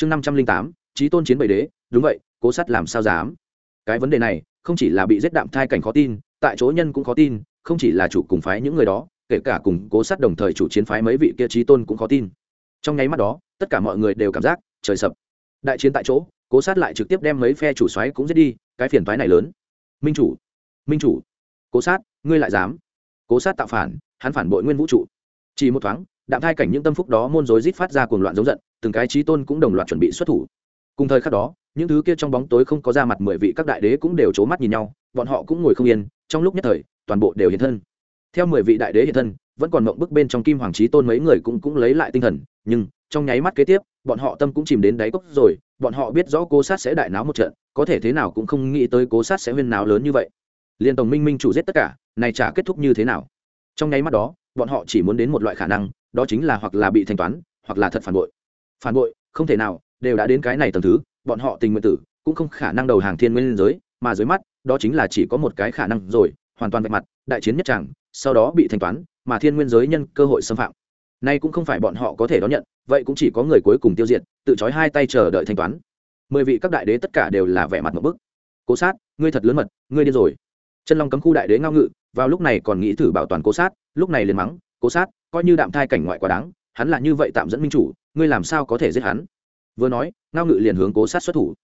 chương năm trăm linh tám trí tôn chiến bảy đế, đúng vậy, cố sát làm sao dám? Cái vấn đề này, không chỉ là bị giết đạm thai cảnh khó tin, tại chỗ nhân cũng khó tin, không chỉ là chủ cùng phái những người đó, kể cả cùng cố sát đồng thời chủ chiến phái mấy vị kia trí tôn cũng khó tin. Trong nháy mắt đó, tất cả mọi người đều cảm giác trời sập. Đại chiến tại chỗ, cố sát lại trực tiếp đem mấy phe chủ xoáy cũng giết đi, cái phiền thoái này lớn. Minh chủ minh chủ, cố sát, ngươi lại dám? Cố sát tạo phản, hắn phản bội nguyên vũ trụ. Chỉ một thoáng đạm thai cảnh những tâm phúc đó môn rối rít phát ra cuồng loạn giống giận, từng cái trí tôn cũng đồng loạt chuẩn bị xuất thủ. Cùng thời khắc đó, những thứ kia trong bóng tối không có ra mặt mười vị các đại đế cũng đều c mắt nhìn nhau, bọn họ cũng ngồi không yên, trong lúc nhất thời, toàn bộ đều hiện thân. Theo mười vị đại đế hiện thân, vẫn còn mộng bức bên trong kim hoàng trí tôn mấy người cũng cũng lấy lại tinh thần, nhưng, trong nháy mắt kế tiếp, bọn họ tâm cũng chìm đến đáy cốc rồi, bọn họ biết rõ cố sát sẽ đại náo một trận, có thể thế nào cũng không nghĩ tới cố sát sẽ huyên náo lớn như vậy. Liên tổng minh minh chủ giết tất cả, này chả kết thúc như thế nào? Trong nháy mắt đó, bọn họ chỉ muốn đến một loại khả năng đó chính là hoặc là bị thanh toán, hoặc là thật phản bội. Phản bội, không thể nào, đều đã đến cái này tầm thứ, bọn họ tình nguyện tử cũng không khả năng đầu hàng thiên nguyên giới, mà dưới mắt, đó chính là chỉ có một cái khả năng rồi, hoàn toàn vạch mặt, đại chiến nhất tràng, sau đó bị thanh toán, mà thiên nguyên giới nhân cơ hội xâm phạm. Nay cũng không phải bọn họ có thể đón nhận, vậy cũng chỉ có người cuối cùng tiêu diệt, tự trói hai tay chờ đợi thanh toán. Mười vị các đại đế tất cả đều là vẻ mặt một bức. Cố sát, ngươi thật lớn mật, ngươi điên rồi. Chân long cấm khu đại đế ngao ngự, vào lúc này còn nghĩ thử bảo toàn cố sát, lúc này liền mắng, cố sát coi như đạm thai cảnh ngoại quá đáng, hắn là như vậy tạm dẫn minh chủ, ngươi làm sao có thể giết hắn? Vừa nói, ngao ngự liền hướng cố sát xuất thủ.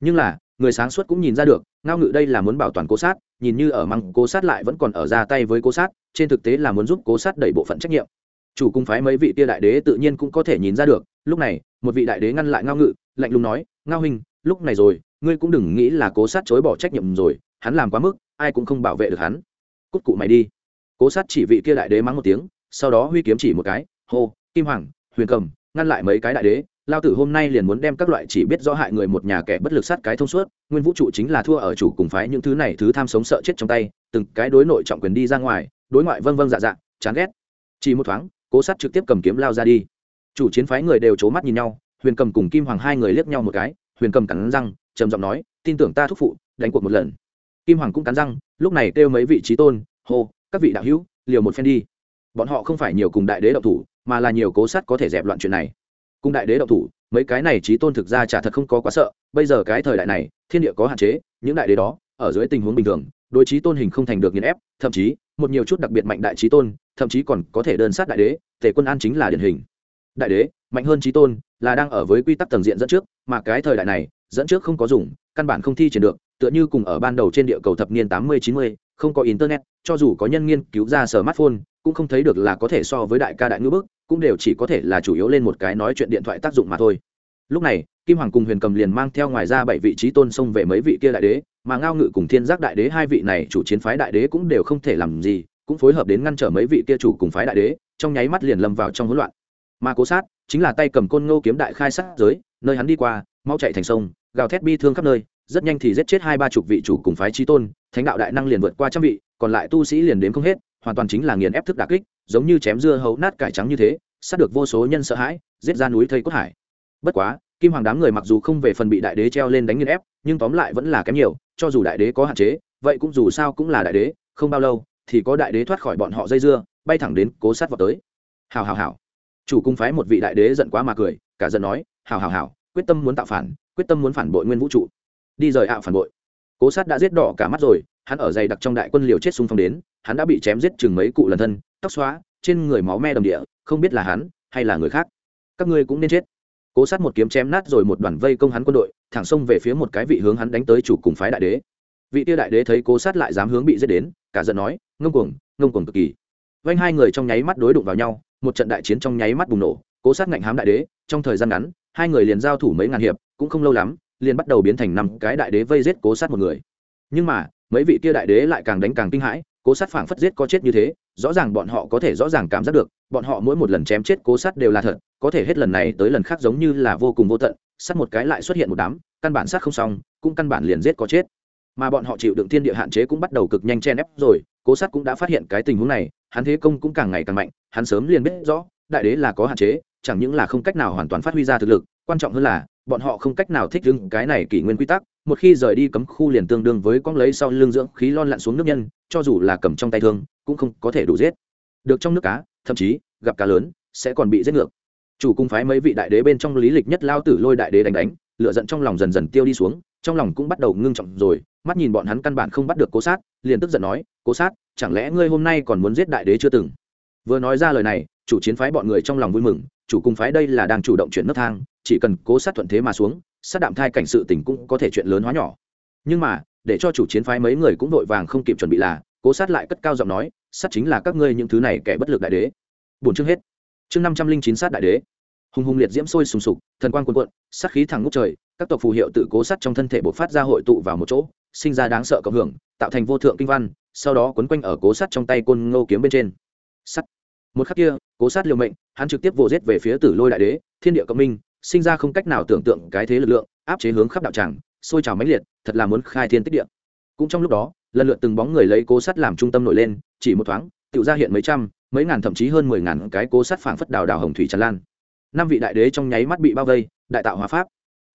Nhưng là, người sáng suốt cũng nhìn ra được, ngao ngự đây là muốn bảo toàn cố sát, nhìn như ở măng cố sát lại vẫn còn ở ra tay với cố sát, trên thực tế là muốn giúp cố sát đẩy bộ phận trách nhiệm. Chủ cung phái mấy vị tia đại đế tự nhiên cũng có thể nhìn ra được, lúc này, một vị đại đế ngăn lại ngao ngự, lạnh lùng nói, ngao huynh, lúc này rồi, ngươi cũng đừng nghĩ là cố sát chối bỏ trách nhiệm rồi, hắn làm quá mức, ai cũng không bảo vệ được hắn. Cút cụ mày đi. Cố sát chỉ vị kia đại đế mắng một tiếng sau đó huy kiếm chỉ một cái, hô, kim hoàng, huyền cầm, ngăn lại mấy cái đại đế, lao tử hôm nay liền muốn đem các loại chỉ biết rõ hại người một nhà kẻ bất lực sát cái thông suốt, nguyên vũ trụ chính là thua ở chủ cùng phái những thứ này thứ tham sống sợ chết trong tay, từng cái đối nội trọng quyền đi ra ngoài, đối ngoại vâng vâng dạ dạ chán ghét. Chỉ một thoáng, cố sát trực tiếp cầm kiếm lao ra đi. Chủ chiến phái người đều c mắt nhìn nhau, huyền cầm cùng kim hoàng hai người liếc nhau một cái, huyền cầm cắn răng, trầm giọng nói, tin tưởng ta thúc phụ, đánh cuộc một lần. Kim hoàng cũng cắn răng, lúc này kêu mấy vị trí tôn, hô, các vị đạo hữu, liều một phen đi bọn họ không phải nhiều cùng đại đế động thủ, mà là nhiều cố sát có thể dẹp loạn chuyện này. Cùng đại đế động thủ, mấy cái này trí tôn thực ra chả thật không có quá sợ, bây giờ cái thời đại này, thiên địa có hạn chế, những đại đế đó, ở dưới tình huống bình thường, đối trí tôn hình không thành được nghiền ép, thậm chí, một nhiều chút đặc biệt mạnh đại trí tôn, thậm chí còn có thể đơn sát đại đế, tề quân an chính là điển hình. Đại đế, mạnh hơn trí tôn, là đang ở với quy tắc tầng diện dẫn trước, mà cái thời đại này, dẫn trước không có dùng, căn bản không thi triển được, tựa như cùng ở ban đầu trên địa cầu thập niên tám mươi, chín mươi, không có internet, cho dù có nhân nghiên cứu ra smartphone cũng không thấy được là có thể so với đại ca đại ngữ bức, cũng đều chỉ có thể là chủ yếu lên một cái nói chuyện điện thoại tác dụng mà thôi. Lúc này, kim hoàng cùng huyền cầm liền mang theo ngoài ra bảy vị trí tôn xông về mấy vị kia đại đế, mà ngao ngự cùng thiên giác đại đế hai vị này chủ chiến phái đại đế cũng đều không thể làm gì, cũng phối hợp đến ngăn trở mấy vị kia chủ cùng phái đại đế, trong nháy mắt liền lâm vào trong hỗn loạn. Mà cố sát chính là tay cầm côn ngô kiếm đại khai sát giới, nơi hắn đi qua, mau chạy thành sông, gào thét bi thương khắp nơi, rất nhanh thì giết chết hai ba chục vị chủ cùng phái trí tôn, thánh đạo đại năng liền vượt qua trăm vị còn lại tu sĩ liền đến không hết, hoàn toàn chính là nghiền ép thức đà kích, giống như chém dưa hấu nát cải trắng như thế, sát được vô số nhân sợ hãi, giết ra núi thây cốt hải. Bất quá, kim hoàng đám người mặc dù không về phần bị đại đế treo lên đánh nghiền ép, nhưng tóm lại vẫn là kém nhiều, cho dù đại đế có hạn chế, vậy cũng dù sao cũng là đại đế, không bao lâu thì có đại đế thoát khỏi bọn họ dây dưa, bay thẳng đến cố sát vào tới. Hào hào hào chủ cung phái một vị đại đế giận quá mà cười, cả giận nói hào hào hào quyết tâm muốn tạo phản, quyết tâm muốn phản bội nguyên vũ trụ. Đi rời ạ phản bội cố sát đã giết đỏ cả mắt rồi, hắn ở dày đặc trong đại quân liều chết xung phong đến, hắn đã bị chém giết chừng mấy cụ lần thân, tóc xóa, trên người máu me đầm địa, không biết là hắn, hay là người khác. Các ngươi cũng nên chết. Cố sát một kiếm chém nát rồi một đoàn vây công hắn quân đội, thẳng xông về phía một cái vị hướng hắn đánh tới chủ cùng phái đại đế. Vị tiêu đại đế thấy cố sát lại dám hướng bị giết đến, cả giận nói, ngông cuồng ngông cuồng cực kỳ. Vanh hai người trong nháy mắt đối đụng vào nhau, một trận đại chiến trong nháy mắt bùng nổ, cố sát ngạnh hám đại đế, trong thời gian ngắn, hai người liền giao thủ mấy ngàn hiệp, cũng không lâu lắm liền bắt đầu biến thành năm cái đại đế vây giết cố sát một người. Nhưng mà, mấy vị kia đại đế lại càng đánh càng kinh hãi, cố sát phảng phất giết có chết như thế, rõ ràng bọn họ có thể rõ ràng cảm giác được, bọn họ mỗi một lần chém chết cố sát đều là thật, có thể hết lần này tới lần khác giống như là vô cùng vô tận, sát một cái lại xuất hiện một đám, căn bản sát không xong, cũng căn bản liền giết có chết. Mà bọn họ chịu đựng thiên địa hạn chế cũng bắt đầu cực nhanh chen ép rồi, cố sát cũng đã phát hiện cái tình huống này, hắn thế công cũng càng ngày càng mạnh, hắn sớm liền biết rõ, đại đế là có hạn chế, chẳng những là không cách nào hoàn toàn phát huy ra thực lực, quan trọng hơn là bọn họ không cách nào thích ứng cái này kỷ nguyên quy tắc, một khi rời đi cấm khu liền tương đương với con lấy sau lưng dưỡng khí lon lặn xuống nước nhân, cho dù là cầm trong tay thương, cũng không có thể đủ giết. Được trong nước cá, thậm chí, gặp cá lớn, sẽ còn bị giết ngược. Chủ cung phái mấy vị đại đế bên trong lý lịch nhất lao tử lôi đại đế đánh đánh lựa giận trong lòng dần dần tiêu đi xuống, trong lòng cũng bắt đầu ngưng trọng rồi, mắt nhìn bọn hắn căn bản không bắt được cố sát, liền tức giận nói, cố sát, chẳng lẽ ngươi hôm nay còn muốn giết đại đế chưa từng? Vừa nói ra lời này, chủ chiến phái bọn người trong lòng vui mừng, chủ cung phái đây là đang chủ động chuyển nấc thang chỉ cần cố sát thuận thế mà xuống, sát đạm thai cảnh sự tình cũng có thể chuyện lớn hóa nhỏ. Nhưng mà, để cho chủ chiến phái mấy người cũng vội vàng không kịp chuẩn bị là, cố sát lại cất cao giọng nói, sát chính là các ngươi những thứ này kẻ bất lực đại đế. Bốn chương hết. Chương năm trăm linh chín sát đại đế. Hùng hùng liệt diễm sôi sùng sục, thần quang quân quận sát khí thẳng ngút trời, các tộc phù hiệu tự cố sát trong thân thể bộc phát ra hội tụ vào một chỗ, sinh ra đáng sợ cộng hưởng, tạo thành vô thượng kinh văn, sau đó quấn quanh ở cố sát trong tay côn ngô kiếm bên trên. Sắt. Một khắc kia, cố sát liều mệnh, hắn trực tiếp vồ giết về phía tử lôi đại đế, thiên địa cộng minh sinh ra không cách nào tưởng tượng cái thế lực lượng, áp chế hướng khắp đạo tràng, sôi trào mãnh liệt, thật là muốn khai thiên tích địa. Cũng trong lúc đó, lần lượt từng bóng người lấy cố sắt làm trung tâm nổi lên, chỉ một thoáng tự ra hiện mấy trăm, mấy ngàn thậm chí hơn mười ngàn cái cố sắt phảng phất đào đào hồng thủy tràn lan. Năm vị đại đế trong nháy mắt bị bao vây, đại tạo hóa pháp.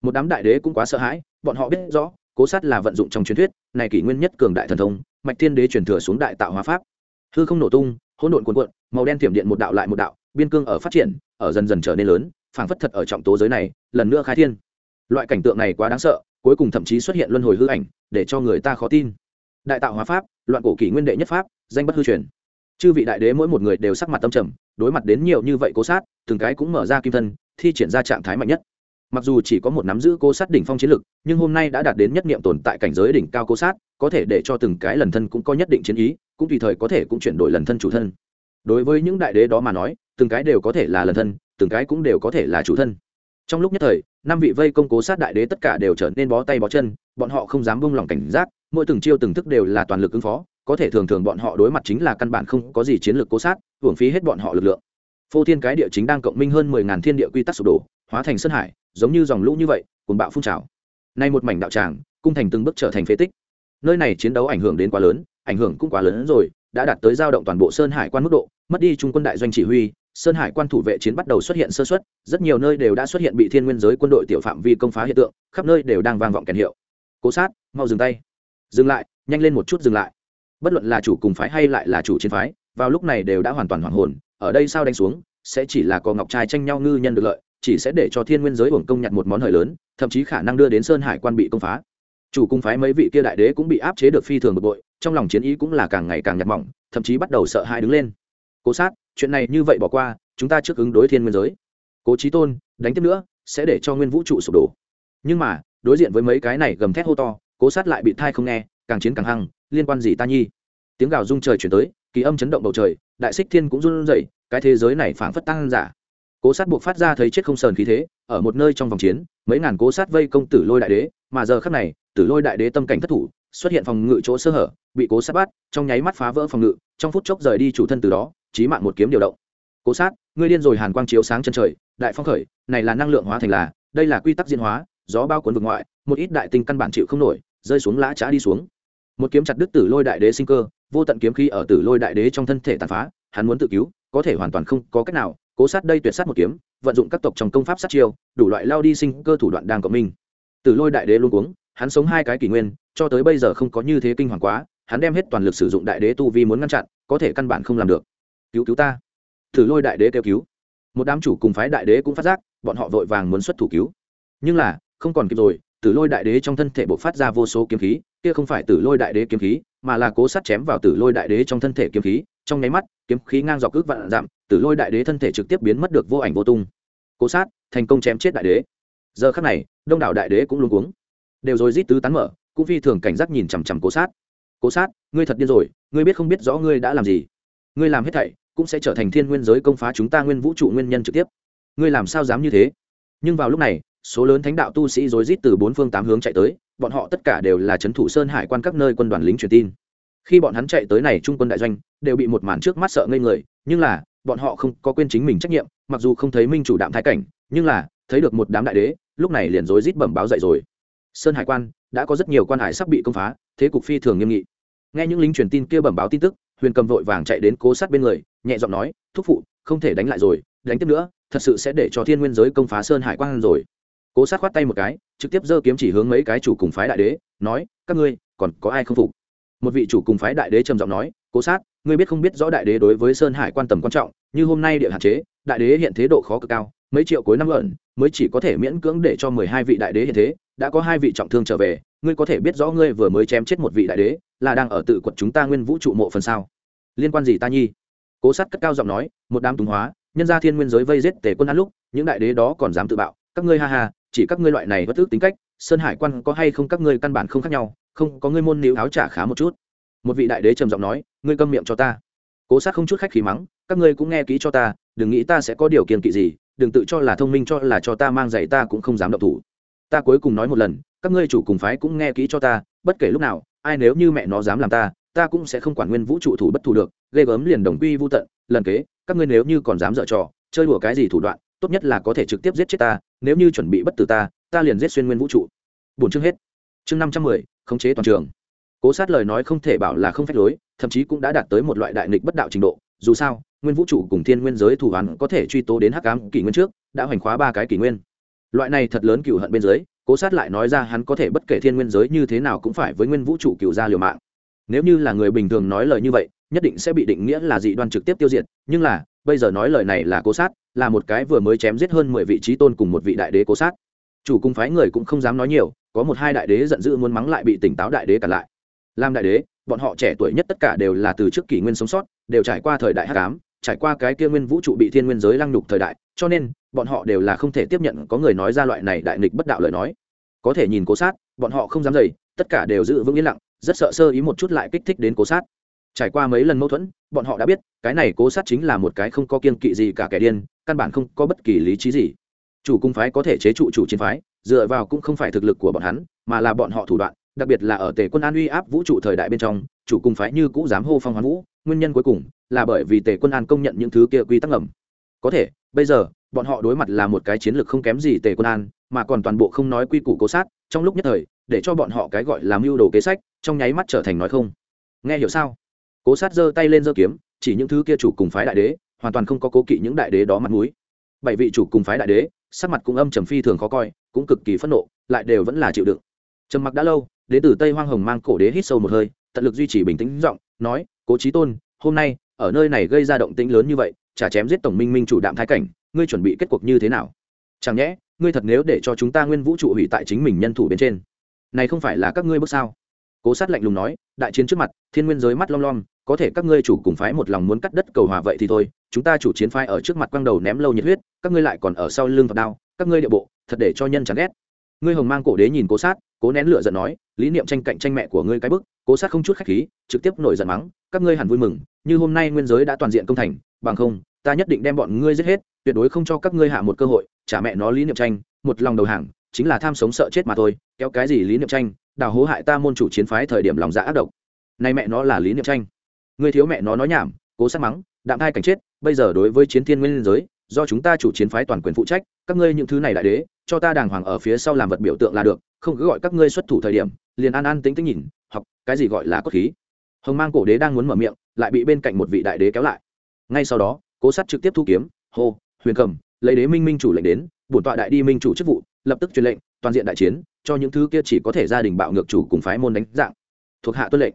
Một đám đại đế cũng quá sợ hãi, bọn họ biết rõ, cố sát là vận dụng trong truyền thuyết, này kỷ nguyên nhất cường đại thần thông, mạch thiên đế truyền thừa xuống đại tạo hóa pháp. Hư không nổ tung, hỗn độn cuồn cuộn, màu đen thiểm điện một đạo lại một đạo, biên cương ở phát triển, ở dần dần trở nên lớn phảng phất thật ở trọng tố giới này, lần nữa khai thiên. Loại cảnh tượng này quá đáng sợ, cuối cùng thậm chí xuất hiện luân hồi hư ảnh, để cho người ta khó tin. Đại tạo hóa pháp, loạn cổ kỷ nguyên đệ nhất pháp, danh bất hư truyền. Chư vị đại đế mỗi một người đều sắc mặt tâm trầm, đối mặt đến nhiều như vậy cố sát, từng cái cũng mở ra kim thân, thi triển ra trạng thái mạnh nhất. Mặc dù chỉ có một nắm giữ cố sát đỉnh phong chiến lực, nhưng hôm nay đã đạt đến nhất niệm tồn tại cảnh giới đỉnh cao cố sát, có thể để cho từng cái lần thân cũng có nhất định chiến ý, cũng tùy thời có thể cũng chuyển đổi lần thân chủ thân. Đối với những đại đế đó mà nói, từng cái đều có thể là lần thân từng cái cũng đều có thể là chủ thân. Trong lúc nhất thời, năm vị vây công cố sát đại đế tất cả đều trở nên bó tay bó chân, bọn họ không dám bông lòng cảnh giác, mỗi từng chiêu từng thức đều là toàn lực ứng phó, có thể thường thường bọn họ đối mặt chính là căn bản không có gì chiến lược cố sát, hưởng phí hết bọn họ lực lượng. Phô thiên cái địa chính đang cộng minh hơn mười ngàn thiên địa quy tắc sụp đổ, hóa thành sân hải, giống như dòng lũ như vậy cùng bạo phun trào. Nay một mảnh đạo tràng, cung thành từng bước trở thành phế tích. Nơi này chiến đấu ảnh hưởng đến quá lớn, ảnh hưởng cũng quá lớn hơn rồi, đã đạt tới giao động toàn bộ sơn hải quan mức độ, mất đi trung quân đại doanh chỉ huy sơn hải quan thủ vệ chiến bắt đầu xuất hiện sơ xuất rất nhiều nơi đều đã xuất hiện bị thiên nguyên giới quân đội tiểu phạm vi công phá hiện tượng, khắp nơi đều đang vang vọng kèn hiệu. Cố sát, mau dừng tay. Dừng lại, nhanh lên một chút dừng lại. Bất luận là chủ cùng phái hay lại là chủ chiến phái, vào lúc này đều đã hoàn toàn hoảng hồn, ở đây sao đánh xuống, sẽ chỉ là có ngọc trai tranh nhau ngư nhân được lợi, chỉ sẽ để cho thiên nguyên giới hưởng công nhặt một món hời lớn, thậm chí khả năng đưa đến sơn hải quan bị công phá. Chủ cung phái mấy vị kia đại đế cũng bị áp chế được phi thường bực bội, trong lòng chiến ý cũng là càng ngày càng nhạt mỏng, thậm chí bắt đầu sợ hãi đứng lên. Cố sát chuyện này như vậy bỏ qua, chúng ta trước ứng đối thiên nguyên giới. Cố trí tôn, đánh tiếp nữa, sẽ để cho nguyên vũ trụ sụp đổ. Nhưng mà, đối diện với mấy cái này gầm thét hô to, cố sát lại bị thai không nghe, càng chiến càng hăng, liên quan gì ta nhi? Tiếng gào rung trời chuyển tới, kỳ âm chấn động bầu trời, đại xích thiên cũng run rẩy, cái thế giới này phảng phất tăng giả. Cố sát buộc phát ra thấy chết không sờn khí thế, ở một nơi trong vòng chiến, mấy ngàn cố sát vây công tử lôi đại đế, mà giờ khắc này, tử lôi đại đế tâm cảnh thất thủ, xuất hiện phòng ngự chỗ sơ hở, bị cố sát bắt, trong nháy mắt phá vỡ phòng ngự, trong phút chốc rời đi chủ thân từ đó chí mạng một kiếm điều động. Cố sát, ngươi điên rồi hàn quang chiếu sáng chân trời, đại phong khởi, này là năng lượng hóa thành là, đây là quy tắc diễn hóa, gió bao cuốn vực ngoại, một ít đại tinh căn bản chịu không nổi, rơi xuống lã trá đi xuống. Một kiếm chặt đứt tử lôi đại đế sinh cơ, vô tận kiếm khí ở tử lôi đại đế trong thân thể tàn phá, hắn muốn tự cứu, có thể hoàn toàn không có cách nào. Cố sát đây tuyệt sát một kiếm, vận dụng các tộc trong công pháp sát chiêu, đủ loại lao đi sinh cơ thủ đoạn đang cộng minh. Tử lôi đại đế luôn cuống, hắn sống hai cái kỷ nguyên, cho tới bây giờ không có như thế kinh hoàng quá, hắn đem hết toàn lực sử dụng đại đế tu vi muốn ngăn chặn, có thể căn bản không làm được cứu cứu ta. Thử lôi đại đế kêu cứu. Một đám chủ cùng phái đại đế cũng phát giác, bọn họ vội vàng muốn xuất thủ cứu. Nhưng là, không còn kịp rồi, tử lôi đại đế trong thân thể bộc phát ra vô số kiếm khí, kia không phải tử lôi đại đế kiếm khí, mà là cố sát chém vào tử lôi đại đế trong thân thể kiếm khí, trong nháy mắt, kiếm khí ngang dọc cước vạn dặm, tử lôi đại đế thân thể trực tiếp biến mất được vô ảnh vô tung. Cố sát, thành công chém chết đại đế. Giờ khắc này, đông đảo đại đế cũng luôn cuống. Đều rồi rít tứ tán mở, cũng phi thường cảnh giác nhìn chằm chằm cố sát. Cố sát, ngươi thật điên rồi, ngươi biết không biết rõ ngươi đã làm gì. Ngươi làm hết thảy cũng sẽ trở thành thiên nguyên giới công phá chúng ta nguyên vũ trụ nguyên nhân trực tiếp. Ngươi làm sao dám như thế? Nhưng vào lúc này, số lớn thánh đạo tu sĩ rối rít từ bốn phương tám hướng chạy tới, bọn họ tất cả đều là c h ấ n thủ sơn hải quan các nơi quân đoàn lính truyền tin. Khi bọn hắn chạy tới này trung quân đại doanh, đều bị một màn trước mắt sợ ngây người, nhưng là, bọn họ không có quên chính mình trách nhiệm, mặc dù không thấy minh chủ đạm thái cảnh, nhưng là, thấy được một đám đại đế, lúc này liền rối rít bẩm báo dậy rồi. Sơn hải quan, đã có rất nhiều quan hải sắp bị công phá, thế cục phi thường nghiêm nghị. Nghe những lính truyền tin kia bẩm báo tin tức, huyền cầm vội vàng chạy đến cố sát bên người nhẹ giọng nói, thúc phụ, không thể đánh lại rồi, đánh tiếp nữa, thật sự sẽ để cho thiên nguyên giới công phá sơn hải quang rồi. Cố sát khoát tay một cái, trực tiếp giơ kiếm chỉ hướng mấy cái chủ cùng phái đại đế, nói, các ngươi, còn có ai không phục? Một vị chủ cùng phái đại đế trầm giọng nói, cố sát, ngươi biết không biết rõ đại đế đối với sơn hải quan tầm quan trọng, như hôm nay địa hạn chế, đại đế hiện thế độ khó cực cao, mấy triệu cuối năm ẩn, mới chỉ có thể miễn cưỡng để cho mười hai vị đại đế hiện thế, đã có hai vị trọng thương trở về, ngươi có thể biết rõ ngươi vừa mới chém chết một vị đại đế, là đang ở tự quật chúng ta nguyên vũ trụ mộ phần sao? Liên quan gì ta nhi? Cố sát cất cao giọng nói, một đám túng hóa, nhân gia thiên nguyên giới vây giết tề quân ăn lúc, những đại đế đó còn dám tự bạo. Các ngươi ha ha, chỉ các ngươi loại này bất ước tính cách, sơn hải quan có hay không các ngươi căn bản không khác nhau, không, có ngươi môn níu áo trả khá một chút. Một vị đại đế trầm giọng nói, ngươi câm miệng cho ta. Cố sát không chút khách khí mắng, các ngươi cũng nghe kỹ cho ta, đừng nghĩ ta sẽ có điều kiện kỵ gì, đừng tự cho là thông minh cho là cho ta mang giày ta cũng không dám động thủ. Ta cuối cùng nói một lần, các ngươi chủ cùng phái cũng nghe kỹ cho ta, bất kể lúc nào, ai nếu như mẹ nó dám làm ta ta cũng sẽ không quản nguyên vũ trụ thủ bất thủ được, ghê gớm liền đồng quy vô tận, lần kế, các ngươi nếu như còn dám dở trò, chơi đùa cái gì thủ đoạn, tốt nhất là có thể trực tiếp giết chết ta, nếu như chuẩn bị bất tử ta ta liền giết xuyên nguyên vũ trụ. Bốn chương hết. Chương năm trăm mười, khống chế toàn trường. Cố sát lời nói không thể bảo là không phép lối, thậm chí cũng đã đạt tới một loại đại nghịch bất đạo trình độ, dù sao, nguyên vũ trụ cùng thiên nguyên giới thủ hắn có thể truy tố đến hắc ám kỷ nguyên trước, đã hoành khóa ba cái kỷ nguyên. Loại này thật lớn cựu hận bên dưới, cố sát lại nói ra hắn có thể bất kể thiên nguyên giới như thế nào cũng phải với nguyên vũ trụ cựu gia liều mạng nếu như là người bình thường nói lời như vậy, nhất định sẽ bị định nghĩa là dị đoan trực tiếp tiêu diệt, nhưng là, bây giờ nói lời này là cố sát, là một cái vừa mới chém giết hơn mười vị trí tôn cùng một vị đại đế cố sát. Chủ cung phái người cũng không dám nói nhiều, có một hai đại đế giận dữ muốn mắng lại bị tỉnh táo đại đế cản lại. Làm đại đế, bọn họ trẻ tuổi nhất tất cả đều là từ trước kỷ nguyên sống sót, đều trải qua thời đại h tám trải qua cái kia nguyên vũ trụ bị thiên nguyên giới lăng nhục thời đại, cho nên, bọn họ đều là không thể tiếp nhận có người nói ra loại này đại nghịch bất đạo lời nói. Có thể nhìn cố sát, bọn họ không dám dày tất cả đều giữ vững yên lặng rất sợ sơ ý một chút lại kích thích đến cố sát. Trải qua mấy lần mâu thuẫn, bọn họ đã biết, cái này cố sát chính là một cái không có kiên kỵ gì cả kẻ điên, căn bản không có bất kỳ lý trí gì. Chủ cung phái có thể chế trụ chủ chiến phái, dựa vào cũng không phải thực lực của bọn hắn, mà là bọn họ thủ đoạn, đặc biệt là ở tề quân an uy áp vũ trụ thời đại bên trong, chủ cung phái như cũ dám hô phong hoán vũ, nguyên nhân cuối cùng là bởi vì tề quân an công nhận những thứ kia quy tắc ngầm. Có thể, bây giờ, bọn họ đối mặt là một cái chiến lược không kém gì tề quân an, mà còn toàn bộ không nói quy củ cố sát, trong lúc nhất thời, để cho bọn họ cái gọi là mưu đồ kế sách trong nháy mắt trở thành nói không. Nghe hiểu sao? Cố sát giơ tay lên giơ kiếm, chỉ những thứ kia chủ cùng phái đại đế, hoàn toàn không có cố kỵ những đại đế đó mặt mũi. Bảy vị chủ cùng phái đại đế, sắc mặt cũng âm trầm phi thường khó coi, cũng cực kỳ phẫn nộ, lại đều vẫn là chịu đựng. Trầm mặc đã lâu đến từ tây hoang hồng mang cổ đế hít sâu một hơi, tận lực duy trì bình tĩnh giọng, nói, cố trí tôn, hôm nay, ở nơi này gây ra động tĩnh lớn như vậy, chả chém giết tổng minh minh chủ đạm thái cảnh, ngươi chuẩn bị kết cuộc như thế nào? Chẳng nhẽ, ngươi thật nếu để cho chúng ta nguyên vũ trụ hủy tại chính mình nhân thủ bên trên. Này không phải là các ngươi bước sao? Cố sát lạnh lùng nói, đại chiến trước mặt, thiên nguyên giới mắt long lom, có thể các ngươi chủ cùng phái một lòng muốn cắt đất cầu hòa vậy thì thôi, chúng ta chủ chiến phái ở trước mặt quang đầu ném lâu nhiệt huyết, các ngươi lại còn ở sau lưng thật đao, các ngươi địa bộ, thật để cho nhân chán ghét. Ngươi hồng mang cổ đế nhìn cố sát, cố nén lửa giận nói, lý niệm tranh cạnh tranh mẹ của ngươi cái bức. Cố sát không chút khách khí, trực tiếp nổi giận mắng, các ngươi hẳn vui mừng, như hôm nay nguyên giới đã toàn diện công thành, bằng không, ta nhất định đem bọn ngươi giết hết, tuyệt đối không cho các ngươi hạ một cơ hội, trả mẹ nó lý niệm tranh, một lòng đầu hàng, chính là tham sống sợ chết mà thôi, kéo cái gì lý niệm tranh đào hố hại ta môn chủ chiến phái thời điểm lòng dạ ác độc. Nay mẹ nó là lý niệm tranh. Ngươi thiếu mẹ nó nói nhảm, cố sát mắng, đạm hai cảnh chết, bây giờ đối với chiến thiên nguyên giới, do chúng ta chủ chiến phái toàn quyền phụ trách, các ngươi những thứ này đại đế, cho ta đàng hoàng ở phía sau làm vật biểu tượng là được, không cứ gọi các ngươi xuất thủ thời điểm, liền an an tính tính nhìn, học, cái gì gọi là cốt khí. Hồng mang cổ đế đang muốn mở miệng, lại bị bên cạnh một vị đại đế kéo lại. Ngay sau đó, cố sát trực tiếp thu kiếm, hô, huyền cầm, lấy đế minh minh chủ lệnh đến, bổn tọa đại đi minh chủ chức vụ, lập tức truyền lệnh toàn diện đại chiến, cho những thứ kia chỉ có thể gia đình bạo ngược chủ cùng phái môn đánh dạng, thuộc hạ tuân lệnh.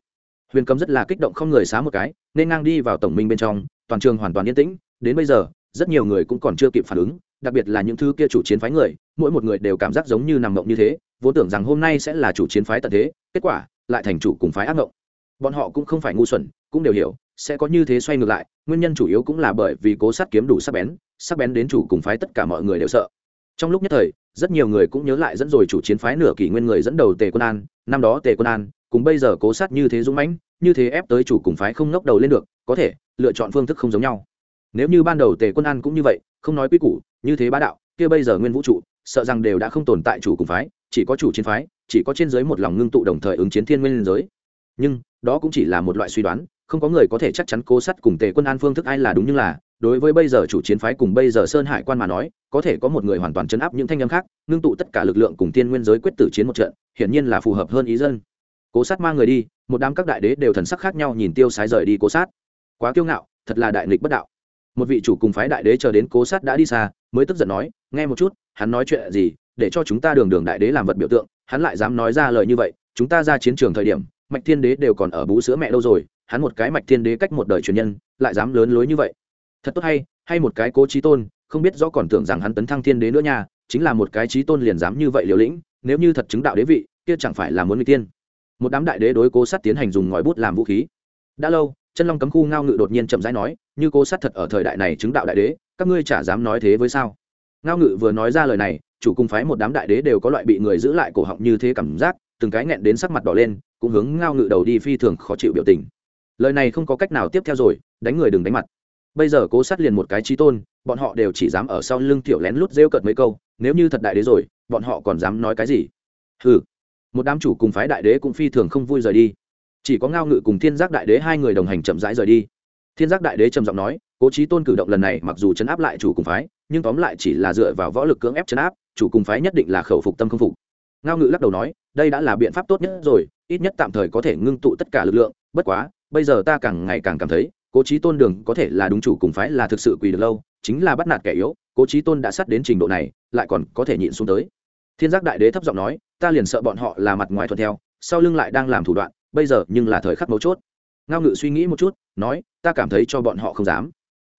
Huyền cầm rất là kích động không người xá một cái, nên ngang đi vào tổng minh bên trong, toàn trường hoàn toàn yên tĩnh, đến bây giờ, rất nhiều người cũng còn chưa kịp phản ứng, đặc biệt là những thứ kia chủ chiến phái người, mỗi một người đều cảm giác giống như nằm mộng như thế, vốn tưởng rằng hôm nay sẽ là chủ chiến phái tận thế, kết quả, lại thành chủ cùng phái ác mộng. Bọn họ cũng không phải ngu xuẩn, cũng đều hiểu, sẽ có như thế xoay ngược lại, nguyên nhân chủ yếu cũng là bởi vì cố sát kiếm đủ sắc bén sắc bén đến chủ cùng phái tất cả mọi người đều sợ. Trong lúc nhất thời rất nhiều người cũng nhớ lại dẫn rồi chủ chiến phái nửa kỷ nguyên người dẫn đầu tề quân an. Năm đó tề quân an, cùng bây giờ cố sát như thế dũng mãnh, như thế ép tới chủ cùng phái không ngóc đầu lên được, có thể, lựa chọn phương thức không giống nhau. Nếu như ban đầu tề quân an cũng như vậy, không nói quy củ, như thế bá đạo, kia bây giờ nguyên vũ trụ, sợ rằng đều đã không tồn tại chủ cùng phái, chỉ có chủ chiến phái, chỉ có trên giới một lòng ngưng tụ đồng thời ứng chiến thiên nguyên giới. Nhưng, đó cũng chỉ là một loại suy đoán, không có người có thể chắc chắn cố sát cùng tề quân an phương thức ai là đúng nhưng là đối với bây giờ chủ chiến phái cùng bây giờ sơn hải quan mà nói, có thể có một người hoàn toàn chấn áp những thanh âm khác, ngưng tụ tất cả lực lượng cùng tiên nguyên giới quyết tử chiến một trận, hiển nhiên là phù hợp hơn ý dân. Cố sát mang người đi, một đám các đại đế đều thần sắc khác nhau nhìn tiêu sái rời đi cố sát. Quá kiêu ngạo, thật là đại nghịch bất đạo. Một vị chủ cùng phái đại đế chờ đến cố sát đã đi xa, mới tức giận nói, nghe một chút, hắn nói chuyện gì, để cho chúng ta đường đường đại đế làm vật biểu tượng, hắn lại dám nói ra lời như vậy, chúng ta ra chiến trường thời điểm, mạch thiên đế đều còn ở bú sữa mẹ đâu rồi, hắn một cái mạch thiên đế cách một đời truyền nhân, lại dám lớn lối như vậy thật tốt hay hay một cái cố trí tôn, không biết rõ còn tưởng rằng hắn tấn thăng thiên đế nữa nha, chính là một cái trí tôn liền dám như vậy liều lĩnh, nếu như thật chứng đạo đế vị, kia chẳng phải là muốn người tiên. Một đám đại đế đối cố sát tiến hành dùng ngòi bút làm vũ khí. Đã lâu, chân long cấm khu ngao ngự đột nhiên chậm rãi nói, như cố sát thật ở thời đại này chứng đạo đại đế, các ngươi chả dám nói thế với sao? Ngao ngự vừa nói ra lời này, chủ cung phái một đám đại đế đều có loại bị người giữ lại cổ họng như thế cảm giác, từng cái nghẹn đến sắc mặt đỏ lên, cũng hướng ngao ngự đầu đi phi thường khó chịu biểu tình. Lời này không có cách nào tiếp theo rồi, đánh người đừng đánh mặt bây giờ cố sát liền một cái trí tôn, bọn họ đều chỉ dám ở sau lưng tiểu lén lút rêu cợt mấy câu, nếu như thật đại đế rồi, bọn họ còn dám nói cái gì? Ừ một đám chủ cùng phái đại đế cũng phi thường không vui rời đi. Chỉ có ngao ngự cùng thiên giác đại đế hai người đồng hành chậm rãi rời đi. Thiên giác đại đế trầm giọng nói, cố trí tôn cử động lần này mặc dù chấn áp lại chủ cùng phái, nhưng tóm lại chỉ là dựa vào võ lực cưỡng ép chấn áp, chủ cùng phái nhất định là khẩu phục tâm không phục. Ngao ngự lắc đầu nói, đây đã là biện pháp tốt nhất rồi, ít nhất tạm thời có thể ngưng tụ tất cả lực lượng, bất quá, bây giờ ta càng ngày càng cảm thấy cố trí tôn đường có thể là đúng chủ cùng phái là thực sự quỳ được lâu, chính là bắt nạt kẻ yếu, cố trí tôn đã sắt đến trình độ này, lại còn có thể nhịn xuống tới. Thiên giác đại đế thấp giọng nói, ta liền sợ bọn họ là mặt ngoài thuận theo, sau lưng lại đang làm thủ đoạn, bây giờ nhưng là thời khắc mấu chốt. Ngao ngự suy nghĩ một chút, nói, ta cảm thấy cho bọn họ không dám.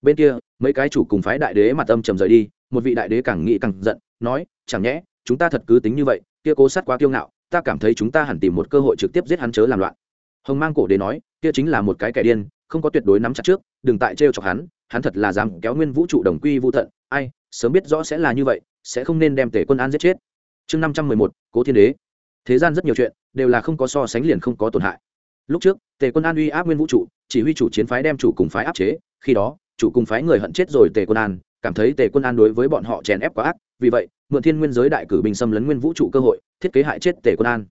Bên kia, mấy cái chủ cùng phái đại đế mặt âm trầm rời đi, một vị đại đế càng nghĩ càng giận, nói, chẳng nhẽ, chúng ta thật cứ tính như vậy, kia cố sát quá kiêu ngạo, ta cảm thấy chúng ta hẳn tìm một cơ hội trực tiếp giết hắn chớ làm loạn. Hồng mang cổ đế nói, kia chính là một cái kẻ điên không có tuyệt đối nắm chặt trước, đừng tại trêu chọc hắn hắn thật là dám kéo nguyên vũ trụ đồng quy vô tận. ai, sớm biết rõ sẽ là như vậy, sẽ không nên đem tể quân an giết chết. Chương năm trăm mười một, cố thiên đế. Thế gian rất nhiều chuyện, đều là không có so sánh liền không có tổn hại. Lúc trước tề quân an uy áp nguyên vũ trụ, chỉ huy chủ chiến phái đem chủ cùng phái áp chế, khi đó, chủ cùng phái người hận chết rồi tề quân an, cảm thấy tề quân an đối với bọn họ chèn ép quá ác, vì vậy, mượn thiên nguyên giới đại cử binh xâm lấn nguyên vũ trụ cơ hội, thiết kế hại chết tề quân an.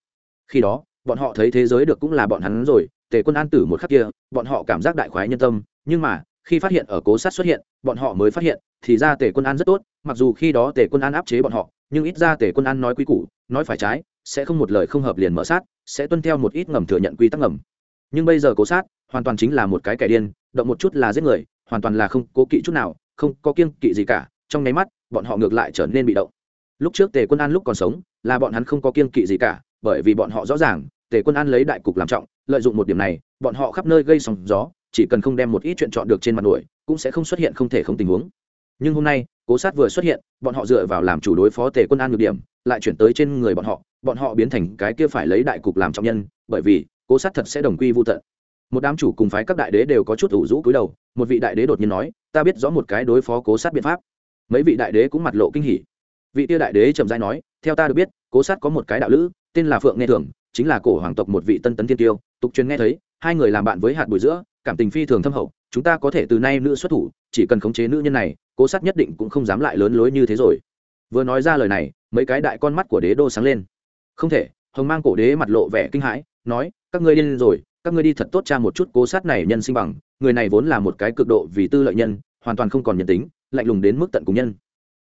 Khi đó, bọn họ thấy thế giới được cũng là bọn hắn rồi tề quân an tử một khắc kia, bọn họ cảm giác đại khoái nhân tâm, nhưng mà, khi phát hiện ở cố sát xuất hiện, bọn họ mới phát hiện, thì ra tề quân an rất tốt, mặc dù khi đó tề quân an áp chế bọn họ, nhưng ít ra tề quân an nói quý củ, nói phải trái, sẽ không một lời không hợp liền mở sát, sẽ tuân theo một ít ngầm thừa nhận quy tắc ngầm. Nhưng bây giờ cố sát, hoàn toàn chính là một cái kẻ điên, động một chút là giết người, hoàn toàn là không cố kỵ chút nào, không có kiêng kỵ gì cả, trong nháy mắt, bọn họ ngược lại trở nên bị động. Lúc trước tề quân an lúc còn sống, là bọn hắn không có kiêng kỵ gì cả, bởi vì bọn họ rõ ràng, tề quân an lấy đại cục làm trọng lợi dụng một điểm này, bọn họ khắp nơi gây sóng gió, chỉ cần không đem một ít chuyện chọn được trên mặt nổi cũng sẽ không xuất hiện không thể không tình huống. Nhưng hôm nay, cố sát vừa xuất hiện, bọn họ dựa vào làm chủ đối phó tề quân an nhược điểm, lại chuyển tới trên người bọn họ bọn họ biến thành cái kia phải lấy đại cục làm trọng nhân, bởi vì, cố sát thật sẽ đồng quy vô tận. Một đám chủ cùng phái các đại đế đều có chút ủ rũ cúi đầu, một vị đại đế đột nhiên nói, ta biết rõ một cái đối phó cố sát biện pháp. Mấy vị đại đế cũng mặt lộ kinh hỉ. Vị tia đại đế trầm dai nói, theo ta được biết, cố sát có một cái đạo lữ, tên là phượng nghe thường chính là cổ hoàng tộc một vị tân tấn thiên tiêu, tục truyền nghe thấy, hai người làm bạn với hạt bụi giữa, cảm tình phi thường thâm hậu, chúng ta có thể từ nay nữ xuất thủ, chỉ cần khống chế nữ nhân này, cố sát nhất định cũng không dám lại lớn lối như thế rồi. Vừa nói ra lời này, mấy cái đại con mắt của đế đô sáng lên. Không thể. Hồng mang cổ đế mặt lộ vẻ kinh hãi, nói, các ngươi điên rồi, các ngươi đi thật tốt cha một chút cố sát này nhân sinh bằng, người này vốn là một cái cực độ vì tư lợi nhân, hoàn toàn không còn nhân tính, lạnh lùng đến mức tận cùng nhân.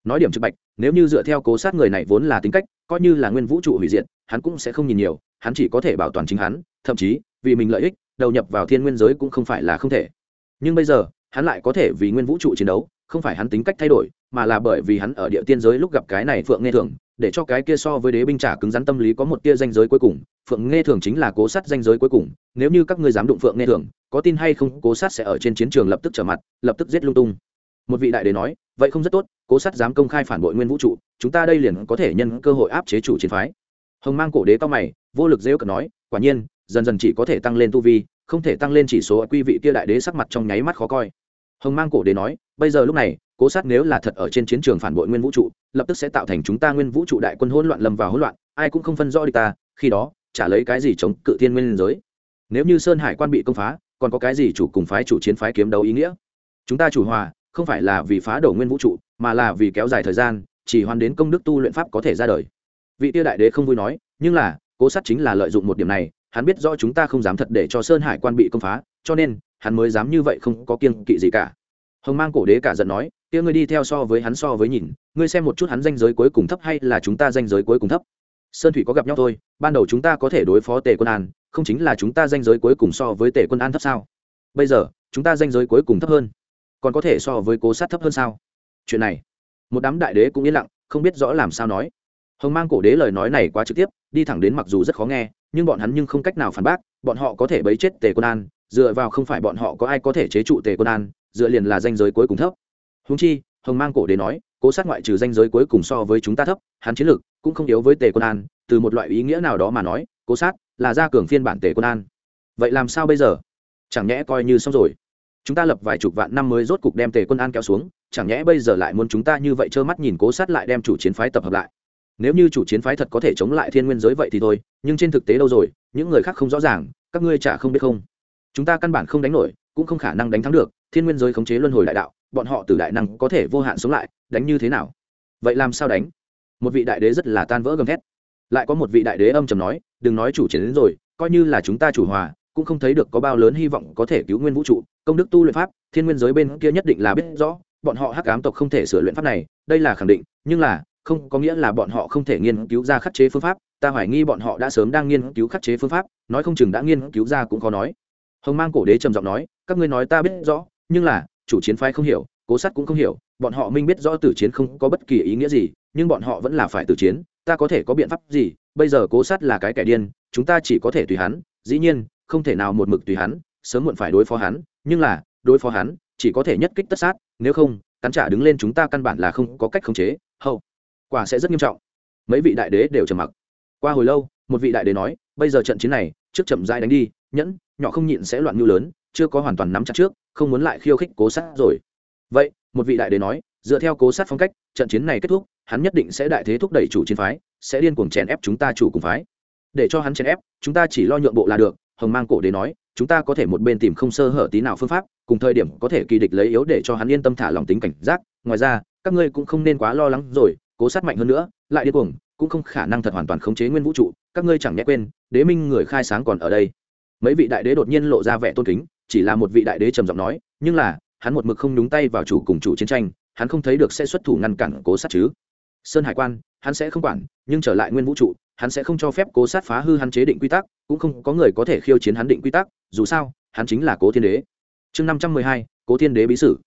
Nói điểm trực bạch, nếu như dựa theo cố sát người này vốn là tính cách, coi như là nguyên vũ trụ hủy diệt hắn cũng sẽ không nhìn nhiều, hắn chỉ có thể bảo toàn chính hắn, thậm chí, vì mình lợi ích, đầu nhập vào thiên nguyên giới cũng không phải là không thể. Nhưng bây giờ, hắn lại có thể vì nguyên vũ trụ chiến đấu, không phải hắn tính cách thay đổi, mà là bởi vì hắn ở địa tiên giới lúc gặp cái này phượng nghe thường, để cho cái kia so với đế binh trả cứng rắn tâm lý có một tia danh giới cuối cùng. Phượng nghe thường chính là cố sát danh giới cuối cùng, nếu như các ngươi dám đụng phượng nghe thường, có tin hay không, cố sát sẽ ở trên chiến trường lập tức trở mặt, lập tức giết lung tung. Một vị đại đế nói, vậy không rất tốt, cố sát dám công khai phản bội nguyên vũ trụ, chúng ta đây liền có thể nhân cơ hội áp chế chủ chiến phái hồng mang cổ đế cao mày, vô lực dễ cận nói, quả nhiên, dần dần chỉ có thể tăng lên tu vi, không thể tăng lên chỉ số quy vị kia đại đế sắc mặt trong nháy mắt khó coi. Hồng mang cổ đế nói, bây giờ lúc này, cố sát nếu là thật ở trên chiến trường phản bội nguyên vũ trụ, lập tức sẽ tạo thành chúng ta nguyên vũ trụ đại quân hỗn loạn lầm vào hỗn loạn, ai cũng không phân rõ đi ta, khi đó trả lấy cái gì chống cự thiên nguyên giới. Nếu như sơn hải quan bị công phá, còn có cái gì chủ cùng phái chủ chiến phái kiếm đấu ý nghĩa? Chúng ta chủ hòa, không phải là vì phá đổ nguyên vũ trụ, mà là vì kéo dài thời gian, chỉ hoàn đến công đức tu luyện pháp có thể ra đời vị tiêu đại đế không vui nói, nhưng là, cố sát chính là lợi dụng một điểm này, hắn biết rõ chúng ta không dám thật để cho sơn hải quan bị công phá, cho nên, hắn mới dám như vậy không có kiêng kỵ gì cả. Hồng mang cổ đế cả giận nói tia ngươi đi theo so với hắn so với nhìn, ngươi xem một chút hắn danh giới cuối cùng thấp hay là chúng ta danh giới cuối cùng thấp? Sơn thủy có gặp nhau thôi, ban đầu chúng ta có thể đối phó tề quân an, không chính là chúng ta danh giới cuối cùng so với tề quân an thấp sao? Bây giờ, chúng ta danh giới cuối cùng thấp hơn, còn có thể so với cố sát thấp hơn sao? Chuyện này, một đám đại đế cũng yên lặng, không biết rõ làm sao nói hồng mang cổ đế lời nói này quá trực tiếp, đi thẳng đến mặc dù rất khó nghe, nhưng bọn hắn nhưng không cách nào phản bác, bọn họ có thể bấy chết tề quân an, dựa vào không phải bọn họ có ai có thể chế trụ tề quân an, dựa liền là danh giới cuối cùng thấp. Húng chi, hồng mang cổ đế nói, cố sát ngoại trừ danh giới cuối cùng so với chúng ta thấp, hắn chiến lược cũng không yếu với tề quân an, từ một loại ý nghĩa nào đó mà nói, cố sát là gia cường phiên bản tề quân an. Vậy làm sao bây giờ? Chẳng nhẽ coi như xong rồi. Chúng ta lập vài chục vạn năm mới rốt cục đem tề quân an kéo xuống, chẳng nhẽ bây giờ lại muốn chúng ta như vậy trơ mắt nhìn cố sát lại đem chủ chiến phái tập hợp lại? Nếu như chủ chiến phái thật có thể chống lại thiên nguyên giới vậy thì thôi, nhưng trên thực tế đâu rồi, những người khác không rõ ràng, các ngươi chả không biết không? Chúng ta căn bản không đánh nổi, cũng không khả năng đánh thắng được, thiên nguyên giới khống chế luân hồi đại đạo, bọn họ từ đại năng có thể vô hạn sống lại, đánh như thế nào? Vậy làm sao đánh? Một vị đại đế rất là tan vỡ gầm thét. Lại có một vị đại đế âm trầm nói, đừng nói chủ chiến đến rồi, coi như là chúng ta chủ hòa, cũng không thấy được có bao lớn hy vọng có thể cứu nguyên vũ trụ. Công đức tu luyện pháp, thiên nguyên giới bên kia nhất định là biết rõ, bọn họ hắc ám tộc không thể sửa luyện pháp này, đây là khẳng định, nhưng là không có nghĩa là bọn họ không thể nghiên cứu ra khắc chế phương pháp, ta hoài nghi bọn họ đã sớm đang nghiên cứu khắc chế phương pháp, nói không chừng đã nghiên cứu ra cũng khó nói. Hồng mang cổ đế trầm giọng nói, các ngươi nói ta biết rõ, nhưng là, chủ chiến phái không hiểu, cố sát cũng không hiểu, bọn họ minh biết rõ tử chiến không có bất kỳ ý nghĩa gì, nhưng bọn họ vẫn là phải tử chiến, ta có thể có biện pháp gì, bây giờ cố sát là cái kẻ điên, chúng ta chỉ có thể tùy hắn, dĩ nhiên, không thể nào một mực tùy hắn, sớm muộn phải đối phó hắn, nhưng là, đối phó hắn, chỉ có thể nhất kích tất sát, nếu không, cắn trả đứng lên chúng ta căn bản là không có cách khống chế, hậu quả sẽ rất nghiêm trọng. Mấy vị đại đế đều trầm mặc. Qua hồi lâu, một vị đại đế nói, bây giờ trận chiến này, trước chậm dai đánh đi, nhẫn, nhỏ không nhịn sẽ loạn nhu lớn, chưa có hoàn toàn nắm chặt trước, không muốn lại khiêu khích cố sát rồi. Vậy, một vị đại đế nói, dựa theo cố sát phong cách, trận chiến này kết thúc, hắn nhất định sẽ đại thế thúc đẩy chủ chiến phái, sẽ điên cuồng chèn ép chúng ta chủ cùng phái. Để cho hắn chèn ép, chúng ta chỉ lo nhượng bộ là được, hồng mang cổ đế nói, chúng ta có thể một bên tìm không sơ hở tí nào phương pháp, cùng thời điểm có thể kỳ địch lấy yếu để cho hắn yên tâm thả lòng tính cảnh giác. Ngoài ra, các ngươi cũng không nên quá lo lắng rồi cố sát mạnh hơn nữa, lại điên cuồng, cũng không khả năng thật hoàn toàn khống chế nguyên vũ trụ, các ngươi chẳng nhẽ quên, đế minh người khai sáng còn ở đây. Mấy vị đại đế đột nhiên lộ ra vẻ tôn kính, chỉ là một vị đại đế trầm giọng nói, nhưng là, hắn một mực không nhúng tay vào chủ cùng chủ chiến tranh, hắn không thấy được sẽ xuất thủ ngăn cản cố sát chứ. Sơn hải quan, hắn sẽ không quản, nhưng trở lại nguyên vũ trụ, hắn sẽ không cho phép cố sát phá hư hắn chế định quy tắc, cũng không có người có thể khiêu chiến hắn định quy tắc, dù sao, hắn chính là cố thiên đế. Chương năm trăm mười hai, cố thiên đế bí sử.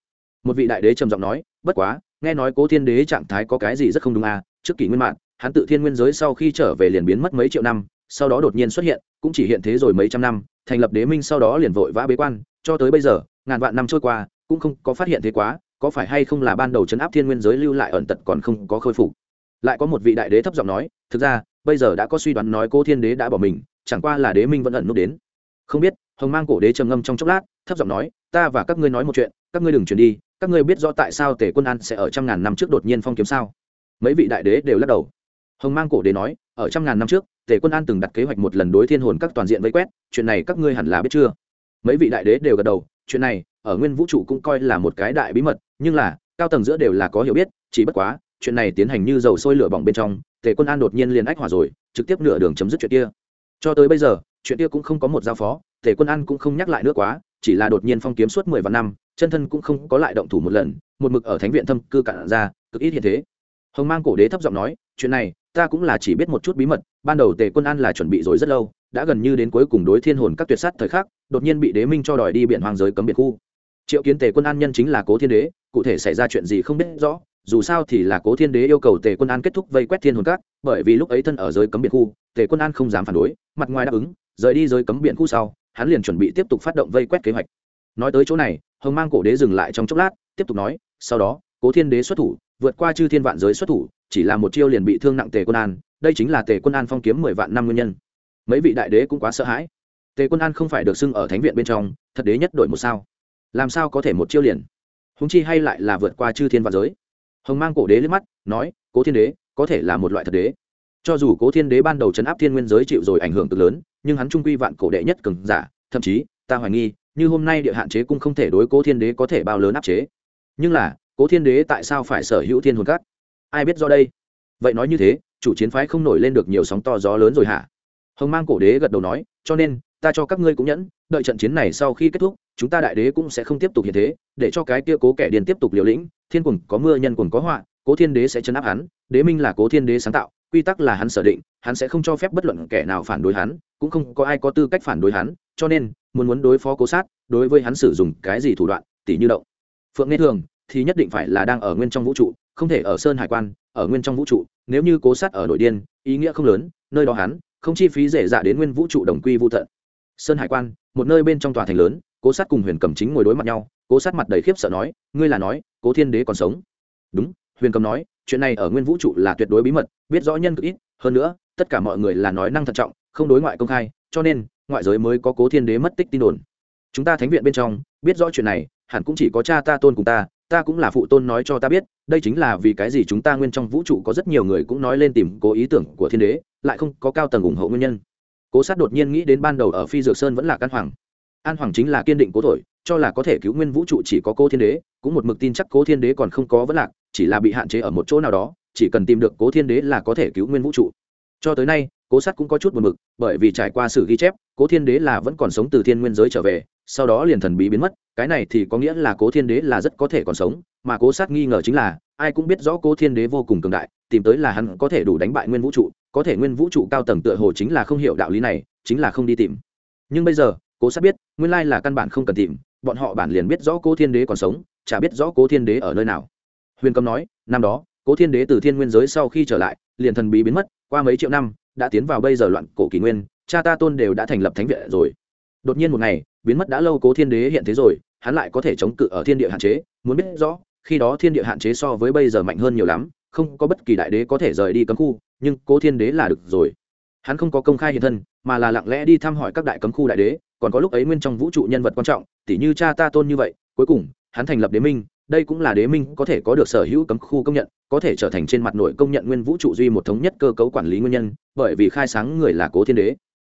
Một vị đại đế trầm giọng nói, bất quá nghe nói cố thiên đế trạng thái có cái gì rất không đúng à? Trước kỷ nguyên mạng, hắn tự thiên nguyên giới sau khi trở về liền biến mất mấy triệu năm, sau đó đột nhiên xuất hiện, cũng chỉ hiện thế rồi mấy trăm năm, thành lập đế minh sau đó liền vội vã bế quan, cho tới bây giờ, ngàn vạn năm trôi qua, cũng không có phát hiện thế quá, có phải hay không là ban đầu chấn áp thiên nguyên giới lưu lại ẩn tật còn không có khôi phục? Lại có một vị đại đế thấp giọng nói, thực ra, bây giờ đã có suy đoán nói cô thiên đế đã bỏ mình, chẳng qua là đế minh vẫn ẩn nút đến. Không biết. Hồng mang cổ đế trầm ngâm trong chốc lát, thấp giọng nói, ta và các ngươi nói một chuyện, các ngươi đừng chuyển đi các ngươi biết rõ tại sao tề quân an sẽ ở trăm ngàn năm trước đột nhiên phong kiếm sao? Mấy vị đại đế đều lắc đầu. Hồng mang cổ đế nói, ở trăm ngàn năm trước, tề quân an từng đặt kế hoạch một lần đối thiên hồn các toàn diện vây quét, chuyện này các ngươi hẳn là biết chưa? Mấy vị đại đế đều gật đầu, chuyện này, ở nguyên vũ trụ cũng coi là một cái đại bí mật, nhưng là, cao tầng giữa đều là có hiểu biết, chỉ bất quá, chuyện này tiến hành như dầu sôi lửa bỏng bên trong, tề quân an đột nhiên liền ách hỏa rồi, trực tiếp nửa đường chấm dứt chuyện kia. Cho tới bây giờ, chuyện kia cũng không có một giao phó, tề quân an cũng không nhắc lại nữa quá, chỉ là đột nhiên phong kiếm suốt mười vạn năm chân thân cũng không có lại động thủ một lần, một mực ở thánh viện thâm cư cạn ra, cực ít hiện thế. Hồng mang cổ đế thấp giọng nói, chuyện này, ta cũng là chỉ biết một chút bí mật, ban đầu tề quân an là chuẩn bị rồi rất lâu, đã gần như đến cuối cùng đối thiên hồn các tuyệt sát thời khắc, đột nhiên bị đế minh cho đòi đi biển hoàng giới cấm biển khu. Triệu kiến tề quân an nhân chính là cố thiên đế, cụ thể xảy ra chuyện gì không biết rõ, dù sao thì là cố thiên đế yêu cầu tề quân an kết thúc vây quét thiên hồn các, bởi vì lúc ấy thân ở giới cấm biển khu, tề quân an không dám phản đối, mặt ngoài đáp ứng, rời đi giới cấm biển khu sau, hắn liền chuẩn bị tiếp tục phát động vây quét kế hoạch. Nói tới chỗ này hồng mang cổ đế dừng lại trong chốc lát, tiếp tục nói, sau đó, cố thiên đế xuất thủ, vượt qua chư thiên vạn giới xuất thủ, chỉ là một chiêu liền bị thương nặng tề quân an, đây chính là tề quân an phong kiếm mười vạn năm nguyên nhân. Mấy vị đại đế cũng quá sợ hãi. Tề quân an không phải được xưng ở thánh viện bên trong, thật đế nhất đổi một sao. Làm sao có thể một chiêu liền? Húng chi hay lại là vượt qua chư thiên vạn giới. Hồng mang cổ đế lên mắt, nói, cố thiên đế, có thể là một loại thật đế. Cho dù cố thiên đế ban đầu chấn áp thiên nguyên giới chịu rồi ảnh hưởng cực lớn, nhưng hắn trung quy vạn cổ đệ nhất cường giả, thậm chí, ta hoài nghi như hôm nay địa hạn chế cung không thể đối cố thiên đế có thể bao lớn áp chế. Nhưng là, cố thiên đế tại sao phải sở hữu thiên hồn cát? ai biết do đây? Vậy nói như thế, chủ chiến phái không nổi lên được nhiều sóng to gió lớn rồi hả? Hồng mang cổ đế gật đầu nói, cho nên, ta cho các ngươi cũng nhẫn, đợi trận chiến này sau khi kết thúc, chúng ta đại đế cũng sẽ không tiếp tục hiện thế, để cho cái kia cố kẻ điền tiếp tục liều lĩnh, thiên quần có mưa nhân quần có họa, cố thiên đế sẽ chấn áp hắn, đế minh là cố thiên đế sáng tạo, quy tắc là hắn sở định, hắn sẽ không cho phép bất luận kẻ nào phản đối hắn, cũng không có ai có tư cách phản đối hắn, cho nên muốn muốn đối phó cố sát, đối với hắn sử dụng cái gì thủ đoạn tỷ như động. Phượng nghe thường thì nhất định phải là đang ở nguyên trong vũ trụ, không thể ở sơn hải quan, ở nguyên trong vũ trụ. Nếu như cố sát ở nội điên, ý nghĩa không lớn, nơi đó hắn, không chi phí dễ dạ đến nguyên vũ trụ đồng quy vô tận. Sơn hải quan, một nơi bên trong tòa thành lớn, cố sát cùng huyền cầm chính ngồi đối mặt nhau, cố sát mặt đầy khiếp sợ nói, ngươi là nói, cố thiên đế còn sống? Đúng, huyền cầm nói, chuyện này ở nguyên vũ trụ là tuyệt đối bí mật, biết rõ nhân cực ít, hơn nữa, tất cả mọi người là nói năng thận trọng, không đối ngoại công khai, cho nên ngoại giới mới có cố thiên đế mất tích tin đồn. Chúng ta thánh viện bên trong, biết rõ chuyện này, hẳn cũng chỉ có cha ta tôn cùng ta ta cũng là phụ tôn nói cho ta biết, đây chính là vì cái gì chúng ta nguyên trong vũ trụ có rất nhiều người cũng nói lên tìm cố ý tưởng của thiên đế, lại không có cao tầng ủng hộ nguyên nhân. Cố sát đột nhiên nghĩ đến ban đầu ở phi dược sơn vẫn là căn hoàng. An hoàng chính là kiên định cố thổi cho là có thể cứu nguyên vũ trụ chỉ có cố thiên đế, cũng một mực tin chắc cố thiên đế còn không có vẫn lạc, chỉ là bị hạn chế ở một chỗ nào đó, chỉ cần tìm được cố thiên đế là có thể cứu nguyên vũ trụ. Cho tới nay cố sát cũng có chút buồn mực, bởi vì trải qua sự ghi chép, cố thiên đế là vẫn còn sống từ thiên nguyên giới trở về, sau đó liền thần bí biến mất, cái này thì có nghĩa là cố thiên đế là rất có thể còn sống, mà cố sát nghi ngờ chính là, ai cũng biết rõ cố thiên đế vô cùng cường đại, tìm tới là hắn có thể đủ đánh bại nguyên vũ trụ, có thể nguyên vũ trụ cao tầng tựa hồ chính là không hiểu đạo lý này, chính là không đi tìm. Nhưng bây giờ, cố sát biết, nguyên lai là căn bản không cần tìm, bọn họ bản liền biết rõ cố thiên đế còn sống, chả biết rõ cố thiên đế ở nơi nào. Huyền cầm nói, năm đó, cố thiên đế từ thiên nguyên giới sau khi trở lại, liền thần bí biến mất, qua mấy triệu năm đã tiến vào bây giờ loạn cổ kỷ nguyên, cha ta tôn đều đã thành lập thánh viện rồi. Đột nhiên một ngày, biến mất đã lâu cố thiên đế hiện thế rồi, hắn lại có thể chống cự ở thiên địa hạn chế, muốn biết rõ, khi đó thiên địa hạn chế so với bây giờ mạnh hơn nhiều lắm, không có bất kỳ đại đế có thể rời đi cấm khu, nhưng cố thiên đế là được rồi. Hắn không có công khai hiện thân, mà là lặng lẽ đi thăm hỏi các đại cấm khu đại đế, còn có lúc ấy nguyên trong vũ trụ nhân vật quan trọng tỷ như cha ta tôn như vậy, cuối cùng, hắn thành lập đế minh đây cũng là đế minh có thể có được sở hữu cấm khu công nhận, có thể trở thành trên mặt nội công nhận nguyên vũ trụ duy một thống nhất cơ cấu quản lý nguyên nhân, bởi vì khai sáng người là cố thiên đế.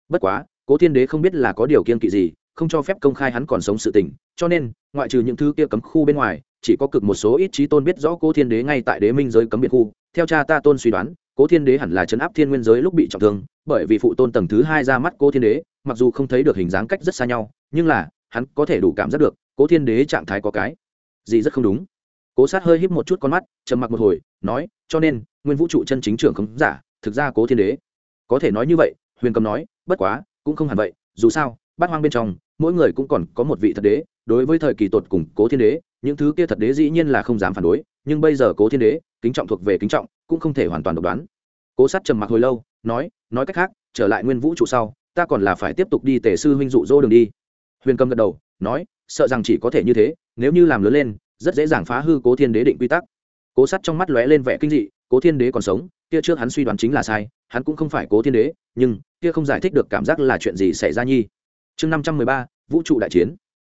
Bất quá, cố thiên đế không biết là có điều kiên kỵ gì, không cho phép công khai hắn còn sống sự tình, cho nên, ngoại trừ những thứ kia cấm khu bên ngoài, chỉ có cực một số ít trí tôn biết rõ cố thiên đế ngay tại đế minh giới cấm biệt khu. Theo cha ta tôn suy đoán, cố thiên đế hẳn là chấn áp thiên nguyên giới lúc bị trọng thương, bởi vì phụ tôn tầng thứ hai ra mắt cố thiên đế, mặc dù không thấy được hình dáng cách rất xa nhau, nhưng là, hắn có thể đủ cảm giác được, cố thiên đế trạng thái có cái gì rất không đúng. Cố sát hơi híp một chút con mắt, trầm mặc một hồi, nói, cho nên, nguyên vũ trụ chân chính trưởng không giả, thực ra cố thiên đế. Có thể nói như vậy, huyền cầm nói, bất quá, cũng không hẳn vậy, dù sao, bát hoang bên trong, mỗi người cũng còn có một vị thật đế, đối với thời kỳ tột cùng cố thiên đế, những thứ kia thật đế dĩ nhiên là không dám phản đối, nhưng bây giờ cố thiên đế, kính trọng thuộc về kính trọng, cũng không thể hoàn toàn độc đoán. Cố sát trầm mặc hồi lâu, nói nói cách khác, trở lại nguyên vũ trụ sau, ta còn là phải tiếp tục đi tề sư huynh dụ dỗ đường đi. Huyền cầm gật đầu, nói, sợ rằng chỉ có thể như thế nếu như làm lớn lên, rất dễ dàng phá hư cố thiên đế định quy tắc. Cố sắt trong mắt lóe lên vẻ kinh dị, cố thiên đế còn sống, kia trước hắn suy đoán chính là sai, hắn cũng không phải cố thiên đế, nhưng kia không giải thích được cảm giác là chuyện gì xảy ra nhi. Chương năm trăm mười ba, vũ trụ đại chiến.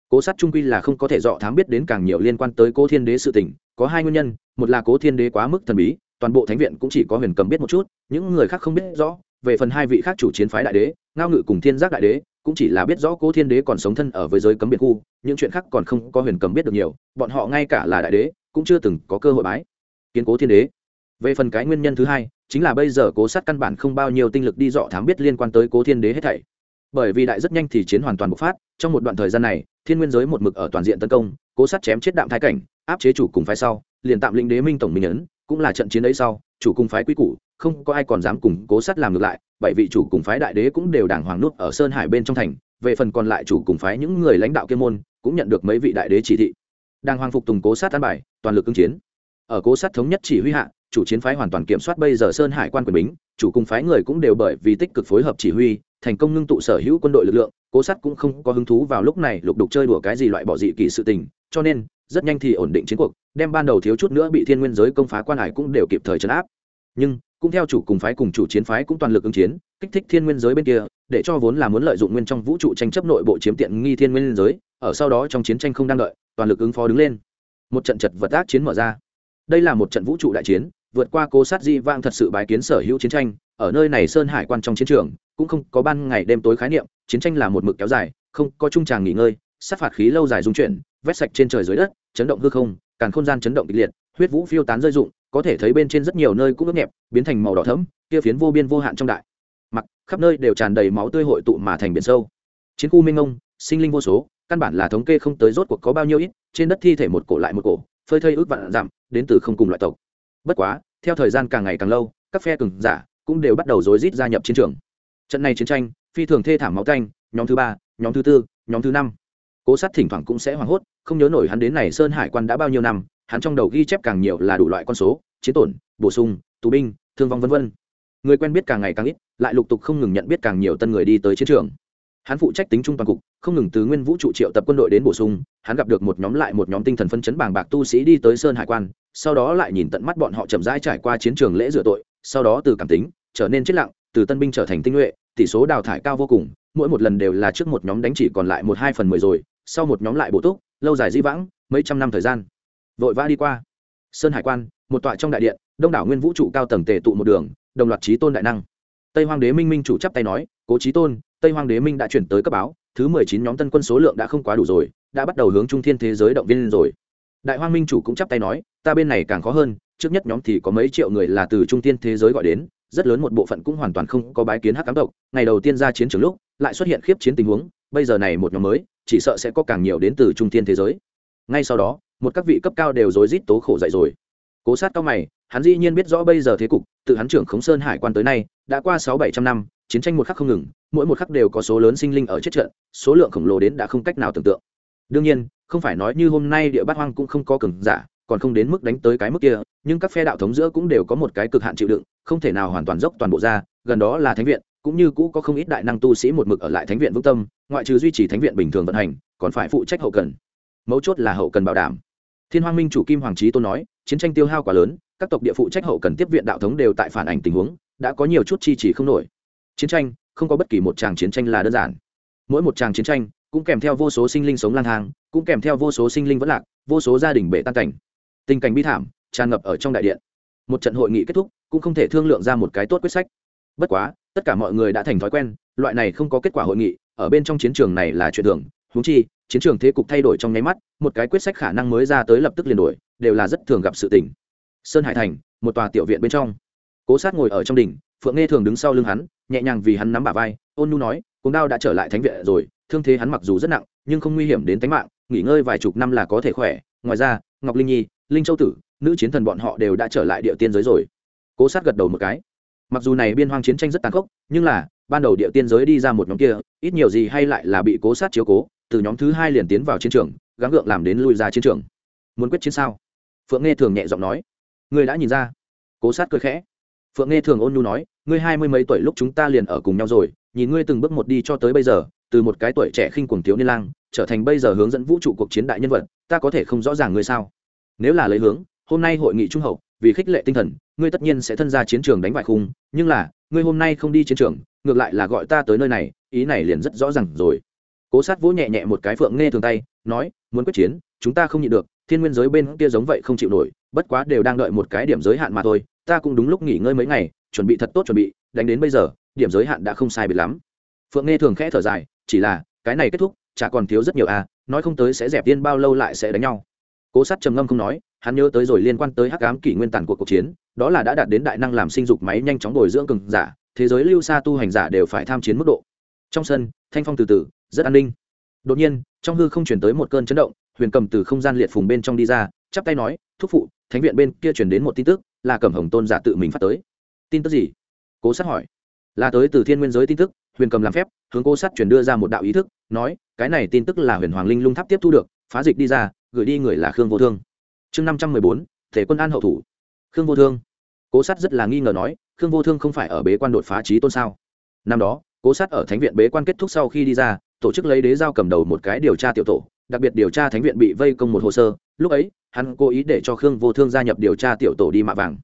Cố sát trung quy là không có thể dọ thám biết đến càng nhiều liên quan tới cố thiên đế sự tình, có hai nguyên nhân, một là cố thiên đế quá mức thần bí, toàn bộ thánh viện cũng chỉ có huyền cầm biết một chút, những người khác không biết rõ, về phần hai vị khác chủ chiến phái đại đế, ngao ngự cùng thiên giác đại đế cũng chỉ là biết rõ cố thiên đế còn sống thân ở với giới cấm biệt khu, những chuyện khác còn không có huyền cầm biết được nhiều, bọn họ ngay cả là đại đế cũng chưa từng có cơ hội bái. Kiến cố thiên đế. Về phần cái nguyên nhân thứ hai, chính là bây giờ cố sát căn bản không bao nhiêu tinh lực đi dọ thám biết liên quan tới cố thiên đế hết thảy. Bởi vì đại rất nhanh thì chiến hoàn toàn bộc phát, trong một đoạn thời gian này, thiên nguyên giới một mực ở toàn diện tấn công, cố sát chém chết đạm thái cảnh, áp chế chủ cùng phái sau, liền tạm lĩnh đế minh tổng minh ấn, cũng là trận chiến ấy sau, chủ cùng phái quy củ không có ai còn dám cùng cố sát làm ngược lại, bảy vị chủ cùng phái đại đế cũng đều đàng hoàng nút ở sơn hải bên trong thành, về phần còn lại chủ cùng phái những người lãnh đạo kiên môn, cũng nhận được mấy vị đại đế chỉ thị. Đàng hoàng phục tùng cố sát an bài, toàn lực ứng chiến. Ở cố sát thống nhất chỉ huy hạ, chủ chiến phái hoàn toàn kiểm soát bây giờ sơn hải quan quyền bính, chủ cùng phái người cũng đều bởi vì tích cực phối hợp chỉ huy, thành công ngưng tụ sở hữu quân đội lực lượng, cố sát cũng không có hứng thú vào lúc này lục đục chơi đùa cái gì loại bỏ dị kỳ sự tình, cho nên, rất nhanh thì ổn định chiến cuộc, đem ban đầu thiếu chút nữa bị thiên nguyên giới công phá quan hải cũng đều kịp thời chấn áp. Nhưng cũng theo chủ cùng phái cùng chủ chiến phái cũng toàn lực ứng chiến, kích thích thiên nguyên giới bên kia, để cho vốn là muốn lợi dụng nguyên trong vũ trụ tranh chấp nội bộ chiếm tiện nghi thiên nguyên giới, ở sau đó trong chiến tranh không đang đợi, toàn lực ứng phó đứng lên. Một trận chật vật ác chiến mở ra. Đây là một trận vũ trụ đại chiến, vượt qua cố sát di vang thật sự bài kiến sở hữu chiến tranh, ở nơi này sơn hải quan trong chiến trường, cũng không có ban ngày đêm tối khái niệm, chiến tranh là một mực kéo dài, không có trung tràng nghỉ ngơi, sát phạt khí lâu dài dung chuyển vét sạch trên trời dưới đất, chấn động hư không, càn không gian chấn động kịch liệt, huyết vũ phiêu tán rơi rụng có thể thấy bên trên rất nhiều nơi cũng ướt nhẹp, biến thành màu đỏ thẫm, kia phiến vô biên vô hạn trong đại. Mặc, khắp nơi đều tràn đầy máu tươi hội tụ mà thành biển sâu. Chiến khu minh ông, sinh linh vô số, căn bản là thống kê không tới rốt cuộc có bao nhiêu ít, trên đất thi thể một cổ lại một cổ, phơi thây ước vạn giảm đến từ không cùng loại tộc. Bất quá, theo thời gian càng ngày càng lâu, các phe cường giả cũng đều bắt đầu rối rít gia nhập chiến trường. Trận này chiến tranh, phi thường thê thảm máu canh nhóm thứ ba, nhóm thứ tư, nhóm thứ năm. Cố sát thỉnh thoảng cũng sẽ hoảng hốt, không nhớ nổi hắn đến này sơn hải quan đã bao nhiêu năm hắn trong đầu ghi chép càng nhiều là đủ loại con số, chiến tổn, bổ sung, tù binh, thương vong v v người quen biết càng ngày càng ít, lại lục tục không ngừng nhận biết càng nhiều tân người đi tới chiến trường. Hắn phụ trách tính trung toàn cục, không ngừng từ nguyên vũ trụ triệu tập quân đội đến bổ sung, hắn gặp được một nhóm lại một nhóm tinh thần phân chấn bàng bạc tu sĩ đi tới sơn hải quan, sau đó lại nhìn tận mắt bọn họ chậm rãi trải qua chiến trường lễ rửa tội, sau đó từ cảm tính, trở nên chết lặng, từ tân binh trở thành tinh nhuệ, tỷ số đào thải cao vô cùng, mỗi một lần đều là trước một nhóm đánh chỉ còn lại một hai phần mười rồi, sau một nhóm lại bổ túc, lâu dài di vãng, mấy trăm năm thời gian vội vã đi qua. Sơn hải quan, một tọa trong đại điện, đông đảo nguyên vũ trụ cao tầng tề tụ một đường, đồng loạt trí tôn đại năng. Tây hoàng đế minh minh chủ chắp tay nói, cố trí tôn, tây hoàng đế minh đã chuyển tới cấp báo, thứ mười chín nhóm tân quân số lượng đã không quá đủ rồi, đã bắt đầu hướng trung thiên thế giới động viên rồi. Đại hoàng minh chủ cũng chắp tay nói, ta bên này càng khó hơn, trước nhất nhóm thì có mấy triệu người là từ trung thiên thế giới gọi đến, rất lớn một bộ phận cũng hoàn toàn không có bái kiến hắc cám tộc, ngày đầu tiên ra chiến trường lúc, lại xuất hiện khiếp chiến tình huống, bây giờ này một nhóm mới, chỉ sợ sẽ có càng nhiều đến từ trung thiên thế giới. Ngay sau đó một các vị cấp cao đều rối rít tố khổ dậy rồi. Cố sát cao mày, hắn dĩ nhiên biết rõ bây giờ thế cục tự hắn trưởng khống sơn hải quan tới nay, đã qua sáu bảy trăm năm, chiến tranh một khắc không ngừng, mỗi một khắc đều có số lớn sinh linh ở chết trận, số lượng khổng lồ đến đã không cách nào tưởng tượng. Đương nhiên, không phải nói như hôm nay địa bát hoang cũng không có cường giả, còn không đến mức đánh tới cái mức kia, nhưng các phe đạo thống giữa cũng đều có một cái cực hạn chịu đựng, không thể nào hoàn toàn dốc toàn bộ ra, gần đó là thánh viện, cũng như cũ có không ít đại năng tu sĩ một mực ở lại thánh viện vững tâm, ngoại trừ duy trì thánh viện bình thường vận hành, còn phải phụ trách hậu cần. Mấu chốt là hậu cần bảo đảm thiên hoàng minh chủ kim hoàng trí tôn nói, chiến tranh tiêu hao quá lớn, các tộc địa phụ trách hậu cần tiếp viện đạo thống đều tại phản ảnh tình huống, đã có nhiều chút chi chỉ không nổi. Chiến tranh, không có bất kỳ một tràng chiến tranh là đơn giản. Mỗi một tràng chiến tranh, cũng kèm theo vô số sinh linh sống lang thang, cũng kèm theo vô số sinh linh vẫn lạc, vô số gia đình bể tan cảnh. Tình cảnh bi thảm, tràn ngập ở trong đại điện. Một trận hội nghị kết thúc, cũng không thể thương lượng ra một cái tốt quyết sách. Bất quá, tất cả mọi người đã thành thói quen, loại này không có kết quả hội nghị, ở bên trong chiến trường này là chuyện thường huống chi, chiến trường thế cục thay đổi trong nháy mắt, một cái quyết sách khả năng mới ra tới lập tức liền đổi, đều là rất thường gặp sự tình. Sơn hải thành, một tòa tiểu viện bên trong. Cố sát ngồi ở trong đỉnh, phượng nghe thường đứng sau lưng hắn, nhẹ nhàng vì hắn nắm bả vai, ôn nu nói, cuồng đao đã trở lại thánh viện rồi, thương thế hắn mặc dù rất nặng, nhưng không nguy hiểm đến tính mạng, nghỉ ngơi vài chục năm là có thể khỏe. Ngoài ra, ngọc linh nhi, linh châu tử, nữ chiến thần bọn họ đều đã trở lại địa tiên giới rồi. Cố sát gật đầu một cái. Mặc dù này biên hoang chiến tranh rất tàn khốc, nhưng là, ban đầu địa tiên giới đi ra một nhóm kia, ít nhiều gì hay lại là bị cố sát chiếu cố từ nhóm thứ hai liền tiến vào chiến trường, gắng gượng làm đến lui ra chiến trường. Muốn quyết chiến sao? Phượng nghe thường nhẹ giọng nói. Người đã nhìn ra. Cố sát cười khẽ. Phượng nghe thường ôn nhu nói, ngươi hai mươi mấy tuổi lúc chúng ta liền ở cùng nhau rồi, nhìn ngươi từng bước một đi cho tới bây giờ, từ một cái tuổi trẻ khinh cuồng thiếu niên lang, trở thành bây giờ hướng dẫn vũ trụ cuộc chiến đại nhân vật, ta có thể không rõ ràng ngươi sao? Nếu là lấy hướng, hôm nay hội nghị trung hậu, vì khích lệ tinh thần, ngươi tất nhiên sẽ thân ra chiến trường đánh bại khung, nhưng là, ngươi hôm nay không đi chiến trường, ngược lại là gọi ta tới nơi này, ý này liền rất rõ ràng rồi cố sát vỗ nhẹ nhẹ một cái phượng nghe thường tay, nói, muốn quyết chiến, chúng ta không nhịn được, thiên nguyên giới bên kia giống vậy không chịu nổi, bất quá đều đang đợi một cái điểm giới hạn mà thôi, ta cũng đúng lúc nghỉ ngơi mấy ngày, chuẩn bị thật tốt chuẩn bị, đánh đến bây giờ, điểm giới hạn đã không sai biệt lắm. Phượng nghe thường khẽ thở dài, chỉ là, cái này kết thúc, chả còn thiếu rất nhiều à nói không tới sẽ dẹp tiên bao lâu lại sẽ đánh nhau. Cố sát trầm ngâm không nói, hắn nhớ tới rồi liên quan tới hắc ám kỷ nguyên tàn cuộc cuộc chiến, đó là đã đạt đến đại năng làm sinh dục máy nhanh chóng bồi dưỡng cường giả, thế giới lưu xa tu hành giả đều phải tham chiến mức độ. Trong sân, thanh phong từ từ rất an ninh. Đột nhiên, trong hư không chuyển tới một cơn chấn động, huyền cầm từ không gian liệt phùng bên trong đi ra, chắp tay nói, thúc phụ, thánh viện bên kia chuyển đến một tin tức, là cẩm hồng tôn giả tự mình phát tới. Tin tức gì? Cố sát hỏi. Là tới từ thiên nguyên giới tin tức, huyền cầm làm phép, hướng cố sát chuyển đưa ra một đạo ý thức, nói, cái này tin tức là huyền hoàng linh lung tháp tiếp thu được, phá dịch đi ra, gửi đi người là khương vô thương. Chương năm trăm mười bốn, thể quân an hậu thủ. Khương vô thương. Cố sát rất là nghi ngờ nói, khương vô thương không phải ở bế quan đột phá trí tôn sao? Năm đó, cố sát ở thánh viện bế quan kết thúc sau khi đi ra tổ chức lấy đế giao cầm đầu một cái điều tra tiểu tổ, đặc biệt điều tra thánh viện bị vây công một hồ sơ. Lúc ấy, hắn cố ý để cho khương vô thương gia nhập điều tra tiểu tổ đi mạ vàng.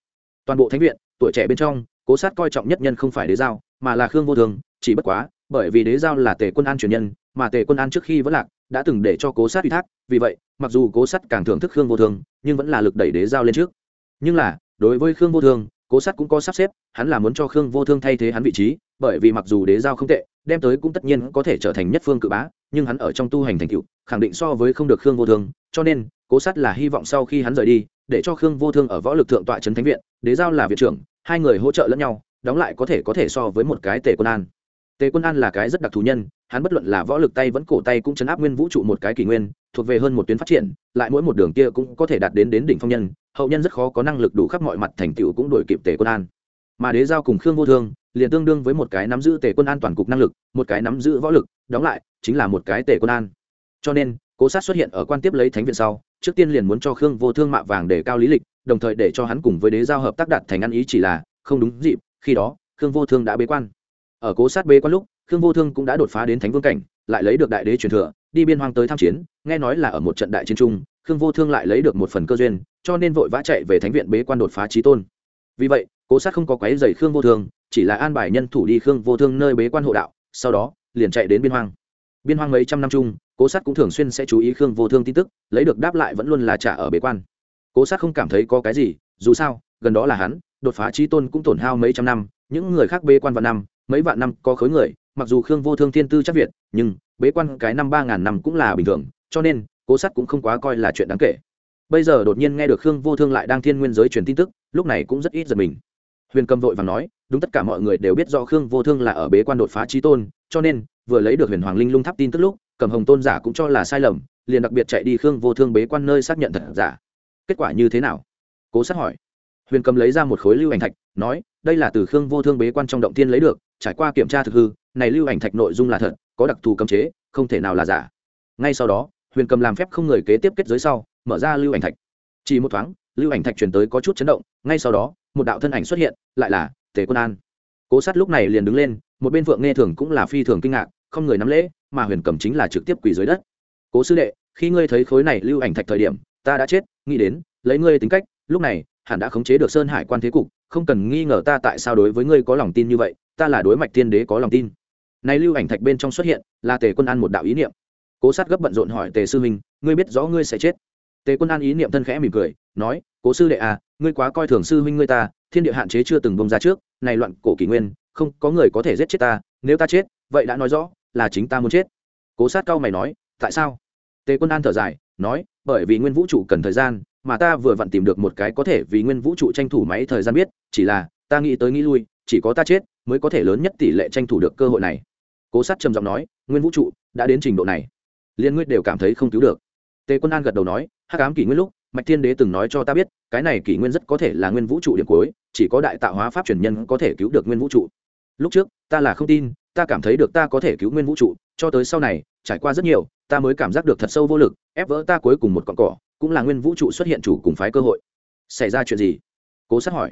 Toàn bộ thánh viện, tuổi trẻ bên trong, cố sát coi trọng nhất nhân không phải đế giao, mà là khương vô thương, chỉ bất quá, bởi vì đế giao là tề quân an truyền nhân, mà tề quân an trước khi vẫn lạc, đã từng để cho cố sát ủy thác. Vì vậy, mặc dù cố sát càng thưởng thức khương vô thương, nhưng vẫn là lực đẩy đế giao lên trước. Nhưng là, đối với khương vô thương, cố sát cũng có sắp xếp, hắn là muốn cho khương vô thương thay thế hắn vị trí bởi vì mặc dù đế giao không tệ đem tới cũng tất nhiên có thể trở thành nhất phương cự bá nhưng hắn ở trong tu hành thành Cựu, khẳng định so với không được khương vô thương cho nên cố sát là hy vọng sau khi hắn rời đi để cho khương vô thương ở võ lực thượng tọa trấn thánh viện đế giao là viện trưởng hai người hỗ trợ lẫn nhau đóng lại có thể có thể so với một cái tề quân an. Tề quân an là cái rất đặc thù nhân hắn bất luận là võ lực tay vẫn cổ tay cũng chấn áp nguyên vũ trụ một cái kỷ nguyên thuộc về hơn một tuyến phát triển lại mỗi một đường kia cũng có thể đạt đến đến đỉnh phong nhân hậu nhân rất khó có năng lực đủ khắp mọi mặt thành tựu cũng đổi kịp tề quân an. Mà đế giao cùng khương vô thương liền tương đương với một cái nắm giữ tề quân an toàn cục năng lực, một cái nắm giữ võ lực, đóng lại, chính là một cái tề quân an. Cho nên, cố sát xuất hiện ở quan tiếp lấy thánh viện sau, trước tiên liền muốn cho khương vô thương mạ vàng để cao lý lịch, đồng thời để cho hắn cùng với đế giao hợp tác đạt thành ăn ý chỉ là, không đúng dịp, khi đó, khương vô thương đã bế quan. Ở cố sát bế quan lúc, khương vô thương cũng đã đột phá đến thánh vương cảnh, lại lấy được đại đế truyền thừa, đi biên hoang tới tham chiến, nghe nói là ở một trận đại chiến trung khương vô thương lại lấy được một phần cơ duyên, cho nên vội vã chạy về thánh viện bế quan đột phá trí tôn. Vì vậy, cố sát không có quái dày khương vô thương chỉ là an bài nhân thủ đi khương vô thương nơi bế quan hộ đạo, sau đó, liền chạy đến biên hoang. Biên hoang mấy trăm năm chung, cố sát cũng thường xuyên sẽ chú ý khương vô thương tin tức, lấy được đáp lại vẫn luôn là trả ở bế quan. Cố sát không cảm thấy có cái gì, dù sao, gần đó là hắn, đột phá trí tôn cũng tổn hao mấy trăm năm, những người khác bế quan vạn năm, mấy vạn năm có khối người, mặc dù khương vô thương thiên tư chắc việt, nhưng bế quan cái năm ba ngàn năm cũng là bình thường, cho nên, cố sát cũng không quá coi là chuyện đáng kể. Bây giờ đột nhiên nghe được khương vô thương lại đang thiên nguyên giới truyền tin tức, lúc này cũng rất ít giật mình huyền cầm vội và nói, đúng tất cả mọi người đều biết do khương vô thương là ở bế quan đột phá trí tôn, cho nên, vừa lấy được huyền hoàng linh lung tháp tin tức lúc cầm hồng tôn giả cũng cho là sai lầm, liền đặc biệt chạy đi khương vô thương bế quan nơi xác nhận thật giả. Kết quả như thế nào? Cố sát hỏi. Huyền cầm lấy ra một khối lưu ảnh thạch, nói, đây là từ khương vô thương bế quan trong động tiên lấy được, trải qua kiểm tra thực hư, này lưu ảnh thạch nội dung là thật, có đặc thù cấm chế, không thể nào là giả. Ngay sau đó, huyền cầm làm phép không người kế tiếp kết giới sau, mở ra lưu ảnh thạch. Chỉ một thoáng, lưu ảnh thạch truyền tới có chút chấn động, ngay sau đó một đạo thân ảnh xuất hiện, lại là tề quân an. Cố sát lúc này liền đứng lên, một bên phượng nghe thường cũng là phi thường kinh ngạc, không người nắm lễ, mà huyền cầm chính là trực tiếp quỳ dưới đất. Cố sư đệ, khi ngươi thấy khối này lưu ảnh thạch thời điểm, ta đã chết, nghĩ đến, lấy ngươi tính cách, lúc này, hẳn đã khống chế được sơn hải quan thế cục, không cần nghi ngờ ta tại sao đối với ngươi có lòng tin như vậy, ta là đối mạch thiên đế có lòng tin. Này lưu ảnh thạch bên trong xuất hiện, là tề quân an một đạo ý niệm. Cố sát gấp bận rộn hỏi tề sư huynh, ngươi biết rõ ngươi sẽ chết? Tề quân an ý niệm thân khẽ mỉm cười, nói, cố sư đệ à ngươi quá coi thường sư huynh ngươi ta, thiên địa hạn chế chưa từng bông ra trước, này loạn cổ kỷ nguyên, không, có người có thể giết chết ta, nếu ta chết, vậy đã nói rõ, là chính ta muốn chết. Cố sát cao mày nói, tại sao? Tề quân an thở dài, nói, bởi vì nguyên vũ trụ cần thời gian, mà ta vừa vặn tìm được một cái có thể vì nguyên vũ trụ tranh thủ máy thời gian biết, chỉ là, ta nghĩ tới nghĩ lui, chỉ có ta chết, mới có thể lớn nhất tỷ lệ tranh thủ được cơ hội này. Cố sát trầm giọng nói, nguyên vũ trụ đã đến trình độ này liên nguyên đều cảm thấy không cứu được. Tề quân an gật đầu nói, hắc ám kỷ nguyên lúc mạch thiên đế từng nói cho ta biết, cái này kỷ nguyên rất có thể là nguyên vũ trụ điểm cuối, chỉ có đại tạo hóa pháp truyền nhân có thể cứu được nguyên vũ trụ. Lúc trước, ta là không tin, ta cảm thấy được ta có thể cứu nguyên vũ trụ, cho tới sau này, trải qua rất nhiều, ta mới cảm giác được thật sâu vô lực, ép vỡ ta cuối cùng một con cỏ, cũng là nguyên vũ trụ xuất hiện chủ cùng phái cơ hội. Xảy ra chuyện gì? Cố sát hỏi.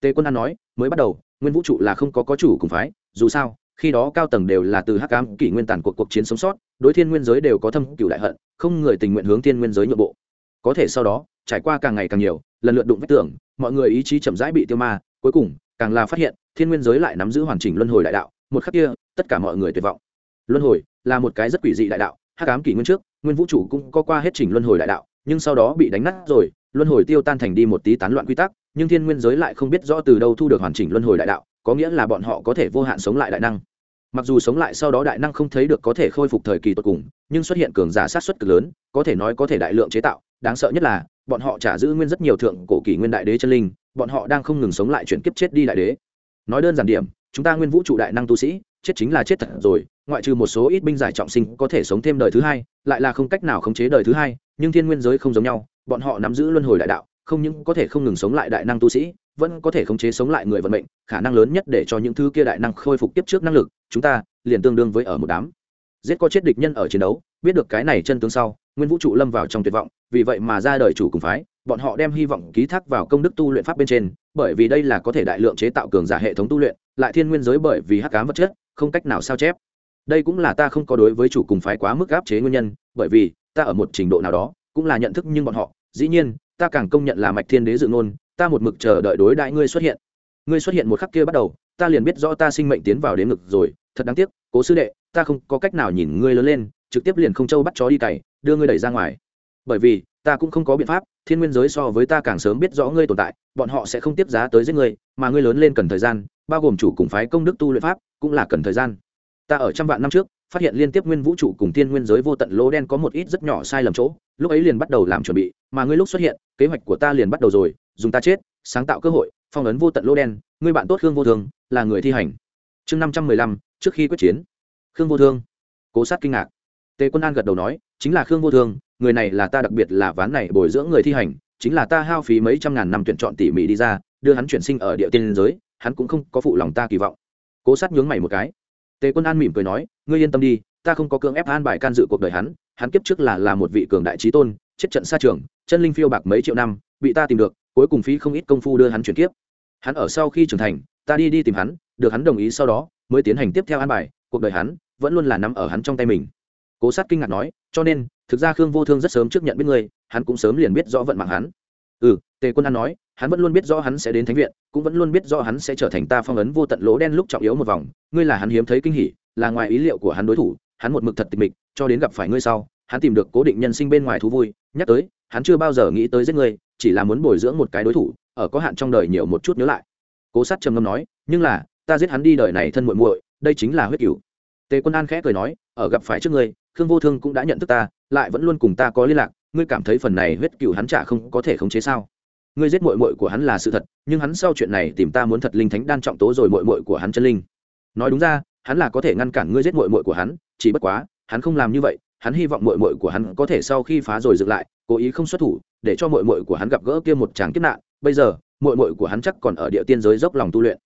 Tề quân an nói, mới bắt đầu, nguyên vũ trụ là không có có chủ cùng phái, dù sao, khi đó cao tầng đều là từ hắc cám kỷ nguyên tàn cuộc cuộc chiến sống sót, đối thiên nguyên giới đều có thâm cựu đại hận, không người tình nguyện hướng thiên nguyên giới nhượng bộ có thể sau đó, trải qua càng ngày càng nhiều, lần lượt đụng vách tưởng mọi người ý chí chậm rãi bị tiêu ma, cuối cùng, càng là phát hiện, thiên nguyên giới lại nắm giữ hoàn chỉnh luân hồi đại đạo, một khắc kia, tất cả mọi người tuyệt vọng. Luân hồi là một cái rất quỷ dị đại đạo, hắc ám kỷ nguyên trước, nguyên vũ trụ cũng có qua hết trình luân hồi đại đạo, nhưng sau đó bị đánh nát rồi, luân hồi tiêu tan thành đi một tí tán loạn quy tắc, nhưng thiên nguyên giới lại không biết rõ từ đâu thu được hoàn chỉnh luân hồi đại đạo, có nghĩa là bọn họ có thể vô hạn sống lại đại năng. Mặc dù sống lại sau đó đại năng không thấy được có thể khôi phục thời kỳ tột cùng, nhưng xuất hiện cường giả sát xuất cực lớn, có thể nói có thể đại lượng chế tạo đáng sợ nhất là, bọn họ trả giữ nguyên rất nhiều thượng cổ kỷ nguyên đại đế chân linh, bọn họ đang không ngừng sống lại chuyển kiếp chết đi đại đế. Nói đơn giản điểm, chúng ta nguyên vũ trụ đại năng tu sĩ, chết chính là chết thật rồi, ngoại trừ một số ít binh giải trọng sinh có thể sống thêm đời thứ hai, lại là không cách nào khống chế đời thứ hai, nhưng thiên nguyên giới không giống nhau, bọn họ nắm giữ luân hồi đại đạo, không những có thể không ngừng sống lại đại năng tu sĩ, vẫn có thể khống chế sống lại người vận mệnh, khả năng lớn nhất để cho những thứ kia đại năng khôi phục tiếp trước năng lực, chúng ta liền tương đương với ở một đám. Giết có chết địch nhân ở chiến đấu biết được cái này chân tướng sau, nguyên vũ trụ lâm vào trong tuyệt vọng, vì vậy mà ra đời chủ cùng phái, bọn họ đem hy vọng ký thác vào công đức tu luyện pháp bên trên, bởi vì đây là có thể đại lượng chế tạo cường giả hệ thống tu luyện, lại thiên nguyên giới bởi vì hắc cám vật chất, không cách nào sao chép. Đây cũng là ta không có đối với chủ cùng phái quá mức áp chế nguyên nhân, bởi vì, ta ở một trình độ nào đó, cũng là nhận thức nhưng bọn họ, dĩ nhiên, ta càng công nhận là mạch thiên đế dự ngôn, ta một mực chờ đợi đối đại ngươi xuất hiện. Ngươi xuất hiện một khắc kia bắt đầu, ta liền biết rõ ta sinh mệnh tiến vào đến ngực rồi, thật đáng tiếc, cố sư đệ, ta không có cách nào nhìn ngươi lớn lên trực tiếp liền không châu bắt chó đi cày, đưa ngươi đẩy ra ngoài. Bởi vì, ta cũng không có biện pháp, thiên nguyên giới so với ta càng sớm biết rõ ngươi tồn tại, bọn họ sẽ không tiếp giá tới giết ngươi, mà ngươi lớn lên cần thời gian, bao gồm chủ cùng phái công đức tu luyện pháp, cũng là cần thời gian. Ta ở trăm vạn năm trước, phát hiện liên tiếp nguyên vũ trụ cùng thiên nguyên giới vô tận lỗ đen có một ít rất nhỏ sai lầm chỗ, lúc ấy liền bắt đầu làm chuẩn bị, mà ngươi lúc xuất hiện, kế hoạch của ta liền bắt đầu rồi, dùng ta chết, sáng tạo cơ hội, phong ấn vô tận lỗ đen, ngươi bạn tốt khương vô thường là người thi hành. Chương năm trăm mười lăm, trước khi quyết chiến. Khương vô thương. Cố sát kinh ngạc tề quân an gật đầu nói, chính là khương vô thương, người này là ta đặc biệt là ván này bồi dưỡng người thi hành, chính là ta hao phí mấy trăm ngàn năm tuyển chọn tỉ mỉ đi ra, đưa hắn chuyển sinh ở địa tiên giới, hắn cũng không có phụ lòng ta kỳ vọng. Cố sát nhướng mày một cái. Tề quân an mỉm cười nói, ngươi yên tâm đi, ta không có cưỡng ép an bài can dự cuộc đời hắn hắn kiếp trước là là một vị cường đại trí tôn, chết trận xa trường, chân linh phiêu bạc mấy triệu năm, bị ta tìm được, cuối cùng phí không ít công phu đưa hắn chuyển kiếp. Hắn ở sau khi trưởng thành, ta đi đi tìm hắn, được hắn đồng ý sau đó, mới tiến hành tiếp theo an bài, cuộc đời hắn vẫn luôn là nằm ở hắn trong tay mình cố sát kinh ngạc nói, cho nên, thực ra khương vô thương rất sớm trước nhận biết ngươi, hắn cũng sớm liền biết rõ vận mạng hắn. Ừ tề quân an nói, hắn vẫn luôn biết rõ hắn sẽ đến thánh viện, cũng vẫn luôn biết rõ hắn sẽ trở thành ta phong ấn vô tận lỗ đen lúc trọng yếu một vòng. Ngươi là hắn hiếm thấy kinh hỉ, là ngoài ý liệu của hắn đối thủ, hắn một mực thật tịch mịch, cho đến gặp phải ngươi sau, hắn tìm được cố định nhân sinh bên ngoài thú vui. Nhắc tới, hắn chưa bao giờ nghĩ tới giết ngươi, chỉ là muốn bồi dưỡng một cái đối thủ, ở có hạn trong đời nhiều một chút nhớ lại. Cố sát trầm ngâm nói, nhưng là, ta giết hắn đi đời này thân muội muội, đây chính là huyết cửu. Tề quân an khẽ cười nói, ở gặp phải trước ngươi khương vô thương cũng đã nhận thức ta, lại vẫn luôn cùng ta có liên lạc, ngươi cảm thấy phần này huyết cựu hắn chả không có thể khống chế sao? Ngươi giết muội muội của hắn là sự thật, nhưng hắn sau chuyện này tìm ta muốn thật linh thánh đan trọng tố rồi muội muội của hắn chân linh. Nói đúng ra, hắn là có thể ngăn cản ngươi giết muội muội của hắn, chỉ bất quá, hắn không làm như vậy, hắn hy vọng muội muội của hắn có thể sau khi phá rồi dựng lại, cố ý không xuất thủ, để cho muội muội của hắn gặp gỡ kia một tràng kiếp nạn. Bây giờ, muội muội của hắn chắc còn ở địa tiên giới dốc lòng tu luyện.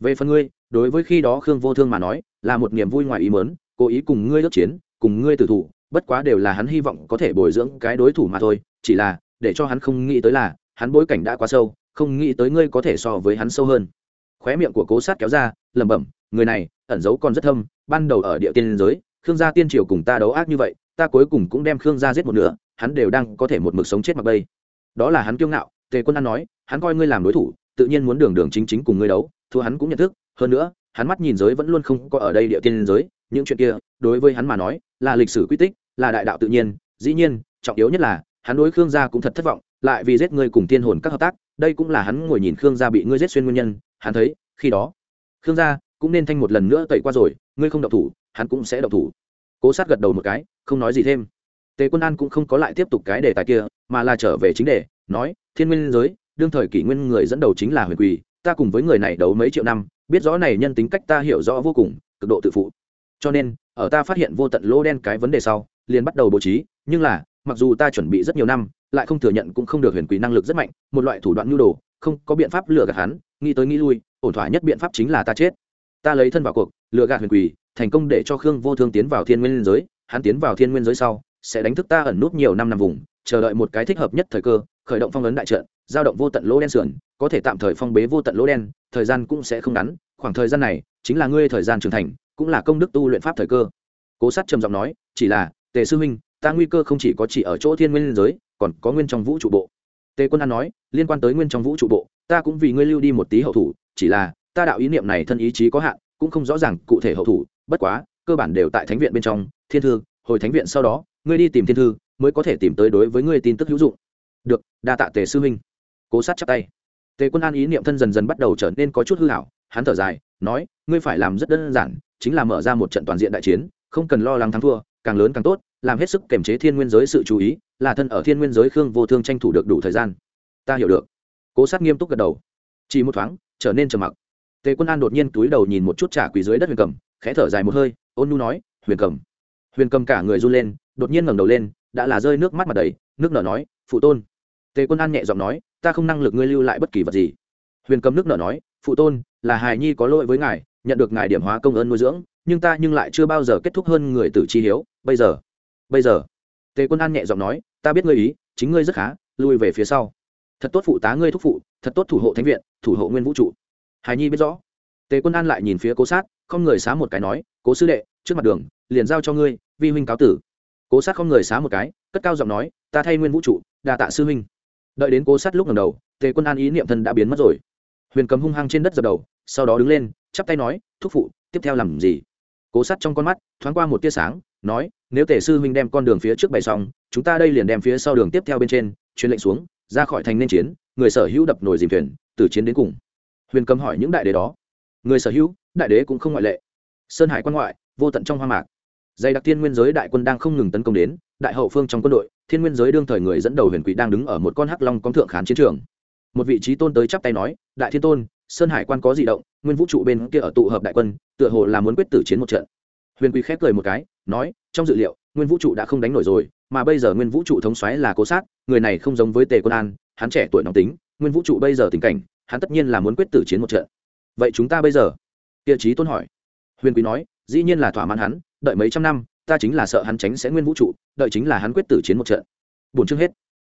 Về phần ngươi, đối với khi đó khương vô thương mà nói, là một niềm vui ngoài ý mớn cố ý cùng ngươi ước chiến cùng ngươi tử thủ, bất quá đều là hắn hy vọng có thể bồi dưỡng cái đối thủ mà thôi, chỉ là, để cho hắn không nghĩ tới là, hắn bối cảnh đã quá sâu, không nghĩ tới ngươi có thể so với hắn sâu hơn. Khóe miệng của cố sát kéo ra, lẩm bẩm, người này, ẩn giấu còn rất thâm, ban đầu ở địa tiên giới, khương gia tiên triều cùng ta đấu ác như vậy, ta cuối cùng cũng đem khương gia giết một nửa, hắn đều đang có thể một mực sống chết mặc bây đó là hắn kiêu ngạo, tề quân an nói, hắn coi ngươi làm đối thủ, tự nhiên muốn đường đường chính chính cùng ngươi đấu, thua hắn cũng nhận thức, hơn nữa hắn mắt nhìn giới vẫn luôn không có ở đây địa tiên giới, những chuyện kia, đối với hắn mà nói, là lịch sử quy tích, là đại đạo tự nhiên, dĩ nhiên, trọng yếu nhất là, hắn đối khương gia cũng thật thất vọng, lại vì giết ngươi cùng tiên hồn các hợp tác, đây cũng là hắn ngồi nhìn khương gia bị ngươi giết xuyên nguyên nhân, hắn thấy, khi đó, khương gia cũng nên thanh một lần nữa tẩy qua rồi, ngươi không độc thủ, hắn cũng sẽ độc thủ. Cố sát gật đầu một cái, không nói gì thêm. Tề quân an cũng không có lại tiếp tục cái đề tài kia, mà là trở về chính đề, nói, thiên nguyên giới, đương thời kỷ nguyên người dẫn đầu chính là huyền quỳ, ta cùng với người này đấu mấy triệu năm biết rõ này nhân tính cách ta hiểu rõ vô cùng, cực độ tự phụ. Cho nên, ở ta phát hiện vô tận lỗ đen cái vấn đề sau, liền bắt đầu bố trí, nhưng là, mặc dù ta chuẩn bị rất nhiều năm, lại không thừa nhận cũng không được huyền quỷ năng lực rất mạnh, một loại thủ đoạn nhu đồ, không có biện pháp lừa gạt hắn, nghĩ tới nghĩ lui, ổn thỏa nhất biện pháp chính là ta chết. Ta lấy thân vào cuộc, lừa gạt huyền quỷ, thành công để cho khương vô thương tiến vào thiên nguyên giới, hắn tiến vào thiên nguyên giới sau, sẽ đánh thức ta ẩn nút nhiều năm nằm vùng, chờ đợi một cái thích hợp nhất thời cơ, khởi động phong ấn đại trận giao động vô tận lỗ đen sườn, có thể tạm thời phong bế vô tận lỗ đen, thời gian cũng sẽ không ngắn, khoảng thời gian này chính là ngươi thời gian trưởng thành, cũng là công đức tu luyện pháp thời cơ. Cố sát trầm giọng nói, chỉ là, tề sư huynh, ta nguy cơ không chỉ có chỉ ở chỗ thiên nguyên giới, còn có nguyên trong vũ trụ bộ. Tề quân an nói, liên quan tới nguyên trong vũ trụ bộ, ta cũng vì ngươi lưu đi một tí hậu thủ, chỉ là, ta đạo ý niệm này thân ý chí có hạn, cũng không rõ ràng cụ thể hậu thủ, bất quá, cơ bản đều tại thánh viện bên trong, thiên thư, hồi thánh viện sau đó, ngươi đi tìm thiên thư, mới có thể tìm tới đối với ngươi tin tức hữu dụng. Được, đa tạ tề sư huynh cố sát chắp tay. Tề quân an ý niệm thân dần dần bắt đầu trở nên có chút hư hảo hắn thở dài, nói, ngươi phải làm rất đơn giản, chính là mở ra một trận toàn diện đại chiến, không cần lo lắng thắng thua, càng lớn càng tốt, làm hết sức kiềm chế thiên nguyên giới sự chú ý, là thân ở thiên nguyên giới khương vô thương tranh thủ được đủ thời gian. Ta hiểu được. Cố sát nghiêm túc gật đầu. Chỉ một thoáng, trở nên trầm mặc. Tề quân an đột nhiên túi đầu nhìn một chút trả quỳ dưới đất huyền cầm, khẽ thở dài một hơi, ôn nu nói, huyền cầm. Huyền cầm cả người run lên, đột nhiên ngẩng đầu lên, đã là rơi nước mắt mặt đầy, nước nở nói, phụ tôn. Tề quân an nhẹ giọng nói ta không năng lực ngươi lưu lại bất kỳ vật gì. Huyền cầm nước nở nói, phụ tôn, là hài nhi có lỗi với ngài, nhận được ngài điểm hóa công ơn nuôi dưỡng, nhưng ta nhưng lại chưa bao giờ kết thúc hơn người tử chi hiếu. Bây giờ bây giờ. Tề quân an nhẹ giọng nói, ta biết ngươi ý, chính ngươi rất khá, lui về phía sau. Thật tốt phụ tá ngươi thúc phụ, thật tốt thủ hộ thánh viện, thủ hộ nguyên vũ trụ. Hài nhi biết rõ. Tề quân an lại nhìn phía cố sát, không người xá một cái nói, cố sư đệ, trước mặt đường, liền giao cho ngươi, vi huynh cáo tử. Cố sát không người xá một cái, cất cao giọng nói, ta thay nguyên vũ trụ đà tạ sư huynh đợi đến cố sát lúc ngầm đầu, tề quân an ý niệm thân đã biến mất rồi. Huyền cầm hung hăng trên đất dập đầu, sau đó đứng lên, chắp tay nói, thúc phụ, tiếp theo làm gì? Cố sát trong con mắt, thoáng qua một tia sáng, nói, nếu tề sư huynh đem con đường phía trước bày xong, chúng ta đây liền đem phía sau đường tiếp theo bên trên, truyền lệnh xuống, ra khỏi thành nên chiến, người sở hữu đập nồi dìm thuyền, từ chiến đến cùng. Huyền cầm hỏi những đại đế đó. Người sở hữu, đại đế cũng không ngoại lệ. Sơn hải quan ngoại, vô tận trong hoa mạc. Dày đặc thiên nguyên giới đại quân đang không ngừng tấn công đến, đại hậu phương trong quân đội thiên nguyên giới đương thời người dẫn đầu huyền quỷ đang đứng ở một con hắc long công thượng khán chiến trường. Một vị trí tôn tới chắp tay nói, đại thiên tôn, sơn hải quan có di động, nguyên vũ trụ bên kia ở tụ hợp đại quân, tựa hồ là muốn quyết tử chiến một trận. Huyền quỷ khép cười một cái, nói, trong dự liệu, nguyên vũ trụ đã không đánh nổi rồi, mà bây giờ nguyên vũ trụ thống xoáy là cố sát, người này không giống với tề quân an, hắn trẻ tuổi nóng tính, nguyên vũ trụ bây giờ tình cảnh, hắn tất nhiên là muốn quyết tử chiến một trận. Vậy chúng ta bây giờ? Địa trí tôn hỏi. Huyền quý nói, dĩ nhiên là thỏa mãn hắn, đợi mấy trăm năm ta chính là sợ hắn tránh sẽ nguyên vũ trụ, đợi chính là hắn quyết tử chiến một trận. Bốn chương hết.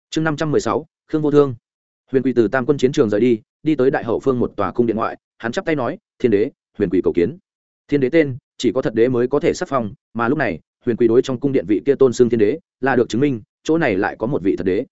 Chương năm trăm mười sáu, khương vô thương. Huyền quỳ từ tam quân chiến trường rời đi đi tới đại hậu phương một tòa cung điện ngoại, hắn chắp tay nói, thiên đế, huyền quỳ cầu kiến. Thiên đế tên, chỉ có thật đế mới có thể sắc phong, mà lúc này, huyền quý đối trong cung điện vị kia tôn xưng thiên đế, là được chứng minh, chỗ này lại có một vị thật đế.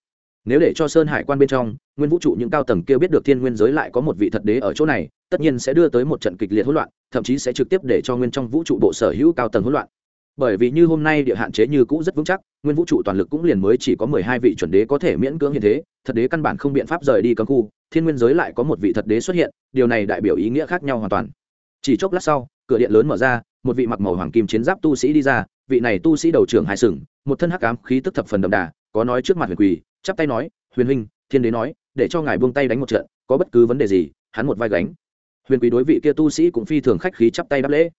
Nếu để cho sơn hải quan bên trong, nguyên vũ trụ những cao tầng kia biết được thiên nguyên giới lại có một vị thật đế ở chỗ này, tất nhiên sẽ đưa tới một trận kịch liệt hỗn loạn, thậm chí sẽ trực tiếp để cho nguyên trong vũ trụ bộ sở hữu cao tầng hỗn loạn bởi vì như hôm nay địa hạn chế như cũ rất vững chắc, nguyên vũ trụ toàn lực cũng liền mới chỉ có mười hai vị chuẩn đế có thể miễn cưỡng hiện thế, thật đế căn bản không biện pháp rời đi cấm khu, thiên nguyên giới lại có một vị thật đế xuất hiện, điều này đại biểu ý nghĩa khác nhau hoàn toàn. Chỉ chốc lát sau, cửa điện lớn mở ra, một vị mặc màu hoàng kim chiến giáp tu sĩ đi ra, vị này tu sĩ đầu trưởng hai sừng, một thân hắc ám khí tức thập phần đậm đà, có nói trước mặt huyền quỳ, chắp tay nói, huyền huynh, thiên đế nói, để cho ngài buông tay đánh một trận, có bất cứ vấn đề gì, hắn một vai gánh. Huyền quý đối vị kia tu sĩ cũng phi thường khách khí chắp tay đáp lễ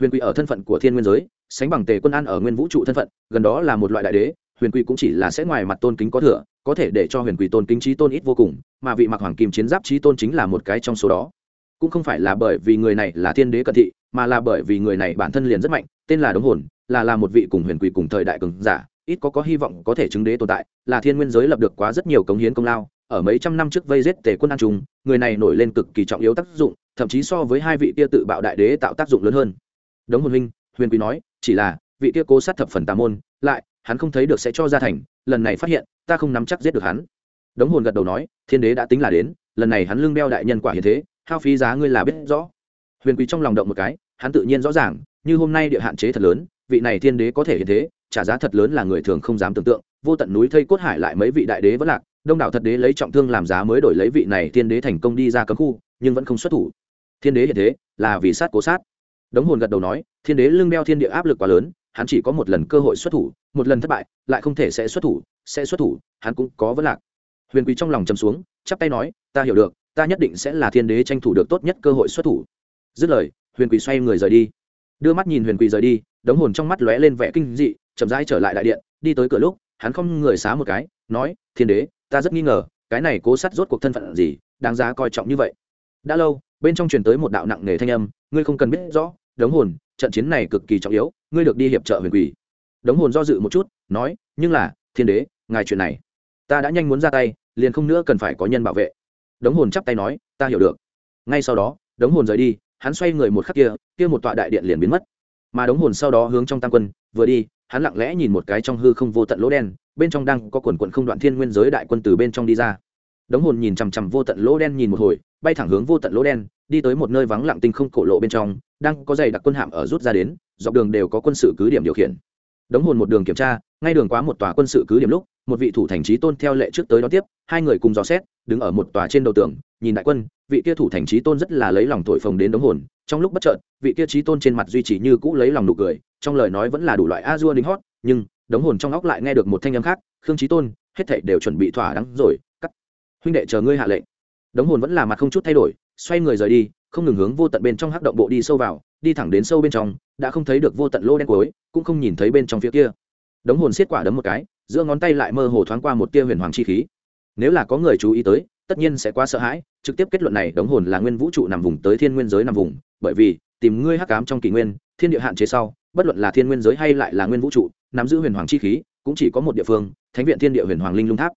huyền quý ở thân phận của thiên nguyên giới, sánh bằng tề quân an ở nguyên vũ trụ thân phận, gần đó là một loại đại đế, huyền quý cũng chỉ là sẽ ngoài mặt tôn kính có thừa, có thể để cho huyền quý tôn kính trí tôn ít vô cùng, mà vị mặc hoàng kim chiến giáp trí tôn chính là một cái trong số đó. Cũng không phải là bởi vì người này là thiên đế cận thị, mà là bởi vì người này bản thân liền rất mạnh, tên là đống hồn, là là một vị cùng huyền quý cùng thời đại cường giả, ít có có hy vọng có thể chứng đế tồn tại, là thiên nguyên giới lập được quá rất nhiều cống hiến công lao, ở mấy trăm năm trước vây giết tề quân an trung, người này nổi lên cực kỳ trọng yếu tác dụng, thậm chí so với hai vị kia tự bạo đại đế tạo tác dụng lớn hơn đống hồn huynh, huyền quý nói, chỉ là, vị kia cố sát thập phần tà môn, lại, hắn không thấy được sẽ cho ra thành, lần này phát hiện, ta không nắm chắc giết được hắn. Đống hồn gật đầu nói, thiên đế đã tính là đến, lần này hắn lưng đeo đại nhân quả hiện thế, hao phí giá ngươi là biết rõ. Huyền quý trong lòng động một cái, hắn tự nhiên rõ ràng, như hôm nay địa hạn chế thật lớn, vị này thiên đế có thể hiện thế, trả giá thật lớn là người thường không dám tưởng tượng, vô tận núi thây cốt hải lại mấy vị đại đế vẫn lạc, đông đảo thật đế lấy trọng thương làm giá mới đổi lấy vị này thiên đế thành công đi ra cấm khu, nhưng vẫn không xuất thủ. Thiên đế hiện thế, là vì sát cố sát đống hồn gật đầu nói, thiên đế lưng đeo thiên địa áp lực quá lớn, hắn chỉ có một lần cơ hội xuất thủ, một lần thất bại, lại không thể sẽ xuất thủ, sẽ xuất thủ, hắn cũng có vấn lạc. Huyền quý trong lòng chầm xuống, chắp tay nói, ta hiểu được, ta nhất định sẽ là thiên đế tranh thủ được tốt nhất cơ hội xuất thủ. Dứt lời, huyền quý xoay người rời đi. Đưa mắt nhìn huyền quý rời đi, đống hồn trong mắt lóe lên vẻ kinh dị, chậm rãi trở lại đại điện, đi tới cửa lúc, hắn không người xá một cái, nói, thiên đế, ta rất nghi ngờ, cái này cố sát rốt cuộc thân phận gì, đáng giá coi trọng như vậy. Đã lâu bên trong truyền tới một đạo nặng nề thanh âm, ngươi không cần biết rõ, đống hồn, trận chiến này cực kỳ trọng yếu, ngươi được đi hiệp trợ huyền quỷ. Đống hồn do dự một chút, nói, nhưng là, thiên đế, ngài chuyện này, ta đã nhanh muốn ra tay, liền không nữa cần phải có nhân bảo vệ. Đống hồn chắp tay nói, ta hiểu được. Ngay sau đó, đống hồn rời đi, hắn xoay người một khắc kia kia một tọa đại điện liền biến mất. Mà đống hồn sau đó hướng trong tam quân, vừa đi, hắn lặng lẽ nhìn một cái trong hư không vô tận lỗ đen, bên trong đang có quần quận không đoạn thiên nguyên giới đại quân từ bên trong đi ra đống hồn nhìn chằm chằm vô tận lỗ đen nhìn một hồi, bay thẳng hướng vô tận lỗ đen, đi tới một nơi vắng lặng tinh không cổ lộ bên trong, đang có dày đặc quân hạm ở rút ra đến, dọc đường đều có quân sự cứ điểm điều khiển. Đống hồn một đường kiểm tra, ngay đường quá một tòa quân sự cứ điểm lúc, một vị thủ thành trí tôn theo lệ trước tới đó tiếp, hai người cùng dò xét, đứng ở một tòa trên đầu tường, nhìn đại quân, vị kia thủ thành trí tôn rất là lấy lòng thổi phồng đến đống hồn, trong lúc bất chợt, vị kia trí tôn trên mặt duy trì như cũ lấy lòng nụ cười, trong lời nói vẫn là đủ loại a dua đính hót nhưng đống hồn trong óc lại nghe được một thanh âm khác, khương trí tôn, hết thảy đều chuẩn bị thỏa đáng rồi huynh đệ chờ ngươi hạ lệnh. Đống hồn vẫn là mặt không chút thay đổi, xoay người rời đi, không ngừng hướng vô tận bên trong hắc động bộ đi sâu vào, đi thẳng đến sâu bên trong, đã không thấy được vô tận lô đen cuối, cũng không nhìn thấy bên trong phía kia. Đống hồn xiết quả đấm một cái, giữa ngón tay lại mơ hồ thoáng qua một tia huyền hoàng chi khí. Nếu là có người chú ý tới, tất nhiên sẽ quá sợ hãi, trực tiếp kết luận này đống hồn là nguyên vũ trụ nằm vùng tới thiên nguyên giới nằm vùng, bởi vì, tìm ngươi hắc ám trong kỷ nguyên, thiên địa hạn chế sau, bất luận là thiên nguyên giới hay lại là nguyên vũ trụ, nắm giữ huyền hoàng chi khí, cũng chỉ có một địa phương, thánh viện thiên địa huyền hoàng linh lung tháp.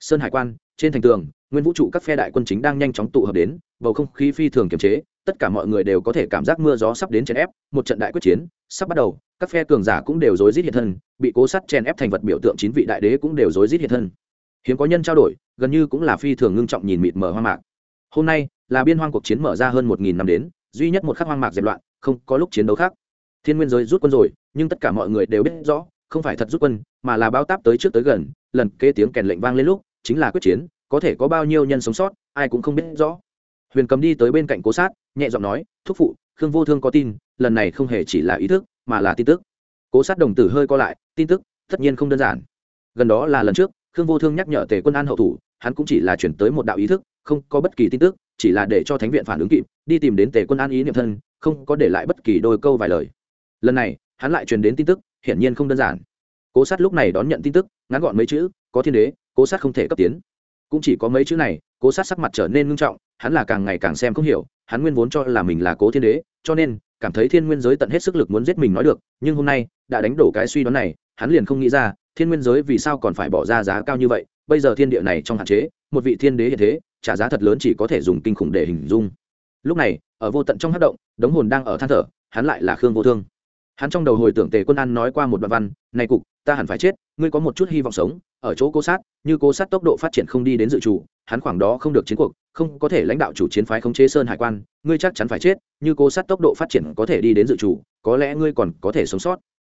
Sơn hải quan trên thành tường, nguyên vũ trụ các phe đại quân chính đang nhanh chóng tụ hợp đến, bầu không khí phi thường kiềm chế, tất cả mọi người đều có thể cảm giác mưa gió sắp đến chèn ép, một trận đại quyết chiến sắp bắt đầu, các phe cường giả cũng đều rối rít hiện thân, bị cố sắt chèn ép thành vật biểu tượng chín vị đại đế cũng đều rối rít hiện thân. Hiếm có nhân trao đổi, gần như cũng là phi thường ngưng trọng nhìn mịt mở hoang mạc. Hôm nay là biên hoang cuộc chiến mở ra hơn một nghìn năm đến, duy nhất một khắc hoang mạc dẹp loạn, không có lúc chiến đấu khác. Thiên nguyên giới rút quân rồi, nhưng tất cả mọi người đều biết rõ, không phải thật rút quân, mà là bao táp tới trước tới gần, lần kế tiếng kèn lệnh vang lên lúc chính là quyết chiến, có thể có bao nhiêu nhân sống sót, ai cũng không biết rõ. Huyền cầm đi tới bên cạnh cố sát, nhẹ giọng nói, thúc phụ, khương vô thương có tin, lần này không hề chỉ là ý thức, mà là tin tức. Cố sát đồng tử hơi co lại, tin tức, tất nhiên không đơn giản. Gần đó là lần trước, khương vô thương nhắc nhở tề quân an hậu thủ, hắn cũng chỉ là chuyển tới một đạo ý thức, không có bất kỳ tin tức, chỉ là để cho thánh viện phản ứng kịp, đi tìm đến tề quân an ý niệm thân, không có để lại bất kỳ đôi câu vài lời. Lần này, hắn lại truyền đến tin tức, hiển nhiên không đơn giản. Cố sát lúc này đón nhận tin tức, ngắn gọn mấy chữ, có thiên đế cố sát không thể cấp tiến. Cũng chỉ có mấy chữ này, cố sát sắc mặt trở nên ngưng trọng, hắn là càng ngày càng xem không hiểu, hắn nguyên vốn cho là mình là cố thiên đế, cho nên, cảm thấy thiên nguyên giới tận hết sức lực muốn giết mình nói được, nhưng hôm nay, đã đánh đổ cái suy đoán này, hắn liền không nghĩ ra, thiên nguyên giới vì sao còn phải bỏ ra giá cao như vậy, bây giờ thiên địa này trong hạn chế, một vị thiên đế hiện thế, trả giá thật lớn chỉ có thể dùng kinh khủng để hình dung. Lúc này, ở vô tận trong hát động, đống hồn đang ở than thở, hắn lại là khương vô thương. Hắn trong đầu hồi tưởng tề quân an nói qua một đoạn văn, này cục, ta hẳn phải chết, ngươi có một chút hy vọng sống ở chỗ cố sát, như cố sát tốc độ phát triển không đi đến dự chủ hắn khoảng đó không được chiến cuộc, không có thể lãnh đạo chủ chiến phái khống chế sơn hải quan, ngươi chắc chắn phải chết, như cố sát tốc độ phát triển có thể đi đến dự chủ có lẽ ngươi còn có thể sống sót.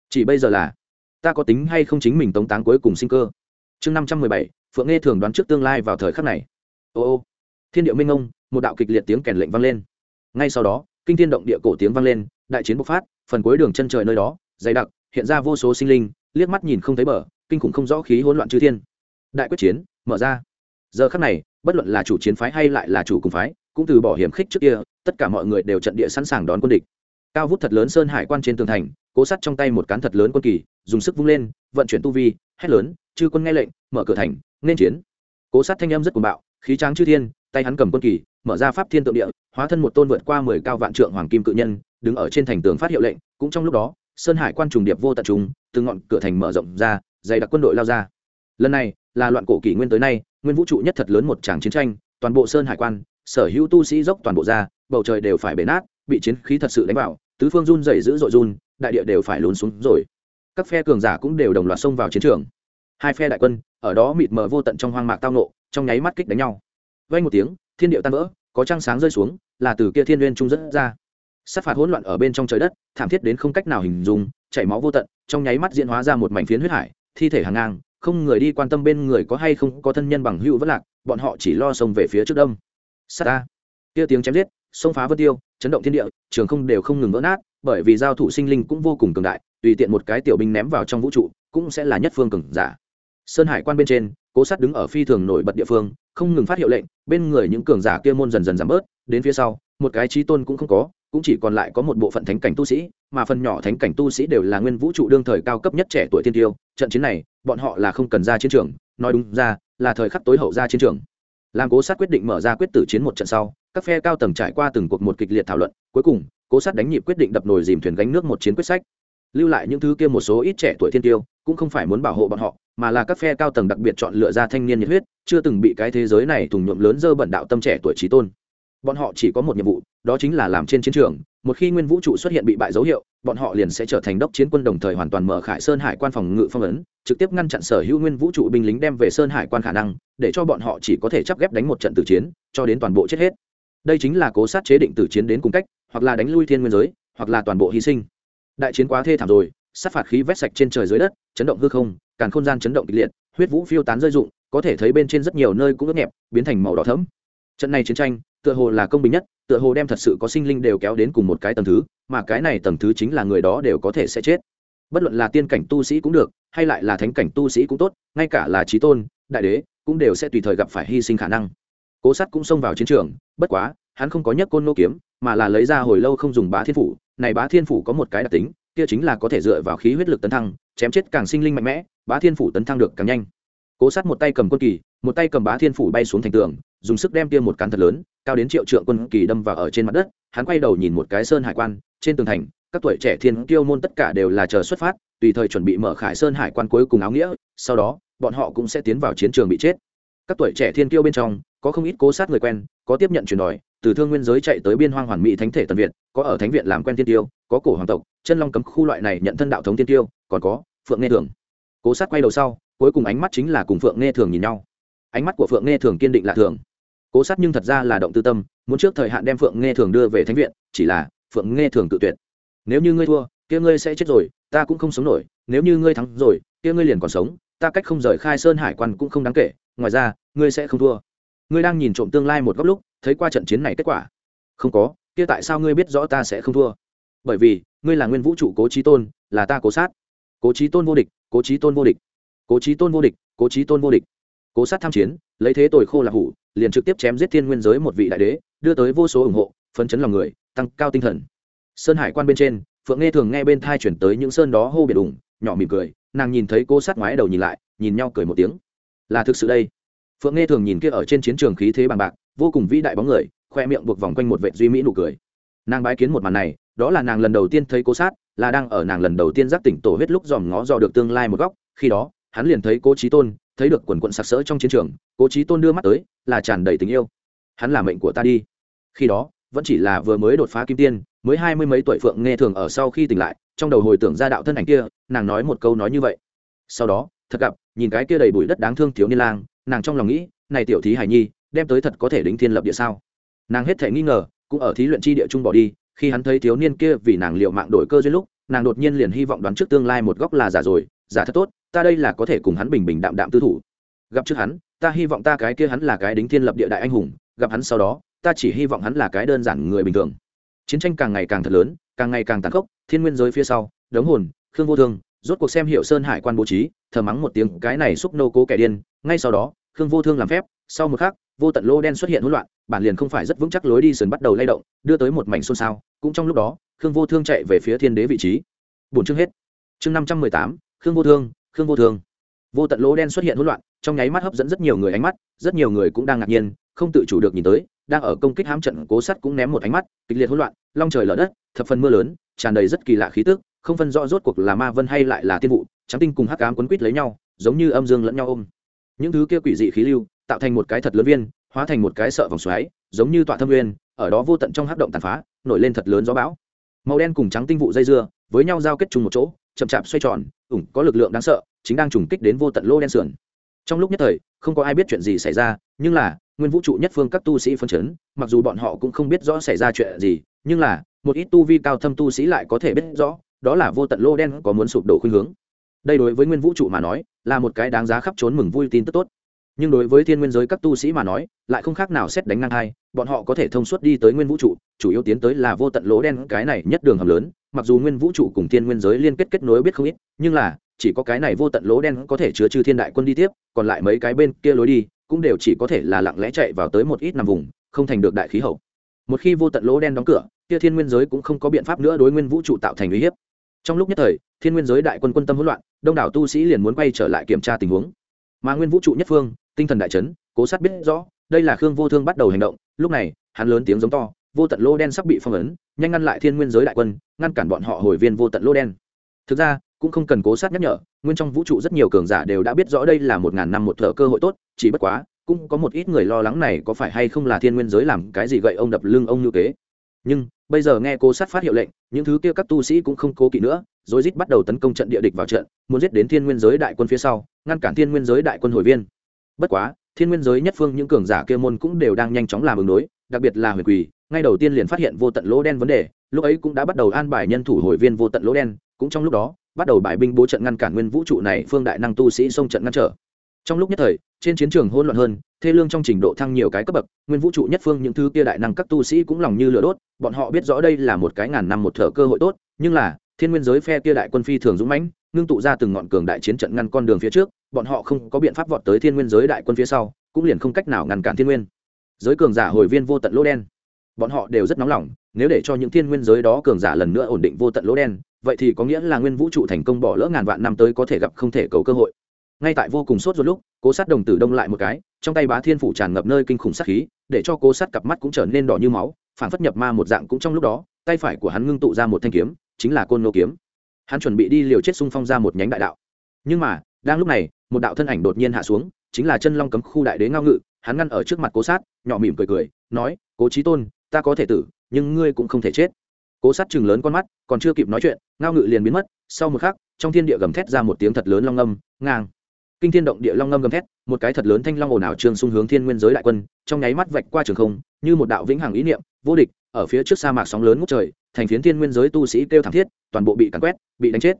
Chỉ bây giờ là, ta có tính hay không chính mình tống táng cuối cùng sinh cơ? Chương năm trăm mười bảy, phượng nghe thường đoán trước tương lai vào thời khắc này. Ô ô, thiên điệu minh ông một đạo kịch liệt tiếng kèn lệnh vang lên. Ngay sau đó, kinh thiên động địa cổ tiếng vang lên, đại chiến bộc phát, phần cuối đường chân trời nơi đó, dày đặc, hiện ra vô số sinh linh, liếc mắt nhìn không thấy bờ kinh khủng không rõ khí hỗn loạn chư thiên. Đại quyết chiến, mở ra. Giờ khắc này, bất luận là chủ chiến phái hay lại là chủ cùng phái, cũng từ bỏ hiểm khích trước kia, tất cả mọi người đều trận địa sẵn sàng đón quân địch. Cao vút thật lớn sơn hải quan trên tường thành, cố sắt trong tay một cán thật lớn quân kỳ, dùng sức vung lên, vận chuyển tu vi, hét lớn, chư quân nghe lệnh, mở cửa thành, nên chiến. Cố sát thanh âm rất cuồng bạo, khí tráng chư thiên, tay hắn cầm quân kỳ, mở ra pháp thiên tượng địa, hóa thân một tôn vượt qua mười cao vạn trượng hoàng kim cự nhân, đứng ở trên thành tường phát hiệu lệnh, cũng trong lúc đó, sơn hải quan trùng điệp vô tận trùng, từ ngọn cửa thành mở rộng ra dày đặc quân đội lao ra. Lần này, là loạn cổ kỷ nguyên tới nay, nguyên vũ trụ nhất thật lớn một tràng chiến tranh, toàn bộ sơn hải quan, sở hữu tu sĩ dốc toàn bộ ra, bầu trời đều phải bể nát, bị chiến khí thật sự đánh vào tứ phương run dày dữ dội run, đại địa đều phải lún xuống rồi. Các phe cường giả cũng đều đồng loạt xông vào chiến trường. Hai phe đại quân, ở đó mịt mờ vô tận trong hoang mạc tao nộ trong nháy mắt kích đánh nhau. Vay một tiếng, thiên điệu tan vỡ, có trăng sáng rơi xuống, là từ kia thiên n trung dẫn ra. Sát phạt hỗn loạn ở bên trong trời đất, thảm thiết đến không cách nào hình dung, chảy máu vô tận, trong nháy mắt diễn hóa ra một mảnh phiến huyết hải thi thể hàng ngang, không người đi quan tâm bên người có hay không có thân nhân bằng hữu vất lạc, bọn họ chỉ lo xông về phía trước đông. Sát ta. Kia tiếng chém giết, xông phá vân tiêu, chấn động thiên địa, trường không đều không ngừng vỡ nát, bởi vì giao thủ sinh linh cũng vô cùng cường đại, tùy tiện một cái tiểu binh ném vào trong vũ trụ, cũng sẽ là nhất phương cường giả. Sơn hải quan bên trên, cố sát đứng ở phi thường nổi bật địa phương, không ngừng phát hiệu lệnh, bên người những cường giả kia môn dần dần giảm bớt, đến phía sau, một cái trí tôn cũng không có cũng chỉ còn lại có một bộ phận thánh cảnh tu sĩ, mà phần nhỏ thánh cảnh tu sĩ đều là nguyên vũ trụ đương thời cao cấp nhất trẻ tuổi tiên tiêu. Trận chiến này, bọn họ là không cần ra chiến trường, nói đúng ra, là thời khắc tối hậu ra chiến trường. Làm cố sát quyết định mở ra quyết tử chiến một trận sau, các phe cao tầng trải qua từng cuộc một kịch liệt thảo luận, cuối cùng, cố sát đánh nhịp quyết định đập nồi dìm thuyền gánh nước một chiến quyết sách. Lưu lại những thứ kia một số ít trẻ tuổi thiên tiêu, cũng không phải muốn bảo hộ bọn họ, mà là các phe cao tầng đặc biệt chọn lựa ra thanh niên nhiệt huyết, chưa từng bị cái thế giới này thùng nhuộm lớn dơ bẩn đạo tâm trẻ tuổi trí tôn bọn họ chỉ có một nhiệm vụ, đó chính là làm trên chiến trường. Một khi nguyên vũ trụ xuất hiện bị bại dấu hiệu, bọn họ liền sẽ trở thành đốc chiến quân đồng thời hoàn toàn mở khải sơn hải quan phòng ngự phong ấn, trực tiếp ngăn chặn sở hữu nguyên vũ trụ binh lính đem về sơn hải quan khả năng, để cho bọn họ chỉ có thể chấp ghép đánh một trận tử chiến, cho đến toàn bộ chết hết. Đây chính là cố sát chế định tử chiến đến cùng cách, hoặc là đánh lui thiên nguyên giới, hoặc là toàn bộ hy sinh. Đại chiến quá thê thảm rồi, sát phạt khí vét sạch trên trời dưới đất, chấn động hư không, càn không gian chấn động kịch liệt, huyết vũ phiêu tán rơi rụng, có thể thấy bên trên rất nhiều nơi cũng ướt nhẹp, biến thành màu đỏ thẫm. Trận này chiến tranh tựa hồ là công bình nhất, tựa hồ đem thật sự có sinh linh đều kéo đến cùng một cái tầng thứ, mà cái này tầng thứ chính là người đó đều có thể sẽ chết. Bất luận là tiên cảnh tu sĩ cũng được, hay lại là thánh cảnh tu sĩ cũng tốt, ngay cả là trí tôn, đại đế cũng đều sẽ tùy thời gặp phải hy sinh khả năng. Cố sắt cũng xông vào chiến trường, bất quá, hắn không có nhất côn nô kiếm, mà là lấy ra hồi lâu không dùng bá thiên phủ. Này bá thiên phủ có một cái đặc tính, kia chính là có thể dựa vào khí huyết lực tấn thăng, chém chết càng sinh linh mạnh mẽ, bá thiên phủ tấn thăng được càng nhanh. Cố sát một tay cầm quân kỳ, một tay cầm bá thiên phủ bay xuống thành tường dùng sức đem tiêm một cán thật lớn, cao đến triệu trượng quân kỳ đâm vào ở trên mặt đất, hắn quay đầu nhìn một cái sơn hải quan, trên tường thành, các tuổi trẻ thiên kiêu môn tất cả đều là chờ xuất phát, tùy thời chuẩn bị mở khải sơn hải quan cuối cùng áo nghĩa, sau đó, bọn họ cũng sẽ tiến vào chiến trường bị chết. Các tuổi trẻ thiên kiêu bên trong, có không ít cố sát người quen, có tiếp nhận chuyển đòi, từ thương nguyên giới chạy tới biên hoang hoàn mỹ thánh thể tần việt, có ở thánh viện làm quen tiên tiêu, có cổ hoàng tộc, chân long cấm khu loại này nhận thân đạo thống tiên tiêu, còn có phượng nghe thường. Cố sát quay đầu sau, cuối cùng ánh mắt chính là cùng phượng nghe thường nhìn nhau ánh mắt của phượng nghe thường kiên định lạ thường. Cố sát nhưng thật ra là động tư tâm, muốn trước thời hạn đem phượng nghe thường đưa về thánh viện, chỉ là, phượng nghe thường tự tuyệt. Nếu như ngươi thua, kia ngươi sẽ chết rồi, ta cũng không sống nổi, nếu như ngươi thắng rồi, kia ngươi liền còn sống, ta cách không rời khai sơn hải quan cũng không đáng kể, ngoài ra, ngươi sẽ không thua. Ngươi đang nhìn trộm tương lai một góc lúc, thấy qua trận chiến này kết quả. Không có, kia tại sao ngươi biết rõ ta sẽ không thua? Bởi vì, ngươi là nguyên vũ trụ cố trí tôn, là ta cố sát. Cố trí tôn vô địch, cố trí tôn vô địch. Cố trí tôn vô địch, cố trí tôn vô địch cố sát tham chiến, lấy thế tồi khô là hủ, liền trực tiếp chém giết thiên nguyên giới một vị đại đế, đưa tới vô số ủng hộ, phấn chấn lòng người, tăng cao tinh thần. Sơn hải quan bên trên, phượng nghe thường nghe bên thai chuyển tới những sơn đó hô biệt ủng nhỏ mỉm cười, nàng nhìn thấy cô sát ngoái đầu nhìn lại, nhìn nhau cười một tiếng. Là thực sự đây. Phượng nghe thường nhìn kia ở trên chiến trường khí thế bằng bạc, vô cùng vĩ đại bóng người, khoe miệng buộc vòng quanh một vệ duy mỹ nụ cười. Nàng bái kiến một màn này, đó là nàng lần đầu tiên thấy cố sát, là đang ở nàng lần đầu tiên giác tỉnh tổ huyết lúc dòm ngó dò được tương lai một góc, khi đó, hắn liền thấy cố trí tôn thấy được quần quận sặc sỡ trong chiến trường, cố trí tôn đưa mắt tới, là tràn đầy tình yêu. Hắn là mệnh của ta đi. Khi đó, vẫn chỉ là vừa mới đột phá kim tiên, mới hai mươi mấy tuổi phượng nghe thường ở sau khi tỉnh lại, trong đầu hồi tưởng ra đạo thân ảnh kia, nàng nói một câu nói như vậy. Sau đó, thật gặp, nhìn cái kia đầy bụi đất đáng thương thiếu niên lang, nàng trong lòng nghĩ, này tiểu thí hải nhi, đem tới thật có thể đính thiên lập địa sao? Nàng hết thể nghi ngờ, cũng ở thí luyện chi địa trung bỏ đi, khi hắn thấy thiếu niên kia vì nàng liệu mạng đổi cơ duyên lúc, nàng đột nhiên liền hy vọng đoán trước tương lai một góc là giả rồi, giả thật tốt ta đây là có thể cùng hắn bình bình đạm đạm tư thủ. Gặp trước hắn, ta hy vọng ta cái kia hắn là cái đính thiên lập địa đại anh hùng, gặp hắn sau đó, ta chỉ hy vọng hắn là cái đơn giản người bình thường. Chiến tranh càng ngày càng thật lớn, càng ngày càng tàn khốc, thiên nguyên giới phía sau, đống hồn, khương vô thương, rốt cuộc xem hiệu sơn hải quan bố trí, thờ mắng một tiếng, cái này xúc nô cố kẻ điên, ngay sau đó, khương vô thương làm phép, sau một khắc, vô tận lô đen xuất hiện hỗn loạn, bản liền không phải rất vững chắc lối đi sườn bắt đầu lay động, đưa tới một mảnh xôn xao, cũng trong lúc đó, khương vô thương chạy về phía thiên đế vị trí. Bổn chương hết. Chương năm trăm mười tám, khương vô thương khương vô thương. Vô tận lỗ đen xuất hiện hỗn loạn, trong nháy mắt hấp dẫn rất nhiều người ánh mắt, rất nhiều người cũng đang ngạc nhiên, không tự chủ được nhìn tới, đang ở công kích hám trận cố sắt cũng ném một ánh mắt, kịch liệt hỗn loạn, long trời lở đất, thập phần mưa lớn, tràn đầy rất kỳ lạ khí tức, không phân rõ rốt cuộc là ma vân hay lại là tiên vụ, trắng tinh cùng hắc ám quấn quýt lấy nhau, giống như âm dương lẫn nhau ôm. Những thứ kia quỷ dị khí lưu, tạo thành một cái thật lớn viên, hóa thành một cái sợ vòng xoáy, giống như tọa thâm nguyên, ở đó vô tận trong hắc động tàn phá, nổi lên thật lớn gió bão. Màu đen cùng trắng tinh vụ dây dưa với nhau giao kết chung một chỗ, chậm chạp xoay tròn, ủng có lực lượng đáng sợ, chính đang trùng kích đến vô tận lô đen sườn. Trong lúc nhất thời, không có ai biết chuyện gì xảy ra, nhưng là, nguyên vũ trụ nhất phương các tu sĩ phân chấn, mặc dù bọn họ cũng không biết rõ xảy ra chuyện gì, nhưng là, một ít tu vi cao thâm tu sĩ lại có thể biết rõ, đó là vô tận lô đen có muốn sụp đổ khuynh hướng. Đây đối với nguyên vũ trụ mà nói, là một cái đáng giá khắp trốn mừng vui tin tức tốt nhưng đối với thiên nguyên giới các tu sĩ mà nói, lại không khác nào xét đánh ngang hai bọn họ có thể thông suốt đi tới nguyên vũ trụ, chủ yếu tiến tới là vô tận lỗ đen, cái này nhất đường hầm lớn, mặc dù nguyên vũ trụ cùng thiên nguyên giới liên kết kết nối biết không ít, nhưng là, chỉ có cái này vô tận lỗ đen có thể chứa chư thiên đại quân đi tiếp, còn lại mấy cái bên kia lối đi, cũng đều chỉ có thể là lặng lẽ chạy vào tới một ít nằm vùng, không thành được đại khí hậu. Một khi vô tận lỗ đen đóng cửa, kia thiên nguyên giới cũng không có biện pháp nữa đối nguyên vũ trụ tạo thành uy hiếp. Trong lúc nhất thời, thiên nguyên giới đại quân quân tâm hỗn loạn, đông đảo tu sĩ liền muốn quay trở lại kiểm tra tình huống. Mà nguyên vũ trụ nhất phương tinh thần đại chấn, cố sát biết rõ, đây là khương vô thương bắt đầu hành động, lúc này, hắn lớn tiếng giống to, vô tận lô đen sắp bị phong ấn, nhanh ngăn lại thiên nguyên giới đại quân, ngăn cản bọn họ hồi viên vô tận lô đen. Thực ra, cũng không cần cố sát nhắc nhở, nguyên trong vũ trụ rất nhiều cường giả đều đã biết rõ đây là một ngàn năm một thợ cơ hội tốt, chỉ bất quá, cũng có một ít người lo lắng này có phải hay không là thiên nguyên giới làm cái gì gậy ông đập lưng ông như kế nhưng, bây giờ nghe cố sát phát hiệu lệnh, những thứ kia các tu sĩ cũng không cố kỵ nữa, rồi rít bắt đầu tấn công trận địa địch vào trận, muốn giết đến thiên nguyên giới đại quân phía sau, ngăn cản thiên nguyên giới đại quân hồi viên bất quá, thiên nguyên giới nhất phương những cường giả kia môn cũng đều đang nhanh chóng làm ứng đối, đặc biệt là huyền quỳ, ngay đầu tiên liền phát hiện vô tận lỗ đen vấn đề, lúc ấy cũng đã bắt đầu an bài nhân thủ hội viên vô tận lỗ đen, cũng trong lúc đó, bắt đầu bài binh bố trận ngăn cản nguyên vũ trụ này phương đại năng tu sĩ xông trận ngăn trở. Trong lúc nhất thời, trên chiến trường hỗn loạn hơn, thê lương trong trình độ thăng nhiều cái cấp bậc, nguyên vũ trụ nhất phương những thứ kia đại năng các tu sĩ cũng lòng như lửa đốt, bọn họ biết rõ đây là một cái ngàn năm một thở cơ hội tốt, nhưng là, thiên nguyên giới phe kia đại quân phi thường dũng mãnh, ngưng tụ ra từng ngọn cường đại chiến trận ngăn con đường phía trước bọn họ không có biện pháp vọt tới thiên nguyên giới đại quân phía sau, cũng liền không cách nào ngăn cản thiên nguyên. Giới cường giả hồi viên vô tận lỗ đen. Bọn họ đều rất nóng lòng, nếu để cho những thiên nguyên giới đó cường giả lần nữa ổn định vô tận lỗ đen, vậy thì có nghĩa là nguyên vũ trụ thành công bỏ lỡ ngàn vạn năm tới có thể gặp không thể cầu cơ hội. Ngay tại vô cùng sốt ruột lúc, cố sát đồng tử đông lại một cái, trong tay bá thiên phủ tràn ngập nơi kinh khủng sát khí, để cho cố sát cặp mắt cũng trở nên đỏ như máu, phản phất nhập ma một dạng cũng trong lúc đó, tay phải của hắn ngưng tụ ra một thanh kiếm, chính là côn nô kiếm. Hắn chuẩn bị đi liều chết xung phong ra một nhánh đại đạo. Nhưng mà, đang lúc này một đạo thân ảnh đột nhiên hạ xuống, chính là chân long cấm khu đại đế ngao ngự, hắn ngăn ở trước mặt cố sát, nhỏ mỉm cười cười, nói, cố trí tôn, ta có thể tử, nhưng ngươi cũng không thể chết. Cố sát chừng lớn con mắt, còn chưa kịp nói chuyện, ngao ngự liền biến mất, sau một khắc, trong thiên địa gầm thét ra một tiếng thật lớn long ngâm ngang. Kinh thiên động địa long ngâm gầm thét, một cái thật lớn thanh long ồn ào trường xung hướng thiên nguyên giới đại quân, trong nháy mắt vạch qua trường không, như một đạo vĩnh hằng ý niệm, vô địch, ở phía trước sa mạc sóng lớn ngút trời, thành phiến thiên nguyên giới tu sĩ kêu thảm thiết, toàn bộ bị cắn quét, bị đánh chết.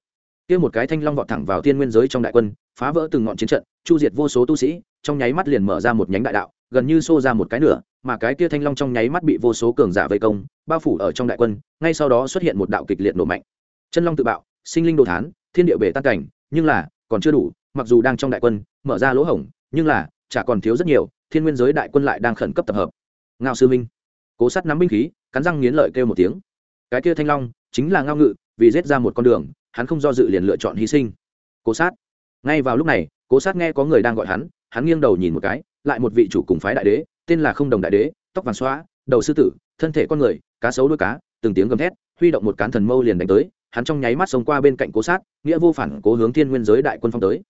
Kia một cái thanh long vọt thẳng vào thiên nguyên giới trong đại quân phá vỡ từng ngọn chiến trận, chu diệt vô số tu sĩ, trong nháy mắt liền mở ra một nhánh đại đạo, gần như xô ra một cái nửa, mà cái kia thanh long trong nháy mắt bị vô số cường giả vây công, bao phủ ở trong đại quân, ngay sau đó xuất hiện một đạo kịch liệt nổ mạnh. Chân long tự bạo, sinh linh đồ thán, thiên địa bể tan cảnh, nhưng là, còn chưa đủ, mặc dù đang trong đại quân, mở ra lỗ hổng, nhưng là, chả còn thiếu rất nhiều, thiên nguyên giới đại quân lại đang khẩn cấp tập hợp. Ngao sư minh, cố sắt nắm binh khí, cắn răng nghiến lợi kêu một tiếng. Cái kia thanh long, chính là ngao ngự, vì giết ra một con đường, hắn không do dự liền lựa chọn hy sinh. Cố sát ngay vào lúc này, cố sát nghe có người đang gọi hắn hắn nghiêng đầu nhìn một cái, lại một vị chủ cùng phái đại đế, tên là không đồng đại đế, tóc vàng xóa đầu sư tử, thân thể con người, cá sấu đuôi cá, từng tiếng gầm thét, huy động một cán thần mâu liền đánh tới, hắn trong nháy mắt xông qua bên cạnh cố sát, nghĩa vô phản cố hướng thiên nguyên giới đại quân phong tới.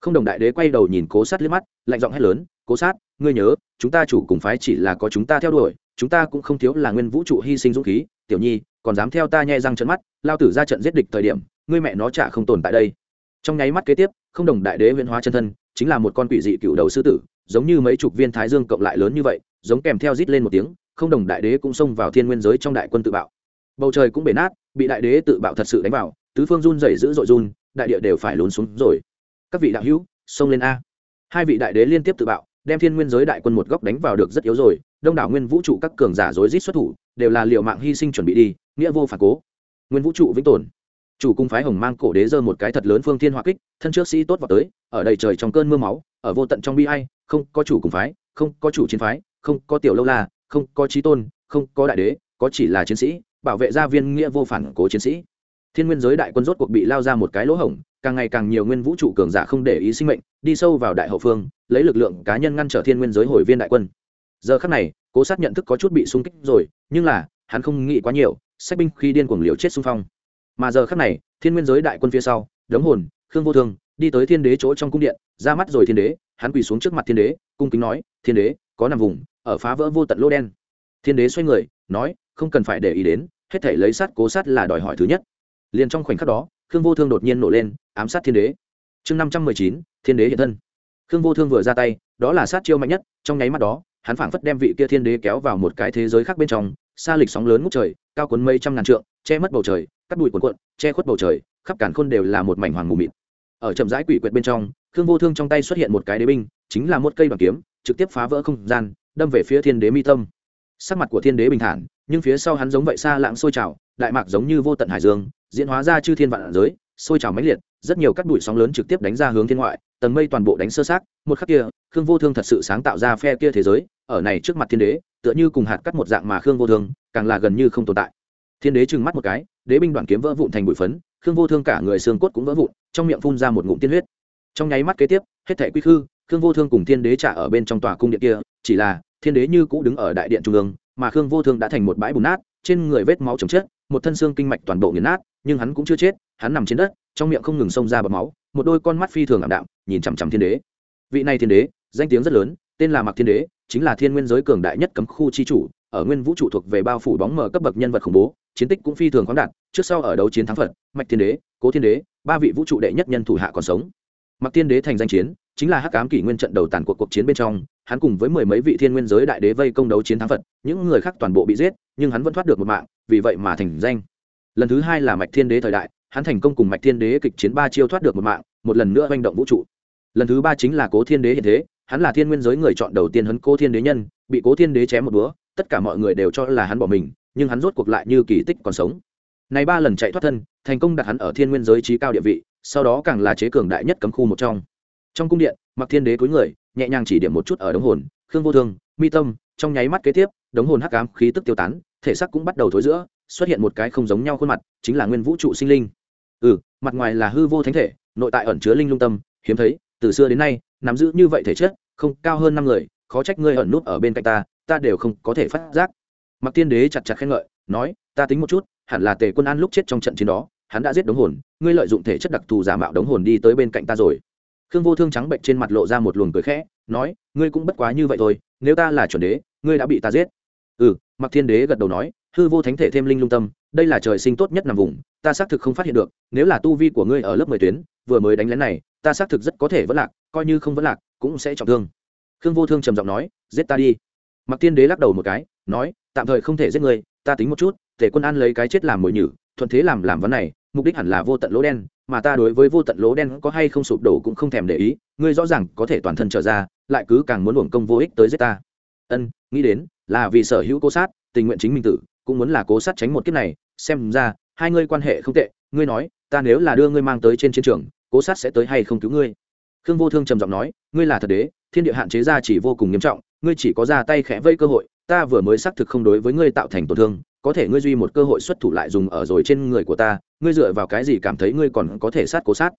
Không đồng đại đế quay đầu nhìn cố sát liếc mắt, lạnh giọng hét lớn, cố sát, ngươi nhớ, chúng ta chủ cùng phái chỉ là có chúng ta theo đuổi, chúng ta cũng không thiếu là nguyên vũ trụ hy sinh dũng khí, tiểu nhi, còn dám theo ta nhẹ răng trận mắt, lao tử ra trận giết địch thời điểm, ngươi mẹ nó chả không tồn tại đây trong nháy mắt kế tiếp, không đồng đại đế huyễn hóa chân thân, chính là một con quỷ dị cựu đầu sư tử, giống như mấy chục viên thái dương cộng lại lớn như vậy, giống kèm theo rít lên một tiếng, không đồng đại đế cũng xông vào thiên nguyên giới trong đại quân tự bạo. Bầu trời cũng bể nát, bị đại đế tự bạo thật sự đánh vào, tứ phương run rẩy dữ dội run, đại địa đều phải lún xuống rồi. Các vị đạo hữu, xông lên a. Hai vị đại đế liên tiếp tự bạo, đem thiên nguyên giới đại quân một góc đánh vào được rất yếu rồi, đông đảo nguyên vũ trụ các cường giả rối rít xuất thủ, đều là liệu mạng hy sinh chuẩn bị đi, nghĩa vô phản cố. Nguyên vũ trụ vĩnh tồn chủ cung phái hồng mang cổ đế giơ một cái thật lớn phương thiên hỏa kích, thân trước sĩ tốt vào tới, ở đầy trời trong cơn mưa máu, ở vô tận trong bi ai, không có chủ cung phái, không có chủ chiến phái, không có tiểu lâu la, không có trí tôn, không có đại đế, có chỉ là chiến sĩ, bảo vệ gia viên nghĩa vô phản cố chiến sĩ. Thiên nguyên giới đại quân rốt cuộc bị lao ra một cái lỗ hổng, càng ngày càng nhiều nguyên vũ trụ cường giả không để ý sinh mệnh, đi sâu vào đại hậu phương, lấy lực lượng cá nhân ngăn trở thiên nguyên giới hồi viên đại quân. Giờ khắc này, cố sát nhận thức có chút bị sung kích rồi, nhưng là, hắn không nghĩ quá nhiều, sách binh khi điên cuồng liều chết xung phong mà giờ khắc này, thiên nguyên giới đại quân phía sau, đống hồn, khương vô thương, đi tới thiên đế chỗ trong cung điện, ra mắt rồi thiên đế, hắn quỳ xuống trước mặt thiên đế, cung kính nói, thiên đế, có nằm vùng, ở phá vỡ vô tận lô đen. Thiên đế xoay người, nói, không cần phải để ý đến, hết thể lấy sát cố sát là đòi hỏi thứ nhất. Liền trong khoảnh khắc đó, khương vô thương đột nhiên nổ lên, ám sát thiên đế. Chương năm trăm mười chín, thiên đế hiện thân. Khương vô thương vừa ra tay, đó là sát chiêu mạnh nhất, trong nháy mắt đó, hắn phảng phất đem vị kia thiên đế kéo vào một cái thế giới khác bên trong, xa lịch sóng lớn ngút trời, cao cuốn mây trăm ngàn trượng che mất bầu trời, cắt bụi cuộn cuộn, che khuất bầu trời, khắp cản khôn đều là một mảnh hoàng mù mịt. Ở chậm rãi quỷ quyệt bên trong, khương vô thương trong tay xuất hiện một cái đế binh, chính là một cây bằng kiếm, trực tiếp phá vỡ không gian, đâm về phía thiên đế mi tâm. Sắc mặt của thiên đế bình thản, nhưng phía sau hắn giống vậy xa lãng sôi trào, đại mạc giống như vô tận hải dương, diễn hóa ra chư thiên vạn giới, sôi trào mãnh liệt, rất nhiều các bụi sóng lớn trực tiếp đánh ra hướng thiên ngoại, tầng mây toàn bộ đánh sơ sát một khắc kia, khương vô thương thật sự sáng tạo ra phe kia thế giới, ở này trước mặt thiên đế, tựa như cùng hạt cắt một dạng mà khương vô thương, càng là gần như không tồn tại thiên đế trừng mắt một cái, đế binh đoạn kiếm vỡ vụn thành bụi phấn, khương vô thương cả người xương cốt cũng vỡ vụn, trong miệng phun ra một ngụm tiên huyết. Trong nháy mắt kế tiếp, hết thể quy khư, khương vô thương cùng thiên đế trả ở bên trong tòa cung điện kia, chỉ là, thiên đế như cũ đứng ở đại điện trung ương, mà khương vô thương đã thành một bãi bùn nát, trên người vết máu chồng chết, một thân xương kinh mạch toàn bộ nghiền nát, nhưng hắn cũng chưa chết, hắn nằm trên đất, trong miệng không ngừng xông ra bọt máu, một đôi con mắt phi thường ảm đạm, nhìn chằm chằm thiên đế. Vị này thiên đế, danh tiếng rất lớn, tên là mặc thiên đế, chính là thiên nguyên giới cường đại nhất cấm khu chi chủ, ở nguyên vũ trụ thuộc về bao phủ bóng mờ cấp bậc nhân vật khủng bố chiến tích cũng phi thường khoáng đạt, trước sau ở đấu chiến thắng phật, mạch thiên đế, cố thiên đế, ba vị vũ trụ đệ nhất nhân thủ hạ còn sống. Mặc thiên đế thành danh chiến, chính là hắc ám kỷ nguyên trận đầu tàn cuộc cuộc chiến bên trong, hắn cùng với mười mấy vị thiên nguyên giới đại đế vây công đấu chiến thắng phật, những người khác toàn bộ bị giết, nhưng hắn vẫn thoát được một mạng, vì vậy mà thành danh. Lần thứ hai là mạch thiên đế thời đại, hắn thành công cùng mạch thiên đế kịch chiến ba chiêu thoát được một mạng, một lần nữa manh động vũ trụ. Lần thứ ba chính là cố thiên đế hiện thế, hắn là thiên nguyên giới người chọn đầu tiên hấn cố thiên đế nhân, bị cố thiên đế chém một búa, tất cả mọi người đều cho là hắn bỏ mình nhưng hắn rốt cuộc lại như kỳ tích còn sống. Này ba lần chạy thoát thân, thành công đặt hắn ở thiên nguyên giới trí cao địa vị, sau đó càng là chế cường đại nhất cấm khu một trong. Trong cung điện mặc thiên đế cúi người, nhẹ nhàng chỉ điểm một chút ở đống hồn, khương vô thương, mi tâm, trong nháy mắt kế tiếp, đống hồn hắc ám khí tức tiêu tán, thể xác cũng bắt đầu thối giữa, xuất hiện một cái không giống nhau khuôn mặt, chính là nguyên vũ trụ sinh linh. Ừ mặt ngoài là hư vô thánh thể, nội tại ẩn chứa linh lung tâm, hiếm thấy, từ xưa đến nay, nắm giữ như vậy thể chất, không cao hơn năm người, khó trách ngươi ẩn nút ở bên cạnh ta ta đều không có thể phát giác mặc tiên đế chặt chặt khen ngợi, nói, ta tính một chút, hẳn là tề quân an lúc chết trong trận chiến đó, hắn đã giết đống hồn, ngươi lợi dụng thể chất đặc thù giả mạo đống hồn đi tới bên cạnh ta rồi. Khương vô thương trắng bệnh trên mặt lộ ra một luồng cười khẽ, nói, ngươi cũng bất quá như vậy thôi, nếu ta là chuẩn đế, ngươi đã bị ta giết. Ừ mặc thiên đế gật đầu nói, hư vô thánh thể thêm linh lung tâm, đây là trời sinh tốt nhất nằm vùng, ta xác thực không phát hiện được, nếu là tu vi của ngươi ở lớp mười tuyến, vừa mới đánh lén này, ta xác thực rất có thể vẫn lạc, coi như không vẫn lạc, cũng sẽ trọng thương. Khương vô thương trầm giọng nói, giết ta đi mặc tiên đế lắc đầu một cái, nói, tạm thời không thể giết ngươi ta tính một chút thể quân an lấy cái chết làm mồi nhử, thuận thế làm làm vấn này, mục đích hẳn là vô tận lỗ đen, mà ta đối với vô tận lỗ đen có hay không sụp đổ cũng không thèm để ý, ngươi rõ ràng có thể toàn thân trở ra, lại cứ càng muốn luồng công vô ích tới giết ta. Ân, nghĩ đến, là vì sở hữu cố sát, tình nguyện chính mình tử, cũng muốn là cố sát tránh một kiếp này, xem ra, hai ngươi quan hệ không tệ, ngươi nói, ta nếu là đưa ngươi mang tới trên chiến trường, cố sát sẽ tới hay không cứu ngươi? Khương vô thương trầm giọng nói, ngươi là thật đế, thiên địa hạn chế ra chỉ vô cùng nghiêm trọng ngươi chỉ có ra tay khẽ vây cơ hội, ta vừa mới xác thực không đối với ngươi tạo thành tổn thương, có thể ngươi duy một cơ hội xuất thủ lại dùng ở rồi trên người của ta, ngươi dựa vào cái gì cảm thấy ngươi còn có thể sát cố sát?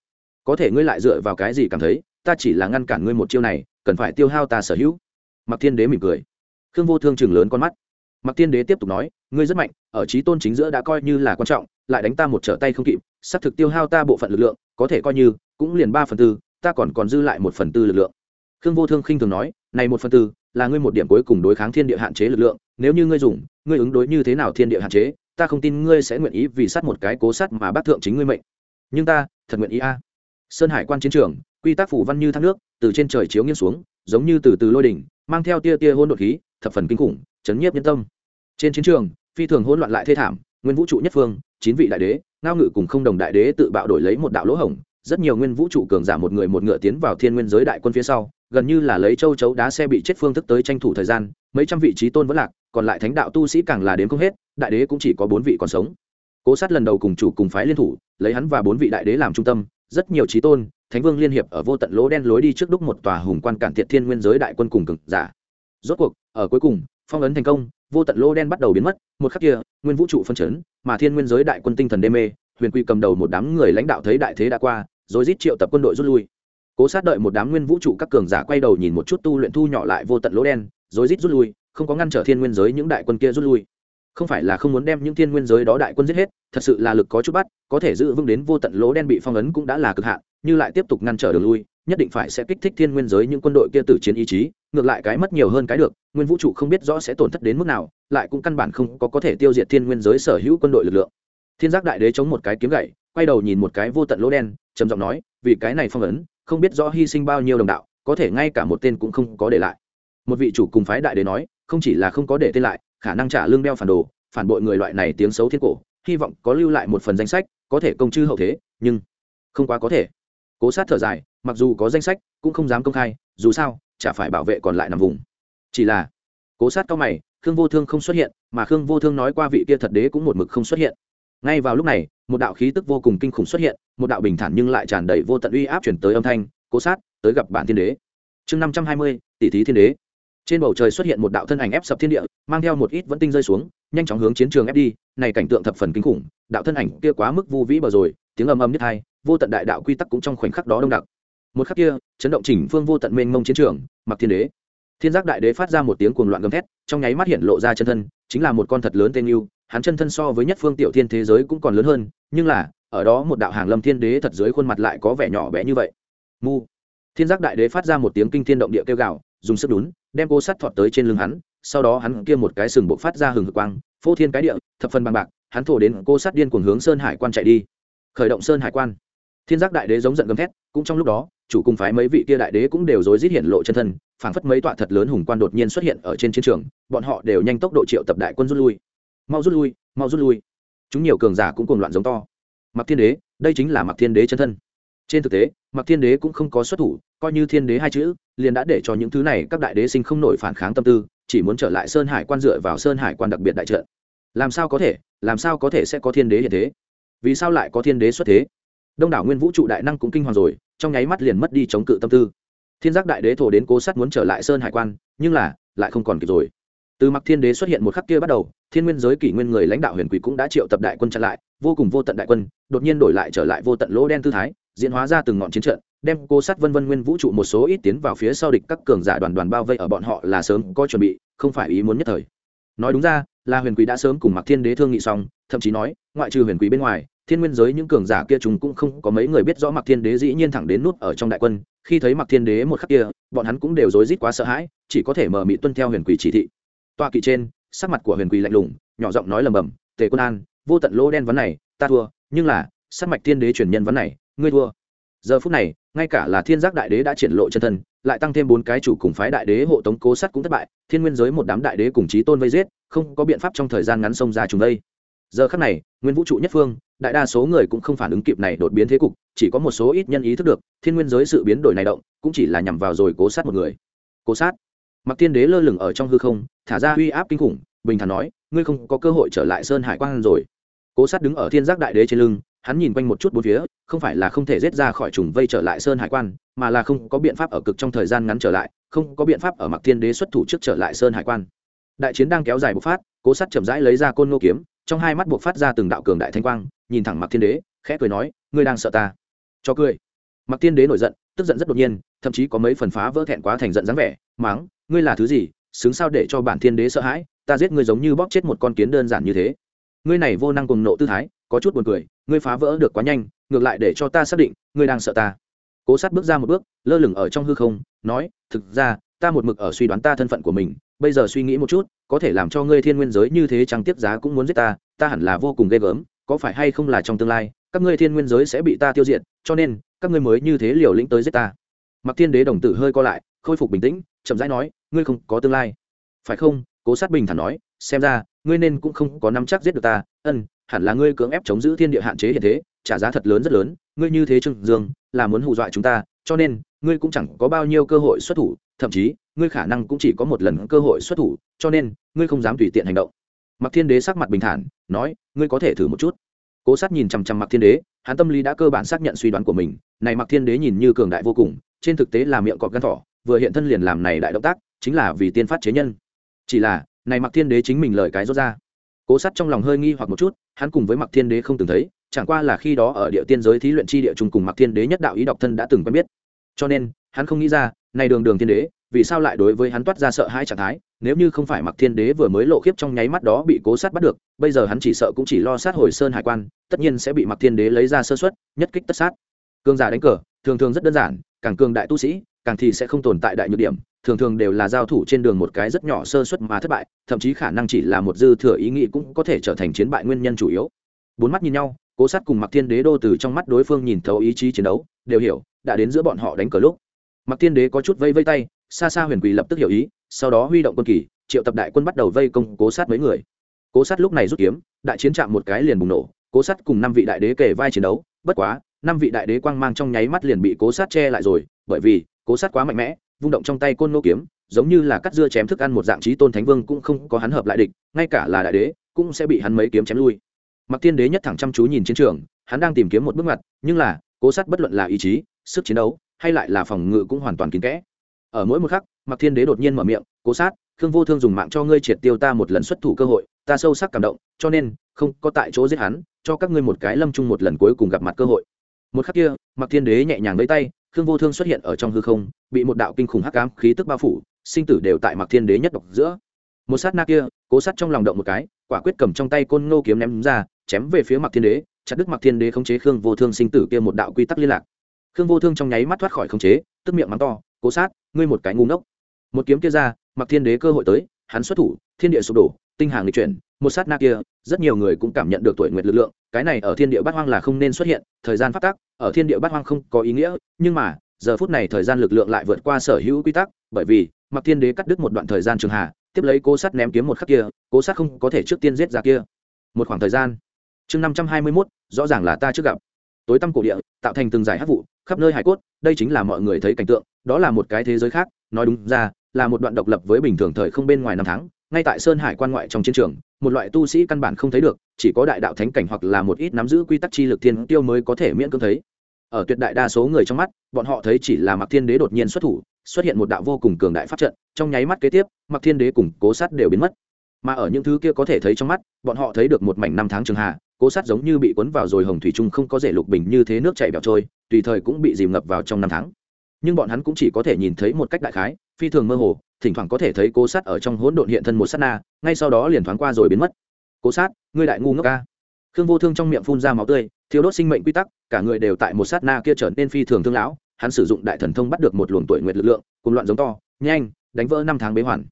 Có thể ngươi lại dựa vào cái gì cảm thấy, ta chỉ là ngăn cản ngươi một chiêu này, cần phải tiêu hao ta sở hữu. Mặc thiên đế mỉm cười. Khương vô thương chừng lớn con mắt. Mặc thiên đế tiếp tục nói, ngươi rất mạnh, ở trí tôn chính giữa đã coi như là quan trọng, lại đánh ta một trở tay không kịp s thực tiêu hao ta bộ phận lực lượng, có thể coi như, cũng liền ba phần tư, ta còn còn dư lại một phần tư lực lượng. Khương vô thương khinh thường nói, này một phần tư là ngươi một điểm cuối cùng đối kháng thiên địa hạn chế lực lượng, nếu như ngươi dùng, ngươi ứng đối như thế nào thiên địa hạn chế, ta không tin ngươi sẽ nguyện ý vì sát một cái cố sát mà bắt thượng chính ngươi mệnh. Nhưng ta, thật nguyện ý a. Sơn hải quan chiến trường, quy tắc phủ văn như thác nước, từ trên trời chiếu nghiêng xuống, giống như từ từ lôi đỉnh, mang theo tia tia hôn đột khí, thập phần kinh khủng, chấn nhiếp nhân tâm. Trên chiến trường, phi thường hỗn loạn lại thê thảm, nguyên vũ trụ nhất phương, chín vị đại đế, ngao ngự cùng không đồng đại đế tự bạo đổi lấy một đạo lỗ hổng rất nhiều nguyên vũ trụ cường giả một người một ngựa tiến vào thiên nguyên giới đại quân phía sau, gần như là lấy châu chấu đá xe bị chết phương thức tới tranh thủ thời gian, mấy trăm vị trí tôn vẫn lạc, còn lại thánh đạo tu sĩ càng là đến không hết, đại đế cũng chỉ có bốn vị còn sống. Cố sát lần đầu cùng chủ cùng phái liên thủ, lấy hắn và bốn vị đại đế làm trung tâm, rất nhiều trí tôn, thánh vương liên hiệp ở vô tận lỗ đen lối đi trước đúc một tòa hùng quan cản thiện thiên nguyên giới đại quân cùng cực giả. Rốt cuộc, ở cuối cùng, phong ấn thành công, vô tận lỗ đen bắt đầu biến mất, một khắc kia, nguyên vũ trụ phân chấn, mà thiên nguyên giới đại quân tinh thần đê mê, huyền quy cầm đầu một đám người lãnh đạo thấy đại thế đã qua rồi giết triệu tập quân đội rút lui. Cố sát đợi một đám nguyên vũ trụ các cường giả quay đầu nhìn một chút tu luyện thu nhỏ lại vô tận lỗ đen, rồi rít rút lui, không có ngăn trở thiên nguyên giới những đại quân kia rút lui. Không phải là không muốn đem những thiên nguyên giới đó đại quân giết hết, thật sự là lực có chút bắt, có thể giữ vững đến vô tận lỗ đen bị phong ấn cũng đã là cực hạn, như lại tiếp tục ngăn trở đường lui, nhất định phải sẽ kích thích thiên nguyên giới những quân đội kia tử chiến ý chí, ngược lại cái mất nhiều hơn cái được, nguyên vũ trụ không biết rõ sẽ tổn thất đến mức nào, lại cũng căn bản không có có thể tiêu diệt thiên nguyên giới sở hữu quân đội lực lượng. Thiên giác đại đế chống một cái kiếm gậy quay đầu nhìn một cái vô tận lỗ đen, trầm giọng nói, vì cái này phong ấn, không biết rõ hy sinh bao nhiêu đồng đạo, có thể ngay cả một tên cũng không có để lại. Một vị chủ cùng phái đại đế nói, không chỉ là không có để tên lại, khả năng trả lương đeo phản đồ, phản bội người loại này tiếng xấu thiên cổ, hy vọng có lưu lại một phần danh sách, có thể công chư hậu thế, nhưng không quá có thể. Cố sát thở dài, mặc dù có danh sách, cũng không dám công khai, dù sao, chả phải bảo vệ còn lại nằm vùng. Chỉ là, cố sát cao mày, khương vô thương không xuất hiện, mà khương vô thương nói qua vị kia thật đế cũng một mực không xuất hiện ngay vào lúc này, một đạo khí tức vô cùng kinh khủng xuất hiện, một đạo bình thản nhưng lại tràn đầy vô tận uy áp chuyển tới âm thanh, cố sát, tới gặp bản thiên đế. Chương năm trăm hai mươi, tỷ thí thiên đế. Trên bầu trời xuất hiện một đạo thân ảnh ép sập thiên địa, mang theo một ít vẫn tinh rơi xuống, nhanh chóng hướng chiến trường ép đi, này cảnh tượng thập phần kinh khủng, đạo thân ảnh kia quá mức vu vĩ bờ rồi, tiếng ầm ầm nhất hai, vô tận đại đạo quy tắc cũng trong khoảnh khắc đó đông đặc. Một khắc kia, chấn động chỉnh phương vô tận mênh mông chiến trường, mặc thiên đế. Thiên giác đại đế phát ra một tiếng cuồng loạn gầm thét, trong nháy mắt hiện lộ ra chân thân, chính là một con thật lớn tên yêu hắn chân thân so với nhất phương tiểu thiên thế giới cũng còn lớn hơn, nhưng là, ở đó một đạo hàng lâm thiên đế thật dưới khuôn mặt lại có vẻ nhỏ bé như vậy. Mu. Thiên giác đại đế phát ra một tiếng kinh thiên động địa kêu gào, dùng sức đún, đem cô sắt thọt tới trên lưng hắn, sau đó hắn kia một cái sừng bộ phát ra hừng hực quang, phô thiên cái địa, thập phần bằng bạc, hắn thổ đến cô sắt điên cuồng hướng sơn hải quan chạy đi. Khởi động sơn hải quan. Thiên giác đại đế giống giận gầm thét, cũng trong lúc đó, chủ cùng phái mấy vị kia đại đế cũng đều rối rít hiện lộ chân thân, phảng phất mấy tọa thật lớn hùng quan đột nhiên xuất hiện ở trên chiến trường, bọn họ đều nhanh tốc độ triệu tập đại quân rút lui mau rút lui, mau rút lui. Chúng nhiều cường giả cũng cùng loạn giống to. Mặc thiên đế, đây chính là mặc thiên đế chân thân. Trên thực tế, mặc thiên đế cũng không có xuất thủ, coi như thiên đế hai chữ, liền đã để cho những thứ này các đại đế sinh không nổi phản kháng tâm tư, chỉ muốn trở lại sơn hải quan dựa vào sơn hải quan đặc biệt đại trận. Làm sao có thể, làm sao có thể sẽ có thiên đế hiện thế? Vì sao lại có thiên đế xuất thế? Đông đảo nguyên vũ trụ đại năng cũng kinh hoàng rồi, trong nháy mắt liền mất đi chống cự tâm tư. Thiên giác đại đế thổ đến cố sắt muốn trở lại sơn hải quan, nhưng là, lại không còn kịp rồi từ mặc thiên đế xuất hiện một khắc kia bắt đầu, thiên nguyên giới kỷ nguyên người lãnh đạo huyền quỷ cũng đã triệu tập đại quân chặn lại, vô cùng vô tận đại quân, đột nhiên đổi lại trở lại vô tận lỗ đen tư thái, diễn hóa ra từng ngọn chiến trận, đem cô sát vân vân nguyên vũ trụ một số ít tiến vào phía sau địch các cường giả đoàn đoàn bao vây ở bọn họ là sớm có chuẩn bị, không phải ý muốn nhất thời. Nói đúng ra, là huyền quý đã sớm cùng mặc thiên đế thương nghị xong, thậm chí nói, ngoại trừ huyền quý bên ngoài, thiên nguyên giới những cường giả kia chúng cũng không có mấy người biết rõ mặc thiên đế dĩ nhiên thẳng đến nút ở trong đại quân, khi thấy mặc thiên đế một khắc kia, bọn hắn cũng đều rối rít quá sợ hãi, chỉ có thể mở mị tuân theo huyền quỷ chỉ thị toa kỵ trên, sắc mặt của huyền quỳ lạnh lùng, nhỏ giọng nói lầm bầm, tề quân an, vô tận lỗ đen vấn này, ta thua, nhưng là, sắc mạch thiên đế truyền nhân vấn này, ngươi thua. Giờ phút này, ngay cả là thiên giác đại đế đã triển lộ chân thân, lại tăng thêm bốn cái chủ cùng phái đại đế hộ tống cố sắt cũng thất bại, thiên nguyên giới một đám đại đế cùng chí tôn vây giết, không có biện pháp trong thời gian ngắn xông ra chúng đây. Giờ khắc này, nguyên vũ trụ nhất phương, đại đa số người cũng không phản ứng kịp này đột biến thế cục, chỉ có một số ít nhân ý thức được, thiên nguyên giới sự biến đổi này động, cũng chỉ là nhằm vào rồi cố sát một người. Cố sát? Mặc thiên đế lơ lửng ở trong hư không, thả ra uy áp kinh khủng, bình thản nói, ngươi không có cơ hội trở lại sơn hải Quan rồi. Cố sát đứng ở thiên giác đại đế trên lưng, hắn nhìn quanh một chút bốn phía, không phải là không thể rết ra khỏi trùng vây trở lại sơn hải quan, mà là không có biện pháp ở cực trong thời gian ngắn trở lại, không có biện pháp ở mặc thiên đế xuất thủ trước trở lại sơn hải quan. Đại chiến đang kéo dài bộc phát, cố sát chậm rãi lấy ra côn ngô kiếm, trong hai mắt buộc phát ra từng đạo cường đại thanh quang, nhìn thẳng mặc thiên đế, khẽ cười nói, ngươi đang sợ ta? Cho cười. Mặc thiên đế nổi giận tức giận rất đột nhiên, thậm chí có mấy phần phá vỡ thẹn quá thành giận dáng vẻ, máng, ngươi là thứ gì? Xứng sao để cho bản thiên đế sợ hãi? Ta giết ngươi giống như bóp chết một con kiến đơn giản như thế. Ngươi này vô năng cùng nộ tư thái, có chút buồn cười, ngươi phá vỡ được quá nhanh, ngược lại để cho ta xác định, ngươi đang sợ ta. Cố sát bước ra một bước, lơ lửng ở trong hư không, nói, thực ra, ta một mực ở suy đoán ta thân phận của mình, bây giờ suy nghĩ một chút, có thể làm cho ngươi thiên nguyên giới như thế chẳng tiếp giá cũng muốn giết ta ta hẳn là vô cùng ghê gớm, có phải hay không là trong tương lai, các ngươi thiên nguyên giới sẽ bị ta tiêu diệt cho nên, các ngươi mới như thế liều lĩnh tới giết ta. Mặc thiên đế đồng tử hơi co lại, khôi phục bình tĩnh, chậm rãi nói, ngươi không có tương lai. Phải không? Cố sát bình thản nói, xem ra, ngươi nên cũng không có nắm chắc giết được ta. Ân, hẳn là ngươi cưỡng ép chống giữ thiên địa hạn chế hiện thế, trả giá thật lớn rất lớn, ngươi như thế trương dương, là muốn hù dọa chúng ta, cho nên, ngươi cũng chẳng có bao nhiêu cơ hội xuất thủ, thậm chí, ngươi khả năng cũng chỉ có một lần cơ hội xuất thủ, cho nên, ngươi không dám tùy tiện hành động. Mặc thiên đế sắc mặt bình thản, nói, ngươi có thể thử một chút cố sát nhìn chằm chằm mặc thiên đế, hắn tâm lý đã cơ bản xác nhận suy đoán của mình, này mặc thiên đế nhìn như cường đại vô cùng, trên thực tế là miệng cọp gan thỏ, vừa hiện thân liền làm này đại động tác, chính là vì tiên phát chế nhân. Chỉ là, này mặc thiên đế chính mình lời cái rốt ra. Cố sát trong lòng hơi nghi hoặc một chút, hắn cùng với mặc thiên đế không từng thấy, chẳng qua là khi đó ở địa tiên giới thí luyện chi địa chung cùng mặc thiên đế nhất đạo ý độc thân đã từng quen biết. Cho nên, hắn không nghĩ ra, này đường đường thiên đế, vì sao lại đối với hắn toát ra sợ hãi trạng thái nếu như không phải mặc thiên đế vừa mới lộ khiếp trong nháy mắt đó bị cố sát bắt được, bây giờ hắn chỉ sợ cũng chỉ lo sát hồi sơn hải quan, tất nhiên sẽ bị mặc thiên đế lấy ra sơ xuất nhất kích tất sát. Cương giả đánh cờ, thường thường rất đơn giản, càng cường đại tu sĩ, càng thì sẽ không tồn tại đại nhược điểm, thường thường đều là giao thủ trên đường một cái rất nhỏ sơ xuất mà thất bại, thậm chí khả năng chỉ là một dư thừa ý nghĩ cũng có thể trở thành chiến bại nguyên nhân chủ yếu. Bốn mắt nhìn nhau, cố sát cùng mặc thiên đế đô từ trong mắt đối phương nhìn thấu ý chí chiến đấu, đều hiểu, đã đến giữa bọn họ đánh cờ lúc. Mặc thiên đế có chút vây vây tay xa xa huyền quỳ lập tức hiểu ý, sau đó huy động quân kỳ, triệu tập đại quân bắt đầu vây công cố sát mấy người. Cố sát lúc này rút kiếm, đại chiến chạm một cái liền bùng nổ, cố sát cùng năm vị đại đế kể vai chiến đấu, bất quá, năm vị đại đế quang mang trong nháy mắt liền bị cố sát che lại rồi, bởi vì, cố sát quá mạnh mẽ, vung động trong tay côn nô kiếm, giống như là cắt dưa chém thức ăn một dạng trí tôn thánh vương cũng không có hắn hợp lại địch, ngay cả là đại đế, cũng sẽ bị hắn mấy kiếm chém lui. Mặc tiên đế nhất thẳng chăm chú nhìn chiến trường, hắn đang tìm kiếm một bước ngoặt, nhưng là, cố sát bất luận là ý chí, sức chiến đấu, hay lại là phòng ngự cũng hoàn toàn kín kẽ ở mỗi một khắc mặc thiên đế đột nhiên mở miệng, cố sát, khương vô thương dùng mạng cho ngươi triệt tiêu ta một lần xuất thủ cơ hội, ta sâu sắc cảm động, cho nên, không có tại chỗ giết hắn, cho các ngươi một cái lâm chung một lần cuối cùng gặp mặt cơ hội. Một khắc kia mặc thiên đế nhẹ nhàng lấy tay, khương vô thương xuất hiện ở trong hư không, bị một đạo kinh khủng hắc ám khí tức bao phủ, sinh tử đều tại mặc thiên đế nhất độc giữa. Một sát na kia, cố sát trong lòng động một cái, quả quyết cầm trong tay côn ngô kiếm ném ra, chém về phía mặc thiên đế, chặt đứt mặc thiên đế khống chế khương vô thương sinh tử kia một đạo quy tắc liên lạc. Khương vô thương trong nháy mắt thoát khỏi khống chế, tức miệng mắng to cố sát, ngươi một cái ngu ngốc. Một kiếm kia ra mặc thiên đế cơ hội tới, hắn xuất thủ, thiên địa sụp đổ, tinh hàng lịch chuyển, một sát na kia, rất nhiều người cũng cảm nhận được tuổi nguyệt lực lượng, cái này ở thiên địa bát hoang là không nên xuất hiện, thời gian phát tác ở thiên địa bát hoang không có ý nghĩa, nhưng mà, giờ phút này thời gian lực lượng lại vượt qua sở hữu quy tắc, bởi vì mặc thiên đế cắt đứt một đoạn thời gian trường hạ tiếp lấy cố sát ném kiếm một khắc kia, cố sát không có thể trước tiên giết ra kia. Một khoảng thời gian. Chương năm trăm hai mươi mốt, rõ ràng là ta trước gặp tối tăm cổ địa, tạo thành từng giải hát vụ, khắp nơi hải cốt, đây chính là mọi người thấy cảnh tượng, đó là một cái thế giới khác, nói đúng ra, là một đoạn độc lập với bình thường thời không bên ngoài năm tháng, ngay tại sơn hải quan ngoại trong chiến trường, một loại tu sĩ căn bản không thấy được, chỉ có đại đạo thánh cảnh hoặc là một ít nắm giữ quy tắc chi lực thiên tiêu mới có thể miễn cưỡng thấy. Ở tuyệt đại đa số người trong mắt, bọn họ thấy chỉ là mặc thiên đế đột nhiên xuất thủ, xuất hiện một đạo vô cùng cường đại pháp trận, trong nháy mắt kế tiếp mặc thiên đế cùng cố sát đều biến mất. Mà ở những thứ kia có thể thấy trong mắt, bọn họ thấy được một mảnh năm tháng trường hạ cố sát giống như bị cuốn vào rồi hồng thủy trung không có rể lục bình như thế nước chảy bẹo trôi, tùy thời cũng bị dìm ngập vào trong năm tháng. Nhưng bọn hắn cũng chỉ có thể nhìn thấy một cách đại khái, phi thường mơ hồ, thỉnh thoảng có thể thấy cố sát ở trong hỗn độn hiện thân một sát na, ngay sau đó liền thoáng qua rồi biến mất. Cố sát, ngươi đại ngu ngốc ca. Khương vô thương trong miệng phun ra máu tươi thiếu đốt sinh mệnh quy tắc, cả người đều tại một sát na kia trở nên phi thường thương lão. Hắn sử dụng đại thần thông bắt được một luồng tuổi nguyệt lực lượng, cùng loạn giống to, nhanh, đánh vỡ năm tháng bế hoàn.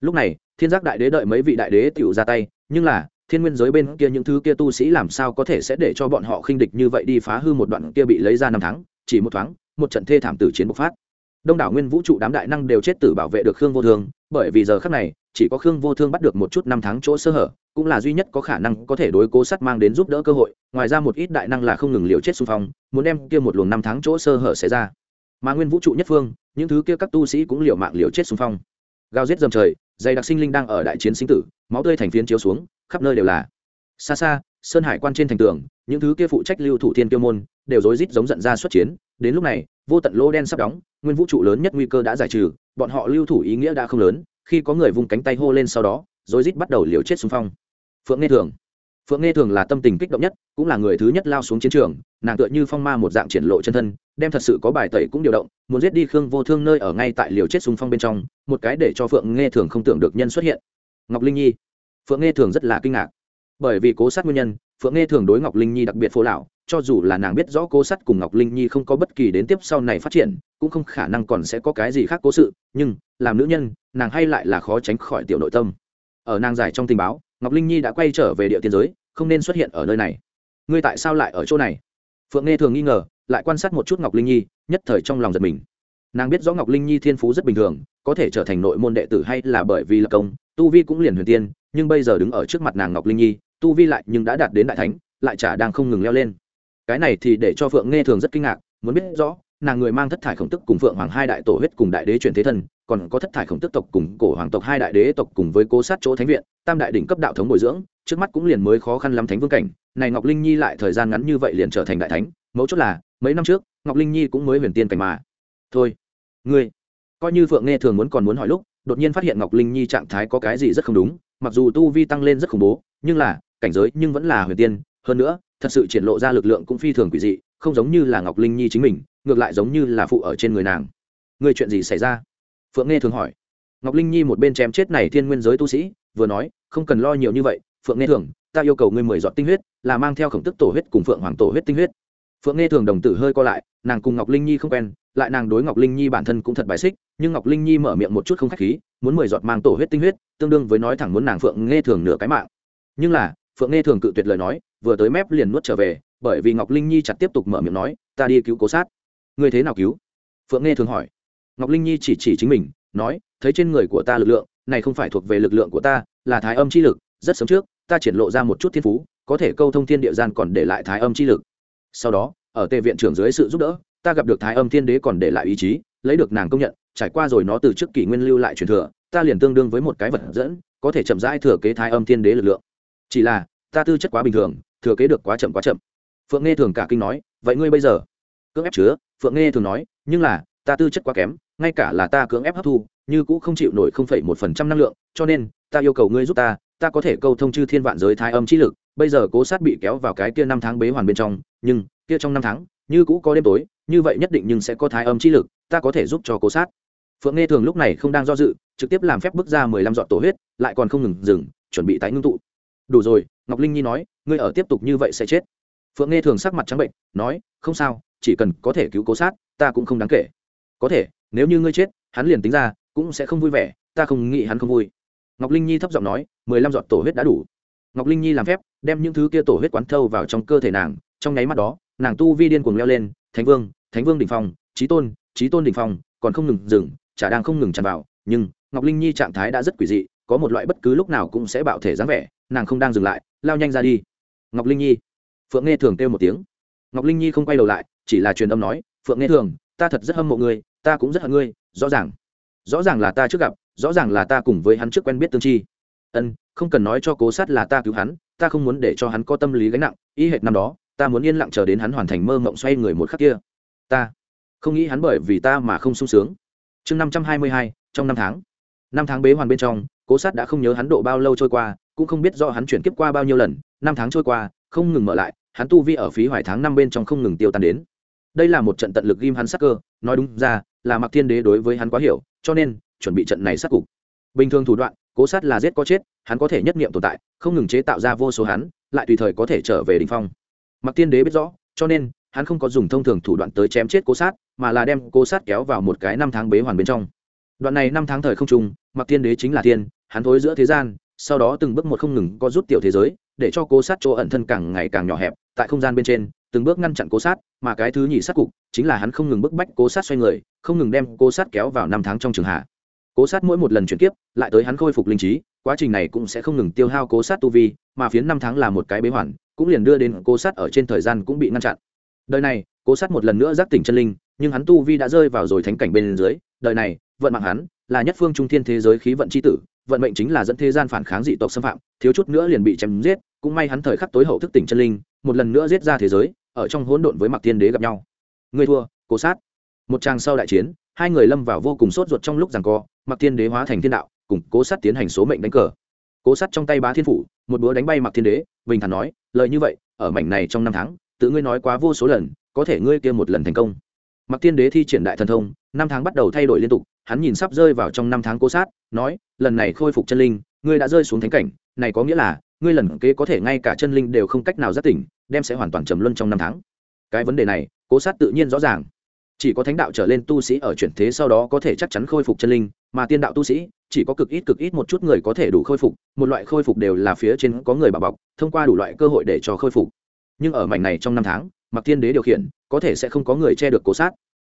Lúc này, thiên giác đại đế đợi mấy vị đại đế tựu ra tay, nhưng là thiên nguyên giới bên kia những thứ kia tu sĩ làm sao có thể sẽ để cho bọn họ khinh địch như vậy đi phá hư một đoạn kia bị lấy ra năm tháng, chỉ một thoáng, một trận thê thảm tử chiến bộc phát. Đông đảo nguyên vũ trụ đám đại năng đều chết tử bảo vệ được khương vô thương, bởi vì giờ khắc này, chỉ có khương vô thương bắt được một chút năm tháng chỗ sơ hở, cũng là duy nhất có khả năng có thể đối cố sắt mang đến giúp đỡ cơ hội, ngoài ra một ít đại năng là không ngừng liều chết xung phong, muốn đem kia một luồng năm tháng chỗ sơ hở xảy ra. Mà nguyên vũ trụ nhất phương, những thứ kia các tu sĩ cũng liều mạng liều chết xung phong. Gào giết dầm trời, dày đặc sinh linh đang ở đại chiến sinh tử, máu tươi thành phiến chiếu xuống khắp nơi đều là. Xa xa, sơn hải quan trên thành tường, những thứ kia phụ trách lưu thủ thiên kiêu môn, đều rối rít giống giận ra xuất chiến. Đến lúc này, vô tận lô đen sắp đóng, nguyên vũ trụ lớn nhất nguy cơ đã giải trừ, bọn họ lưu thủ ý nghĩa đã không lớn, khi có người vung cánh tay hô lên sau đó, rối rít bắt đầu liều chết xung phong. Phượng nghe thường. Phượng nghe thường là tâm tình kích động nhất, cũng là người thứ nhất lao xuống chiến trường, nàng tựa như phong ma một dạng triển lộ chân thân, đem thật sự có bài tẩy cũng điều động, muốn giết đi khương vô thương nơi ở ngay tại liều chết xung phong bên trong, một cái để cho phượng nghe thường không tưởng được nhân xuất hiện. Ngọc linh nhi phượng nghe thường rất là kinh ngạc. Bởi vì cố sát nguyên nhân, phượng nghe thường đối ngọc linh nhi đặc biệt phô lão, cho dù là nàng biết rõ cố sát cùng ngọc linh nhi không có bất kỳ đến tiếp sau này phát triển, cũng không khả năng còn sẽ có cái gì khác cố sự, nhưng, làm nữ nhân, nàng hay lại là khó tránh khỏi tiểu nội tâm. Ở nàng giải trong tình báo, ngọc linh nhi đã quay trở về địa tiên giới, không nên xuất hiện ở nơi này. Ngươi tại sao lại ở chỗ này? Phượng nghe thường nghi ngờ, lại quan sát một chút ngọc linh nhi, nhất thời trong lòng giật mình nàng biết rõ ngọc linh nhi thiên phú rất bình thường, có thể trở thành nội môn đệ tử hay là bởi vì lập công, tu vi cũng liền huyền tiên, nhưng bây giờ đứng ở trước mặt nàng ngọc linh nhi, tu vi lại nhưng đã đạt đến đại thánh, lại chả đang không ngừng leo lên. Cái này thì để cho phượng nghe thường rất kinh ngạc, muốn biết rõ, nàng người mang thất thải khổng tức cùng phượng hoàng hai đại tổ huyết cùng đại đế chuyển thế thân, còn có thất thải khổng tức tộc cùng cổ hoàng tộc hai đại đế tộc cùng với cố sát chỗ thánh viện, tam đại đỉnh cấp đạo thống bồi dưỡng, trước mắt cũng liền mới khó khăn lắm thánh vương cảnh, này ngọc linh nhi lại thời gian ngắn như vậy liền trở thành đại thánh, mấu chốt là, mấy năm trước, ngọc linh nhi cũng mới huyền tiên cảnh mà thôi, ngươi, coi như phượng nghe thường muốn còn muốn hỏi lúc, đột nhiên phát hiện ngọc linh nhi trạng thái có cái gì rất không đúng, mặc dù tu vi tăng lên rất khủng bố, nhưng là, cảnh giới nhưng vẫn là huyền tiên. Hơn nữa, thật sự triển lộ ra lực lượng cũng phi thường quỷ dị, không giống như là ngọc linh nhi chính mình, ngược lại giống như là phụ ở trên người nàng. Người chuyện gì xảy ra? Phượng nghe thường hỏi. Ngọc linh nhi một bên chém chết này thiên nguyên giới tu sĩ, vừa nói, không cần lo nhiều như vậy, phượng nghe thường, ta yêu cầu ngươi mười dọn tinh huyết, là mang theo khổng tức tổ huyết cùng phượng hoàng tổ huyết tinh huyết. Phượng nghe thường đồng tử hơi co lại, nàng cùng ngọc linh nhi không quen lại nàng đối ngọc linh nhi bản thân cũng thật bài xích, nhưng ngọc linh nhi mở miệng một chút không k h á c h khí, muốn mười giọt mang tổ huyết tinh huyết, tương đương với nói thẳng muốn nàng phượng nghe thường nửa cái mạng. Nhưng là, phượng nghe thường cự tuyệt lời nói, vừa tới mép liền nuốt trở về, bởi vì ngọc linh nhi chặt tiếp tục mở miệng nói, ta đi cứu cố sát. Ngươi thế nào cứu? Phượng nghe thường hỏi. Ngọc linh nhi chỉ chỉ chính mình, nói, thấy trên người của ta lực lượng, này không phải thuộc về lực lượng của ta, là thái âm chi lực, rất sớm trước, ta triển lộ ra một chút thiên phú, có thể câu thông thiên địa gian còn để lại thái âm chi lực. Sau đó, ở tề viện trưởng dưới sự giúp đỡ ta gặp được thái âm thiên đế còn để lại ý chí, lấy được nàng công nhận, trải qua rồi nó từ trước kỷ nguyên lưu lại truyền thừa, ta liền tương đương với một cái vật dẫn, có thể chậm rãi thừa kế thái âm thiên đế lực lượng. Chỉ là, ta tư chất quá bình thường, thừa kế được quá chậm quá chậm. Phượng nghe thường cả kinh nói, vậy ngươi bây giờ? Cưỡng ép chứa, phượng nghe thường nói, nhưng là, ta tư chất quá kém, ngay cả là ta cưỡng ép hấp thu, như cũng không chịu nổi không phẩy một phần trăm năng lượng, cho nên, ta yêu cầu ngươi giúp ta ta có thể câu thông chư thiên vạn giới thái âm trí lực, bây giờ cố sát bị kéo vào cái kia năm tháng bế hoàn bên trong, nhưng, kia trong năm tháng như cũ có đêm tối, như vậy nhất định nhưng sẽ có thái âm chi lực, ta có thể giúp cho cố sát. Phượng nghe thường lúc này không đang do dự, trực tiếp làm phép bước ra mười lăm dọn tổ huyết, lại còn không ngừng dừng, chuẩn bị tái ngưng tụ. Đủ rồi, ngọc linh nhi nói, ngươi ở tiếp tục như vậy sẽ chết. Phượng nghe thường sắc mặt trắng bệnh, nói, không sao, chỉ cần có thể cứu cố sát, ta cũng không đáng kể. Có thể, nếu như ngươi chết, hắn liền tính ra, cũng sẽ không vui vẻ, ta không nghĩ hắn không vui. Ngọc linh nhi thấp giọng nói, mười lăm giọt tổ huyết đã đủ. Ngọc linh nhi làm phép, đem những thứ kia tổ huyết quán thâu vào trong cơ thể nàng, trong nháy mắt đó nàng tu vi điên cuồng leo lên, thánh vương thánh vương đỉnh phong trí tôn trí tôn đỉnh phong, còn không ngừng dừng, chả đang không ngừng tràn vào, nhưng ngọc linh nhi trạng thái đã rất quỷ dị, có một loại bất cứ lúc nào cũng sẽ bạo thể dáng vẻ, nàng không đang dừng lại, lao nhanh ra đi. Ngọc linh nhi, phượng nghe thường kêu một tiếng. Ngọc linh nhi không quay đầu lại, chỉ là truyền âm nói, phượng nghe thường, ta thật rất hâm mộ ngươi, ta cũng rất hận ngươi, rõ ràng rõ ràng là ta trước gặp, rõ ràng là ta cùng với hắn trước quen biết tương chi. Ân, không cần nói cho cố sát là ta cứu hắn, ta không muốn để cho hắn có tâm lý gánh nặng ý hệt năm đó ta muốn yên lặng chờ đến hắn hoàn thành mơ mộng xoay người một khắc kia. Ta không nghĩ hắn bởi vì ta mà không sung sướng. Chương năm trăm hai mươi hai, trong năm tháng. Năm tháng bế hoàn bên trong, cố sát đã không nhớ hắn độ bao lâu trôi qua, cũng không biết do hắn chuyển kiếp qua bao nhiêu lần. Năm tháng trôi qua, không ngừng mở lại, hắn tu vi ở phí hoài tháng năm bên trong không ngừng tiêu tan đến. Đây là một trận tận lực ghim hắn sắc cơ, nói đúng ra, là mặc thiên đế đối với hắn quá hiểu, cho nên, chuẩn bị trận này sát cục. Bình thường thủ đoạn, cố sát là giết có chết, hắn có thể nhất nghiệm tồn tại, không ngừng chế tạo ra vô số hắn, lại tùy thời có thể trở về đình phong mặc thiên đế biết rõ cho nên hắn không có dùng thông thường thủ đoạn tới chém chết cố sát mà là đem cố sát kéo vào một cái năm tháng bế hoàn bên trong. Đoạn này năm tháng thời không trung, mặc thiên đế chính là thiên hắn thối giữa thế gian sau đó từng bước một không ngừng có rút tiểu thế giới để cho cố sát chỗ ẩn thân càng ngày càng nhỏ hẹp tại không gian bên trên từng bước ngăn chặn cố sát mà cái thứ nhì sát cục chính là hắn không ngừng bức bách cố sát xoay người không ngừng đem cố sát kéo vào năm tháng trong trường hạ. Cố sát mỗi một lần chuyển kiếp lại tới hắn khôi phục linh trí quá trình này cũng sẽ không ngừng tiêu hao cố sát tu vi mà phiến năm tháng là một cái bế hoàn cũng liền đưa đến cố sát ở trên thời gian cũng bị ngăn chặn. Đời này, cố sát một lần nữa giác tỉnh chân linh, nhưng hắn tu vi đã rơi vào rồi thánh cảnh bên dưới. Đời này, vận mạng hắn là nhất phương trung thiên thế giới khí vận c h i tử, vận mệnh chính là dẫn thế gian phản kháng dị tộc xâm phạm, thiếu chút nữa liền bị chém giết. Cũng may hắn thời khắc tối hậu thức tỉnh chân linh, một lần nữa giết ra thế giới, ở trong hỗn độn với mặc thiên đế gặp nhau. Người thua, cố sát. Một trang sau đại chiến, hai người lâm vào vô cùng sốt ruột trong lúc rằng co mặc thiên đế hóa thành thiên đạo, cùng cố sát tiến hành số mệnh đánh cờ cố sát trong tay bá thiên phủ, một búa đánh bay mặc thiên đế, bình thản nói, lời như vậy, ở mảnh này trong năm tháng, tự ngươi nói quá vô số lần, có thể ngươi kia một lần thành công. Mặc thiên đế thi triển đại thần thông, năm tháng bắt đầu thay đổi liên tục, hắn nhìn sắp rơi vào trong năm tháng cố sát, nói, lần này khôi phục chân linh, ngươi đã rơi xuống thánh cảnh, này có nghĩa là, ngươi lần kế có thể ngay cả chân linh đều không cách nào giác tỉnh, đem sẽ hoàn toàn trầm luân trong năm tháng. Cái vấn đề này, cố sát tự nhiên rõ ràng. Chỉ có thánh đạo trở lên tu sĩ ở chuyển thế sau đó có thể chắc chắn khôi phục chân linh, mà tiên đạo tu sĩ chỉ có cực ít cực ít một chút người có thể đủ khôi phục, một loại khôi phục đều là phía trên có người bảo bọc, thông qua đủ loại cơ hội để cho khôi phục. Nhưng ở mảnh này trong năm tháng mặc thiên đế điều khiển, có thể sẽ không có người che được cố sát.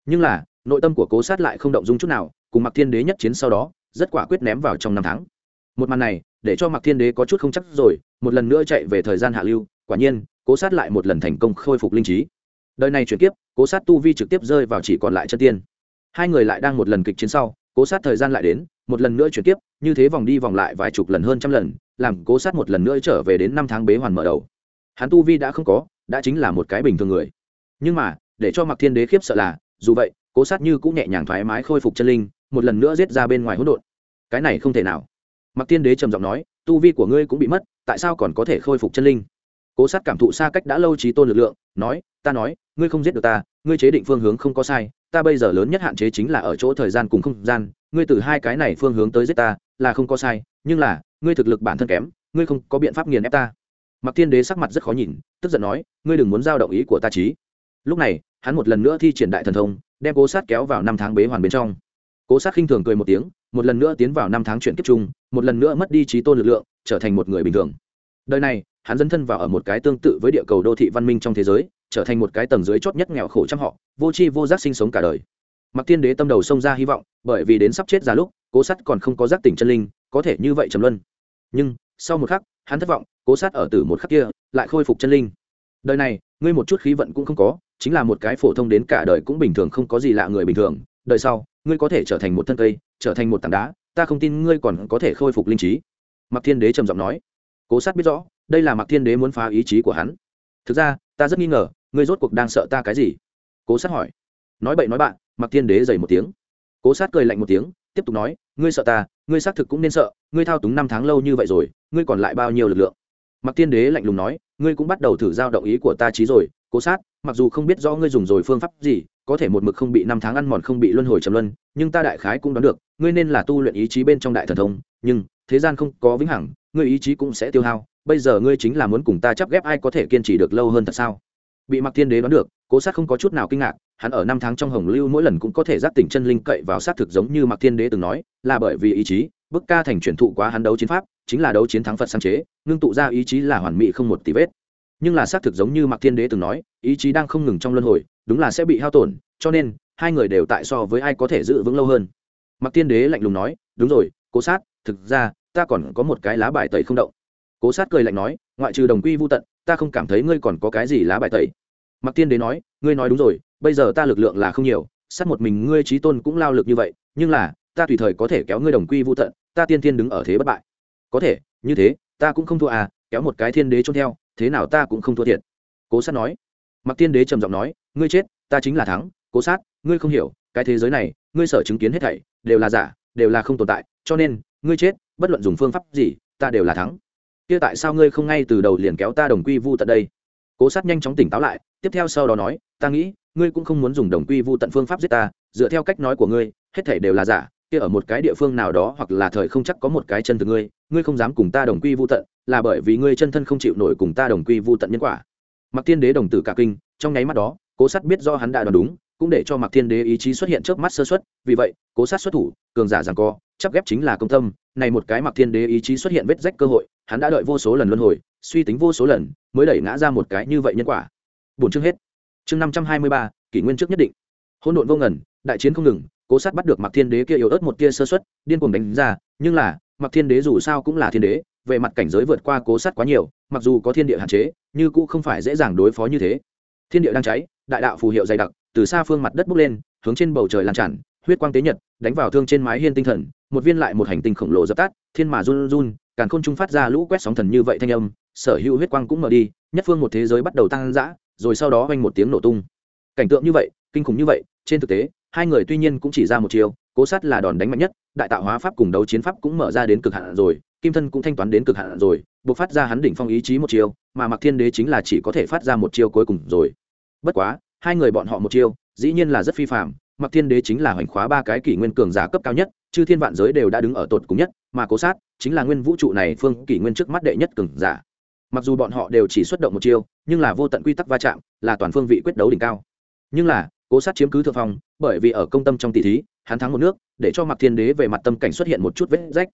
Nhưng là, nội tâm của cố sát lại không động dung chút nào, cùng mặc thiên đế nhất chiến sau đó, rất quả quyết ném vào trong năm tháng. Một màn này, để cho mặc thiên đế có chút không chắc rồi, một lần nữa chạy về thời gian hạ lưu, quả nhiên, cố sát lại một lần thành công khôi phục linh trí. Đời này chuyển kiếp, cố sát tu vi trực tiếp rơi vào chỉ còn lại chân tiên. Hai người lại đang một lần kịch chiến sau, cố sát thời gian lại đến một lần nữa chuyển tiếp, như thế vòng đi vòng lại vài chục lần hơn trăm lần, làm cố sát một lần nữa trở về đến năm tháng bế hoàn mở đầu. Hắn tu vi đã không có, đã chính là một cái bình thường người. Nhưng mà, để cho mặc thiên đế khiếp sợ là, dù vậy, cố sát như cũng nhẹ nhàng thoải mái khôi phục chân linh, một lần nữa giết ra bên ngoài hỗn độn. Cái này không thể nào. Mặc thiên đế trầm giọng nói, tu vi của ngươi cũng bị mất, tại sao còn có thể khôi phục chân linh? Cố sát cảm thụ xa cách đã lâu trí tôn lực lượng, nói, ta nói, ngươi không giết được ta, ngươi chế định phương hướng không có sai, ta bây giờ lớn nhất hạn chế chính là ở chỗ thời gian cùng không gian ngươi từ hai cái này phương hướng tới giết ta, là không có sai, nhưng là, ngươi thực lực bản thân kém, ngươi không có biện pháp nghiền ép ta. Mặc thiên đế sắc mặt rất khó nhìn, tức giận nói, ngươi đừng muốn giao động ý của ta trí lúc này, hắn một lần nữa thi triển đại thần thông, đem cố sát kéo vào năm tháng bế hoàn bên trong. Cố sát khinh thường cười một tiếng, một lần nữa tiến vào năm tháng chuyển kiếp chung, một lần nữa mất đi trí tôn lực lượng, trở thành một người bình thường. Đời này, hắn dấn thân vào ở một cái tương tự với địa cầu đô thị văn minh trong thế giới, trở thành một cái tầng dưới chót nhất nghèo khổ trăm họ, vô tri vô giác sinh sống cả đời mặc Thiên đế tâm đầu xông ra hy vọng, bởi vì đến sắp chết ra lúc, cố sắt còn không có giác tỉnh chân linh, có thể như vậy trầm luân. Nhưng, sau một khắc, hắn thất vọng, cố sát ở từ một khắc kia, lại khôi phục chân linh. Đời này, ngươi một chút khí vận cũng không có, chính là một cái phổ thông đến cả đời cũng bình thường không có gì lạ người bình thường. Đời sau, ngươi có thể trở thành một thân cây, trở thành một tảng đá, ta không tin ngươi còn có thể khôi phục linh trí. Mặc thiên đế trầm giọng nói. Cố sát biết rõ, đây là mặc thiên đế muốn phá ý chí của hắn. Thực ra, ta rất nghi ngờ, ngươi rốt cuộc đang sợ ta cái gì? Cố sát hỏi. Nói bậy nói bạn mặc thiên đế dày một tiếng. Cố sát cười lạnh một tiếng, tiếp tục nói, ngươi sợ ta, ngươi xác thực cũng nên sợ, ngươi thao túng năm tháng lâu như vậy rồi, ngươi còn lại bao nhiêu lực lượng? Mặc thiên đế lạnh lùng nói, ngươi cũng bắt đầu thử giao động ý của ta trí rồi, cố sát, mặc dù không biết rõ ngươi dùng rồi phương pháp gì, có thể một mực không bị năm tháng ăn mòn không bị luân hồi trầm luân, nhưng ta đại khái cũng đoán được, ngươi nên là tu luyện ý chí bên trong đại thần thông, nhưng, thế gian không có vĩnh hằng, ngươi ý chí cũng sẽ tiêu hao, bây giờ ngươi chính là muốn cùng ta chấp ghép ai có thể kiên trì được lâu hơn thật sao? Bị mặc thiên đế đoán được, cố sát không có chút nào kinh ngạc, hắn ở năm tháng trong hồng lưu mỗi lần cũng có thể giác tỉnh chân linh cậy vào sát thực giống như mặc thiên đế từng nói, là bởi vì ý chí, bức ca thành truyền thụ quá hắn đấu chiến pháp, chính là đấu chiến thắng phật sáng chế, ngưng tụ ra ý chí là hoàn mỹ không một tí vết. Nhưng là xác thực giống như mặc thiên đế từng nói, ý chí đang không ngừng trong luân hồi, đúng là sẽ bị hao tổn, cho nên, hai người đều tại so với ai có thể giữ vững lâu hơn. Mặc thiên đế lạnh lùng nói, đúng rồi, cố sát, thực ra, ta còn có một cái lá bài tẩy không động. Cố sát cười lạnh nói, ngoại trừ đồng quy vô tận, ta không cảm thấy ngươi còn có cái gì lá bài tẩy mặc tiên đế nói, ngươi nói đúng rồi, bây giờ ta lực lượng là không nhiều, sát một mình ngươi trí tôn cũng lao lực như vậy, nhưng là, ta tùy thời có thể kéo ngươi đồng quy vô tận, ta tiên thiên đứng ở thế bất bại. Có thể, như thế, ta cũng không thua à kéo một cái thiên đế trôn theo, thế nào ta cũng không thua thiệt. Cố sát nói. Mặc tiên đế trầm giọng nói, ngươi chết, ta chính là thắng, cố sát, ngươi không hiểu, cái thế giới này, ngươi sở chứng kiến hết thảy, đều là giả, đều là không tồn tại, cho nên, ngươi chết, bất luận dùng phương pháp gì, ta đều là thắng. Kia tại sao ngươi không ngay từ đầu liền kéo ta đồng quy vu tận đây? Cố sát nhanh chóng tỉnh táo lại, tiếp theo sau đó nói, ta nghĩ, ngươi cũng không muốn dùng đồng quy vu tận phương pháp giết ta, dựa theo cách nói của ngươi, hết thể đều là giả, kia ở một cái địa phương nào đó hoặc là thời không chắc có một cái chân từ ngươi ngươi không dám cùng ta đồng quy vu tận, là bởi vì ngươi chân thân không chịu nổi cùng ta đồng quy vu tận nhân quả. Mặc thiên đế đồng tử cả kinh, trong nháy mắt đó, cố sát biết do hắn đã đoán đúng, cũng để cho mặc thiên đế ý chí xuất hiện trước mắt sơ xuất vì vậy, cố sát xuất thủ, cường giả rằng co chắc ghép chính là công tâm, này một cái mặc thiên đế ý chí xuất hiện vết rách cơ hội hắn đã đợi vô số lần luân hồi, suy tính vô số lần, mới đẩy ngã ra một cái như vậy nhân quả. Bốn chương hết. Chương năm trăm hai mươi ba, kỷ nguyên trước nhất định. Hỗn độn vô ngần, đại chiến không ngừng, cố sát bắt được mặc thiên đế kia yếu ớt một tia sơ xuất điên cuồng đánh ra, nhưng là mặc thiên đế dù sao cũng là thiên đế, về mặt cảnh giới vượt qua cố sát quá nhiều, mặc dù có thiên địa hạn chế nhưng cũng không phải dễ dàng đối phó như thế. Thiên địa đang cháy, đại đạo phù hiệu dày đặc, từ xa phương mặt đất bốc lên, hướng trên bầu trời lan tràn, huyết quang tế nhật, đánh vào thương trên mái hiên tinh thần, một viên lại một hành tinh khổng lồ dập tắt, thiên mà run run càn khôn trung phát ra lũ quét sóng thần như vậy thanh âm, sở hữu huyết quang cũng mở đi, nhất phương một thế giới bắt đầu tăng dã, rồi sau đó vang một tiếng nổ tung. Cảnh tượng như vậy, kinh khủng như vậy, trên thực tế, hai người tuy nhiên cũng chỉ ra một chiều cố sát là đòn đánh mạnh nhất, đại tạo hóa pháp cùng đấu chiến pháp cũng mở ra đến cực hạn rồi, kim thân cũng thanh toán đến cực hạn rồi, buộc phát ra hắn đỉnh phong ý chí một chiều mà mặc thiên đế chính là chỉ có thể phát ra một chiêu cuối cùng rồi. Bất quá, hai người bọn họ một chiêu, dĩ nhiên là rất phi phạm mặc thiên đế chính là hoành khóa ba cái kỷ nguyên cường giả cấp cao nhất, chư thiên vạn giới đều đã đứng ở tột cùng nhất, mà cố sát chính là nguyên vũ trụ này phương kỷ nguyên trước mắt đệ nhất cường giả. Mặc dù bọn họ đều chỉ xuất động một chiêu, nhưng là vô tận quy tắc va chạm, là toàn phương vị quyết đấu đỉnh cao. Nhưng là, cố sát chiếm cứ thượng phong, bởi vì ở công tâm trong tỷ thí, hắn thắng một nước, để cho mặc thiên đế về mặt tâm cảnh xuất hiện một chút vết rách.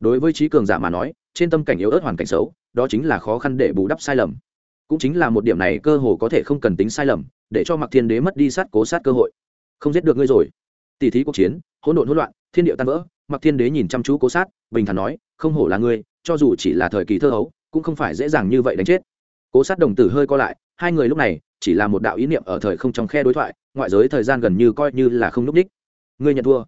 Đối với trí cường giả mà nói, trên tâm cảnh yếu ớt hoàn cảnh xấu, đó chính là khó khăn để bù đắp sai lầm. Cũng chính là một điểm này cơ hồ có thể không cần tính sai lầm, để cho mặc thiên đế mất đi sát cố sát cơ hội không giết được ngươi rồi. Tỷ thí cuộc chiến, hỗn độn hỗn loạn, thiên điệu tan vỡ mặc thiên đế nhìn chăm chú cố sát, bình thản nói, không hổ là ngươi, cho dù chỉ là thời kỳ thơ hấu, cũng không phải dễ dàng như vậy đánh chết. Cố sát đồng tử hơi co lại, hai người lúc này chỉ là một đạo ý niệm ở thời không trong khe đối thoại, ngoại giới thời gian gần như coi như là không núp đích ngươi nhận thua.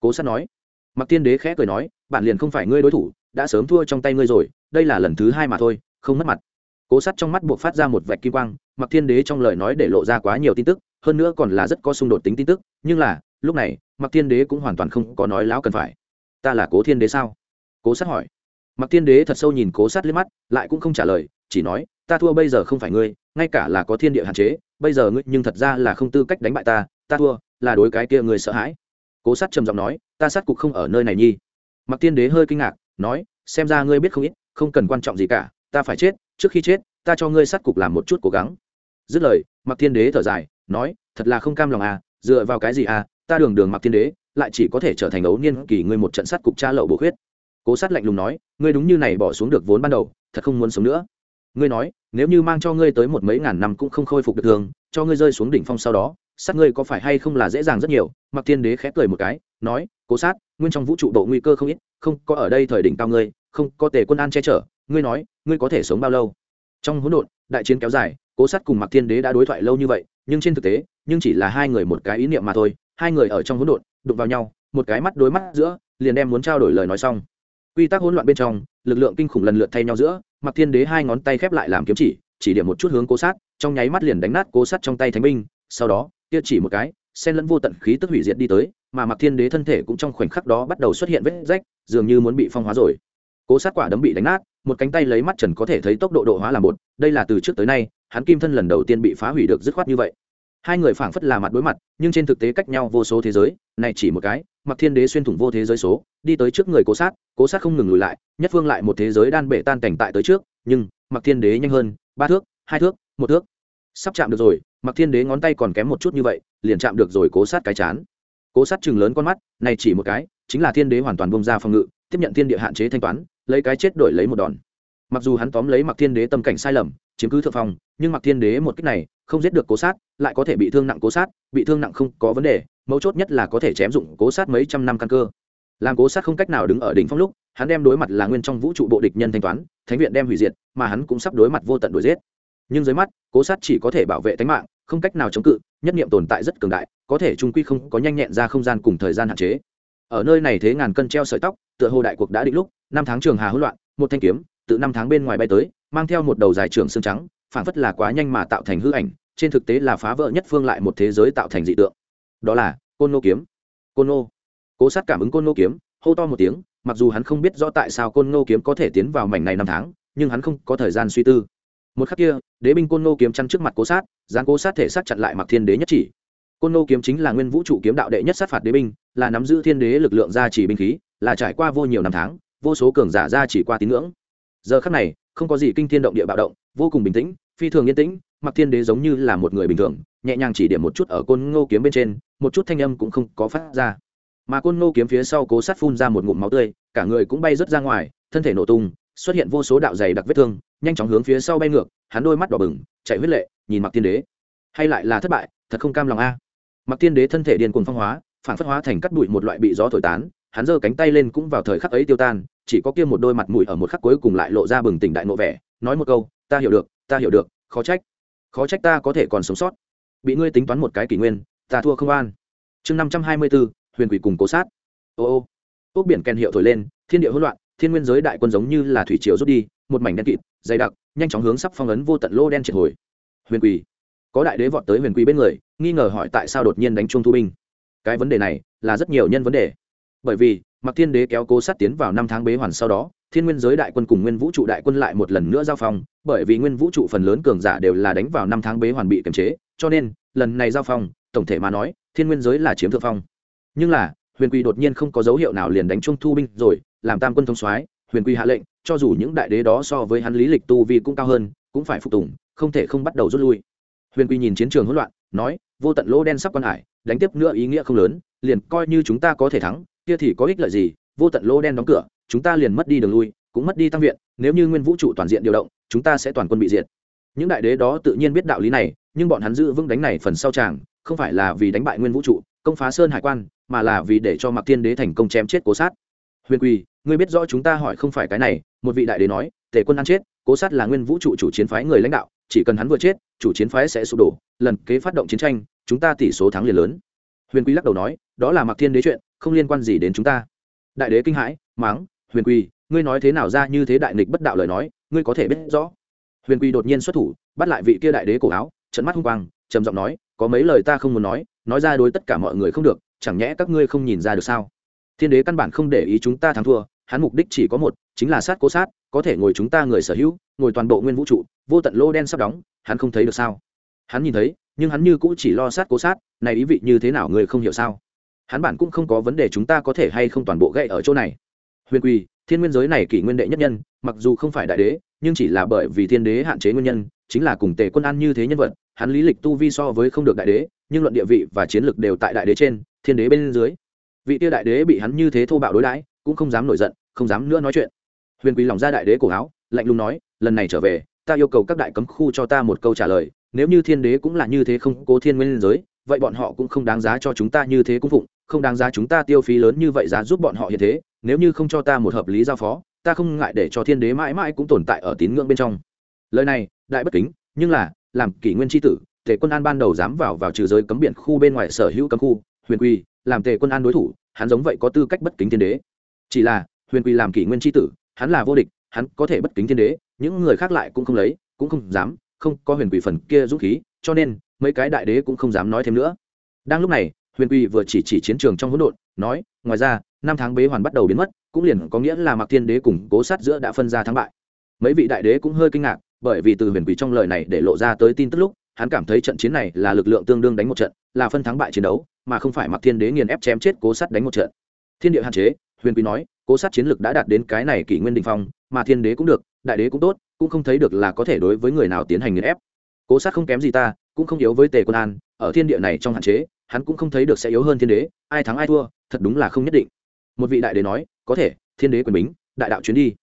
Cố sát nói. Mặc thiên đế khẽ cười nói, bạn liền không phải ngươi đối thủ, đã sớm thua trong tay ngươi rồi, đây là lần thứ hai mà thôi, không mất mặt. Cố sát trong mắt buộc phát ra một vạch kim quang mặc thiên đế trong lời nói để lộ ra quá nhiều tin tức, hơn nữa còn là rất có xung đột tính tin tức, nhưng là, lúc này mặc thiên đế cũng hoàn toàn không có nói láo cần phải. Ta là cố thiên đế sao? Cố sát hỏi. Mặc thiên đế thật sâu nhìn cố sát liếc mắt, lại cũng không trả lời, chỉ nói, ta thua bây giờ không phải ngươi, ngay cả là có thiên địa hạn chế, bây giờ ngươi nhưng thật ra là không tư cách đánh bại ta ta thua, là đối cái kia người sợ hãi. Cố sát trầm giọng nói, ta sát cục không ở nơi này nhi. Mặc thiên đế hơi kinh ngạc, nói, xem ra ngươi biết không ít, không cần quan trọng gì cả, ta phải chết, trước khi chết, ta cho ngươi sát cục làm một chút cố gắng dứt lời mặc thiên đế thở dài, nói, thật là không cam lòng à dựa vào cái gì à ta đường đường mặc thiên đế, lại chỉ có thể trở thành ấu niên kỳ ngươi một trận sát cục cha lậu bổ khuyết. Cố sát lạnh lùng nói, ngươi đúng như này bỏ xuống được vốn ban đầu, thật không muốn sống nữa. Ngươi nói, nếu như mang cho ngươi tới một mấy ngàn năm cũng không khôi phục được thường, cho ngươi rơi xuống đỉnh phong sau đó, sát ngươi có phải hay không là dễ dàng rất nhiều? Mặc thiên đế khẽ cười một cái, nói, cố sát, nguyên trong vũ trụ độ nguy cơ không ít, không có ở đây thời đỉnh cao ngươi, không có tề quân an che chở, ngươi nói, ngươi có thể sống bao lâu? Trong hỗn độn đại chiến kéo dài, cố sát cùng mặc thiên đế đã đối thoại lâu như vậy, nhưng trên thực tế, nhưng chỉ là hai người một cái ý niệm mà thôi, hai người ở trong hỗn độn, đụng vào nhau, một cái mắt đối mắt giữa, liền đem muốn trao đổi lời nói xong. Quy tắc hỗn loạn bên trong, lực lượng kinh khủng lần lượt thay nhau giữa mặc thiên đế hai ngón tay khép lại làm kiếm chỉ chỉ điểm một chút hướng cố sát, trong nháy mắt liền đánh nát cố sát trong tay thánh binh, sau đó, kia chỉ một cái sen lẫn vô tận khí tức hủy diệt đi tới, mà mặc thiên đế thân thể cũng trong khoảnh khắc đó bắt đầu xuất hiện vết rách, dường như muốn bị phong hóa rồi cố sát quả đấm bị đánh nát, một cánh tay lấy mắt trần có thể thấy tốc độ độ hóa làm bột đây là từ trước tới nay, hắn kim thân lần đầu tiên bị phá hủy được dứt khoát như vậy. Hai người phảng phất là mặt đối mặt, nhưng trên thực tế cách nhau vô số thế giới, này chỉ một cái, mặc thiên đế xuyên thủng vô thế giới số, đi tới trước người cố sát cố sát không ngừng lùi lại, nhất phương lại một thế giới đan bể tan cảnh tại tới trước, nhưng, mặc thiên đế nhanh hơn, ba thước, hai thước, một thước. Sắp chạm được rồi, mặc thiên đế ngón tay còn kém một chút như vậy, liền chạm được rồi cố sát cái chán. Cố sát chừng lớn con mắt, này chỉ một cái, chính là thiên đế hoàn toàn bông ra phòng ngự, tiếp nhận thiên địa hạn chế thanh toán lấy cái chết đổi lấy một đòn. Mặc dù hắn tóm lấy mặc thiên đế tâm cảnh sai lầm, chiếm cứ thượng phong, nhưng mặc thiên đế một cách này, không giết được cố sát, lại có thể bị thương nặng cố sát, bị thương nặng không có vấn đề, mấu chốt nhất là có thể chém dụng cố sát mấy trăm năm căn cơ. Làm cố sát không cách nào đứng ở đỉnh phong lúc, hắn đem đối mặt là nguyên trong vũ trụ bộ địch nhân thanh toán, thánh viện đem hủy diệt, mà hắn cũng sắp đối mặt vô tận đuổi giết. Nhưng dưới mắt, cố sát chỉ có thể bảo vệ tính mạng, không cách nào chống cự, nhất niệm tồn tại rất cường đại, có thể trung quy không có nhanh nhẹn ra không gian cùng thời gian hạn chế ở nơi này thế ngàn cân treo sợi tóc, tựa hồ đại cuộc đã định lúc, năm tháng trường hà hỗn loạn, một thanh kiếm, tự năm tháng bên ngoài bay tới, mang theo một đầu dài trường xương trắng phản phất là quá nhanh mà tạo thành hư ảnh, trên thực tế là phá vỡ nhất phương lại một thế giới tạo thành dị tượng. Đó là côn nô kiếm. Côn nô. Cố sát cảm ứng côn nô kiếm, hô to một tiếng, mặc dù hắn không biết rõ tại sao côn nô kiếm có thể tiến vào mảnh này năm tháng, nhưng hắn không có thời gian suy tư. Một khắc kia, đế binh côn nô kiếm chăn trước mặt cố sát giáng cố sát thể sát chặn lại mặc thiên đế nhất chỉ côn nô kiếm chính là nguyên vũ trụ kiếm đạo đệ nhất sát phạt đế binh, là nắm giữ thiên đế lực lượng gia trì binh khí, là trải qua vô nhiều năm tháng, vô số cường giả gia chỉ qua tín ngưỡng. Giờ khắc này, không có gì kinh thiên động địa bạo động, vô cùng bình tĩnh, phi thường yên tĩnh, mặc thiên đế giống như là một người bình thường, nhẹ nhàng chỉ điểm một chút ở côn ngô kiếm bên trên, một chút thanh âm cũng không có phát ra. Mà côn ngô kiếm phía sau cố sát phun ra một ngụm máu tươi, cả người cũng bay rớt ra ngoài, thân thể nổ tung, xuất hiện vô số đạo dày đặc vết thương, nhanh chóng hướng phía sau bay ngược, hắn đôi mắt đỏ bừng, chạy huyết lệ, nhìn mặc thiên đế. Hay lại là thất bại, thật không cam lòng a mặc tiên đế thân thể điên cuồng phong hóa, phản phất hóa thành cắt bụi một loại bị gió thổi tán, hắn giơ cánh tay lên cũng vào thời khắc ấy tiêu tan, chỉ có kia một đôi mặt mũi ở một khắc cuối cùng lại lộ ra bừng tỉnh đại nộ vẻ, nói một câu, ta hiểu được, ta hiểu được, khó trách khó trách ta có thể còn sống sót. Bị ngươi tính toán một cái kỷ nguyên, ta thua không an. Chương năm trăm hai mươi bốn huyền quỷ cùng cố sát. Ô ô, ốc biển kèn hiệu thổi lên, thiên địa hỗn loạn, thiên nguyên giới đại quân giống như là thủy triều rút đi, một mảnh đen kịt, dày đặc, nhanh chóng hướng sắp phong ấn vô tận lô đen triệt hồi. Huyền quỷ có đại đế vọt tới huyền quý bên người, nghi ngờ hỏi tại sao đột nhiên đánh chuông thu binh. Cái vấn đề này là rất nhiều nhân vấn đề. Bởi vì mặc thiên đế kéo cố sát tiến vào năm tháng bế hoàn sau đó, thiên nguyên giới đại quân cùng nguyên vũ trụ đại quân lại một lần nữa giao phong, bởi vì nguyên vũ trụ phần lớn cường giả đều là đánh vào năm tháng bế hoàn bị kiềm chế, cho nên, lần này giao phong, tổng thể mà nói, thiên nguyên giới là chiếm thượng phong. Nhưng là, huyền quy đột nhiên không có dấu hiệu nào liền đánh trung thu binh rồi, làm tam quân thông soái, huyền quy hạ lệnh, cho dù những đại đế đó so với hắn lý lịch tu vi cũng cao hơn, cũng phải phục tùng, không thể không bắt đầu rút lui huyền quy nhìn chiến trường hỗn loạn, nói, vô tận lỗ đen sắp quan hải đánh tiếp nữa ý nghĩa không lớn, liền coi như chúng ta có thể thắng, kia thì có ích lợi gì, vô tận lô đen đóng cửa, chúng ta liền mất đi đường lui, cũng mất đi tăng viện, nếu như nguyên vũ trụ toàn diện điều động, chúng ta sẽ toàn quân bị diệt. Những đại đế đó tự nhiên biết đạo lý này, nhưng bọn hắn giữ vững đánh này phần sau tràng không phải là vì đánh bại nguyên vũ trụ, công phá sơn hải quan, mà là vì để cho mặc thiên đế thành công chém chết cố sát. Huyền quỳ ngươi biết rõ chúng ta hỏi không phải cái này, một vị đại đế nói, tề quân ăn chết, cố sát là nguyên vũ trụ chủ chiến phái người lãnh đạo chỉ cần hắn vừa chết, chủ chiến phái sẽ sụp đổ, lần kế phát động chiến tranh, chúng ta tỷ số thắng liền lớn. Huyền quy lắc đầu nói, đó là mặc thiên đế chuyện, không liên quan gì đến chúng ta. Đại đế kinh hãi, máng, huyền quy ngươi nói thế nào ra như thế đại nghịch bất đạo lời nói, ngươi có thể biết rõ. Huyền quy đột nhiên xuất thủ, bắt lại vị kia đại đế cổ áo, trận mắt hung quang, trầm giọng nói, có mấy lời ta không muốn nói nói ra đối tất cả mọi người không được, chẳng nhẽ các ngươi không nhìn ra được sao? Thiên đế căn bản không để ý chúng ta thắng thua, hắn mục đích chỉ có một, chính là sát cố sát, có thể ngồi chúng ta người sở hữu, ngồi toàn bộ nguyên vũ trụ vô tận lô đen sắp đóng, hắn không thấy được sao? Hắn nhìn thấy, nhưng hắn như cũ chỉ lo sát cố sát, này ý vị như thế nào người không hiểu sao? Hắn bản cũng không có vấn đề chúng ta có thể hay không toàn bộ gậy ở chỗ này. Huyền quỳ, thiên nguyên giới này kỷ nguyên đệ nhất nhân, mặc dù không phải đại đế, nhưng chỉ là bởi vì thiên đế hạn chế nguyên nhân, chính là cùng tề quân an như thế nhân vật, hắn lý lịch tu vi so với không được đại đế, nhưng luận địa vị và chiến lược đều tại đại đế trên, thiên đế bên dưới. Vị tiêu đại đế bị hắn như thế thô bạo đối đãi, cũng không dám nổi giận, không dám nữa nói chuyện. Huyền quý lòng ra đại đế cổ áo, lạnh lùng nói, lần này trở về ta yêu cầu các đại cấm khu cho ta một câu trả lời, nếu như thiên đế cũng là như thế không cố thiên nguyên giới, vậy bọn họ cũng không đáng giá cho chúng ta như thế cung phụng, không đáng giá chúng ta tiêu phí lớn như vậy giá giúp bọn họ hiện thế, nếu như không cho ta một hợp lý giao phó, ta không ngại để cho thiên đế mãi mãi cũng tồn tại ở tín ngưỡng bên trong. Lời này, đại bất kính, nhưng là, làm kỷ nguyên tri tử, tề quân an ban đầu dám vào vào trừ giới cấm biển khu bên ngoài sở hữu cấm khu, huyền quy, làm tề quân an đối thủ, hắn giống vậy có tư cách bất kính thiên đế. Chỉ là, huyền quy làm kỷ nguyên tri tử, hắn là vô địch, hắn có thể bất kính thiên đế những người khác lại cũng không lấy, cũng không dám, không có huyền quỷ phần kia dũng khí, cho nên mấy cái đại đế cũng không dám nói thêm nữa. Đang lúc này, huyền quỷ vừa chỉ chỉ chiến trường trong hỗn độn, nói, ngoài ra, năm tháng bế hoàn bắt đầu biến mất, cũng liền có nghĩa là mặc thiên đế cùng cố sát giữa đã phân ra thắng bại. Mấy vị đại đế cũng hơi kinh ngạc, bởi vì từ huyền quỷ trong lời này để lộ ra tới tin tức lúc, hắn cảm thấy trận chiến này là lực lượng tương đương đánh một trận, là phân thắng bại chiến đấu, mà không phải mặc thiên đế nghiền ép chém chết cố sát đánh một trận. Thiên địa hạn chế, huyền quý nói, cố sát chiến lực đã đạt đến cái này kỷ nguyên đình phong, mà thiên đế cũng được đại đế cũng tốt, cũng không thấy được là có thể đối với người nào tiến hành nghiền ép. Cố sát không kém gì ta, cũng không yếu với tề quân an, ở thiên địa này trong hạn chế, hắn cũng không thấy được sẽ yếu hơn thiên đế, ai thắng ai thua, thật đúng là không nhất định. Một vị đại đế nói, có thể, thiên đế quyền bính, đại đạo chuyến đi.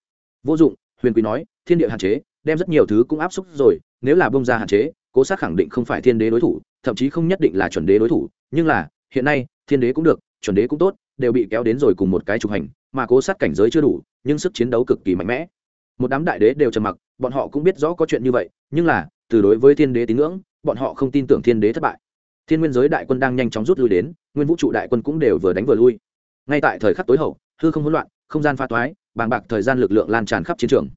Vô dụng, huyền quý nói, thiên địa hạn chế, đem rất nhiều thứ cũng áp xúc rồi, nếu là bông ra hạn chế, cố sát khẳng định không phải thiên đế đối thủ, thậm chí không nhất định là chuẩn đế đối thủ, nhưng là, hiện nay, thiên đế cũng được, chuẩn đế cũng tốt, đều bị kéo đến rồi cùng một cái trục hành, mà cố sát cảnh giới chưa đủ, nhưng sức chiến đấu cực kỳ mạnh mẽ một đám đại đế đều trầm mặc, bọn họ cũng biết rõ có chuyện như vậy, nhưng là, từ đối với thiên đế tín ngưỡng, bọn họ không tin tưởng thiên đế thất bại. Thiên nguyên giới đại quân đang nhanh chóng rút lui đến, nguyên vũ trụ đại quân cũng đều vừa đánh vừa lui. Ngay tại thời khắc tối hậu, hư không hỗn loạn, không gian pha toái, bàng bạc thời gian lực lượng lan tràn khắp chiến trường.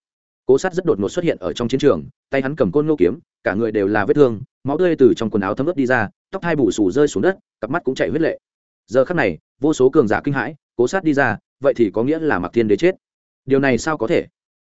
Cố sát rất đột ngột xuất hiện ở trong chiến trường, tay hắn cầm côn ngô kiếm, cả người đều là vết thương, máu tươi từ trong quần áo thấm ướt đi ra, tóc hai bù sù rơi xuống đất, cặp mắt cũng chạy huyết lệ. Giờ khắc này, vô số cường giả kinh hãi, cố sát đi ra, vậy thì có nghĩa là mặc thiên đế chết. Điều này sao có thể?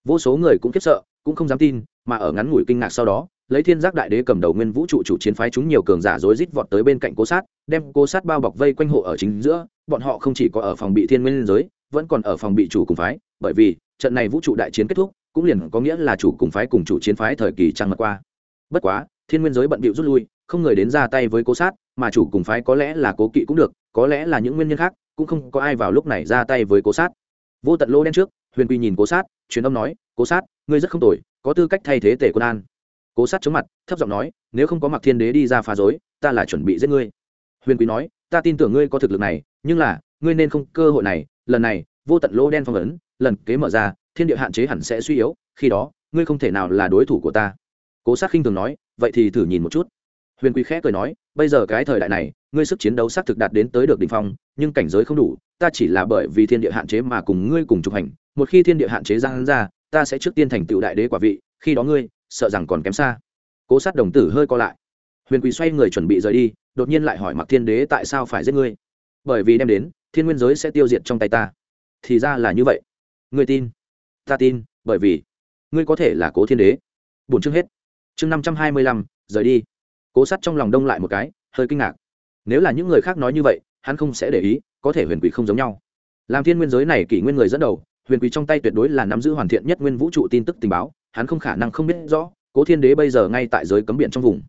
Vô số người cũng khiếp sợ, cũng không dám tin, mà ở ngắn ngủi kinh ngạc sau đó, lấy thiên giác đại đế cầm đầu nguyên vũ trụ chủ chiến phái chúng nhiều cường giả rối rít vọt tới bên cạnh cố sát, đem cố sát bao bọc vây quanh hộ ở chính giữa, bọn họ không chỉ có ở phòng bị thiên nguyên giới, vẫn còn ở phòng bị chủ cùng phái, bởi vì, trận này vũ trụ đại chiến kết thúc, cũng liền có nghĩa là chủ cùng phái cùng chủ chiến phái thời kỳ trăng mật qua. Bất quá, thiên nguyên giới bận bịu rút lui, không người đến ra tay với cố sát, mà chủ cùng phái có lẽ là cố kỵ cũng được, có lẽ là những nguyên nhân khác, cũng không có ai vào lúc này ra tay với cố sát. Vô tận lô đen trước huyền quy nhìn cố sát, truyền âm nói, cố sát, ngươi rất không tồi, có tư cách thay thế tể quân an. Cố sát chống mặt, thấp giọng nói, nếu không có mặc thiên đế đi ra phá dối ta là chuẩn bị giết ngươi. Huyền quý nói, ta tin tưởng ngươi có thực lực này, nhưng là, ngươi nên không cơ hội này, lần này, vô tận lô đen phong ấn, lần kế mở ra, thiên địa hạn chế hẳn sẽ suy yếu, khi đó, ngươi không thể nào là đối thủ của ta. Cố sát khinh thường nói, vậy thì thử nhìn một chút huyền quý khẽ cười nói, bây giờ cái thời đại này, ngươi sức chiến đấu xác thực đạt đến tới được đ ỉ n h phong, nhưng cảnh giới không đủ, ta chỉ là bởi vì thiên địa hạn chế mà cùng ngươi cùng chụp hành một khi thiên địa hạn chế giang ra, ta sẽ trước tiên thành tựu đại đế quả vị, khi đó ngươi, sợ rằng còn kém xa. Cố sát đồng tử hơi co lại. Huyền quý xoay người chuẩn bị rời đi, đột nhiên lại hỏi mặc thiên đế tại sao phải giết ngươi? Bởi vì đem đến, thiên nguyên giới sẽ tiêu diệt trong tay ta. Thì ra là như vậy. Ngươi tin? Ta tin, bởi vì ngươi có thể là cố thiên đế. Bốn chương hết. Chương năm trăm hai mươi lăm, rời đi cố sắt trong lòng đông lại một cái, hơi kinh ngạc. Nếu là những người khác nói như vậy, hắn không sẽ để ý, có thể huyền quỷ không giống nhau. Làm thiên nguyên giới này kỷ nguyên người dẫn đầu, huyền quỷ trong tay tuyệt đối là nắm giữ hoàn thiện nhất nguyên vũ trụ tin tức tình báo, hắn không khả năng không biết rõ, cố thiên đế bây giờ ngay tại giới cấm biển trong vùng.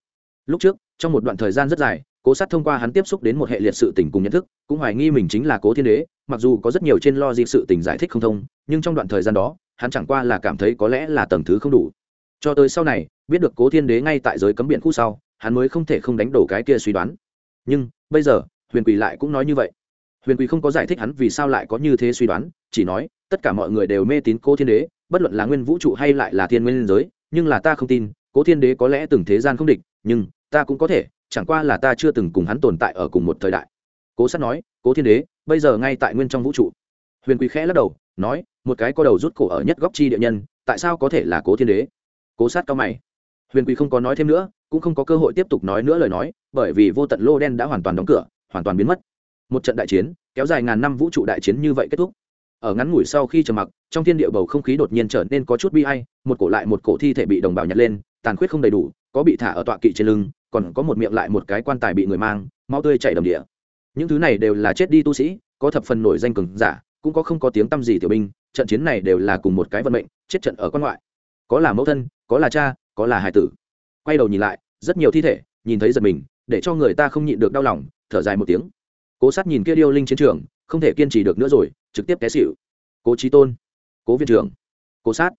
Lúc trước, trong một đoạn thời gian rất dài, cố sát thông qua hắn tiếp xúc đến một hệ liệt sự tình cùng nhận thức, cũng hoài nghi mình chính là cố thiên đế, mặc dù có rất nhiều trên lo dịp sự tình giải thích không thông, nhưng trong đoạn thời gian đó, hắn chẳng qua là cảm thấy có lẽ là tầng thứ không đủ. Cho tới sau này, biết được cố thiên đế ngay tại giới cấm biển khu sau hắn mới không thể không đánh đổ cái kia suy đoán. Nhưng, bây giờ, huyền quỳ lại cũng nói như vậy. Huyền quỳ không có giải thích hắn vì sao lại có như thế suy đoán, chỉ nói, tất cả mọi người đều mê tín cố thiên đế, bất luận là nguyên vũ trụ hay lại là thiên nguyên giới, nhưng là ta không tin, cố thiên đế có lẽ từng thế gian không địch, nhưng, ta cũng có thể, chẳng qua là ta chưa từng cùng hắn tồn tại ở cùng một thời đại. Cố sát nói, cố thiên đế, bây giờ ngay tại nguyên trong vũ trụ. Huyền quý khẽ lắc đầu, nói, một cái có đầu rút cổ ở nhất góc chi địa nhân, tại sao có thể là cố thiên đế? Cố sát cao mày. Huyền quý không có nói thêm nữa cũng không có cơ hội tiếp tục nói nữa lời nói, bởi vì vô tận lô đen đã hoàn toàn đóng cửa, hoàn toàn biến mất. Một trận đại chiến, kéo dài ngàn năm vũ trụ đại chiến như vậy kết thúc. Ở ngắn ngủi sau khi trầm mặc, trong thiên địa bầu không khí đột nhiên trở nên có chút bi hay một cổ lại một cổ thi thể bị đồng bào nhặt lên, tàn khuyết không đầy đủ, có bị thả ở tọa kỵ trên lưng, còn có một miệng lại một cái quan tài bị người mang, máu tươi chảy đầm địa. Những thứ này đều là chết đi tu sĩ, có thập phần nổi danh cường giả, cũng có không có tiếng tăm gì tiểu binh, trận chiến này đều là cùng một cái vận mệnh, chết trận ở quan ngoại. Có là mẫu thân, có là cha, có là hải tử. Quay đầu nhìn lại rất nhiều thi thể, nhìn thấy giật mình, để cho người ta không nhịn được đau lòng, thở dài một tiếng. Cố sát nhìn kia điêu linh chiến trường, không thể kiên trì được nữa rồi, trực tiếp té xịu cố trí tôn, cố viện trưởng, cố sát.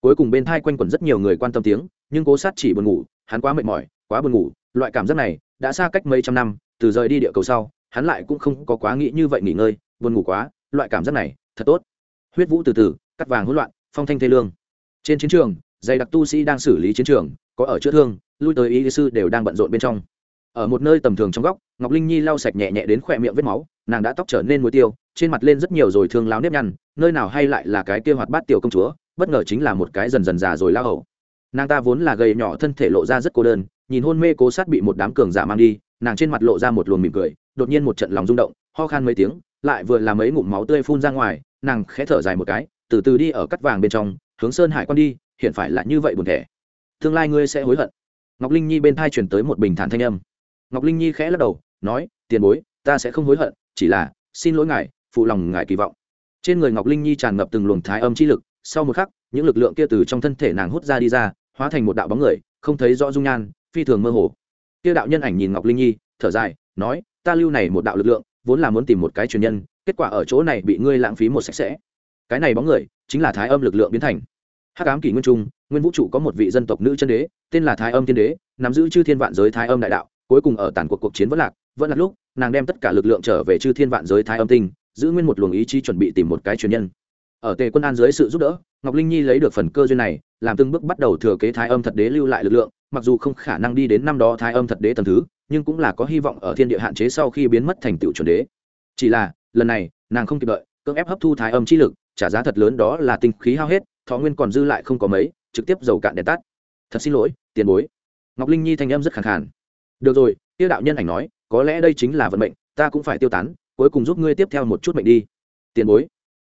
Cuối cùng bên thai quanh quẩn rất nhiều người quan tâm tiếng, nhưng cố sát chỉ buồn ngủ, hắn quá mệt mỏi, quá buồn ngủ, loại cảm giác này đã xa cách mấy trăm năm, từ rời đi địa cầu sau, hắn lại cũng không có quá nghĩ như vậy nghỉ ngơi, buồn ngủ quá, loại cảm giác này, thật tốt. Huyết vũ từ từ, cắt vàng hỗn loạn, phong thanh thê lương. Trên chiến trường, dày đặc tu sĩ đang xử lý chiến trường, có ở chữa thương lui tới y sư đều đang bận rộn bên trong. Ở một nơi tầm thường trong góc, ngọc linh nhi lau sạch nhẹ nhẹ đến khỏe miệng vết máu, nàng đã tóc trở nên muối tiêu, trên mặt lên rất nhiều rồi thương láo nếp nhăn, nơi nào hay lại là cái kia hoạt bát tiểu công chúa, bất ngờ chính là một cái dần dần già rồi lao hầu. Nàng ta vốn là gầy nhỏ thân thể lộ ra rất cô đơn, nhìn hôn mê cố sát bị một đám cường giả mang đi, nàng trên mặt lộ ra một luồng mỉm cười, đột nhiên một trận lòng rung động, ho khan mấy tiếng, lại vừa làm mấy ngụm máu tươi phun ra ngoài, nàng khẽ thở dài một cái, từ từ đi ở cắt vàng bên trong, hướng sơn hải quan đi, hiện phải là như vậy buồn thẻ. Tương lai ngươi sẽ hối hận ngọc linh nhi bên thai chuyển tới một bình thản thanh âm. Ngọc linh nhi khẽ lắc đầu, nói, tiền bối, ta sẽ không hối hận, chỉ là, xin lỗi ngài, phụ lòng ngài kỳ vọng. Trên người ngọc linh nhi tràn ngập từng luồng thái âm chi lực, sau một khắc, những lực lượng kia từ trong thân thể nàng hút ra đi ra, hóa thành một đạo bóng người, không thấy rõ dung nhan, phi thường mơ hồ. Kia đạo nhân ảnh nhìn ngọc linh nhi, thở dài, nói, ta lưu này một đạo lực lượng, vốn là muốn tìm một cái truyền nhân, kết quả ở chỗ này bị ngươi lãng phí một sạch sẽ. Cái này bóng người, chính là thái âm lực lượng biến thành hắc ám kỷ nguyên trung, nguyên vũ trụ có một vị dân tộc nữ chân đế, tên là thái âm tiên đế, nắm giữ chư thiên vạn giới thái âm đại đạo, cuối cùng ở tàn cuộc cuộc chiến vẫn lạc, vẫn là lúc, nàng đem tất cả lực lượng trở về chư thiên vạn giới thái âm tinh, giữ nguyên một luồng ý chí chuẩn bị tìm một cái truyền nhân. Ở tề quân an dưới sự giúp đỡ, ngọc linh nhi lấy được phần cơ duyên này, làm từng bước bắt đầu thừa kế thái âm thật đế lưu lại lực lượng, mặc dù không khả năng đi đến năm đó thái âm thật đế tầm thứ, nhưng cũng là có hy vọng ở thiên địa hạn chế sau khi biến mất thành tựu chuẩn đế. Chỉ là, lần này, nàng không kịp đợi, cưỡng ép hấp thu thái âm chi lực, trả giá thật lớn đó là tinh khí hao hết thọ nguyên còn dư lại không có mấy, trực tiếp dầu cạn đèn tắt. Thật xin lỗi, tiền bối. Ngọc linh nhi thanh âm rất khẳng khàn. Được rồi, tiêu đạo nhân ảnh nói, có lẽ đây chính là vận mệnh, ta cũng phải tiêu tán, cuối cùng giúp ngươi tiếp theo một chút mệnh đi. Tiền bối.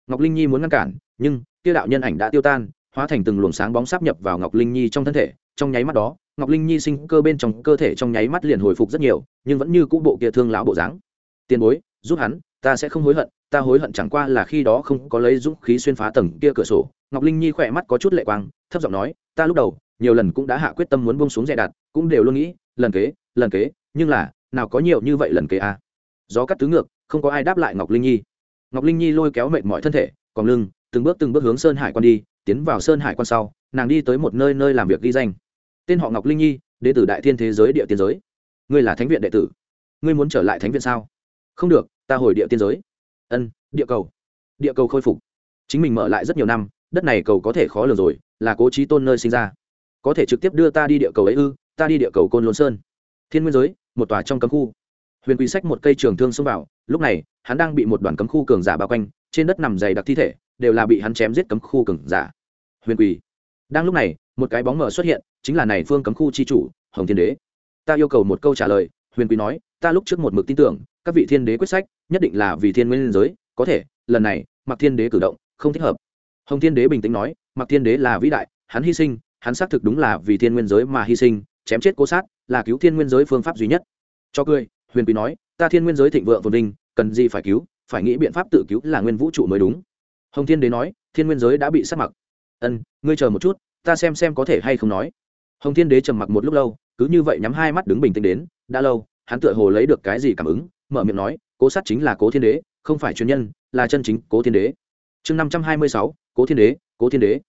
Ngọc linh nhi muốn ngăn cản, nhưng, tiêu đạo nhân ảnh đã tiêu tan, hóa thành từng luồng sáng bóng sáp nhập vào ngọc linh nhi trong thân thể. Trong nháy mắt đó, ngọc linh nhi sinh cơ bên trong cơ thể trong nháy mắt liền hồi phục rất nhiều, nhưng vẫn như cũ bộ kia thương lão bộ dáng. Tiền bối, giúp hắn, ta sẽ không hối hận ta hối hận chẳng qua là khi đó không có lấy dũng khí xuyên phá tầng kia cửa sổ. Ngọc linh nhi khỏe mắt có chút lệ quang, thấp giọng nói, ta lúc đầu, nhiều lần cũng đã hạ quyết tâm muốn buông xuống dè đặt cũng đều luôn nghĩ, lần kế lần kế, nhưng là, nào có nhiều như vậy lần kế à. gió cắt tứ ngược, không có ai đáp lại ngọc linh nhi. Ngọc linh nhi lôi kéo mệt mọi thân thể, còn lưng, từng bước từng bước hướng sơn hải quan đi, tiến vào sơn hải quan sau, nàng đi tới một nơi nơi làm việc ghi danh. Tên họ ngọc linh nhi, đệ tử đại thiên thế giới địa tiên giới. Ngươi là thánh viện đệ tử. Ngươi muốn trở lại thánh viện sao? Không được, ta hồi địa tiên giới ân, địa cầu. Địa cầu khôi phục. Chính mình mở lại rất nhiều năm, đất này cầu có thể khó lường rồi, là cố trí tôn nơi sinh ra. Có thể trực tiếp đưa ta đi địa cầu ấy ư, ta đi địa cầu côn lôn sơn. Thiên nguyên giới, một tòa trong cấm khu. Huyền quý sách một cây trường thương xông vào, lúc này, hắn đang bị một đoàn cấm khu cường giả bao quanh, trên đất nằm dày đặc thi thể, đều là bị hắn chém giết cấm khu cường giả. Huyền quỳ. Đang lúc này, một cái bóng mờ xuất hiện, chính là này phương cấm khu chi chủ, hồng thiên đế. Ta yêu cầu một câu trả lời, huyền quý nói, ta lúc trước một mực tin tưởng các vị thiên đế quyết sách, nhất định là vì thiên nguyên giới, có thể, lần này mặc thiên đế cử động, không thích hợp. Hồng thiên đế bình tĩnh nói mặc thiên đế là vĩ đại, hắn hy sinh, hắn xác thực đúng là vì thiên nguyên giới mà hy sinh, chém chết cố sát, là cứu thiên nguyên giới phương pháp duy nhất. Cho cười, huyền quý nói, ta thiên nguyên giới thịnh vượng phồn vinh, cần gì phải cứu, phải nghĩ biện pháp tự cứu là nguyên vũ trụ mới đúng. Hồng thiên đế nói, thiên nguyên giới đã bị sát mặc. Ân, ngươi chờ một chút, ta xem xem có thể hay không nói. Hồng thiên đế trầm mặc một lúc lâu, cứ như vậy nhắm hai mắt đứng bình tĩnh đến, đã lâu, hắn tựa hồ lấy được cái gì cảm ứng mở miệng nói, cố sát chính là cố thiên đế, không phải chuyên nhân, là chân chính cố thiên đế. Chương năm trăm hai mươi sáu, cố thiên đế, cố thiên đế.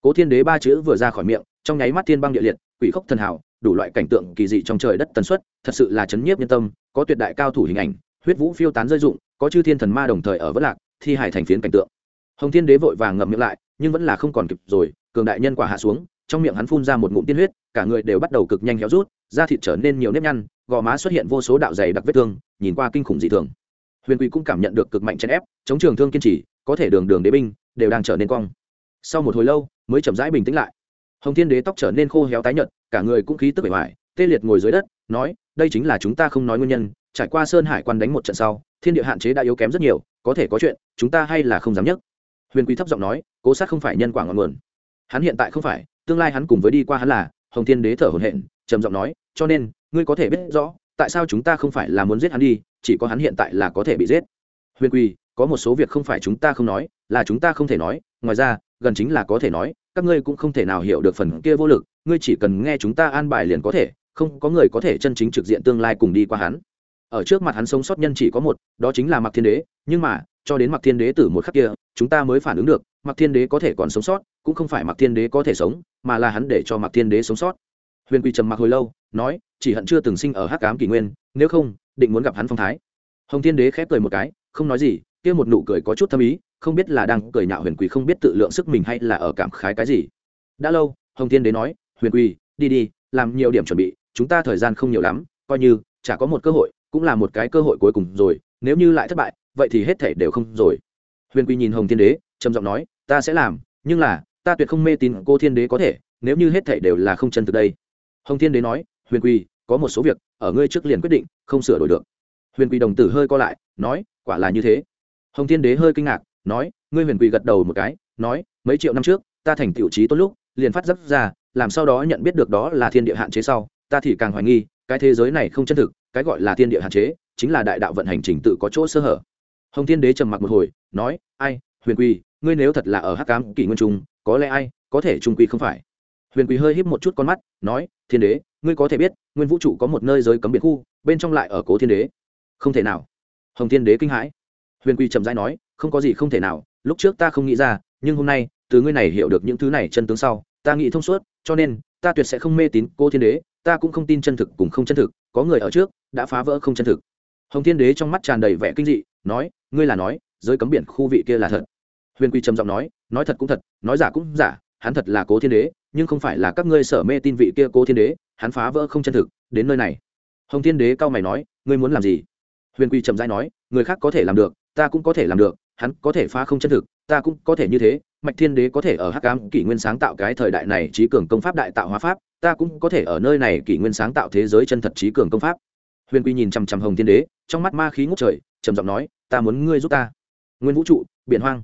Cố thiên đế ba chữ vừa ra khỏi miệng, trong nháy mắt thiên băng địa liệt, quỷ khốc thần hảo đủ loại cảnh tượng kỳ dị trong trời đất tần suất, thật sự là chấn nhiếp nhân tâm, có tuyệt đại cao thủ hình ảnh, huyết vũ phiêu tán rơi dụng có chư thiên thần ma đồng thời ở vất lạc, thi hải thành phiến cảnh tượng. Hồng thiên đế vội vàng ngậm miệng lại, nhưng vẫn là không còn kịp rồi, cường đại nhân quả hạ xuống, trong miệng hắn phun ra một ngụm tiên huyết cả người đều bắt đầu cực nhanh héo rút, da thịt trở nên nhiều nếp nhăn, gò má xuất hiện vô số đạo dày đặc vết thương, nhìn qua kinh khủng dị thường. Huyền quỳ cũng cảm nhận được cực mạnh chèn ép, chống trường thương kiên trì, có thể đường đường đế binh, đều đang trở nên cong. Sau một hồi lâu, mới chậm rãi bình tĩnh lại. Hồng thiên đế tóc trở nên khô héo tái nhợt, cả người cũng khí tức bể hoài tê liệt ngồi dưới đất, nói, đây chính là chúng ta không nói nguyên nhân, trải qua sơn hải quan đánh một trận sau, thiên địa hạn chế đã yếu kém rất nhiều, có thể có chuyện, chúng ta hay là không dám nhất huyền quý thấp giọng nói, cố sát không phải nhân quả ngọn nguồn. Hắn hiện tại không phải, tương lai hắn cùng với đi qua hắn là hồng thiên đế thở hổn hển, trầm giọng nói, cho nên, ngươi có thể biết rõ, tại sao chúng ta không phải là muốn giết hắn đi, chỉ có hắn hiện tại là có thể bị giết. Huyền quy có một số việc không phải chúng ta không nói, là chúng ta không thể nói, ngoài ra, gần chính là có thể nói, các ngươi cũng không thể nào hiểu được phần kia vô lực, ngươi chỉ cần nghe chúng ta an bài liền có thể, không có người có thể chân chính trực diện tương lai cùng đi qua hắn. Ở trước mặt hắn sống sót nhân chỉ có một, đó chính là mặc thiên đế, nhưng mà, cho đến mặc thiên đế tử một khắc kia, chúng ta mới phản ứng được mặc thiên đế có thể còn sống sót, cũng không phải mặc thiên đế có thể sống, mà là hắn để cho mặc thiên đế sống sót. Huyền quỳ trầm mặc hồi lâu, nói, chỉ hận chưa từng sinh ở hắc cám kỷ nguyên, nếu không, định muốn gặp hắn phong thái. Hồng thiên đế khép cười một cái, không nói gì, kia một nụ cười có chút thâm ý, không biết là đang cười nhạo huyền quỳ không biết tự lượng sức mình hay là ở cảm khái cái gì. Đã lâu, hồng thiên đế nói, huyền quỳ, đi đi, làm nhiều điểm chuẩn bị, chúng ta thời gian không nhiều lắm, coi như chả có một cơ hội, cũng là một cái cơ hội cuối cùng rồi, nếu như lại thất bại, vậy thì hết thể đều không rồi. Huyền quỳ nhìn hồng thiên đế, trầm giọng nói ta sẽ làm nhưng là ta tuyệt không mê tín cô thiên đế có thể nếu như hết thảy đều là không chân từ đây. Hồng thiên đế nói huyền quy, có một số việc ở ngươi trước liền quyết định không sửa đổi được. Huyền quy đồng tử hơi co lại nói quả là như thế. Hồng thiên đế hơi kinh ngạc nói ngươi huyền quy gật đầu một cái nói mấy triệu năm trước ta thành tiểu trí tốt lúc liền phát giác ra làm sau đó nhận biết được đó là thiên địa hạn chế sau ta thì càng hoài nghi cái thế giới này không chân thực cái gọi là thiên địa hạn chế chính là đại đạo vận hành trình tự có chỗ sơ hở. Hồng thiên đế trầm mặc một hồi nói ai huyền quy ngươi nếu thật là ở hắc cám kỷ nguyên trung, có lẽ ai có thể trung quy không phải? Huyền quy hơi híp một chút con mắt, nói, thiên đế, ngươi có thể biết, nguyên vũ trụ có một nơi giới cấm biệt khu, bên trong lại ở cố thiên đế. Không thể nào. Hồng thiên đế kinh hãi. Huyền quy trầm rãi nói, không có gì không thể nào, lúc trước ta không nghĩ ra, nhưng hôm nay, từ ngươi này hiểu được những thứ này chân tướng sau, ta nghĩ thông suốt, cho nên, ta tuyệt sẽ không mê tín cô thiên đế, ta cũng không tin chân thực cùng không chân thực, có người ở trước, đã phá vỡ không chân thực. Hồng thiên đế trong mắt tràn đầy vẻ kinh dị, nói, ngươi là nói, giới cấm biển khu vị kia là thật huyền quy trầm giọng nói nói thật cũng thật, nói giả cũng giả, hắn thật là cố thiên đế, nhưng không phải là các ngươi sở mê tin vị kia cố thiên đế, hắn phá vỡ không chân thực, đến nơi này. Hồng thiên đế cao mày nói, ngươi muốn làm gì? Huyền quy trầm dai nói, người khác có thể làm được, ta cũng có thể làm được, hắn có thể phá không chân thực, ta cũng có thể như thế, mạch thiên đế có thể ở hắc ám kỷ nguyên sáng tạo cái thời đại này trí cường công pháp đại tạo hóa pháp, ta cũng có thể ở nơi này kỷ nguyên sáng tạo thế giới chân thật trí cường công pháp. Huyền quy nhìn chằm chằm hồng thiên đế, trong mắt ma khí ngút trời, trầm giọng nói, ta muốn ngươi giúp ta. Nguyên vũ trụ, biển hoang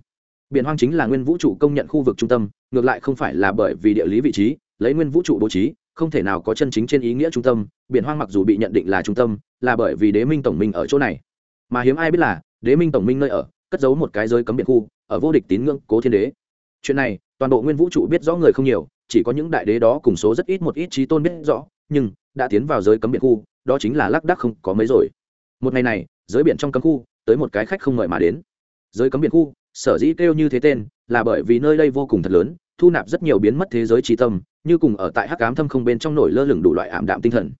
biển hoang chính là nguyên vũ trụ công nhận khu vực trung tâm, ngược lại không phải là bởi vì địa lý vị trí, lấy nguyên vũ trụ bố trí, không thể nào có chân chính trên ý nghĩa trung tâm, biển hoang mặc dù bị nhận định là trung tâm, là bởi vì đế minh tổng minh ở chỗ này. Mà hiếm ai biết là, đế minh tổng minh nơi ở, cất giấu một cái giới cấm biển khu, ở vô địch tín ngưỡng cố thiên đế. Chuyện này, toàn bộ nguyên vũ trụ biết rõ người không nhiều, chỉ có những đại đế đó cùng số rất ít một ít trí tôn biết rõ, nhưng, đã tiến vào giới cấm biển khu, đó chính là lác đác không có mấy rồi. Một ngày này, giới biển trong cấm khu, tới một cái khách không mời mà đến. Giới cấm biển khu sở dĩ kêu như thế tên là bởi vì nơi đây vô cùng thật lớn, thu nạp rất nhiều biến mất thế giới trí tâm, như cùng ở tại hắc ám thâm không bên trong nổi lơ lửng đủ loại ảm đạm tinh thần.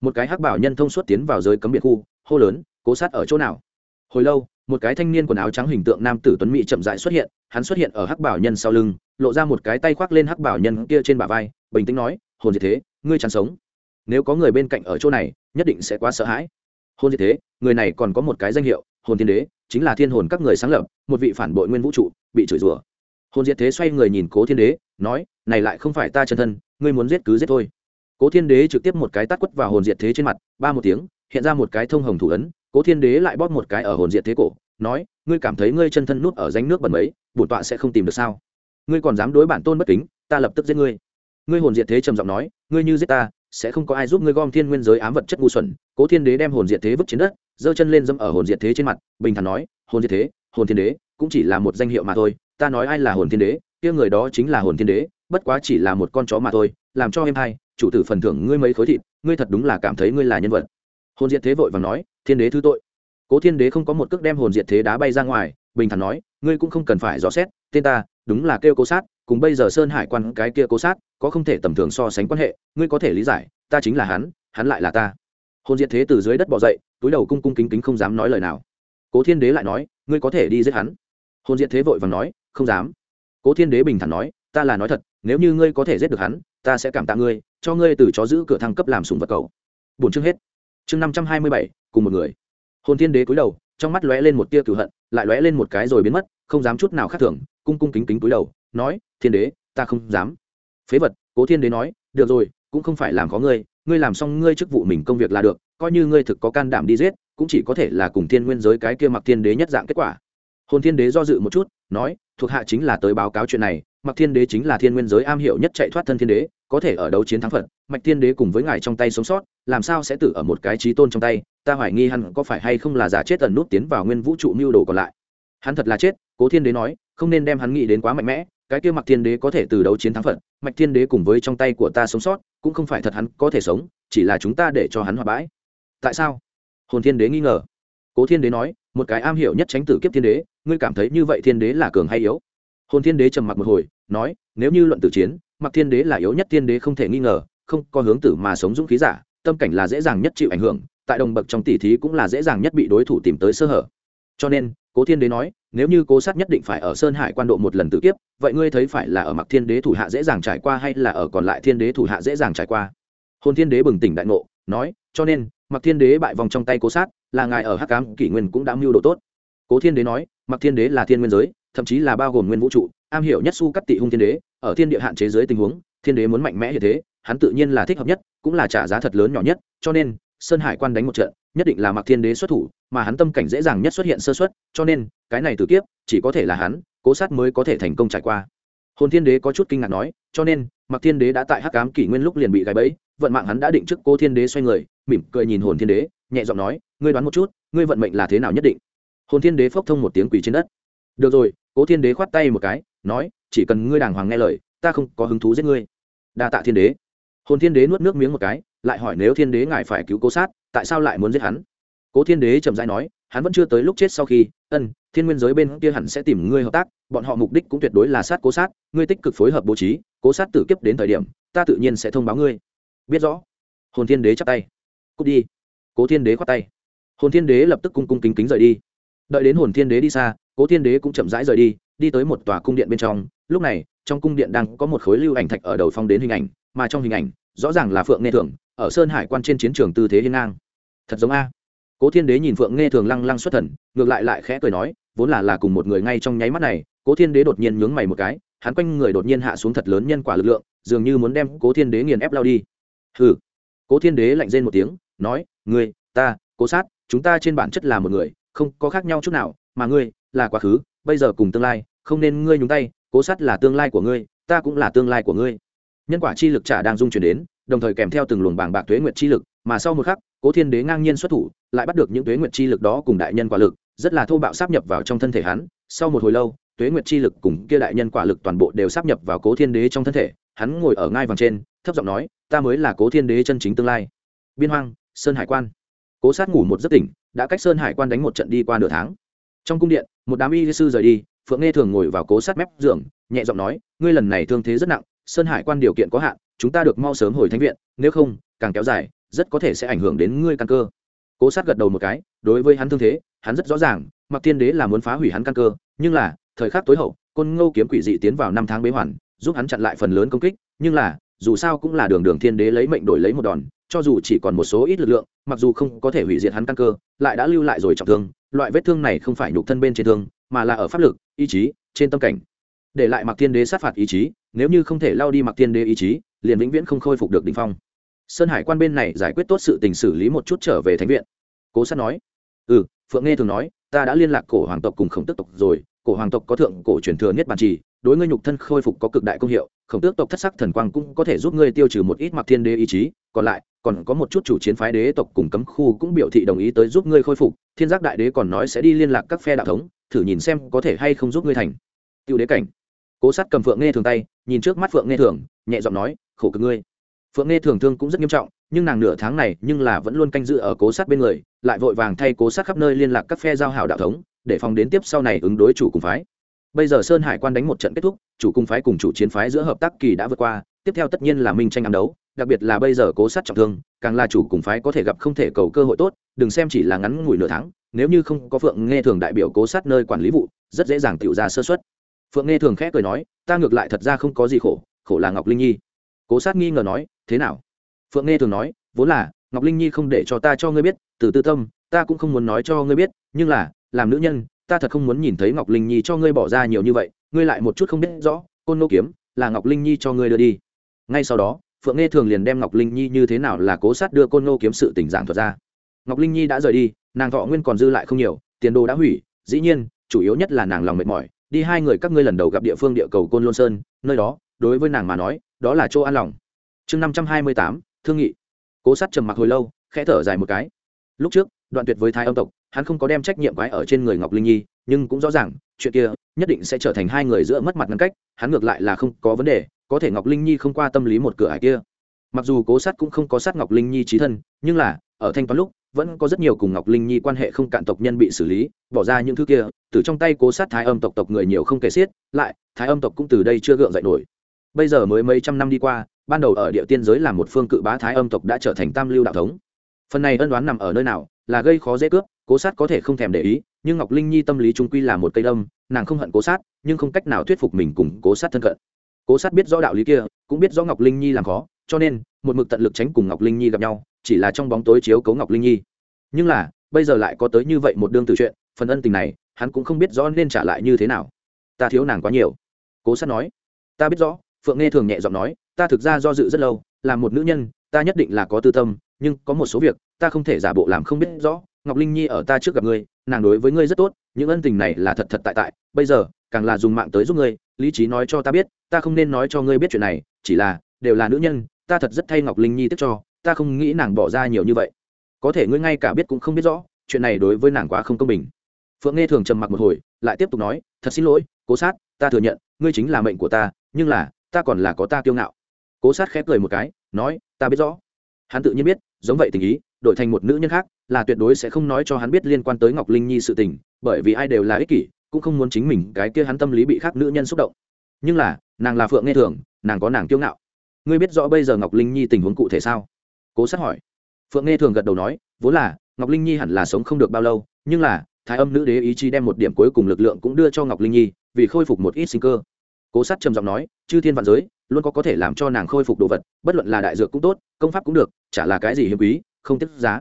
Một cái hắc bảo nhân thông suốt tiến vào giới cấm biệt khu, hô lớn, cố sát ở chỗ nào? Hồi lâu, một cái thanh niên quần áo trắng hình tượng nam tử tuấn mỹ chậm rãi xuất hiện, hắn xuất hiện ở hắc bảo nhân sau lưng, lộ ra một cái tay khoác lên hắc bảo nhân kia trên bả vai, bình tĩnh nói, hồn gì thế, ngươi chẳng sống. Nếu có người bên cạnh ở chỗ này, nhất định sẽ quá sợ hãi. Hôn gì thế, người này còn có một cái danh hiệu hồn thiên đế, chính là thiên hồn các người sáng lập, một vị phản bội nguyên vũ trụ, bị chửi rủa. Hồn diệt thế xoay người nhìn cố thiên đế, nói, này lại không phải ta chân thân, ngươi muốn giết cứ giết thôi. Cố thiên đế trực tiếp một cái tát quất vào hồn diệt thế trên mặt, ba một tiếng, hiện ra một cái thông hồng thủ ấn, cố thiên đế lại bóp một cái ở hồn diệt thế cổ, nói, ngươi cảm thấy ngươi chân thân nút ở danh nước bẩn mấy, bổn tọa sẽ không tìm được sao? Ngươi còn dám đối bản tôn bất kính, ta lập tức giết ngươi. Ngươi hồn diệt thế trầm giọng nói, ngươi như giết ta sẽ không có ai giúp ngươi gom thiên nguyên giới ám vật chất ngu xuẩn cố thiên đế đem hồn diệt thế vứt trên đất giơ chân lên dẫm ở hồn diệt thế trên mặt bình thản nói hồn diệt thế hồn thiên đế cũng chỉ là một danh hiệu mà thôi ta nói ai là hồn thiên đế kia người đó chính là hồn thiên đế bất quá chỉ là một con chó mà thôi làm cho em hai, chủ tử phần thưởng ngươi mấy khối thịt ngươi thật đúng là cảm thấy ngươi là nhân vật. Hồn diệt thế vội và nói thiên đế thứ tội. Cố thiên đế không có một cước đem hồn diệt thế đá bay ra ngoài bình thản nói ngươi cũng không cần phải dò xét tên ta đúng là kêu cố sát cùng bây giờ sơn hải quan cái kia cố sát, có không thể tầm thường so sánh quan hệ, ngươi có thể lý giải, ta chính là hắn hắn lại là ta. Hồn diệt thế từ dưới đất bỏ dậy, túi đầu cung cung kính kính không dám nói lời nào. Cố thiên đế lại nói, ngươi có thể đi giết hắn. Hồn diệt thế vội vàng nói, không dám. Cố thiên đế bình thản nói, ta là nói thật, nếu như ngươi có thể giết được hắn, ta sẽ cảm tạ ngươi, cho ngươi từ chó giữ cửa thăng cấp làm sùng vật cầu. Bốn chương hết. Chương năm trăm hai mươi bảy, cùng một người. Hồn thiên đế cúi đầu, trong mắt lóe lên một tia cửu hận, lại lóe lên một cái rồi biến mất, không dám chút nào khác thường, cung cung kính kính cúi đầu nói, thiên đế, ta không dám. Phế vật, cố thiên đế nói, được rồi, cũng không phải làm khó ngươi ngươi làm xong ngươi chức vụ mình công việc là được, coi như ngươi thực có can đảm đi giết, cũng chỉ có thể là cùng thiên nguyên giới cái kia mặc thiên đế nhất dạng kết quả. Hồn thiên đế do dự một chút, nói, thuộc hạ chính là tới báo cáo chuyện này mặc thiên đế chính là thiên nguyên giới am hiểu nhất chạy thoát thân thiên đế, có thể ở đấu chiến thắng phật, mạch thiên đế cùng với ngài trong tay sống sót, làm sao sẽ tử ở một cái trí tôn trong tay, ta hoài nghi hắn có phải hay không là giả chết ẩn nút tiến vào nguyên vũ trụ mưu đồ còn lại. Hắn thật là chết, cố thiên đế nói, không nên đem hắn nghĩ đến quá mạnh mẽ cái kia mặc thiên đế có thể từ đấu chiến thắng phật mạch thiên đế cùng với trong tay của ta sống sót, cũng không phải thật hắn có thể sống, chỉ là chúng ta để cho hắn hòa bãi. Tại sao? Hồn thiên đế nghi ngờ. Cố thiên đế nói, một cái am hiểu nhất tránh tử kiếp thiên đế, ngươi cảm thấy như vậy thiên đế là cường hay yếu? Hồn thiên đế trầm mặc một hồi, nói, nếu như luận tử chiến mặc thiên đế là yếu nhất thiên đế không thể nghi ngờ, không có hướng tử mà sống dũng khí giả, tâm cảnh là dễ dàng nhất chịu ảnh hưởng, tại đồng bậc trong tỷ thí cũng là dễ dàng nhất bị đối thủ tìm tới sơ hở. Cho nên cố thiên đế nói, nếu như cố sát nhất định phải ở sơn hải quan độ một lần tự kiếp, vậy ngươi thấy phải là ở mặc thiên đế thủ hạ dễ dàng trải qua hay là ở còn lại thiên đế thủ hạ dễ dàng trải qua? Hôn thiên đế bừng tỉnh đại ngộ, nói, cho nên, mặc thiên đế bại vòng trong tay cố sát, là ngài ở hắc cám kỷ nguyên cũng đã mưu đồ tốt. Cố thiên đế nói, mặc thiên đế là thiên nguyên giới, thậm chí là bao gồm nguyên vũ trụ, am hiểu nhất su cắt tị hung thiên đế, ở thiên địa hạn chế giới tình huống, thiên đế muốn mạnh mẽ như thế, hắn tự nhiên là thích hợp nhất, cũng là trả giá thật lớn nhỏ nhất, cho nên, sơn hải quan đánh một trận, nhất định là mặc thiên đế xuất thủ mà hắn tâm cảnh dễ dàng nhất xuất hiện sơ xuất cho nên, cái này từ kiếp, chỉ có thể là hắn, cố sát mới có thể thành công trải qua. Hồn thiên đế có chút kinh ngạc nói, cho nên mặc thiên đế đã tại hắc cám kỷ nguyên lúc liền bị gáy bẫy, vận mạng hắn đã định trước cô thiên đế xoay người, mỉm cười nhìn hồn thiên đế, nhẹ giọng nói, ngươi đoán một chút, ngươi vận mệnh là thế nào nhất định? Hồn thiên đế phốc thông một tiếng quỳ trên đất. Được rồi, cố thiên đế khoát tay một cái, nói, chỉ cần ngươi đàng hoàng nghe lời, ta không có hứng thú giết ngươi. Đa tạ thiên đế. Hồn thiên đế nuốt nước miếng một cái, lại hỏi nếu thiên đế ngài phải cứu cố sát, tại sao lại muốn giết hắn? Cố thiên đế chậm rãi nói, hắn vẫn chưa tới lúc chết sau khi, ân, thiên nguyên giới bên kia hẳn sẽ tìm ngươi hợp tác, bọn họ mục đích cũng tuyệt đối là sát cố sát, ngươi tích cực phối hợp bố trí, cố sát tử kiếp đến thời điểm, ta tự nhiên sẽ thông báo ngươi. Biết rõ. Hồn thiên đế chắp tay. Cút đi. Cố thiên đế khoát tay. Hồn thiên đế lập tức cung cung kính kính rời đi. Đợi đến hồn thiên đế đi xa, cố thiên đế cũng chậm rãi rời đi đi tới một tòa cung điện bên trong. Lúc này, trong cung điện đang có một khối lưu ảnh thạch ở đầu phong đến hình ảnh, mà trong hình ảnh, rõ ràng là phượng nghe Thưởng ở sơn hải quan trên chiến trường tư thế hiên ngang. Thật giống a cố thiên đế nhìn phượng nghe thường lăng lăng xuất thần, ngược lại lại khẽ cười nói, vốn là là cùng một người ngay trong nháy mắt này, cố thiên đế đột nhiên nhướng mày một cái, hắn quanh người đột nhiên hạ xuống thật lớn nhân quả lực lượng, dường như muốn đem cố thiên đế nghiền ép lao đi. Hừ. Cố thiên đế lạnh rên một tiếng, nói, ngươi, ta, cố sát, chúng ta trên bản chất là một người, không có khác nhau chút nào, mà ngươi là quá khứ, bây giờ cùng tương lai, không nên ngươi nhúng tay, cố sát là tương lai của ngươi, ta cũng là tương lai của ngươi. Nhân quả chi lực trả đang dung chuyển đến đồng thời kèm theo từng luồng bảng bạc tuế nguyệt chi lực, mà sau một khắc, cố thiên đế ngang nhiên xuất thủ, lại bắt được những tuế nguyệt chi lực đó cùng đại nhân quả lực, rất là thô bạo sáp nhập vào trong thân thể hắn. Sau một hồi lâu, tuế nguyệt chi lực cùng kia đại nhân quả lực toàn bộ đều sáp nhập vào cố thiên đế trong thân thể, hắn ngồi ở ngai vàng trên, thấp giọng nói, ta mới là cố thiên đế chân chính tương lai. Biên hoang, sơn hải quan. Cố sát ngủ một giấc tỉnh, đã cách sơn hải quan đánh một trận đi qua nửa tháng. Trong cung điện, một đám y sư rời đi, phượng Nghê thường ngồi vào cố sát mép giường, nhẹ giọng nói, ngươi lần này thương thế rất nặng, sơn hải quan điều kiện có hạn chúng ta được mau sớm hồi thánh viện, nếu không, càng kéo dài, rất có thể sẽ ảnh hưởng đến ngươi căn cơ. Cố sát gật đầu một cái, đối với hắn thương thế, hắn rất rõ ràng mặc thiên đế là muốn phá hủy hắn căn cơ, nhưng là, thời khắc tối hậu, côn ngô kiếm quỷ dị tiến vào năm tháng bế hoàn, giúp hắn chặn lại phần lớn công kích, nhưng là, dù sao cũng là đường đường thiên đế lấy mệnh đổi lấy một đòn, cho dù chỉ còn một số ít lực lượng, mặc dù không có thể hủy diệt hắn căn cơ, lại đã lưu lại rồi trọng thương, loại vết thương này không phải nhục thân bên trên thương, mà là ở pháp lực, ý chí, trên tâm cảnh để lại mặc thiên đế sát phạt ý chí, nếu như không thể lao đi mặc thiên đế ý chí, liền vĩnh viễn không khôi phục được đ ỉ n h phong. Sơn hải quan bên này giải quyết tốt sự tình xử lý một chút trở về thánh viện. Cố sát nói ừ phượng nghe thường nói, ta đã liên lạc cổ hoàng tộc cùng khổng tức tộc rồi, cổ hoàng tộc có thượng, cổ truyền thừa nhất bản trì, đối ngươi nhục thân khôi phục có cực đại công hiệu, khổng tước tộc thất sắc thần quang cũng có thể giúp ngươi tiêu trừ một ít mặc thiên đế ý chí, còn lại, còn có một chút chủ chiến phái đế tộc cùng cấm khu cũng biểu thị đồng ý tới giúp ngươi khôi phục, thiên giác đại đế còn nói sẽ đi liên lạc các phe đạo thống, thử nhìn xem có thể hay không giúp ngươi thành. Tiêu đế cảnh cố sát cầm phượng nghe thường tay, nhìn trước mắt phượng nghe thường, nhẹ giọng nói, khổ cực ngươi. Phượng nghe thường thương cũng rất nghiêm trọng, nhưng nàng nửa tháng này nhưng là vẫn luôn canh giữ ở cố sát bên người, lại vội vàng thay cố sát khắp nơi liên lạc các phe giao hảo đạo thống, để phòng đến tiếp sau này ứng đối chủ cùng phái. Bây giờ sơn hải quan đánh một trận kết thúc, chủ cung phái cùng chủ chiến phái giữa hợp tác kỳ đã vượt qua, tiếp theo tất nhiên là minh tranh ám đấu, đặc biệt là bây giờ cố sát trọng thương, càng là chủ cùng phái có thể gặp không thể cầu cơ hội tốt, đừng xem chỉ là ngắn ngủi nửa tháng, nếu như không có phượng nghe thường đại biểu cố sát nơi quản lý vụ, rất dễ dàng tiểu ra sơ xuất phượng nghe thường khẽ cười nói, ta ngược lại thật ra không có gì khổ khổ là ngọc linh nhi. Cố sát nghi ngờ nói, thế nào? Phượng nghe thường nói, vốn là, ngọc linh nhi không để cho ta cho ngươi biết, từ tư tâm, ta cũng không muốn nói cho ngươi biết, nhưng là, làm nữ nhân, ta thật không muốn nhìn thấy ngọc linh nhi cho ngươi bỏ ra nhiều như vậy, ngươi lại một chút không biết rõ, côn nô kiếm là ngọc linh nhi cho ngươi đưa đi. Ngay sau đó, phượng nghe thường liền đem ngọc linh nhi như thế nào là cố sát đưa côn nô kiếm sự tình giảng thuật ra. Ngọc linh nhi đã rời đi, nàng thọ nguyên còn dư lại không nhiều, tiền đồ đã hủy, dĩ nhiên, chủ yếu nhất là nàng lòng mệt mỏi đi hai người các ngươi lần đầu gặp địa phương địa cầu côn lôn sơn, nơi đó, đối với nàng mà nói, đó là chỗ an lòng. Chương năm trăm hai mươi tám, thương nghị. Cố sát trầm mặc hồi lâu, khẽ thở dài một cái. Lúc trước, đoạn tuyệt với thái âm tộc, hắn không có đem trách nhiệm quái ở trên người ngọc linh nhi, nhưng cũng rõ ràng, chuyện kia nhất định sẽ trở thành hai người giữa mất mặt ngăn cách, hắn ngược lại là không có vấn đề, có thể ngọc linh nhi không qua tâm lý một cửa ải kia. Mặc dù cố sát cũng không có sát ngọc linh nhi trí thân, nhưng là, ở thanh toán lúc vẫn có rất nhiều cùng ngọc linh nhi quan hệ không cạn tộc nhân bị xử lý, bỏ ra những thứ kia, từ trong tay cố sát thái âm tộc tộc người nhiều không kể xiết, lại, thái âm tộc cũng từ đây chưa gượng dậy nổi. Bây giờ mới mấy trăm năm đi qua, ban đầu ở địa tiên giới là một phương cự bá thái âm tộc đã trở thành tam lưu đạo thống. Phần này ân đoán nằm ở nơi nào, là gây khó dễ cướp, cố sát có thể không thèm để ý, nhưng ngọc linh nhi tâm lý trung quy là một cây đâm, nàng không hận cố sát, nhưng không cách nào thuyết phục mình cùng cố sát thân cận. Cố sát biết rõ đạo lý kia, cũng biết rõ ngọc linh nhi làm khó, cho nên một mực tận lực tránh cùng ngọc linh nhi gặp nhau, chỉ là trong bóng tối chiếu cấu ngọc linh nhi. Nhưng là, bây giờ lại có tới như vậy một đương từ chuyện, phần ân tình này, hắn cũng không biết rõ nên trả lại như thế nào. Ta thiếu nàng quá nhiều. Cố sát nói. Ta biết rõ, phượng nghe thường nhẹ giọng nói, ta thực ra do dự rất lâu, là một nữ nhân, ta nhất định là có tư tâm, nhưng có một số việc, ta không thể giả bộ làm không biết rõ. Ngọc linh nhi ở ta trước gặp ngươi, nàng đối với ngươi rất tốt, những ân tình này là thật thật tại tại. Bây giờ, càng là dùng mạng tới giúp ngươi, lý trí nói cho ta biết, ta không nên nói cho ngươi biết chuyện này, chỉ là, đều là nữ nhân ta thật rất thay ngọc linh nhi tiếp cho, ta không nghĩ nàng bỏ ra nhiều như vậy. Có thể ngươi ngay cả biết cũng không biết rõ, chuyện này đối với nàng quá không công bình. Phượng nghe thường trầm mặc một hồi, lại tiếp tục nói, thật xin lỗi, cố sát, ta thừa nhận, ngươi chính là mệnh của ta, nhưng là, ta còn là có ta kiêu ngạo. Cố sát khép cười một cái, nói, ta biết rõ. Hắn tự nhiên biết, giống vậy tình ý, đổi thành một nữ nhân khác, là tuyệt đối sẽ không nói cho hắn biết liên quan tới ngọc linh nhi sự tình, bởi vì ai đều là ích kỷ, cũng không muốn chính mình cái kia hắn tâm lý bị khác nữ nhân xúc động. Nhưng là, nàng là phượng nghe thường, nàng có nàng kiêu ngạo ngươi biết rõ bây giờ ngọc linh nhi tình huống cụ thể sao? Cố sát hỏi. Phượng nghe thường gật đầu nói, vốn là, ngọc linh nhi hẳn là sống không được bao lâu, nhưng là, thái âm nữ đế ý chí đem một điểm cuối cùng lực lượng cũng đưa cho ngọc linh nhi, vì khôi phục một ít sinh cơ. Cố sát trầm giọng nói, chư thiên vạn giới, luôn có có thể làm cho nàng khôi phục đồ vật, bất luận là đại dược cũng tốt, công pháp cũng được, chả là cái gì hiếm quý, không tiết giá.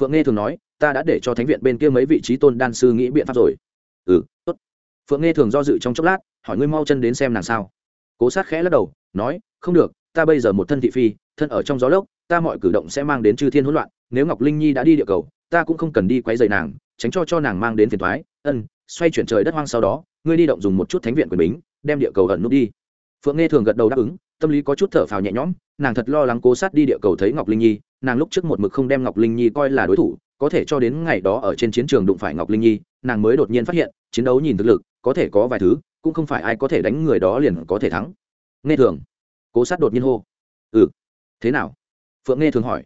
Phượng nghe thường nói, ta đã để cho thánh viện bên kia mấy vị trí tôn đan sư nghĩ biện pháp rồi. Ừ tốt. Phượng nghe thường do dự trong chốc lát, hỏi ngươi mau chân đến xem nàng sao. Cố sát khẽ lắc đầu, nói, không được ta bây giờ một thân thị phi, thân ở trong gió lốc, ta mọi cử động sẽ mang đến chư thiên hỗn loạn, nếu ngọc linh nhi đã đi địa cầu, ta cũng không cần đi quấy rầy nàng, tránh cho cho nàng mang đến phiền thoái ân, xoay chuyển trời đất hoang sau đó, ngươi đi động dùng một chút thánh viện quyền bính, đem địa cầu ẩn nút đi. Phượng nghe thường gật đầu đáp ứng, tâm lý có chút thở phào nhẹ nhõm, nàng thật lo lắng cố sát đi địa cầu thấy ngọc linh nhi, nàng lúc trước một mực không đem ngọc linh nhi coi là đối thủ, có thể cho đến ngày đó ở trên chiến trường đụng phải ngọc linh nhi, nàng mới đột nhiên phát hiện, chiến đấu nhìn thực lực, có thể có vài thứ, cũng không phải ai có thể đánh người đó liền có thể thắng. Nghe thường cố sát đột nhiên hô. Ừ. Thế nào? Phượng nghe thường hỏi.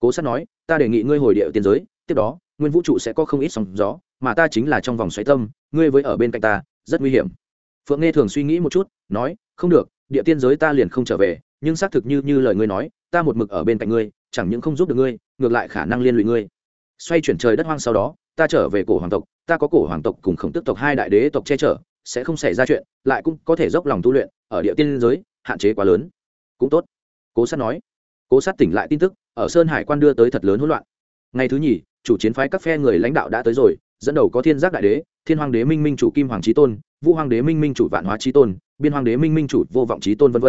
Cố sát nói, ta đề nghị ngươi hồi địa tiên giới, tiếp đó, nguyên vũ trụ sẽ có không ít sóng gió, mà ta chính là trong vòng xoáy tâm, ngươi với ở bên cạnh ta, rất nguy hiểm. Phượng nghe thường suy nghĩ một chút, nói, không được, địa tiên giới ta liền không trở về, nhưng xác thực như như lời ngươi nói, ta một mực ở bên cạnh ngươi, chẳng những không giúp được ngươi, ngược lại khả năng liên lụy ngươi. Xoay chuyển trời đất hoang sau đó, ta trở về cổ hoàng tộc, ta có cổ hoàng tộc cùng khổng tức tộc hai đại đế tộc che chở, sẽ không xảy ra chuyện, lại cũng có thể dốc lòng tu luyện, ở địa tiên giới hạn chế quá lớn. Cũng tốt. Cố sát nói. Cố sát tỉnh lại tin tức, ở sơn hải quan đưa tới thật lớn hỗn loạn. Ngày thứ nhì, chủ chiến phái các phe người lãnh đạo đã tới rồi, dẫn đầu có thiên giác đại đế, thiên hoàng đế minh minh chủ kim hoàng trí tôn, vũ hoàng đế minh minh chủ vạn hóa trí tôn, biên hoàng đế minh minh chủ vô vọng trí tôn v v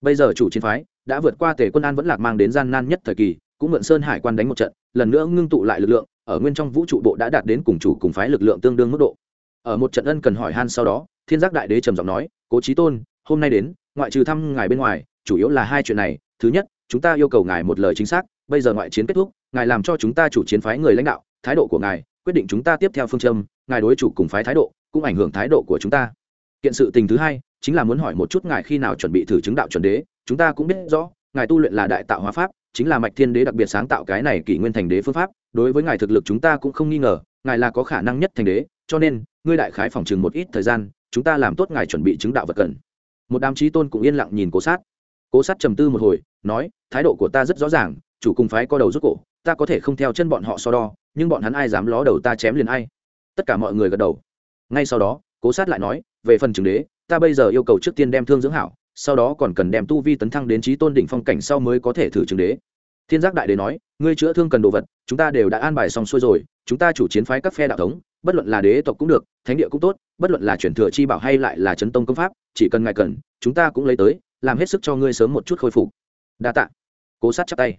bây giờ chủ chiến phái đã vượt qua tề quân an vẫn lạc mang đến gian nan nhất thời kỳ, cũng mượn sơn hải quan đánh một trận, lần nữa ngưng tụ lại lực lượng, ở nguyên trong vũ trụ bộ đã đạt đến cùng chủ cùng phái lực lượng tương đương mức độ. Ở một trận ân cần hỏi han sau đó, thiên giác đại đế trầm giọng nói, cố trí tôn, hôm nay đến ngoại trừ thăm ngài bên ngoài, chủ yếu là hai chuyện này. Thứ nhất, chúng ta yêu cầu ngài một lời chính xác, bây giờ ngoại chiến kết thúc, ngài làm cho chúng ta chủ chiến phái người lãnh đạo, thái độ của ngài, quyết định chúng ta tiếp theo phương châm, ngài đối chủ cùng phái thái độ, cũng ảnh hưởng thái độ của chúng ta. Kiện sự tình thứ hai, chính là muốn hỏi một chút ngài khi nào chuẩn bị thử chứng đạo chuẩn đế, chúng ta cũng biết rõ, ngài tu luyện là đại tạo hóa pháp, chính là mạch thiên đế đặc biệt sáng tạo cái này kỷ nguyên thành đế phương pháp, đối với ngài thực lực chúng ta cũng không nghi ngờ, ngài là có khả năng nhất thành đế, cho nên, ngươi đại khái phòng trường một ít thời gian, chúng ta làm tốt ngài chuẩn bị chứng đạo vật cần một đám trí tôn cũng yên lặng nhìn cố sát. Cố sát trầm tư một hồi, nói, thái độ của ta rất rõ ràng, chủ cùng phái co đầu rút cổ, ta có thể không theo chân bọn họ so đo, nhưng bọn hắn ai dám ló đầu ta chém liền ai. Tất cả mọi người gật đầu. Ngay sau đó, cố sát lại nói, về phần chứng đế, ta bây giờ yêu cầu trước tiên đem thương dưỡng hảo, sau đó còn cần đem tu vi tấn thăng đến trí tôn đỉnh phong cảnh sau mới có thể thử chứng đế thiên giác đại đế nói, ngươi chữa thương cần đồ vật, chúng ta đều đã an bài xong xuôi rồi, chúng ta chủ chiến phái các phe đạo thống, bất luận là đế tộc cũng được, thánh địa cũng tốt, bất luận là chuyển thừa chi bảo hay lại là chấn tông công pháp, chỉ cần ngài cần, chúng ta cũng lấy tới, làm hết sức cho ngươi sớm một chút khôi phục. Đa tạ. Cố sát chắp tay.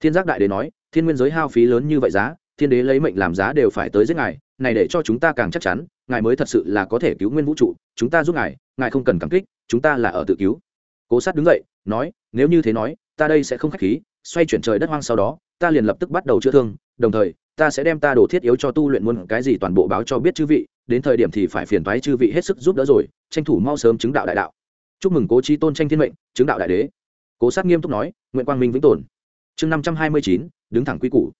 Thiên giác đại đế nói, thiên nguyên giới hao phí lớn như vậy giá, thiên đế lấy mệnh làm giá đều phải tới giết ngài, này để cho chúng ta càng chắc chắn, ngài mới thật sự là có thể cứu nguyên vũ trụ, chúng ta giúp ngài ngài không cần cảm kích, chúng ta là ở tự cứu. Cố sát đứng dậy, nói, nếu như thế nói, ta đây sẽ không k h á c h khí xoay chuyển trời đất hoang sau đó, ta liền lập tức bắt đầu chữa thương, đồng thời, ta sẽ đem ta đồ thiết yếu cho tu luyện muốn cái gì toàn bộ báo cho biết chư vị, đến thời điểm thì phải phiền thoái chư vị hết sức giúp đỡ rồi, tranh thủ mau sớm chứng đạo đại đạo. Chúc mừng cố trí tôn tranh thiên mệnh, chứng đạo đại đế. Cố sát nghiêm túc nói, nguyện quang minh vĩnh tồn. Chương năm trăm hai mươi chín, đứng thẳng quy củ.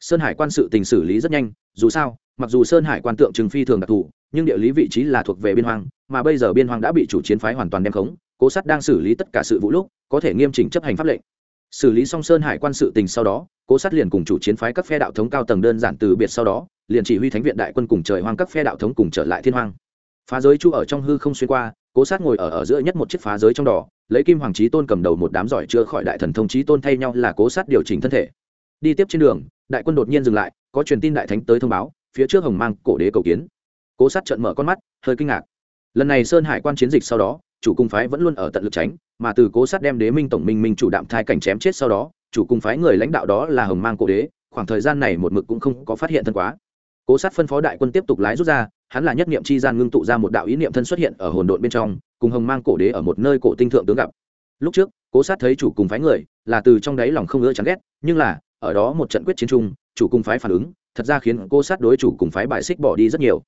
Sơn hải quan sự tình xử lý rất nhanh, dù sao, mặc dù sơn hải quan tượng trừng phi thường đặc thù, nhưng địa lý vị trí là thuộc về biên hoàng mà bây giờ biên hoàng đã bị chủ chiến phái hoàn toàn đem khống, cố sát đang xử lý tất cả sự vụ lúc, có thể nghiêm chỉnh chấp hành pháp lệnh xử lý xong sơn hải quan sự tình sau đó, cố sát liền cùng chủ chiến phái các phe đạo thống cao tầng đơn giản từ biệt sau đó, liền chỉ huy thánh viện đại quân cùng trời hoang các phe đạo thống cùng trở lại thiên hoang. Phá giới chu ở trong hư không xuyên qua, cố sát ngồi ở ở giữa nhất một chiếc phá giới trong đỏ lấy kim hoàng trí tôn cầm đầu một đám giỏi chưa khỏi đại thần thông trí tôn thay nhau là cố sát điều chỉnh thân thể. Đi tiếp trên đường, đại quân đột nhiên dừng lại, có truyền tin đại thánh tới thông báo, phía trước hồng mang cổ đế cầu kiến. Cố sát trợn mở con mắt, hơi kinh ngạc. Lần này sơn hải quan chiến dịch sau đó chủ cung phái vẫn luôn ở tận lực tránh mà từ cố sát đem đế minh tổng minh minh chủ đạm thai cảnh chém chết sau đó chủ cung phái người lãnh đạo đó là hồng mang cổ đế khoảng thời gian này một mực cũng không có phát hiện thân quá. Cố sát phân phó đại quân tiếp tục lái rút ra hắn là nhất niệm chi gian ngưng tụ ra một đạo ý niệm thân xuất hiện ở hồn độn bên trong cùng hồng mang cổ đế ở một nơi cổ tinh thượng tướng gặp. Lúc trước cố sát thấy chủ cùng phái người là từ trong đáy lòng không ưa chán ghét nhưng là ở đó một trận quyết chiến chung, chủ cùng phái phản ứng thật ra khiến cô sát đối chủ cùng phái bài xích bỏ đi rất nhiều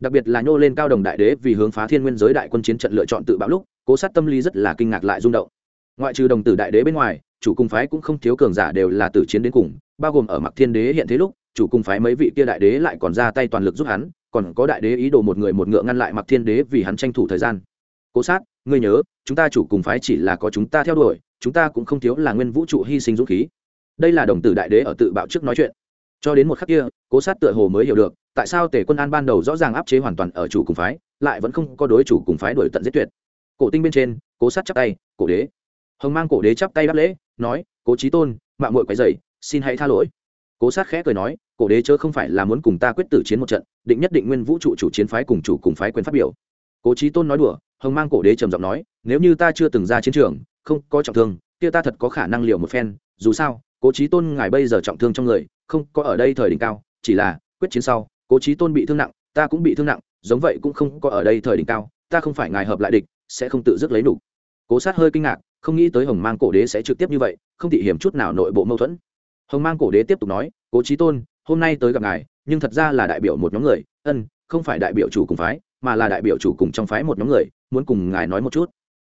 đặc biệt là nhô lên cao đồng đại đế vì hướng phá thiên nguyên giới đại quân chiến trận lựa chọn tự bạo lúc, cố sát tâm lý rất là kinh ngạc lại rung động. Ngoại trừ đồng tử đại đế bên ngoài, chủ cung phái cũng không thiếu cường giả đều là tử chiến đến cùng, bao gồm ở mặc thiên đế hiện thế lúc, chủ cung phái mấy vị kia đại đế lại còn ra tay toàn lực giúp hắn, còn có đại đế ý đồ một người một ngựa ngăn lại mặc thiên đế vì hắn tranh thủ thời gian. Cố sát, ngươi nhớ, chúng ta chủ cùng phái chỉ là có chúng ta theo đuổi, chúng ta cũng không thiếu là nguyên vũ trụ hy sinh dũng khí. Đây là đồng tử đại đế ở tự bạo trước nói chuyện cho đến một khắc kia, cố sát tựa hồ mới hiểu được, tại sao tể quân an ban đầu rõ ràng áp chế hoàn toàn ở chủ cùng phái, lại vẫn không có đối chủ cùng phái đổi tận giết tuyệt. Cổ tinh bên trên, cố sát chắp tay, cổ đế. Hồng mang cổ đế chắp tay đáp lễ, nói, cố trí tôn, mạng mội quái dày xin hãy tha lỗi. Cố sát khẽ cười nói, cổ đế chớ không phải là muốn cùng ta quyết tử chiến một trận, định nhất định nguyên vũ trụ chủ chiến phái cùng chủ cùng phái quyền phát biểu. Cố trí tôn nói đùa, hồng mang cổ đế trầm giọng nói, nếu như ta chưa từng ra chiến trường, không có trọng thương, kia ta thật có khả năng liều một phen, dù sao cố trí tôn ngài bây giờ trọng thương trong người, không có ở đây thời đỉnh cao, chỉ là quyết chiến sau, cố trí tôn bị thương nặng, ta cũng bị thương nặng, giống vậy cũng không có ở đây thời đỉnh cao, ta không phải ngài hợp lại địch, sẽ không tự dứt lấy đủ. Cố sát hơi kinh ngạc, không nghĩ tới hồng mang cổ đế sẽ trực tiếp như vậy, không thị hiểm chút nào nội bộ mâu thuẫn. Hồng mang cổ đế tiếp tục nói, cố trí tôn, hôm nay tới gặp ngài, nhưng thật ra là đại biểu một nhóm người, ân, không phải đại biểu chủ cùng phái, mà là đại biểu chủ cùng trong phái một nhóm người, muốn cùng ngài nói một chút.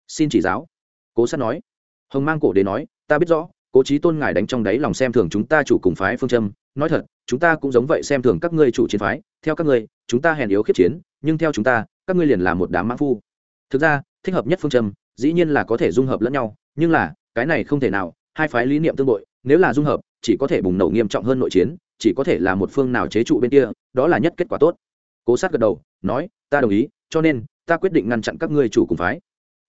Xin chỉ giáo. Cố sát nói. Hồng mang cổ đế nói, ta biết rõ cố trí tôn ngài đánh trong đáy lòng xem thường chúng ta chủ cùng phái phương châm. Nói thật, chúng ta cũng giống vậy xem thường các ngươi chủ chiến phái. Theo các ngươi, chúng ta hèn yếu khiết chiến, nhưng theo chúng ta, các ngươi liền là một đám mãn phu. Thực ra, thích hợp nhất phương châm, dĩ nhiên là có thể dung hợp lẫn nhau, nhưng là, cái này không thể nào. Hai phái lý niệm tương bội, nếu là dung hợp, chỉ có thể bùng nổ nghiêm trọng hơn nội chiến, chỉ có thể là một phương nào chế trụ bên kia, đó là nhất kết quả tốt. Cố sát gật đầu, nói, ta đồng ý, cho nên, ta quyết định ngăn chặn các ngươi chủ cùng phái.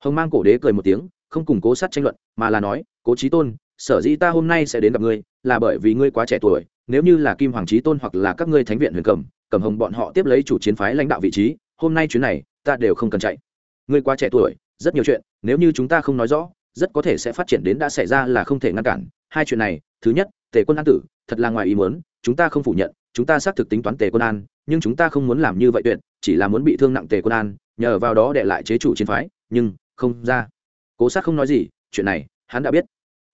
Hồng mang cổ đế cười một tiếng, không cùng cố sát tranh luận, mà là nói, cố trí tôn sở dĩ ta hôm nay sẽ đến gặp ngươi, là bởi vì ngươi quá trẻ tuổi, nếu như là kim hoàng trí tôn hoặc là các ngươi thánh viện huyền cầm cầm hồng bọn họ tiếp lấy chủ chiến phái lãnh đạo vị trí, hôm nay chuyến này, ta đều không cần chạy. Ngươi quá trẻ tuổi, rất nhiều chuyện, nếu như chúng ta không nói rõ, rất có thể sẽ phát triển đến đã xảy ra là không thể ngăn cản. Hai chuyện này, thứ nhất, tề quân an tử, thật là ngoài ý muốn, chúng ta không phủ nhận, chúng ta xác thực tính toán tề quân an, nhưng chúng ta không muốn làm như vậy tuyệt, chỉ là muốn bị thương nặng tề quân an, nhờ vào đó để lại chế chủ chiến phái, nhưng, không ra. Cố sát không nói gì, chuyện này, hắn đã biết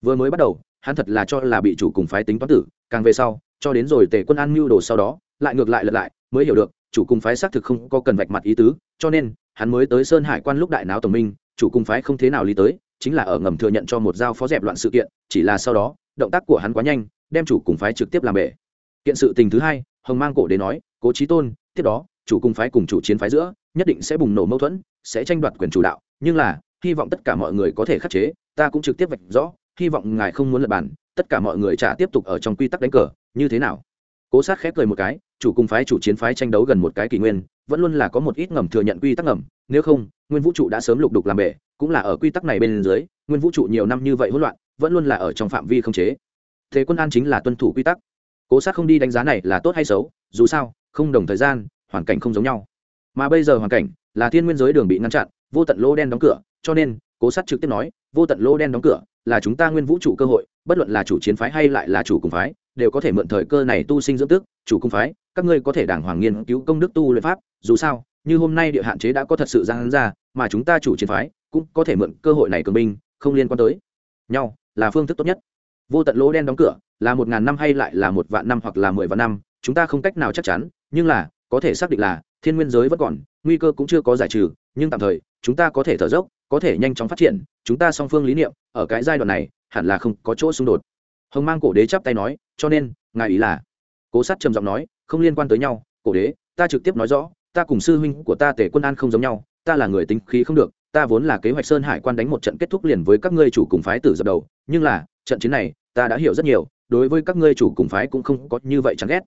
vừa mới bắt đầu, hắn thật là cho là bị chủ cùng phái tính toán tử, càng về sau, cho đến rồi tề quân an mưu đồ sau đó, lại ngược lại lật lại, mới hiểu được, chủ cùng phái xác thực không có cần vạch mặt ý tứ, cho nên, hắn mới tới sơn hải quan lúc đại náo tổng minh, chủ cùng phái không thế nào lý tới, chính là ở ngầm thừa nhận cho một giao phó dẹp loạn sự kiện, chỉ là sau đó, động tác của hắn quá nhanh, đem chủ cùng phái trực tiếp làm bể. Kiện sự tình thứ hai, hồng mang cổ đế nói, cố trí tôn, tiếp đó, chủ cùng phái cùng chủ chiến phái giữa, nhất định sẽ bùng nổ mâu thuẫn, sẽ tranh đoạt quyền chủ đạo, nhưng là, hy vọng tất cả mọi người có thể khắc chế, ta cũng trực tiếp vạch rõ hy vọng ngài không muốn lật bàn, tất cả mọi người trả tiếp tục ở trong quy tắc đánh cờ, như thế nào? Cố sát khép cười một cái, chủ cùng phái chủ chiến phái tranh đấu gần một cái kỷ nguyên, vẫn luôn là có một ít ngầm thừa nhận quy tắc ngầm, nếu không, nguyên vũ trụ đã sớm lục đục làm bể, cũng là ở quy tắc này bên dưới, nguyên vũ trụ nhiều năm như vậy hỗn loạn, vẫn luôn là ở trong phạm vi không chế. Thế quân an chính là tuân thủ quy tắc. Cố sát không đi đánh giá này là tốt hay xấu, dù sao, không đồng thời gian, hoàn cảnh không giống nhau. Mà bây giờ hoàn cảnh là thiên nguyên giới đường bị ngăn chặn, vô tận lô đen đóng cửa, cho nên cố sát trực tiếp nói, vô tận lô đen đóng cửa, là chúng ta nguyên vũ trụ cơ hội, bất luận là chủ chiến phái hay lại là chủ cùng phái, đều có thể mượn thời cơ này tu sinh dưỡng tức, chủ cung phái, các ngươi có thể đàng hoàng nghiên cứu công đức tu luyện pháp, dù sao, như hôm nay địa hạn chế đã có thật sự giang ra, mà chúng ta chủ chiến phái cũng có thể mượn cơ hội này cường binh, không liên quan tới nhau, là phương thức tốt nhất. Vô tận lỗ đen đóng cửa, là một ngàn năm hay lại là một vạn năm hoặc là mười vạn năm, chúng ta không cách nào chắc chắn, nhưng là, có thể xác định là thiên nguyên giới vẫn còn, nguy cơ cũng chưa có giải trừ, nhưng tạm thời, chúng ta có thể thở dốc có thể nhanh chóng phát triển, chúng ta song phương lý niệm, ở cái giai đoạn này, hẳn là không có chỗ xung đột. Hồng mang cổ đế chắp tay nói, cho nên, ngài ý là? Cố sát trầm giọng nói, không liên quan tới nhau, cổ đế, ta trực tiếp nói rõ, ta cùng sư huynh của ta tể quân an không giống nhau, ta là người tính khí không được, ta vốn là kế hoạch sơn hải quan đánh một trận kết thúc liền với các ngươi chủ cùng phái tử dập đầu, nhưng là, trận chiến này, ta đã hiểu rất nhiều, đối với các ngươi chủ cùng phái cũng không có như vậy chẳng ghét.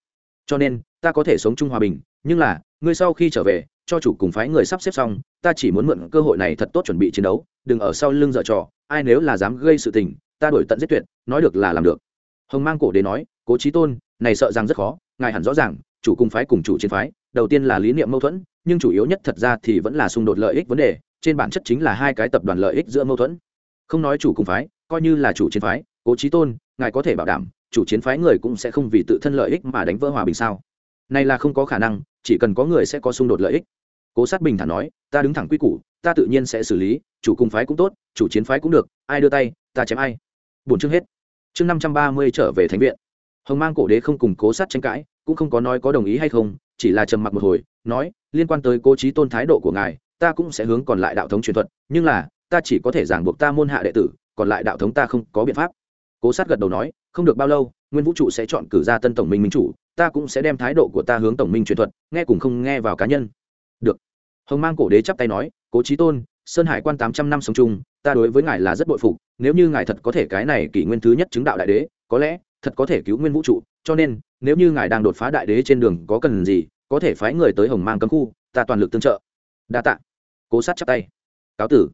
Cho nên, ta có thể sống chung hòa bình, nhưng là, ngươi sau khi trở về, cho chủ cùng phái người sắp xếp xong ta chỉ muốn mượn cơ hội này thật tốt chuẩn bị chiến đấu, đừng ở sau lưng dở trò, ai nếu là dám gây sự tình, ta đổi tận giết tuyệt, nói được là làm được. Hồng mang cổ đế nói, cố trí tôn, này sợ rằng rất khó, ngài hẳn rõ ràng, chủ cung phái cùng chủ chiến phái, đầu tiên là lý niệm mâu thuẫn, nhưng chủ yếu nhất thật ra thì vẫn là xung đột lợi ích vấn đề, trên bản chất chính là hai cái tập đoàn lợi ích giữa mâu thuẫn. Không nói chủ cung phái, coi như là chủ chiến phái, cố trí tôn, ngài có thể bảo đảm, chủ chiến phái người cũng sẽ không vì tự thân lợi ích mà đánh vỡ hòa bình sao? Này là không có khả năng, chỉ cần có người sẽ có xung đột lợi ích cố sát bình thản nói, ta đứng thẳng quy củ, ta tự nhiên sẽ xử lý, chủ cung phái cũng tốt, chủ chiến phái cũng được, ai đưa tay, ta chém ai. Bổn chương hết. Chương năm trăm ba mươi trở về thánh viện. Hồng mang cổ đế không cùng cố sát tranh cãi, cũng không có nói có đồng ý hay không, chỉ là trầm mặc một hồi, nói, liên quan tới cố trí tôn thái độ của ngài, ta cũng sẽ hướng còn lại đạo thống truyền thuật, nhưng là, ta chỉ có thể giảng buộc ta môn hạ đệ tử, còn lại đạo thống ta không có biện pháp. Cố sát gật đầu nói, không được bao lâu, nguyên vũ trụ sẽ chọn cử ra tân tổng minh minh chủ, ta cũng sẽ đem thái độ của ta hướng tổng minh truyền thuật, nghe cùng không nghe vào cá nhân. Được hồng mang cổ đế chắp tay nói, cố trí tôn, sơn hải quan tám trăm năm sống chung, ta đối với ngài là rất bội phục, nếu như ngài thật có thể cái này kỷ nguyên thứ nhất chứng đạo đại đế, có lẽ thật có thể cứu nguyên vũ trụ, cho nên, nếu như ngài đang đột phá đại đế trên đường có cần gì, có thể phái người tới hồng mang cấm khu, ta toàn lực tương trợ. Đa tạ. Cố sát chắp tay. Cáo tử.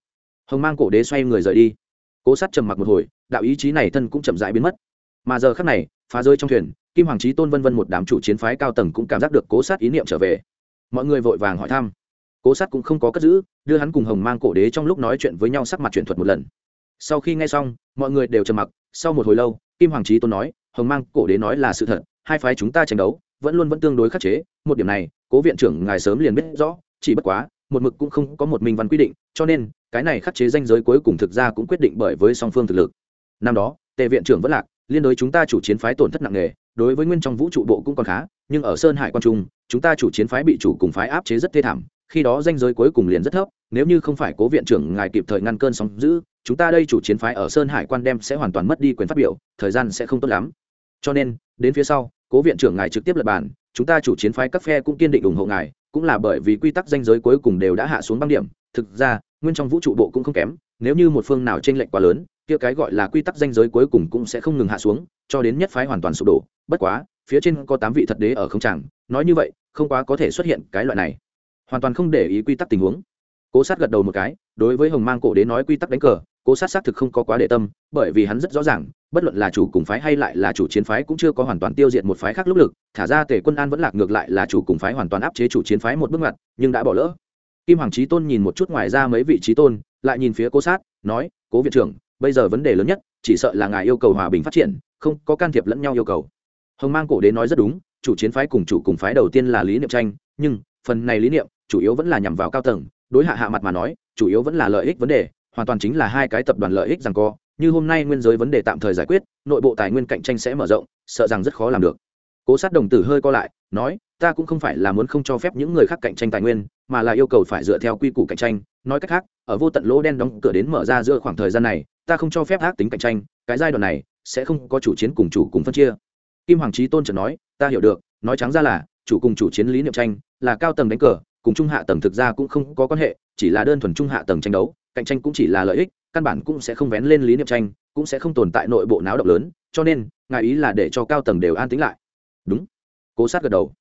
Hồng mang cổ đế xoay người rời đi. Cố sát trầm mặc một hồi, đạo ý chí này thân cũng chậm rãi biến mất. Mà giờ khắc này, phá rơi trong thuyền, kim hoàng trí tôn vân vân một đám chủ chiến phái cao tầng cũng cảm giác được cố sát ý niệm trở về. Mọi người vội vàng hỏi thăm cố sát cũng không có cất giữ, đưa hắn cùng hồng mang cổ đế trong lúc nói chuyện với nhau sắc mặt chuyển thuật một lần. Sau khi nghe xong, mọi người đều trầm mặc, sau một hồi lâu, kim hoàng trí tôn nói, hồng mang cổ đế nói là sự thật, hai phái chúng ta tranh đấu, vẫn luôn vẫn tương đối khắc chế, một điểm này, cố viện trưởng ngài sớm liền biết rõ, chỉ bất quá, một mực cũng không có một minh văn quy định, cho nên, cái này khắc chế danh giới cuối cùng thực ra cũng quyết định bởi với song phương thực lực. Năm đó, tề viện trưởng vẫn lạc, liên đối chúng ta chủ chiến phái tổn thất nặng nề, đối với nguyên trong vũ trụ bộ cũng còn khá, nhưng ở sơn hải quan trung, chúng ta chủ chiến phái bị chủ cùng phái áp chế rất thê thảm khi đó danh giới cuối cùng liền rất thấp, nếu như không phải cố viện trưởng ngài kịp thời ngăn cơn sóng giữ chúng ta đây chủ chiến phái ở sơn hải quan đem sẽ hoàn toàn mất đi quyền phát biểu, thời gian sẽ không tốt lắm. Cho nên, đến phía sau, cố viện trưởng ngài trực tiếp lập bản chúng ta chủ chiến phái các phe cũng kiên định ủng hộ ngài, cũng là bởi vì quy tắc danh giới cuối cùng đều đã hạ xuống băng điểm, thực ra, nguyên trong vũ trụ bộ cũng không kém, nếu như một phương nào t r ê n lệch quá lớn, kia cái gọi là quy tắc danh giới cuối cùng cũng sẽ không ngừng hạ xuống, cho đến nhất phái hoàn toàn sụp đổ. Bất quá, phía trên có tám vị thật đế ở không tràng, nói như vậy, không quá có thể xuất hiện cái loại này hoàn toàn không để ý quy tắc tình huống. Cố sát gật đầu một cái, đối với hồng mang cổ đế nói quy tắc đánh cờ, cố sát xác thực không có quá để tâm, bởi vì hắn rất rõ ràng, bất luận là chủ cùng phái hay lại là chủ chiến phái cũng chưa có hoàn toàn tiêu diệt một phái khác lúc lực, thả ra tề quân an vẫn lạc ngược lại là chủ cùng phái hoàn toàn áp chế chủ chiến phái một bước ngoặt, nhưng đã bỏ lỡ. Kim hoàng trí tôn nhìn một chút ngoài ra mấy vị trí tôn, lại nhìn phía cố sát, nói, cố viện trưởng, bây giờ vấn đề lớn nhất, chỉ sợ là ngài yêu cầu hòa bình phát triển, không có can thiệp lẫn nhau yêu cầu. Hồng mang cổ đế nói rất đúng, chủ chiến phái cùng chủ cùng phái đầu tiên là lý niệm tranh, nhưng phần này lý niệm chủ yếu vẫn là nhằm vào cao tầng, đối hạ hạ mặt mà nói, chủ yếu vẫn là lợi ích vấn đề, hoàn toàn chính là hai cái tập đoàn lợi ích rằng co, như hôm nay nguyên giới vấn đề tạm thời giải quyết, nội bộ tài nguyên cạnh tranh sẽ mở rộng, sợ rằng rất khó làm được. Cố sát đồng tử hơi co lại, nói, ta cũng không phải là muốn không cho phép những người khác cạnh tranh tài nguyên, mà là yêu cầu phải dựa theo quy củ cạnh tranh. Nói cách khác, ở vô tận lỗ đen đóng cửa đến mở ra giữa khoảng thời gian này, ta không cho phép ác tính cạnh tranh, cái giai đoạn này sẽ không có chủ chiến cùng chủ cùng phân chia. Kim hoàng trí tôn trần nói, ta hiểu được, nói trắng ra là, chủ cùng chủ chiến lý niệm tranh là cao tầng đánh cờ, cùng trung hạ tầng thực ra cũng không có quan hệ, chỉ là đơn thuần trung hạ tầng tranh đấu, cạnh tranh cũng chỉ là lợi ích, căn bản cũng sẽ không vén lên lý niệm tranh, cũng sẽ không tồn tại nội bộ náo động lớn, cho nên, ngài ý là để cho cao tầng đều an tĩnh lại. Đúng. Cố sát gật đầu.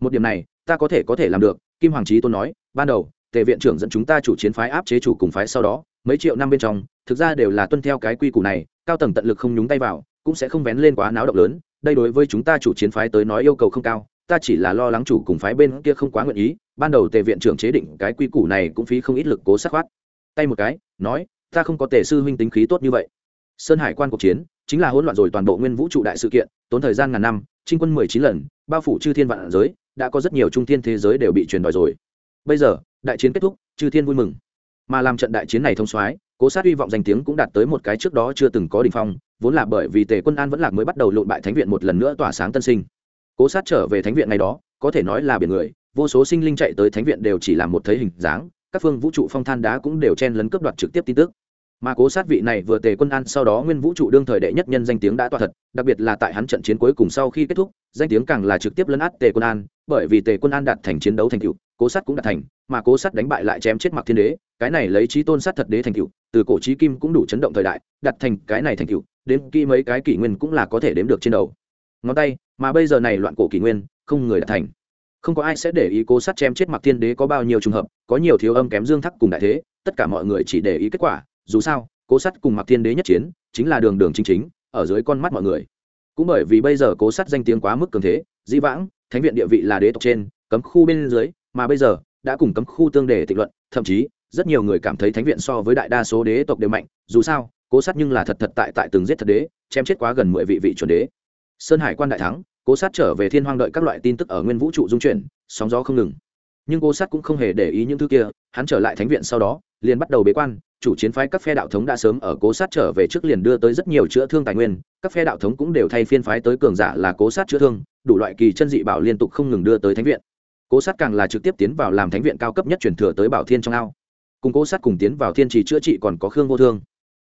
Một điểm này, ta có thể có thể làm được, kim hoàng trí tôn nói, ban đầu, tề viện trưởng dẫn chúng ta chủ chiến phái áp chế chủ cùng phái sau đó, mấy triệu năm bên trong, thực ra đều là tuân theo cái quy củ này, cao tầng tận lực không nhúng tay vào, cũng sẽ không vén lên quá náo động lớn, đây đối với chúng ta chủ chiến phái tới nói yêu cầu không cao ta chỉ là lo lắng chủ cùng phái bên kia không quá nguyện ý, ban đầu tề viện trưởng chế định cái quy củ này cũng phí không ít lực cố sát khoát. Tay một cái, nói, ta không có tề sư huynh tính khí tốt như vậy. Sơn hải quan cuộc chiến, chính là hỗn loạn rồi toàn bộ nguyên vũ trụ đại sự kiện, tốn thời gian ngàn năm trinh quân mười chín lần, bao phủ chư thiên vạn giới, đã có rất nhiều trung thiên thế giới đều bị truyền đòi rồi. Bây giờ, đại chiến kết thúc, chư thiên vui mừng. Mà làm trận đại chiến này thông soái, cố sát hy vọng danh tiếng cũng đạt tới một cái trước đó chưa từng có đ ỉ n h phong, vốn là bởi vì tề quân an vẫn lạc mới bắt đầu lộn bại thánh viện một lần nữa tỏa sáng tân sinh cố sát trở về thánh viện ngày đó, có thể nói là biển người, vô số sinh linh chạy tới thánh viện đều chỉ là một thấy hình dáng, các phương vũ trụ phong than đá cũng đều chen lấn cướp đoạt trực tiếp tin tức. Mà cố sát vị này vừa tề quân an, sau đó nguyên vũ trụ đương thời đệ nhất nhân danh tiếng đã toa thật, đặc biệt là tại hắn trận chiến cuối cùng sau khi kết thúc, danh tiếng càng là trực tiếp lấn át tề quân an, bởi vì tề quân an đạt thành chiến đấu thành cựu cố sát cũng đạt thành, mà cố sát đánh bại lại chém chết mặc thiên đế, cái này lấy trí tôn sát thật đế thành cựu từ cổ trí kim cũng đủ chấn động thời đại đặt thành cái này thành cựu đến kỹ mấy cái kỷ nguyên cũng là có thể đếm được trên đầu. Ngón tay mà bây giờ này loạn cổ kỷ nguyên, không người đã thành. Không có ai sẽ để ý cố sát chém chết mặc thiên đế có bao nhiêu trường hợp, có nhiều thiếu âm kém dương thắc cùng đại thế, tất cả mọi người chỉ để ý kết quả, dù sao, cố sát cùng mặc thiên đế nhất chiến, chính là đường đường chính chính, ở dưới con mắt mọi người. Cũng bởi vì bây giờ cố sát danh tiếng quá mức cường thế, dĩ vãng, thánh viện địa vị là đế tộc trên, cấm khu bên dưới, mà bây giờ, đã cùng cấm khu tương đề tịch luận, thậm chí, rất nhiều người cảm thấy thánh viện so với đại đa số đế tộc đều mạnh, dù sao, cố sát nhưng là thật thật tại tại từng giết thật đế, chém chết quá gần mười vị vị chuẩn đế sơn hải quan đại thắng, cố sát trở về thiên hoang đợi các loại tin tức ở nguyên vũ trụ dung chuyển, sóng gió không ngừng. Nhưng cố sát cũng không hề để ý những thứ kia, hắn trở lại thánh viện sau đó, liền bắt đầu bế quan, chủ chiến phái các phe đạo thống đã sớm ở cố sát trở về trước liền đưa tới rất nhiều chữa thương tài nguyên, các phe đạo thống cũng đều thay phiên phái tới cường giả là cố sát chữa thương, đủ loại kỳ chân dị bảo liên tục không ngừng đưa tới thánh viện. Cố sát càng là trực tiếp tiến vào làm thánh viện cao cấp nhất chuyển thừa tới bảo thiên trong ao. Cùng cố sát cùng tiến vào thiên trì chữa trị còn có khương vô thương.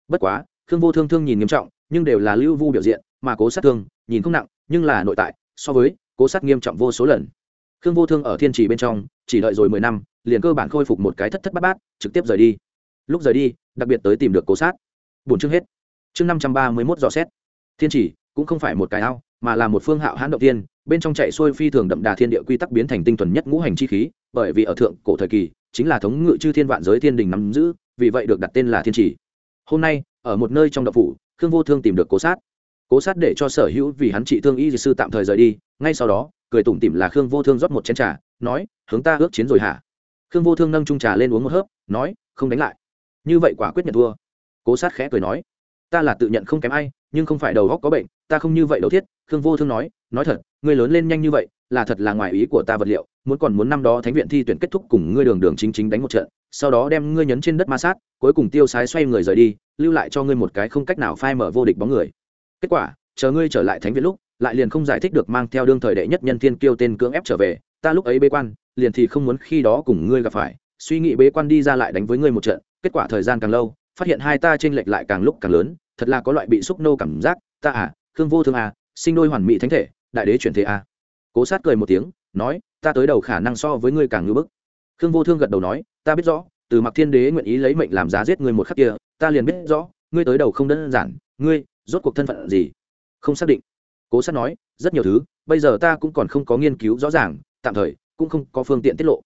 Bất quá, khương vô thương thương nhìn nghiêm trọng, nhưng đều là lưu vu biểu diện, mà cố sát thương nhìn không nặng, nhưng là nội tại, so với cố sát nghiêm trọng vô số lần. Khương vô thương ở thiên trì bên trong, chỉ đợi rồi mười năm, liền cơ bản khôi phục một cái thất thất bát bát, trực tiếp rời đi. Lúc rời đi, đặc biệt tới tìm được cố sát. Bốn chương hết. Chương năm trăm ba mươi mốt dò xét. Thiên chỉ cũng không phải một cái ao, mà là một phương hạo hãn động tiên bên trong chạy xuôi phi thường đậm đà thiên địa quy tắc biến thành tinh thuần nhất ngũ hành chi khí, bởi vì ở thượng cổ thời kỳ, chính là thống ngự chư thiên vạn giới thiên đình nắm giữ, vì vậy được đặt tên là thiên chỉ hôm nay, ở một nơi trong đậu phủ, khương vô thương tìm được cố sát cố sát để cho sở hữu vì hắn trị thương y sư tạm thời rời đi, ngay sau đó, cười tủm tỉm là khương vô thương rót một chén trà, nói, hướng ta ước chiến rồi hả? Khương vô thương nâng trung trà lên uống một hớp, nói, không đánh lại. Như vậy quả quyết nhận thua. Cố sát khẽ cười nói, ta là tự nhận không kém ai, nhưng không phải đầu góc có bệnh, ta không như vậy đầu thiết. Khương vô thương nói nói thật, ngươi lớn lên nhanh như vậy, là thật là ngoài ý của ta vật liệu, muốn còn muốn năm đó thánh viện thi tuyển kết thúc cùng ngươi đường đường chính chính đánh một trận, sau đó đem ngươi nhấn trên đất ma sát, cuối cùng tiêu sái xoay người rời đi, lưu lại cho ngươi một cái không cách nào phai mở vô địch bóng người kết quả, chờ ngươi trở lại thánh viện lúc, lại liền không giải thích được mang theo đương thời đệ nhất nhân thiên kiêu tên cưỡng ép trở về, ta lúc ấy bế quan, liền thì không muốn khi đó cùng ngươi gặp phải, suy nghĩ bế quan đi ra lại đánh với ngươi một trận, kết quả thời gian càng lâu, phát hiện hai ta t r ê n lệch lại càng lúc càng lớn, thật là có loại bị xúc nô cảm giác, ta à khương vô thương à sinh đôi hoàn mỹ thánh thể, đại đế chuyển thế à. Cố sát cười một tiếng, nói, ta tới đầu khả năng so với ngươi càng ngưỡng bức. Khương vô thương gật đầu nói, ta biết rõ, từ mặc thiên đế nguyện ý lấy mệnh làm giá giết ngươi một khắc kia, ta liền biết rõ, ngươi tới đầu không đơn giản, ngươi rốt cuộc thân phận gì? Không xác định. Cố sát nói, rất nhiều thứ, bây giờ ta cũng còn không có nghiên cứu rõ ràng, tạm thời cũng không có phương tiện tiết lộ.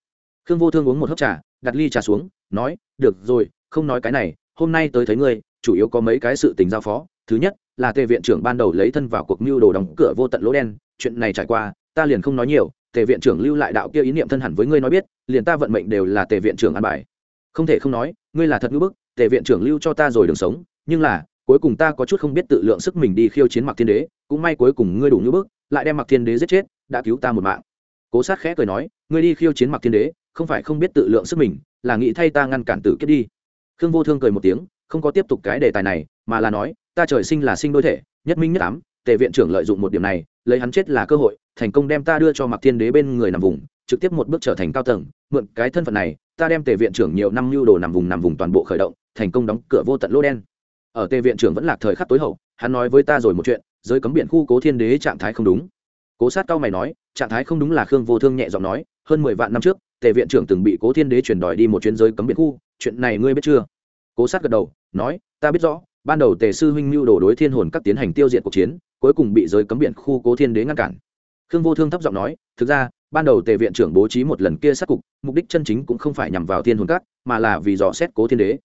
Khương vô thương uống một hớp trà, đặt ly trà xuống, nói, được rồi, không nói cái này, hôm nay tới thấy ngươi, chủ yếu có mấy cái sự tình giao phó. Thứ nhất, là tề viện trưởng ban đầu lấy thân vào cuộc mưu đồ đóng cửa vô tận lỗ đen, chuyện này trải qua, ta liền không nói nhiều, tề viện trưởng lưu lại đạo kia ý niệm thân hẳn với ngươi nói biết, liền ta vận mệnh đều là tề viện trưởng an bài. Không thể không nói, ngươi là thật ngữ bức, tề viện trưởng lưu cho ta rồi đường sống, nhưng là cuối cùng ta có chút không biết tự lượng sức mình đi khiêu chiến mặc thiên đế, cũng may cuối cùng ngươi đủ như bước lại đem mặc thiên đế giết chết, đã cứu ta một mạng. Cố sát khẽ cười nói, ngươi đi khiêu chiến mặc thiên đế, không phải không biết tự lượng sức mình, là nghĩ thay ta ngăn cản tử kết đi. Khương vô thương cười một tiếng, không có tiếp tục cái đề tài này, mà là nói, ta trời sinh là sinh đôi thể, nhất minh nhất ám, tề viện trưởng lợi dụng một điểm này, lấy hắn chết là cơ hội, thành công đem ta đưa cho mặc thiên đế bên người nằm vùng, trực tiếp một bước trở thành cao tầng, mượn cái thân phận này, ta đem tề viện trưởng nhiều năm lưu đồ nằm vùng nằm vùng toàn bộ khởi động, thành công đóng cửa vô tận lô đen ở tề viện trưởng vẫn là thời khắc tối hậu, hắn nói với ta rồi một chuyện, giới cấm biển khu cố thiên đế trạng thái không đúng. Cố sát cao mày nói, trạng thái không đúng là khương vô thương nhẹ giọng nói, hơn mười vạn năm trước, tề viện trưởng từng bị cố thiên đế chuyển đòi đi một chuyến giới cấm biển khu, chuyện này ngươi biết chưa? Cố sát gật đầu, nói, ta biết rõ, ban đầu tề sư huynh mưu đồ đối thiên hồn các tiến hành tiêu diệt cuộc chiến, cuối cùng bị giới cấm biển khu cố thiên đế ngăn cản. Khương vô thương thấp giọng nói, thực ra, ban đầu tề viện trưởng bố trí một lần kia sát cục, mục đích chân chính cũng không phải nhằm vào thiên hồn các, mà là vì dò xét cố thiên đế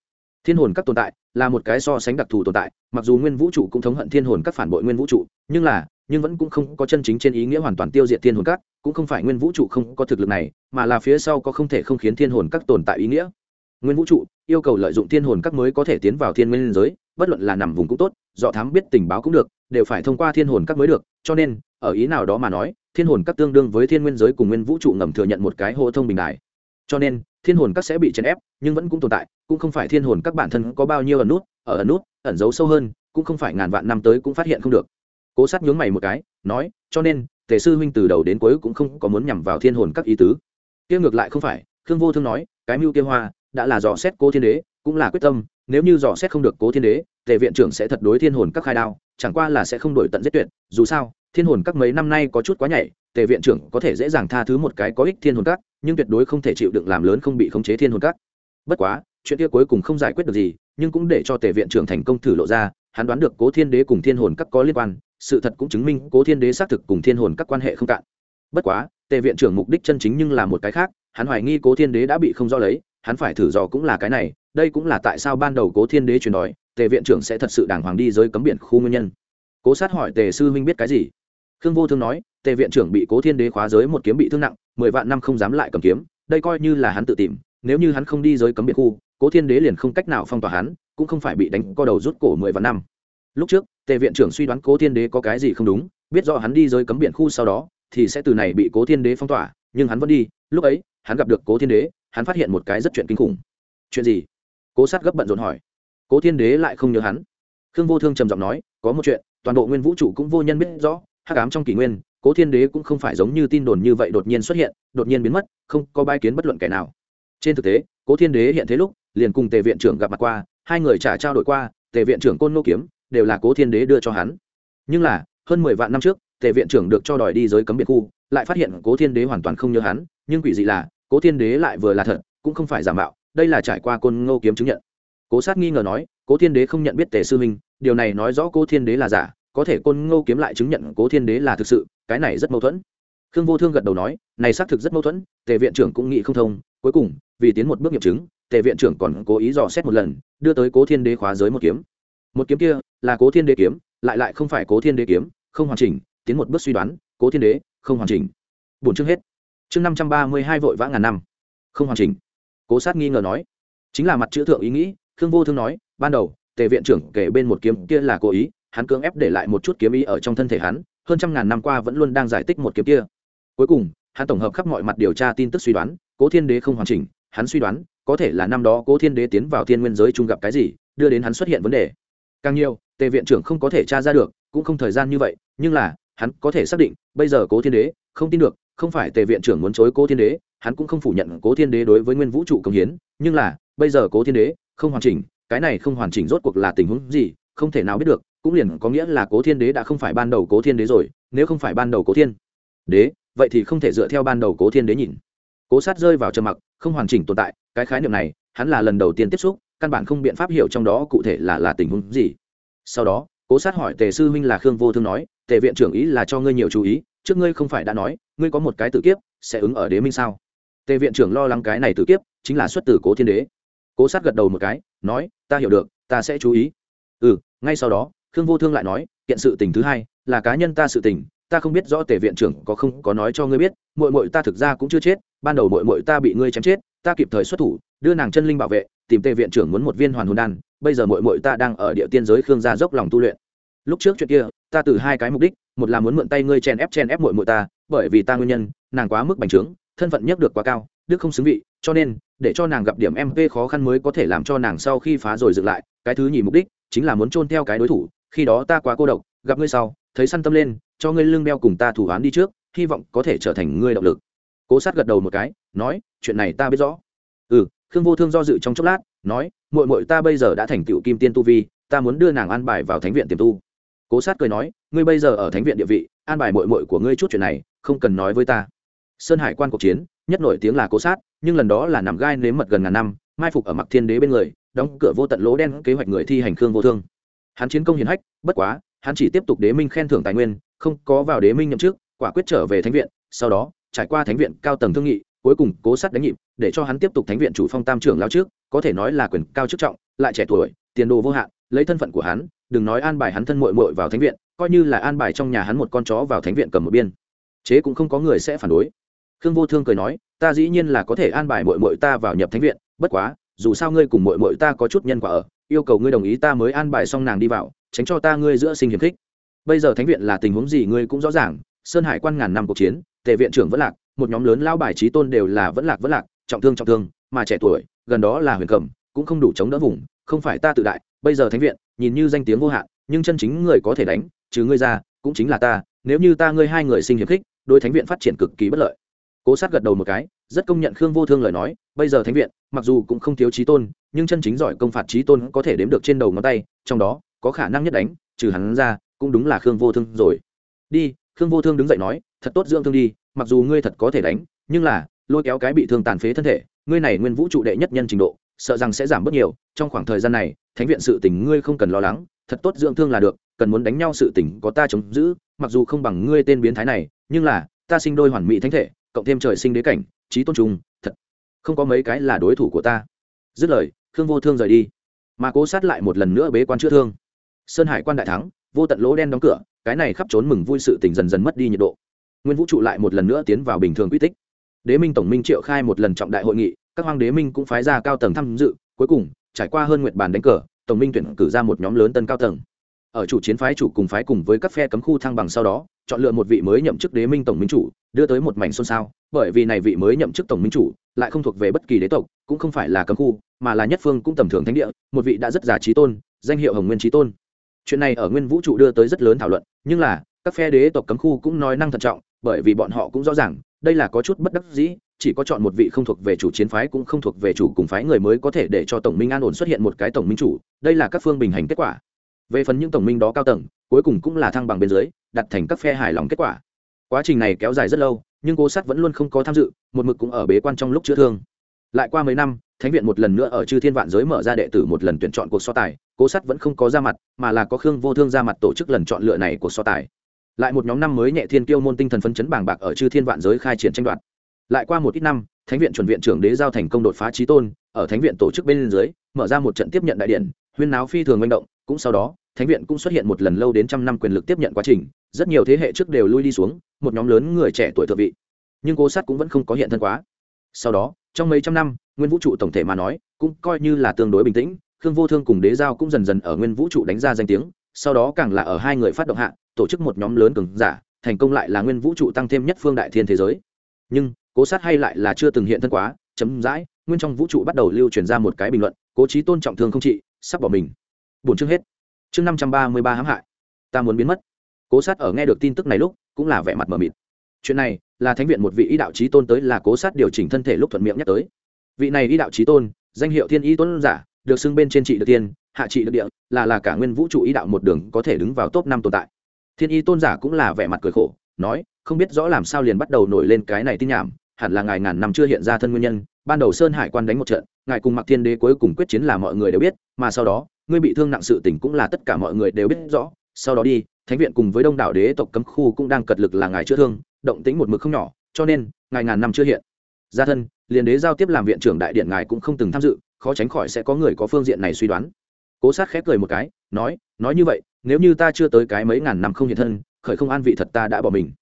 thiên hồn các tồn tại là một cái so sánh đặc thù tồn tại, mặc dù nguyên vũ trụ cũng thống hận thiên hồn các phản bội nguyên vũ trụ, nhưng là, nhưng vẫn cũng không có chân chính trên ý nghĩa hoàn toàn tiêu diệt thiên hồn các, cũng không phải nguyên vũ trụ không có thực lực này, mà là phía sau có không thể không khiến thiên hồn các tồn tại ý nghĩa. Nguyên vũ trụ yêu cầu lợi dụng thiên hồn các mới có thể tiến vào thiên nguyên giới, bất luận là nằm vùng cũng tốt, do thám biết tình báo cũng được, đều phải thông qua thiên hồn các mới được, cho nên, ở ý nào đó mà nói, thiên hồn các tương đương với thiên nguyên giới cùng nguyên vũ trụ ngầm thừa nhận một cái hộ thông bình đại cho nên, thiên hồn các sẽ bị chèn ép, nhưng vẫn cũng tồn tại, cũng không phải thiên hồn các bản thân có bao nhiêu ẩn nút, ở ẩn nút, ẩn giấu sâu hơn, cũng không phải ngàn vạn năm tới cũng phát hiện không được. Cố sát nhướng mày một cái, nói, cho nên, tề sư huynh từ đầu đến cuối cũng không có muốn nhằm vào thiên hồn các ý tứ. Kia ngược lại không phải, khương vô thương nói, cái mưu kia hoa, đã là dò xét cố thiên đế, cũng là quyết tâm, nếu như dò xét không được cố thiên đế, tề viện trưởng sẽ thật đối thiên hồn các khai đao, chẳng qua là sẽ không đổi tận giết tuyệt, dù sao, thiên hồn các mấy năm nay có chút quá nhảy tề viện trưởng có thể dễ dàng tha thứ một cái có ích thiên hồn cát, nhưng tuyệt đối không thể chịu đựng làm lớn không bị khống chế thiên hồn cát. bất quá chuyện kia cuối cùng không giải quyết được gì nhưng cũng để cho tề viện trưởng thành công thử lộ ra hắn đoán được cố thiên đế cùng thiên hồn các có liên quan sự thật cũng chứng minh cố thiên đế xác thực cùng thiên hồn các quan hệ không cạn. Bất quá tề viện trưởng mục đích chân chính nhưng là một cái khác hắn hoài nghi cố thiên đế đã bị không do lấy hắn phải thử dò cũng là cái này đây cũng là tại sao ban đầu cố thiên đế truyền đòi tề viện trưởng sẽ thật sự đàng hoàng đi giới cấm biển khu nguyên nhân. Cố sát hỏi tề sư huynh biết cái gì? Khương vô thương nói tề viện trưởng bị cố thiên đế khóa giới một kiếm bị thương nặng, mười vạn năm không dám lại cầm kiếm, đây coi như là hắn tự tìm, nếu như hắn không đi giới cấm biệt khu, cố thiên đế liền không cách nào phong tỏa hắn, cũng không phải bị đánh co đầu rút cổ mười vạn năm. Lúc trước, tề viện trưởng suy đoán cố thiên đế có cái gì không đúng, biết rõ hắn đi giới cấm biển khu sau đó, thì sẽ từ này bị cố thiên đế phong tỏa, nhưng hắn vẫn đi, lúc ấy, hắn gặp được cố thiên đế, hắn phát hiện một cái rất chuyện kinh khủng. Chuyện gì? Cố sát gấp bận rộn hỏi. Cố thiên đế lại không nhớ hắn. Khương vô thương trầm giọng nói, có một chuyện, toàn bộ nguyên vũ trụ cũng vô nhân biết rõ, hắc ám trong kỷ nguyên cố thiên đế cũng không phải giống như tin đồn như vậy đột nhiên xuất hiện, đột nhiên biến mất, không có bai kiến bất luận kẻ nào. Trên thực tế, cố thiên đế hiện thế lúc, liền cùng tề viện trưởng gặp mặt qua, hai người trả trao đổi qua, tề viện trưởng côn nô kiếm đều là cố thiên đế đưa cho hắn. Nhưng là, hơn mười vạn năm trước, tề viện trưởng được cho đòi đi giới cấm biệt khu, lại phát hiện cố thiên đế hoàn toàn không nhớ hắn, nhưng quỷ dị là, cố thiên đế lại vừa là thật, cũng không phải giả mạo, đây là trải qua côn ngô kiếm chứng nhận. Cố sát nghi ngờ nói, cố thiên đế không nhận biết tề sư minh, điều này nói rõ cố thiên đế là giả, có thể côn ngô kiếm lại chứng nhận cố thiên đế là thực sự cái này rất mâu thuẫn. Khương vô thương gật đầu nói, này xác thực rất mâu thuẫn, tề viện trưởng cũng nghĩ không thông, cuối cùng, vì tiến một bước nghiệm chứng, tề viện trưởng còn cố ý dò xét một lần, đưa tới cố thiên đế khóa giới một kiếm. Một kiếm kia là cố thiên đế kiếm, lại lại không phải cố thiên đế kiếm, không hoàn chỉnh, tiến một bước suy đoán, cố thiên đế, không hoàn chỉnh. Bổn chương hết. Chương năm trăm ba mươi hai vội vã ngàn năm. Không hoàn chỉnh. Cố sát nghi ngờ nói. Chính là mặt chữ thượng ý nghĩ, khương vô thương nói, ban đầu, tề viện trưởng kể bên một kiếm kia là cố ý, hắn cưỡng ép để lại một chút kiếm ý ở trong thân thể hắn hơn trăm ngàn năm qua vẫn luôn đang giải tích một kiếm kia. Cuối cùng, hắn tổng hợp khắp mọi mặt điều tra tin tức suy đoán, cố thiên đế không hoàn chỉnh, hắn suy đoán, có thể là năm đó cố thiên đế tiến vào thiên nguyên giới chung gặp cái gì, đưa đến hắn xuất hiện vấn đề. Càng nhiều, tề viện trưởng không có thể tra ra được, cũng không thời gian như vậy, nhưng là, hắn có thể xác định, bây giờ cố thiên đế, không tin được, không phải tề viện trưởng muốn chối cố thiên đế, hắn cũng không phủ nhận cố thiên đế đối với nguyên vũ trụ công hiến, nhưng là, bây giờ cố thiên đế, không hoàn chỉnh, cái này không hoàn chỉnh rốt cuộc là tình huống gì, không thể nào biết được cũng liền có nghĩa là cố thiên đế đã không phải ban đầu cố thiên đế rồi, nếu không phải ban đầu cố thiên đế, vậy thì không thể dựa theo ban đầu cố thiên đế nhìn. Cố sát rơi vào trầm mặc, không hoàn chỉnh tồn tại, cái khái niệm này, hắn là lần đầu tiên tiếp xúc, căn bản không biện pháp hiểu trong đó cụ thể là là tình huống gì. Sau đó, cố sát hỏi tề sư huynh là khương vô thương nói, tề viện trưởng ý là cho ngươi nhiều chú ý, trước ngươi không phải đã nói, ngươi có một cái tự kiếp, sẽ ứng ở đế minh sao? Tề viện trưởng lo lắng cái này tự kiếp, chính là xuất từ cố thiên đế. Cố sát gật đầu một cái, nói, ta hiểu được, ta sẽ chú ý. Ừ ngay sau đó khương vô thương lại nói, kiện sự tình thứ hai, là cá nhân ta sự tình, ta không biết rõ tề viện trưởng có không có nói cho ngươi biết mội mội ta thực ra cũng chưa chết, ban đầu mội mội ta bị ngươi chém chết, ta kịp thời xuất thủ, đưa nàng chân linh bảo vệ, tìm tề viện trưởng muốn một viên hoàn hồn đan, bây giờ mội mội ta đang ở địa tiên giới khương gia dốc lòng tu luyện. Lúc trước chuyện kia, ta từ hai cái mục đích, một là muốn mượn tay ngươi chen ép chen ép mội mội ta, bởi vì ta nguyên nhân, nàng quá mức bành trướng, thân phận nhất được quá cao, đức không xứng vị, cho nên, để cho nàng gặp điểm mp khó khăn mới có thể làm cho nàng sau khi phá rồi dựng lại, cái thứ nhì mục đích, chính là muốn chôn theo cái đối thủ khi đó ta quá cô độc, gặp ngươi sau, thấy săn tâm lên, cho ngươi lưng đeo cùng ta thủ án đi trước, hy vọng có thể trở thành ngươi động lực. Cố sát gật đầu một cái, nói, chuyện này ta biết rõ. Ừ. Khương vô thương do dự trong chốc lát, nói mội mội ta bây giờ đã thành tựu kim tiên tu vi, ta muốn đưa nàng an bài vào thánh viện tiềm tu. Cố sát cười nói, ngươi bây giờ ở thánh viện địa vị, an bài mội mội của ngươi chút chuyện này, không cần nói với ta. Sơn hải quan cuộc chiến, nhất nổi tiếng là cố sát, nhưng lần đó là nằm gai nếm mật gần ngàn năm, mai phục ở mặc thiên đế bên người, đóng cửa vô tận lỗ đen kế hoạch người thi hành khương vô thương hắn chiến công hiển hách, bất quá, hắn chỉ tiếp tục đế minh khen thưởng tài nguyên, không có vào đế minh nhậm chức, quả quyết trở về thánh viện, sau đó, trải qua thánh viện cao tầng thương nghị, cuối cùng cố sát đánh nhịp, để cho hắn tiếp tục thánh viện chủ phong tam trưởng lao trước, có thể nói là quyền cao chức trọng, lại trẻ tuổi, tiền đồ vô hạn, lấy thân phận của hắn, đừng nói an bài hắn thân mội mội vào thánh viện, coi như là an bài trong nhà hắn một con chó vào thánh viện cầm một biên. Chế cũng không có người sẽ phản đối. Khương vô thương cười nói, ta dĩ nhiên là có thể an bài mội mội ta vào nhập thánh viện, bất quá, dù sao ngươi cùng mội mội ta có chút nhân quả ở yêu cầu ngươi đồng ý ta mới an bài xong nàng đi vào, tránh cho ta ngươi giữa sinh hiểm khích. Bây giờ thánh viện là tình huống gì ngươi cũng rõ ràng, sơn hải quan ngàn năm cuộc chiến, tề viện trưởng vẫn lạc, một nhóm lớn lão bài trí tôn đều là vẫn lạc vẫn lạc, trọng thương trọng thương, mà trẻ tuổi, gần đó là huyền cầm cũng không đủ chống đỡ vùng, không phải ta tự đại, bây giờ thánh viện, nhìn như danh tiếng vô hạn, nhưng chân chính người có thể đánh, trừ ngươi ra, cũng chính là ta, nếu như ta ngươi hai người sinh hiểm khích đôi thánh viện phát triển cực kỳ bất lợi. Cố sát gật đầu một cái, rất công nhận khương vô thương lời nói, bây giờ thánh viện, mặc dù cũng không thiếu trí tôn nhưng chân chính giỏi công phạt trí tôn có thể đếm được trên đầu ngón tay, trong đó, có khả năng nhất đánh, trừ hắn ra, cũng đúng là khương vô thương rồi. Đi, khương vô thương đứng dậy nói, thật tốt dưỡng thương đi, mặc dù ngươi thật có thể đánh, nhưng là, lôi kéo cái bị thương tàn phế thân thể, ngươi này nguyên vũ trụ đệ nhất nhân trình độ, sợ rằng sẽ giảm bớt nhiều, trong khoảng thời gian này, thánh viện sự tình ngươi không cần lo lắng, thật tốt dưỡng thương là được, cần muốn đánh nhau sự tình có ta chống giữ, mặc dù không bằng ngươi tên biến thái này, nhưng là, ta sinh đôi hoàn mỹ thánh thể, cộng thêm trời sinh đế cảnh, trí tôn trùng, thật, không có mấy cái là đối thủ của ta. Dứt lời khương vô thương rời đi. Mà cố sát lại một lần nữa bế quan chữa thương. Sơn hải quan đại thắng, vô tận lỗ đen đóng cửa, cái này khắp trốn mừng vui sự tình dần dần mất đi nhiệt độ. Nguyên vũ trụ lại một lần nữa tiến vào bình thường quy tích. Đế minh tổng minh triệu khai một lần trọng đại hội nghị, các hoàng đế minh cũng phái ra cao tầng tham dự, cuối cùng, trải qua hơn nguyện bàn đánh cờ, tổng minh tuyển cử ra một nhóm lớn tân cao tầng ở chủ chiến phái chủ cùng phái cùng với các phe cấm khu thăng bằng sau đó, chọn lựa một vị mới nhậm chức đế minh tổng minh chủ, đưa tới một mảnh xôn xao, bởi vì này vị mới nhậm chức tổng minh chủ lại không thuộc về bất kỳ đế tộc, cũng không phải là cấm khu, mà là nhất phương cũng tầm thường thánh địa, một vị đã rất già trí tôn, danh hiệu hồng nguyên trí tôn. Chuyện này ở nguyên vũ trụ đưa tới rất lớn thảo luận, nhưng là, các phe đế tộc cấm khu cũng nói năng thận trọng, bởi vì bọn họ cũng rõ ràng, đây là có chút bất đắc dĩ, chỉ có chọn một vị không thuộc về chủ chiến phái cũng không thuộc về chủ cùng phái người mới có thể để cho tổng minh an ổn xuất hiện một cái tổng minh chủ, đây là các phương bình hành kết quả về phần những tổng minh đó cao tầng, cuối cùng cũng là thăng bằng bên dưới, đặt thành các phe hài lòng kết quả. Quá trình này kéo dài rất lâu, nhưng cố sát vẫn luôn không có tham dự, một mực cũng ở bế quan trong lúc chữa thương. Lại qua mấy năm, thánh viện một lần nữa ở chư thiên vạn giới mở ra đệ tử một lần tuyển chọn cuộc so tài, cố sát vẫn không có ra mặt, mà là có khương vô thương ra mặt tổ chức lần chọn lựa này của so tài. Lại một nhóm năm mới nhẹ thiên kiêu môn tinh thần phấn chấn bàng bạc ở chư thiên vạn giới khai triển tranh đoạt. Lại qua một ít năm, thánh viện chuẩn viện trưởng đế giao thành công đột phá trí tôn, ở thánh viện tổ chức bên dưới, mở ra một trận tiếp nhận đại điện, huyên náo phi thường manh động cũng sau đó, thánh viện cũng xuất hiện một lần lâu đến trăm năm quyền lực tiếp nhận quá trình, rất nhiều thế hệ trước đều lui đi xuống, một nhóm lớn người trẻ tuổi thượng vị. Nhưng cố sát cũng vẫn không có hiện thân quá. Sau đó, trong mấy trăm năm, nguyên vũ trụ tổng thể mà nói, cũng coi như là tương đối bình tĩnh, khương vô thương cùng đế giao cũng dần dần ở nguyên vũ trụ đánh ra danh tiếng, sau đó càng là ở hai người phát động hạ, tổ chức một nhóm lớn cường giả, thành công lại là nguyên vũ trụ tăng thêm nhất phương đại thiên thế giới. Nhưng, cố sát hay lại là chưa từng hiện thân quá, chấm dãi, nguyên trong vũ trụ bắt đầu lưu truyền ra một cái bình luận, cố trí tôn trọng thương không trị, sắp bỏ mình bổn chương hết. Chương năm trăm ba mươi ba hãm hại. Ta muốn biến mất. Cố sát ở nghe được tin tức này lúc, cũng là vẻ mặt mờ mịt. Chuyện này, là thánh viện một vị y đạo trí tôn tới là cố sát điều chỉnh thân thể lúc thuận miệng nhắc tới. Vị này y đạo trí tôn, danh hiệu thiên y tôn giả, được xưng bên trên trị được tiên, hạ trị được địa, là là cả nguyên vũ trụ y đạo một đường có thể đứng vào top năm tồn tại. Thiên y tôn giả cũng là vẻ mặt cười khổ, nói, không biết rõ làm sao liền bắt đầu nổi lên cái này tin nhảm, hẳn là ngài ngàn năm chưa hiện ra thân nguyên nhân, ban đầu sơn hải quan đánh một trận, ngài cùng mặc thiên đế cuối cùng quyết chiến là mọi người đều biết, mà sau đó ngươi bị thương nặng sự tình cũng là tất cả mọi người đều biết rõ. Sau đó đi, thánh viện cùng với đông đảo đế tộc cấm khu cũng đang cật lực là ngài chữa thương, động tính một mực không nhỏ, cho nên, ngài ngàn năm chưa hiện. Gia thân, liền đế giao tiếp làm viện trưởng đại điện ngài cũng không từng tham dự, khó tránh khỏi sẽ có người có phương diện này suy đoán. Cố sát khép cười một cái, nói nói như vậy, nếu như ta chưa tới cái mấy ngàn năm không hiện thân, khởi không an vị thật ta đã bỏ mình.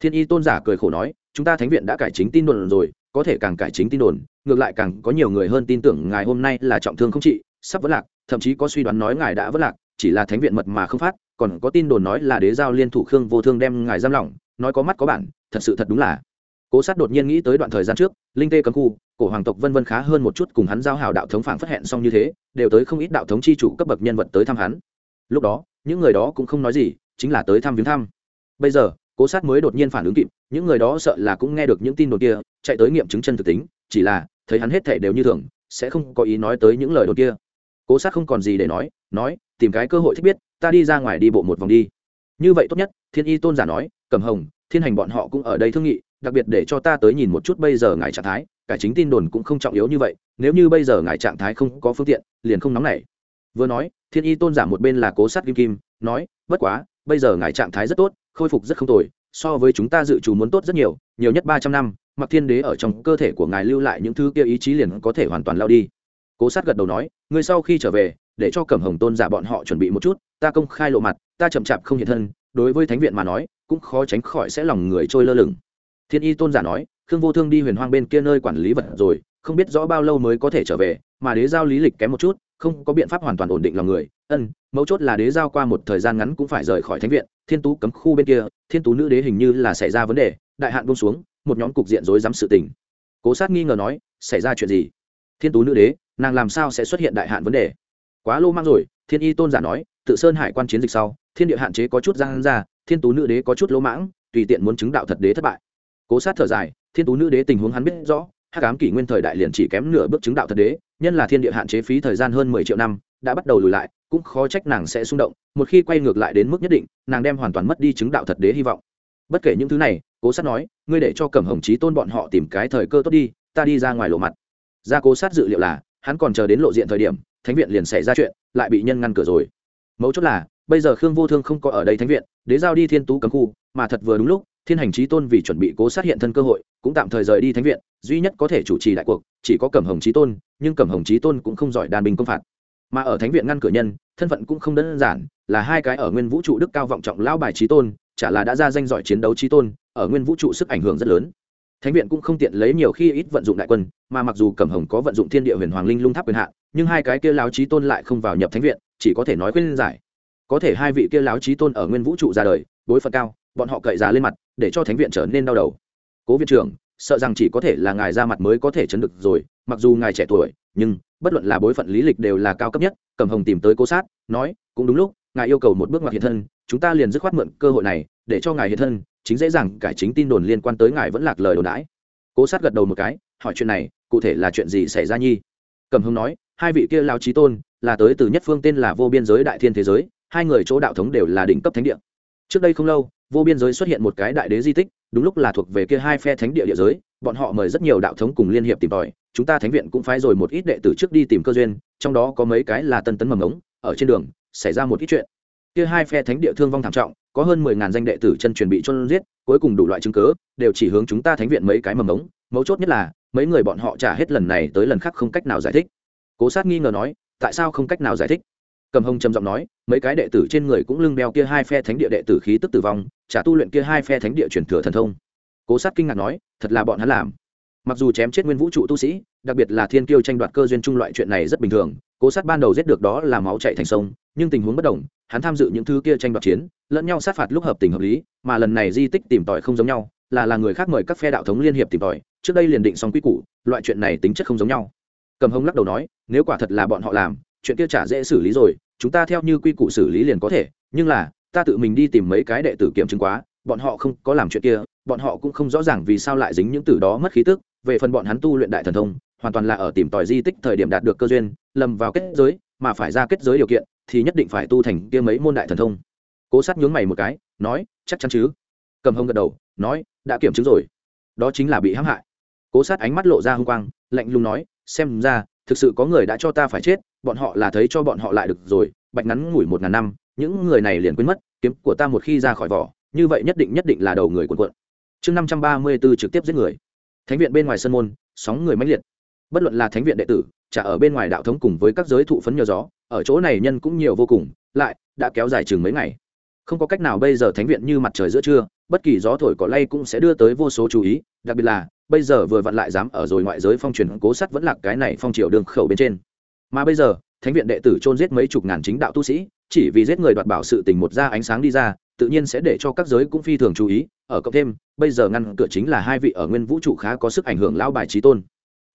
Thiên y tôn giả cười khổ nói, chúng ta thánh viện đã cải chính tin đồn rồi, có thể càng cải chính tin đồn, ngược lại càng có nhiều người hơn tin tưởng ngài hôm nay là trọng thương không trị, sắp vẫn lạc thậm chí có suy đoán nói ngài đã vất lạc, chỉ là thánh viện mật mà không phát, còn có tin đồn nói là đế giao liên thủ khương vô thương đem ngài giam lỏng, nói có mắt có bản, thật sự thật đúng là. Cố sát đột nhiên nghĩ tới đoạn thời gian trước, linh tê cấm khu, cổ hoàng tộc vân vân khá hơn một chút cùng hắn giao hảo đạo thống phản phát hẹn xong như thế, đều tới không ít đạo thống chi chủ cấp bậc nhân vật tới thăm hắn. Lúc đó, những người đó cũng không nói gì, chính là tới thăm viếng thăm. Bây giờ, cố sát mới đột nhiên phản ứng kịp, những người đó sợ là cũng nghe được những tin đồn kia, chạy tới nghiệm chứng chân thực tính, chỉ là, thấy hắn hết thể đều như thường, sẽ không có ý nói tới những lời đồn kia cố sát không còn gì để nói nói, tìm cái cơ hội thích biết, ta đi ra ngoài đi bộ một vòng đi. Như vậy tốt nhất, thiên y tôn giả nói, cẩm hồng, thiên hành bọn họ cũng ở đây thương nghị, đặc biệt để cho ta tới nhìn một chút bây giờ ngài trạng thái, cải chính tin đồn cũng không trọng yếu như vậy, nếu như bây giờ ngài trạng thái không có phương tiện, liền không nóng nảy. Vừa nói, thiên y tôn giả một bên là cố sát kim kim, nói, bất quá, bây giờ ngài trạng thái rất tốt, khôi phục rất không tồi, so với chúng ta dự trù muốn tốt rất nhiều nhiều nhất ba trăm năm mặc thiên đế ở trong cơ thể của ngài lưu lại những thứ kia ý chí liền có thể hoàn toàn lao đi cố sát gật đầu nói người sau khi trở về, để cho cẩm hồng tôn giả bọn họ chuẩn bị một chút, ta công khai lộ mặt, ta chậm chạp không hiện thân, đối với thánh viện mà nói, cũng khó tránh khỏi sẽ lòng người trôi lơ lửng. Thiên y tôn giả nói, khương vô thương đi huyền hoang bên kia nơi quản lý vật rồi, không biết rõ bao lâu mới có thể trở về, mà đế giao lý lịch kém một chút, không có biện pháp hoàn toàn ổn định lòng người. Ân, mấu chốt là đế giao qua một thời gian ngắn cũng phải rời khỏi thánh viện, thiên tú cấm khu bên kia, thiên tú nữ đế hình như là xảy ra vấn đề, đại hạn bông xuống, một nhóm cục diện rối rắm sự tình. Cố sát nghi ngờ nói, xảy ra chuyện gì? Thiên tú nữ đế nàng làm sao sẽ xuất hiện đại hạn vấn đề? Quá lô mang rồi, thiên y tôn giả nói, tự sơn hải quan chiến dịch sau, thiên địa hạn chế có chút giang ra, thiên tú nữ đế có chút lỗ mãng, tùy tiện muốn chứng đạo thật đế thất bại. Cố sát thở dài, thiên tú nữ đế tình huống hắn biết rõ, hắc ám kỷ nguyên thời đại liền chỉ kém nửa bước chứng đạo thật đế, nhân là thiên địa hạn chế phí thời gian hơn mười triệu năm, đã bắt đầu lùi lại, cũng khó trách nàng sẽ xung động, một khi quay ngược lại đến mức nhất định, nàng đem hoàn toàn mất đi chứng đạo thật đế hy vọng. Bất kể những thứ này, cố sát nói, ngươi để cho cẩm hồng trí tôn bọn họ tìm cái thời cơ tốt đi, ta đi ra ngoài lộ mặt. Ra cố sát dự liệu là hắn còn chờ đến lộ diện thời điểm, thánh viện liền xảy ra chuyện, lại bị nhân ngăn cửa rồi. Mấu chốt là, bây giờ khương vô thương không có ở đây thánh viện, đế giao đi thiên tú cấm khu, mà thật vừa đúng lúc, thiên hành trí tôn vì chuẩn bị cố sát hiện thân cơ hội, cũng tạm thời rời đi thánh viện, duy nhất có thể chủ trì đại cuộc, chỉ có cẩm hồng trí tôn, nhưng cẩm hồng trí tôn cũng không giỏi đàn bình công phạt. Mà ở thánh viện ngăn cửa nhân, thân phận cũng không đơn giản, là hai cái ở nguyên vũ trụ đức cao vọng trọng lão bài trí tôn, chả là đã ra danh giỏi chiến đấu trí tôn, ở nguyên vũ trụ sức ảnh hưởng rất lớn thánh viện cũng không tiện lấy nhiều khi ít vận dụng đại quân, mà mặc dù cẩm hồng có vận dụng thiên địa huyền hoàng linh lung tháp quyền hạn, nhưng hai cái kia láo trí tôn lại không vào nhập thánh viện, chỉ có thể nói khuyên giải. Có thể hai vị kia láo trí tôn ở nguyên vũ trụ ra đời bối phận cao, bọn họ cậy già lên mặt, để cho thánh viện trở nên đau đầu. Cố viện trưởng, sợ rằng chỉ có thể là ngài ra mặt mới có thể chấn được rồi, mặc dù ngài trẻ tuổi, nhưng, bất luận là bối phận lý lịch đều là cao cấp nhất, cẩm hồng tìm tới cố sát, nói, cũng đúng lúc, ngài yêu cầu một bước ngoặt hiện thân, chúng ta liền dứt khoát mượn cơ hội này, để cho ngài hiện thân chính dễ dàng cải chính tin đồn liên quan tới ngài vẫn lạc lời đồn đãi. Cố sát gật đầu một cái, hỏi chuyện này, cụ thể là chuyện gì xảy ra nhi? Cầm hưng nói, hai vị kia lao trí tôn, là tới từ nhất phương tên là vô biên giới đại thiên thế giới, hai người chỗ đạo thống đều là đỉnh cấp thánh địa. Trước đây không lâu, vô biên giới xuất hiện một cái đại đế di tích, đúng lúc là thuộc về kia hai phe thánh địa địa giới, bọn họ mời rất nhiều đạo thống cùng liên hiệp tìm tòi, chúng ta thánh viện cũng phái rồi một ít đệ tử trước đi tìm cơ duyên, trong đó có mấy cái là tân tấn mầm ống ở trên đường, xảy ra một ít chuyện. Kia hai phe thánh địa thương vong thảm trọng có hơn mười ngàn danh đệ tử chân truyền bị chôn giết, cuối cùng đủ loại chứng cớ đều chỉ hướng chúng ta thánh viện mấy cái mầm mống mấu chốt nhất là, mấy người bọn họ trả hết lần này tới lần khác không cách nào giải thích. Cố sát nghi ngờ nói, tại sao không cách nào giải thích? Cầm hồng trầm giọng nói, mấy cái đệ tử trên người cũng lưng đeo kia hai phe thánh địa đệ tử khí tức tử vong, trả tu luyện kia hai phe thánh địa truyền thừa thần thông. Cố sát kinh ngạc nói, thật là bọn hắn làm. Mặc dù chém chết nguyên vũ trụ tu sĩ, đặc biệt là thiên kiêu tranh đoạt cơ duyên chung loại chuyện này rất bình thường, cố sát ban đầu giết được đó là máu chạy thành sông nhưng tình huống bất đồng, hắn tham dự những thứ kia tranh đoạt chiến, lẫn nhau sát phạt lúc hợp tình hợp lý, mà lần này di tích tìm tòi không giống nhau, là là người khác mời các phe đạo thống liên hiệp tìm tòi, trước đây liền định xong quy củ, loại chuyện này tính chất không giống nhau. Cầm hông lắc đầu nói, nếu quả thật là bọn họ làm, chuyện kia chả dễ xử lý rồi, chúng ta theo như quy củ xử lý liền có thể, nhưng là, ta tự mình đi tìm mấy cái đệ tử kiểm chứng quá, bọn họ không có làm chuyện kia, bọn họ cũng không rõ ràng vì sao lại dính những từ đó mất khí tức, về phần bọn hắn tu luyện đại thần thông, hoàn toàn là ở tìm tòi di tích thời điểm đạt được cơ duyên, lầm vào kết giới mà phải ra kết giới điều kiện, thì nhất định phải tu thành kia mấy môn đại thần thông. Cố sát nhướng mày một cái, nói, chắc chắn chứ. Cầm hông gật đầu, nói, đã kiểm chứng rồi. Đó chính là bị hãm hại. Cố sát ánh mắt lộ ra h n g quang, lạnh lùng nói, xem ra, thực sự có người đã cho ta phải chết, bọn họ là thấy cho bọn họ lại được rồi, bạch ngắn ngủi một ngàn năm, những người này liền quên mất, kiếm của ta một khi ra khỏi vỏ, như vậy nhất định nhất định là đầu người quần quận chương năm trăm ba mươi b ố trực tiếp giết người. Thánh viện bên ngoài sân môn, sóng người mãnh liệt. Bất luận là thánh viện đệ tử chả ở bên ngoài đạo thống cùng với các giới thụ phấn nhờ gió, ở chỗ này nhân cũng nhiều vô cùng, lại đã kéo dài chừng mấy ngày. Không có cách nào bây giờ thánh viện như mặt trời giữa trưa, bất kỳ gió thổi cỏ lay cũng sẽ đưa tới vô số chú ý, đặc biệt là, bây giờ vừa vặn lại dám ở rồi ngoại giới phong truyền cố sắt vẫn là cái này phong triều đường khẩu bên trên. Mà bây giờ, thánh viện đệ tử chôn giết mấy chục ngàn chính đạo tu sĩ, chỉ vì giết người đoạt bảo sự tình một ra ánh sáng đi ra, tự nhiên sẽ để cho các giới cũng phi thường chú ý, ở cộng thêm, bây giờ ngăn cửa chính là hai vị ở nguyên vũ trụ khá có sức ảnh hưởng lao bài trí tôn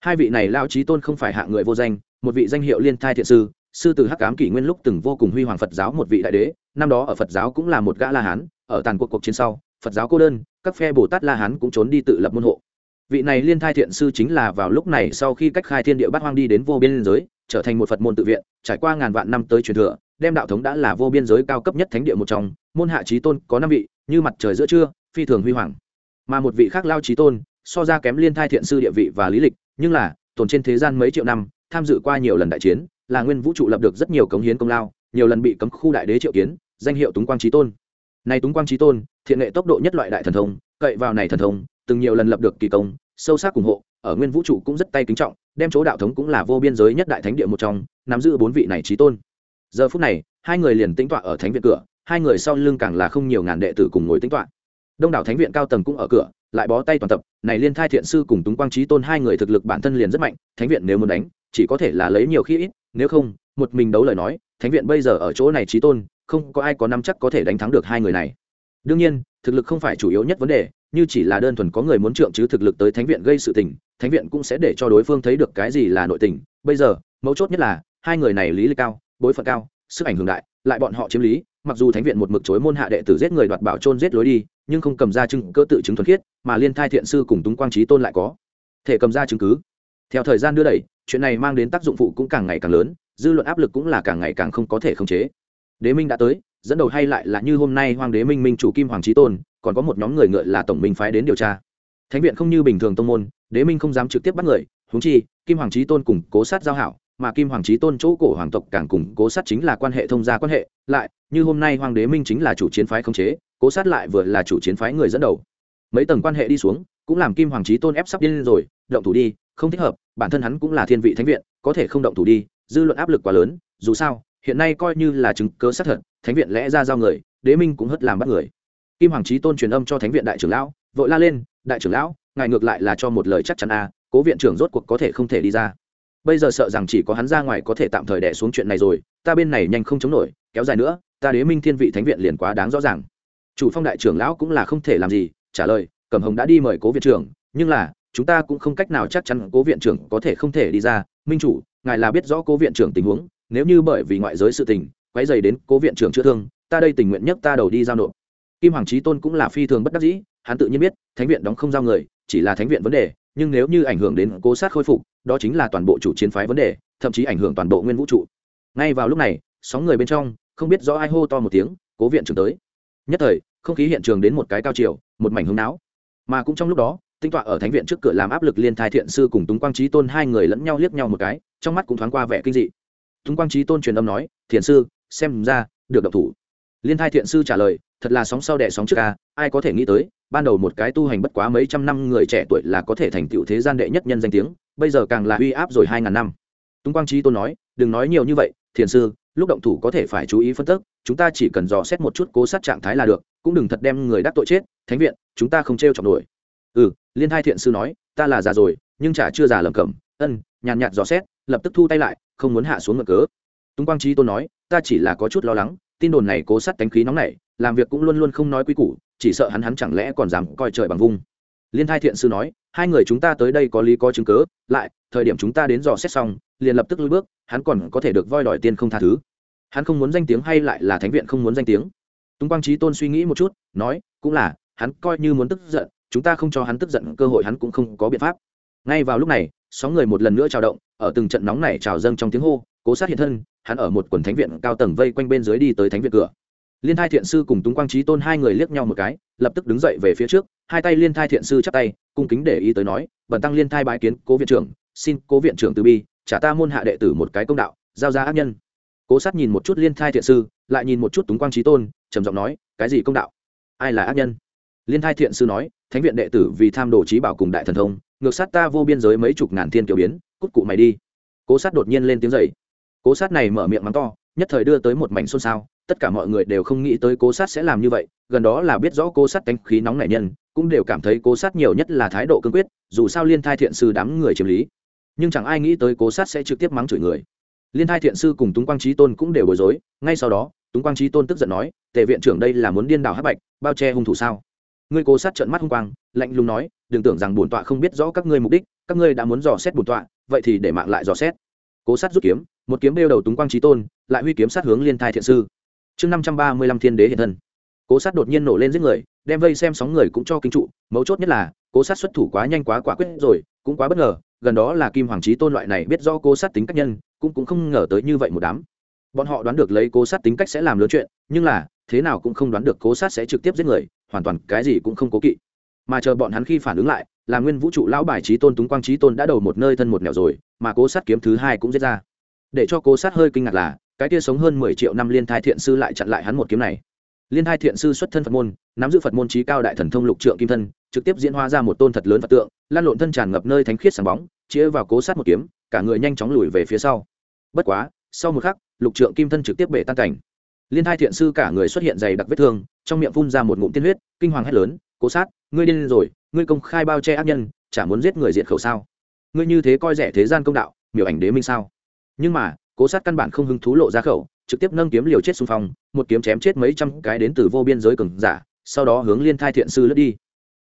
hai vị này lao trí tôn không phải hạ người vô danh, một vị danh hiệu liên thai thiện sư sư từ hắc cám kỷ nguyên lúc từng vô cùng huy hoàng phật giáo một vị đại đế, năm đó ở phật giáo cũng là một gã la hán, ở tàn cuộc cuộc chiến sau, phật giáo cô đơn, các phe bồ tát la hán cũng trốn đi tự lập môn hộ. Vị này liên thai thiện sư chính là vào lúc này sau khi cách khai thiên địa bát hoang đi đến vô biên giới, trở thành một phật môn tự viện, trải qua ngàn vạn năm tới truyền thừa, đem đạo thống đã là vô biên giới cao cấp nhất thánh địa một trong, môn hạ trí tôn có năm vị, như mặt trời giữa trưa, phi thường huy hoàng. Mà một vị khác lao trí tôn, so ra kém liên thai thiện sư địa vị và lý lịch nhưng là, tồn trên thế gian mấy triệu năm, tham dự qua nhiều lần đại chiến, là nguyên vũ trụ lập được rất nhiều cống hiến công lao, nhiều lần bị cấm khu đại đế triệu kiến, danh hiệu túng quang trí tôn. Này túng quang trí tôn, thiện nghệ tốc độ nhất loại đại thần thông, cậy vào này thần thông, từng nhiều lần lập được kỳ công, sâu sắc ủng hộ, ở nguyên vũ trụ cũng rất tay kính trọng, đem chỗ đạo thống cũng là vô biên giới nhất đại thánh địa một trong, nắm giữ bốn vị này trí tôn. Giờ phút này, hai người liền tính tọa ở thánh viện cửa, hai người sau lưng càng là không nhiều ngàn đệ tử cùng ngồi tính tọa. Đông đảo thánh viện cao tầng cũng ở cửa lại bó tay toàn tập, này liên thai thiện sư cùng túng quang trí tôn hai người thực lực bản thân liền rất mạnh, thánh viện nếu muốn đánh, chỉ có thể là lấy nhiều khi ít, nếu không, một mình đấu lời nói, thánh viện bây giờ ở chỗ này trí tôn, không có ai có năm chắc có thể đánh thắng được hai người này. Đương nhiên, thực lực không phải chủ yếu nhất vấn đề, như chỉ là đơn thuần có người muốn trượng chứ thực lực tới thánh viện gây sự tình, thánh viện cũng sẽ để cho đối phương thấy được cái gì là nội tình. Bây giờ, mấu chốt nhất là, hai người này lý lịch cao, bối phận cao, sức ảnh hưởng đại, lại bọn họ chiếm lý mặc dù thánh viện một mực chối môn hạ đệ tử giết người đoạt bảo trôn giết lối đi, nhưng không cầm ra chứng cơ tự chứng thuần khiết, mà liên thai thiện sư cùng túng quang trí tôn lại có. Thể cầm ra chứng cứ. Theo thời gian đưa đẩy, chuyện này mang đến tác dụng phụ cũng càng ngày càng lớn, dư luận áp lực cũng là càng ngày càng không có thể khống chế. Đế minh đã tới, dẫn đầu hay lại là như hôm nay hoàng đế minh minh chủ kim hoàng trí tôn, còn có một nhóm người ngựa là tổng minh phái đến điều tra. Thánh viện không như bình thường tông môn, đế minh không dám trực tiếp bắt người húng chi, kim hoàng trí tôn cùng cố sát giao hảo, mà kim hoàng trí tôn chỗ cổ hoàng tộc càng củng cố sát chính là quan hệ thông gia quan hệ, lại như hôm nay hoàng đế minh chính là chủ chiến phái khống chế, cố sát lại vừa là chủ chiến phái người dẫn đầu. Mấy tầng quan hệ đi xuống, cũng làm kim hoàng trí tôn ép sắp điên rồi, động thủ đi, không thích hợp, bản thân hắn cũng là thiên vị thánh viện, có thể không động thủ đi, dư luận áp lực quá lớn, dù sao, hiện nay coi như là chứng cớ xác thật, thánh viện lẽ ra giao người, đế minh cũng hất làm bắt người. Kim hoàng trí tôn truyền âm cho thánh viện đại trưởng lão, vội la lên, đại trưởng lão, ngài ngược lại là cho một lời chắc chắn a cố viện trưởng rốt cuộc có thể không thể đi ra. Bây giờ sợ rằng chỉ có hắn ra ngoài có thể tạm thời đẻ xuống chuyện này rồi, ta bên này nhanh không chống nổi, kéo dài nữa ta đế minh thiên vị thánh viện liền quá đáng rõ ràng. Chủ phong đại trưởng lão cũng là không thể làm gì, trả lời, cẩm hồng đã đi mời cố viện trưởng, nhưng là, chúng ta cũng không cách nào chắc chắn cố viện trưởng có thể không thể đi ra. Minh chủ, ngài là biết rõ cố viện trưởng tình huống, nếu như bởi vì ngoại giới sự tình, quấy dày đến cố viện trưởng chữa thương, ta đây tình nguyện nhất ta đầu đi giao nộp. Kim hoàng trí tôn cũng là phi thường bất đắc dĩ, hắn tự nhiên biết, thánh viện đóng không giao người, chỉ là thánh viện vấn đề, nhưng nếu như ảnh hưởng đến cố sát khôi phục, đó chính là toàn bộ chủ chiến phái vấn đề, thậm chí ảnh hưởng toàn bộ nguyên vũ trụ. Ngay vào lúc này, sóng người bên trong không biết rõ ai hô to một tiếng, cố viện trưởng tới. Nhất thời, không khí hiện trường đến một cái cao chiều, một mảnh hướng não mà cũng trong lúc đó, tinh tọa ở thánh viện trước cửa làm áp lực liên thai thiện sư cùng túng quang trí tôn hai người lẫn nhau liếc nhau một cái, trong mắt cũng thoáng qua vẻ kinh dị. Túng quang trí tôn truyền âm nói thiện sư, xem ra, được độc thủ. Liên thai thiện sư trả lời, thật là sóng sau đẻ sóng trước ca ai có thể nghĩ tới, ban đầu một cái tu hành bất quá mấy trăm năm người trẻ tuổi là có thể thành tựu thế gian đệ nhất nhân danh tiếng, bây giờ càng là uy áp rồi hai ngàn năm. Túng quang trí tôn nói, đừng nói nhiều như vậy, thiền sư lúc động thủ có thể phải chú ý phân tích chúng ta chỉ cần dò xét một chút cố sát trạng thái là được, cũng đừng thật đem người đắc tội chết, thánh viện, chúng ta không t r e o chọc nổi. Ừ liên hai thiện sư nói, ta là già rồi, nhưng chả chưa già lầm cẩm, ân, nhàn nhạt dò xét, lập tức thu tay lại, không muốn hạ xuống ngựa cớ. Túng quang trí tôn nói, ta chỉ là có chút lo lắng, tin đồn này cố sát tánh khí nóng này làm việc cũng luôn luôn không nói quy củ, chỉ sợ hắn hắn chẳng lẽ còn dám coi trời bằng vung. Liên thai thiện sư nói hai người chúng ta tới đây có lý có chứng cớ lại, thời điểm chúng ta đến dò xét xong, liền lập tức lui bước, hắn còn có thể được voi đòi tiền không tha thứ. Hắn không muốn danh tiếng hay lại là thánh viện không muốn danh tiếng. Túng quang trí tôn suy nghĩ một chút, nói, cũng là, hắn coi như muốn tức giận, chúng ta không cho hắn tức giận, cơ hội hắn cũng không có biện pháp. Ngay vào lúc này sáu người một lần nữa trào động, ở từng trận nóng này trào dâng trong tiếng hô, cố sát hiện thân, hắn ở một quần thánh viện cao tầng vây quanh bên dưới đi tới thánh viện cửa liên thai thiện sư cùng túng quang trí tôn hai người liếc nhau một cái, lập tức đứng dậy về phía trước, hai tay liên thai thiện sư chắp tay, cung kính để ý tới nói bẩn tăng liên thai bái kiến cố viện trưởng, xin cố viện trưởng từ bi, trả ta môn hạ đệ tử một cái công đạo, giao ra ác nhân. Cố sát nhìn một chút liên thai thiện sư, lại nhìn một chút túng quang trí tôn, trầm giọng nói, cái gì công đạo? Ai là ác nhân? Liên thai thiện sư nói, thánh viện đệ tử vì tham đồ trí bảo cùng đại thần thông, ngược sát ta vô biên giới mấy chục ngàn thiên kiểu biến, cút cụ mày đi. Cố sát đột nhiên lên tiếng dậy. Cố sát này mở miệng mắng to nhất thời đưa tới một mảnh xôn xao, tất cả mọi người đều không nghĩ tới cố sát sẽ làm như vậy, gần đó là biết rõ cố sát cánh khí nóng nảy nhân, cũng đều cảm thấy cố sát nhiều nhất là thái độ cương quyết, dù sao liên thai thiện sư đám người chiếm lý. Nhưng chẳng ai nghĩ tới cố sát sẽ trực tiếp mắng chửi người. Liên thai thiện sư cùng túng quang trí tôn cũng đều bối rối, ngay sau đó, túng quang trí tôn tức giận nói, tề viện trưởng đây là muốn điên đảo hát bạch, bao che hung thủ sao? Ngươi cố sát trận mắt hung quang, lạnh lùng nói, đừng tưởng rằng bổn tọa không biết rõ các ngươi mục đích, các ngươi đã muốn dò xét bổn tọa, vậy thì để mạng lại dò xét. Cố sát rút kiếm một kiếm đeo đầu túng quang trí tôn, lại huy kiếm sát hướng liên thai thiện sư. Chương năm trăm ba mươi lăm thiên đế hiện thân. Cố sát đột nhiên nổ lên giết người, đem vây xem sóng người cũng cho kinh trụ, mấu chốt nhất là, cố sát xuất thủ quá nhanh quá quả quyết rồi, cũng quá bất ngờ, gần đó là kim hoàng trí tôn loại này biết do cố sát tính cách nhân, cũng cũng không ngờ tới như vậy một đám. Bọn họ đoán được lấy cố sát tính cách sẽ làm lớn chuyện, nhưng là, thế nào cũng không đoán được cố sát sẽ trực tiếp giết người, hoàn toàn cái gì cũng không cố kỵ. Mà chờ bọn hắn khi phản ứng lại, là nguyên vũ trụ lão bài trí tôn túng quang trí tôn đã đầu một nơi thân một nẻo rồi, mà cố sát kiếm thứ hai cũng giết ra để cho cố sát hơi kinh ngạc là, cái kia sống hơn mười triệu năm liên thai thiện sư lại chặn lại hắn một kiếm này. Liên thai thiện sư xuất thân phật môn, nắm giữ phật môn trí cao đại thần thông lục trượng kim thân, trực tiếp diễn hóa ra một tôn thật lớn phật tượng, lan lộn thân tràn ngập nơi thánh khiết sáng bóng, chĩa vào cố sát một kiếm, cả người nhanh chóng lùi về phía sau. Bất quá, sau một khắc, lục trượng kim thân trực tiếp bể tan cảnh. Liên thai thiện sư cả người xuất hiện dày đặc vết thương, trong miệng phun ra một ngụm tiên huyết, kinh hoàng hét lớn, cố sát, ngươi điên rồi, ngươi công khai bao che ác nhân, chả muốn giết người diệt khẩu sao? Ngươi như thế coi rẻ thế gian công đạo, miểu ảnh đế minh sao? Nhưng mà, cố sát căn bản không hứng thú lộ ra khẩu, trực tiếp nâng kiếm liều chết xung phong, một kiếm chém chết mấy trăm cái đến từ vô biên giới cường giả, sau đó hướng liên thai thiện sư lướt đi.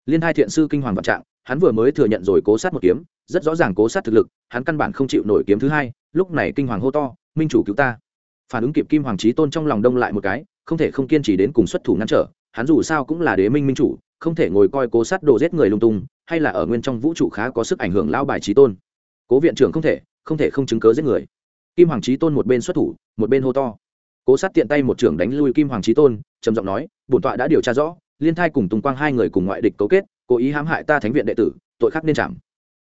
Liên thai thiện sư kinh hoàng vạn trạng, hắn vừa mới thừa nhận rồi cố sát một kiếm, rất rõ ràng cố sát thực lực, hắn căn bản không chịu nổi kiếm thứ hai, lúc này kinh hoàng hô to, minh chủ cứu ta! Phản ứng kịp kim hoàng trí tôn trong lòng đông lại một cái, không thể không kiên trì đến cùng xuất thủ ngăn trở, hắn dù sao cũng là đế minh minh chủ, không thể ngồi coi cố sát đồ giết người lung tung, hay là ở nguyên trong vũ trụ khá có sức ảnh hưởng lao bài trí tôn. Cố viện trưởng không thể không thể không chứng cớ giết người kim hoàng trí tôn một bên xuất thủ, một bên hô to. Cố sát tiện tay một trưởng đánh lui kim hoàng trí tôn, trầm giọng nói, bổn tọa đã điều tra rõ, liên thai cùng tùng quang hai người cùng ngoại địch cấu kết, cố ý hãm hại ta thánh viện đệ tử, tội khắc nên chạm.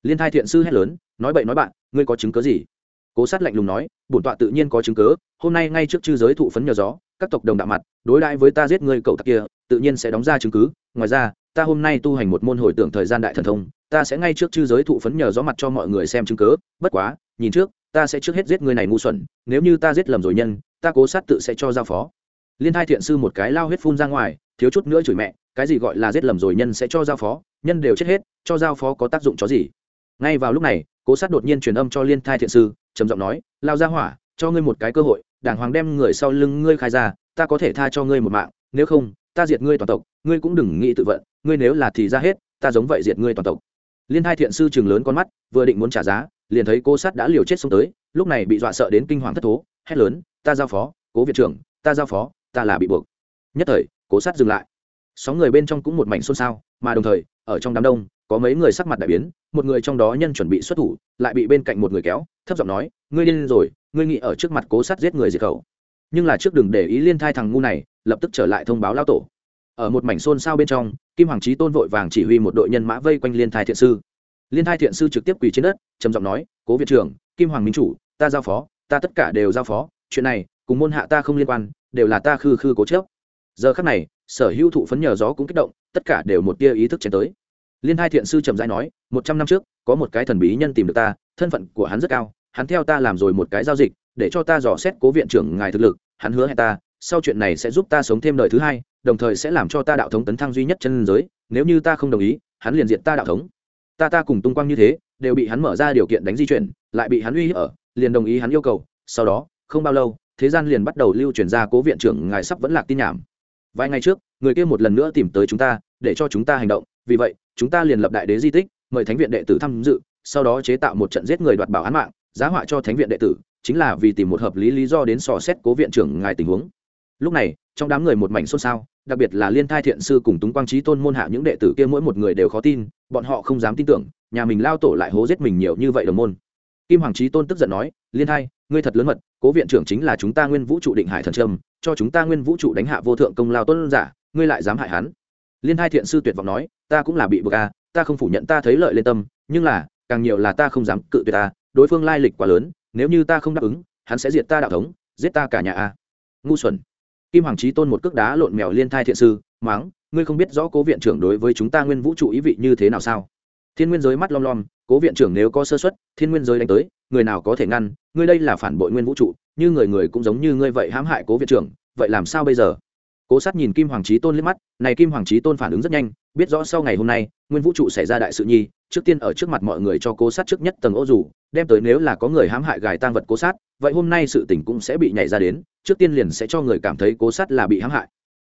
Liên thai thiện sư hét lớn, nói bậy nói bạn, ngươi có chứng cớ gì? Cố sát lạnh lùng nói, bổn tọa tự nhiên có chứng cớ hôm nay ngay trước chư giới thụ phấn nhờ gió, các tộc đồng đạo mặt, đối đãi với ta giết ngươi cậu tặc kia, tự nhiên sẽ đóng ra chứng cứ, ngoài ra, ta hôm nay tu hành một môn hồi tưởng thời gian đại thần thông, ta sẽ ngay trước chư giới thụ phấn nhờ gió mặt cho mọi người xem chứng cớ bất quá, nhìn trước ta sẽ trước hết giết người này ngu xuẩn, nếu như ta giết lầm rồi nhân, ta cố sát tự sẽ cho giao phó. Liên thai thiện sư một cái lao huyết phun ra ngoài, thiếu chút nữa chửi mẹ, cái gì gọi là giết lầm rồi nhân sẽ cho giao phó, nhân đều chết hết, cho giao phó có tác dụng chó gì? Ngay vào lúc này, cố sát đột nhiên truyền âm cho liên thai thiện sư, trầm giọng nói, lao ra hỏa, cho ngươi một cái cơ hội đảng hoàng đem người sau lưng ngươi khai ra, ta có thể tha cho ngươi một mạng, nếu không, ta diệt ngươi toàn tộc, ngươi cũng đừng nghĩ tự vận, ngươi nếu là thì ra hết, ta giống vậy diệt ngươi toàn tộc liên hai thiện sư chừng lớn con mắt, vừa định muốn trả giá, liền thấy cô sát đã liều chết xông tới, lúc này bị dọa sợ đến kinh hoàng thất thố, hét lớn, ta giao phó, cố viện trưởng, ta giao phó, ta là bị buộc. Nhất thời, cố sát dừng lại. Sáu người bên trong cũng một mảnh xôn xao, mà đồng thời, ở trong đám đông, có mấy người sắc mặt đại biến, một người trong đó nhân chuẩn bị xuất thủ, lại bị bên cạnh một người kéo, thấp giọng nói, ngươi điên rồi, ngươi nghĩ ở trước mặt cố sát giết người diệt khẩu. Nhưng là trước đừng để ý liên thai thằng ngu này, lập tức trở lại thông báo lao tổ ở một mảnh xôn xao bên trong, kim hoàng trí tôn vội vàng chỉ huy một đội nhân mã vây quanh liên thai thiện sư. Liên thai thiện sư trực tiếp quỳ trên đất, trầm giọng nói, cố viện trưởng, kim hoàng minh chủ, ta giao phó, ta tất cả đều giao phó, chuyện này cùng môn hạ ta không liên quan, đều là ta khư khư cố chớp giờ khắc này, sở hữu thụ phấn nhờ gió cũng kích động, tất cả đều một tia ý thức chém tới. Liên hai thiện sư trầm dai nói, một trăm năm trước, có một cái thần bí nhân tìm được ta, thân phận của hắn rất cao, hắn theo ta làm rồi một cái giao dịch, để cho ta dò xét cố viện trưởng ngài thực lực, hắn hứa hẹn ta sau chuyện này sẽ giúp ta sống thêm đời thứ hai, đồng thời sẽ làm cho ta đạo thống tấn thăng duy nhất chân giới, nếu như ta không đồng ý, hắn liền diện ta đạo thống. Ta ta cùng tung quang như thế, đều bị hắn mở ra điều kiện đánh di chuyển, lại bị hắn uy hiếp ở, liền đồng ý hắn yêu cầu, sau đó, không bao lâu, thế gian liền bắt đầu lưu truyền ra cố viện trưởng ngài sắp vẫn lạc tin nhảm. Vài ngày trước, người kia một lần nữa tìm tới chúng ta, để cho chúng ta hành động, vì vậy, chúng ta liền lập đại đế di tích, mời thánh viện đệ tử tham dự, sau đó chế tạo một trận giết người đoạt bảo án mạng, giá họa cho thánh viện đệ tử, chính là vì tìm một hợp lý lý do đến sò xét cố viện trưởng ngài tình huống lúc này, trong đám người một mảnh xôn xao, đặc biệt là liên thai thiện sư cùng túng quang trí tôn môn hạ những đệ tử kia mỗi một người đều khó tin, bọn họ không dám tin tưởng, nhà mình lao tổ lại hố giết mình nhiều như vậy đồng môn. Kim hoàng trí tôn tức giận nói, liên thai, ngươi thật lớn mật, cố viện trưởng chính là chúng ta nguyên vũ trụ định hải thần trâm, cho chúng ta nguyên vũ trụ đánh hạ vô thượng công lao tôn giả, ngươi lại dám hại hắn? Liên hai thiện sư tuyệt vọng nói, ta cũng là bị bờ ca à, ta không phủ nhận ta thấy lợi lên tâm, nhưng là, càng nhiều là ta không dám cự tuyệt ta, đối phương lai lịch quá lớn, nếu như ta không đáp ứng, hắn sẽ diệt ta đạo thống, giết ta cả nhà a ngu xuẩn kim hoàng trí tôn một cước đá lộn mèo liên thai thiện sư máng ngươi không biết rõ cố viện trưởng đối với chúng ta nguyên vũ trụ ý vị như thế nào sao? Thiên nguyên giới mắt lom lom, cố viện trưởng nếu có sơ xuất thiên nguyên giới đánh tới, người nào có thể ngăn, ngươi đây là phản bội nguyên vũ trụ, như người người cũng giống như ngươi vậy hãm hại cố viện trưởng, vậy làm sao bây giờ? Cố sát nhìn kim hoàng trí tôn liếc mắt, này kim hoàng trí tôn phản ứng rất nhanh, biết rõ sau ngày hôm nay, nguyên vũ trụ xảy ra đại sự nhi, trước tiên ở trước mặt mọi người cho cố sát trước nhất tầng ô dù, đem tới nếu là có người hãm hại gài tang vật cố sát vậy hôm nay sự tình cũng sẽ bị nhảy ra đến, trước tiên liền sẽ cho người cảm thấy cố sát là bị hãm hại.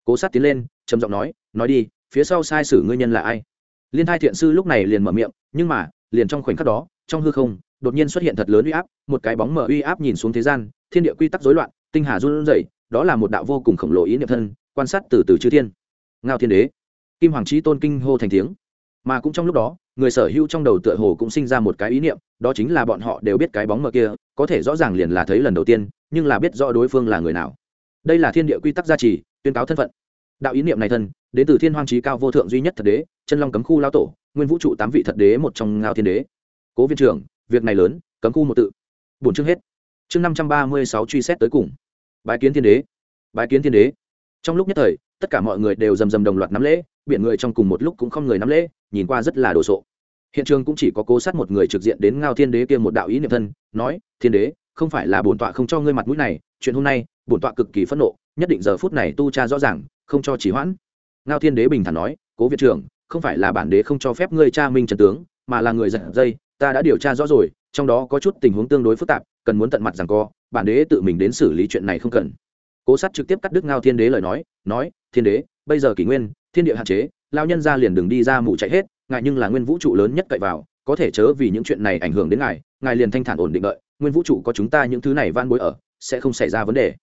Cố sát tiến lên, trầm giọng nói nói đi, phía sau sai sử ngươi nhân là ai? Liên thai thiện sư lúc này liền mở miệng, nhưng mà, liền trong khoảnh khắc đó, trong hư không, đột nhiên xuất hiện thật lớn uy áp, một cái bóng mở uy áp nhìn xuống thế gian, thiên địa quy tắc rối loạn, tinh hà run rẩy, đó là một đạo vô cùng khổng lồ ý niệm thân, quan sát từ từ chư thiên. Ngao thiên đế, kim hoàng trí tôn kinh hô thành tiếng. Mà cũng trong lúc đó, người sở hữu trong đầu tựa hồ cũng sinh ra một cái ý niệm đó chính là bọn họ đều biết cái bóng mờ kia, có thể rõ ràng liền là thấy lần đầu tiên, nhưng là biết rõ đối phương là người nào. Đây là thiên địa quy tắc gia trì, tuyên cáo thân phận. Đạo ý niệm này thân, đến từ thiên hoang trí cao vô thượng duy nhất thật đế, chân long cấm khu lao tổ, nguyên vũ trụ tám vị thật đế, một trong ngao thiên đế. Cố viên trưởng, việc này lớn, cấm khu một tự. Bổn chương hết. Chương năm trăm ba mươi sáu truy xét tới cùng. Bái kiến thiên đế. Bái kiến thiên đế. Trong lúc nhất thời, tất cả mọi người đều rầm rầm đồng loạt nắm lễ, biển người trong cùng một lúc cũng không người nắm lễ, nhìn qua rất là đồ sộ hiện trường cũng chỉ có cố sát một người trực diện đến ngao thiên đế kia một đạo ý niệm thân, nói, thiên đế, không phải là bổn tọa không cho ngươi mặt mũi này, chuyện hôm nay, bổn tọa cực kỳ phẫn nộ, nhất định giờ phút này tu cha rõ ràng, không cho chỉ hoãn. Ngao thiên đế bình thản nói, cố viện trưởng, không phải là bản đế không cho phép ngươi cha minh trần tướng, mà là người giật dây, ta đã điều tra rõ rồi, trong đó có chút tình huống tương đối phức tạp, cần muốn tận mặt rằng co, bản đế tự mình đến xử lý chuyện này không cần. Cố sát trực tiếp cắt đứt ngao thiên đế lời nói nói, thiên đế, bây giờ kỷ nguyên, thiên địa hạn chế lao nhân ra liền đừng đi ra mụ chạy hết Ngài nhưng là nguyên vũ trụ lớn nhất cậy vào, có thể chớ vì những chuyện này ảnh hưởng đến ngài ngài liền thanh thản ổn định đợi, nguyên vũ trụ có chúng ta những thứ này van bối ở, sẽ không xảy ra vấn đề.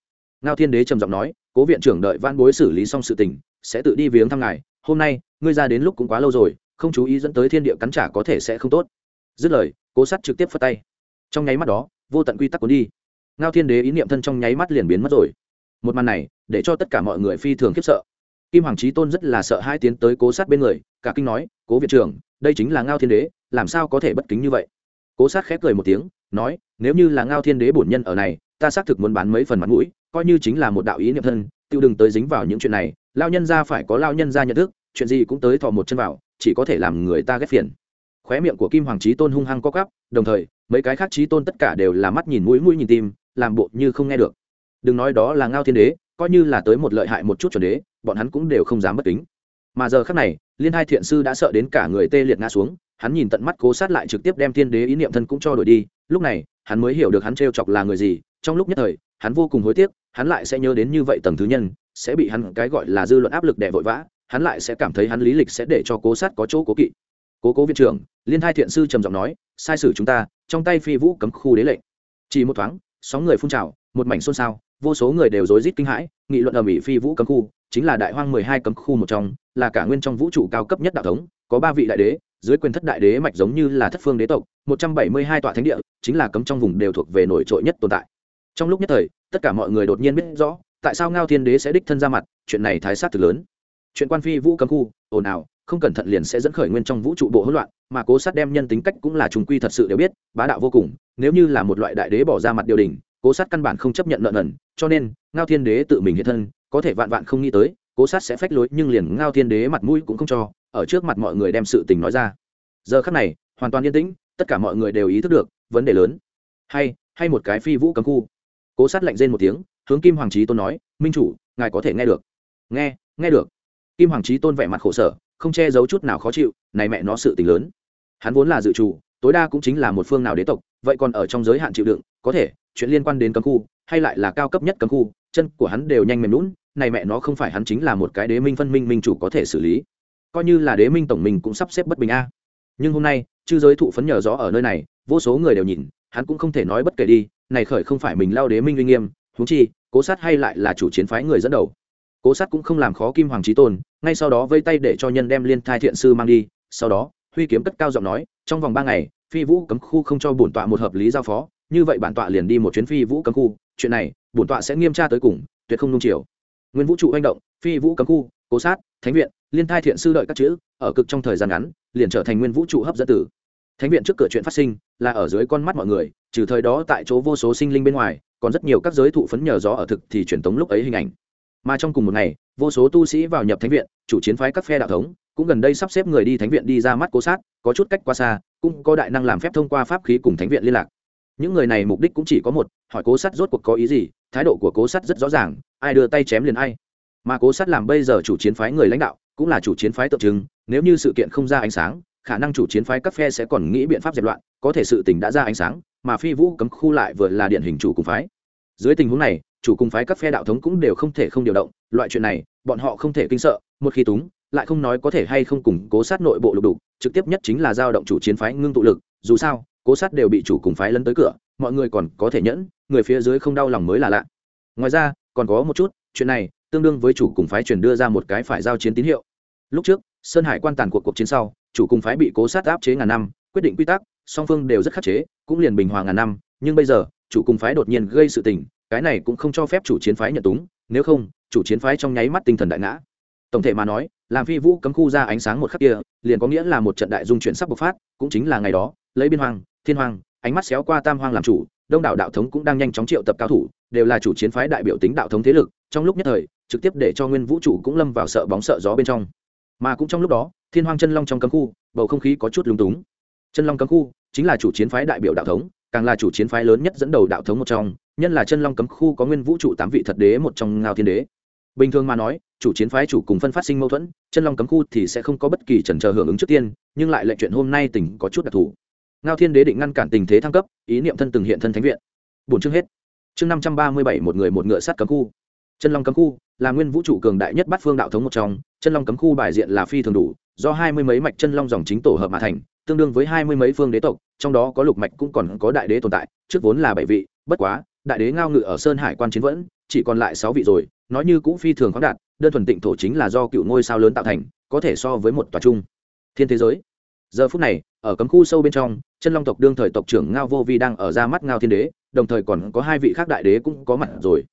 Ngao thiên đế trầm giọng nói, cố viện trưởng đợi van bối xử lý xong sự tình, sẽ tự đi viếng thăm ngài, hôm nay, ngươi ra đến lúc cũng quá lâu rồi, không chú ý dẫn tới thiên địa cắn trả có thể sẽ không tốt. Dứt lời, cố sắt trực tiếp phất tay. Trong nháy mắt đó, vô tận quy tắc cuốn đi. Ngao thiên đế ý niệm thân trong nháy mắt liền biến mất rồi. Một màn này, để cho tất cả mọi người phi thường khiếp sợ kim hoàng trí tôn rất là sợ hai tiến tới cố sát bên người, cả kinh nói, cố viện trưởng, đây chính là ngao thiên đế, làm sao có thể bất kính như vậy? Cố sát khép cười một tiếng, nói, nếu như là ngao thiên đế bổn nhân ở này, ta xác thực muốn bán mấy phần mặt mũi, coi như chính là một đạo ý niệm thân, tiêu đừng tới dính vào những chuyện này lao nhân ra phải có lao nhân ra nhận thức, chuyện gì cũng tới thò một chân vào, chỉ có thể làm người ta ghét phiền. Khóe miệng của kim hoàng trí tôn hung hăng co cắp đồng thời, mấy cái khác trí tôn tất cả đều là mắt nhìn mũi mũi nhìn tim, làm bộ như không nghe được. Đừng nói đó là ngao thiên đế coi như là tới một lợi hại một chút chuẩn đế, bọn hắn cũng đều không dám bất kính. Mà giờ khác này, liên hai thiện sư đã sợ đến cả người tê liệt ngã xuống, hắn nhìn tận mắt cố sát lại trực tiếp đem thiên đế ý niệm thân cũng cho đổi đi, lúc này, hắn mới hiểu được hắn t chọc là người gì, trong lúc nhất thời, hắn vô cùng hối tiếc, hắn lại sẽ nhớ đến như vậy tầng thứ nhân, sẽ bị hắn cái gọi là dư luận áp lực đè vội vã, hắn lại sẽ cảm thấy hắn lý lịch sẽ để cho cố sát có chỗ cố kỵ. Cố cố viện trưởng, liên hai thiện sư trầm giọng nói, sai sử chúng ta, trong tay phi vũ cấm khu đế lệnh. Chỉ một thoáng, sóng người phun trào, một mảnh xôn xao vô số người đều rối rít kinh hãi, nghị luận ở mỹ phi vũ cấm khu, chính là đại hoang mười hai cấm khu một trong, là cả nguyên trong vũ trụ cao cấp nhất đạo thống, có ba vị đại đế, dưới quyền thất đại đế mạch giống như là thất phương đế tộc, một trăm bảy mươi hai tòa thánh địa, chính là cấm trong vùng đều thuộc về nổi trội nhất tồn tại. Trong lúc nhất thời, tất cả mọi người đột nhiên biết rõ, tại sao ngao thiên đế sẽ đích thân ra mặt, chuyện này thái sát thực lớn. Chuyện quan phi vũ cấm khu, ồn ào, không cẩn thận liền sẽ dẫn khởi nguyên trong vũ trụ bộ hỗn loạn, mà cố sát đem nhân tính cách cũng là trùng quy thật sự đều biết, bá đạo vô cùng, nếu như là một loại đại đế bỏ ra mặt điều đình cố sát căn bản không chấp nhận nợ nần, cho nên, ngao thiên đế tự mình hiện thân, có thể vạn vạn không nghĩ tới, cố sát sẽ phách lối, nhưng liền ngao thiên đế mặt mũi cũng không cho, ở trước mặt mọi người đem sự tình nói ra. Giờ khắc này, hoàn toàn yên tĩnh, tất cả mọi người đều ý thức được, vấn đề lớn. Hay hay một cái phi vũ cấm khu. Cố sát lạnh rên một tiếng, hướng kim hoàng trí tôn nói, minh chủ, ngài có thể nghe được. Nghe nghe được. Kim hoàng trí tôn vẻ mặt khổ sở, không che giấu chút nào khó chịu, này mẹ nó sự tình lớn. Hắn vốn là dự chủ tối đa cũng chính là một phương nào đế tộc, vậy còn ở trong giới hạn chịu đựng, có thể chuyện liên quan đến cấm khu, hay lại là cao cấp nhất cấm khu, chân của hắn đều nhanh mềm lún này mẹ nó không phải hắn chính là một cái đế minh phân minh minh chủ có thể xử lý. Coi như là đế minh tổng mình cũng sắp xếp bất bình a. Nhưng hôm nay, chư giới thụ phấn nhờ rõ ở nơi này, vô số người đều nhìn, hắn cũng không thể nói bất kể đi, này khởi không phải mình lao đế minh uy nghiêm, huống chi, cố sát hay lại là chủ chiến phái người dẫn đầu. Cố sát cũng không làm khó kim hoàng trí tôn, ngay sau đó vây tay để cho nhân đem liên thai thiện sư mang đi, sau đó, huy kiếm cất cao giọng nói, trong vòng ba ngày, phi vũ cấm khu không cho bổn tọa một hợp lý giao phó như vậy bản tọa liền đi một chuyến phi vũ cấm khu, chuyện này, bổn tọa sẽ nghiêm tra tới cùng, tuyệt không nung chiều. Nguyên vũ trụ hành động, phi vũ cấm khu, cố sát, thánh viện, liên thai thiện sư đợi các chữ, ở cực trong thời gian ngắn, liền trở thành nguyên vũ trụ hấp dẫn tử. Thánh viện trước cửa chuyện phát sinh, là ở dưới con mắt mọi người, trừ thời đó tại chỗ vô số sinh linh bên ngoài, còn rất nhiều các giới thụ phấn nhờ gió ở thực thì truyền tống lúc ấy hình ảnh. Mà trong cùng một ngày, vô số tu sĩ vào nhập thánh viện, chủ chiến phái các phe đạo thống, cũng gần đây sắp xếp người đi thánh viện đi ra mắt cố sát, có chút cách qua xa, cũng có đại năng làm phép thông qua pháp khí cùng thánh viện liên lạc những người này mục đích cũng chỉ có một, hỏi cố sát rốt cuộc có ý gì, thái độ của cố sát rất rõ ràng, ai đưa tay chém liền ai. Mà cố sát làm bây giờ chủ chiến phái người lãnh đạo, cũng là chủ chiến phái tượng trưng, nếu như sự kiện không ra ánh sáng, khả năng chủ chiến phái các phe sẽ còn nghĩ biện pháp dẹp loạn, có thể sự tình đã ra ánh sáng, mà phi vũ cấm khu lại vừa là điển hình chủ cùng phái. Dưới tình huống này, chủ cùng phái các phe đạo thống cũng đều không thể không điều động, loại chuyện này, bọn họ không thể kinh sợ, một khi túng, lại không nói có thể hay không củng cố sát nội bộ lục đục, trực tiếp nhất chính là giao động chủ chiến phái ngưng tụ lực, dù sao cố sát đều bị chủ cùng phái lấn tới cửa, mọi người còn có thể nhẫn, người phía dưới không đau lòng mới là lạ. Ngoài ra, còn có một chút, chuyện này tương đương với chủ cùng phái truyền đưa ra một cái phải giao chiến tín hiệu. Lúc trước, sơn hải quan tàn cuộc cuộc chiến sau, chủ cùng phái bị cố sát áp chế ngàn năm, quyết định quy tắc, song phương đều rất khắc chế, cũng liền bình hòa ngàn năm, nhưng bây giờ, chủ cùng phái đột nhiên gây sự tình, cái này cũng không cho phép chủ chiến phái nhận túng, nếu không, chủ chiến phái trong nháy mắt tinh thần đại ngã. Tổng thể mà nói, làm phi vũ cấm khu ra ánh sáng một khắc kia, liền có nghĩa là một trận đại dung chuyển sắp bộc phát, cũng chính là ngày đó, lấy biên hoàng thiên hoàng ánh mắt xéo qua tam hoàng làm chủ, đông đảo đạo thống cũng đang nhanh chóng triệu tập cao thủ, đều là chủ chiến phái đại biểu tính đạo thống thế lực, trong lúc nhất thời, trực tiếp để cho nguyên vũ trụ cũng lâm vào sợ bóng sợ gió bên trong. Mà cũng trong lúc đó, thiên hoàng chân long trong cấm khu, bầu không khí có chút lúng túng. Chân long cấm khu chính là chủ chiến phái đại biểu đạo thống, càng là chủ chiến phái lớn nhất dẫn đầu đạo thống một trong nhân là chân long cấm khu có nguyên vũ trụ tám vị thật đế một trong ngao thiên đế. Bình thường mà nói, chủ chiến phái chủ cùng phân phát sinh mâu thuẫn, chân long cấm khu thì sẽ không có bất kỳ trần chờ hưởng ứng trước tiên, nhưng lại lệnh chuyện hôm nay tỉnh có chút đặc thù ngao thiên đế định ngăn cản tình thế thăng cấp, ý niệm thân từng hiện thân thánh viện. Bốn chương hết. Chương năm trăm ba mươi bảy, một người một ngựa sát cấm khu. Chân long cấm khu là nguyên vũ trụ cường đại nhất bát phương đạo thống một trong. Chân long cấm khu bài diện là phi thường đủ, do hai mươi mấy mạch chân long dòng chính tổ hợp mà thành, tương đương với hai mươi mấy phương đế tộc, trong đó có lục mạch cũng còn có đại đế tồn tại, trước vốn là bảy vị, bất quá, đại đế ngao ngự ở sơn hải quan chiến vẫn, chỉ còn lại sáu vị rồi, nói như cũng phi thường khoáng đạt, đơn thuần tịnh thổ chính là do cựu ngôi sao lớn tạo thành, có thể so với một tòa trung. Thiên thế giới giờ phút này, ở cấm khu sâu bên trong, chân long tộc đương thời tộc trưởng ngao vô vi đang ở ra mắt ngao thiên đế, đồng thời còn có hai vị khác đại đế cũng có mặt rồi.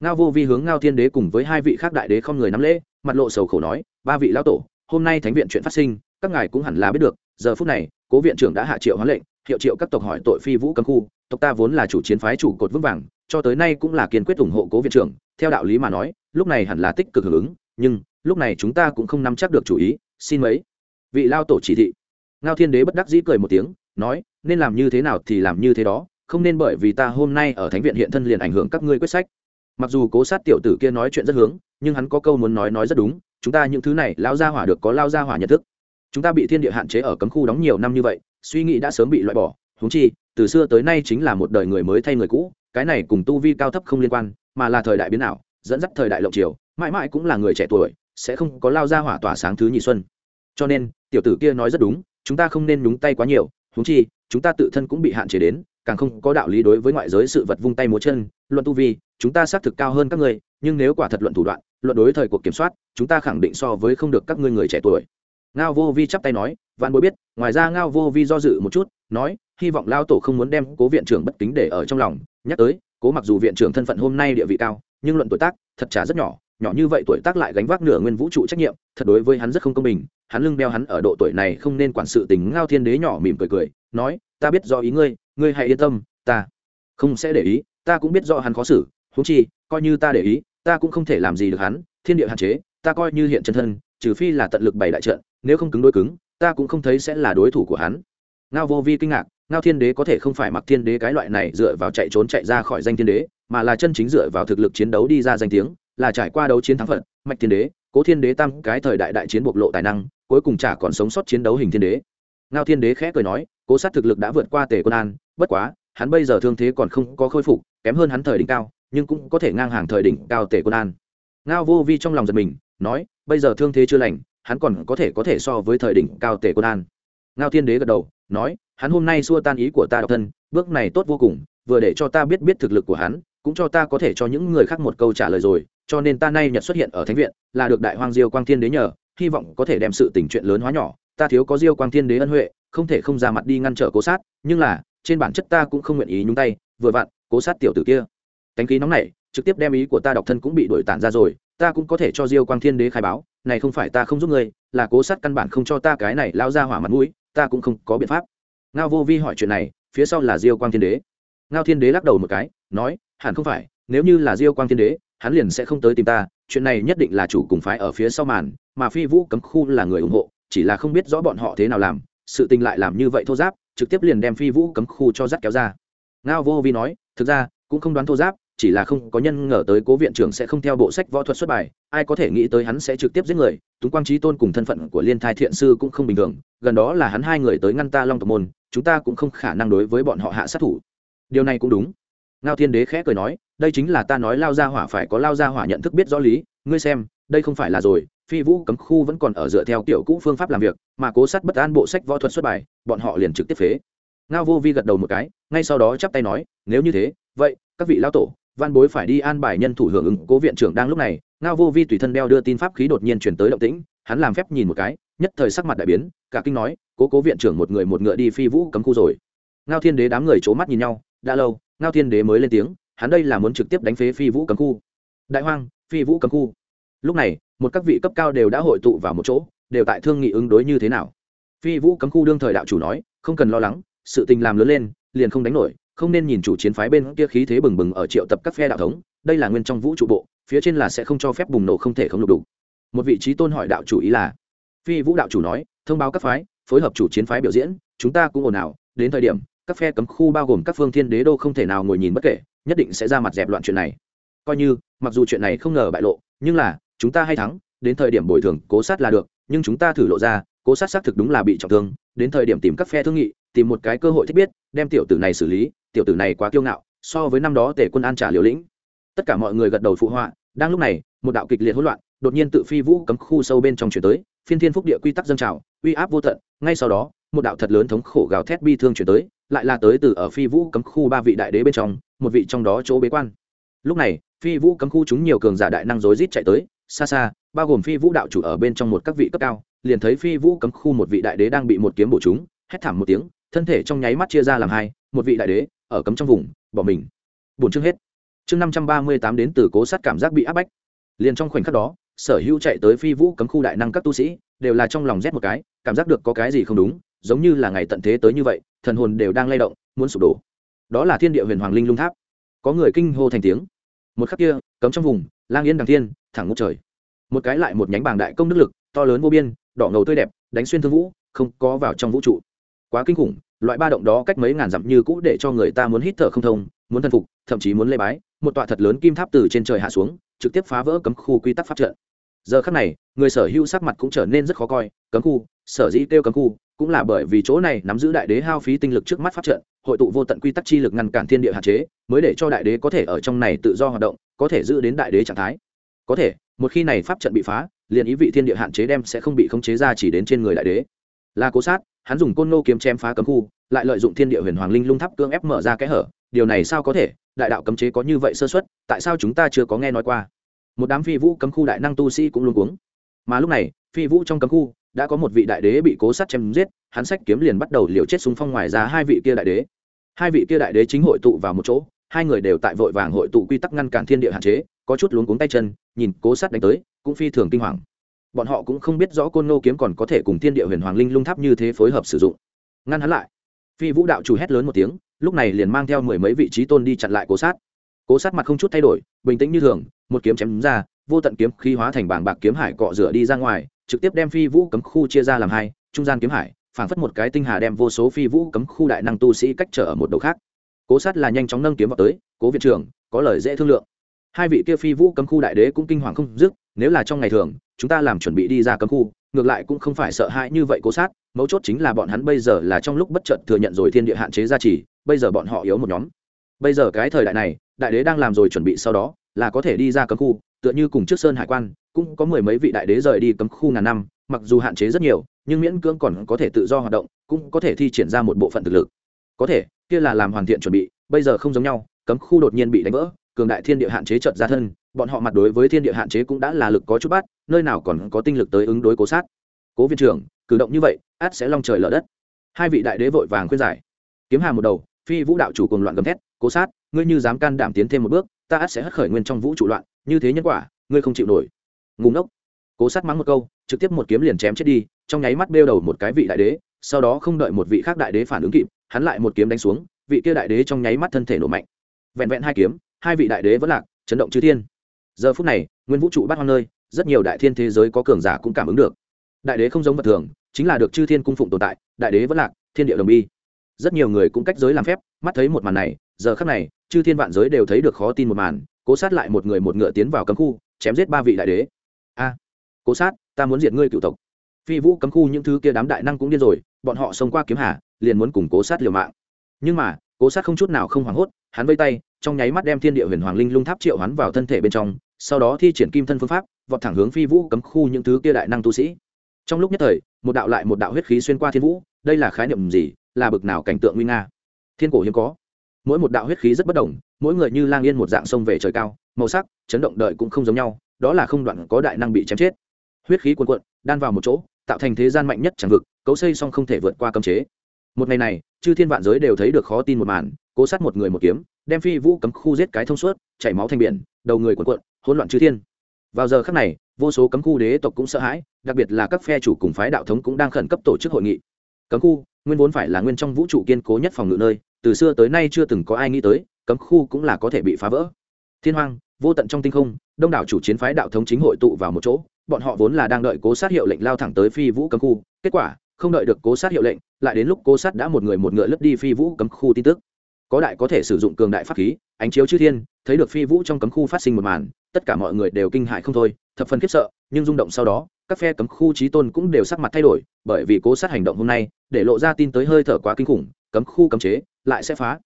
Ngao vô vi hướng ngao thiên đế cùng với hai vị khác đại đế không người nắm lễ, mặt lộ sầu khổ nói, ba vị lão tổ, hôm nay thánh viện chuyện phát sinh, các ngài cũng hẳn là biết được, giờ phút này, cố viện trưởng đã hạ triệu hoán lệnh, hiệu triệu các tộc hỏi tội phi vũ cấm khu, tộc ta vốn là chủ chiến phái chủ cột vững vàng, cho tới nay cũng là kiên quyết ủng hộ cố viện trưởng, theo đạo lý mà nói, lúc này hẳn là tích cực hưởng ứng, nhưng, lúc này chúng ta cũng không nắm chắc được chủ ý, xin mấy. Vị lao tổ chỉ thị ngao thiên đế bất đắc dĩ cười một tiếng, nói, nên làm như thế nào thì làm như thế đó, không nên bởi vì ta hôm nay ở thánh viện hiện thân liền ảnh hưởng các ngươi quyết sách. Mặc dù cố sát tiểu tử kia nói chuyện rất hướng, nhưng hắn có câu muốn nói nói rất đúng, chúng ta những thứ này lao ra hỏa được có lao ra hỏa nhận thức. Chúng ta bị thiên địa hạn chế ở cấm khu đóng nhiều năm như vậy, suy nghĩ đã sớm bị loại bỏ húng chi, từ xưa tới nay chính là một đời người mới thay người cũ, cái này cùng tu vi cao thấp không liên quan, mà là thời đại biến ảo, dẫn dắt thời đại lộng triều mãi mãi cũng là người trẻ tuổi, sẽ không có lao ra hỏa tỏa sáng thứ nhị xuân. Cho nên, tiểu tử kia nói rất đúng chúng ta không nên nhúng tay quá nhiều húng chi, chúng ta tự thân cũng bị hạn chế đến, càng không có đạo lý đối với ngoại giới sự vật vung tay múa chân, luận tu vi, chúng ta xác thực cao hơn các ngươi, nhưng nếu quả thật luận thủ đoạn, luận đối thời cuộc kiểm soát, chúng ta khẳng định so với không được các ngươi người trẻ tuổi. Ngao vô vi chắp tay nói, vạn bối biết, ngoài ra ngao vô vi do dự một chút, nói, hy vọng lao tổ không muốn đem cố viện trưởng bất kính để ở trong lòng, nhắc tới, cố mặc dù viện trưởng thân phận hôm nay địa vị cao, nhưng luận tuổi tác, thật trả rất nhỏ nhỏ như vậy tuổi tác lại gánh vác nửa nguyên vũ trụ trách nhiệm, thật đối với hắn rất không công bình. Hắn lưng đeo hắn ở độ tuổi này không nên quản sự tình ngao thiên đế nhỏ mỉm cười cười, nói, ta biết do ý ngươi ngươi hãy yên tâm, ta không sẽ để ý, ta cũng biết do hắn khó xử, huống chi, coi như ta để ý, ta cũng không thể làm gì được hắn, thiên địa hạn chế, ta coi như hiện chân thân, trừ phi là tận lực bày đại trận, nếu không cứng đối cứng, ta cũng không thấy sẽ là đối thủ của hắn. Ngao vô vi kinh ngạc, ngao thiên đế có thể không phải mặc thiên đế cái loại này dựa vào chạy trốn chạy ra khỏi danh thiên đế, mà là chân chính dựa vào thực lực chiến đấu đi ra danh tiếng là trải qua đấu chiến thắng phận, mạch thiên đế, cố thiên đế tam cái thời đại đại chiến bộc lộ tài năng, cuối cùng chả còn sống sót chiến đấu hình thiên đế. Ngao thiên đế khẽ cười nói, cố sát thực lực đã vượt qua tề quân an, bất quá, hắn bây giờ thương thế còn không có khôi phục, kém hơn hắn thời đỉnh cao, nhưng cũng có thể ngang hàng thời đỉnh cao tề quân an. Ngao vô vi trong lòng giật mình, nói, bây giờ thương thế chưa lành, hắn còn có thể có thể so với thời đỉnh cao tề quân an. Ngao thiên đế gật đầu, nói, hắn hôm nay xua tan ý của ta độc thân, bước này tốt vô cùng, vừa để cho ta biết biết thực lực của hắn cũng cho ta có thể cho những người khác một câu trả lời rồi cho nên ta nay nhật xuất hiện ở thánh viện là được đại hoang diêu quang thiên đế nhờ hy vọng có thể đem sự tình chuyện lớn hóa nhỏ. Ta thiếu có diêu quang thiên đế ân huệ không thể không ra mặt đi ngăn trở cố sát nhưng là trên bản chất ta cũng không nguyện ý nhúng tay vừa vặn cố sát tiểu tử kia. Cánh khí nóng này trực tiếp đem ý của ta độc thân cũng bị đổi tản ra rồi ta cũng có thể cho diêu quang thiên đế khai báo này không phải ta không giúp người, là cố sát căn bản không cho ta cái này lao ra hỏa mặt mũi ta cũng không có biện pháp. Ngao vô vi hỏi chuyện này phía sau là diêu quang thiên đế. Ngao thiên đế lắc đầu một cái nói, hẳn không phải, nếu như là diêu quang thiên đế, hắn liền sẽ không tới tìm ta, chuyện này nhất định là chủ cùng phái ở phía sau màn, mà phi vũ cấm khu là người ủng hộ, chỉ là không biết rõ bọn họ thế nào làm, sự tình lại làm như vậy thô giáp, trực tiếp liền đem phi vũ cấm khu cho dắt kéo ra. Ngao vô vi nói, thực ra, cũng không đoán thô giáp, chỉ là không có nhân ngờ tới cố viện trưởng sẽ không theo bộ sách võ thuật xuất bài, ai có thể nghĩ tới hắn sẽ trực tiếp giết người, túng quang trí tôn cùng thân phận của liên thai thiện sư cũng không bình thường, gần đó là hắn hai người tới ngăn ta long tộc môn, chúng ta cũng không khả năng đối với bọn họ hạ sát thủ. Điều này cũng đúng ngao thiên đế khẽ cười nói, đây chính là ta nói lao ra hỏa phải có lao ra hỏa nhận thức biết rõ lý, ngươi xem, đây không phải là rồi, phi vũ cấm khu vẫn còn ở dựa theo kiểu cũ phương pháp làm việc, mà cố sát bất an bộ sách võ thuật xuất bài, bọn họ liền trực tiếp phế. Ngao vô vi gật đầu một cái, ngay sau đó chắp tay nói, nếu như thế, vậy, các vị lao tổ, văn bối phải đi an bài nhân thủ hưởng ứng cố viện trưởng đang lúc này. Ngao vô vi tùy thân đeo đưa tin pháp khí đột nhiên chuyển tới động tĩnh, hắn làm phép nhìn một cái, nhất thời sắc mặt đại biến, cả kinh nói, cố cố viện trưởng một người một ngựa đi phi vũ cấm khu rồi. Ngao thiên đế đám người c h ố mắt nhìn nhau, đã lâu ngao thiên đế mới lên tiếng, hắn đây là muốn trực tiếp đánh phế phi vũ cấm khu. Đại hoang, phi vũ cấm khu. Lúc này, một các vị cấp cao đều đã hội tụ vào một chỗ, đều tại thương nghị ứng đối như thế nào. Phi vũ cấm khu đương thời đạo chủ nói, không cần lo lắng, sự tình làm lớn lên, liền không đánh nổi, không nên nhìn chủ chiến phái bên kia khí thế bừng bừng ở triệu tập các phe đạo thống, đây là nguyên trong vũ trụ bộ, phía trên là sẽ không cho phép bùng nổ không thể không lục đủ một vị trí tôn hỏi đạo chủ ý là, phi vũ đạo chủ nói, thông báo các phái, phối hợp chủ chiến phái biểu diễn, chúng ta cũng ồn ào, đến thời điểm các phe cấm khu bao gồm các phương thiên đế đô không thể nào ngồi nhìn bất kể, nhất định sẽ ra mặt dẹp loạn chuyện này. Coi như, mặc dù chuyện này không ngờ bại lộ, nhưng là, chúng ta hay thắng, đến thời điểm bồi thường cố sát là được, nhưng chúng ta thử lộ ra, cố sát xác thực đúng là bị trọng thương, đến thời điểm tìm các phe thương nghị, tìm một cái cơ hội thích biết, đem tiểu tử này xử lý, tiểu tử này quá kiêu ngạo, so với năm đó tể quân an trả liều lĩnh. Tất cả mọi người gật đầu phụ họa, đang lúc này, một đạo kịch liệt hỗn loạn, đột nhiên tự phi vũ cấm khu sâu bên trong chuyển tới phiên thiên phúc địa quy tắc dân trào, uy áp vô tận, ngay sau đó, một đạo thật lớn thống khổ gào thét bi thương chuyển tới, lại là tới từ ở phi vũ cấm khu ba vị đại đế bên trong, một vị trong đó chỗ bế quan. Lúc này, phi vũ cấm khu chúng nhiều cường giả đại năng rối rít chạy tới, xa xa, bao gồm phi vũ đạo chủ ở bên trong một các vị cấp cao, liền thấy phi vũ cấm khu một vị đại đế đang bị một kiếm bổ chúng hét thảm một tiếng, thân thể trong nháy mắt chia ra làm hai, một vị đại đế ở cấm trong vùng, bỏ mình. Buồn chương hết. Chương năm trăm ba mươi tám đến từ cố sát cảm giác bị áp bách. Liền trong khoảnh khắc đó sở hữu chạy tới phi vũ cấm khu đại năng các tu sĩ, đều là trong lòng rét một cái, cảm giác được có cái gì không đúng, giống như là ngày tận thế tới như vậy, thần hồn đều đang lay động, muốn sụp đổ. Đó là thiên địa huyền hoàng linh lung tháp. Có người kinh hô thành tiếng. Một khắc kia, cấm trong vùng, lang yên đằng thiên, thẳng ngút trời. Một cái lại một nhánh bảng đại công đức lực, to lớn vô biên, đỏ ngầu tươi đẹp, đánh xuyên thương vũ, không có vào trong vũ trụ. Quá kinh khủng, loại ba động đó cách mấy ngàn dặm như cũ để cho người ta muốn hít thở không thông, muốn thần phục, thậm chí muốn lê bái. Một tọa thật lớn kim tháp từ trên trời hạ xuống, trực tiếp phá vỡ cấm khu quy tắc pháp trận giờ khắc này, người sở hữu sắc mặt cũng trở nên rất khó coi, cấm khu, sở dĩ kêu cấm khu, cũng là bởi vì chỗ này nắm giữ đại đế hao phí tinh lực trước mắt pháp trận, hội tụ vô tận quy tắc chi lực ngăn cản thiên địa hạn chế, mới để cho đại đế có thể ở trong này tự do hoạt động, có thể giữ đến đại đế trạng thái. Có thể, một khi này pháp trận bị phá, liền ý vị thiên địa hạn chế đem sẽ không bị khống chế ra chỉ đến trên người đại đế. Là cố sát, hắn dùng côn nô kiếm chém phá cấm khu, lại lợi dụng thiên địa huyền hoàng linh lung tháp cương ép mở ra cái hở, điều này sao có thể? Đại đạo cấm chế có như vậy sơ xuất tại sao chúng ta chưa có nghe nói qua? Một đám phi vũ cấm khu đại năng tu sĩ cũng luôn cuống. Mà lúc này, phi vũ trong cấm khu đã có một vị đại đế bị cố sát chém giết, hắn sách kiếm liền bắt đầu liều chết súng phong ngoài ra hai vị kia đại đế. Hai vị kia đại đế chính hội tụ vào một chỗ, hai người đều tại vội vàng hội tụ quy tắc ngăn cản thiên địa hạn chế, có chút luống cuống tay chân, nhìn cố sát đánh tới, cũng phi thường kinh hoàng. Bọn họ cũng không biết rõ côn nô kiếm còn có thể cùng thiên địa huyền hoàng linh lung tháp như thế phối hợp sử dụng. Ngăn hắn lại. Phi vũ đạo chủ hét lớn một tiếng, lúc này liền mang theo mười mấy vị trí tôn đi chặn lại cố sát. Cố sát mặt không chút thay đổi, bình tĩnh như thường một kiếm chém ra, vô tận kiếm khí hóa thành bảng bạc kiếm hải cọ rửa đi ra ngoài, trực tiếp đem phi vũ cấm khu chia ra làm hai, trung gian kiếm hải, phảng phất một cái tinh hà đem vô số phi vũ cấm khu đại năng tu sĩ cách trở ở một đầu khác. Cố sát là nhanh chóng nâng kiếm vào tới, cố viện trưởng, có lời dễ thương lượng. Hai vị kia phi vũ cấm khu đại đế cũng kinh hoàng không dứt, nếu là trong ngày thường, chúng ta làm chuẩn bị đi ra cấm khu, ngược lại cũng không phải sợ hãi như vậy cố sát, mấu chốt chính là bọn hắn bây giờ là trong lúc bất chợt thừa nhận rồi thiên địa hạn chế gia trì, bây giờ bọn họ yếu một nhóm. Bây giờ cái thời đại này, đại đế đang làm rồi chuẩn bị sau đó là có thể đi ra cấm khu, tựa như cùng trước sơn hải quan, cũng có mười mấy vị đại đế rời đi cấm khu ngàn năm, mặc dù hạn chế rất nhiều, nhưng miễn cưỡng còn có thể tự do hoạt động, cũng có thể thi triển ra một bộ phận thực lực. Có thể, kia là làm hoàn thiện chuẩn bị, bây giờ không giống nhau, cấm khu đột nhiên bị đánh vỡ, cường đại thiên địa hạn chế trợt ra thân, bọn họ mặt đối với thiên địa hạn chế cũng đã là lực có chút bắt, nơi nào còn có tinh lực tới ứng đối cố sát. Cố viên trưởng, cử động như vậy, át sẽ long trời lở đất. Hai vị đại đế vội vàng khuyên giải. Kiếm hà một đầu, phi vũ đạo chủ cùng loạn gầm thét, cố sát, ngươi như dám can đảm tiến thêm một bước ta át sẽ hất khởi nguyên trong vũ trụ loạn, như thế nhân quả, ngươi không chịu nổi. Ngùng ngốc. Cố sát mắng một câu, trực tiếp một kiếm liền chém chết đi, trong nháy mắt bêu đầu một cái vị đại đế, sau đó không đợi một vị khác đại đế phản ứng kịp, hắn lại một kiếm đánh xuống, vị kia đại đế trong nháy mắt thân thể nổ mạnh. Vẹn vẹn hai kiếm, hai vị đại đế vẫn lạc, chấn động chư thiên. Giờ phút này, nguyên vũ trụ bắt hoang nơi, rất nhiều đại thiên thế giới có cường giả cũng cảm ứng được. Đại đế không giống vật thường, chính là được chư thiên cung phụng tồn tại, đại đế vẫn lạc, thiên địa đồng bi. Rất nhiều người cũng cách giới làm phép, mắt thấy một màn này giờ khắc này, chư thiên vạn giới đều thấy được khó tin một màn, cố sát lại một người một ngựa tiến vào cấm khu, chém giết ba vị đại đế. A, cố sát, ta muốn diệt ngươi cựu tộc. Phi vũ cấm khu những thứ kia đám đại năng cũng điên rồi, bọn họ xông qua kiếm hà, liền muốn cùng cố sát liều mạng. Nhưng mà, cố sát không chút nào không hoảng hốt, hắn vây tay, trong nháy mắt đem thiên địa huyền hoàng linh lung tháp triệu hắn vào thân thể bên trong, sau đó thi triển kim thân phương pháp, vọt thẳng hướng phi vũ cấm khu những thứ kia đại năng tu sĩ. Trong lúc nhất thời, một đạo lại một đạo huyết khí xuyên qua thiên vũ, đây là khái niệm gì, là bực nào cảnh tượng nguy nga. Thiên cổ hiếm có mỗi một đạo huyết khí rất bất đồng, mỗi người như lang yên một dạng sông về trời cao, màu sắc, chấn động đợi cũng không giống nhau, đó là không đoạn có đại năng bị chém chết. Huyết khí cuồn cuộn, đan vào một chỗ, tạo thành thế gian mạnh nhất chẳng vực, cấu xây xong không thể vượt qua cấm chế. Một ngày này, chư thiên vạn giới đều thấy được khó tin một màn, cố sát một người một kiếm, đem phi vũ cấm khu giết cái thông suốt, chảy máu thành biển, đầu người cuộn cuộn, hỗn loạn chư thiên. Vào giờ khắc này, vô số cấm khu đế tộc cũng sợ hãi, đặc biệt là các phe chủ cùng phái đạo thống cũng đang khẩn cấp tổ chức hội nghị. Cấm khu, nguyên vốn phải là nguyên trong vũ trụ kiên cố nhất phòng ngự nơi từ xưa tới nay chưa từng có ai nghĩ tới, cấm khu cũng là có thể bị phá vỡ. Thiên hoang, vô tận trong tinh không, đông đảo chủ chiến phái đạo thống chính hội tụ vào một chỗ, bọn họ vốn là đang đợi cố sát hiệu lệnh lao thẳng tới phi vũ cấm khu, kết quả, không đợi được cố sát hiệu lệnh, lại đến lúc cố sát đã một người một ngựa lướt đi phi vũ cấm khu tin tức. Có đại có thể sử dụng cường đại pháp khí, ánh chiếu chư thiên, thấy được phi vũ trong cấm khu phát sinh một màn, tất cả mọi người đều kinh hại không thôi, thập phần khiếp sợ, nhưng rung động sau đó, các phe cấm khu trí tôn cũng đều sắc mặt thay đổi, bởi vì cố sát hành động hôm nay, để lộ ra tin tới hơi thở quá kinh khủng, cấm khu cấm chế lại sẽ phá.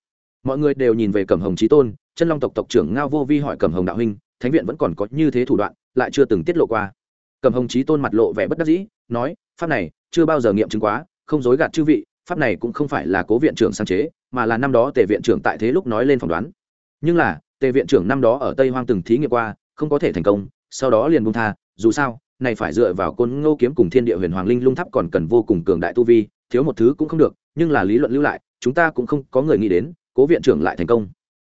Mọi người đều nhìn về cẩm hồng trí tôn, chân long tộc tộc trưởng ngao vô vi hỏi cẩm hồng đạo huynh, thánh viện vẫn còn có như thế thủ đoạn, lại chưa từng tiết lộ qua. Cẩm hồng trí tôn mặt lộ vẻ bất đắc dĩ, nói, pháp này chưa bao giờ nghiệm chứng quá, không dối gạt chư vị, pháp này cũng không phải là cố viện trưởng sáng chế, mà là năm đó tề viện trưởng tại thế lúc nói lên phỏng đoán. Nhưng là, tề viện trưởng năm đó ở tây hoang từng thí nghiệm qua, không có thể thành công, sau đó liền buông tha, dù sao, này phải dựa vào côn ngô kiếm cùng thiên địa huyền hoàng linh lung tháp còn cần vô cùng cường đại tu vi, thiếu một thứ cũng không được, nhưng là lý luận lưu lại chúng ta cũng không có người nghĩ đến, cố viện trưởng lại thành công.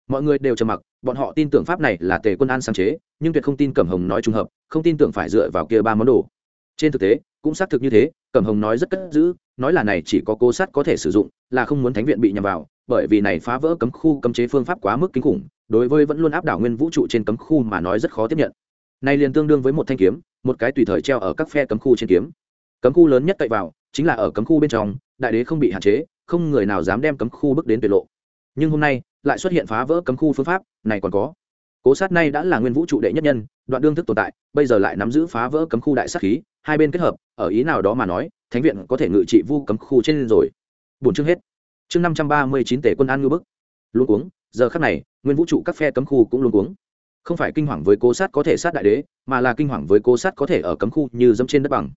Mọi người đều trầm mặc, bọn họ tin tưởng pháp này là tề quân an sáng chế, nhưng tuyệt không tin cẩm hồng nói trùng hợp, không tin tưởng phải dựa vào kia ba món đồ. Trên thực tế, cũng xác thực như thế, cẩm hồng nói rất cất giữ, nói là này chỉ có cố sát có thể sử dụng, là không muốn thánh viện bị nhầm vào, bởi vì này phá vỡ cấm khu cấm chế phương pháp quá mức kinh khủng, đối với vẫn luôn áp đảo nguyên vũ trụ trên cấm khu mà nói rất khó tiếp nhận. Này liền tương đương với một thanh kiếm, một cái tùy thời treo ở các phe cấm khu trên kiếm. Cấm khu lớn nhất cậy vào, chính là ở cấm khu bên trong, đại đế không bị hạn chế không người nào dám đem cấm khu bước đến tuyệt lộ. Nhưng hôm nay, lại xuất hiện phá vỡ cấm khu phương pháp, này còn có. Cố sát nay đã là nguyên vũ trụ đệ nhất nhân, đoạn đương thức tồn tại, bây giờ lại nắm giữ phá vỡ cấm khu đại sát khí, hai bên kết hợp, ở ý nào đó mà nói, thánh viện có thể ngự trị vu cấm khu trên rồi. Bổn chương hết. Chương năm trăm ba mươi chín tể quân an ngư bức. Luôn cuống, giờ khắc này, nguyên vũ trụ các phe cấm khu cũng luôn cuống. Không phải kinh hoàng với cố sát có thể sát đại đế, mà là kinh hoàng với cố sát có thể ở cấm khu như dẫm trên đất bằng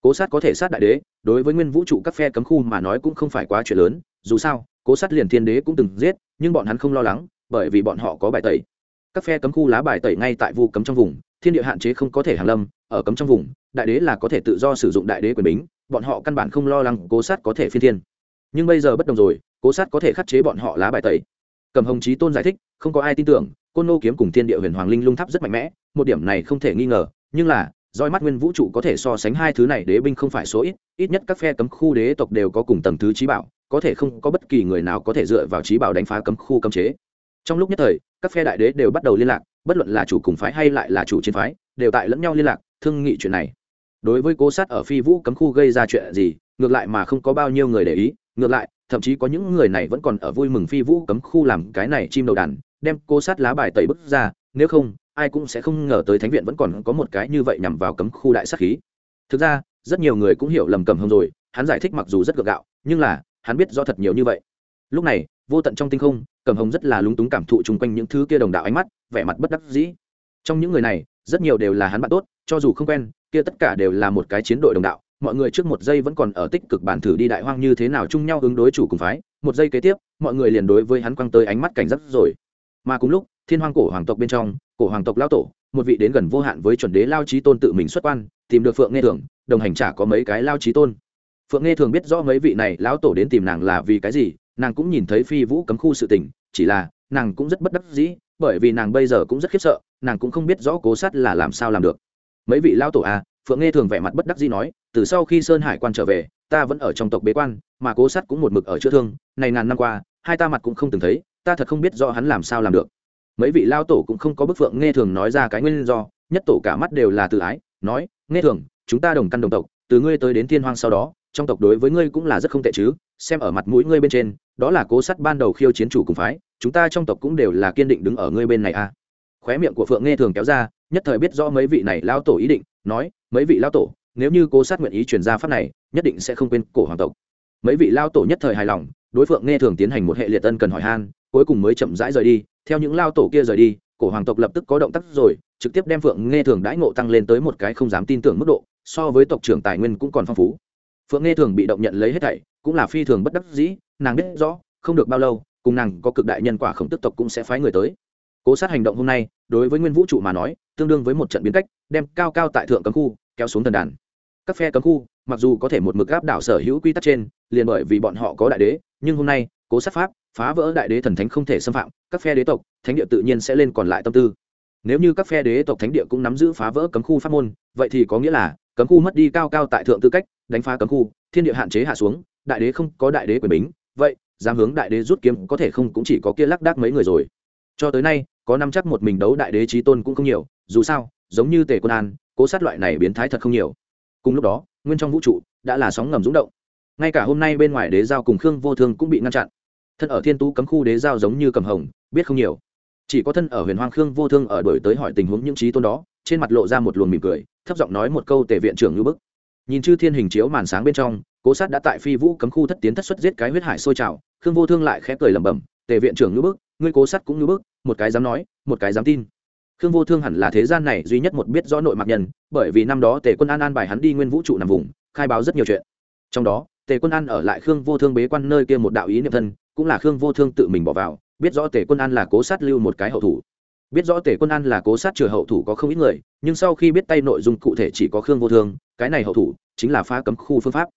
cố sát có thể sát đại đế, đối với nguyên vũ trụ các phe cấm khu mà nói cũng không phải quá chuyện lớn, dù sao, cố sát liền thiên đế cũng từng giết, nhưng bọn hắn không lo lắng, bởi vì bọn họ có bài tẩy. Các phe cấm khu lá bài tẩy ngay tại vu cấm trong vùng, thiên địa hạn chế không có thể hàng lâm, ở cấm trong vùng, đại đế là có thể tự do sử dụng đại đế quyền bính, bọn họ căn bản không lo lắng cố sát có thể phi thiên. Nhưng bây giờ bất đồng rồi, cố sát có thể khắc chế bọn họ lá bài tẩy. Cầm hồng trí tôn giải thích, không có ai tin tưởng, côn nô kiếm cùng thiên địa huyền hoàng linh lung tháp rất mạnh mẽ, một điểm này không thể nghi ngờ, nhưng là roi mắt nguyên vũ trụ có thể so sánh hai thứ này, đế binh không phải số ít ít nhất các phe cấm khu đế tộc đều có cùng tầng thứ trí bảo, có thể không có bất kỳ người nào có thể dựa vào trí bảo đánh phá cấm khu cấm chế. Trong lúc nhất thời, các phe đại đế đều bắt đầu liên lạc, bất luận là chủ cùng phái hay lại là chủ chiến phái, đều tại lẫn nhau liên lạc, thương nghị chuyện này. Đối với cố sát ở phi vũ cấm khu gây ra chuyện gì, ngược lại mà không có bao nhiêu người để ý, ngược lại, thậm chí có những người này vẫn còn ở vui mừng phi vũ cấm khu làm cái này chim đầu đàn, đem cố sát lá bài tẩy bức ra, nếu không ai cũng sẽ không ngờ tới thánh viện vẫn còn có một cái như vậy nhằm vào cấm khu đại sát khí. Thực ra, rất nhiều người cũng hiểu lầm cầm hồng rồi, hắn giải thích mặc dù rất gượng gạo, nhưng là, hắn biết do thật nhiều như vậy. Lúc này, vô tận trong tinh không, cầm hồng rất là lúng túng cảm thụ chung quanh những thứ kia đồng đạo ánh mắt, vẻ mặt bất đắc dĩ. Trong những người này, rất nhiều đều là hắn bạn tốt, cho dù không quen, kia tất cả đều là một cái chiến đội đồng đạo. Mọi người trước một giây vẫn còn ở tích cực bản thử đi đại hoang như thế nào chung nhau ứng đối chủ cùng phái, một giây kế tiếp, mọi người liền đối với hắn quăng tới ánh mắt cảnh giác rồi. Mà cùng lúc thiên hoang cổ hoàng tộc bên trong, cổ hoàng tộc lao tổ, một vị đến gần vô hạn với chuẩn đế lao trí tôn tự mình xuất quan, tìm được phượng nghe thường đồng hành trả có mấy cái lao trí tôn. Phượng nghe thường biết rõ mấy vị này lão tổ đến tìm nàng là vì cái gì, nàng cũng nhìn thấy phi vũ cấm khu sự tình, chỉ là, nàng cũng rất bất đắc dĩ, bởi vì nàng bây giờ cũng rất khiếp sợ, nàng cũng không biết rõ cố sát là làm sao làm được. Mấy vị lao tổ à phượng nghe thường vẻ mặt bất đắc dĩ nói, từ sau khi sơn hải quan trở về, ta vẫn ở trong tộc bế quan, mà cố sát cũng một mực ở chữa thương, này ngàn năm qua, hai ta mặt cũng không từng thấy, ta thật không biết rõ hắn làm sao làm được mấy vị lao tổ cũng không có bức phượng nghe thường nói ra cái nguyên do, nhất tổ cả mắt đều là tự ái, nói, nghe thường, chúng ta đồng căn đồng tộc, từ ngươi tới đến thiên hoang sau đó, trong tộc đối với ngươi cũng là rất không tệ chứ, xem ở mặt mũi ngươi bên trên, đó là cố sắt ban đầu khiêu chiến chủ cùng phái, chúng ta trong tộc cũng đều là kiên định đứng ở ngươi bên này a à. khóe miệng của phượng nghe thường kéo ra, nhất thời biết rõ mấy vị này lao tổ ý định, nói, mấy vị lao tổ, nếu như cố sát nguyện ý truyền ra pháp này, nhất định sẽ không quên cổ hoàng tộc mấy vị lao tổ nhất thời hài lòng, đối phượng nghe thường tiến hành một hệ liệt tân cần hỏi han, cuối cùng mới chậm rãi rời đi theo những lao tổ kia rời đi, cổ hoàng tộc lập tức có động tác rồi, trực tiếp đem phượng nghe thường đãi ngộ tăng lên tới một cái không dám tin tưởng mức độ, so với tộc trưởng tài nguyên cũng còn phong phú. Phượng nghe thường bị động nhận lấy hết thảy, cũng là phi thường bất đắc dĩ, nàng biết rõ, không được bao lâu, cùng nàng có cực đại nhân quả khổng tức tộc cũng sẽ phái người tới. Cố sát hành động hôm nay, đối với nguyên vũ trụ mà nói, tương đương với một trận biến cách, đem cao cao tại thượng cấm khu, kéo xuống thần đàn. Các phe cấm khu, mặc dù có thể một mực áp đảo sở hữu quy tắc trên, liền bởi vì bọn họ có đại đế, nhưng hôm nay, cố sát pháp phá vỡ đại đế thần thánh không thể xâm phạm, các phe đế tộc, thánh địa tự nhiên sẽ lên còn lại tâm tư. Nếu như các phe đế tộc, thánh địa cũng nắm giữ phá vỡ cấm khu pháp môn, vậy thì có nghĩa là cấm khu mất đi cao cao tại thượng tư cách, đánh phá cấm khu, thiên địa hạn chế hạ xuống, đại đế không có đại đế quyền bính, vậy dám hướng đại đế rút kiếm có thể không cũng chỉ có kia lắc đắc mấy người rồi. Cho tới nay, có năm chắc một mình đấu đại đế trí tôn cũng không nhiều, dù sao, giống như tề quân an, cố sát loại này biến thái thật không nhiều. Cùng lúc đó, nguyên trong vũ trụ đã là sóng ngầm rúng động. Ngay cả hôm nay bên ngoài đế giao cùng khương vô thương cũng bị ngăn chặn thân ở thiên tú cấm khu đế giao giống như cầm hồng, biết không nhiều. Chỉ có thân ở huyền hoang khương vô thương ở đổi tới hỏi tình huống những trí tôn đó, trên mặt lộ ra một luồng mỉm cười, thấp giọng nói một câu tề viện trưởng ngữ bức. Nhìn chư thiên hình chiếu màn sáng bên trong, cố sát đã tại phi vũ cấm khu thất tiến thất xuất giết cái huyết hải sôi trào, khương vô thương lại khẽ cười lẩm bẩm, tề viện trưởng ngữ bức, ngươi cố sát cũng ngữ bức, một cái dám nói, một cái dám tin. Khương vô thương hẳn là thế gian này duy nhất một biết rõ nội mạc nhân, bởi vì năm đó tề quân an an bài hắn đi nguyên vũ trụ nằm vùng, khai báo rất nhiều chuyện. Trong đó, tề quân an ở lại khương vô thương bế quan nơi kia một đạo ý niệm thân cũng là khương vô thương tự mình bỏ vào, biết rõ tề quân an là cố sát lưu một cái hậu thủ. Biết rõ tề quân an là cố sát trừ hậu thủ có không ít người, nhưng sau khi biết tay nội dung cụ thể chỉ có khương vô thương, cái này hậu thủ chính là phá cấm khu phương pháp.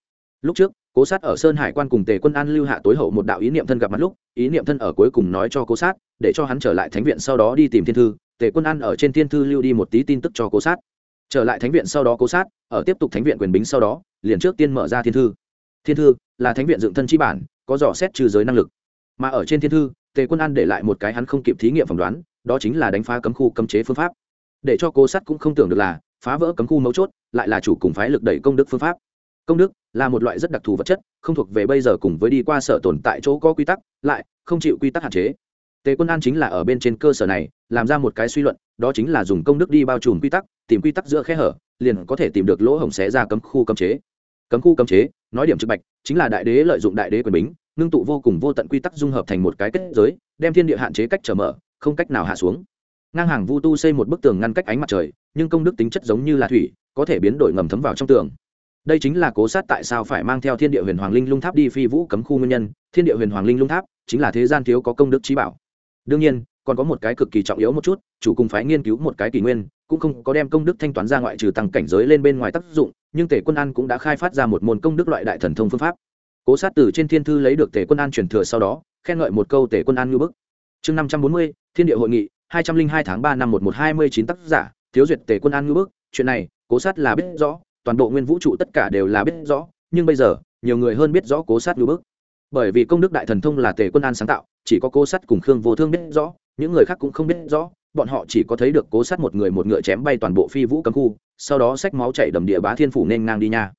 Lúc trước, cố sát ở sơn hải quan cùng tề quân an lưu hạ tối hậu một đạo ý niệm thân gặp mặt lúc, ý niệm thân ở cuối cùng nói cho cố sát, để cho hắn trở lại thánh viện sau đó đi tìm thiên thư, tề quân an ở trên thiên thư lưu đi một tí tin tức cho cố sát. Trở lại thánh viện sau đó cố sát, ở tiếp tục thánh viện quyền bính sau đó, liền trước tiên mở ra thiên thư thiên thư là thánh viện dựng thân chi bản, có dò xét trừ giới năng lực. Mà ở trên thiên thư, tề quân an để lại một cái hắn không kịp thí nghiệm phỏng đoán, đó chính là đánh phá cấm khu cấm chế phương pháp. Để cho cố sát cũng không tưởng được là, phá vỡ cấm khu mấu chốt, lại là chủ cùng phái lực đẩy công đức phương pháp. Công đức là một loại rất đặc thù vật chất, không thuộc về bây giờ cùng với đi qua sở tồn tại chỗ có quy tắc, lại không chịu quy tắc hạn chế. Tề quân an chính là ở bên trên cơ sở này, làm ra một cái suy luận, đó chính là dùng công đức đi bao trùm quy tắc, tìm quy tắc giữa khe hở, liền có thể tìm được lỗ hổng xé ra cấm khu cấm chế cấm khu cấm chế, nói điểm trực bạch, chính là đại đế lợi dụng đại đế quyền bính, ngưng tụ vô cùng vô tận quy tắc dung hợp thành một cái kết giới, đem thiên địa hạn chế cách trở mở, không cách nào hạ xuống. Ngang hàng vu tu xây một bức tường ngăn cách ánh mặt trời, nhưng công đức tính chất giống như là thủy, có thể biến đổi ngầm thấm vào trong tường. Đây chính là cố sát tại sao phải mang theo thiên địa huyền hoàng linh lung tháp đi phi vũ cấm khu nguyên nhân, thiên địa huyền hoàng linh lung tháp chính là thế gian thiếu có công đức trí bảo. Đương nhiên còn có một cái cực kỳ trọng yếu một chút, chủ cùng phái nghiên cứu một cái kỷ nguyên, cũng không có đem công đức thanh toán ra ngoại trừ tăng cảnh giới lên bên ngoài tác dụng, nhưng tể quân an cũng đã khai phát ra một môn công đức loại đại thần thông phương pháp. Cố sát từ trên thiên thư lấy được tể quân an truyền thừa sau đó, khen ngợi một câu tể quân an ngư bức. Chương năm trăm bốn mươi, thiên địa hội nghị, hai trăm linh hai tháng ba năm một một hai mươi chín tác giả, thiếu duyệt tể quân an ngư bức, chuyện này, cố sát là biết rõ, toàn bộ nguyên vũ trụ tất cả đều là biết rõ, nhưng bây giờ, nhiều người hơn biết rõ cố sát ngư bức. Bởi vì công đức đại thần thông là tề quân an sáng tạo, chỉ có cố sát cùng khương vô thương biết rõ những người khác cũng không biết rõ, bọn họ chỉ có thấy được cố sát một người một ngựa chém bay toàn bộ phi vũ cấm khu, sau đó xách máu chảy đầm địa bá thiên phủ nên ngang đi nha.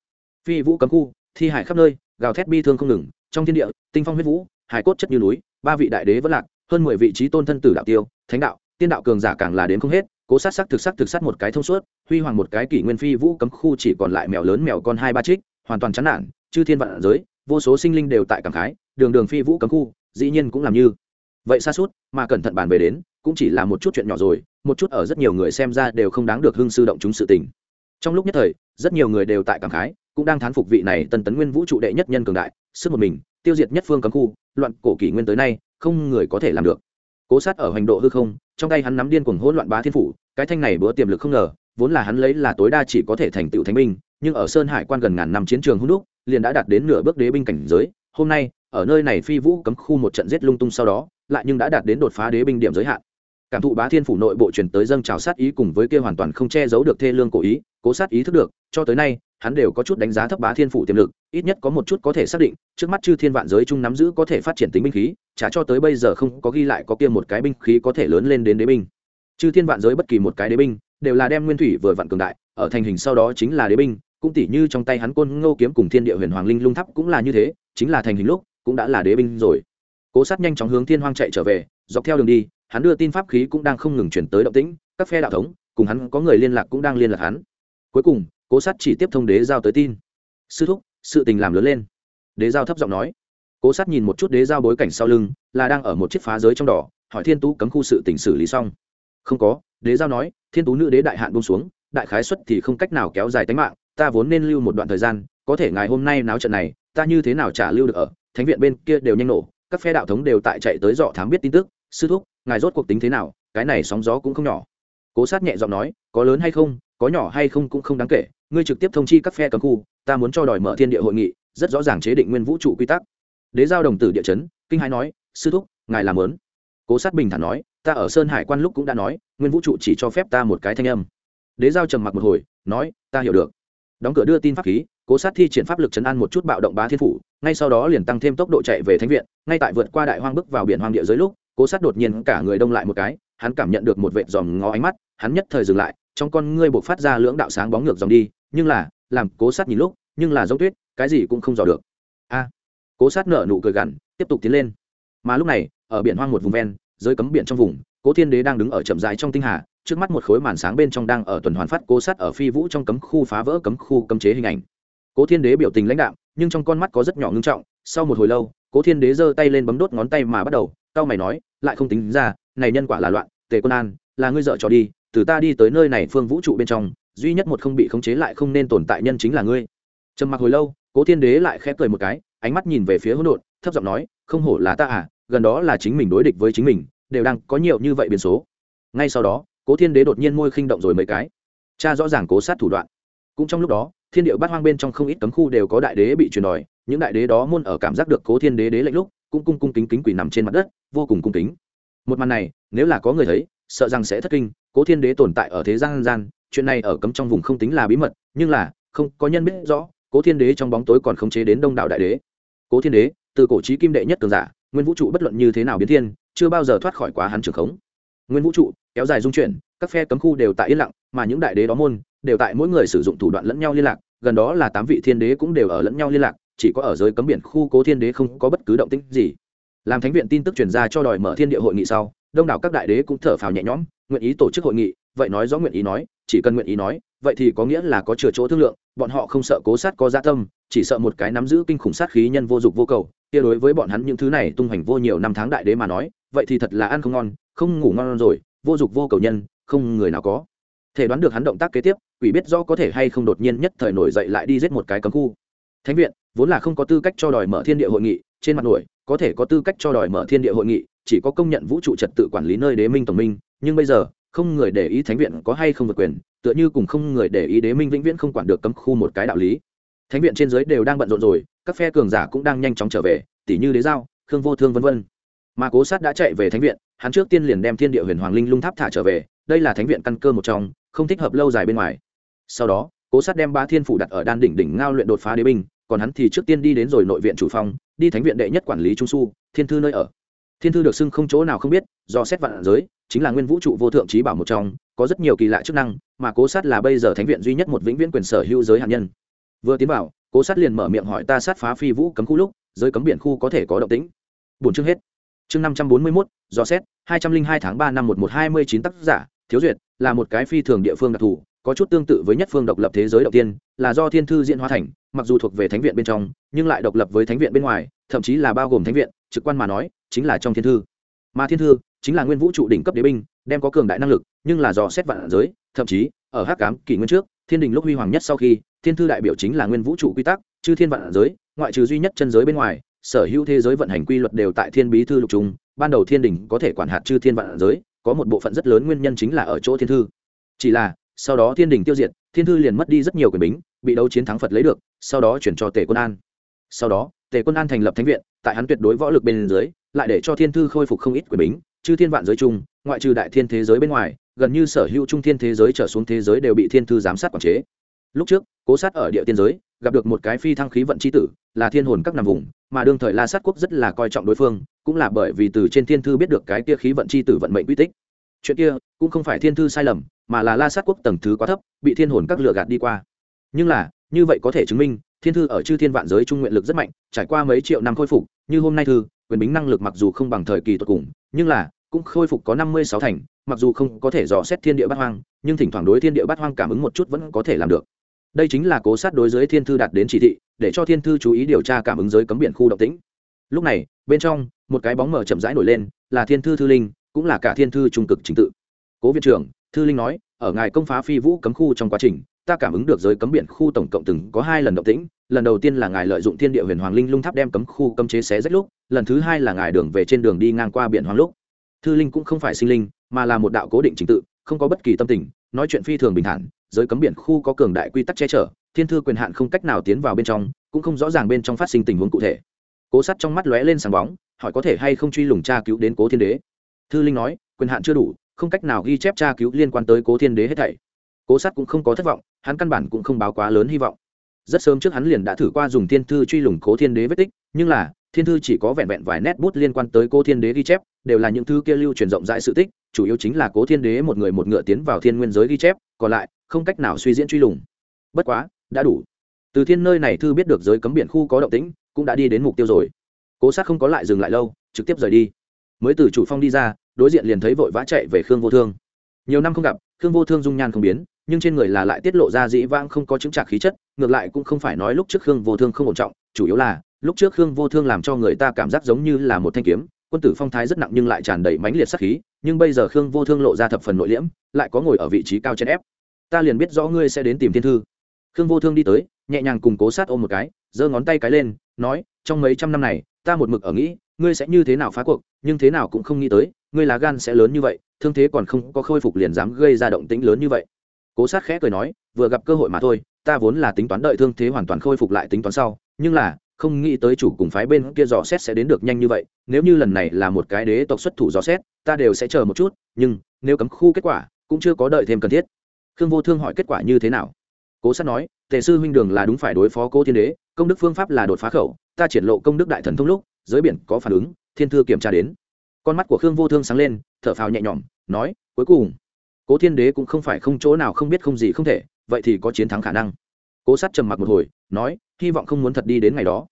Phi vũ cấm khu, thi hải khắp nơi, gào thét bi thương không ngừng, trong thiên địa, tinh phong huyết vũ, hải cốt chất như núi, ba vị đại đế vẫn lạc, hơn mười vị trí tôn thân tử đạo tiêu, thánh đạo, tiên đạo cường giả càng là đến không hết, cố sát sắc thực sắc thực sát một cái thông suốt, huy hoàng một cái kỷ nguyên phi vũ cấm khu chỉ còn lại mèo lớn mèo con hai ba trích, hoàn toàn chán nản, chư thiên vạn giới, vô số sinh linh đều tại cảm khái, đường đường phi vũ cấm khu, dĩ nhiên cũng làm như vậy xa suốt, mà cẩn thận bàn về đến, cũng chỉ là một chút chuyện nhỏ rồi, một chút ở rất nhiều người xem ra đều không đáng được hưng sư động chúng sự tình. Trong lúc nhất thời, rất nhiều người đều tại cảm khái, cũng đang thán phục vị này tân tấn nguyên vũ trụ đệ nhất nhân cường đại, sức một mình, tiêu diệt nhất phương cấm khu, loạn cổ kỷ nguyên tới nay, không người có thể làm được. Cố sát ở hành độ hư không, trong tay hắn nắm điên cuồng hỗn loạn bá thiên phủ, cái thanh này bữa tiềm lực không ngờ, vốn là hắn lấy là tối đa chỉ có thể thành tựu thánh binh, nhưng ở sơn hải quan gần ngàn năm chiến trường hung đúc, liền đã đạt đến nửa bước đế binh cảnh giới, hôm nay, ở nơi này phi vũ cấm khu một trận giết lung tung sau đó lại nhưng đã đạt đến đột phá đế binh điểm giới hạn. Cảm thụ bá thiên phủ nội bộ truyền tới dâng trào sát ý cùng với kia hoàn toàn không che giấu được thê lương cổ ý, cố sát ý thức được, cho tới nay, hắn đều có chút đánh giá thấp bá thiên phủ tiềm lực, ít nhất có một chút có thể xác định, trước mắt chư thiên vạn giới chung nắm giữ có thể phát triển tính binh khí trả cho tới bây giờ không có ghi lại có kia một cái binh khí có thể lớn lên đến đế binh. Chư thiên vạn giới bất kỳ một cái đế binh, đều là đem nguyên thủy vừa vặn cường đại, ở thành hình sau đó chính là đế binh, cũng tỉ như trong tay hắn côn ngô kiếm cùng thiên địa huyền hoàng linh lung thắp cũng là như thế, chính là thành hình lúc, cũng đã là đế binh rồi cố sát nhanh chóng hướng thiên hoang chạy trở về, dọc theo đường đi, hắn đưa tin pháp khí cũng đang không ngừng chuyển tới động tĩnh, các phe đạo thống, cùng hắn có người liên lạc cũng đang liên lạc hắn. Cuối cùng, cố sát chỉ tiếp thông đế giao tới tin. Sư thúc, sự tình làm lớn lên. Đế giao thấp giọng nói. Cố sát nhìn một chút đế giao bối cảnh sau lưng, là đang ở một chiếc phá giới trong đỏ, hỏi thiên tú cấm khu sự tỉnh xử lý xong. Không có, đế giao nói, thiên tú nữ đế đại hạn bông xuống, đại khái xuất thì không cách nào kéo dài tính mạng, ta vốn nên lưu một đoạn thời gian, có thể ngày hôm nay náo trận này, ta như thế nào trả lưu được ở, thánh viện bên kia đều nhanh nổ các phe đạo thống đều tại chạy tới dọ thám biết tin tức, sư thúc, ngài rốt cuộc tính thế nào? Cái này sóng gió cũng không nhỏ. Cố sát nhẹ giọng nói, có lớn hay không, có nhỏ hay không cũng không đáng kể, ngươi trực tiếp thông chi các phe cấm khu, ta muốn cho đòi mở thiên địa hội nghị, rất rõ ràng chế định nguyên vũ trụ quy tắc. Đế giao đồng tử địa chấn, kinh hãi nói, sư thúc, ngài làm lớn. Cố sát bình thản nói, ta ở sơn hải quan lúc cũng đã nói, nguyên vũ trụ chỉ cho phép ta một cái thanh âm. Đế giao trầm mặc một hồi, nói, ta hiểu được đóng cửa đưa tin pháp khí, cố sát thi triển pháp lực chấn an một chút bạo động bá thiên phủ, ngay sau đó liền tăng thêm tốc độ chạy về thánh viện, ngay tại vượt qua đại hoang bước vào biển hoang địa dưới lúc, cố sát đột nhiên cả người đông lại một cái, hắn cảm nhận được một vệt dòm ngó ánh mắt, hắn nhất thời dừng lại, trong con ngươi buộc phát ra lưỡng đạo sáng bóng ngược dòng đi, nhưng là, làm cố sát nhìn lúc, nhưng là giống tuyết, cái gì cũng không dò được. A, cố sát nở nụ cười gằn, tiếp tục tiến lên. Mà lúc này, ở biển hoang một vùng ven, giới cấm biển trong vùng, cố thiên đế đang đứng ở chậm rãi trong tinh hà trước mắt một khối màn sáng bên trong đang ở tuần hoàn phát cố sát ở phi vũ trong cấm khu phá vỡ cấm khu cấm chế hình ảnh. Cố thiên đế biểu tình lãnh đạm, nhưng trong con mắt có rất nhỏ ngưng trọng, sau một hồi lâu, cố thiên đế giơ tay lên bấm đốt ngón tay mà bắt đầu cao mày nói, lại không tính ra, này nhân quả là loạn, tề quân an, là ngươi dợ trò đi, từ ta đi tới nơi này phương vũ trụ bên trong, duy nhất một không bị khống chế lại không nên tồn tại nhân chính là ngươi. Trầm mặc hồi lâu, cố thiên đế lại khẽ cười một cái, ánh mắt nhìn về phía hỗn độn, thấp giọng nói, không hổ là ta à gần đó là chính mình đối địch với chính mình, đều đang có nhiều như vậy biến số. Ngay sau đó cố thiên đế đột nhiên môi khinh động rồi mấy cái. Cha rõ ràng cố sát thủ đoạn. Cũng trong lúc đó, thiên địa bát hoang bên trong không ít cấm khu đều có đại đế bị truyền đòi, những đại đế đó môn ở cảm giác được cố thiên đế đế lệnh lúc, cũng cung cung kính kính quỳ nằm trên mặt đất, vô cùng cung kính. Một màn này, nếu là có người thấy, sợ rằng sẽ thất kinh, cố thiên đế tồn tại ở thế gian gian, chuyện này ở cấm trong vùng không tính là bí mật, nhưng là, không, có nhân biết rõ, cố thiên đế trong bóng tối còn khống chế đến đông đảo đại đế. Cố thiên đế, từ cổ trí kim đệ nhất cường giả, nguyên vũ trụ bất luận như thế nào biến thiên, chưa bao giờ thoát khỏi quá hắn trường khống nguyên vũ trụ, kéo dài dung chuyển, các phe cấm khu đều tại yên lặng, mà những đại đế đó môn đều tại mỗi người sử dụng thủ đoạn lẫn nhau liên lạc, gần đó là tám vị thiên đế cũng đều ở lẫn nhau liên lạc, chỉ có ở giới cấm biển khu cố thiên đế không có bất cứ động tĩnh gì. Làm thánh viện tin tức truyền ra cho đòi mở thiên địa hội nghị sau, đông đảo các đại đế cũng thở phào nhẹ nhõm, nguyện ý tổ chức hội nghị, vậy nói rõ nguyện ý nói, chỉ cần nguyện ý nói, vậy thì có nghĩa là có chừa chỗ thương lượng, bọn họ không sợ cố sát có gia tâm, chỉ sợ một cái nắm giữ kinh khủng sát khí nhân vô dụng vô cầu, kia đối với bọn hắn những thứ này tung hoành vô nhiều năm tháng đại đế mà nói, vậy thì thật là ăn không ngon không ngủ ngon rồi, vô dục vô cầu nhân, không người nào có. Thể đoán được hắn động tác kế tiếp, quỷ biết rõ có thể hay không đột nhiên nhất thời nổi dậy lại đi giết một cái cấm khu. Thánh viện, vốn là không có tư cách cho đòi mở thiên địa hội nghị, trên mặt nổi, có thể có tư cách cho đòi mở thiên địa hội nghị, chỉ có công nhận vũ trụ trật tự quản lý nơi đế minh tổng minh, nhưng bây giờ, không người để ý thánh viện có hay không vượt quyền, tựa như cùng không người để ý đế minh vĩnh viễn không quản được cấm khu một cái đạo lý. Thánh viện trên giới đều đang bận rộn rồi, các phe cường giả cũng đang nhanh chóng trở về tỷ như đế giao, khương vô thương vân vân mà cố sát đã chạy về thánh viện, hắn trước tiên liền đem thiên địa huyền hoàng linh lung tháp thả trở về, đây là thánh viện căn cơ một trong, không thích hợp lâu dài bên ngoài. Sau đó, cố sát đem ba thiên phủ đặt ở đan đỉnh đỉnh ngao luyện đột phá đế binh, còn hắn thì trước tiên đi đến rồi nội viện chủ phong, đi thánh viện đệ nhất quản lý trung su, thiên thư nơi ở. Thiên thư được xưng không chỗ nào không biết, do xét vạn giới, chính là nguyên vũ trụ vô thượng trí bảo một trong, có rất nhiều kỳ lạ chức năng, mà cố sát là bây giờ thánh viện duy nhất một vĩnh viễn quyền sở hữu giới hạt nhân. Vừa tiến vào, cố sát liền mở miệng hỏi ta sát phá phi vũ cấm khu lúc, giới cấm biển khu có thể có động tĩnh. Bổn chương hết chương năm trăm bốn mươi mốt do xét, hai trăm linh hai tháng ba năm một một hai mươi chín tác giả, thiếu duyệt, là một cái phi thường địa phương đặc thù, có chút tương tự với nhất phương độc lập thế giới đầu tiên, là do thiên thư diễn hóa thành, mặc dù thuộc về thánh viện bên trong, nhưng lại độc lập với thánh viện bên ngoài, thậm chí là bao gồm thánh viện, trực quan mà nói, chính là trong thiên thư. Mà thiên thư, chính là nguyên vũ trụ đỉnh cấp đế binh, đem có cường đại năng lực, nhưng là do xét vạn giới, thậm chí, ở hắc cám kỷ nguyên trước, thiên đình lúc huy hoàng nhất sau khi, thiên thư đại biểu chính là nguyên vũ trụ quy tắc, chư thiên vạn giới, ngoại trừ duy nhất chân giới bên ngoài sở hữu thế giới vận hành quy luật đều tại thiên bí thư lục trung, ban đầu thiên đình có thể quản hạt chư thiên vạn giới, có một bộ phận rất lớn nguyên nhân chính là ở chỗ thiên thư. Chỉ là, sau đó thiên đình tiêu diệt, thiên thư liền mất đi rất nhiều quyền bính, bị đấu chiến thắng phật lấy được, sau đó chuyển cho tề quân an. Sau đó, tề quân an thành lập thánh viện, tại hắn tuyệt đối võ lực bên dưới, lại để cho thiên thư khôi phục không ít quyền bính, chư thiên vạn giới chung, ngoại trừ đại thiên thế giới bên ngoài, gần như sở hữu trung thiên thế giới trở xuống thế giới đều bị thiên thư giám sát quản chế. Lúc trước, cố sát ở địa tiên giới, gặp được một cái phi thăng khí vận c h i tử, là thiên hồn các nằm vùng mà đương thời la sát quốc rất là coi trọng đối phương, cũng là bởi vì từ trên thiên thư biết được cái kia khí vận c h i tử vận mệnh quy tích. Chuyện kia cũng không phải thiên thư sai lầm, mà là la sát quốc tầng thứ quá thấp, bị thiên hồn các lựa gạt đi qua. Nhưng là, như vậy có thể chứng minh, thiên thư ở chư thiên vạn giới trung nguyện lực rất mạnh, trải qua mấy triệu năm khôi phục, như hôm nay thư, quyền bính năng lực mặc dù không bằng thời kỳ tột cùng, nhưng là, cũng khôi phục có năm mươi sáu thành, mặc dù không có thể dò xét thiên địa bát hoang, nhưng thỉnh thoảng đối thiên địa bát hoang cảm ứng một chút vẫn có thể làm được đây chính là cố sát đối giới thiên thư đạt đến chỉ thị, để cho thiên thư chú ý điều tra cảm ứng giới cấm biển khu động tĩnh. Lúc này, bên trong, một cái bóng mở chậm rãi nổi lên, là thiên thư thư linh, cũng là cả thiên thư trung cực chính tự. Cố viện trưởng, thư linh nói, ở ngài công phá phi vũ cấm khu trong quá trình, ta cảm ứng được giới cấm biển khu tổng cộng từng có hai lần động tĩnh, lần đầu tiên là ngài lợi dụng thiên địa huyền hoàng linh lung tháp đem cấm khu cấm chế xé rách lúc, lần thứ hai là ngài đường về trên đường đi ngang qua biển hoàng lúc. Thư linh cũng không phải sinh linh, mà là một đạo cố định trình tự không có bất kỳ tâm tình, nói chuyện phi thường bình thản, giới cấm biển khu có cường đại quy tắc che chở, thiên thư quyền hạn không cách nào tiến vào bên trong, cũng không rõ ràng bên trong phát sinh tình huống cụ thể. Cố sắt trong mắt lóe lên sáng bóng, hỏi có thể hay không truy lùng tra cứu đến cố thiên đế. Thư linh nói, quyền hạn chưa đủ, không cách nào ghi chép tra cứu liên quan tới cố thiên đế hết thảy. Cố Sắt cũng không có thất vọng, hắn căn bản cũng không báo quá lớn hy vọng. Rất sớm trước hắn liền đã thử qua dùng thiên thư truy lùng cố thiên đế vết tích, nhưng là, thiên thư chỉ có vẹn vẹn vài nét bút liên quan tới cố thiên đế ghi chép, đều là những thư kia lưu truyền rộng rãi sự tích chủ yếu chính là cố thiên đế một người một ngựa tiến vào thiên nguyên giới ghi chép, còn lại, không cách nào suy diễn truy lùng. Bất quá, đã đủ. Từ thiên nơi này thư biết được giới cấm biển khu có động tĩnh, cũng đã đi đến mục tiêu rồi. Cố sát không có lại dừng lại lâu, trực tiếp rời đi. Mới từ chủ phong đi ra, đối diện liền thấy vội vã chạy về khương vô thương. Nhiều năm không gặp, khương vô thương dung nhan không biến, nhưng trên người là lại tiết lộ ra dĩ vãng không có chứng trạc khí chất, ngược lại cũng không phải nói lúc trước khương vô thương không ổn trọng, chủ yếu là, lúc trước khương vô thương làm cho người ta cảm giác giống như là một thanh kiếm quân tử phong thái rất nặng nhưng lại tràn đầy mãnh liệt sắc khí, nhưng bây giờ khương vô thương lộ ra thập phần nội liễm, lại có ngồi ở vị trí cao trên ép. Ta liền biết rõ ngươi sẽ đến tìm thiên thư. Khương vô thương đi tới, nhẹ nhàng cùng cố sát ôm một cái, giơ ngón tay cái lên, nói, trong mấy trăm năm này, ta một mực ở nghĩ, ngươi sẽ như thế nào phá cuộc, nhưng thế nào cũng không nghĩ tới, ngươi lá gan sẽ lớn như vậy, thương thế còn không có khôi phục liền dám gây ra động tĩnh lớn như vậy. Cố sát khẽ cười nói, vừa gặp cơ hội mà thôi, ta vốn là tính toán đợi thương thế hoàn toàn khôi phục lại tính toán sau, nhưng là không nghĩ tới chủ cùng phái bên kia dò xét sẽ đến được nhanh như vậy, nếu như lần này là một cái đế tộc xuất thủ dò xét, ta đều sẽ chờ một chút, nhưng nếu cấm khu kết quả, cũng chưa có đợi thêm cần thiết. Khương vô thương hỏi kết quả như thế nào? Cố sát nói, tề sư huynh đường là đúng phải đối phó cố thiên đế, công đức phương pháp là đột phá khẩu, ta triển lộ công đức đại thần thông lúc, giới biển có phản ứng, thiên thư kiểm tra đến. Con mắt của khương vô thương sáng lên, thở phào nhẹ nhõm, nói, cuối cùng, cố thiên đế cũng không phải không chỗ nào không biết không gì không thể, vậy thì có chiến thắng khả năng. Cố sát trầm mặc một hồi nói, hy vọng không muốn thật đi đến ngày đó.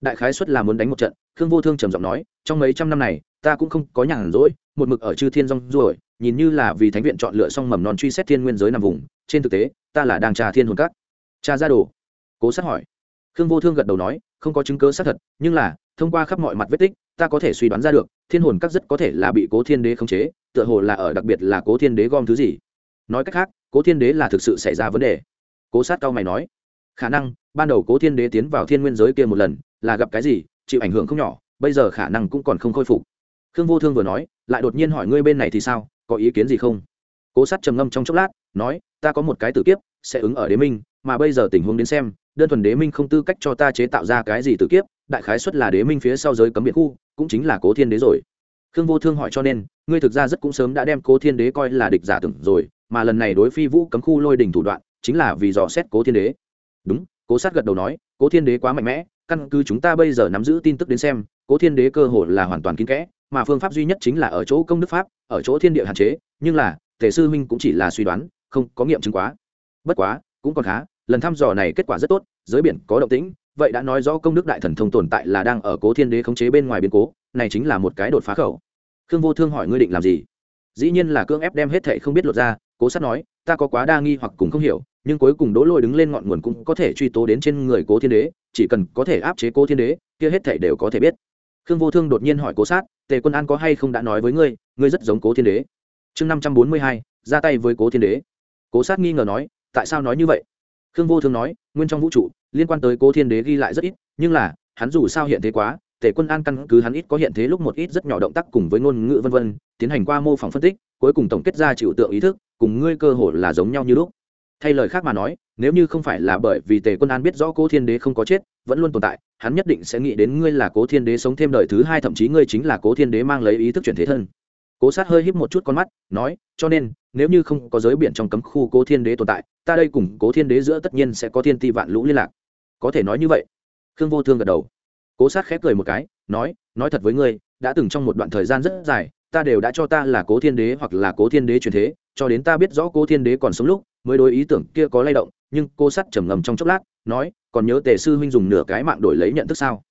Đại khái xuất là muốn đánh một trận, khương vô thương trầm giọng nói, trong mấy trăm năm này, ta cũng không có nhàn rỗi, một mực ở chư thiên rong ruổi nhìn như là vì thánh viện chọn lựa xong mầm non truy xét thiên nguyên giới nằm vùng, trên thực tế, ta là đang trà thiên hồn các. Trà ra đồ? Cố sát hỏi. Khương vô thương gật đầu nói, không có chứng cớ xác thật, nhưng là, thông qua khắp mọi mặt vết tích, ta có thể suy đoán ra được, thiên hồn các rất có thể là bị cố thiên đế khống chế, tựa hồ là ở đặc biệt là cố thiên đế gom thứ gì. Nói cách khác, cố thiên đế là thực sự xảy ra vấn đề. Cố sát cao mày nói khả năng ban đầu cố thiên đế tiến vào thiên nguyên giới kia một lần là gặp cái gì, chịu ảnh hưởng không nhỏ, bây giờ khả năng cũng còn không khôi phục. Khương vô thương vừa nói, lại đột nhiên hỏi ngươi bên này thì sao, có ý kiến gì không? Cố sát trầm ngâm trong chốc lát, nói, ta có một cái tử kiếp, sẽ ứng ở đế minh, mà bây giờ tình huống đến xem, đơn thuần đế minh không tư cách cho ta chế tạo ra cái gì tử kiếp, đại khái xuất là đế minh phía sau giới cấm biệt khu, cũng chính là cố thiên đế rồi. Khương vô thương hỏi cho nên, ngươi thực ra rất cũng sớm đã đem cố thiên đế coi là địch giả tưởng rồi, mà lần này đối phi vũ cấm khu lôi đỉnh thủ đoạn, chính là vì dò xét cố thiên đế đúng, cố sát gật đầu nói, cố thiên đế quá mạnh mẽ, căn cứ chúng ta bây giờ nắm giữ tin tức đến xem, cố thiên đế cơ hội là hoàn toàn kín kẽ, mà phương pháp duy nhất chính là ở chỗ công đức pháp, ở chỗ thiên địa hạn chế, nhưng là, tề sư huynh cũng chỉ là suy đoán, không có nghiệm chứng quá. Bất quá, cũng còn khá, lần thăm dò này kết quả rất tốt, giới biển có động tĩnh, vậy đã nói rõ công đức đại thần thông tồn tại là đang ở cố thiên đế khống chế bên ngoài biến cố, này chính là một cái đột phá khẩu. Khương vô thương hỏi ngươi định làm gì? Dĩ nhiên là cưỡng ép đem hết thệ không biết lột ra, cố sát nói, ta có quá đa nghi hoặc cùng không hiểu nhưng cuối cùng đỗ lôi đứng lên ngọn nguồn cũng có thể truy tố đến trên người cố thiên đế, chỉ cần có thể áp chế cố thiên đế, kia hết thảy đều có thể biết. Khương vô thương đột nhiên hỏi cố sát, tề quân an có hay không đã nói với ngươi ngươi rất giống cố thiên đế? Chương năm trăm bốn mươi hai, ra tay với cố thiên đế. Cố sát nghi ngờ nói, tại sao nói như vậy? Khương vô thương nói, nguyên trong vũ trụ, liên quan tới cố thiên đế ghi lại rất ít, nhưng là, hắn dù sao hiện thế quá, tề quân an căn cứ hắn ít có hiện thế lúc một ít rất nhỏ động tác cùng với ngôn ngữ vân vân, tiến hành qua mô phỏng phân tích, cuối cùng tổng kết ra chịu tượng ý thức, cùng ngươi cơ hội là giống nhau như lúc thay lời khác mà nói, nếu như không phải là bởi vì tề quân an biết rõ cố thiên đế không có chết, vẫn luôn tồn tại, hắn nhất định sẽ nghĩ đến ngươi là cố thiên đế sống thêm đời thứ hai, thậm chí ngươi chính là cố thiên đế mang lấy ý thức chuyển thế thân. Cố sát hơi híp một chút con mắt, nói, cho nên, nếu như không có giới biển trong cấm khu cố thiên đế tồn tại, ta đây cùng cố thiên đế giữa tất nhiên sẽ có thiên ti vạn lũ liên lạc. Có thể nói như vậy. Khương vô thương gật đầu. Cố sát khép cười một cái, nói nói thật với ngươi, đã từng trong một đoạn thời gian rất dài, ta đều đã cho ta là cố thiên đế hoặc là cố thiên đế truyền thế, cho đến ta biết rõ cố thiên đế còn sống lúc mới đối ý tưởng kia có lay động, nhưng cô sắt trầm ngầm trong chốc lát, nói, còn nhớ tề sư huynh dùng nửa cái mạng đổi lấy nhận thức sao?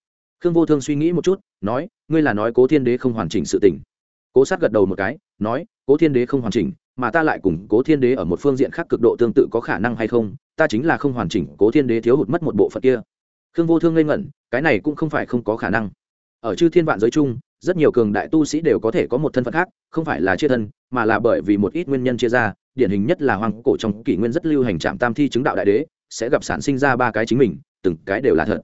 Khương vô thương suy nghĩ một chút, nói, ngươi là nói cố thiên đế không hoàn chỉnh sự tình. Cố sát gật đầu một cái, nói, cố thiên đế không hoàn chỉnh, mà ta lại cùng cố thiên đế ở một phương diện khác cực độ tương tự có khả năng hay không? Ta chính là không hoàn chỉnh, cố thiên đế thiếu hụt mất một bộ phận kia. Khương vô thương ngây ngẩn, cái này cũng không phải không có khả năng. Ở chư thiên vạn giới chung, rất nhiều cường đại tu sĩ đều có thể có một thân phận khác, không phải là chia thân, mà là bởi vì một ít nguyên nhân chia ra điển hình nhất là hoàng cổ trong kỷ nguyên rất lưu hành trạm tam thi chứng đạo đại đế, sẽ gặp sản sinh ra ba cái chính mình, từng cái đều là thật.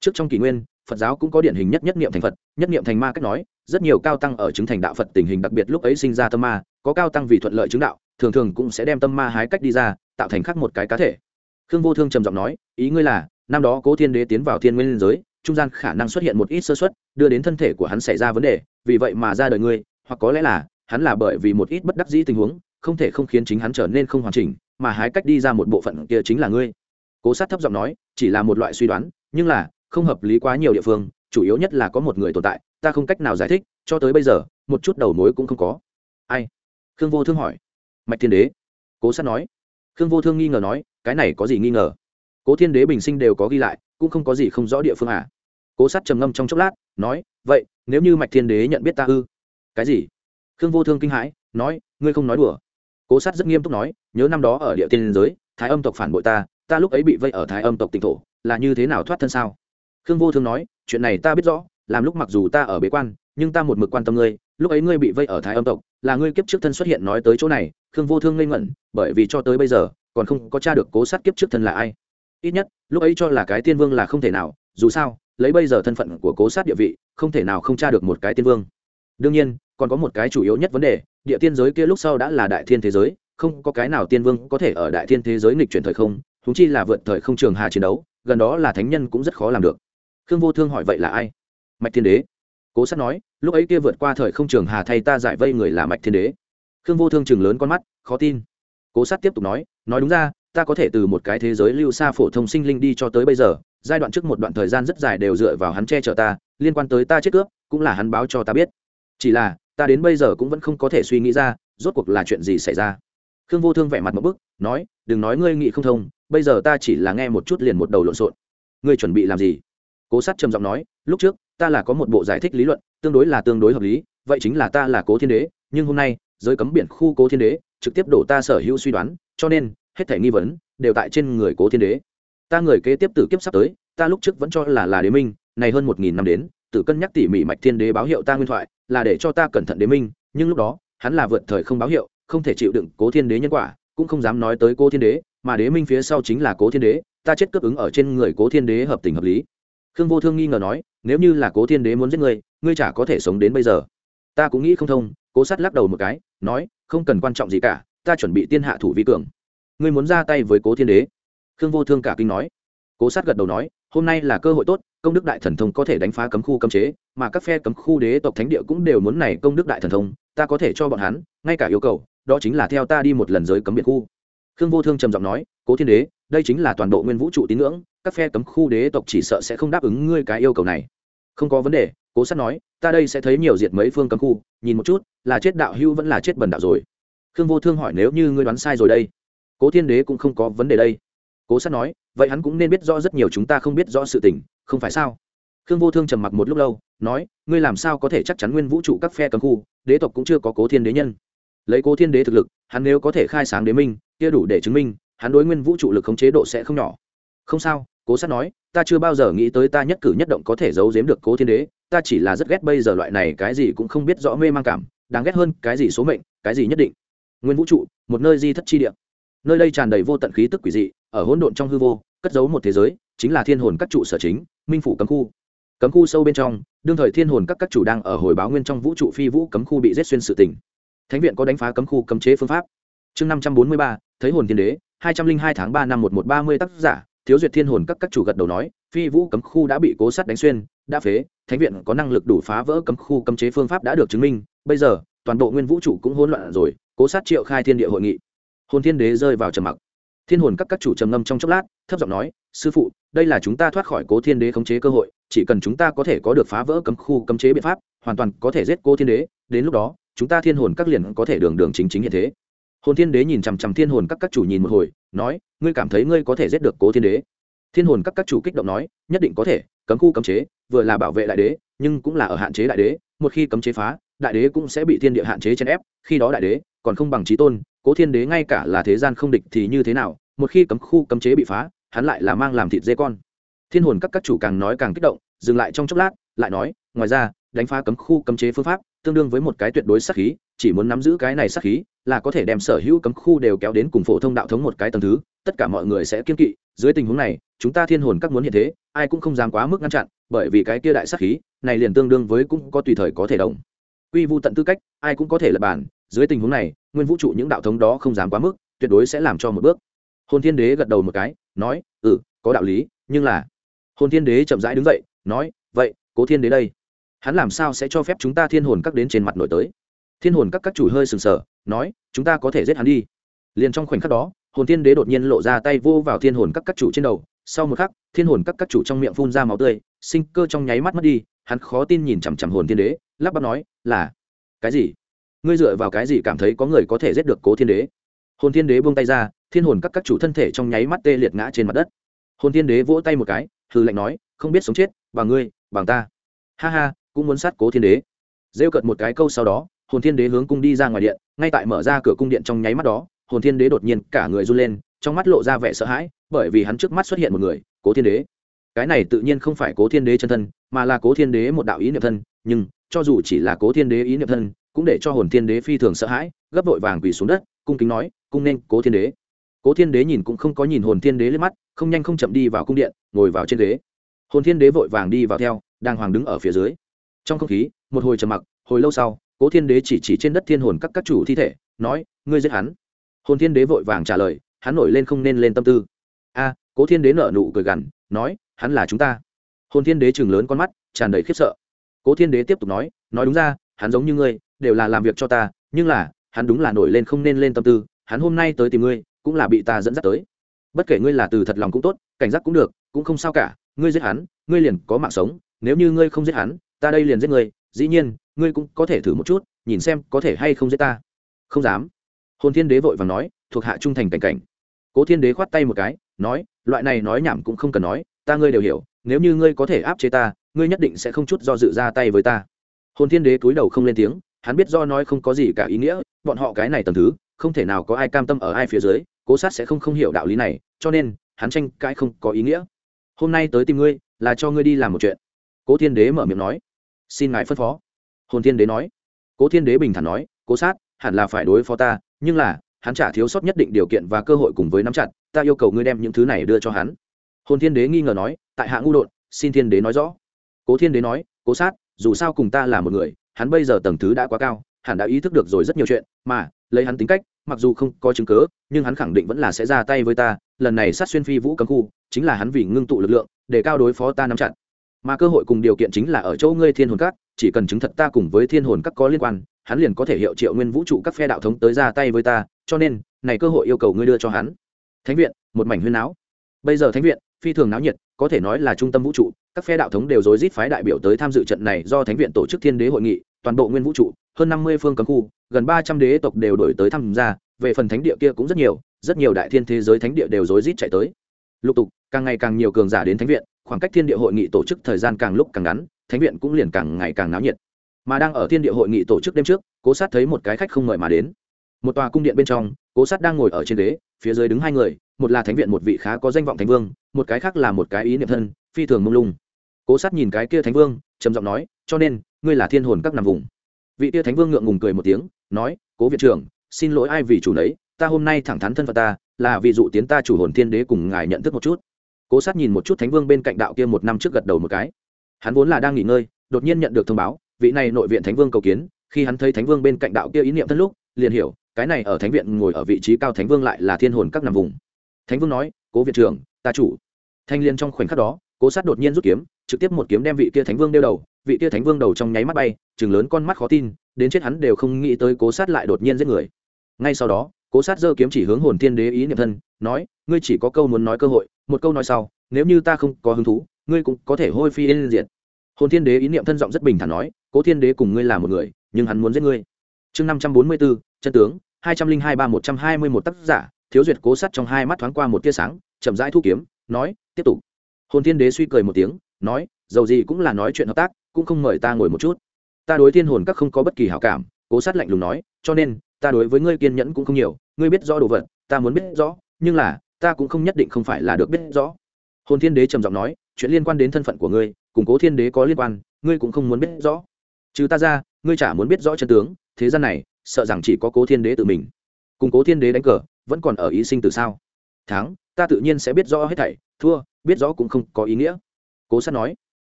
Trước trong kỷ nguyên, phật giáo cũng có điển hình nhất nhất niệm thành phật, nhất niệm thành ma cách nói, rất nhiều cao tăng ở chứng thành đạo phật tình hình đặc biệt lúc ấy sinh ra tâm ma, có cao tăng vì thuận lợi chứng đạo, thường thường cũng sẽ đem tâm ma hái cách đi ra, tạo thành khác một cái cá thể. Khương vô thương trầm giọng nói, ý ngươi là, năm đó cố thiên đế tiến vào thiên nguyên giới, trung gian khả năng xuất hiện một ít sơ suất, đưa đến thân thể của hắn xảy ra vấn đề, vì vậy mà ra đời ngươi, hoặc có lẽ là, hắn là bởi vì một ít bất đắc dĩ tình huống không thể không khiến chính hắn trở nên không hoàn chỉnh, mà hái cách đi ra một bộ phận kia chính là ngươi. Cố sát thấp giọng nói, chỉ là một loại suy đoán, nhưng là, không hợp lý quá nhiều địa phương, chủ yếu nhất là có một người tồn tại, ta không cách nào giải thích, cho tới bây giờ, một chút đầu mối cũng không có. Ai? Khương vô thương hỏi. Mạch thiên đế. Cố sát nói. Khương vô thương nghi ngờ nói, cái này có gì nghi ngờ? Cố thiên đế bình sinh đều có ghi lại, cũng không có gì không rõ địa phương à? Cố sát trầm ngâm trong chốc lát, nói, vậy, nếu như mạch thiên đế nhận biết ta ư? Cái gì? Khương vô thương kinh hãi, nói, ngươi không nói đùa cố sát rất nghiêm túc nói, nhớ năm đó ở địa tiên giới, thái âm tộc phản bội ta ta lúc ấy bị vây ở thái âm tộc tỉnh thổ, là như thế nào thoát thân sao? Khương vô thương nói, chuyện này ta biết rõ, làm lúc mặc dù ta ở bế quan, nhưng ta một mực quan tâm ngươi, lúc ấy ngươi bị vây ở thái âm tộc, là ngươi kiếp trước thân xuất hiện nói tới chỗ này. Khương vô thương ngây ngẩn, bởi vì cho tới bây giờ, còn không có cha được cố sát kiếp trước thân là ai. Ít nhất, lúc ấy cho là cái tiên vương là không thể nào, dù sao, lấy bây giờ thân phận của cố sát địa vị, không thể nào không tra được một cái tiên vương. Đương nhiên, còn có một cái chủ yếu nhất vấn đề địa tiên giới kia lúc sau đã là đại thiên thế giới, không có cái nào tiên vương có thể ở đại thiên thế giới nghịch chuyển thời không thúng chi là vượt thời không trường hà chiến đấu, gần đó là thánh nhân cũng rất khó làm được. Khương vô thương hỏi vậy là ai? Mạch thiên đế. Cố sát nói, lúc ấy kia vượt qua thời không trường hà thay ta giải vây người là mạch thiên đế. Khương vô thương chừng lớn con mắt, khó tin. Cố sát tiếp tục nói nói đúng ra, ta có thể từ một cái thế giới lưu xa phổ thông sinh linh đi cho tới bây giờ, giai đoạn trước một đoạn thời gian rất dài đều dựa vào hắn che chở ta, liên quan tới ta chết cướp, cũng là hắn báo cho ta biết. Chỉ là ta đến bây giờ cũng vẫn không có thể suy nghĩ ra, rốt cuộc là chuyện gì xảy ra. Khương vô thương vẻ mặt một bức, nói, đừng nói ngươi nghĩ không thông, bây giờ ta chỉ là nghe một chút liền một đầu lộn xộn. Ngươi chuẩn bị làm gì? Cố sát trầm giọng nói, lúc trước, ta là có một bộ giải thích lý luận, tương đối là tương đối hợp lý, vậy chính là ta là cố thiên đế, nhưng hôm nay, giới cấm biển khu cố thiên đế, trực tiếp đổ ta sở hữu suy đoán, cho nên, hết thể nghi vấn, đều tại trên người cố thiên đế. Ta người kế tiếp tử kiếp sắp tới, ta lúc trước vẫn cho là là đế minh này hơn một nghìn năm đến tự cân nhắc tỉ mỉ mạch thiên đế báo hiệu ta nguyên thoại, là để cho ta cẩn thận đế minh, nhưng lúc đó, hắn là vượt thời không báo hiệu, không thể chịu đựng cố thiên đế nhân quả, cũng không dám nói tới cố thiên đế, mà đế minh phía sau chính là cố thiên đế, ta chết cướp ứng ở trên người cố thiên đế hợp tình hợp lý. Khương vô thương nghi ngờ nói, nếu như là cố thiên đế muốn giết ngươi ngươi chả có thể sống đến bây giờ. Ta cũng nghĩ không thông, cố sát lắc đầu một cái, nói, không cần quan trọng gì cả, ta chuẩn bị tiên hạ thủ vi cường. Ngươi muốn ra tay với cố thiên đế. Khương vô thương cả kinh nói. Cố sát gật đầu nói, hôm nay là cơ hội tốt công đức đại thần thông có thể đánh phá cấm khu cấm chế, mà các phe cấm khu đế tộc thánh địa cũng đều muốn này công đức đại thần thông, ta có thể cho bọn hắn, ngay cả yêu cầu, đó chính là theo ta đi một lần giới cấm biệt khu. Khương vô thương trầm giọng nói, cố thiên đế, đây chính là toàn bộ nguyên vũ trụ tín ngưỡng, các phe cấm khu đế tộc chỉ sợ sẽ không đáp ứng ngươi cái yêu cầu này. Không có vấn đề. Cố sát nói, ta đây sẽ thấy nhiều diệt mấy phương cấm khu, nhìn một chút, là chết đạo hưu vẫn là chết bần đạo rồi. Khương vô thương hỏi, nếu như ngươi đoán sai rồi đây? Cố thiên đế cũng không có vấn đề đây. Cố sát nói, vậy hắn cũng nên biết rõ rất nhiều chúng ta không biết rõ sự tình không phải sao? Khương vô thương trầm mặc một lúc lâu, nói, ngươi làm sao có thể chắc chắn nguyên vũ trụ các phe cấm khu, đế tộc cũng chưa có cố thiên đế nhân. Lấy cố thiên đế thực lực, hắn nếu có thể khai sáng đế minh, kia đủ để chứng minh, hắn đối nguyên vũ trụ lực khống chế độ sẽ không nhỏ. Không sao, cố sát nói, ta chưa bao giờ nghĩ tới ta nhất cử nhất động có thể giấu giếm được cố thiên đế, ta chỉ là rất ghét bây giờ loại này cái gì cũng không biết rõ mê mang cảm, đáng ghét hơn cái gì số mệnh, cái gì nhất định. Nguyên vũ trụ, một nơi di thất chi địa. Nơi đây tràn đầy vô tận khí tức quỷ dị, ở hỗn độn trong hư vô, cất giấu một thế giới, chính là thiên hồn các trụ sở chính minh phủ cấm khu. Cấm khu sâu bên trong, đương thời thiên hồn các các chủ đang ở hồi báo nguyên trong vũ trụ phi vũ cấm khu bị rết xuyên sự tỉnh thánh viện có đánh phá cấm khu cấm chế phương pháp. Chương năm trăm bốn mươi ba, thấy hồn thiên đế, hai trăm linh hai tháng ba năm một một ba mươi tác giả, thiếu duyệt thiên hồn các các chủ gật đầu nói, phi vũ cấm khu đã bị cố sát đánh xuyên, đã phế, thánh viện có năng lực đủ phá vỡ cấm khu cấm chế phương pháp đã được chứng minh. Bây giờ, toàn bộ nguyên vũ trụ cũng hỗn loạn rồi, cố sát triệu khai thiên địa hội nghị. Hồn thiên đế rơi vào trầm mặc thiên hồn các các chủ trầm ngâm trong chốc lát, thấp giọng nói, sư phụ, đây là chúng ta thoát khỏi cố thiên đế khống chế cơ hội, chỉ cần chúng ta có thể có được phá vỡ cấm khu, cấm chế biện pháp, hoàn toàn có thể giết cố thiên đế, đến lúc đó, chúng ta thiên hồn các liền có thể đường đường chính chính hiện thế. Hồn thiên đế nhìn chằm chằm thiên hồn các các chủ nhìn một hồi, nói, ngươi cảm thấy ngươi có thể giết được cố thiên đế? Thiên hồn các các chủ kích động nói, nhất định có thể, cấm khu cấm chế, vừa là bảo vệ đại đế, nhưng cũng là ở hạn chế đại đế, một khi cấm chế phá, đại đế cũng sẽ bị thiên địa hạn chế chèn ép, khi đó đại đế còn không bằng trí tôn cố thiên đế ngay cả là thế gian không địch thì như thế nào, một khi cấm khu cấm chế bị phá, hắn lại là mang làm thịt dê con. Thiên hồn các các chủ càng nói càng kích động, dừng lại trong chốc lát, lại nói, ngoài ra, đánh phá cấm khu cấm chế phương pháp, tương đương với một cái tuyệt đối sát khí, chỉ muốn nắm giữ cái này sát khí, là có thể đem sở hữu cấm khu đều kéo đến cùng phổ thông đạo thống một cái tầng thứ, tất cả mọi người sẽ kiên kỵ. Dưới tình huống này, chúng ta thiên hồn các muốn hiện thế, ai cũng không dám quá mức ngăn chặn, bởi vì cái kia đại sát khí, này liền tương đương với cũng có tùy thời có thể động. Quy vu tận tư cách, ai cũng có thể lập bản dưới tình huống này, nguyên vũ trụ những đạo thống đó không dám quá mức, tuyệt đối sẽ làm cho một bước. Hồn thiên đế gật đầu một cái, nói ừ có đạo lý, nhưng là hồn thiên đế chậm rãi đứng dậy, nói, vậy, cố thiên đế đây, hắn làm sao sẽ cho phép chúng ta thiên hồn các đến trên mặt nội tới? Thiên hồn các các chủ hơi sừng sờ, nói, chúng ta có thể giết hắn đi. Liền trong khoảnh khắc đó, hồn thiên đế đột nhiên lộ ra tay vô vào thiên hồn các các chủ trên đầu. Sau một khắc, thiên hồn các các chủ trong miệng phun ra máu tươi, sinh cơ trong nháy mắt mất đi, hắn khó tin nhìn chằm chằm hồn thiên đế, lắp bắp nói, là, cái gì? Ngươi dựa vào cái gì cảm thấy có người có thể giết được cố thiên đế? Hồn thiên đế buông tay ra, thiên hồn các các chủ thân thể trong nháy mắt tê liệt ngã trên mặt đất. Hồn thiên đế vỗ tay một cái hư lệnh nói, không biết sống chết, bằng ngươi, bằng ta. Ha ha, cũng muốn sát cố thiên đế. Rêu cợt một cái câu sau đó, hồn thiên đế hướng cung đi ra ngoài điện, ngay tại mở ra cửa cung điện trong nháy mắt đó, hồn thiên đế đột nhiên cả người run lên, trong mắt lộ ra vẻ sợ hãi, bởi vì hắn trước mắt xuất hiện một người, cố thiên đế. Cái này tự nhiên không phải cố thiên đế chân thân, mà là cố thiên đế một đạo ý niệm thân, nhưng cho dù chỉ là cố thiên đế ý niệm thân cũng để cho hồn thiên đế phi thường sợ hãi, gấp vội vàng quỳ xuống đất, cung kính nói, cung nên cố thiên đế. Cố thiên đế nhìn cũng không có nhìn hồn thiên đế lên mắt, không nhanh không chậm đi vào cung điện, ngồi vào trên ghế. Hồn thiên đế vội vàng đi vào theo, đang hoàng đứng ở phía dưới. Trong không khí, một hồi trầm mặc, hồi lâu sau, cố thiên đế chỉ chỉ trên đất thiên hồn các các chủ thi thể, nói, ngươi giết hắn. Hồn thiên đế vội vàng trả lời, hắn nổi lên không nên lên tâm tư. A, cố thiên đế nở nụ cười gằn, nói, hắn là chúng ta. Hồn thiên đế chừng lớn con mắt, tràn đầy khiếp sợ. Cố thiên đế tiếp tục nói nói đúng ra, hắn giống như ngươi đều là làm việc cho ta, nhưng là, hắn đúng là nổi lên không nên lên tâm tư, hắn hôm nay tới tìm ngươi, cũng là bị ta dẫn dắt tới. Bất kể ngươi là từ thật lòng cũng tốt, cảnh giác cũng được, cũng không sao cả, ngươi giết hắn, ngươi liền có mạng sống, nếu như ngươi không giết hắn, ta đây liền giết ngươi, dĩ nhiên, ngươi cũng có thể thử một chút, nhìn xem có thể hay không giết ta. Không dám. Hồn thiên đế vội và nói, thuộc hạ trung thành cảnh cảnh. Cố thiên đế khoát tay một cái, nói, loại này nói nhảm cũng không cần nói, ta ngươi đều hiểu, nếu như ngươi có thể áp chế ta, ngươi nhất định sẽ không chút do dự ra tay với ta. Hồn thiên đế cúi đầu không lên tiếng hắn biết do nói không có gì cả ý nghĩa, bọn họ cái này tầm thứ, không thể nào có ai cam tâm ở ai phía dưới, cố sát sẽ không không hiểu đạo lý này, cho nên, hắn tranh cãi không có ý nghĩa. Hôm nay tới tìm ngươi, là cho ngươi đi làm một chuyện. Cố thiên đế mở miệng nói. Xin ngài phân phó. Hồn thiên đế nói. Cố thiên đế bình thản nói, cố sát, hẳn là phải đối phó ta, nhưng là, hắn trả thiếu sót nhất định điều kiện và cơ hội cùng với nắm chặt, ta yêu cầu ngươi đem những thứ này đưa cho hắn. Hồn thiên đế nghi ngờ nói, tại hạ ngu đột, xin thiên đế nói rõ. Cố thiên đế nói, cố sát, dù sao cùng ta là một người hắn bây giờ tầng thứ đã quá cao, hẳn đã ý thức được rồi rất nhiều chuyện, mà, lấy hắn tính cách, mặc dù không có chứng cớ nhưng hắn khẳng định vẫn là sẽ ra tay với ta, lần này sát xuyên phi vũ cấm khu, chính là hắn vì ngưng tụ lực lượng, để cao đối phó ta nắm chặt. Mà cơ hội cùng điều kiện chính là ở chỗ ngươi thiên hồn các, chỉ cần chứng thật ta cùng với thiên hồn các có liên quan, hắn liền có thể hiệu triệu nguyên vũ trụ các phe đạo thống tới ra tay với ta, cho nên, này cơ hội yêu cầu ngươi đưa cho hắn. Thánh viện, một mảnh huyên náo. Bây giờ thánh viện, phi thường náo nhiệt, có thể nói là trung tâm vũ trụ, các phe đạo thống đều rối rít phái đại biểu tới tham dự trận này do thánh viện tổ chức thiên đế hội nghị toàn bộ nguyên vũ trụ, hơn năm mươi phương cấm khu, gần ba trăm đế tộc đều đổi tới tham gia, về phần thánh địa kia cũng rất nhiều rất nhiều đại thiên thế giới thánh địa đều rối rít chạy tới. Lục tục, càng ngày càng nhiều cường giả đến thánh viện, khoảng cách thiên địa hội nghị tổ chức thời gian càng lúc càng ngắn, thánh viện cũng liền càng ngày càng náo nhiệt. Mà đang ở thiên địa hội nghị tổ chức đêm trước, cố sát thấy một cái khách không mời mà đến. Một tòa cung điện bên trong, cố sát đang ngồi ở trên ghế, phía dưới đứng hai người, một là thánh viện một vị khá có danh vọng thánh vương, một cái khác là một cái ý niệm thân, phi thường mông lung. Cố sát nhìn cái kia thánh vương, trầm giọng nói, cho nên ngươi là thiên hồn các nằm vùng. Vị kia thánh vương ngượng ngùng cười một tiếng, nói, cố viện trưởng, xin lỗi ai vì chủ lấy ta hôm nay thẳng thắn thân phận ta, là vì dụ tiến ta chủ hồn thiên đế cùng ngài nhận thức một chút. Cố sát nhìn một chút thánh vương bên cạnh đạo kia một năm trước gật đầu một cái. Hắn vốn là đang nghỉ ngơi, đột nhiên nhận được thông báo, vị này nội viện thánh vương cầu kiến, khi hắn thấy thánh vương bên cạnh đạo kia ý niệm thân lúc, liền hiểu, cái này ở thánh viện ngồi ở vị trí cao thánh vương lại là thiên hồn các nằm vùng. Thánh vương nói, cố viện trưởng, ta chủ. Thanh liên trong khoảnh khắc đó, cố sát đột nhiên rút kiếm, trực tiếp một kiếm đem vị kia thánh vương đeo đầu vị kia thánh vương đầu trong nháy mắt bay, chừng lớn con mắt khó tin, đến chết hắn đều không nghĩ tới cố sát lại đột nhiên giết người. Ngay sau đó, cố sát giơ kiếm chỉ hướng hồn thiên đế ý niệm thân, nói, ngươi chỉ có câu muốn nói cơ hội, một câu nói sau, nếu như ta không có hứng thú, ngươi cũng có thể hôi phi lên diện hồn thiên đế ý niệm thân giọng rất bình thản nói, cố thiên đế cùng ngươi là một người, nhưng hắn muốn giết ngươi. Chương năm trăm bốn mươi bốn chân tướng, hai trăm linh hai ba một trăm hai mươi một tác giả, thiếu duyệt cố sát trong hai mắt thoáng qua một tia sáng, chậm rãi thu kiếm, nói, tiếp tục. Hồn thiên đế suy cười một tiếng, nói dầu gì cũng là nói chuyện hợp tác, cũng không mời ta ngồi một chút. Ta đối thiên hồn các không có bất kỳ hảo cảm, cố sát lạnh lùng nói, cho nên, ta đối với ngươi kiên nhẫn cũng không nhiều, ngươi biết rõ đồ vật, ta muốn biết rõ, nhưng là, ta cũng không nhất định không phải là được biết rõ. Hồn thiên đế trầm giọng nói, chuyện liên quan đến thân phận của ngươi củng cố thiên đế có liên quan, ngươi cũng không muốn biết rõ. Chứ ta ra, ngươi chả muốn biết rõ chân tướng, thế gian này, sợ rằng chỉ có cố thiên đế tự mình. Củng cố thiên đế đánh cờ, vẫn còn ở ý sinh từ sao? Thắng, ta tự nhiên sẽ biết rõ hết thảy, thua, biết rõ cũng không có ý nghĩa. Cố sát nói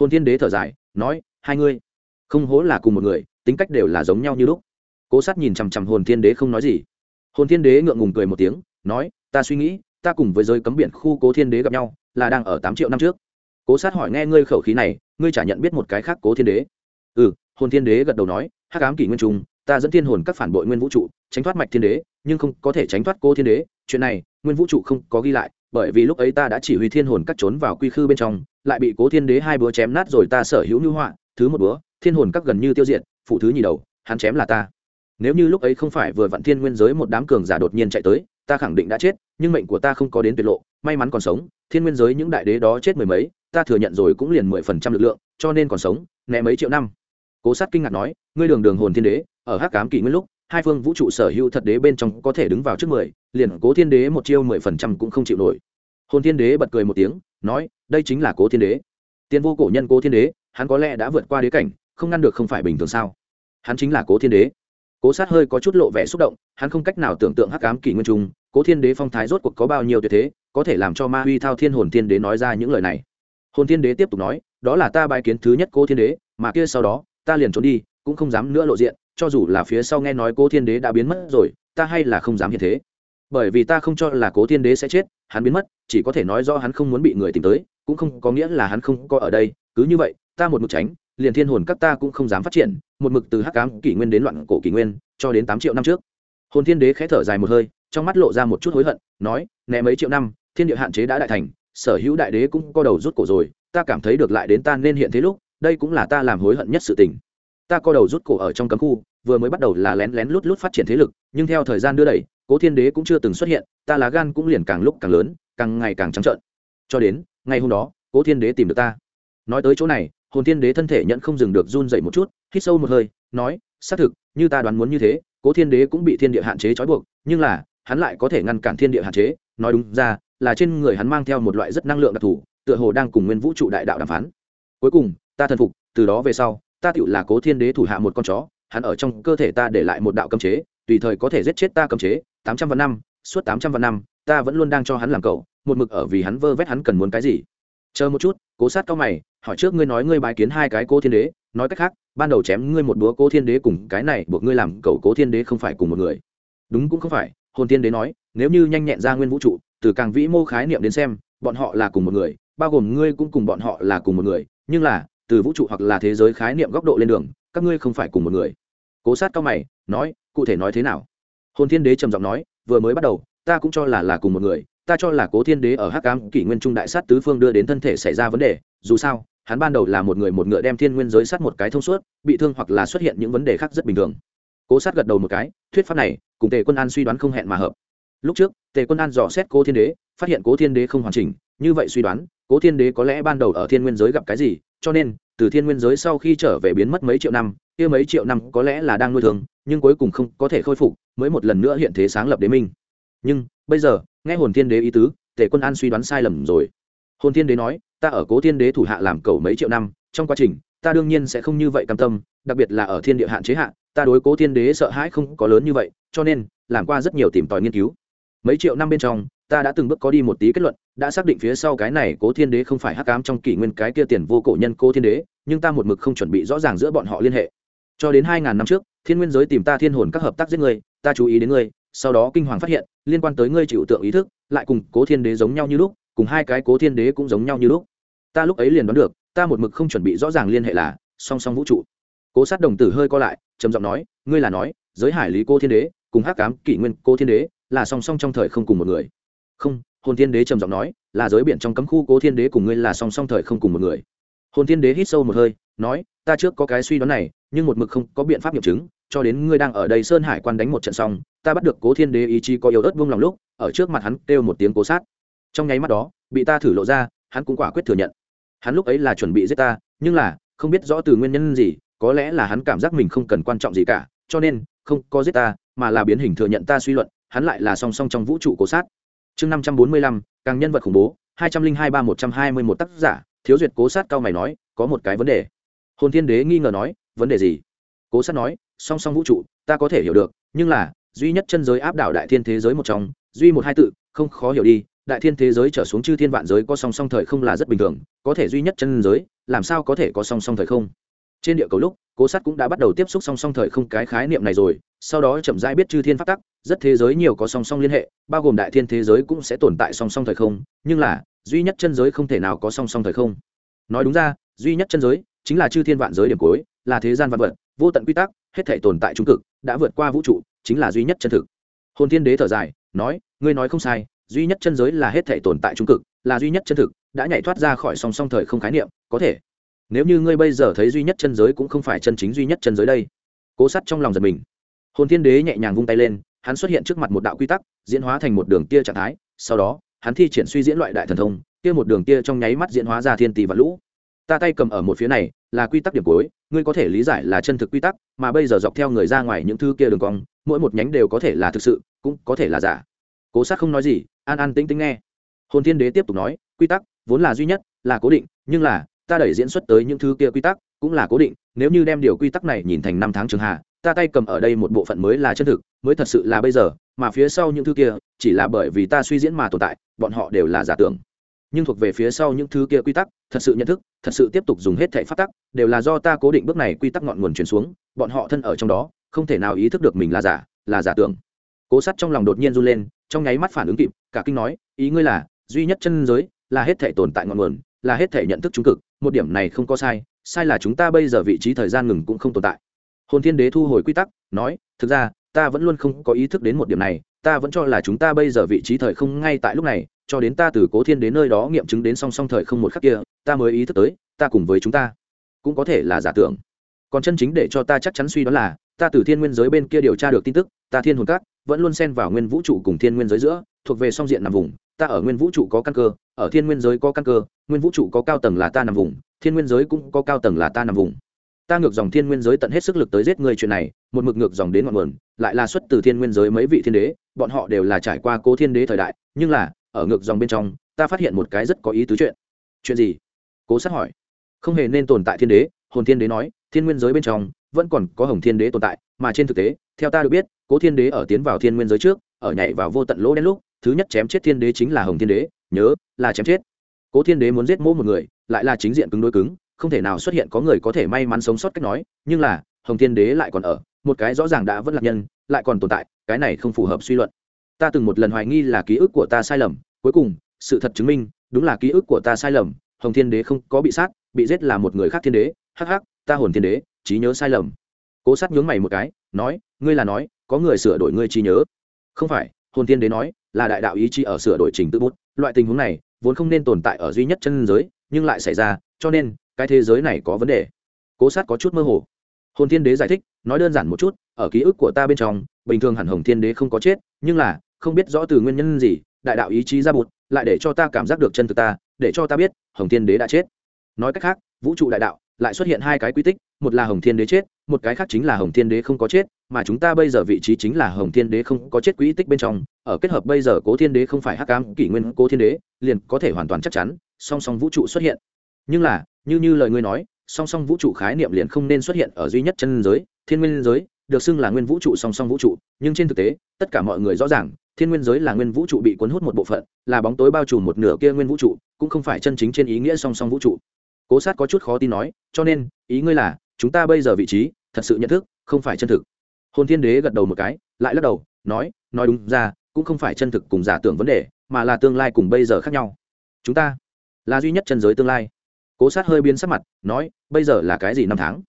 hồn thiên đế thở dài, nói, hai ngươi, không hố là cùng một người, tính cách đều là giống nhau như lúc. Cố sát nhìn chằm chằm hồn thiên đế không nói gì. Hồn thiên đế ngượng ngùng cười một tiếng, nói, ta suy nghĩ, ta cùng với giới cấm biển khu cố thiên đế gặp nhau, là đang ở tám triệu năm trước. Cố sát hỏi, nghe ngươi khẩu khí này, ngươi chả nhận biết một cái khác cố thiên đế? Ừ hồn thiên đế gật đầu nói, hắc ám kỷ nguyên trung ta dẫn thiên hồn các phản bội nguyên vũ trụ, tránh thoát mạch thiên đế, nhưng không có thể tránh thoát Cố thiên đế, chuyện này, nguyên vũ trụ không có ghi lại bởi vì lúc ấy ta đã chỉ huy thiên hồn cắt trốn vào quy khư bên trong, lại bị cố thiên đế hai búa chém nát rồi ta sở hữu lưu họa, thứ một búa, thiên hồn các gần như tiêu diệt, phụ thứ nhì đầu, hắn chém là ta. Nếu như lúc ấy không phải vừa vặn thiên nguyên giới một đám cường giả đột nhiên chạy tới, ta khẳng định đã chết, nhưng mệnh của ta không có đến tuyệt lộ, may mắn còn sống, thiên nguyên giới những đại đế đó chết mười mấy, ta thừa nhận rồi cũng liền mười phần trăm lực lượng, cho nên còn sống, né mấy triệu năm. Cố sát kinh ngạc nói, ngươi đường đường hồn thiên đế, ở hắc cám kỷ nguyên lúc hai phương vũ trụ sở hữu thật đế bên trong có thể đứng vào trước mười, liền cố thiên đế một chiêu mười phần trăm cũng không chịu nổi. Hồn thiên đế bật cười một tiếng, nói, đây chính là cố thiên đế. Tiên vô cổ nhân cố thiên đế, hắn có lẽ đã vượt qua đế cảnh, không ngăn được không phải bình thường sao? Hắn chính là cố thiên đế. Cố sát hơi có chút lộ vẻ xúc động, hắn không cách nào tưởng tượng hắc ám kỷ nguyên trung, cố thiên đế phong thái rốt cuộc có bao nhiêu tuyệt thế, có thể làm cho ma huy thao thiên hồn thiên đế nói ra những lời này. Hồn thiên đế tiếp tục nói, đó là ta bài kiến thứ nhất cố thiên đế, mà kia sau đó, ta liền trốn đi, cũng không dám nữa lộ diện cho dù là phía sau nghe nói cố thiên đế đã biến mất rồi, ta hay là không dám hiện thế. Bởi vì ta không cho là cố thiên đế sẽ chết, hắn biến mất, chỉ có thể nói do hắn không muốn bị người tìm tới, cũng không có nghĩa là hắn không có ở đây. Cứ như vậy, ta một mực tránh, liền thiên hồn các ta cũng không dám phát triển, một mực từ hắc cám kỷ nguyên đến loạn cổ kỷ nguyên, cho đến tám triệu năm trước. Hồn thiên đế khẽ thở dài một hơi, trong mắt lộ ra một chút hối hận, nói, nè mấy triệu năm, thiên địa hạn chế đã đại thành, sở hữu đại đế cũng có đầu rút cổ rồi, ta cảm thấy được lại đến ta nên hiện thế lúc, đây cũng là ta làm hối hận nhất sự tình ta co đầu rút cổ ở trong cấm khu, vừa mới bắt đầu là lén lén lút lút phát triển thế lực, nhưng theo thời gian đưa đẩy, cố thiên đế cũng chưa từng xuất hiện, ta lá gan cũng liền càng lúc càng lớn, càng ngày càng trắng trợn. Cho đến, ngày hôm đó, cố thiên đế tìm được ta. Nói tới chỗ này, hồn thiên đế thân thể nhận không dừng được run dậy một chút, hít sâu một hơi, nói, xác thực, như ta đoán muốn như thế, cố thiên đế cũng bị thiên địa hạn chế trói buộc, nhưng là, hắn lại có thể ngăn cản thiên địa hạn chế, nói đúng ra, là trên người hắn mang theo một loại rất năng lượng đặc thù, tựa hồ đang cùng nguyên vũ trụ đại đạo đàm phán. Cuối cùng, ta thần phục, từ đó về sau ta tựu là cố thiên đế thủ hạ một con chó, hắn ở trong cơ thể ta để lại một đạo cấm chế, tùy thời có thể giết chết ta cấm chế, tám trăm vạn năm, suốt tám trăm vạn năm, ta vẫn luôn đang cho hắn làm cậu, một mực ở vì hắn vơ vét hắn cần muốn cái gì. Chờ một chút, cố sát cao mày, hỏi trước ngươi nói ngươi bái kiến hai cái cố thiên đế, nói cách khác, ban đầu chém ngươi một búa cố thiên đế cùng cái này buộc ngươi làm cậu cố thiên đế không phải cùng một người. Đúng cũng không phải, hồn thiên đế nói, nếu như nhanh nhẹn ra nguyên vũ trụ, từ càng vĩ mô khái niệm đến xem, bọn họ là cùng một người, bao gồm ngươi cũng cùng bọn họ là cùng một người, nhưng là từ vũ trụ hoặc là thế giới khái niệm góc độ lên đường, các ngươi không phải cùng một người. Cố sát cao mày, nói, cụ thể nói thế nào? Hồn thiên đế trầm giọng nói, vừa mới bắt đầu, ta cũng cho là là cùng một người, ta cho là cố thiên đế ở hắc cám kỷ nguyên trung đại sát tứ phương đưa đến thân thể xảy ra vấn đề, dù sao, hắn ban đầu là một người một ngựa đem thiên nguyên giới sát một cái thông suốt, bị thương hoặc là xuất hiện những vấn đề khác rất bình thường. Cố sát gật đầu một cái, thuyết pháp này, cùng tề quân an suy đoán không hẹn mà hợp. Lúc trước, tề quân an dò xét cố thiên đế, phát hiện cố thiên đế không hoàn chỉnh, như vậy suy đoán, cố thiên đế có lẽ ban đầu ở thiên nguyên giới gặp cái gì cho nên, từ thiên nguyên giới sau khi trở về biến mất mấy triệu năm, kia mấy triệu năm có lẽ là đang nuôi thường, nhưng cuối cùng không có thể khôi phục, mới một lần nữa hiện thế sáng lập đế minh. Nhưng, bây giờ, nghe hồn thiên đế ý tứ, tề quân an suy đoán sai lầm rồi. Hồn thiên đế nói, ta ở cố thiên đế thủ hạ làm cầu mấy triệu năm, trong quá trình, ta đương nhiên sẽ không như vậy cam tâm, đặc biệt là ở thiên địa hạn chế hạ, ta đối cố thiên đế sợ hãi không có lớn như vậy, cho nên, làm qua rất nhiều tìm tòi nghiên cứu mấy triệu năm bên trong, ta đã từng bước có đi một tí kết luận, đã xác định phía sau cái này cố thiên đế không phải hắc ám trong kỷ nguyên cái kia tiền vô cổ nhân cố thiên đế, nhưng ta một mực không chuẩn bị rõ ràng giữa bọn họ liên hệ. Cho đến hai ngàn năm trước, thiên nguyên giới tìm ta thiên hồn các hợp tác giết người, ta chú ý đến ngươi sau đó kinh hoàng phát hiện, liên quan tới ngươi chịu tượng ý thức, lại cùng cố thiên đế giống nhau như lúc, cùng hai cái cố thiên đế cũng giống nhau như lúc. Ta lúc ấy liền đoán được, ta một mực không chuẩn bị rõ ràng liên hệ là song song vũ trụ. Cố sát đồng tử hơi co lại, trầm giọng nói, ngươi là nói, giới hải lý cô thiên đế, cùng hắc cám kỷ nguyên cô thiên đế là song song trong thời không cùng một người. Không, hồn thiên đế trầm giọng nói, là giới biển trong cấm khu cố thiên đế cùng ngươi là song song thời không cùng một người. Hồn thiên đế hít sâu một hơi, nói, ta trước có cái suy đoán này, nhưng một mực không có biện pháp nghiệm chứng, cho đến ngươi đang ở đây sơn hải quan đánh một trận xong, ta bắt được cố thiên đế ý chí có yếu ớt vung lòng lúc, ở trước mặt hắn kêu một tiếng cố sát. Trong nháy mắt đó, bị ta thử lộ ra, hắn cũng quả quyết thừa nhận. Hắn lúc ấy là chuẩn bị giết ta, nhưng là, không biết rõ từ nguyên nhân gì, có lẽ là hắn cảm giác mình không cần quan trọng gì cả, cho nên, không có giết ta, mà là biến hình thừa nhận ta suy luận hắn lại là song song trong vũ trụ cố sát. Chương năm trăm bốn mươi lăm, càng nhân vật khủng bố, hai trăm linh hai ba một trăm hai mươi một tác giả, thiếu duyệt cố sát cao mày nói, có một cái vấn đề. Hồn thiên đế nghi ngờ nói, vấn đề gì? Cố sát nói, song song vũ trụ, ta có thể hiểu được, nhưng là, duy nhất chân giới áp đảo đại thiên thế giới một trong, duy một hai tự, không khó hiểu đi, đại thiên thế giới trở xuống chư thiên vạn giới có song song thời không là rất bình thường, có thể duy nhất chân giới, làm sao có thể có song song thời không? Trên địa cầu lúc, cố sát cũng đã bắt đầu tiếp xúc song song thời không cái khái niệm này rồi, sau đó chậm rãi biết chư thiên phát tắc rất thế giới nhiều có song song liên hệ, bao gồm đại thiên thế giới cũng sẽ tồn tại song song thời không, nhưng là, duy nhất chân giới không thể nào có song song thời không. Nói đúng ra, duy nhất chân giới chính là chư thiên vạn giới điểm cuối, là thế gian vạn vật, vô tận quy tắc, hết thể tồn tại trung cực, đã vượt qua vũ trụ, chính là duy nhất chân thực. Hồn thiên đế thở dài, nói, ngươi nói không sai, duy nhất chân giới là hết thể tồn tại trung cực, là duy nhất chân thực, đã nhảy thoát ra khỏi song song thời không khái niệm, có thể. Nếu như ngươi bây giờ thấy duy nhất chân giới cũng không phải chân chính duy nhất chân giới đây. Cố sắt trong lòng giật mình. Hồn thiên đế nhẹ nhàng vung tay lên hắn xuất hiện trước mặt một đạo quy tắc, diễn hóa thành một đường tia trạng thái, sau đó, hắn thi triển suy diễn loại đại thần thông, kia một đường tia trong nháy mắt diễn hóa ra thiên tỷ và lũ. Ta tay cầm ở một phía này, là quy tắc điểm cuối, ngươi có thể lý giải là chân thực quy tắc, mà bây giờ dọc theo người ra ngoài những thứ kia đường cong, mỗi một nhánh đều có thể là thực sự, cũng có thể là giả. Cố sát không nói gì, an an tĩnh tĩnh nghe. Hồn thiên đế tiếp tục nói, quy tắc vốn là duy nhất, là cố định, nhưng là, ta đẩy diễn xuất tới những thứ kia quy tắc cũng là cố định, nếu như đem điều quy tắc này nhìn thành năm tháng trường hạ ta tay cầm ở đây một bộ phận mới là chân thực, mới thật sự là bây giờ, mà phía sau những thứ kia, chỉ là bởi vì ta suy diễn mà tồn tại, bọn họ đều là giả tưởng. Nhưng thuộc về phía sau những thứ kia quy tắc, thật sự nhận thức, thật sự tiếp tục dùng hết thẻ phát tắc, đều là do ta cố định bước này quy tắc ngọn nguồn truyền xuống, bọn họ thân ở trong đó, không thể nào ý thức được mình là giả là giả tưởng. Cố sắt trong lòng đột nhiên run lên, trong nháy mắt phản ứng kịp, cả kinh nói, ý ngươi là, duy nhất chân giới, là hết thể tồn tại ngọn nguồn, là hết thể nhận thức trung cực, một điểm này không có sai sai là chúng ta bây giờ vị trí thời gian ngừng cũng không tồn tại hồn thiên đế thu hồi quy tắc, nói, thực ra, ta vẫn luôn không có ý thức đến một điểm này, ta vẫn cho là chúng ta bây giờ vị trí thời không ngay tại lúc này, cho đến ta từ cố thiên đến nơi đó nghiệm chứng đến song song thời không một khắc kia, ta mới ý thức tới, ta cùng với chúng ta, cũng có thể là giả tưởng. Còn chân chính để cho ta chắc chắn suy đó là, ta từ thiên nguyên giới bên kia điều tra được tin tức, ta thiên hồn cát vẫn luôn xen vào nguyên vũ trụ cùng thiên nguyên giới giữa, thuộc về song diện nằm vùng, ta ở nguyên vũ trụ có căn cơ, ở thiên nguyên giới có căn cơ, nguyên vũ trụ có cao tầng là ta nằm vùng, thiên nguyên giới cũng có cao tầng là ta nằm vùng ta ngược dòng thiên nguyên giới tận hết sức lực tới giết người chuyện này, một mực ngược dòng đến ngọn nguồn, lại là xuất từ thiên nguyên giới mấy vị thiên đế, bọn họ đều là trải qua cố thiên đế thời đại, nhưng là, ở ngược dòng bên trong, ta phát hiện một cái rất có ý tứ chuyện. Chuyện gì? Cố sát hỏi. Không hề nên tồn tại thiên đế, hồn thiên đế nói, thiên nguyên giới bên trong, vẫn còn có hồng thiên đế tồn tại, mà trên thực tế, theo ta được biết, cố thiên đế ở tiến vào thiên nguyên giới trước, ở nhảy vào vô tận lỗ đen lúc, thứ nhất chém chết thiên đế chính là hồng thiên đế, nhớ, là chém chết. Cố thiên đế muốn giết mỗ một người, lại là chính diện cứng đối cứng không thể nào xuất hiện có người có thể may mắn sống sót cách nói, nhưng là, hồng thiên đế lại còn ở, một cái rõ ràng đã vẫn là nhân, lại còn tồn tại, cái này không phù hợp suy luận. Ta từng một lần hoài nghi là ký ức của ta sai lầm, cuối cùng, sự thật chứng minh, đúng là ký ức của ta sai lầm, hồng thiên đế không có bị sát, bị giết là một người khác thiên đế, hắc hắc, ta hồn thiên đế, trí nhớ sai lầm. Cố sát nhướng mày một cái, nói, ngươi là nói, có người sửa đổi ngươi trí nhớ. Không phải, hồn thiên đế nói, là đại đạo ý chí ở sửa đổi trình tự bút. Loại tình huống này, vốn không nên tồn tại ở duy nhất chân giới, nhưng lại xảy ra, cho nên cái thế giới này có vấn đề. Cố sát có chút mơ hồ. Hồn thiên đế giải thích, nói đơn giản một chút, ở ký ức của ta bên trong, bình thường hẳn hồng thiên đế không có chết, nhưng là, không biết rõ từ nguyên nhân gì, đại đạo ý chí ra bụt, lại để cho ta cảm giác được chân thực ta, để cho ta biết, hồng thiên đế đã chết. Nói cách khác, vũ trụ đại đạo lại xuất hiện hai cái quy tích, một là hồng thiên đế chết, một cái khác chính là hồng thiên đế không có chết, mà chúng ta bây giờ vị trí chính là hồng thiên đế không có chết quỹ tích bên trong, ở kết hợp bây giờ cố thiên đế không phải hắc cam kỷ nguyên cố thiên đế, liền có thể hoàn toàn chắc chắn, song song vũ trụ xuất hiện nhưng là, như như lời ngươi nói, song song vũ trụ khái niệm liền không nên xuất hiện ở duy nhất chân giới, thiên nguyên giới, được xưng là nguyên vũ trụ song song vũ trụ. Nhưng trên thực tế, tất cả mọi người rõ ràng, thiên nguyên giới là nguyên vũ trụ bị cuốn hút một bộ phận, là bóng tối bao trùm một nửa kia nguyên vũ trụ, cũng không phải chân chính trên ý nghĩa song song vũ trụ. Cố sát có chút khó tin nói, cho nên, ý ngươi là, chúng ta bây giờ vị trí, thật sự nhận thức, không phải chân thực. Hồn thiên đế gật đầu một cái, lại lắc đầu, nói nói đúng ra, cũng không phải chân thực cùng giả tưởng vấn đề, mà là tương lai cùng bây giờ khác nhau. Chúng ta là duy nhất chân giới tương lai cố sát hơi biến sắc mặt, nói, bây giờ là cái gì năm tháng?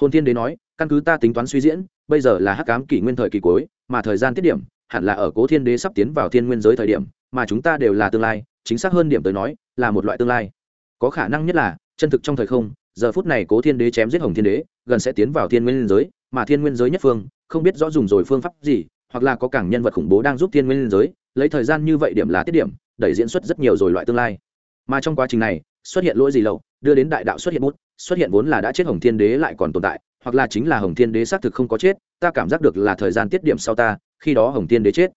Hồn thiên đế nói, căn cứ ta tính toán suy diễn, bây giờ là hắc cám kỷ nguyên thời kỳ cuối, mà thời gian tiết điểm, hẳn là ở cố thiên đế sắp tiến vào thiên nguyên giới thời điểm, mà chúng ta đều là tương lai, chính xác hơn điểm tới nói, là một loại tương lai. Có khả năng nhất là, chân thực trong thời không, giờ phút này cố thiên đế chém giết hồng thiên đế, gần sẽ tiến vào thiên nguyên giới, mà thiên nguyên giới nhất phương, không biết rõ dùng rồi phương pháp gì, hoặc là có cảng nhân vật khủng bố đang giúp thiên nguyên giới, lấy thời gian như vậy điểm là tiết điểm, đẩy diễn xuất rất nhiều rồi loại tương lai. Mà trong quá trình này xuất hiện lỗi gì lậu đưa đến đại đạo xuất hiện bút, xuất hiện vốn là đã chết hồng thiên đế lại còn tồn tại, hoặc là chính là hồng thiên đế xác thực không có chết, ta cảm giác được là thời gian tiết điểm sau ta, khi đó hồng thiên đế chết.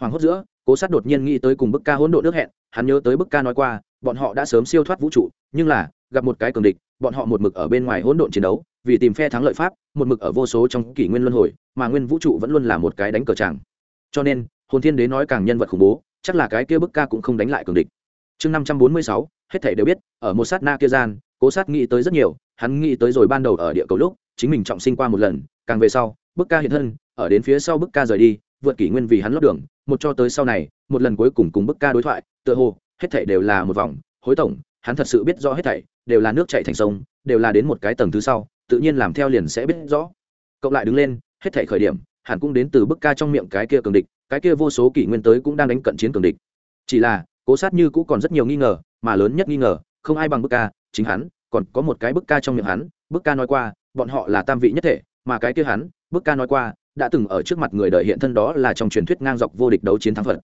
Hoàng hốt giữa, cố sát đột nhiên nghĩ tới cùng bức ca hỗn độ nước hẹn, hắn nhớ tới bức ca nói qua, bọn họ đã sớm siêu thoát vũ trụ, nhưng là, gặp một cái cường địch, bọn họ một mực ở bên ngoài hỗn độn chiến đấu, vì tìm phe thắng lợi pháp, một mực ở vô số trong kỷ nguyên luân hồi, mà nguyên vũ trụ vẫn luôn là một cái đánh cờ tràng cho nên, hồn thiên đế nói càng nhân vật khủng bố, chắc là cái kia bức ca cũng không đánh lại cường địch. Chương năm trăm bốn mươi sáu hết thảy đều biết, ở một sát na kia gian, cố sát nghĩ tới rất nhiều, hắn nghĩ tới rồi ban đầu ở địa cầu lúc, chính mình trọng sinh qua một lần, càng về sau, bức ca hiện thân, ở đến phía sau bức ca rời đi, vượt kỷ nguyên vì hắn lót đường, một cho tới sau này, một lần cuối cùng cùng bức ca đối thoại, tựa hồ, hết thảy đều là một vòng, hối tổng, hắn thật sự biết rõ hết thảy, đều là nước chảy thành sông, đều là đến một cái tầng thứ sau, tự nhiên làm theo liền sẽ biết rõ. Cộng lại đứng lên, hết thảy khởi điểm hẳn cũng đến từ bức ca trong miệng cái kia cường địch, cái kia vô số kỷ nguyên tới cũng đang đánh cận chiến cường địch. Chỉ là, cố sát như cũ còn rất nhiều nghi ngờ mà lớn nhất nghi ngờ, không ai bằng bức ca, chính hắn, còn có một cái bức ca trong miệng hắn, bức ca nói qua, bọn họ là tam vị nhất thể, mà cái kia hắn, bức ca nói qua, đã từng ở trước mặt người đời hiện thân đó là trong truyền thuyết ngang dọc vô địch đấu chiến thắng phật.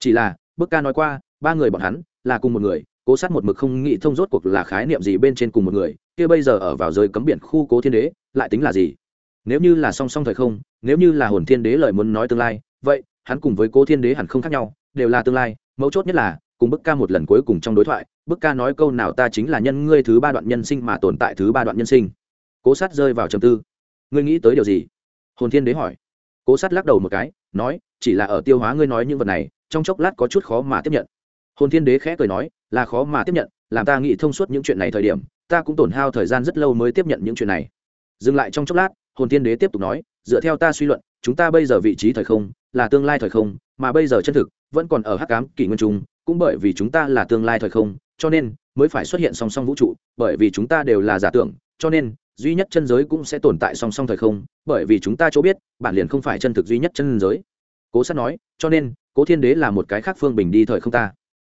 Chỉ là, bức ca nói qua, ba người bọn hắn, là cùng một người, cố sát một mực không nghĩ thông rốt cuộc là khái niệm gì bên trên cùng một người, kia bây giờ ở vào giới cấm biển khu cố thiên đế, lại tính là gì? Nếu như là song song thời không, nếu như là hồn thiên đế lời muốn nói tương lai, vậy, hắn cùng với cố thiên đế hẳn không khác nhau, đều là tương lai, mấu chốt nhất là cùng bức ca một lần cuối cùng trong đối thoại, bức ca nói câu nào ta chính là nhân ngươi thứ ba đoạn nhân sinh mà tồn tại thứ ba đoạn nhân sinh. Cố sát rơi vào trầm tư. Ngươi nghĩ tới điều gì? Hồn thiên đế hỏi. Cố sát lắc đầu một cái, nói, chỉ là ở tiêu hóa ngươi nói những vật này, trong chốc lát có chút khó mà tiếp nhận. Hồn thiên đế khẽ cười nói, là khó mà tiếp nhận, làm ta nghĩ thông suốt những chuyện này thời điểm, ta cũng tổn hao thời gian rất lâu mới tiếp nhận những chuyện này. Dừng lại trong chốc lát, hồn thiên đế tiếp tục nói, dựa theo ta suy luận, chúng ta bây giờ vị trí thời không, là tương lai thời không, mà bây giờ chân thực, vẫn còn ở hắc ám kỷ nguyên trung cũng bởi vì chúng ta là tương lai thời không, cho nên mới phải xuất hiện song song vũ trụ, bởi vì chúng ta đều là giả tưởng, cho nên duy nhất chân giới cũng sẽ tồn tại song song thời không, bởi vì chúng ta chỗ biết, bản liền không phải chân thực duy nhất chân giới. Cố sát nói, cho nên cố thiên đế là một cái khác phương bình đi thời không ta.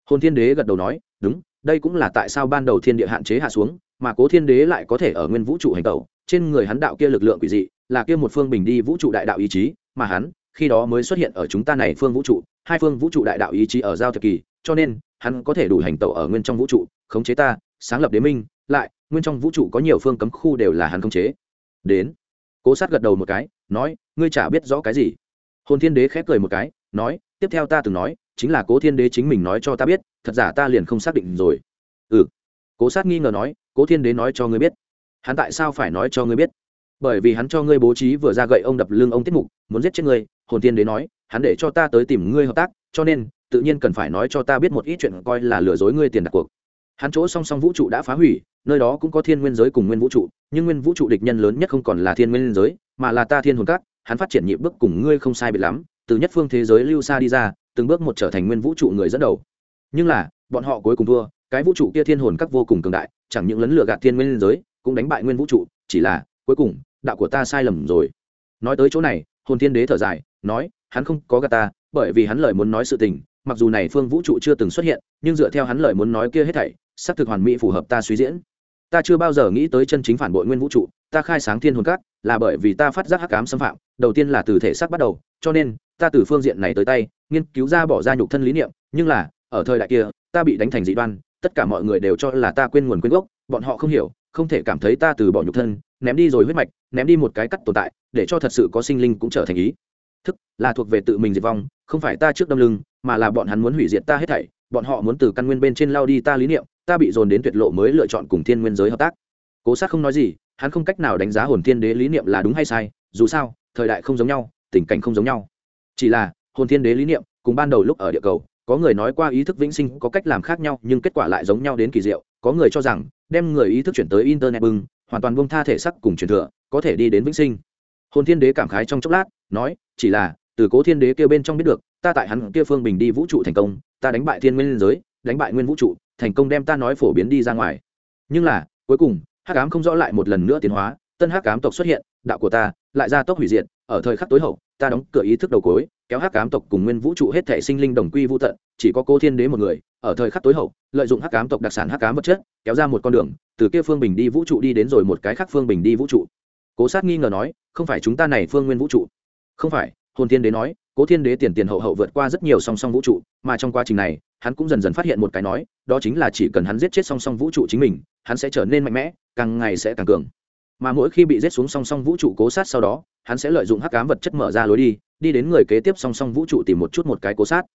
Hồn thiên đế gật đầu nói, đúng, đây cũng là tại sao ban đầu thiên địa hạn chế hạ xuống, mà cố thiên đế lại có thể ở nguyên vũ trụ hành tẩu, trên người hắn đạo kia lực lượng quỷ dị, là kia một phương bình đi vũ trụ đại đạo ý chí, mà hắn khi đó mới xuất hiện ở chúng ta này phương vũ trụ, hai phương vũ trụ đại đạo ý chí ở giao thời kỳ, cho nên, hắn có thể đủ hành tẩu ở nguyên trong vũ trụ, khống chế ta, sáng lập đế minh, lại, nguyên trong vũ trụ có nhiều phương cấm khu đều là hắn khống chế. Đến, cố sát gật đầu một cái, nói, ngươi chả biết rõ cái gì. Hồn thiên đế khép cười một cái, nói, tiếp theo ta từng nói, chính là cố thiên đế chính mình nói cho ta biết, thật giả ta liền không xác định rồi. Ừ. Cố sát nghi ngờ nói, cố thiên đế nói cho ngươi biết. Hắn tại sao phải nói cho ngươi biết? Bởi vì hắn cho ngươi bố trí vừa ra gậy ông đập lưng ông tiết mục, muốn giết chết ngươi hồn thiên đế nói, hắn để cho ta tới tìm ngươi hợp tác, cho nên, tự nhiên cần phải nói cho ta biết một ít chuyện coi là lừa dối ngươi tiền đặt cuộc. Hắn chỗ song song vũ trụ đã phá hủy, nơi đó cũng có thiên nguyên giới cùng nguyên vũ trụ, nhưng nguyên vũ trụ địch nhân lớn nhất không còn là thiên nguyên giới, mà là ta thiên hồn cát hắn phát triển nhịp bước cùng ngươi không sai biệt lắm, từ nhất phương thế giới lưu xa đi ra, từng bước một trở thành nguyên vũ trụ người dẫn đầu. Nhưng là, bọn họ cuối cùng thua, cái vũ trụ kia thiên hồn các vô cùng cường đại, chẳng những lấn lừa gạt thiên nguyên giới, cũng đánh bại nguyên vũ trụ, chỉ là, cuối cùng, đạo của ta sai lầm rồi. Nói tới chỗ này, hồn thiên đế thở dài nói hắn không có gạt ta bởi vì hắn lời muốn nói sự tình mặc dù này phương vũ trụ chưa từng xuất hiện nhưng dựa theo hắn lời muốn nói kia hết thảy xác thực hoàn mỹ phù hợp ta suy diễn. Ta chưa bao giờ nghĩ tới chân chính phản bội nguyên vũ trụ ta khai sáng thiên hồn cát, là bởi vì ta phát giác hắc ám xâm phạm đầu tiên là từ thể xác bắt đầu cho nên ta từ phương diện này tới tay nghiên cứu ra bỏ ra nhục thân lý niệm nhưng là ở thời đại kia ta bị đánh thành dị đoan tất cả mọi người đều cho là ta quên nguồn quên gốc bọn họ không hiểu không thể cảm thấy ta từ bỏ nhục thân ném đi rồi huyết mạch ném đi một cái cắt tồn tại để cho thật sự có sinh linh cũng trở thành ý thức, là thuộc về tự mình diệt vong, không phải ta trước đâm lưng, mà là bọn hắn muốn hủy diệt ta hết thảy, bọn họ muốn từ căn nguyên bên trên lao đi ta lý niệm, ta bị dồn đến tuyệt lộ mới lựa chọn cùng thiên nguyên giới hợp tác. Cố sát không nói gì, hắn không cách nào đánh giá hồn thiên đế lý niệm là đúng hay sai, dù sao, thời đại không giống nhau, tình cảnh không giống nhau. Chỉ là, hồn thiên đế lý niệm, cùng ban đầu lúc ở địa cầu, có người nói qua ý thức vĩnh sinh có cách làm khác nhau, nhưng kết quả lại giống nhau đến kỳ diệu, có người cho rằng, đem người ý thức chuyển tới internet bưng, hoàn toàn bông tha thể sắc cùng truyền thừa, có thể đi đến vĩnh sinh. Hồn thiên đế cảm khái trong chốc lát, nói chỉ là, từ cố thiên đế kia bên trong biết được, ta tại hắn kia phương bình đi vũ trụ thành công, ta đánh bại thiên nguyên giới, đánh bại nguyên vũ trụ, thành công đem ta nói phổ biến đi ra ngoài. Nhưng là, cuối cùng, hắc ám không rõ lại một lần nữa tiến hóa, tân hắc ám tộc xuất hiện, đạo của ta lại ra tốc hủy diệt, ở thời khắc tối hậu, ta đóng cửa ý thức đầu cối, kéo hắc ám tộc cùng nguyên vũ trụ hết thể sinh linh đồng quy vô tận, chỉ có cô thiên đế một người, ở thời khắc tối hậu, lợi dụng hắc ám tộc đặc sản hắc ám vật chất, kéo ra một con đường, từ kia phương bình đi vũ trụ đi đến rồi một cái khác phương bình đi vũ trụ. Cố sát nghi ngờ nói, không phải chúng ta này phương nguyên vũ trụ không phải, hồn thiên đế nói, cố thiên đế tiền tiền hậu hậu vượt qua rất nhiều song song vũ trụ, mà trong quá trình này, hắn cũng dần dần phát hiện một cái nói, đó chính là chỉ cần hắn giết chết song song vũ trụ chính mình, hắn sẽ trở nên mạnh mẽ, càng ngày sẽ càng cường. Mà mỗi khi bị giết xuống song song vũ trụ cố sát sau đó, hắn sẽ lợi dụng hắc cám vật chất mở ra lối đi đi đến người kế tiếp song song vũ trụ tìm một chút một cái cố sát.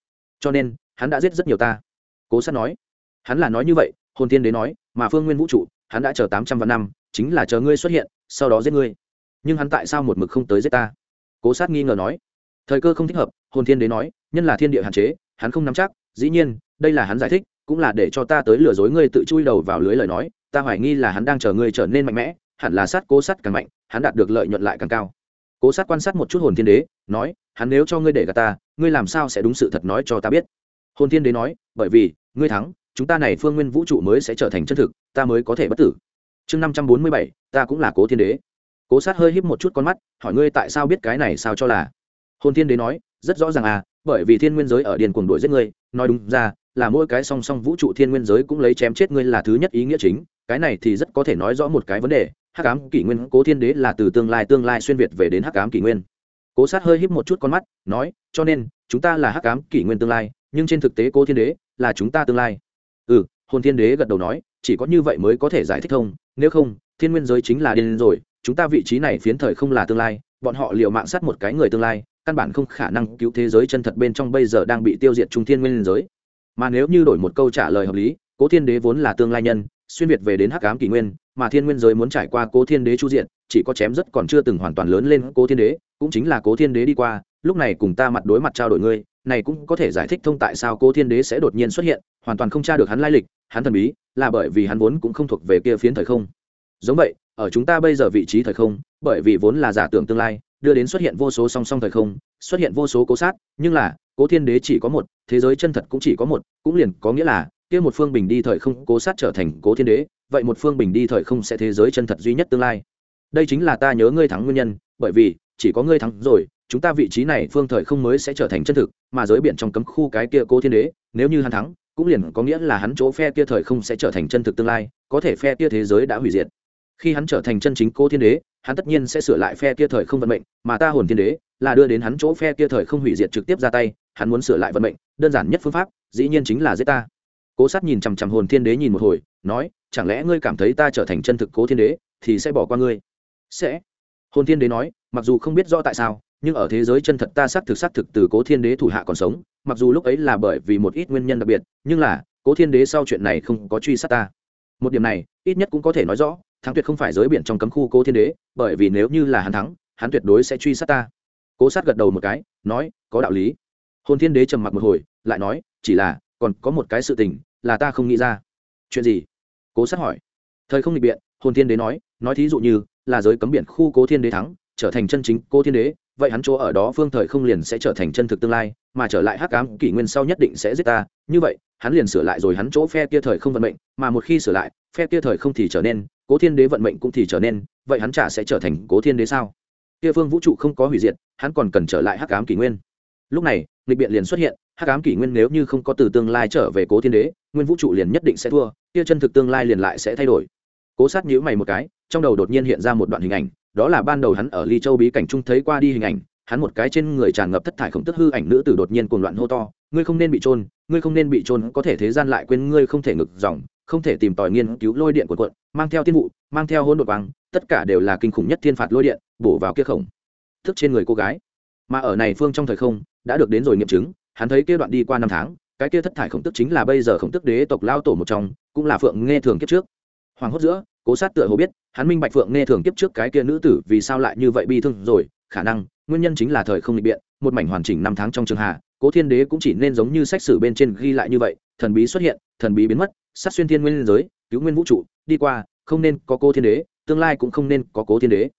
Cho nên, hắn đã giết rất nhiều ta. Cố sát nói, hắn là nói như vậy, hồn tiên đế nói, mà phương nguyên vũ trụ, hắn đã chờ tám trăm vạn năm, chính là chờ ngươi xuất hiện, sau đó giết ngươi. Nhưng hắn tại sao một mực không tới giết ta? Cố sát nghi ngờ nói. Thời cơ không thích hợp, hồn thiên đế nói, nhân là thiên địa hạn chế, hắn không nắm chắc, dĩ nhiên, đây là hắn giải thích, cũng là để cho ta tới lừa dối ngươi tự chui đầu vào lưới lời nói, ta hoài nghi là hắn đang chờ ngươi trở nên mạnh mẽ, hẳn là sát cố sát càng mạnh, hắn đạt được lợi nhuận lại càng cao. Cố sát quan sát một chút hồn thiên đế, nói, hắn nếu cho ngươi để gà ta, ngươi làm sao sẽ đúng sự thật nói cho ta biết? Hồn thiên đế nói, bởi vì, ngươi thắng, chúng ta này phương nguyên vũ trụ mới sẽ trở thành chân thực, ta mới có thể bất tử. Chương năm trăm bốn mươi bảy, ta cũng là cố thiên đế cố sát hơi híp một chút con mắt, hỏi ngươi tại sao biết cái này sao cho là? Hồn thiên đế nói, rất rõ ràng à bởi vì thiên nguyên giới ở điền cuồng đuổi giết ngươi, nói đúng ra, là mỗi cái song song vũ trụ thiên nguyên giới cũng lấy chém chết ngươi là thứ nhất ý nghĩa chính, cái này thì rất có thể nói rõ một cái vấn đề, hắc ám kỷ nguyên cố thiên đế là từ tương lai tương lai xuyên việt về đến hắc ám kỷ nguyên. Cố sát hơi híp một chút con mắt, nói, cho nên, chúng ta là hắc ám kỷ nguyên tương lai, nhưng trên thực tế cố thiên đế là chúng ta tương lai. Ừ hồn thiên đế gật đầu nói, chỉ có như vậy mới có thể giải thích thông nếu không, thiên nguyên giới chính là điên rồi chúng ta vị trí này phiến thời không là tương lai, bọn họ liệu mạng sát một cái người tương lai, căn bản không khả năng cứu thế giới chân thật bên trong bây giờ đang bị tiêu diệt trung thiên nguyên giới. Mà nếu như đổi một câu trả lời hợp lý, cố thiên đế vốn là tương lai nhân, xuyên việt về đến hắc ám kỷ nguyên, mà thiên nguyên giới muốn trải qua cố thiên đế chu diện, chỉ có chém rất còn chưa từng hoàn toàn lớn lên cố thiên đế, cũng chính là cố thiên đế đi qua, lúc này cùng ta mặt đối mặt trao đổi ngươi, này cũng có thể giải thích thông tại sao cố thiên đế sẽ đột nhiên xuất hiện, hoàn toàn không tra được hắn lai lịch, hắn thần bí, là bởi vì hắn vốn cũng không thuộc về kia phiến thời không. Giống vậy ở chúng ta bây giờ vị trí thời không, bởi vì vốn là giả tưởng tương lai, đưa đến xuất hiện vô số song song thời không, xuất hiện vô số cố sát, nhưng là, cố thiên đế chỉ có một, thế giới chân thật cũng chỉ có một, cũng liền có nghĩa là, kia một phương bình đi thời không cố sát trở thành cố thiên đế, vậy một phương bình đi thời không sẽ thế giới chân thật duy nhất tương lai. Đây chính là ta nhớ ngươi thắng nguyên nhân, bởi vì, chỉ có ngươi thắng rồi, chúng ta vị trí này phương thời không mới sẽ trở thành chân thực, mà giới biển trong cấm khu cái kia cố thiên đế, nếu như hắn thắng, cũng liền có nghĩa là hắn chỗ phe kia thời không sẽ trở thành chân thực tương lai, có thể phe kia thế giới đã hủy diệt khi hắn trở thành chân chính cố thiên đế, hắn tất nhiên sẽ sửa lại phe kia thời không vận mệnh, mà ta hồn thiên đế là đưa đến hắn chỗ phe kia thời không hủy diệt trực tiếp ra tay, hắn muốn sửa lại vận mệnh, đơn giản nhất phương pháp, dĩ nhiên chính là giết ta. Cố sát nhìn chằm chằm hồn thiên đế nhìn một hồi, nói, chẳng lẽ ngươi cảm thấy ta trở thành chân thực cố thiên đế thì sẽ bỏ qua ngươi? Sẽ. Hồn thiên đế nói, mặc dù không biết rõ tại sao, nhưng ở thế giới chân thật ta xác thực xác thực từ cố thiên đế thủ hạ còn sống, mặc dù lúc ấy là bởi vì một ít nguyên nhân đặc biệt, nhưng là, cố thiên đế sau chuyện này không có truy sát ta. Một điểm này, ít nhất cũng có thể nói rõ thắng tuyệt không phải giới biển trong cấm khu cố thiên đế, bởi vì nếu như là hắn thắng, hắn tuyệt đối sẽ truy sát ta. Cố sát gật đầu một cái, nói, có đạo lý. Hồn thiên đế trầm mặc một hồi, lại nói, chỉ là, còn có một cái sự tình, là ta không nghĩ ra. Chuyện gì? Cố sát hỏi. Thời không định biện, hồn thiên đế nói nói thí dụ như, là giới cấm biển khu cố thiên đế thắng, trở thành chân chính cố thiên đế, vậy hắn chỗ ở đó phương thời không liền sẽ trở thành chân thực tương lai, mà trở lại hắc ám kỷ nguyên sau nhất định sẽ giết ta. Như vậy, hắn liền sửa lại rồi hắn chỗ phe kia thời không vận mệnh, mà một khi sửa lại, phe kia thời không thì trở nên cố thiên đế vận mệnh cũng thì trở nên, vậy hắn chả sẽ trở thành cố thiên đế sao? Kia phương vũ trụ không có hủy diệt, hắn còn cần trở lại hắc ám kỷ nguyên. Lúc này, nghịch biện liền xuất hiện, hắc ám kỷ nguyên nếu như không có từ tương lai trở về cố thiên đế, nguyên vũ trụ liền nhất định sẽ thua, kia chân thực tương lai liền lại sẽ thay đổi. Cố sát nhữ mày một cái, trong đầu đột nhiên hiện ra một đoạn hình ảnh, đó là ban đầu hắn ở ly châu bí cảnh trung thấy qua đi hình ảnh, hắn một cái trên người tràn ngập thất thải khổng tức hư ảnh nữ tử đột nhiên cuồng loạn hô to, ngươi không nên bị trôn ngươi không nên bị trôn có thể thế gian lại quên ngươi không thể ngực dòng không thể tìm tòi nghiên cứu lôi điện của quận mang theo tiên vụ, mang theo hôn đột quang, tất cả đều là kinh khủng nhất thiên phạt lôi điện, bổ vào kia khổng thức trên người cô gái. Mà ở này phương trong thời không, đã được đến rồi nghiệm chứng, hắn thấy kia đoạn đi qua năm tháng, cái kia thất thải khổng tức chính là bây giờ khổng tức đế tộc lao tổ một trong, cũng là phượng nghe thường kiếp trước. Hoàng hốt giữa, cố sát tựa hồ biết, hắn minh bạch phượng nghe thường kiếp trước cái kia nữ tử vì sao lại như vậy bi thương rồi, khả năng, nguyên nhân chính là thời không định biện, một mảnh hoàn chỉnh năm tháng trong trường hạ, cố thiên đế cũng chỉ nên giống như sách sử bên trên ghi lại như vậy, thần bí xuất hiện, thần bí biến mất sát xuyên thiên nguyên giới, cứu nguyên vũ trụ, đi qua, không nên có cô thiên đế, tương lai cũng không nên có cố thiên đế.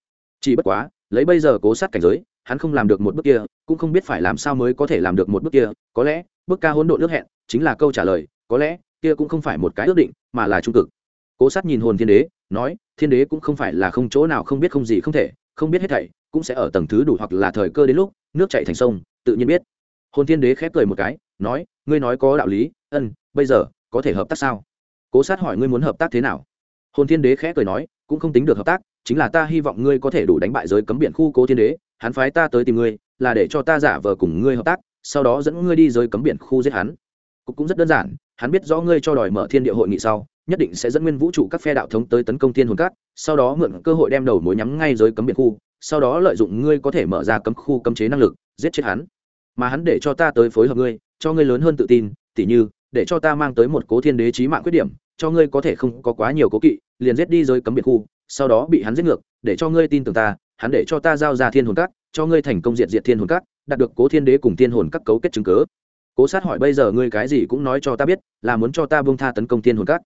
Chỉ bất quá, lấy bây giờ cố sát cảnh giới, hắn không làm được một bước kia, cũng không biết phải làm sao mới có thể làm được một bước kia. Có lẽ, bước ca hỗn độn nước hẹn chính là câu trả lời, có lẽ, kia cũng không phải một cái ước định, mà là trung cực. Cố sát nhìn hồn thiên đế, nói, thiên đế cũng không phải là không chỗ nào không biết không gì không thể, không biết hết thảy, cũng sẽ ở tầng thứ đủ hoặc là thời cơ đến lúc, nước chảy thành sông, tự nhiên biết. Hồn thiên đế khép cười một cái, nói, ngươi nói có đạo lý, ân, bây giờ, có thể hợp tác sao? Cố sát hỏi ngươi muốn hợp tác thế nào? Hồn thiên đế khẽ cười nói cũng không tính được hợp tác chính là ta hy vọng ngươi có thể đủ đánh bại giới cấm biển khu cố thiên đế hắn phái ta tới tìm ngươi là để cho ta giả vờ cùng ngươi hợp tác sau đó dẫn ngươi đi giới cấm biển khu giết hắn. Cũng, cũng rất đơn giản hắn biết rõ ngươi cho đòi mở thiên địa hội nghị sau nhất định sẽ dẫn nguyên vũ trụ các phe đạo thống tới tấn công thiên hồn cát sau đó mượn cơ hội đem đầu mối nhắm ngay giới cấm biển khu sau đó lợi dụng ngươi có thể mở ra cấm khu cấm chế năng lực giết chết hắn. Mà hắn để cho ta tới phối hợp ngươi cho ngươi lớn hơn tự tin tỉ như để cho ta mang tới một cố thiên đế trí mạng khuyết điểm, cho ngươi có thể không có quá nhiều cố kỵ, liền giết đi giới cấm biệt khu, sau đó bị hắn giết ngược, để cho ngươi tin tưởng ta, hắn để cho ta giao ra thiên hồn các cho ngươi thành công diệt diệt thiên hồn các đạt được cố thiên đế cùng thiên hồn các cấu kết chứng cớ cố sát hỏi bây giờ ngươi cái gì cũng nói cho ta biết, là muốn cho ta bông tha tấn công thiên hồn các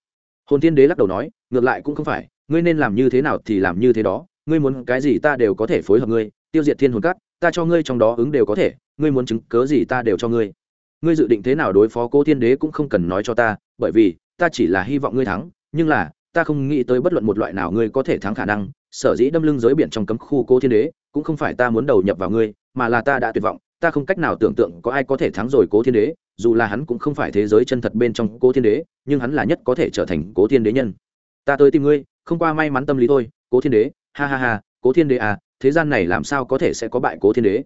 hồn thiên đế lắc đầu nói, ngược lại cũng không phải, ngươi nên làm như thế nào thì làm như thế đó, ngươi muốn cái gì ta đều có thể phối hợp ngươi, tiêu diệt thiên hồn các ta cho ngươi trong đó ứng đều có thể, ngươi muốn chứng cớ gì ta đều cho ngươi ngươi dự định thế nào đối phó cố thiên đế cũng không cần nói cho ta, bởi vì, ta chỉ là hy vọng ngươi thắng, nhưng là, ta không nghĩ tới bất luận một loại nào ngươi có thể thắng khả năng, sở dĩ đâm lưng giới biển trong cấm khu cố thiên đế, cũng không phải ta muốn đầu nhập vào ngươi, mà là ta đã tuyệt vọng, ta không cách nào tưởng tượng có ai có thể thắng rồi cố thiên đế, dù là hắn cũng không phải thế giới chân thật bên trong cố thiên đế, nhưng hắn là nhất có thể trở thành cố thiên đế nhân. Ta tới tìm ngươi, không qua may mắn tâm lý thôi, cố thiên đế, ha ha ha, cố thiên đế à thế gian này làm sao có thể sẽ có bại cố thiên đế?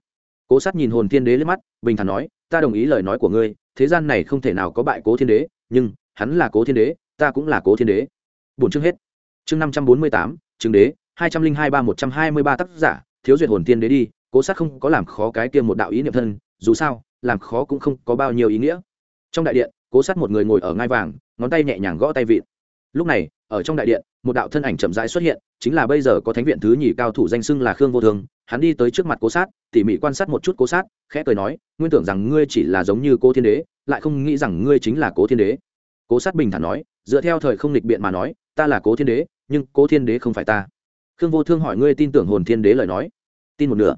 Cố sát nhìn hồn thiên đế lên mắt, bình thản nói, ta đồng ý lời nói của ngươi, thế gian này không thể nào có bại cố thiên đế, nhưng hắn là cố thiên đế, ta cũng là cố thiên đế. Bốn chương hết. Chương năm trăm bốn mươi tám chương đế, hai trăm linh hai ba một trăm hai mươi ba tác giả, thiếu duyệt hồn thiên đế đi, cố sát không có làm khó cái kia một đạo ý niệm thân, dù sao, làm khó cũng không có bao nhiêu ý nghĩa. Trong đại điện, cố sát một người ngồi ở ngai vàng, ngón tay nhẹ nhàng gõ tay vịn. Lúc này, ở trong đại điện một đạo thân ảnh chậm rãi xuất hiện, chính là bây giờ có thánh viện thứ nhì cao thủ danh xưng là khương vô thường. Hắn đi tới trước mặt cố sát, tỉ mỉ quan sát một chút cố sát, khẽ cười nói, nguyên tưởng rằng ngươi chỉ là giống như cô thiên đế, lại không nghĩ rằng ngươi chính là cố thiên đế. Cố sát bình thản nói, dựa theo thời không lịch biện mà nói, ta là cố thiên đế, nhưng cố thiên đế không phải ta. Khương vô thương hỏi, ngươi tin tưởng hồn thiên đế lời nói? Tin một nửa.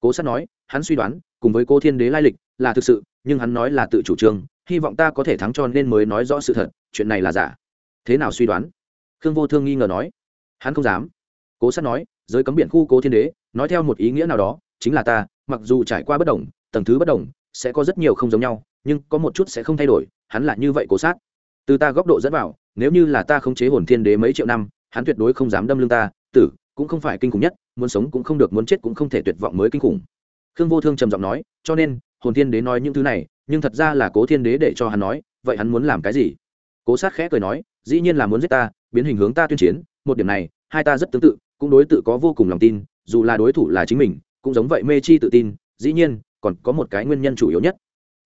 Cố sát nói, hắn suy đoán, cùng với cố thiên đế lai lịch, là thực sự, nhưng hắn nói là tự chủ trương, hy vọng ta có thể thắng cho nên mới nói rõ sự thật, chuyện này là giả. Thế nào suy đoán? Khương vô thương nghi ngờ nói. Hắn không dám. Cố sát nói, giới cấm biển khu cố thiên đế, nói theo một ý nghĩa nào đó, chính là ta, mặc dù trải qua bất đồng, tầng thứ bất đồng, sẽ có rất nhiều không giống nhau, nhưng có một chút sẽ không thay đổi, hắn là như vậy cố sát. Từ ta góc độ dẫn vào, nếu như là ta không chế hồn thiên đế mấy triệu năm, hắn tuyệt đối không dám đâm lưng ta, tử, cũng không phải kinh khủng nhất, muốn sống cũng không được, muốn chết cũng không thể tuyệt vọng mới kinh khủng. Khương vô thương trầm giọng nói, cho nên, hồn thiên đế nói những thứ này, nhưng thật ra là cố thiên đế để cho hắn nói, vậy hắn muốn làm cái gì? Cố sát khẽ cười nói, dĩ nhiên là muốn giết ta biến hình hướng ta tuyên chiến, một điểm này, hai ta rất tương tự, cũng đối tự có vô cùng lòng tin, dù là đối thủ là chính mình, cũng giống vậy mê chi tự tin, dĩ nhiên, còn có một cái nguyên nhân chủ yếu nhất.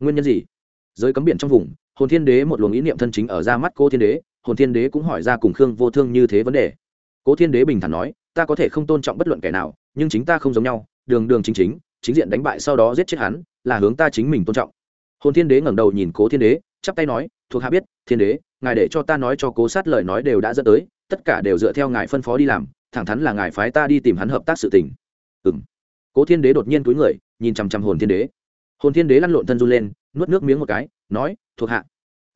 Nguyên nhân gì? Giới cấm biển trong vùng, hồn thiên đế một luồng ý niệm thân chính ở ra mắt cô thiên đế, hồn thiên đế cũng hỏi ra cùng khương vô thương như thế vấn đề. Cố thiên đế bình thản nói, ta có thể không tôn trọng bất luận kẻ nào, nhưng chính ta không giống nhau, đường đường chính chính chính diện đánh bại sau đó giết chết hắn, là hướng ta chính mình tôn trọng. Hồn thiên đế ngẩng đầu nhìn cố thiên đế, chắp tay nói, thuộc hạ biết, thiên đế ngài để cho ta nói cho cố sát lời nói đều đã dẫn tới, tất cả đều dựa theo ngài phân phó đi làm, thẳng thắn là ngài phái ta đi tìm hắn hợp tác sự tình. Ừng cố thiên đế đột nhiên túi người, nhìn chằm chằm hồn thiên đế. Hồn thiên đế lăn lộn thân run lên, nuốt nước miếng một cái, nói, thuộc hạ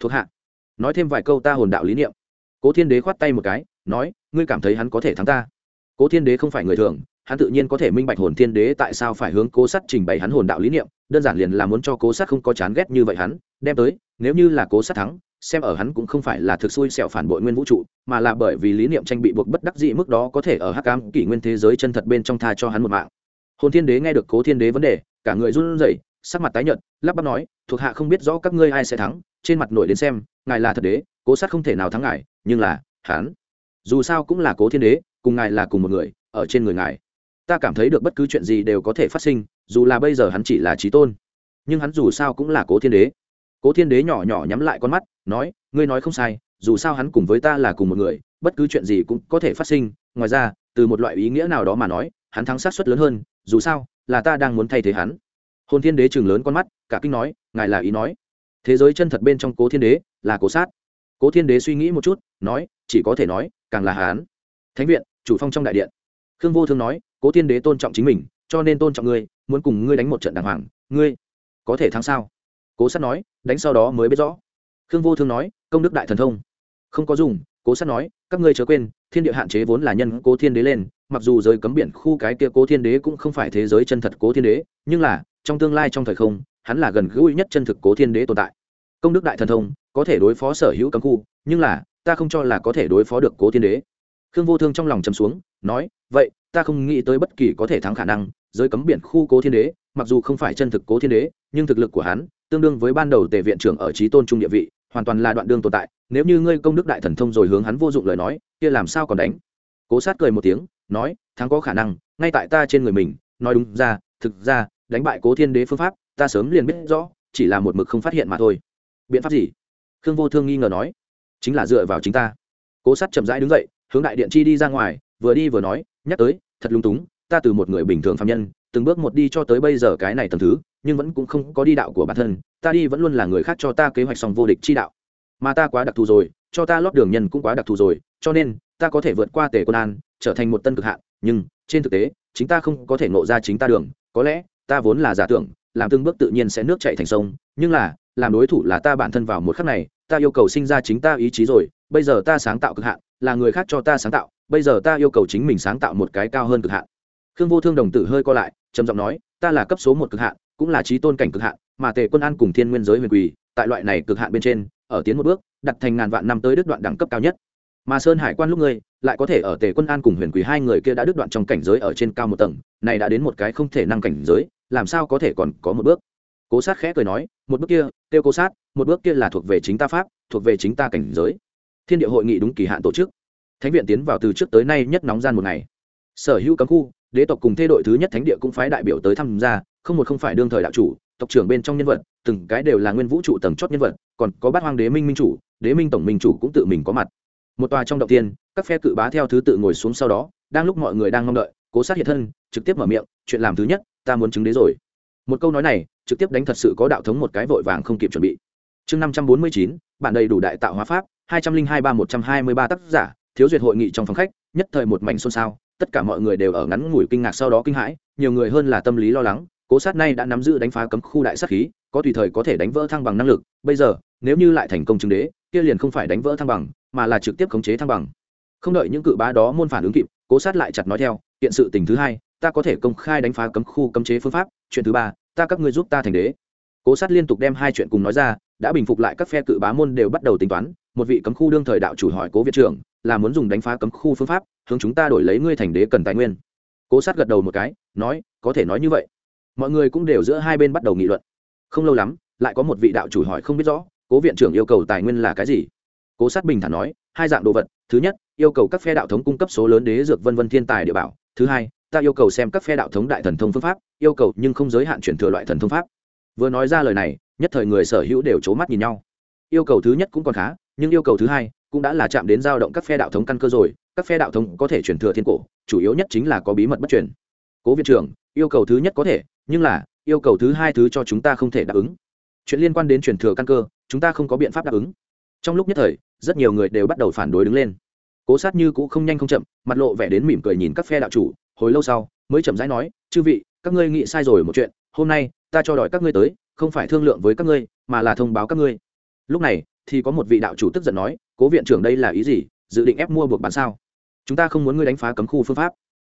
thuộc hạ. Nói thêm vài câu ta hồn đạo lý niệm. Cố thiên đế khoát tay một cái, nói, ngươi cảm thấy hắn có thể thắng ta? Cố thiên đế không phải người thường, hắn tự nhiên có thể minh bạch hồn thiên đế tại sao phải hướng cố sắt trình bày hắn hồn đạo lý niệm, đơn giản liền là muốn cho cố sát không có chán ghét như vậy hắn, đem tới, nếu như là cố sát thắng xem ở hắn cũng không phải là thực xui xẻo phản bội nguyên vũ trụ, mà là bởi vì lý niệm tranh bị buộc bất đắc dĩ mức đó có thể ở hắc cam kỷ nguyên thế giới chân thật bên trong tha cho hắn một mạng. Hồn thiên đế nghe được cố thiên đế vấn đề, cả người run rẩy, sắc mặt tái nhợt, lắp bắp nói, thuộc hạ không biết rõ các ngươi ai sẽ thắng, trên mặt nổi đến xem, ngài là thật đế, cố sát không thể nào thắng ngài, nhưng là, hắn, dù sao cũng là cố thiên đế, cùng ngài là cùng một người, ở trên người ngài. Ta cảm thấy được bất cứ chuyện gì đều có thể phát sinh, dù là bây giờ hắn chỉ là trí tôn, nhưng hắn dù sao cũng là cố thiên đế cố thiên đế nhỏ nhỏ nhắm lại con mắt, nói, ngươi nói không sai, dù sao hắn cùng với ta là cùng một người, bất cứ chuyện gì cũng có thể phát sinh. Ngoài ra, từ một loại ý nghĩa nào đó mà nói, hắn thắng sát suất lớn hơn, dù sao là ta đang muốn thay thế hắn. Hồn thiên đế chừng lớn con mắt, cả kinh nói, ngài là ý nói. Thế giới chân thật bên trong cố thiên đế là cố sát. Cố thiên đế suy nghĩ một chút, nói, chỉ có thể nói, càng là hán thánh viện, chủ phong trong đại điện. Khương vô thương nói, cố thiên đế tôn trọng chính mình, cho nên tôn trọng ngươi, muốn cùng ngươi đánh một trận đàng hoàng. Ngươi có thể thắng sao? Cố sát nói, đánh sau đó mới biết rõ. Khương vô thương nói, công đức đại thần thông. Không có dùng, cố sát nói, các ngươi chớ quên, thiên địa hạn chế vốn là nhân cố thiên đế lên, mặc dù giới cấm biển khu cái kia cố thiên đế cũng không phải thế giới chân thật cố thiên đế, nhưng là, trong tương lai trong thời không, hắn là gần gũi nhất chân thực cố thiên đế tồn tại. Công đức đại thần thông, có thể đối phó sở hữu cấm khu, nhưng là, ta không cho là có thể đối phó được cố thiên đế. Khương vô thương trong lòng chấm xuống, nói, vậy, ta không nghĩ tới bất kỳ có thể thắng khả năng, giới cấm biển khu cố thiên đế mặc dù không phải chân thực cố thiên đế, nhưng thực lực của hắn, tương đương với ban đầu tề viện trưởng ở trí tôn trung địa vị, hoàn toàn là đoạn đương tồn tại. Nếu như ngươi công đức đại thần thông rồi hướng hắn vô dụng lời nói, kia làm sao còn đánh? Cố sát cười một tiếng, nói, thắng có khả năng, ngay tại ta trên người mình. Nói đúng ra, thực ra, đánh bại cố thiên đế phương pháp, ta sớm liền biết rõ, chỉ là một mực không phát hiện mà thôi. Biện pháp gì? Khương vô thương nghi ngờ nói, chính là dựa vào chính ta. Cố sát chậm rãi đứng dậy, hướng đại điện chi đi ra ngoài, vừa đi vừa nói, nhắc tới, thật lung túng, ta từ một người bình thường phạm nhân từng bước một đi cho tới bây giờ cái này tầm thứ, nhưng vẫn cũng không có đi đạo của bản thân, ta đi vẫn luôn là người khác cho ta kế hoạch xong vô địch chi đạo. Mà ta quá đặc thù rồi, cho ta lót đường nhân cũng quá đặc thù rồi, cho nên, ta có thể vượt qua tề quân an, trở thành một tân cực hạn, nhưng, trên thực tế, chính ta không có thể ngộ ra chính ta đường, có lẽ, ta vốn là giả tưởng, làm từng bước tự nhiên sẽ nước chạy thành sông, nhưng là, làm đối thủ là ta bản thân vào một khắc này, ta yêu cầu sinh ra chính ta ý chí rồi, bây giờ ta sáng tạo cực hạn, là người khác cho ta sáng tạo, bây giờ ta yêu cầu chính mình sáng tạo một cái cao hơn cực hạn khương vô thương đồng tử hơi co lại, trầm giọng nói, ta là cấp số một cực hạn, cũng là trí tôn cảnh cực hạn, mà tề quân an cùng thiên nguyên giới huyền quỳ, tại loại này cực hạn bên trên, ở tiến một bước, đặt thành ngàn vạn năm tới đứt đoạn đẳng cấp cao nhất. Mà sơn hải quan lúc ngươi, lại có thể ở tề quân an cùng huyền quỳ hai người kia đã đứt đoạn trong cảnh giới ở trên cao một tầng, này đã đến một cái không thể năng cảnh giới, làm sao có thể còn có một bước? Cố sát khẽ cười nói, một bước kia tiêu cố sát, một bước kia là thuộc về chính ta pháp, thuộc về chính ta cảnh giới. Thiên địa hội nghị đúng kỳ hạn tổ chức. Thánh viện tiến vào từ trước tới nay nhất nóng gian một ngày. Sở hữu cấm khu đế tộc cùng thê đội thứ nhất thánh địa cũng phái đại biểu tới tham gia, không một không phải đương thời đạo chủ, tộc trưởng bên trong nhân vật, từng cái đều là nguyên vũ trụ tầng chót nhân vật, còn có bát hoang đế minh minh chủ, đế minh tổng minh chủ cũng tự mình có mặt. Một tòa trong động tiên, các phe cự bá theo thứ tự ngồi xuống sau đó, đang lúc mọi người đang mong đợi, cố sát hiện thân, trực tiếp mở miệng, chuyện làm thứ nhất, ta muốn chứng đế rồi. Một câu nói này, trực tiếp đánh thật sự có đạo thống một cái vội vàng không kịp chuẩn bị. Chương năm trăm bốn mươi chín bản đầy đủ đại tạo hóa pháp, hai trăm linh hai ba một trăm hai mươi ba tác giả, thiếu duyệt hội nghị trong phòng khách, nhất thời một mảnh xôn xao tất cả mọi người đều ở ngắn ngủi kinh ngạc sau đó kinh hãi, nhiều người hơn là tâm lý lo lắng, cố sát nay đã nắm giữ đánh phá cấm khu đại sát khí, có tùy thời có thể đánh vỡ thăng bằng năng lực, bây giờ, nếu như lại thành công chứng đế, kia liền không phải đánh vỡ thăng bằng, mà là trực tiếp khống chế thăng bằng. Không đợi những cự bá đó môn phản ứng kịp, cố sát lại chặt nói theo hiện sự tình thứ hai, ta có thể công khai đánh phá cấm khu cấm chế phương pháp, chuyện thứ ba, ta các ngươi giúp ta thành đế. Cố sát liên tục đem hai chuyện cùng nói ra, đã bình phục lại các phe cự bá môn đều bắt đầu tính toán một vị cấm khu đương thời đạo chủ hỏi cố viện trưởng, là muốn dùng đánh phá cấm khu phương pháp, hướng chúng ta đổi lấy ngươi thành đế cần tài nguyên. Cố sát gật đầu một cái, nói, có thể nói như vậy. Mọi người cũng đều giữa hai bên bắt đầu nghị luận. Không lâu lắm, lại có một vị đạo chủ hỏi không biết rõ, cố viện trưởng yêu cầu tài nguyên là cái gì? Cố sát bình thản nói, hai dạng đồ vật, thứ nhất, yêu cầu các phe đạo thống cung cấp số lớn đế dược vân vân thiên tài địa bảo, thứ hai, ta yêu cầu xem các phe đạo thống đại thần thông phương pháp, yêu cầu nhưng không giới hạn chuyển thừa loại thần thông pháp. Vừa nói ra lời này, nhất thời người sở hữu đều c mắt nhìn nhau. Yêu cầu thứ nhất cũng còn khá nhưng yêu cầu thứ hai cũng đã là chạm đến dao động các phe đạo thống căn cơ rồi, các phe đạo thống có thể chuyển thừa thiên cổ, chủ yếu nhất chính là có bí mật bất chuyển cố viện trưởng, yêu cầu thứ nhất có thể, nhưng là, yêu cầu thứ hai thứ cho chúng ta không thể đáp ứng. Chuyện liên quan đến chuyển thừa căn cơ, chúng ta không có biện pháp đáp ứng. Trong lúc nhất thời, rất nhiều người đều bắt đầu phản đối đứng lên. Cố sát như cũ không nhanh không chậm, mặt lộ vẻ đến mỉm cười nhìn các phe đạo chủ, hồi lâu sau, mới chậm rãi nói, chư vị, các ngươi nghĩ sai rồi một chuyện, hôm nay, ta cho đòi các ngươi tới, không phải thương lượng với các ngươi, mà là thông báo các ngươi. Lúc này thì có một vị đạo chủ tức giận nói, cố viện trưởng đây là ý gì? Dự định ép mua buộc bán sao? Chúng ta không muốn ngươi đánh phá cấm khu phương pháp.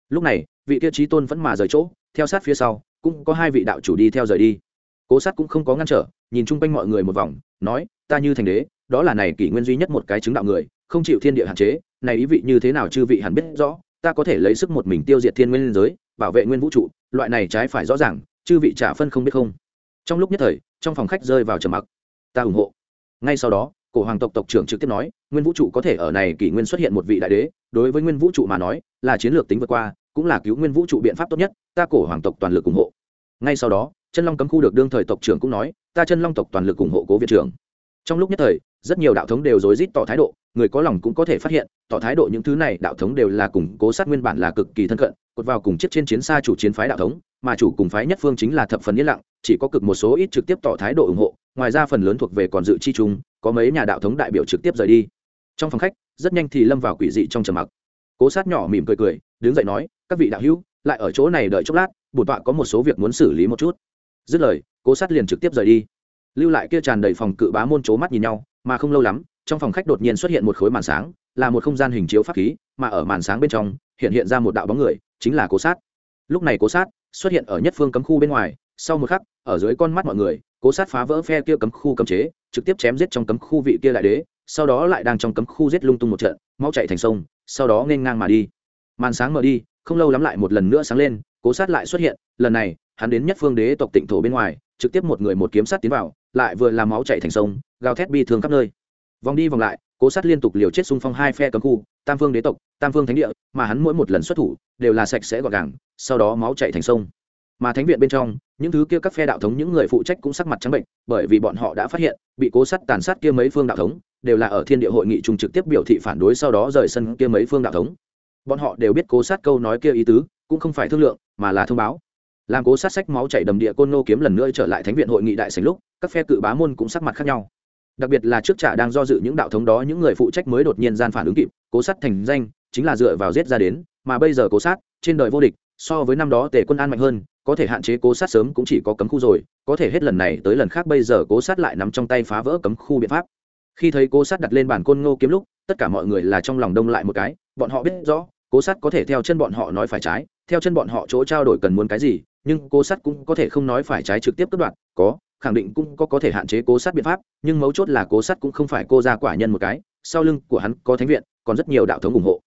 Lúc này, vị tiêu chí tôn vẫn mà rời chỗ, theo sát phía sau, cũng có hai vị đạo chủ đi theo rời đi. Cố sát cũng không có ngăn trở, nhìn chung quanh mọi người một vòng, nói, ta như thành đế, đó là này kỷ nguyên duy nhất một cái chứng đạo người, không chịu thiên địa hạn chế, này ý vị như thế nào chư vị hẳn biết rõ, ta có thể lấy sức một mình tiêu diệt thiên nguyên giới, bảo vệ nguyên vũ trụ, loại này trái phải rõ ràng, chư vị trả phân không biết không. Trong lúc nhất thời, trong phòng khách rơi vào trầm mặc. Ta ủng hộ ngay sau đó, cổ hoàng tộc tộc trưởng trực tiếp nói, nguyên vũ trụ có thể ở này kỷ nguyên xuất hiện một vị đại đế, đối với nguyên vũ trụ mà nói, là chiến lược tính vượt qua, cũng là cứu nguyên vũ trụ biện pháp tốt nhất, ta cổ hoàng tộc toàn lực ủng hộ. Ngay sau đó, chân long cấm khu được đương thời tộc trưởng cũng nói, ta chân long tộc toàn lực ủng hộ cố viện trưởng. Trong lúc nhất thời, rất nhiều đạo thống đều rối rít tỏ thái độ, người có lòng cũng có thể phát hiện, tỏ thái độ những thứ này đạo thống đều là củng cố sát nguyên bản là cực kỳ thân cận, cột vào cùng chiếc trên chiến xa chủ chiến phái đạo thống, mà chủ cùng phái nhất phương chính là thập phần yên lặng, chỉ có cực một số ít trực tiếp tỏ thái độ ủng hộ ngoài ra phần lớn thuộc về còn dự chi chung, có mấy nhà đạo thống đại biểu trực tiếp rời đi. Trong phòng khách, rất nhanh thì lâm vào quỷ dị trong trầm mặc. Cố sát nhỏ mỉm cười cười, đứng dậy nói, các vị đạo hữu, lại ở chỗ này đợi chốc lát, bổn tọa có một số việc muốn xử lý một chút. Dứt lời, cố sát liền trực tiếp rời đi. Lưu lại kia tràn đầy phòng cự bá môn c mắt nhìn nhau, mà không lâu lắm, trong phòng khách đột nhiên xuất hiện một khối màn sáng, là một không gian hình chiếu pháp khí, mà ở màn sáng bên trong, hiện hiện ra một đạo bóng người, chính là cố sát. Lúc này cố sát xuất hiện ở nhất phương cấm khu bên ngoài sau một khắc, ở dưới con mắt mọi người, cố sát phá vỡ phe kia cấm khu cấm chế, trực tiếp chém giết trong cấm khu vị kia đại đế, sau đó lại đang trong cấm khu giết lung tung một trận, mau chạy thành sông, sau đó nên ngang mà đi. Màn sáng mở đi, không lâu lắm lại một lần nữa sáng lên, cố sát lại xuất hiện, lần này, hắn đến nhất phương đế tộc tịnh thổ bên ngoài, trực tiếp một người một kiếm sát tiến vào, lại vừa làm máu chạy thành sông, gào thét bi thương khắp nơi. Vòng đi vòng lại, cố sát liên tục liều chết xung phong hai phe cấm khu, tam phương đế tộc, tam phương thánh địa, mà hắn mỗi một lần xuất thủ, đều là sạch sẽ gọn gàng, sau đó máu chạy thành sông mà thánh viện bên trong, những thứ kia các phe đạo thống, những người phụ trách cũng sắc mặt trắng bệnh, bởi vì bọn họ đã phát hiện, bị cố sát tàn sát kia mấy phương đạo thống, đều là ở thiên địa hội nghị trùng trực tiếp biểu thị phản đối sau đó rời sân kia mấy phương đạo thống. Bọn họ đều biết cố sát câu nói kia ý tứ, cũng không phải thương lượng, mà là thông báo. Làm cố sát sách máu chảy đầm địa côn nô kiếm lần nữa trở lại thánh viện hội nghị đại sành lúc, các phe cự bá môn cũng sắc mặt khác nhau. Đặc biệt là trước trả đang do dự những đạo thống đó, những người phụ trách mới đột nhiên gian phản ứng kịp, cố sát thành danh, chính là dựa vào giết ra đến, mà bây giờ cố sát, trên đời vô địch so với năm đó tề quân an mạnh hơn, có thể hạn chế cố sát sớm cũng chỉ có cấm khu rồi, có thể hết lần này tới lần khác bây giờ cố sát lại nằm trong tay phá vỡ cấm khu biện pháp. Khi thấy cố sát đặt lên bản côn ngô kiếm lúc, tất cả mọi người là trong lòng đông lại một cái, bọn họ biết rõ, cố sát có thể theo chân bọn họ nói phải trái, theo chân bọn họ chỗ trao đổi cần muốn cái gì, nhưng cố sát cũng có thể không nói phải trái trực tiếp cất đoạn có, khẳng định cũng có có thể hạn chế cố sát biện pháp, nhưng mấu chốt là cố sát cũng không phải cô ra quả nhân một cái, sau lưng của hắn có thánh viện, còn rất nhiều đạo thống ủng hộ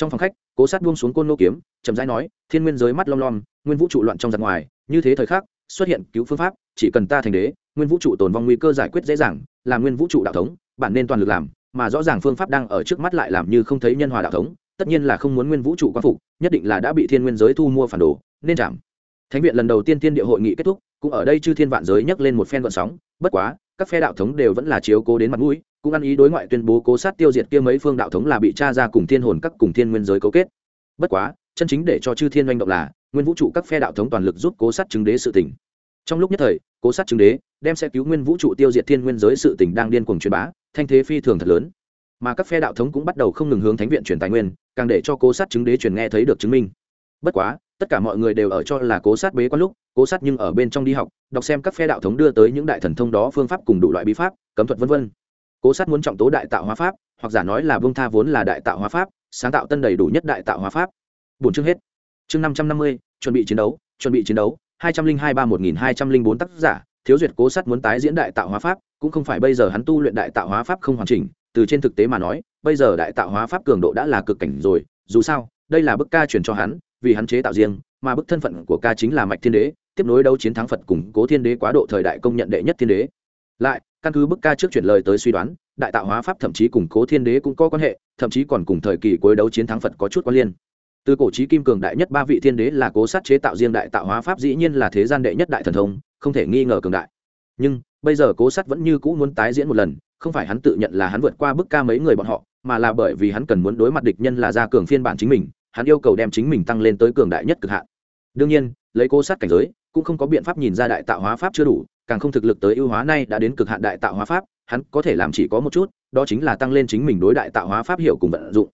trong phòng khách, cố sát buông xuống côn nô kiếm, chậm rãi nói, thiên nguyên giới mắt lom lom, nguyên vũ trụ loạn trong giặc ngoài, như thế thời khắc, xuất hiện cứu phương pháp, chỉ cần ta thành đế, nguyên vũ trụ tồn vong nguy cơ giải quyết dễ dàng, là nguyên vũ trụ đạo thống, bản nên toàn lực làm, mà rõ ràng phương pháp đang ở trước mắt lại làm như không thấy nhân hòa đạo thống, tất nhiên là không muốn nguyên vũ trụ quan phục, nhất định là đã bị thiên nguyên giới thu mua phản đồ, nên chạm. Thánh viện lần đầu tiên thiên địa hội nghị kết thúc, cũng ở đây chư thiên vạn giới nhắc lên một phen vận sóng, bất quá, các phe đạo thống đều vẫn là chiếu cố đến mặt mũi cũng ăn ý đối ngoại tuyên bố cố sát tiêu diệt kia mấy phương đạo thống là bị cha ra cùng thiên hồn các cùng thiên nguyên giới cấu kết. Bất quá, chân chính để cho chư thiên oanh động là, nguyên vũ trụ các phe đạo thống toàn lực giúp cố sát chứng đế sự tỉnh trong lúc nhất thời, cố sát chứng đế đem sẽ cứu nguyên vũ trụ tiêu diệt thiên nguyên giới sự tỉnh đang điên cuồng truyền bá, thanh thế phi thường thật lớn. Mà các phe đạo thống cũng bắt đầu không ngừng hướng thánh viện truyền tài nguyên, càng để cho cố sát chứng đế truyền nghe thấy được chứng minh. Bất quá, tất cả mọi người đều ở cho là cố sát bế quan lúc, cố sát nhưng ở bên trong đi học, đọc xem các phe đạo thống đưa tới những đại thần thông đó phương pháp cùng đủ loại bí pháp, cấm thuật v v cố sát muốn trọng tố đại tạo hóa pháp, hoặc giả nói là bông tha vốn là đại tạo hóa pháp, sáng tạo tân đầy đủ nhất đại tạo hóa pháp. Bốn chương hết. Chương năm trăm năm mươi, chuẩn bị chiến đấu, chuẩn bị chiến đấu, hai trăm linh hai ba một nghìn hai trăm linh bốn tác giả, thiếu duyệt cố sát muốn tái diễn đại tạo hóa pháp, cũng không phải bây giờ hắn tu luyện đại tạo hóa pháp không hoàn chỉnh, từ trên thực tế mà nói, bây giờ đại tạo hóa pháp cường độ đã là cực cảnh rồi, dù sao, đây là bức ca truyền cho hắn, vì hắn chế tạo riêng, mà bức thân phận của ca chính là mạch thiên đế, tiếp nối đấu chiến thắng phật củng cố thiên đế quá độ thời đại công nhận đệ nhất thiên đế lại, căn cứ bức ca trước chuyển lời tới suy đoán, đại tạo hóa pháp thậm chí cùng cố thiên đế cũng có quan hệ, thậm chí còn cùng thời kỳ cuối đấu chiến thắng phật có chút quan liên. Từ cổ trí kim cường đại nhất ba vị thiên đế là cố sát chế tạo riêng đại tạo hóa pháp dĩ nhiên là thế gian đệ nhất đại thần thông, không thể nghi ngờ cường đại. Nhưng, bây giờ cố sát vẫn như cũ muốn tái diễn một lần, không phải hắn tự nhận là hắn vượt qua bức ca mấy người bọn họ, mà là bởi vì hắn cần muốn đối mặt địch nhân là gia cường phiên bản chính mình, hắn yêu cầu đem chính mình tăng lên tới cường đại nhất cực hạn. Đương nhiên, lấy cố sát cảnh giới, cũng không có biện pháp nhìn ra đại tạo hóa pháp chưa đủ càng không thực lực tới ưu hóa nay đã đến cực hạn đại tạo hóa pháp, hắn có thể làm chỉ có một chút, đó chính là tăng lên chính mình đối đại tạo hóa pháp hiểu cùng vận dụng.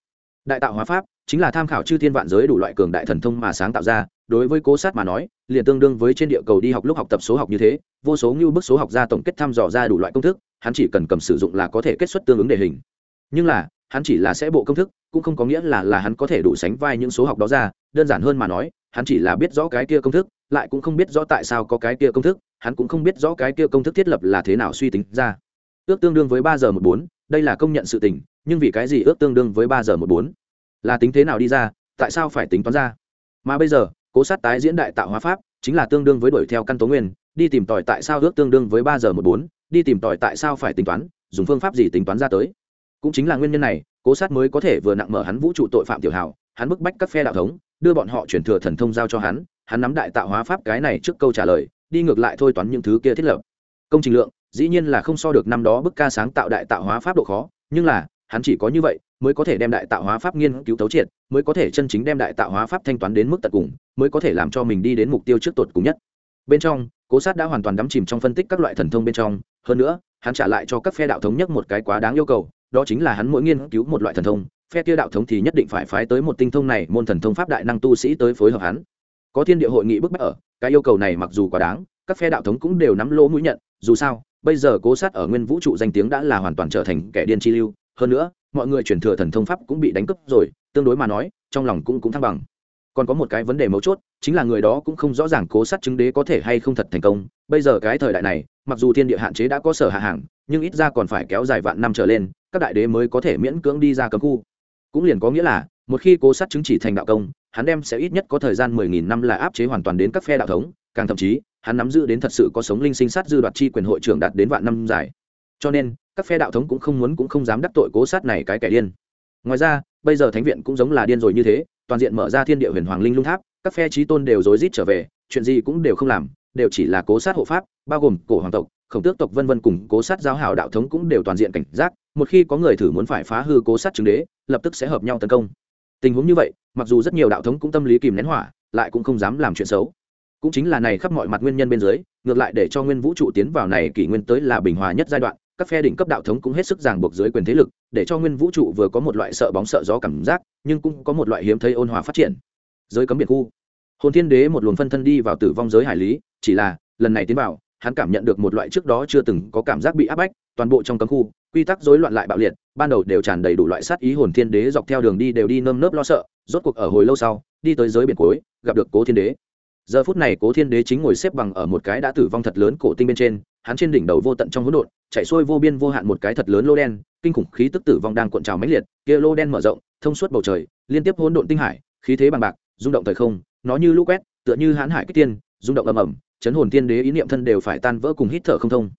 Đại tạo hóa pháp chính là tham khảo chư thiên vạn giới đủ loại cường đại thần thông mà sáng tạo ra, đối với cố sát mà nói, liền tương đương với trên địa cầu đi học lúc học tập số học như thế, vô số như bức số học ra tổng kết thăm dò ra đủ loại công thức, hắn chỉ cần cầm sử dụng là có thể kết xuất tương ứng đề hình. Nhưng là, hắn chỉ là sẽ bộ công thức, cũng không có nghĩa là là hắn có thể đủ sánh vai những số học đó ra, đơn giản hơn mà nói, hắn chỉ là biết rõ cái kia công thức lại cũng không biết rõ tại sao có cái kia công thức, hắn cũng không biết rõ cái kia công thức thiết lập là thế nào suy tính ra. Ước tương đương với ba giờ một bốn, đây là công nhận sự tình, nhưng vì cái gì ước tương đương với ba giờ một bốn? Là tính thế nào đi ra, tại sao phải tính toán ra? Mà bây giờ, cố sát tái diễn đại tạo hóa pháp, chính là tương đương với đuổi theo căn tố nguyên, đi tìm tòi tại sao ước tương đương với ba giờ một bốn, đi tìm tòi tại sao phải tính toán, dùng phương pháp gì tính toán ra tới? Cũng chính là nguyên nhân này, cố sát mới có thể vừa nặng mở hắn vũ trụ tội phạm tiểu hào, hắn bức bách các phe đạo thống đưa bọn họ chuyển thừa thần thông giao cho hắn hắn nắm đại tạo hóa pháp cái này trước câu trả lời, đi ngược lại thôi toán những thứ kia thiết lập. Công trình lượng, dĩ nhiên là không so được năm đó bức ca sáng tạo đại tạo hóa pháp độ khó, nhưng là, hắn chỉ có như vậy, mới có thể đem đại tạo hóa pháp nghiên cứu tấu triệt, mới có thể chân chính đem đại tạo hóa pháp thanh toán đến mức tận cùng, mới có thể làm cho mình đi đến mục tiêu trước tột cùng nhất. Bên trong, cố sát đã hoàn toàn đắm chìm trong phân tích các loại thần thông bên trong, hơn nữa, hắn trả lại cho các phe đạo thống nhất một cái quá đáng yêu cầu, đó chính là hắn mỗi nghiên cứu một loại thần thông phe kia đạo thống thì nhất định phải phái tới một tinh thông này, môn thần thông pháp đại năng tu sĩ tới phối hợp hắn. Có thiên địa hội nghị bức bách ở, cái yêu cầu này mặc dù quá đáng, các phe đạo thống cũng đều nắm lỗ mũi nhận, dù sao, bây giờ cố sát ở nguyên vũ trụ danh tiếng đã là hoàn toàn trở thành kẻ điên chi lưu. Hơn nữa, mọi người chuyển thừa thần thông pháp cũng bị đánh cướp rồi, tương đối mà nói, trong lòng cũng cũng thăng bằng. Còn có một cái vấn đề mấu chốt, chính là người đó cũng không rõ ràng cố sát chứng đế có thể hay không thật thành công. Bây giờ cái thời đại này, mặc dù thiên địa hạn chế đã có sở hạ hàng, nhưng ít ra còn phải kéo dài vạn năm trở lên, các đại đế mới có thể miễn cưỡng đi ra cấm khu cũng liền có nghĩa là, một khi cố sát chứng chỉ thành đạo công, hắn đem sẽ ít nhất có thời gian mười nghìn năm là áp chế hoàn toàn đến các phe đạo thống, càng thậm chí, hắn nắm giữ đến thật sự có sống linh sinh sát dư đoạt chi quyền hội trưởng đạt đến vạn năm dài. Cho nên, các phe đạo thống cũng không muốn cũng không dám đắc tội cố sát này cái kẻ điên. Ngoài ra, bây giờ thánh viện cũng giống là điên rồi như thế, toàn diện mở ra thiên địa huyền hoàng linh lung tháp, các phe trí tôn đều rối rít trở về, chuyện gì cũng đều không làm, đều chỉ là cố sát hộ pháp, bao gồm cổ hoàng tộc, khổng tước tộc vân vân cùng cố sát giáo hảo đạo thống cũng đều toàn diện cảnh giác một khi có người thử muốn phải phá hư cố sát chứng đế, lập tức sẽ hợp nhau tấn công. Tình huống như vậy, mặc dù rất nhiều đạo thống cũng tâm lý kìm nén hỏa, lại cũng không dám làm chuyện xấu. Cũng chính là này khắp mọi mặt nguyên nhân bên dưới, ngược lại để cho nguyên vũ trụ tiến vào này kỷ nguyên tới là bình hòa nhất giai đoạn, các phe đỉnh cấp đạo thống cũng hết sức ràng buộc dưới quyền thế lực, để cho nguyên vũ trụ vừa có một loại sợ bóng sợ gió cảm giác, nhưng cũng có một loại hiếm thấy ôn hòa phát triển. Giới cấm biệt khu. Hồn thiên đế một luồng phân thân đi vào tử vong giới hải lý, chỉ là, lần này tiến vào, hắn cảm nhận được một loại trước đó chưa từng có cảm giác bị áp bách, toàn bộ trong cấm khu quy tắc rối loạn lại bạo liệt, ban đầu đều tràn đầy đủ loại sát ý hồn thiên đế dọc theo đường đi đều đi nơm nớp lo sợ, rốt cuộc ở hồi lâu sau, đi tới giới biển cuối, gặp được cố thiên đế. Giờ phút này cố thiên đế chính ngồi xếp bằng ở một cái đã tử vong thật lớn cổ tinh bên trên, hắn trên đỉnh đầu vô tận trong hỗn độn, chạy xuôi vô biên vô hạn một cái thật lớn lô đen, kinh khủng khí tức tử vong đang cuộn trào mãnh liệt, kia lô đen mở rộng, thông suốt bầu trời, liên tiếp hỗn độn tinh hải, khí thế bằng bạc, rung động thời không, nó như lũ quét, tựa như hãn hải kích tiên, rung động ầm ầm, chấn hồn thiên đế ý niệm thân đều phải tan vỡ cùng hít thở không thông.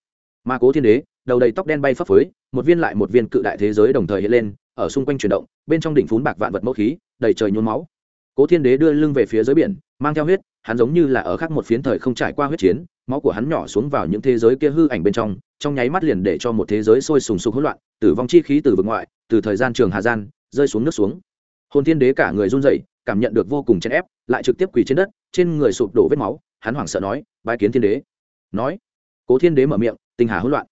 Mà cố thiên đế đầu đầy tóc đen bay phấp phới, một viên lại một viên cự đại thế giới đồng thời hiện lên, ở xung quanh chuyển động, bên trong đỉnh phún bạc vạn vật mẫu khí, đầy trời nhuốm máu. Cố thiên đế đưa lưng về phía dưới biển, mang theo huyết, hắn giống như là ở khác một phiến thời không trải qua huyết chiến, máu của hắn nhỏ xuống vào những thế giới kia hư ảnh bên trong trong nháy mắt liền để cho một thế giới sôi sùng sục hỗn loạn, tử vong chi khí từ vực ngoại, từ thời gian trường hà gian, rơi xuống nước xuống. Hồn thiên đế cả người run rẩy, cảm nhận được vô cùng chèn ép, lại trực tiếp quỳ trên đất, trên người sụp đổ vết máu, hắn hoảng sợ nói, bái kiến thiên đế. Nói, cố thiên đế mở miệng, tinh hà hỗn loạn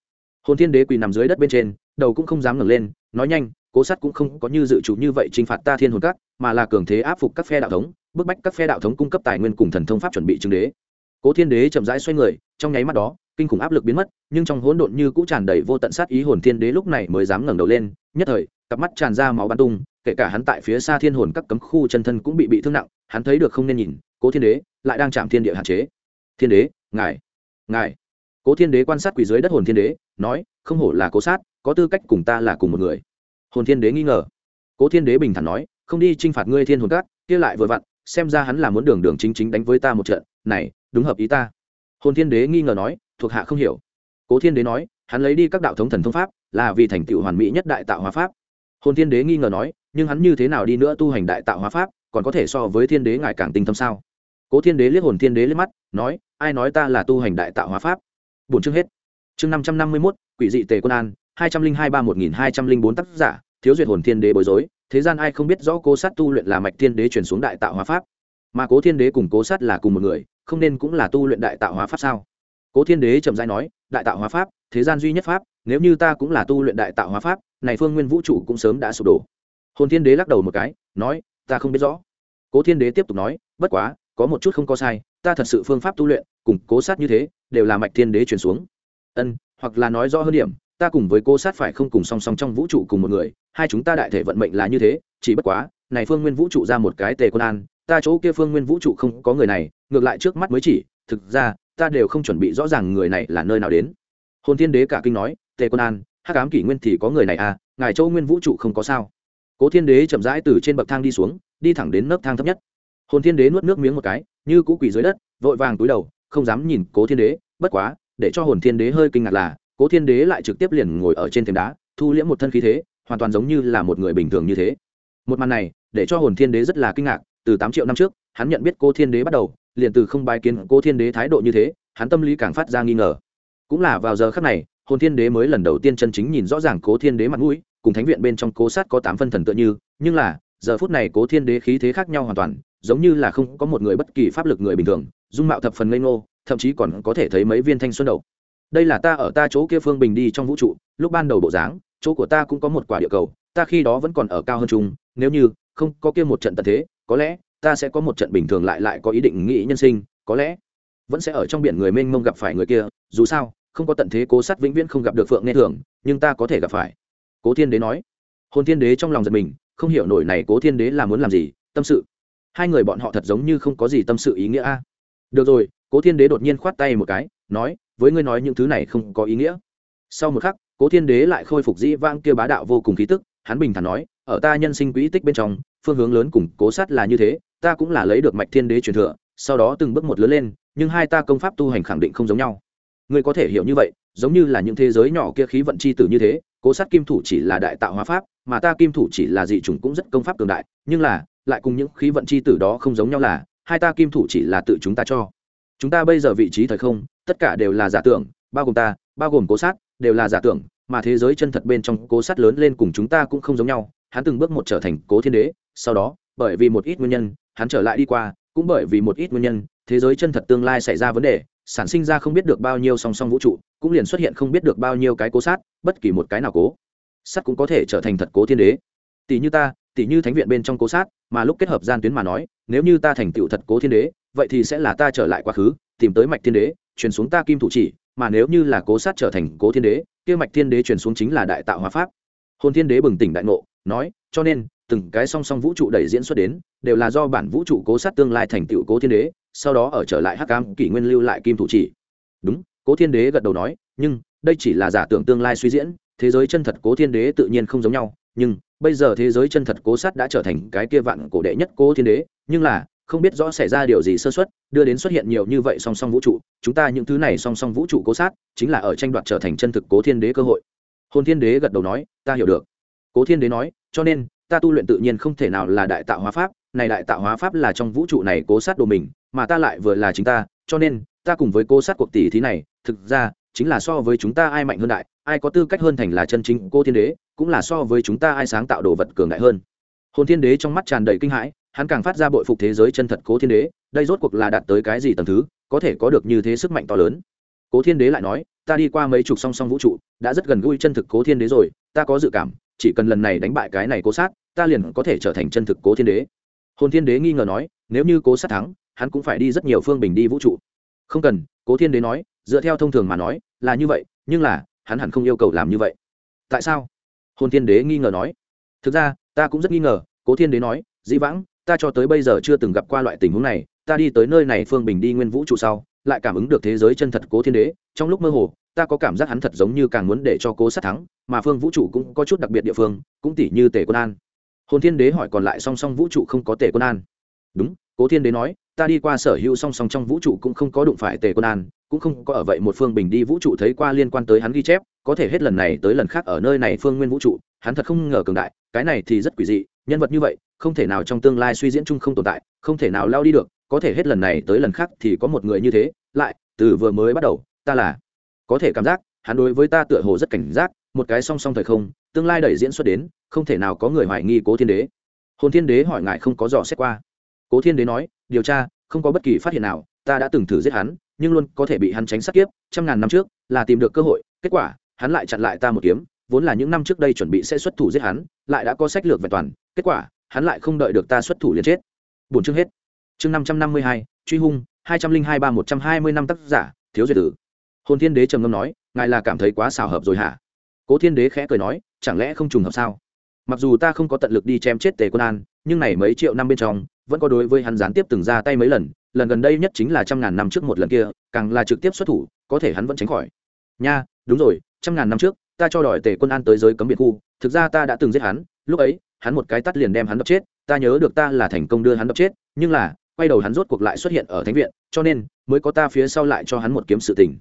hồn thiên đế quỳ nằm dưới đất bên trên, đầu cũng không dám ngẩng lên, nói nhanh, cố sát cũng không có như dự chủ như vậy trinh phạt ta thiên hồn các, mà là cường thế áp phục các phe đạo thống, bức bách các phe đạo thống cung cấp tài nguyên cùng thần thông pháp chuẩn bị chứng đế. Cố thiên đế chậm rãi xoay người, trong nháy mắt đó, kinh khủng áp lực biến mất, nhưng trong hỗn độn như cũ tràn đầy vô tận sát ý hồn thiên đế lúc này mới dám ngẩng đầu lên, nhất thời, cặp mắt tràn ra máu bắn tung, kể cả hắn tại phía xa thiên hồn các cấm khu chân thân cũng bị bị thương nặng, hắn thấy được không nên nhìn, cố thiên đế lại đang chạm thiên địa hạn chế. Thiên đế, ngài ngài. Cố thiên đế quan sát quỷ dưới đất hồn thiên đế nói, không hổ là cố sát, có tư cách cùng ta là cùng một người. Hồn thiên đế nghi ngờ. Cố thiên đế bình thản nói, không đi t r i n h phạt ngươi thiên hồn cát kia lại vừa vặn, xem ra hắn là muốn đường đường chính chính đánh với ta một trận, này, đúng hợp ý ta. Hồn thiên đế nghi ngờ nói, thuộc hạ không hiểu. Cố thiên đế nói, hắn lấy đi các đạo thống thần thông pháp, là vì thành tựu hoàn mỹ nhất đại tạo hóa pháp. Hồn thiên đế nghi ngờ nói, nhưng hắn như thế nào đi nữa tu hành đại tạo hóa pháp, còn có thể so với thiên đế ngài càng tinh tâm sao? Cố thiên đế liếc hồn thiên đế liếc mắt, nói, ai nói ta là tu hành đại tạo hóa pháp? Bổn chương hết chương năm trăm năm mươi mốt, quỷ dị tề quân an, hai trăm linh hai ba một nghìn hai trăm linh bốn tác giả, thiếu duyệt hồn thiên đế bối rối, thế gian ai không biết rõ cố sát tu luyện là mạch thiên đế truyền xuống đại tạo hóa pháp. Mà cố thiên đế cùng cố sát là cùng một người, không nên cũng là tu luyện đại tạo hóa pháp sao? Cố thiên đế trầm rãi nói, đại tạo hóa pháp, thế gian duy nhất pháp, nếu như ta cũng là tu luyện đại tạo hóa pháp, này phương nguyên vũ trụ cũng sớm đã sụp đổ. Hồn thiên đế lắc đầu một cái, nói, ta không biết rõ. Cố thiên đế tiếp tục nói, bất quá, có một chút không có sai, ta thật sự phương pháp tu luyện, cùng cố sát như thế, đều là mạch thiên đế truyền xuống ân, hoặc là nói rõ hơn điểm, ta cùng với cô sát phải không cùng song song trong vũ trụ cùng một người, hai chúng ta đại thể vận mệnh là như thế, chỉ bất quá, này phương nguyên vũ trụ ra một cái tề quân an, ta chỗ kia phương nguyên vũ trụ không có người này, ngược lại trước mắt mới chỉ, thực ra, ta đều không chuẩn bị rõ ràng người này là nơi nào đến. Hồn thiên đế cả kinh nói, tề quân an hát cám kỷ nguyên thì có người này à ngài châu nguyên vũ trụ không có sao? Cố thiên đế chậm rãi từ trên bậc thang đi xuống, đi thẳng đến nấc thang thấp nhất. Hồn thiên đế nuốt nước miếng một cái, như cũ quỷ dưới đất, vội vàng túi đầu, không dám nhìn cố thiên đế, bất quá để cho hồn thiên đế hơi kinh ngạc là, cố thiên đế lại trực tiếp liền ngồi ở trên thềm đá, thu liễm một thân khí thế, hoàn toàn giống như là một người bình thường như thế. Một màn này, để cho hồn thiên đế rất là kinh ngạc, từ tám triệu năm trước, hắn nhận biết cô thiên đế bắt đầu, liền từ không bài kiến cô thiên đế thái độ như thế, hắn tâm lý càng phát ra nghi ngờ. Cũng là vào giờ khắc này, hồn thiên đế mới lần đầu tiên chân chính nhìn rõ ràng cố thiên đế mặt mũi, cùng thánh viện bên trong cố sát có tám phân thần tựa như, nhưng là, giờ phút này cố thiên đế khí thế khác nhau hoàn toàn, giống như là không có một người bất kỳ pháp lực người bình thường, dung mạo thập phần ngây ngô thậm chí còn có thể thấy mấy viên thanh xuân đầu. Đây là ta ở ta chỗ kia phương bình đi trong vũ trụ, lúc ban đầu bộ dáng, chỗ của ta cũng có một quả địa cầu, ta khi đó vẫn còn ở cao hơn chúng, nếu như không có kia một trận tận thế, có lẽ ta sẽ có một trận bình thường lại lại có ý định nghĩ nhân sinh, có lẽ vẫn sẽ ở trong biển người mênh mông gặp phải người kia, dù sao, không có tận thế cố sát vĩnh viễn không gặp được phượng nghe thường, nhưng ta có thể gặp phải. Cố thiên đế nói. Hồn thiên đế trong lòng giật mình, không hiểu nổi này cố thiên đế là muốn làm gì, tâm sự. Hai người bọn họ thật giống như không có gì tâm sự ý nghĩa a. Được rồi cố thiên đế đột nhiên khoát tay một cái, nói, với ngươi nói những thứ này không có ý nghĩa. Sau một khắc, cố thiên đế lại khôi phục dĩ vang kia bá đạo vô cùng khí tức, hắn bình thản nói, ở ta nhân sinh quỹ tích bên trong, phương hướng lớn cùng cố sát là như thế, ta cũng là lấy được mạch thiên đế truyền thừa, sau đó từng bước một lớn lên, nhưng hai ta công pháp tu hành khẳng định không giống nhau. Ngươi có thể hiểu như vậy, giống như là những thế giới nhỏ kia khí vận chi tử như thế, cố sát kim thủ chỉ là đại tạo hóa pháp, mà ta kim thủ chỉ là dị chủng cũng rất công pháp cường đại, nhưng là, lại cùng những khí vận chi tử đó không giống nhau là, hai ta kim thủ chỉ là tự chúng ta cho chúng ta bây giờ vị trí thời không, tất cả đều là giả tưởng, bao gồm ta, bao gồm cố sát, đều là giả tưởng, mà thế giới chân thật bên trong cố sát lớn lên cùng chúng ta cũng không giống nhau. Hắn từng bước một trở thành cố thiên đế, sau đó, bởi vì một ít nguyên nhân, hắn trở lại đi qua, cũng bởi vì một ít nguyên nhân, thế giới chân thật tương lai xảy ra vấn đề, sản sinh ra không biết được bao nhiêu song song vũ trụ, cũng liền xuất hiện không biết được bao nhiêu cái cố sát, bất kỳ một cái nào cố. Sát cũng có thể trở thành thật cố thiên đế. Tỷ như ta, tỷ như thánh viện bên trong cố sát, mà lúc kết hợp gian tuyến mà nói, nếu như ta thành tựu thật cố thiên đế vậy thì sẽ là ta trở lại quá khứ, tìm tới mạch thiên đế, truyền xuống ta kim thủ chỉ, mà nếu như là cố sát trở thành cố thiên đế, kia mạch thiên đế truyền xuống chính là đại tạo hóa pháp. Hồn thiên đế bừng tỉnh đại ngộ, nói, cho nên, từng cái song song vũ trụ đẩy diễn xuất đến, đều là do bản vũ trụ cố sát tương lai thành tựu cố thiên đế, sau đó ở trở lại hắc cam kỷ nguyên lưu lại kim thủ chỉ. Đúng, cố thiên đế gật đầu nói, nhưng, đây chỉ là giả tưởng tương lai suy diễn, thế giới chân thật cố thiên đế tự nhiên không giống nhau, nhưng, bây giờ thế giới chân thật cố sát đã trở thành cái kia vạn cổ đệ nhất cố thiên đế, nhưng là không biết rõ xảy ra điều gì sơ xuất đưa đến xuất hiện nhiều như vậy song song vũ trụ, chúng ta những thứ này song song vũ trụ cố sát, chính là ở tranh đoạt trở thành chân thực cố thiên đế cơ hội. Hồn thiên đế gật đầu nói, ta hiểu được. Cố thiên đế nói, cho nên, ta tu luyện tự nhiên không thể nào là đại tạo hóa pháp, này đại tạo hóa pháp là trong vũ trụ này cố sát đồ mình, mà ta lại vừa là chính ta, cho nên, ta cùng với cố sát cuộc tỷ thí này, thực ra, chính là so với chúng ta ai mạnh hơn đại, ai có tư cách hơn thành là chân chính cô thiên đế, cũng là so với chúng ta ai sáng tạo đồ vật cường đại hơn. Hồn thiên đế trong mắt tràn đầy kinh hãi hắn càng phát ra bội phục thế giới chân thật cố thiên đế, đây rốt cuộc là đạt tới cái gì tầm thứ, có thể có được như thế sức mạnh to lớn? Cố thiên đế lại nói, ta đi qua mấy chục song song vũ trụ, đã rất gần gũi chân thực cố thiên đế rồi, ta có dự cảm, chỉ cần lần này đánh bại cái này cố sát, ta liền có thể trở thành chân thực cố thiên đế. Hồn thiên đế nghi ngờ nói, nếu như cố sát thắng, hắn cũng phải đi rất nhiều phương bình đi vũ trụ. Không cần, cố thiên đế nói, dựa theo thông thường mà nói, là như vậy, nhưng là, hắn hẳn không yêu cầu làm như vậy. Tại sao? Hồn thiên đế nghi ngờ nói. Thực ra, ta cũng rất nghi ngờ, cố thiên đế nói, dĩ vãng ta cho tới bây giờ chưa từng gặp qua loại tình huống này, ta đi tới nơi này phương bình đi nguyên vũ trụ sau, lại cảm ứng được thế giới chân thật cố thiên đế, trong lúc mơ hồ, ta có cảm giác hắn thật giống như càng muốn để cho cố sát thắng, mà phương vũ trụ cũng có chút đặc biệt địa phương, cũng tỷ như tề quân an. Hồn thiên đế hỏi còn lại song song vũ trụ không có tề quân an. Đúng, cố thiên đế nói, ta đi qua sở hữu song song trong vũ trụ cũng không có đụng phải tề quân an, cũng không có ở vậy một phương bình đi vũ trụ thấy qua liên quan tới hắn ghi chép, có thể hết lần này tới lần khác ở nơi này phương nguyên vũ trụ, hắn thật không ngờ cường đại, cái này thì rất quỷ dị, nhân vật như vậy không thể nào trong tương lai suy diễn chung không tồn tại, không thể nào lao đi được, có thể hết lần này tới lần khác thì có một người như thế, lại, từ vừa mới bắt đầu, ta là, có thể cảm giác, hắn đối với ta tựa hồ rất cảnh giác, một cái song song thời không, tương lai đẩy diễn xuất đến, không thể nào có người hoài nghi cố thiên đế. Hồn thiên đế hỏi ngài không có dò xét qua. Cố thiên đế nói, điều tra, không có bất kỳ phát hiện nào, ta đã từng thử giết hắn, nhưng luôn có thể bị hắn tránh sát kiếp, trăm ngàn năm trước, là tìm được cơ hội, kết quả, hắn lại chặn lại ta một kiếm, vốn là những năm trước đây chuẩn bị sẽ xuất thủ giết hắn, lại đã có sách lược vẹn toàn, kết quả hắn lại không đợi được ta xuất thủ liền chết. Bốn chương hết. Chương năm trăm năm mươi hai, truy hung, hai trăm linh hai ba một trăm hai mươi năm tác giả, thiếu duyệt tử. Hồn thiên đế trầm ngâm nói, ngài là cảm thấy quá xào hợp rồi hả? Cố thiên đế khẽ cười nói, chẳng lẽ không trùng hợp sao? Mặc dù ta không có tận lực đi chém chết tề quân an, nhưng này mấy triệu năm bên trong, vẫn có đối với hắn gián tiếp từng ra tay mấy lần lần gần đây nhất chính là trăm ngàn năm trước một lần kia, càng là trực tiếp xuất thủ, có thể hắn vẫn tránh khỏi. Nha, đúng rồi, trăm ngàn năm trước ta cho đòi tề quân an tới giới cấm biệt khu, thực ra ta đã từng giết hắn, lúc ấy, hắn một cái tắt liền đem hắn đập chết, ta nhớ được ta là thành công đưa hắn đập chết, nhưng là, quay đầu hắn rốt cuộc lại xuất hiện ở thánh viện, cho nên, mới có ta phía sau lại cho hắn một kiếm sự tình.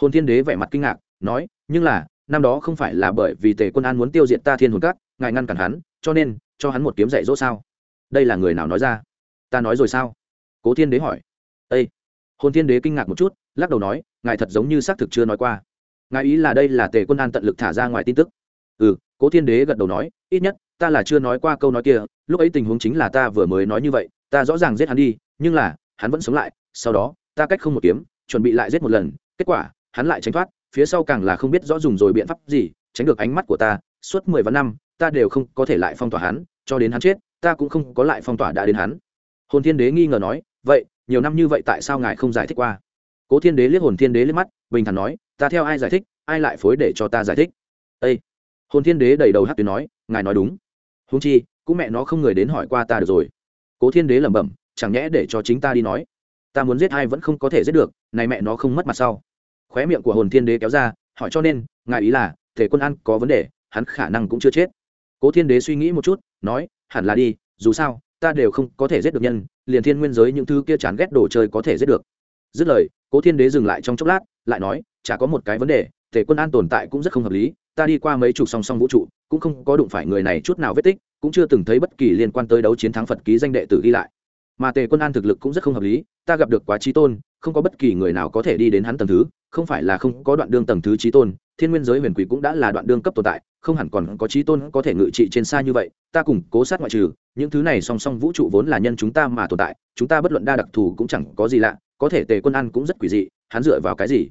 Hồn thiên đế vẻ mặt kinh ngạc, nói, nhưng là, năm đó không phải là bởi vì tề quân an muốn tiêu diệt ta thiên hồn cát ngài ngăn cản hắn, cho nên, cho hắn một kiếm dạy dỗ sao? Đây là người nào nói ra? Ta nói rồi sao? Cố thiên đế hỏi. Ây hồn thiên đế kinh ngạc một chút, lắc đầu nói, ngài thật giống như xác thực chưa nói qua ngài ý là đây là tề quân an tận lực thả ra ngoài tin tức. Ừ cố thiên đế gật đầu nói, ít nhất, ta là chưa nói qua câu nói kia, lúc ấy tình huống chính là ta vừa mới nói như vậy, ta rõ ràng giết hắn đi, nhưng là, hắn vẫn sống lại, sau đó, ta cách không một kiếm, chuẩn bị lại giết một lần, kết quả, hắn lại tránh thoát, phía sau càng là không biết rõ dùng rồi biện pháp gì, tránh được ánh mắt của ta, suốt mười vạn năm, ta đều không có thể lại phong tỏa hắn, cho đến hắn chết, ta cũng không có lại phong tỏa đã đến hắn. Hồn thiên đế nghi ngờ nói, vậy, nhiều năm như vậy tại sao ngài không giải thích qua? Cố thiên đế liếc hồn thiên đế liếc mắt, bình thản nói ta theo ai giải thích, ai lại phối để cho ta giải thích? Â hồn thiên đế đầy đầu hát tuyến nói, ngài nói đúng. Húng chi, cũng mẹ nó không người đến hỏi qua ta được rồi. Cố thiên đế lẩm bẩm, chẳng nhẽ để cho chính ta đi nói? Ta muốn giết ai vẫn không có thể giết được, này mẹ nó không mất mặt sau. Khóe miệng của hồn thiên đế kéo ra, hỏi cho nên, ngài ý là, thể quân ăn có vấn đề, hắn khả năng cũng chưa chết. Cố thiên đế suy nghĩ một chút, nói, hẳn là đi, dù sao, ta đều không có thể giết được nhân, liền thiên nguyên giới những thứ kia chán ghét đồ chơi có thể giết được. Dứt lời, cố thiên đế dừng lại trong chốc lát, lại nói chả có một cái vấn đề, Tề quân an tồn tại cũng rất không hợp lý, ta đi qua mấy chục song song vũ trụ, cũng không có đụng phải người này chút nào vết tích, cũng chưa từng thấy bất kỳ liên quan tới đấu chiến thắng phật ký danh đệ tử ghi lại. Mà tề quân an thực lực cũng rất không hợp lý, ta gặp được quá trí tôn, không có bất kỳ người nào có thể đi đến hắn tầng thứ, không phải là không có đoạn đương tầng thứ trí tôn, thiên nguyên giới huyền quỷ cũng đã là đoạn đương cấp tồn tại, không hẳn còn có trí tôn có thể ngự trị trên xa như vậy, ta cùng cố sát ngoại trừ, những thứ này song song vũ trụ vốn là nhân chúng ta mà tồn tại, chúng ta bất luận đa đặc thù cũng chẳng có gì lạ, có thể tề quân an cũng rất quỷ dị, hắn dựa vào cái gì?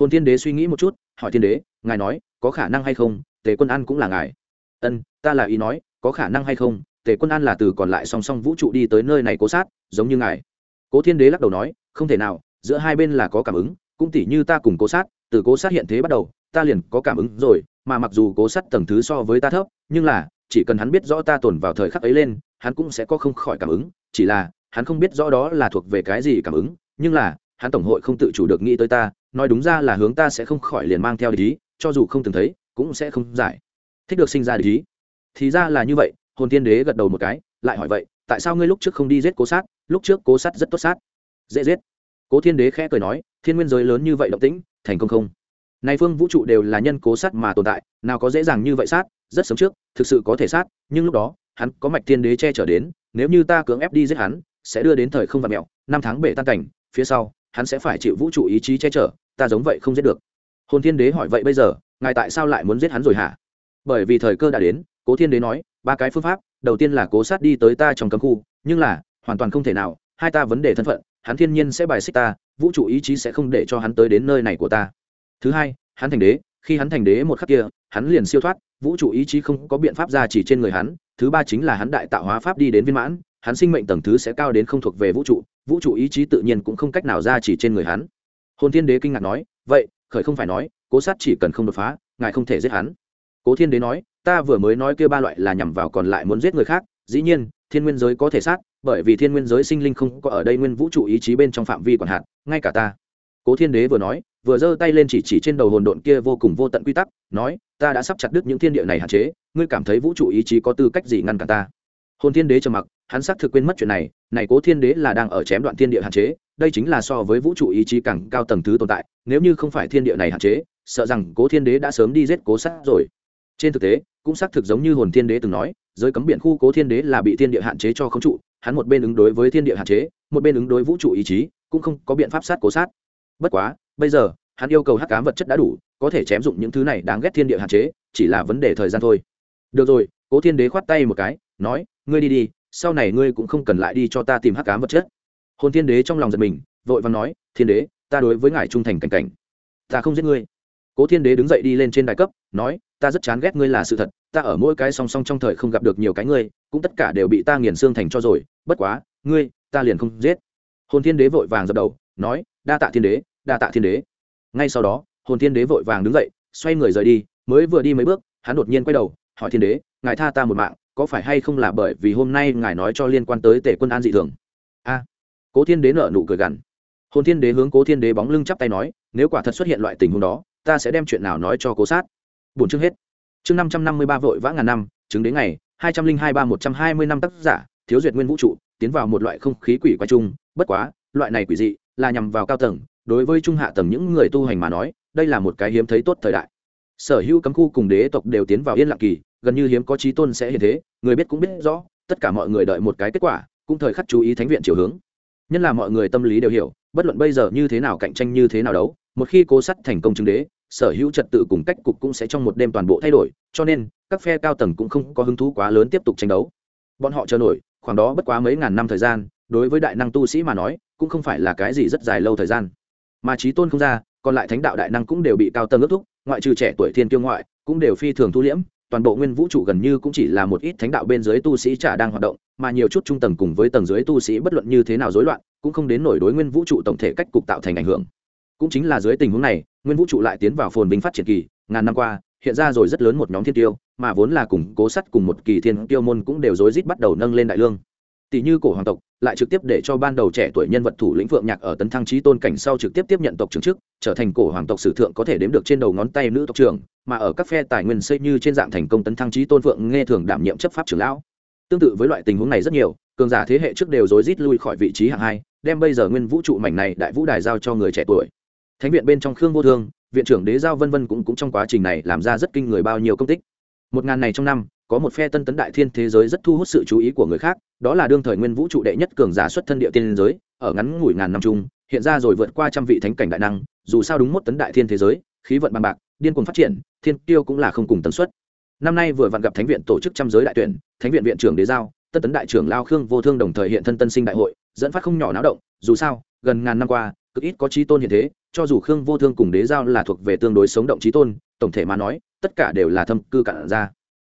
Hồn thiên đế suy nghĩ một chút, hỏi thiên đế, ngài nói, có khả năng hay không? Tề quân an cũng là ngài. Ân, ta là ý nói, có khả năng hay không? Tề quân an là từ còn lại song song vũ trụ đi tới nơi này cố sát, giống như ngài. Cố thiên đế lắc đầu nói, không thể nào, giữa hai bên là có cảm ứng, cũng tỉ như ta cùng cố sát, từ cố sát hiện thế bắt đầu, ta liền có cảm ứng rồi, mà mặc dù cố sát tầng thứ so với ta thấp, nhưng là, chỉ cần hắn biết rõ ta tồn vào thời khắc ấy lên, hắn cũng sẽ có không khỏi cảm ứng, chỉ là, hắn không biết rõ đó là thuộc về cái gì cảm ứng, nhưng là, hắn tổng hội không tự chủ được nghĩ tới ta nói đúng ra là hướng ta sẽ không khỏi liền mang theo ý, cho dù không từng thấy, cũng sẽ không giải. Thích được sinh ra ý. Thì ra là như vậy, hồn tiên đế gật đầu một cái, lại hỏi vậy, tại sao ngươi lúc trước không đi giết cố sát? Lúc trước cố sát rất tốt sát. Dễ giết. Cố thiên đế khẽ cười nói, thiên nguyên giới lớn như vậy động tĩnh, thành công không? Nay phương vũ trụ đều là nhân cố sát mà tồn tại, nào có dễ dàng như vậy sát, rất sớm trước, thực sự có thể sát, nhưng lúc đó, hắn có mạch thiên đế che chở đến, nếu như ta cưỡng ép đi giết hắn, sẽ đưa đến thời không và mẹo, năm tháng bể tan cảnh, phía sau, hắn sẽ phải chịu vũ trụ ý chí che chở ta giống vậy không giết được. Hồn thiên đế hỏi vậy bây giờ, ngài tại sao lại muốn giết hắn rồi hả? Bởi vì thời cơ đã đến, cố thiên đế nói, ba cái phương pháp, đầu tiên là cố sát đi tới ta trong cấm khu, nhưng là, hoàn toàn không thể nào, hai ta vấn đề thân phận, hắn thiên nhiên sẽ bài xích ta, vũ trụ ý chí sẽ không để cho hắn tới đến nơi này của ta. Thứ hai, hắn thành đế, khi hắn thành đế một khắc kia, hắn liền siêu thoát, vũ trụ ý chí không có biện pháp ra chỉ trên người hắn, thứ ba chính là hắn đại tạo hóa pháp đi đến viên mãn, hắn sinh mệnh tầng thứ sẽ cao đến không thuộc về vũ trụ vũ trụ ý chí tự nhiên cũng không cách nào ra chỉ trên người hắn hồn thiên đế kinh ngạc nói, vậy, khởi không phải nói, cố sát chỉ cần không đột phá, ngài không thể giết hắn. Cố thiên đế nói, ta vừa mới nói kia ba loại là nhằm vào còn lại muốn giết người khác, dĩ nhiên, thiên nguyên giới có thể sát, bởi vì thiên nguyên giới sinh linh không có ở đây nguyên vũ trụ ý chí bên trong phạm vi quản hạn, ngay cả ta. Cố thiên đế vừa nói, vừa giơ tay lên chỉ chỉ trên đầu hồn độn kia vô cùng vô tận quy tắc, nói, ta đã sắp chặt đứt những thiên địa này hạn chế, ngươi cảm thấy vũ trụ ý chí có tư cách gì ngăn cản ta? Hồn thiên đế trầm mặc, hắn xác thực quên mất chuyện này này cố thiên đế là đang ở chém đoạn thiên địa hạn chế đây chính là so với vũ trụ ý chí càng cao tầng thứ tồn tại, nếu như không phải thiên địa này hạn chế, sợ rằng cố thiên đế đã sớm đi giết cố sát rồi. Trên thực tế, cũng xác thực giống như hồn thiên đế từng nói, giới cấm biển khu cố thiên đế là bị thiên địa hạn chế cho không trụ, hắn một bên ứng đối với thiên địa hạn chế, một bên ứng đối vũ trụ ý chí, cũng không có biện pháp sát cố sát. Bất quá, bây giờ, hắn yêu cầu hắc cám vật chất đã đủ, có thể chém dụng những thứ này đáng ghét thiên địa hạn chế, chỉ là vấn đề thời gian thôi. Được rồi, cố thiên đế khoát tay một cái, nói, ngươi đi đi, sau này ngươi cũng không cần lại đi cho ta tìm hắc cám vật chất hồn thiên đế trong lòng giật mình, vội vàng nói, thiên đế, ta đối với ngài trung thành cảnh cảnh. Ta không giết ngươi. Cố thiên đế đứng dậy đi lên trên đài cấp, nói, ta rất chán ghét ngươi là sự thật. Ta ở mỗi cái song song trong thời không gặp được nhiều cái ngươi, cũng tất cả đều bị ta nghiền xương thành cho rồi. Bất quá, ngươi, ta liền không giết. Hồn thiên đế vội vàng dập đầu, nói, đa tạ thiên đế, đa tạ thiên đế. Ngay sau đó, hồn thiên đế vội vàng đứng dậy, xoay người rời đi, mới vừa đi mấy bước, hắn đột nhiên quay đầu, hỏi thiên đế, ngài tha ta một mạng, có phải hay không là bởi vì hôm nay ngài nói cho liên quan tới tể quân an dị thường? A cố thiên đế nợ nụ cười gằn. Hồn thiên đế hướng cố thiên đế bóng lưng chắp tay nói, nếu quả thật xuất hiện loại tình huống đó, ta sẽ đem chuyện nào nói cho cố sát. Bốn chương hết. Chương năm trăm năm mươi ba vội vã ngàn năm, chứng đến ngày, hai trăm linh hai ba một trăm hai mươi năm tác giả, thiếu duyệt nguyên vũ trụ, tiến vào một loại không khí quỷ quái chung, bất quá, loại này quỷ dị là nhằm vào cao tầng, đối với trung hạ tầng những người tu hành mà nói, đây là một cái hiếm thấy tốt thời đại. Sở hữu cấm khu cùng đế tộc đều tiến vào yên lặng kỳ, gần như hiếm có trí tôn sẽ hiện thế, người biết cũng biết rõ, tất cả mọi người đợi một cái kết quả, cũng thời khắc chú ý thánh viện chiều hướng nhân là mọi người tâm lý đều hiểu, bất luận bây giờ như thế nào cạnh tranh như thế nào đấu, một khi cố sắt thành công chứng đế, sở hữu trật tự cùng cách cục cũng sẽ trong một đêm toàn bộ thay đổi, cho nên, các phe cao tầng cũng không có hứng thú quá lớn tiếp tục tranh đấu. Bọn họ chờ nổi, khoảng đó bất quá mấy ngàn năm thời gian, đối với đại năng tu sĩ mà nói, cũng không phải là cái gì rất dài lâu thời gian. Mà trí tôn không ra, còn lại thánh đạo đại năng cũng đều bị cao tầng ước thúc, ngoại trừ trẻ tuổi thiên kiêu ngoại, cũng đều phi thường thu liễm toàn bộ nguyên vũ trụ gần như cũng chỉ là một ít thánh đạo bên dưới tu sĩ chả đang hoạt động, mà nhiều chút trung tầng cùng với tầng dưới tu sĩ bất luận như thế nào rối loạn, cũng không đến nổi đối nguyên vũ trụ tổng thể cách cục tạo thành ảnh hưởng. Cũng chính là dưới tình huống này, nguyên vũ trụ lại tiến vào phồn vinh phát triển kỳ, ngàn năm qua, hiện ra rồi rất lớn một nhóm thiên tiêu, mà vốn là cùng cố sắt cùng một kỳ thiên tiêu môn cũng đều rối rít bắt đầu nâng lên đại lương tỷ như cổ hoàng tộc, lại trực tiếp để cho ban đầu trẻ tuổi nhân vật thủ lĩnh phượng nhạc ở tấn thăng trí tôn cảnh sau trực tiếp tiếp nhận tộc trưởng chức, trở thành cổ hoàng tộc sử thượng có thể đếm được trên đầu ngón tay nữ tộc trưởng, mà ở các phe tài nguyên xây như trên dạng thành công tấn thăng trí tôn phượng nghe thường đảm nhiệm chấp pháp trưởng lão. Tương tự với loại tình huống này rất nhiều, cường giả thế hệ trước đều rối rít lui khỏi vị trí hạng hai, đem bây giờ nguyên vũ trụ mảnh này đại vũ đài giao cho người trẻ tuổi. Thánh viện bên trong khương vô thương, viện trưởng đế giao vân vân cũng cũng trong quá trình này làm ra rất kinh người bao nhiêu công tích. Một ngàn này trong năm có một phe tân tấn đại thiên thế giới rất thu hút sự chú ý của người khác, đó là đương thời nguyên vũ trụ đệ nhất cường giả xuất thân địa tiên giới, ở ngắn ngủi ngàn năm chung, hiện ra rồi vượt qua trăm vị thánh cảnh đại năng, dù sao đúng một tấn đại thiên thế giới, khí vận bằng bạc, điên cuồng phát triển, thiên tiêu cũng là không cùng tần suất. Năm nay vừa vặn gặp thánh viện tổ chức trăm giới đại tuyển, thánh viện viện trưởng đế giao, tân tấn đại trưởng lao khương vô thương đồng thời hiện thân tân sinh đại hội, dẫn phát không nhỏ náo động, dù sao, gần ngàn năm qua, cực ít có trí tôn hiện thế, cho dù khương vô thương cùng đế giao là thuộc về tương đối sống động trí tôn, tổng thể mà nói, tất cả đều là thâm cư cạn ra.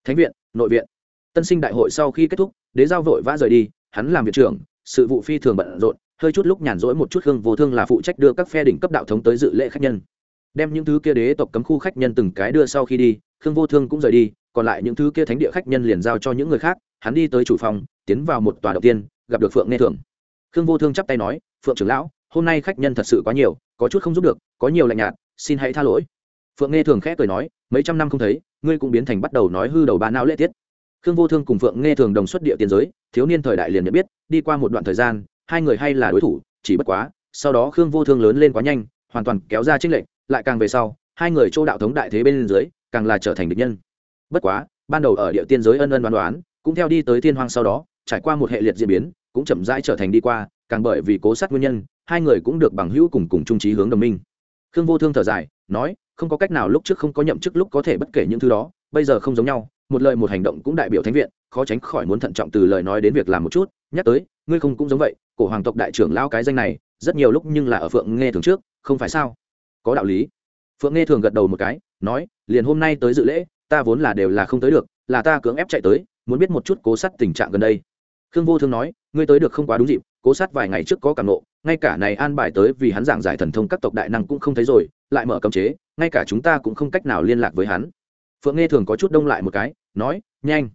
Thánh viện nội viện. Tân sinh đại hội sau khi kết thúc, đế giao vội vã rời đi, hắn làm viện trưởng, sự vụ phi thường bận rộn, hơi chút lúc nhàn rỗi một chút hương vô thương là phụ trách đưa các phe đỉnh cấp đạo thống tới dự lễ khách nhân. Đem những thứ kia đế tộc cấm khu khách nhân từng cái đưa sau khi đi, khương vô thương cũng rời đi, còn lại những thứ kia thánh địa khách nhân liền giao cho những người khác, hắn đi tới chủ phòng, tiến vào một tòa đầu tiên, gặp được phượng nghe thường khương vô thương chắp tay nói, phượng trưởng lão, hôm nay khách nhân thật sự quá nhiều, có chút không giúp được, có nhiều lạnh nhạt, xin hãy tha lỗi phượng nghe thường khẽ cười nói, mấy trăm năm không thấy, ngươi cũng biến thành bắt đầu nói hư đầu ba não lễ tiết. Khương vô thương cùng phượng nghe thường đồng xuất địa tiền giới, thiếu niên thời đại liền nhận biết, đi qua một đoạn thời gian, hai người hay là đối thủ, chỉ bất quá, sau đó khương vô thương lớn lên quá nhanh, hoàn toàn kéo ra trích lệnh lại càng về sau, hai người châu đạo thống đại thế bên dưới, càng là trở thành địch nhân. Bất quá, ban đầu ở địa tiên giới ân ân đoán đoán, cũng theo đi tới thiên hoang sau đó, trải qua một hệ liệt diễn biến, cũng chậm rãi trở thành đi qua, càng bởi vì cố sát nguyên nhân, hai người cũng được bằng hữu cùng cùng trung trí hướng đồng minh. Khương vô thương thở dài, nói không có cách nào lúc trước không có nhậm chức lúc có thể bất kể những thứ đó, bây giờ không giống nhau, một lời một hành động cũng đại biểu thánh viện, khó tránh khỏi muốn thận trọng từ lời nói đến việc làm một chút, nhắc tới, ngươi không cũng giống vậy, cổ hoàng tộc đại trưởng lao cái danh này, rất nhiều lúc nhưng là ở phượng nghe thường trước, không phải sao? Có đạo lý. Phượng nghe thường gật đầu một cái, nói, liền hôm nay tới dự lễ, ta vốn là đều là không tới được, là ta cưỡng ép chạy tới, muốn biết một chút cố sát tình trạng gần đây. Khương vô thương nói, ngươi tới được không quá đúng dịp, cố sát vài ngày trước có cảm nộ, ngay cả này an bài tới vì hắn giảng giải thần thông các tộc đại năng cũng không thấy rồi lại mở cấm chế, ngay cả chúng ta cũng không cách nào liên lạc với hắn. Phượng nghe thường có chút đông lại một cái, nói, nhanh.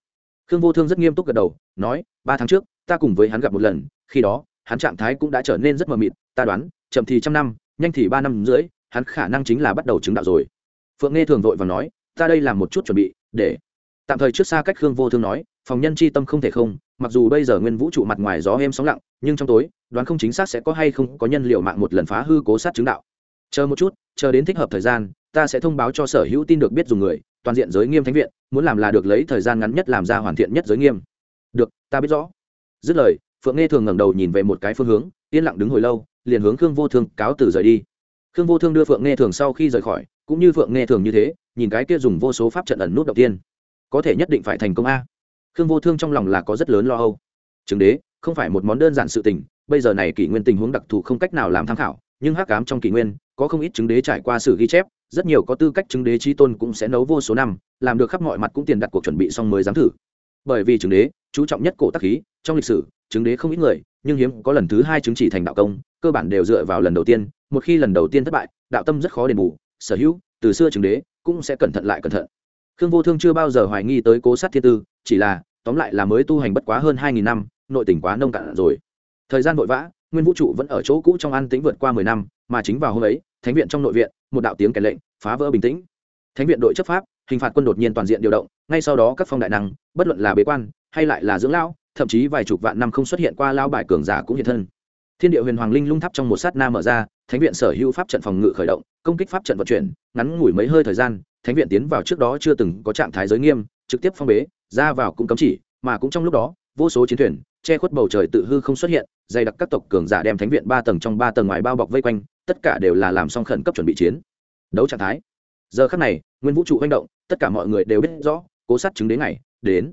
Khương vô thương rất nghiêm túc gật đầu, nói, ba tháng trước, ta cùng với hắn gặp một lần, khi đó, hắn trạng thái cũng đã trở nên rất mờ mịt, ta đoán, chậm thì trăm năm, nhanh thì ba năm rưỡi, hắn khả năng chính là bắt đầu chứng đạo rồi. Phượng nghe thường vội và nói, ta đây làm một chút chuẩn bị, để tạm thời trước xa cách khương vô thương nói, phòng nhân chi tâm không thể không, mặc dù bây giờ nguyên vũ trụ mặt ngoài gió êm sóng lặng, nhưng trong tối, đoán không chính xác sẽ có hay không có nhân liệu mạng một lần phá hư cố sát chứng đạo chờ một chút, chờ đến thích hợp thời gian, ta sẽ thông báo cho sở hữu tin được biết dùng người, toàn diện giới nghiêm thánh viện, muốn làm là được lấy thời gian ngắn nhất làm ra hoàn thiện nhất giới nghiêm. Được, ta biết rõ. Dứt lời, phượng nghe thường ngẩng đầu nhìn về một cái phương hướng, yên lặng đứng hồi lâu, liền hướng khương vô thương cáo từ rời đi. Khương vô thương đưa phượng nghe thường sau khi rời khỏi, cũng như phượng nghe thường như thế, nhìn cái kia dùng vô số pháp trận ẩn nút đầu tiên. Có thể nhất định phải thành công a. Khương vô thương trong lòng là có rất lớn lo âu. Chứng đế, không phải một món đơn giản sự tình, bây giờ này kỷ nguyên tình huống đặc thù không cách nào làm tham khảo, nhưng hắc cám trong kỷ nguyên có không ít chứng đế trải qua sự ghi chép, rất nhiều có tư cách chứng đế trí tôn cũng sẽ nấu vô số năm, làm được khắp mọi mặt cũng tiền đặt cuộc chuẩn bị xong mới dám thử. Bởi vì chứng đế, chú trọng nhất cổ tắc khí, trong lịch sử, chứng đế không ít người, nhưng hiếm có lần thứ hai chứng chỉ thành đạo công, cơ bản đều dựa vào lần đầu tiên, một khi lần đầu tiên thất bại, đạo tâm rất khó đền bù, sở hữu, từ xưa chứng đế, cũng sẽ cẩn thận lại cẩn thận. Khương vô thương chưa bao giờ hoài nghi tới cố sát thiên tư, chỉ là, tóm lại là mới tu hành bất quá hơn hai nghìn năm, nội tỉnh quá nông cạn rồi. Thời gian vội vã nguyên vũ trụ vẫn ở chỗ cũ trong an tĩnh vượt qua mười năm, mà chính vào hôm ấy, thánh viện trong nội viện, một đạo tiếng kèn lệnh, phá vỡ bình tĩnh. Thánh viện đội chấp pháp, hình phạt quân đột nhiên toàn diện điều động, ngay sau đó các phong đại năng, bất luận là bế quan hay lại là dưỡng lão, thậm chí vài chục vạn năm không xuất hiện qua lao bài cường giả cũng hiện thân. Thiên địa huyền hoàng linh lung tháp trong một sát na mở ra, thánh viện sở hữu pháp trận phòng ngự khởi động, công kích pháp trận vận chuyển, ngắn ngủi mấy hơi thời gian, thánh viện tiến vào trước đó chưa từng có trạng thái giới nghiêm, trực tiếp phong bế, ra vào cũng cấm chỉ, mà cũng trong lúc đó vô số chiến thuyền, che khuất bầu trời tự hư không xuất hiện, dày đặc các tộc cường giả đem thánh viện ba tầng trong ba tầng ngoài bao bọc vây quanh, tất cả đều là làm xong khẩn cấp chuẩn bị chiến. Đấu trạng thái. Giờ khắc này, nguyên vũ trụ manh động, tất cả mọi người đều biết rõ, cố sát chứng đế ngày, đến.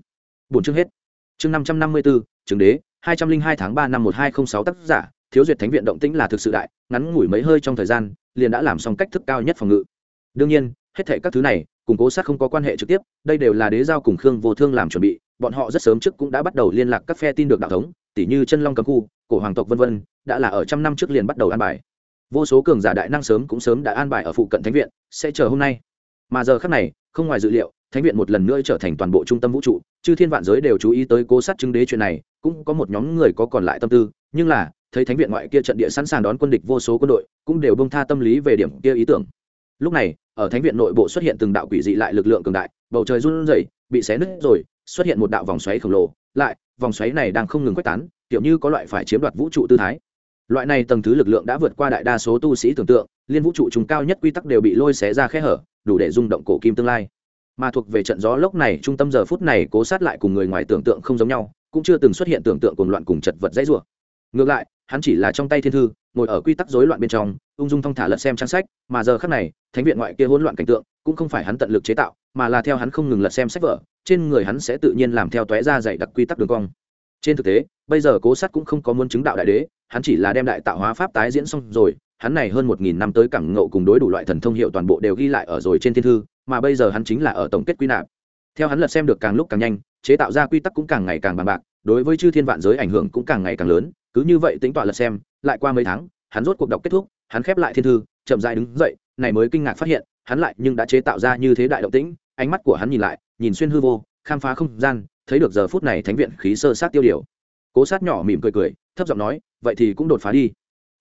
Bốn chương hết. Chương năm trăm năm mươi bốn chứng đế, hai trăm linh hai tháng ba năm một hai không sáu tác giả, thiếu duyệt thánh viện động tĩnh là thực sự đại, ngắn ngủi mấy hơi trong thời gian, liền đã làm xong cách thức cao nhất phòng ngự. Đương nhiên, hết thể các thứ này, cùng cố sát không có quan hệ trực tiếp, đây đều là đế giao cùng khương vô thương làm chuẩn bị bọn họ rất sớm trước cũng đã bắt đầu liên lạc các phe tin được đạo thống tỷ như chân long cấm khu, cổ hoàng tộc vân vân, đã là ở trăm năm trước liền bắt đầu an bài. Vô số cường giả đại năng sớm cũng sớm đã an bài ở phụ cận thánh viện, sẽ chờ hôm nay. Mà giờ khác này, không ngoài dự liệu, thánh viện một lần nữa trở thành toàn bộ trung tâm vũ trụ, chư thiên vạn giới đều chú ý tới cố sát chứng đế chuyện này, cũng có một nhóm người có còn lại tâm tư, nhưng là, thấy thánh viện ngoại kia trận địa sẵn sàng đón quân địch vô số quân đội, cũng đều bông tha tâm lý về điểm kia ý tưởng. Lúc này, ở thánh viện nội bộ xuất hiện từng đạo quỷ dị lại lực lượng cường đại, bầu trời run rẩy, bị xé nứt rồi xuất hiện một đạo vòng xoáy khổng lồ, lại, vòng xoáy này đang không ngừng quét tán, kiểu như có loại phải chiếm đoạt vũ trụ tư thái. Loại này tầng thứ lực lượng đã vượt qua đại đa số tu sĩ tưởng tượng, liên vũ trụ chúng cao nhất quy tắc đều bị lôi xé ra khe hở, đủ để rung động cổ kim tương lai. Mà thuộc về trận gió lốc này, trung tâm giờ phút này cố sát lại cùng người ngoài tưởng tượng không giống nhau, cũng chưa từng xuất hiện tưởng tượng cùng loạn cùng chật vật dãy rủa. Ngược lại, hắn chỉ là trong tay thiên thư, ngồi ở quy tắc rối loạn bên trong, ung dung thong thả lật xem trang sách, mà giờ khắc này, thánh viện ngoại kia hỗn loạn cảnh tượng, cũng không phải hắn tận lực chế tạo mà là theo hắn không ngừng lật xem sách vở, trên người hắn sẽ tự nhiên làm theo tóe ra dạy đặc quy tắc đường cong. Trên thực tế, bây giờ cố sát cũng không có muốn chứng đạo đại đế, hắn chỉ là đem đại tạo hóa pháp tái diễn xong rồi, hắn này hơn một nghìn năm tới cẳng ngộ cùng đối đủ loại thần thông hiệu toàn bộ đều ghi lại ở rồi trên thiên thư, mà bây giờ hắn chính là ở tổng kết quy nạp. Theo hắn lật xem được càng lúc càng nhanh, chế tạo ra quy tắc cũng càng ngày càng bằng bạc, đối với chư thiên vạn giới ảnh hưởng cũng càng ngày càng lớn, cứ như vậy tính tọa lật xem, lại qua mấy tháng, hắn rốt cuộc đọc kết thúc, hắn khép lại thiên thư, chậm dại đứng dậy, này mới kinh ngạc phát hiện, hắn lại nhưng đã chế tạo ra như thế đại động tĩnh ánh mắt của hắn nhìn lại, nhìn xuyên hư vô, khám phá không gian, thấy được giờ phút này thánh viện khí sơ sát tiêu điều. Cố sát nhỏ mỉm cười cười, thấp giọng nói, vậy thì cũng đột phá đi.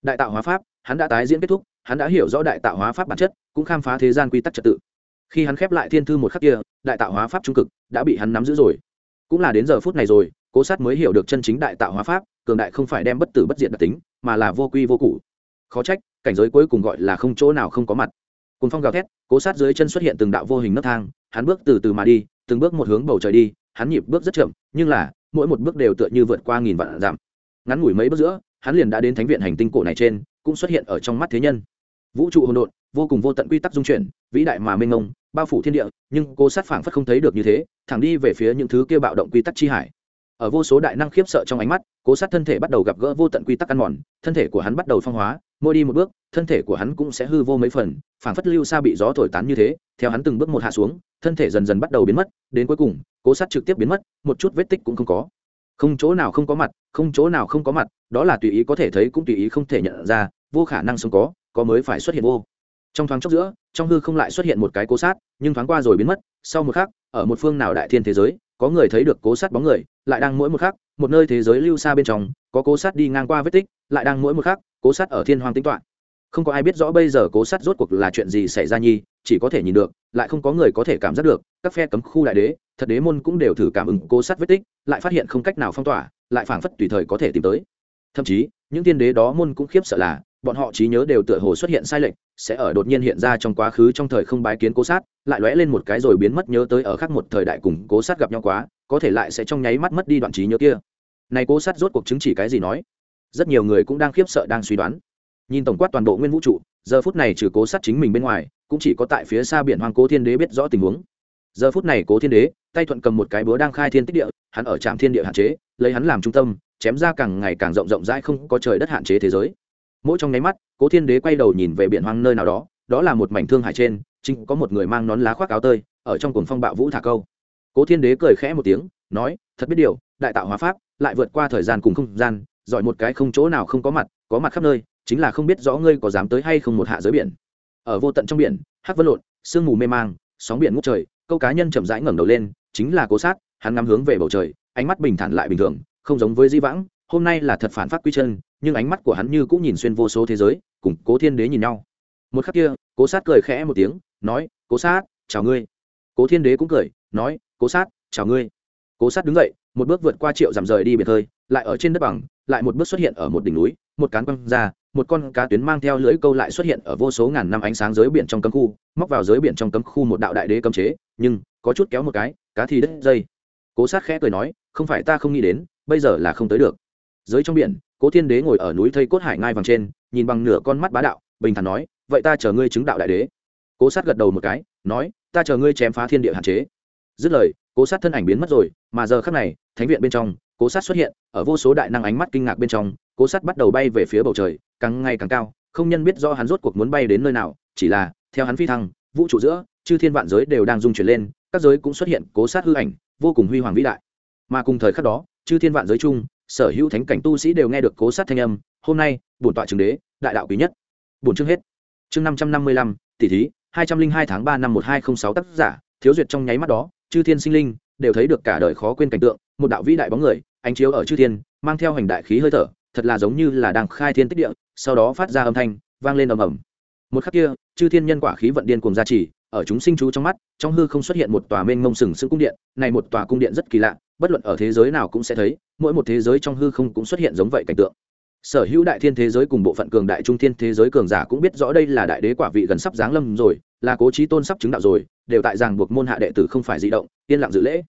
Đại tạo hóa pháp, hắn đã tái diễn kết thúc, hắn đã hiểu rõ đại tạo hóa pháp bản chất, cũng khám phá thế gian quy tắc trật tự. Khi hắn khép lại thiên thư một khắc kia, đại tạo hóa pháp trung cực đã bị hắn nắm giữ rồi. Cũng là đến giờ phút này rồi, cố sát mới hiểu được chân chính đại tạo hóa pháp, cường đại không phải đem bất tử bất diệt đặc tính, mà là vô quy vô cụ khó trách, cảnh giới cuối cùng gọi là không chỗ nào không có mặt cùng phong gào thét, cố sát dưới chân xuất hiện từng đạo vô hình nấc thang, hắn bước từ từ mà đi, từng bước một hướng bầu trời đi, hắn nhịp bước rất chậm, nhưng là, mỗi một bước đều tựa như vượt qua nghìn vạn dặm. Ngắn ngủi mấy bước giữa, hắn liền đã đến thánh viện hành tinh cổ này trên, cũng xuất hiện ở trong mắt thế nhân. Vũ trụ hỗn độn, vô cùng vô tận quy tắc dung chuyển, vĩ đại mà mênh mông, bao phủ thiên địa, nhưng cô sát phảng phất không thấy được như thế, thẳng đi về phía những thứ kia bạo động quy tắc chi hải. Ở vô số đại năng khiếp sợ trong ánh mắt, cố sát thân thể bắt đầu gặp gỡ vô tận quy tắc ăn mòn, thân thể của hắn bắt đầu phong hóa mỗi đi một bước, thân thể của hắn cũng sẽ hư vô mấy phần, phảng phất lưu xa bị gió thổi tán như thế, theo hắn từng bước một hạ xuống, thân thể dần dần bắt đầu biến mất, đến cuối cùng, cố sát trực tiếp biến mất, một chút vết tích cũng không có. Không chỗ nào không có mặt, không chỗ nào không có mặt, đó là tùy ý có thể thấy cũng tùy ý không thể nhận ra, vô khả năng sống có có mới phải xuất hiện vô. Trong thoáng chốc giữa, trong hư không lại xuất hiện một cái cố sát, nhưng thoáng qua rồi biến mất, sau một khắc, ở một phương nào đại thiên thế giới, có người thấy được cố sát bóng người, lại đang mỗi một khắc, một nơi thế giới lưu xa bên trong có cố sát đi ngang qua vết tích, lại đang mỗi một khắc, cố sát ở thiên hoàng tính toạn không có ai biết rõ bây giờ cố sát rốt cuộc là chuyện gì xảy ra nhi, chỉ có thể nhìn được, lại không có người có thể cảm giác được, các phe cấm khu đại đế, thật đế môn cũng đều thử cảm ứng cố sát vết tích, lại phát hiện không cách nào phong tỏa, lại phảng phất tùy thời có thể tìm tới. Thậm chí, những tiên đế đó môn cũng khiếp sợ là, bọn họ trí nhớ đều tựa hồ xuất hiện sai lệch, sẽ ở đột nhiên hiện ra trong quá khứ trong thời không bái kiến cố sát, lại lóe lên một cái rồi biến mất nhớ tới ở khác một thời đại cùng cố sát gặp nhau quá, có thể lại sẽ trong nháy mắt mất đi đoạn trí nhớ kia này cố sát rốt cuộc chứng chỉ cái gì nói? Rất nhiều người cũng đang khiếp sợ, đang suy đoán. Nhìn tổng quát toàn bộ nguyên vũ trụ, giờ phút này trừ cố sát chính mình bên ngoài, cũng chỉ có tại phía xa biển hoàng cố thiên đế biết rõ tình huống. Giờ phút này cố thiên đế, tay thuận cầm một cái búa đang khai thiên tích địa, hắn ở trạm thiên địa hạn chế, lấy hắn làm trung tâm, chém ra càng ngày càng rộng rộng rãi không có trời đất hạn chế thế giới. Mỗi trong nháy mắt, cố thiên đế quay đầu nhìn về biển hoang nơi nào đó đó là một mảnh thương hải trên, chính có một người mang nón lá khoác áo tơi, ở trong cuồng phong bạo vũ thả câu. Cố thiên đế cười khẽ một tiếng nói, thật biết điều, đại tạo hóa pháp lại vượt qua thời gian cùng không gian, giỏi một cái không chỗ nào không có mặt có mặt khắp nơi, chính là không biết rõ ngươi có dám tới hay không một hạ giới biển. Ở vô tận trong biển, hắc vân lộn, sương mù mê mang, sóng biển ngút trời, câu cá nhân chậm rãi ngẩng đầu lên, chính là cố sát, hắn ngắm hướng về bầu trời, ánh mắt bình thản lại bình thường, không giống với di vãng, hôm nay là thật phản phát quy chân, nhưng ánh mắt của hắn như cũng nhìn xuyên vô số thế giới, cùng cố thiên đế nhìn nhau. Một khắc kia, cố sát cười khẽ một tiếng, nói, cố sát, chào ngươi. Cố thiên đế cũng cười, nói, cố sát, chào ngươi cố sát đứng dậy, một bước vượt qua triệu giảm rời đi biệt hơi lại ở trên đất bằng, lại một bước xuất hiện ở một đỉnh núi, một cán quăng ra, một con cá tuyến mang theo lưỡi câu lại xuất hiện ở vô số ngàn năm ánh sáng dưới biển trong cấm khu, móc vào dưới biển trong cấm khu một đạo đại đế cấm chế, nhưng, có chút kéo một cái, cá thì đứt dây. Cố sát khẽ cười nói, không phải ta không nghĩ đến, bây giờ là không tới được. Dưới trong biển, cố thiên đế ngồi ở núi thây cốt hải ngai vàng trên, nhìn bằng nửa con mắt bá đạo, bình thản nói, vậy ta chờ ngươi chứng đạo đại đế. Cố sát gật đầu một cái, nói, ta chờ ngươi chém phá thiên địa hạn chế dứt lời, cố sát thân ảnh biến mất rồi, mà giờ khác này, thánh viện bên trong, cố sát xuất hiện, ở vô số đại năng ánh mắt kinh ngạc bên trong, cố sát bắt đầu bay về phía bầu trời, càng ngày càng cao, không nhân biết do hắn rốt cuộc muốn bay đến nơi nào, chỉ là, theo hắn phi thăng, vũ trụ giữa, chư thiên vạn giới đều đang dung chuyển lên, các giới cũng xuất hiện cố sát hư ảnh, vô cùng huy hoàng vĩ đại. Mà cùng thời khắc đó, chư thiên vạn giới chung, sở hữu thánh cảnh tu sĩ đều nghe được cố sát thanh âm, hôm nay, bổn tọa trường đế, đại đạo quý nhất. Bổn chương hết. Chương năm trăm năm mươi lăm, tỷ thí, hai trăm linh hai tháng ba năm một hai không sáu tác giả, thiếu duyệt trong nháy mắt đó chư thiên sinh linh, đều thấy được cả đời khó quên cảnh tượng, một đạo vĩ đại bóng người, ánh chiếu ở chư thiên, mang theo hành đại khí hơi thở, thật là giống như là đang khai thiên tích địa, sau đó phát ra âm thanh, vang lên ầm ầm. Một khắc kia, chư thiên nhân quả khí vận điên cùng gia trì, ở chúng sinh chú trong mắt, trong hư không xuất hiện một tòa mênh mông sừng sững cung điện, này một tòa cung điện rất kỳ lạ, bất luận ở thế giới nào cũng sẽ thấy, mỗi một thế giới trong hư không cũng xuất hiện giống vậy cảnh tượng sở hữu đại thiên thế giới cùng bộ phận cường đại trung thiên thế giới cường giả cũng biết rõ đây là đại đế quả vị gần sắp giáng lâm rồi, là cố trí tôn sắp chứng đạo rồi, đều tại rằng buộc môn hạ đệ tử không phải di động, yên lặng dự lễ.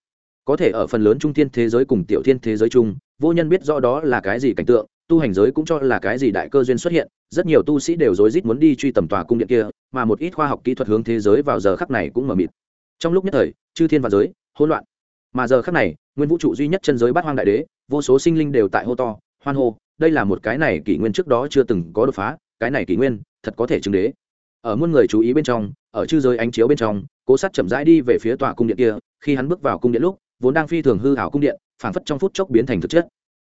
Có thể ở phần lớn trung thiên thế giới cùng tiểu thiên thế giới chung, vô nhân biết rõ đó là cái gì cảnh tượng, tu hành giới cũng cho là cái gì đại cơ duyên xuất hiện, rất nhiều tu sĩ đều rối rít muốn đi truy tầm tòa cung điện kia, mà một ít khoa học kỹ thuật hướng thế giới vào giờ khắc này cũng mờ mịt. Trong lúc nhất thời, chư thiên và giới, hỗn loạn. Mà giờ khắc này, nguyên vũ trụ duy nhất chân giới bát hoang đại đế, vô số sinh linh đều tại hô to, hoan hô đây là một cái này kỷ nguyên trước đó chưa từng có đột phá, cái này kỷ nguyên thật có thể chứng đế. Ở muôn người chú ý bên trong, ở chư giới ánh chiếu bên trong, cố sát chậm rãi đi về phía tòa cung điện kia, khi hắn bước vào cung điện lúc, vốn đang phi thường hư hảo cung điện, phảng phất trong phút chốc biến thành thực chất.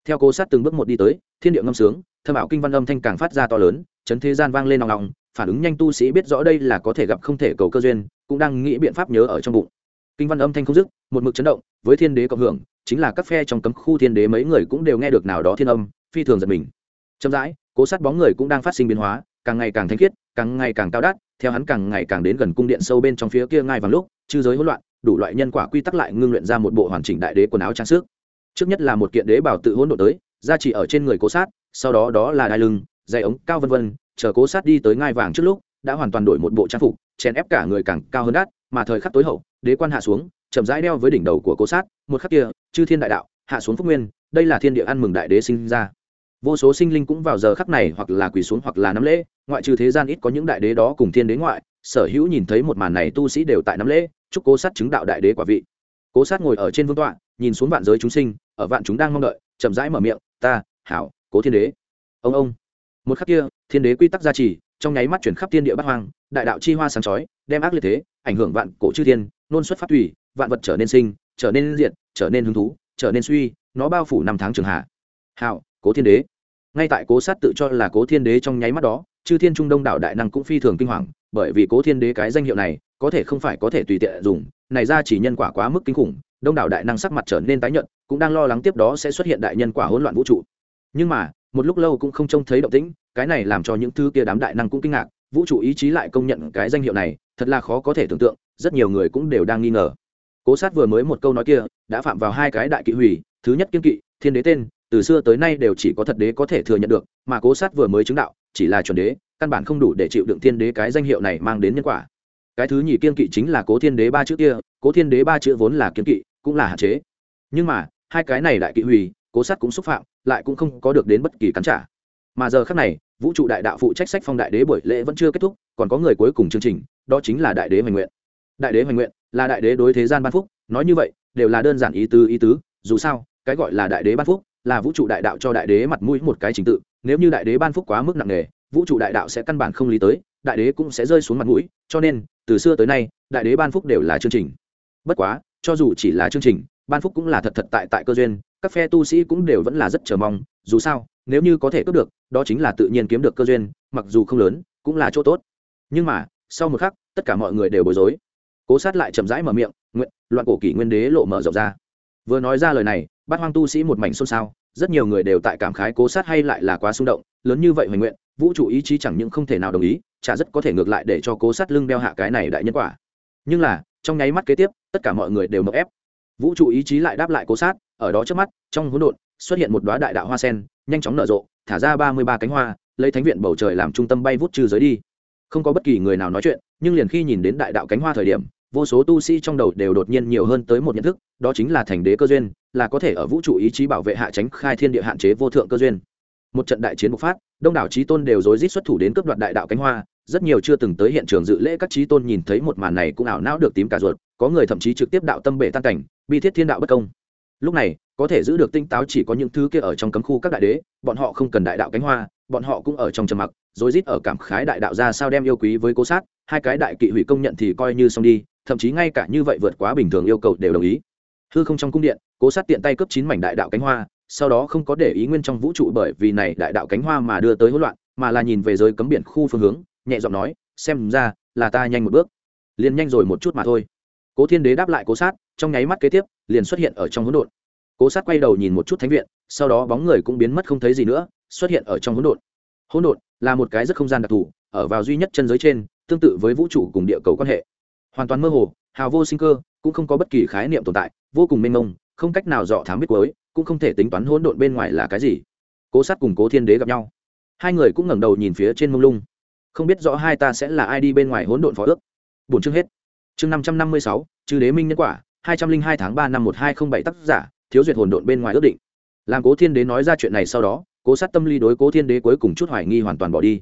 Theo cố sát từng bước một đi tới, thiên địa ngâm sướng, thâm ảo kinh văn âm thanh càng phát ra to lớn, chấn thế gian vang lên nòng nòng phản ứng nhanh tu sĩ biết rõ đây là có thể gặp không thể cầu cơ duyên, cũng đang nghĩ biện pháp nhớ ở trong bụng. Kinh văn âm thanh không dứt, một mực chấn động, với thiên đế cộng hưởng, chính là các phe trong cấm khu thiên đế mấy người cũng đều nghe được nào đó thiên âm phi thường giật mình. Chậm rãi, cố sát bóng người cũng đang phát sinh biến hóa, càng ngày càng thanh khiết, càng ngày càng cao đắt theo hắn càng ngày càng đến gần cung điện sâu bên trong phía kia ngay vàng lúc, chư giới hỗn loạn, đủ loại nhân quả quy tắc lại ngưng luyện ra một bộ hoàn chỉnh đại đế quần áo trang sức. Trước nhất là một kiện đế bảo tự hỗn độ tới ra chỉ ở trên người cố sát, sau đó đó là đai lưng, dây ống, cao vân vân, chờ cố sát đi tới ngai vàng trước lúc, đã hoàn toàn đổi một bộ trang phục, chèn ép cả người càng cao hơn đắt mà thời khắc tối hậu, đế quan hạ xuống, chậm rãi đeo với đỉnh đầu của cố sát, một khắc kia, chư thiên đại đạo, hạ xuống phúc nguyên, đây là thiên địa ăn mừng đại đế sinh ra vô số sinh linh cũng vào giờ khắc này hoặc là quỳ xuống hoặc là nắm lễ ngoại trừ thế gian ít có những đại đế đó cùng thiên đế ngoại sở hữu nhìn thấy một màn này tu sĩ đều tại nắm lễ chúc cố sát chứng đạo đại đế quả vị. Cố sát ngồi ở trên vương tọa nhìn xuống vạn giới chúng sinh ở vạn chúng đang mong đợi chậm rãi mở miệng ta hảo cố thiên đế. Ông ông. Một khắc kia thiên đế quy tắc gia trì trong nháy mắt chuyển khắp thiên địa bát hoang đại đạo chi hoa sáng chói đem ác liệt thế ảnh hưởng vạn cổ chư thiên nôn xuất phát thủy, vạn vật trở nên sinh trở nên diện trở nên hứng thú trở nên suy nó bao phủ năm tháng trường hạ. Hảo cố thiên đế ngay tại cố sát tự cho là cố thiên đế trong nháy mắt đó, chư thiên trung đông đảo đại năng cũng phi thường kinh hoàng, bởi vì cố thiên đế cái danh hiệu này, có thể không phải có thể tùy tiện dùng, này ra chỉ nhân quả quá mức kinh khủng, đông đảo đại năng sắc mặt trở nên tái nhợt, cũng đang lo lắng tiếp đó sẽ xuất hiện đại nhân quả hỗn loạn vũ trụ. Nhưng mà, một lúc lâu cũng không trông thấy động tĩnh, cái này làm cho những thứ kia đám đại năng cũng kinh ngạc, vũ trụ ý chí lại công nhận cái danh hiệu này, thật là khó có thể tưởng tượng, rất nhiều người cũng đều đang nghi ngờ. Cố sát vừa mới một câu nói kia, đã phạm vào hai cái đại kỵ hủy, thứ nhất kiên kỵ, thiên đế tên từ xưa tới nay đều chỉ có thật đế có thể thừa nhận được, mà cố sát vừa mới chứng đạo, chỉ là chuẩn đế, căn bản không đủ để chịu đựng thiên đế cái danh hiệu này mang đến nhân quả. Cái thứ nhì kiên kỵ chính là cố thiên đế ba chữ kia, cố thiên đế ba chữ vốn là kiên kỵ, cũng là hạn chế. Nhưng mà, hai cái này đại kỵ hủy, cố sát cũng xúc phạm, lại cũng không có được đến bất kỳ cắn trả. Mà giờ khác này, vũ trụ đại đạo phụ trách sách phong đại đế buổi lễ vẫn chưa kết thúc, còn có người cuối cùng chương trình, đó chính là đại đế hoành nguyện. Đại đế hoành nguyện là đại đế đối thế gian ban phúc, nói như vậy, đều là đơn giản ý tứ ý tứ, dù sao, cái gọi là đại đế ban phúc là vũ trụ đại đạo cho đại đế mặt mũi một cái trình tự, nếu như đại đế ban phúc quá mức nặng nề, vũ trụ đại đạo sẽ căn bản không lý tới, đại đế cũng sẽ rơi xuống mặt mũi, cho nên, từ xưa tới nay, đại đế ban phúc đều là chương trình. Bất quá, cho dù chỉ là chương trình, ban phúc cũng là thật thật tại tại cơ duyên, các phe tu sĩ cũng đều vẫn là rất chờ mong, dù sao, nếu như có thể cướp được, đó chính là tự nhiên kiếm được cơ duyên, mặc dù không lớn, cũng là chỗ tốt. Nhưng mà, sau một khắc, tất cả mọi người đều bối rối. Cố sát lại chậm rãi mở miệng, nguyện, loạn cổ kỷ nguyên đế lộ mở rộng ra. Vừa nói ra lời này bát hoang tu sĩ một mảnh xôn xao, rất nhiều người đều tại cảm khái cố sát hay lại là quá xung động, lớn như vậy hoành nguyện, vũ trụ ý chí chẳng những không thể nào đồng ý, chả rất có thể ngược lại để cho cố sát lưng đeo hạ cái này đại nhân quả. Nhưng là, trong nháy mắt kế tiếp, tất cả mọi người đều mậu ép. Vũ trụ ý chí lại đáp lại cố sát, ở đó trước mắt, trong hỗn độn, xuất hiện một đoá đại đạo hoa sen, nhanh chóng nở rộ, thả ra ba mươi ba cánh hoa, lấy thánh viện bầu trời làm trung tâm bay vút trừ giới đi. Không có bất kỳ người nào nói chuyện, nhưng liền khi nhìn đến đại đạo cánh hoa thời điểm vô số tu sĩ trong đầu đều đột nhiên nhiều hơn tới một nhận thức, đó chính là thành đế cơ duyên, là có thể ở vũ trụ ý chí bảo vệ hạ tránh khai thiên địa hạn chế vô thượng cơ duyên. Một trận đại chiến bộc phát, đông đảo trí tôn đều rối rít xuất thủ đến cướp đoạt đại đạo cánh hoa, rất nhiều chưa từng tới hiện trường dự lễ các trí tôn nhìn thấy một màn này cũng ảo não được tím cả ruột, có người thậm chí trực tiếp đạo tâm bể tan cảnh, bi thiết thiên đạo bất công. Lúc này, có thể giữ được tinh táo chỉ có những thứ kia ở trong cấm khu các đại đế, bọn họ không cần đại đạo cánh hoa, bọn họ cũng ở trong trầm mặc, rối rít ở cảm khái đại đạo ra sao đem yêu quý với cố sát, hai cái đại kỵ hủy công nhận thì coi như xong đi thậm chí ngay cả như vậy vượt quá bình thường yêu cầu đều đồng ý. Hư không trong cung điện, cố sát tiện tay cướp chín mảnh đại đạo cánh hoa, sau đó không có để ý nguyên trong vũ trụ bởi vì này đại đạo cánh hoa mà đưa tới hỗn loạn, mà là nhìn về giới cấm biển khu phương hướng, nhẹ giọng nói, xem ra là ta nhanh một bước. Liền nhanh rồi một chút mà thôi. Cố thiên đế đáp lại cố sát, trong nháy mắt kế tiếp, liền xuất hiện ở trong hỗn độn. Cố sát quay đầu nhìn một chút thánh viện, sau đó bóng người cũng biến mất không thấy gì nữa, xuất hiện ở trong hỗn độn. Hỗn độn là một cái rất không gian đặc thù, ở vào duy nhất chân giới trên, tương tự với vũ trụ cùng địa cầu quan hệ hoàn toàn mơ hồ, hào vô sinh cơ, cũng không có bất kỳ khái niệm tồn tại, vô cùng mênh mông, không cách nào dọ thám biết cuối, cũng không thể tính toán hỗn độn bên ngoài là cái gì. Cố sát cùng cố thiên đế gặp nhau. Hai người cũng ngẩng đầu nhìn phía trên mông lung. Không biết rõ hai ta sẽ là ai đi bên ngoài hỗn độn phó ước. Bổn chương hết. Chương năm trăm năm mươi sáu, chư đế minh nhân quả, hai trăm linh hai tháng ba năm một hai không bảy tác giả, thiếu duyệt hồn độn bên ngoài ước định. Làm cố thiên đế nói ra chuyện này sau đó, cố sát tâm lý đối cố thiên đế cuối cùng chút hoài nghi hoàn toàn bỏ đi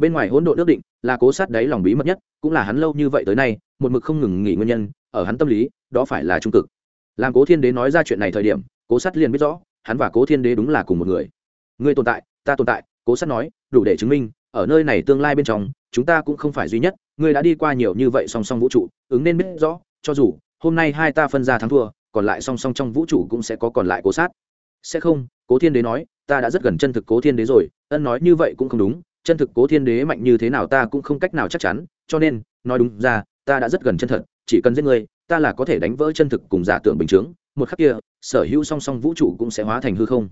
bên ngoài hỗn độn ước định là cố sát đáy lòng bí mật nhất, cũng là hắn lâu như vậy tới nay, một mực không ngừng nghỉ nguyên nhân, ở hắn tâm lý, đó phải là trung cực. Làm cố thiên đế nói ra chuyện này thời điểm, cố sát liền biết rõ, hắn và cố thiên đế đúng là cùng một người. Người tồn tại, ta tồn tại, cố sát nói, đủ để chứng minh, ở nơi này tương lai bên trong, chúng ta cũng không phải duy nhất, ngươi đã đi qua nhiều như vậy song song vũ trụ, ứng nên biết rõ, cho dù, hôm nay hai ta phân ra thắng thua, còn lại song song trong vũ trụ cũng sẽ có còn lại cố sát. Sẽ không, cố thiên đế nói, ta đã rất gần chân thực cố thiên đế rồi, ân nói như vậy cũng không đúng chân thực cố thiên đế mạnh như thế nào ta cũng không cách nào chắc chắn, cho nên, nói đúng ra, ta đã rất gần chân thật, chỉ cần giết người, ta là có thể đánh vỡ chân thực cùng giả tưởng bình chướng, một khắc kia, sở hữu song song vũ trụ cũng sẽ hóa thành hư không.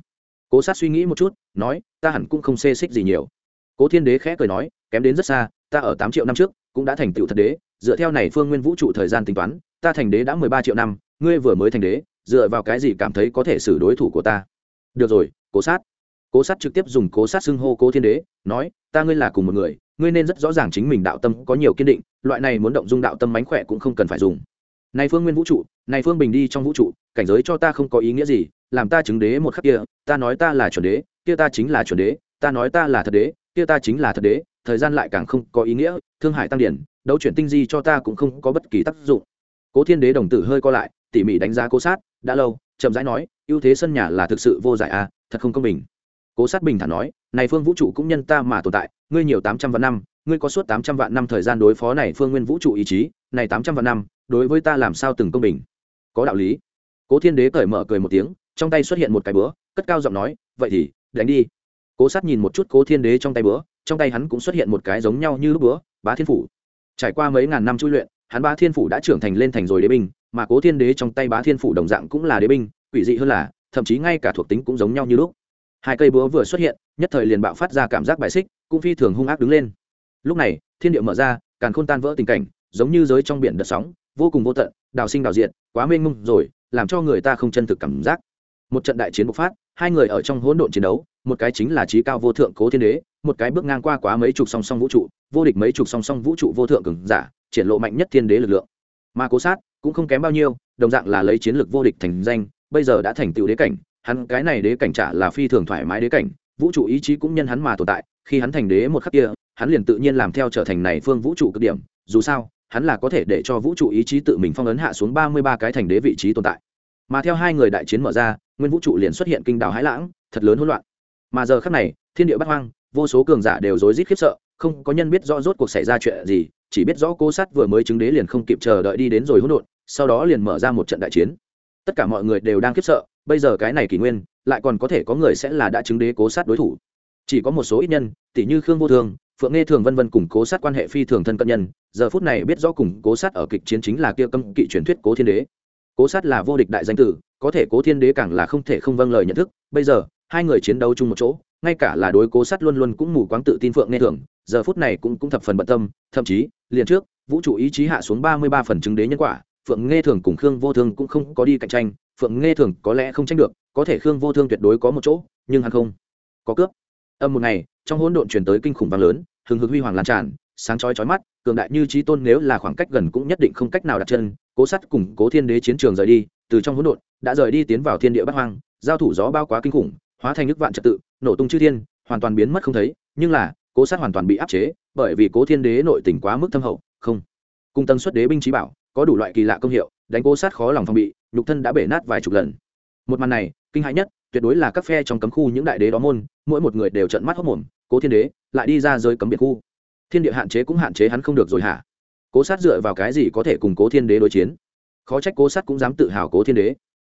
Cố sát suy nghĩ một chút, nói, ta hẳn cũng không xê xích gì nhiều. Cố thiên đế khẽ cười nói, kém đến rất xa, ta ở tám triệu năm trước, cũng đã thành tựu thật đế, dựa theo này phương nguyên vũ trụ thời gian tính toán, ta thành đế đã mười ba triệu năm, ngươi vừa mới thành đế, dựa vào cái gì cảm thấy có thể xử đối thủ của ta? Được rồi, cố sát cố sát trực tiếp dùng cố sát xưng hô cố thiên đế, nói, ta ngươi là cùng một người, ngươi nên rất rõ ràng chính mình đạo tâm có nhiều kiên định, loại này muốn động dung đạo tâm mánh khỏe cũng không cần phải dùng. Này phương nguyên vũ trụ, này phương bình đi trong vũ trụ, cảnh giới cho ta không có ý nghĩa gì, làm ta chứng đế một khắc kia, ta nói ta là chuẩn đế, kia ta chính là chuẩn đế, ta nói ta là thật đế, kia ta chính là thật đế, thời gian lại càng không có ý nghĩa, thương hại tăng điển, đấu chuyển tinh di cho ta cũng không có bất kỳ tác dụng. Cố thiên đế đồng tử hơi co lại, tỉ mỉ đánh giá cố sát, đã lâu, chậm rãi nói, ưu thế sân nhà là thực sự vô giải à thật không công bình cố sát bình thản nói, này phương vũ trụ cũng nhân ta mà tồn tại, ngươi nhiều tám trăm vạn năm, ngươi có suốt tám trăm vạn năm thời gian đối phó này phương nguyên vũ trụ ý chí, này tám trăm vạn năm, đối với ta làm sao từng công bình? Có đạo lý. Cố thiên đế cởi mở cười một tiếng, trong tay xuất hiện một cái bữa cất cao giọng nói, vậy thì, đánh đi. Cố sát nhìn một chút cố thiên đế trong tay bữa trong tay hắn cũng xuất hiện một cái giống nhau như lúc bữa bá thiên phủ. Trải qua mấy ngàn năm chui luyện, hắn bá thiên phủ đã trưởng thành lên thành rồi đế binh, mà cố thiên đế trong tay bá thiên phủ đồng dạng cũng là đế binh, quỷ dị hơn là, thậm chí ngay cả thuộc tính cũng giống nhau như lúc hai cây búa vừa xuất hiện, nhất thời liền bạo phát ra cảm giác bài xích, cũng phi thường hung ác đứng lên. Lúc này, thiên địa mở ra càng khôn tan vỡ tình cảnh, giống như giới trong biển đợt sóng, vô cùng vô tận, đào sinh đào diện quá mênh mông rồi, làm cho người ta không chân thực cảm giác. Một trận đại chiến bộc phát, hai người ở trong hỗn độn chiến đấu, một cái chính là trí cao vô thượng cố thiên đế, một cái bước ngang qua quá mấy chục song song vũ trụ, vô địch mấy chục song song vũ trụ vô thượng cường giả, triển lộ mạnh nhất thiên đế lực lượng. Mà cố sát, cũng không kém bao nhiêu, đồng dạng là lấy chiến lược vô địch thành danh, bây giờ đã thành tựu đế cảnh hắn cái này đế cảnh trả là phi thường thoải mái đế cảnh, vũ trụ ý chí cũng nhân hắn mà tồn tại, khi hắn thành đế một khắc kia, hắn liền tự nhiên làm theo trở thành này phương vũ trụ cực điểm, dù sao, hắn là có thể để cho vũ trụ ý chí tự mình phong ấn hạ xuống ba mươi ba cái thành đế vị trí tồn tại. Mà theo hai người đại chiến mở ra, nguyên vũ trụ liền xuất hiện kinh đảo hãi lãng, thật lớn hỗn loạn. Mà giờ khắc này, thiên địa bắt hoang, vô số cường giả đều rối rít khiếp sợ, không có nhân biết rõ rốt cuộc xảy ra chuyện gì, chỉ biết rõ cô sát vừa mới chứng đế liền không kịp chờ đợi đi đến rồi hỗn độn, sau đó liền mở ra một trận đại chiến. Tất cả mọi người đều đang khiếp sợ bây giờ cái này kỷ nguyên, lại còn có thể có người sẽ là đã chứng đế cố sát đối thủ. Chỉ có một số ít nhân tỷ như khương vô thương phượng nghe thường vân vân cùng cố sát quan hệ phi thường thân cận nhân, giờ phút này biết rõ cùng cố sát ở kịch chiến chính là kia cấm kỵ truyền thuyết cố thiên đế. Cố sát là vô địch đại danh tử, có thể cố thiên đế càng là không thể không vâng lời nhận thức. Bây giờ, hai người chiến đấu chung một chỗ, ngay cả là đối cố sát luôn luôn cũng mù quáng tự tin phượng nghe thường, giờ phút này cũng cũng thập phần bận tâm, thậm chí, liền trước, vũ trụ ý chí hạ xuống ba mươi ba phần chứng đế nhân quả, phượng nghe thường cùng khương vô thương cũng không có đi cạnh tranh phượng nghe thường có lẽ không tranh được, có thể khương vô thương tuyệt đối có một chỗ, nhưng hắn không có cướp. Âm một ngày, trong hỗn độn truyền tới kinh khủng vang lớn, hừng hực huy hoàng lan tràn, sáng chói chói mắt, cường đại như trí tôn nếu là khoảng cách gần cũng nhất định không cách nào đặt chân, cố sắt cùng cố thiên đế chiến trường rời đi, từ trong hỗn độn, đã rời đi tiến vào thiên địa bắc hoang, giao thủ gió bao quá kinh khủng, hóa thành nước vạn trật tự, nổ tung chư thiên, hoàn toàn biến mất không thấy, nhưng là, cố sát hoàn toàn bị áp chế, bởi vì cố thiên đế nội tình quá mức thâm hậu, không. Cung tân xuất đế binh trí bảo, có đủ loại kỳ lạ công hiệu, đánh cố sát khó lòng phòng bị nhục thân đã bể nát vài chục lần. Một màn này, kinh hãi nhất, tuyệt đối là các phe trong cấm khu những đại đế đó môn, mỗi một người đều trận mắt hốc mồm, cố thiên đế, lại đi ra rơi cấm biệt khu. Thiên địa hạn chế cũng hạn chế hắn không được rồi hả? Cố sát dựa vào cái gì có thể cùng cố thiên đế đối chiến? Khó trách cố sát cũng dám tự hào cố thiên đế.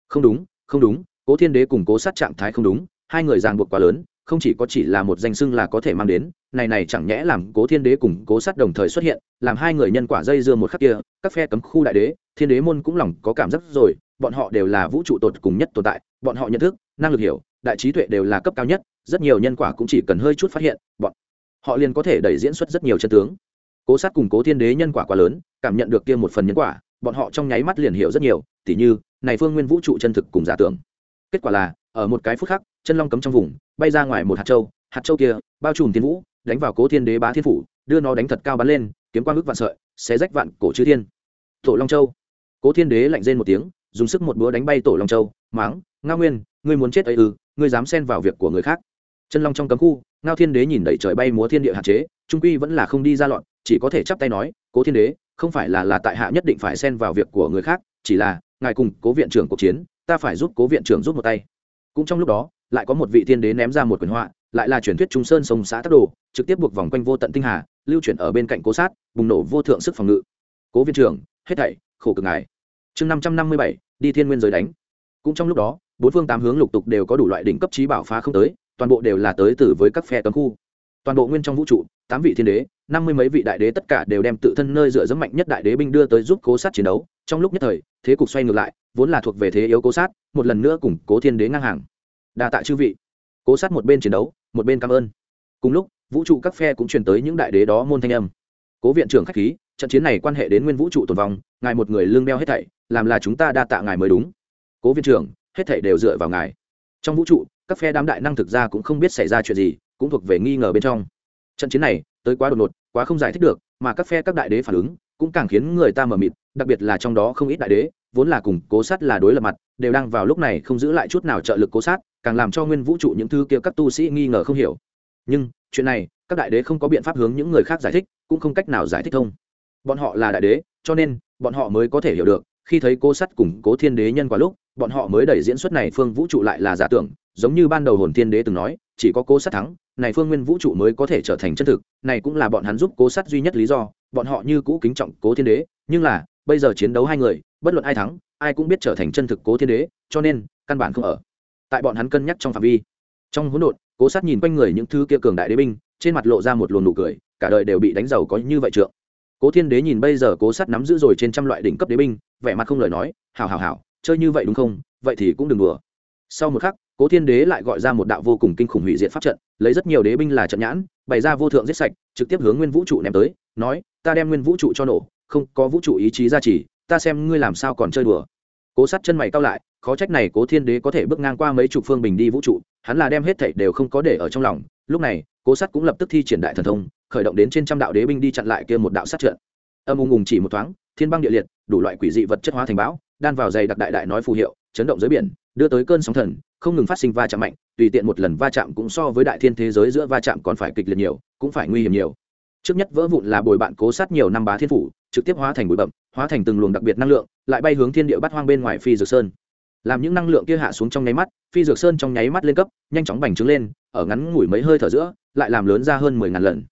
Không đúng không đúng, cố thiên đế cùng cố sát trạng thái không đúng, hai người ràng buộc quá lớn, không chỉ có chỉ là một danh xưng là có thể mang đến này này chẳng nhẽ làm cố thiên đế cùng cố sát đồng thời xuất hiện, làm hai người nhân quả dây dưa một khắc kia, các phe cấm khu đại đế, thiên đế môn cũng lòng có cảm giác rồi, bọn họ đều là vũ trụ tột cùng nhất tồn tại, bọn họ nhận thức, năng lực hiểu, đại trí tuệ đều là cấp cao nhất, rất nhiều nhân quả cũng chỉ cần hơi chút phát hiện, bọn họ liền có thể đẩy diễn xuất rất nhiều chân tướng. Cố sát cùng cố thiên đế nhân quả quá lớn, cảm nhận được kia một phần nhân quả, bọn họ trong nháy mắt liền hiểu rất nhiều, tỉ như, này phương nguyên vũ trụ chân thực cùng giả tưởng. Kết quả là, ở một cái phút khắc, chân long cấm trong vùng, bay ra ngoài một hạt châu hạt châu kia, bao trùm thiên vũ đánh vào cố thiên đế bá thiên phủ, đưa nó đánh thật cao bắn lên, kiếm quang ức vạn sợi, xé rách vạn cổ chư thiên. Tổ long châu. Cố thiên đế lạnh rên một tiếng, dùng sức một búa đánh bay tổ long châu, máng, ngao nguyên, ngươi muốn chết ấy ư, ngươi dám xen vào việc của người khác. Chân long trong cấm khu, ngao thiên đế nhìn đẩy trời bay múa thiên địa hạn chế, trung quy vẫn là không đi ra lọn chỉ có thể chắp tay nói, cố thiên đế, không phải là là tại hạ nhất định phải xen vào việc của người khác, chỉ là, ngài cùng cố viện trưởng cuộc chiến, ta phải giúp cố viện trưởng giúp một tay. Cũng trong lúc đó, lại có một vị thiên đế ném ra một quyền họa lại là truyền thuyết trung sơn sông xã tắc đồ, trực tiếp buộc vòng quanh vô tận tinh hà, lưu chuyển ở bên cạnh cố sát, bùng nổ vô thượng sức phòng ngự. Cố viên trưởng, hết thảy, khổ cực ngài. Chương năm trăm năm mươi bảy, đi thiên nguyên giới đánh. Cũng trong lúc đó, bốn phương tám hướng lục tục đều có đủ loại đỉnh cấp trí bảo phá không tới, toàn bộ đều là tới từ với các phe cấm khu. Toàn bộ nguyên trong vũ trụ, tám vị thiên đế, năm mươi mấy vị đại đế tất cả đều đem tự thân nơi dựa dẫm mạnh nhất đại đế binh đưa tới giúp cố sát chiến đấu. Trong lúc nhất thời, thế cục xoay ngược lại, vốn là thuộc về thế yếu cố sát, một lần nữa củng cố thiên đế ngang hàng. Đa tạ chư vị. Cố sát một bên chiến đấu một bên cảm ơn. Cùng lúc, vũ trụ các phe cũng truyền tới những đại đế đó môn thanh âm. Cố viện trưởng khách khí, trận chiến này quan hệ đến nguyên vũ trụ tồn vong, ngài một người lương đeo hết thảy, làm là chúng ta đa tạ ngài mới đúng. Cố viện trưởng, hết thảy đều dựa vào ngài. Trong vũ trụ, các phe đám đại năng thực ra cũng không biết xảy ra chuyện gì, cũng thuộc về nghi ngờ bên trong. Trận chiến này, tới quá đột ngột, quá không giải thích được, mà các phe các đại đế phản ứng, cũng càng khiến người ta mờ mịt, đặc biệt là trong đó không ít đại đế vốn là cùng cố sát là đối lập mặt, đều đang vào lúc này không giữ lại chút nào trợ lực cố sát, càng làm cho nguyên vũ trụ những thứ kia các tu sĩ nghi ngờ không hiểu. Nhưng, chuyện này, các đại đế không có biện pháp hướng những người khác giải thích, cũng không cách nào giải thích thông. Bọn họ là đại đế, cho nên, bọn họ mới có thể hiểu được, khi thấy cố sắt cùng cố thiên đế nhân quả lúc, bọn họ mới đẩy diễn xuất này phương vũ trụ lại là giả tưởng, giống như ban đầu hồn thiên đế từng nói, chỉ có cố sát thắng, này phương nguyên vũ trụ mới có thể trở thành chân thực, này cũng là bọn hắn giúp cố sát duy nhất lý do, bọn họ như cũ kính trọng cố thiên đế, nhưng là bây giờ chiến đấu hai người, bất luận ai thắng, ai cũng biết trở thành chân thực cố thiên đế, cho nên, căn bản không ở. Tại bọn hắn cân nhắc trong phạm vi. Trong hỗn độn, cố sát nhìn quanh người những thứ kia cường đại đế binh, trên mặt lộ ra một luồng nụ cười, cả đời đều bị đánh giàu có như vậy trượng. Cố thiên đế nhìn bây giờ cố sát nắm giữ rồi trên trăm loại đỉnh cấp đế binh, vẻ mặt không lời nói hào hào hào chơi như vậy đúng không? Vậy thì cũng đừng đùa. Sau một khắc, cố thiên đế lại gọi ra một đạo vô cùng kinh khủng hủy diệt pháp trận, lấy rất nhiều đế binh là trận nhãn, bày ra vô thượng giết sạch, trực tiếp hướng nguyên vũ trụ ném tới, nói, ta đem nguyên vũ trụ cho nổ không có vũ trụ ý chí ra chỉ ta xem ngươi làm sao còn chơi đùa. Cố sát chân mày cao lại, khó trách này cố thiên đế có thể bước ngang qua mấy chục phương bình đi vũ trụ, hắn là đem hết thảy đều không có để ở trong lòng. Lúc này, cố sát cũng lập tức thi triển đại thần thông, khởi động đến trên trăm đạo đế binh đi chặn lại kia một đạo sát trận. Âm ung ung chỉ một thoáng, thiên băng địa liệt, đủ loại quỷ dị vật chất hóa thành bão, đan vào dày đặc đại đại nói phù hiệu, chấn động dưới biển, đưa tới cơn sóng thần, không ngừng phát sinh va chạm mạnh, tùy tiện một lần va chạm cũng so với đại thiên thế giới giữa va chạm còn phải kịch liệt nhiều, cũng phải nguy hiểm nhiều. Trước nhất vỡ vụn là bồi bạn cố sát nhiều năm bá thiên phủ trực tiếp hóa thành bụi bậm, hóa thành từng luồng đặc biệt năng lượng, lại bay hướng thiên địa bắt hoang bên ngoài phi dược sơn. Làm những năng lượng kia hạ xuống trong nháy mắt, phi dược sơn trong nháy mắt lên cấp, nhanh chóng bành trướng lên, ở ngắn ngủi mấy hơi thở giữa, lại làm lớn ra hơn mười ngàn lần.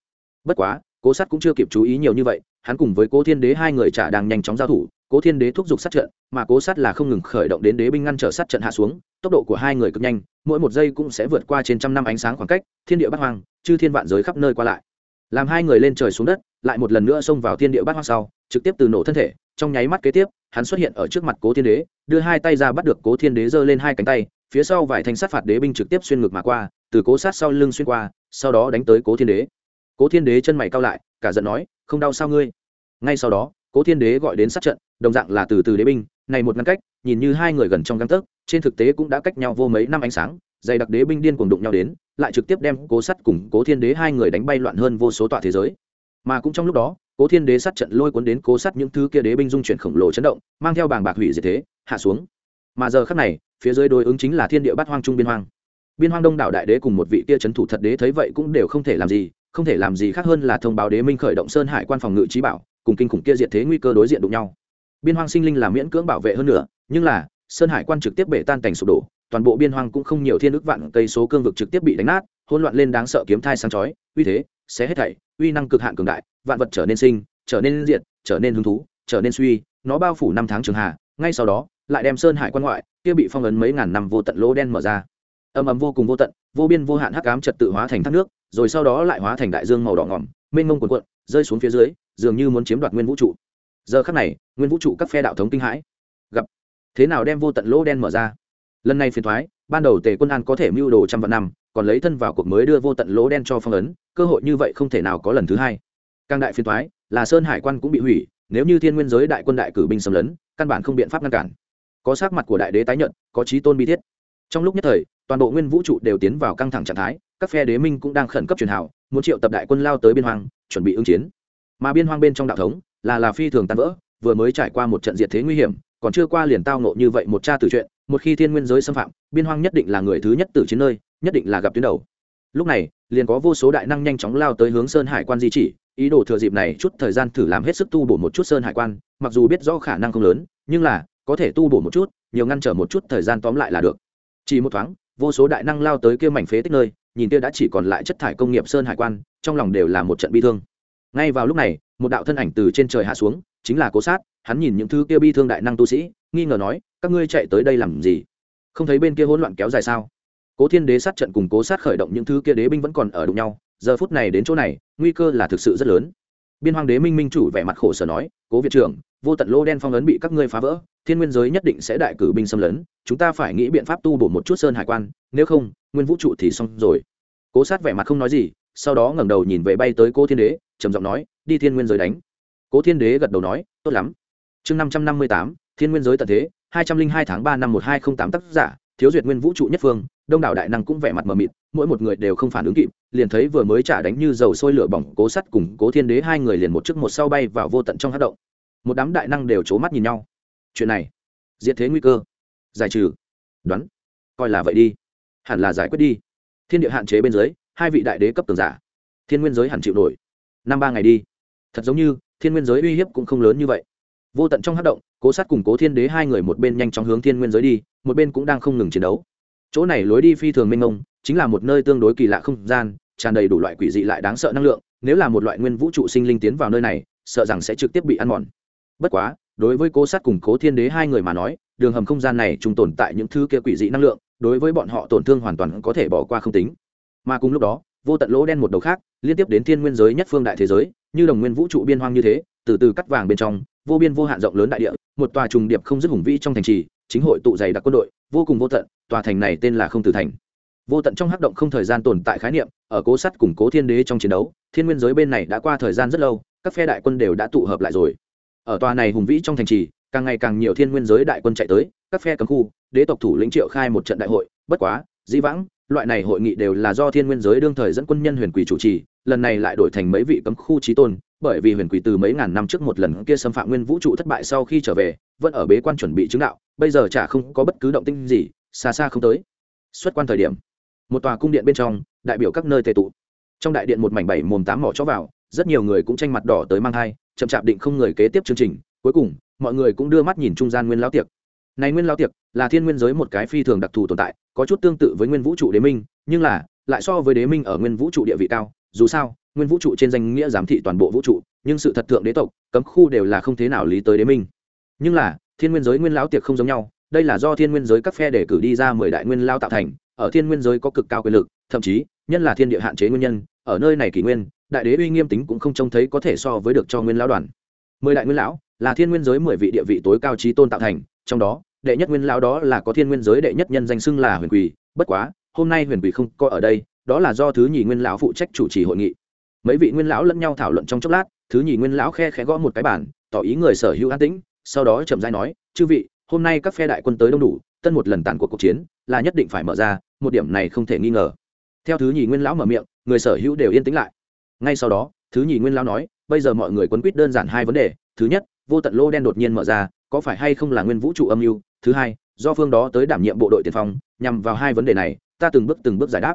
Bất quá, cố sát cũng chưa kịp chú ý nhiều như vậy, hắn cùng với cố thiên đế hai người trả đang nhanh chóng giao thủ, cố thiên đế thúc giục sát trận, mà cố sát là không ngừng khởi động đến đế binh ngăn trở sát trận hạ xuống, tốc độ của hai người cực nhanh, mỗi một giây cũng sẽ vượt qua trên trăm năm ánh sáng khoảng cách, thiên địa bát hoang, chư thiên vạn giới khắp nơi qua lại. Làm hai người lên trời xuống đất lại một lần nữa xông vào thiên địa bát hoang sau, trực tiếp từ nổ thân thể, trong nháy mắt kế tiếp, hắn xuất hiện ở trước mặt cố thiên đế, đưa hai tay ra bắt được cố thiên đế giơ lên hai cánh tay, phía sau vài thanh sát phạt đế binh trực tiếp xuyên ngực mà qua, từ cố sát sau lưng xuyên qua, sau đó đánh tới cố thiên đế. Cố thiên đế chân mày cao lại, cả giận nói, không đau sao ngươi? Ngay sau đó, cố thiên đế gọi đến sát trận, đồng dạng là từ từ đế binh, này một ngăn cách, nhìn như hai người gần trong găng tấc, trên thực tế cũng đã cách nhau vô mấy năm ánh sáng, dày đặc đế binh điên cuồng đụng nhau đến, lại trực tiếp đem cố sắt cùng cố thiên đế hai người đánh bay loạn hơn vô số tọa thế giới mà cũng trong lúc đó, cố thiên đế sát trận lôi cuốn đến cố sát những thứ kia đế binh dung chuyển khổng lồ chấn động, mang theo bảng bạc hủy diệt thế, hạ xuống. Mà giờ khắc này, phía dưới đối ứng chính là thiên địa bát hoang trung biên hoang. Biên hoang đông đảo đại đế cùng một vị kia c thủ thật đế thấy vậy cũng đều không thể làm gì, không thể làm gì khác hơn là thông báo đế minh khởi động sơn hải quan phòng ngự trí bảo, cùng kinh khủng kia diệt thế nguy cơ đối diện đụng nhau. Biên hoang sinh linh là miễn cưỡng bảo vệ hơn nữa, nhưng là, sơn hải quan trực tiếp bể tan cảnh sụp đổ, toàn bộ biên hoang cũng không nhiều thiên ức vạn cây số cương vực trực tiếp bị đánh nát, hỗn loạn lên đáng sợ kiếm thai sáng chói, uy thế sẽ hết thảy, uy năng cực hạn cường đại, vạn vật trở nên sinh, trở nên diện trở nên hứng thú, trở nên suy, nó bao phủ năm tháng trường hà. ngay sau đó, lại đem sơn hải quan ngoại, kia bị phong ấn mấy ngàn năm vô tận lỗ đen mở ra. Âm ầm vô cùng vô tận, vô biên vô hạn hắc ám trật tự hóa thành thác nước, rồi sau đó lại hóa thành đại dương màu đỏ ngỏm, mênh mông cuồn cuộn, rơi xuống phía dưới, dường như muốn chiếm đoạt nguyên vũ trụ. Giờ khắc này, nguyên vũ trụ các phe đạo thống kinh hãi. Gặp. Thế nào đem vô tận lỗ đen mở ra? Lần này phiền thoái, ban đầu tề quân an có thể mưu đồ trăm vạn năm còn lấy thân vào cuộc mới đưa vô tận lỗ đen cho phong ấn, cơ hội như vậy không thể nào có lần thứ hai. Càng đại phiền thoái là sơn hải quan cũng bị hủy, nếu như thiên nguyên giới đại quân đại cử binh xâm lấn, căn bản không biện pháp ngăn cản. Có sắc mặt của đại đế tái nhận có trí tôn bi thiết. Trong lúc nhất thời, toàn bộ nguyên vũ trụ đều tiến vào căng thẳng trạng thái, các phe đế minh cũng đang khẩn cấp truyền hào, muốn triệu tập đại quân lao tới biên hoang, chuẩn bị ứng chiến. Mà biên hoang bên trong đạo thống là là phi thường tan vỡ, vừa mới trải qua một trận diệt thế nguy hiểm, còn chưa qua liền tao nộ như vậy một cha tử chuyện, một khi thiên nguyên giới xâm phạm, biên hoang nhất định là người thứ nhất tử chiến nơi nhất định là gặp tuyến đầu. Lúc này, liền có vô số đại năng nhanh chóng lao tới hướng sơn hải quan di chỉ, ý đồ thừa dịp này chút thời gian thử làm hết sức tu bổ một chút sơn hải quan, mặc dù biết rõ khả năng không lớn, nhưng là, có thể tu bổ một chút, nhiều ngăn trở một chút thời gian tóm lại là được. Chỉ một thoáng, vô số đại năng lao tới kia mảnh phế tích nơi, nhìn kia đã chỉ còn lại chất thải công nghiệp sơn hải quan, trong lòng đều là một trận bi thương. Ngay vào lúc này, một đạo thân ảnh từ trên trời hạ xuống, chính là cố sát, hắn nhìn những thứ kia bi thương đại năng tu sĩ, nghi ngờ nói, các ngươi chạy tới đây làm gì? Không thấy bên kia hỗn loạn kéo dài sao? Cố thiên đế sát trận cùng cố sát khởi động những thứ kia đế binh vẫn còn ở đụng nhau, giờ phút này đến chỗ này, nguy cơ là thực sự rất lớn. Biên hoàng đế minh minh chủ vẻ mặt khổ sở nói, cố viện trưởng, vô tận lô đen phong ấn bị các ngươi phá vỡ, thiên nguyên giới nhất định sẽ đại cử binh xâm lấn, chúng ta phải nghĩ biện pháp tu bổ một chút sơn hải quan, nếu không, nguyên vũ trụ thì xong rồi. Cố sát vẻ mặt không nói gì, sau đó ngẩng đầu nhìn về bay tới cố thiên đế, trầm giọng nói, đi thiên nguyên giới đánh. Cố thiên đế gật đầu nói, tốt lắm. Chương năm trăm năm mươi tám, thiên nguyên giới tận thế, hai trăm linh hai tháng ba năm một hai không tám tác giả, thiếu duyệt nguyên vũ trụ nhất phương đông đảo đại năng cũng vẻ mặt mờ mịt, mỗi một người đều không phản ứng kịp, liền thấy vừa mới trả đánh như dầu sôi lửa bỏng, cố sắt cùng cố thiên đế hai người liền một trước một sau bay vào vô tận trong hát động. Một đám đại năng đều c h ố mắt nhìn nhau. Chuyện này, diệt thế nguy cơ. Giải trừ. Đoán. Coi là vậy đi. Hẳn là giải quyết đi. Thiên địa hạn chế bên dưới, hai vị đại đế cấp tường giả. Thiên nguyên giới hẳn chịu nổi. Năm ba ngày đi. Thật giống như, thiên nguyên giới uy hiếp cũng không lớn như vậy. Vô tận trong hát động, cố sát cùng cố thiên đế hai người một bên nhanh chóng hướng thiên nguyên giới đi, một bên cũng đang không ngừng chiến đấu chỗ này lối đi phi thường mênh mông, chính là một nơi tương đối kỳ lạ không gian, tràn đầy đủ loại quỷ dị lại đáng sợ năng lượng, nếu là một loại nguyên vũ trụ sinh linh tiến vào nơi này, sợ rằng sẽ trực tiếp bị ăn mòn. Bất quá, đối với cố sát cùng cố thiên đế hai người mà nói, đường hầm không gian này chúng tồn tại những thứ kia quỷ dị năng lượng, đối với bọn họ tổn thương hoàn toàn có thể bỏ qua không tính. Mà cùng lúc đó, vô tận lỗ đen một đầu khác, liên tiếp đến thiên nguyên giới nhất phương đại thế giới, như đồng nguyên vũ trụ biên hoang như thế, từ từ cắt vàng bên trong, vô biên vô hạn rộng lớn đại địa, một tòa trùng điệp không dứt hùng vĩ trong thành trì, chính hội tụ dày đặc quân đội vô cùng vô tận, tòa thành này tên là không tử thành. Vô tận trong hắc động không thời gian tồn tại khái niệm, ở cố sắt củng cố thiên đế trong chiến đấu, thiên nguyên giới bên này đã qua thời gian rất lâu, các phe đại quân đều đã tụ hợp lại rồi. Ở tòa này hùng vĩ trong thành trì, càng ngày càng nhiều thiên nguyên giới đại quân chạy tới, các phe cấm khu, đế tộc thủ lĩnh triệu khai một trận đại hội, bất quá, dĩ vãng, loại này hội nghị đều là do thiên nguyên giới đương thời dẫn quân nhân huyền quỷ chủ trì, lần này lại đổi thành mấy vị cấm khu trí tôn bởi vì huyền quỷ từ mấy ngàn năm trước một lần kia xâm phạm nguyên vũ trụ thất bại sau khi trở về, vẫn ở bế quan chuẩn bị chứng đạo, bây giờ chả không có bất cứ động tinh gì, xa xa không tới. Xuất quan thời điểm, một tòa cung điện bên trong, đại biểu các nơi tề tụ. Trong đại điện một mảnh bảy mồm tám mỏ cho vào, rất nhiều người cũng tranh mặt đỏ tới mang thai, chậm chạp định không người kế tiếp chương trình, cuối cùng, mọi người cũng đưa mắt nhìn trung gian nguyên lao tiệc. Này nguyên lao tiệc là thiên nguyên giới một cái phi thường đặc thù tồn tại, có chút tương tự với nguyên vũ trụ đế minh, nhưng là lại so với đế minh ở nguyên vũ trụ địa vị cao, dù sao nguyên vũ trụ trên danh nghĩa giám thị toàn bộ vũ trụ, nhưng sự thật thượng đế tộc, cấm khu đều là không thế nào lý tới đế minh. Nhưng là, thiên nguyên giới nguyên lão tiệc không giống nhau, đây là do thiên nguyên giới các phe để cử đi ra mười đại nguyên lao tạo thành, ở thiên nguyên giới có cực cao quyền lực, thậm chí nhân là thiên địa hạn chế nguyên nhân, ở nơi này kỷ nguyên, đại đế uy nghiêm tính cũng không trông thấy có thể so với được cho nguyên lão đoàn. Mười đại nguyên lão, là thiên nguyên giới mười vị địa vị tối cao trí tôn tạo thành, trong đó, đệ nhất nguyên lão đó là có thiên nguyên giới đệ nhất nhân danh xưng là huyền quỳ. Bất quá, hôm nay huyền quỳ không có ở đây, đó là do thứ nhì nguyên lão phụ trách chủ trì hội nghị mấy vị nguyên lão lẫn nhau thảo luận trong chốc lát, thứ nhì nguyên lão khe khẽ gõ một cái bản tỏ ý người sở hữu an tĩnh, sau đó chậm rãi nói, chư vị, hôm nay các phe đại quân tới đông đủ, tân một lần tàn cuộc cuộc chiến, là nhất định phải mở ra, một điểm này không thể nghi ngờ. Theo thứ nhì nguyên lão mở miệng, người sở hữu đều yên tĩnh lại. Ngay sau đó, thứ nhì nguyên lão nói, bây giờ mọi người quấn quýt đơn giản hai vấn đề, thứ nhất, vô tận lô đen đột nhiên mở ra, có phải hay không là nguyên vũ trụ âm mưu? Thứ hai, do phương đó tới đảm nhiệm bộ đội tiền phong, nhằm vào hai vấn đề này, ta từng bước từng bước giải đáp.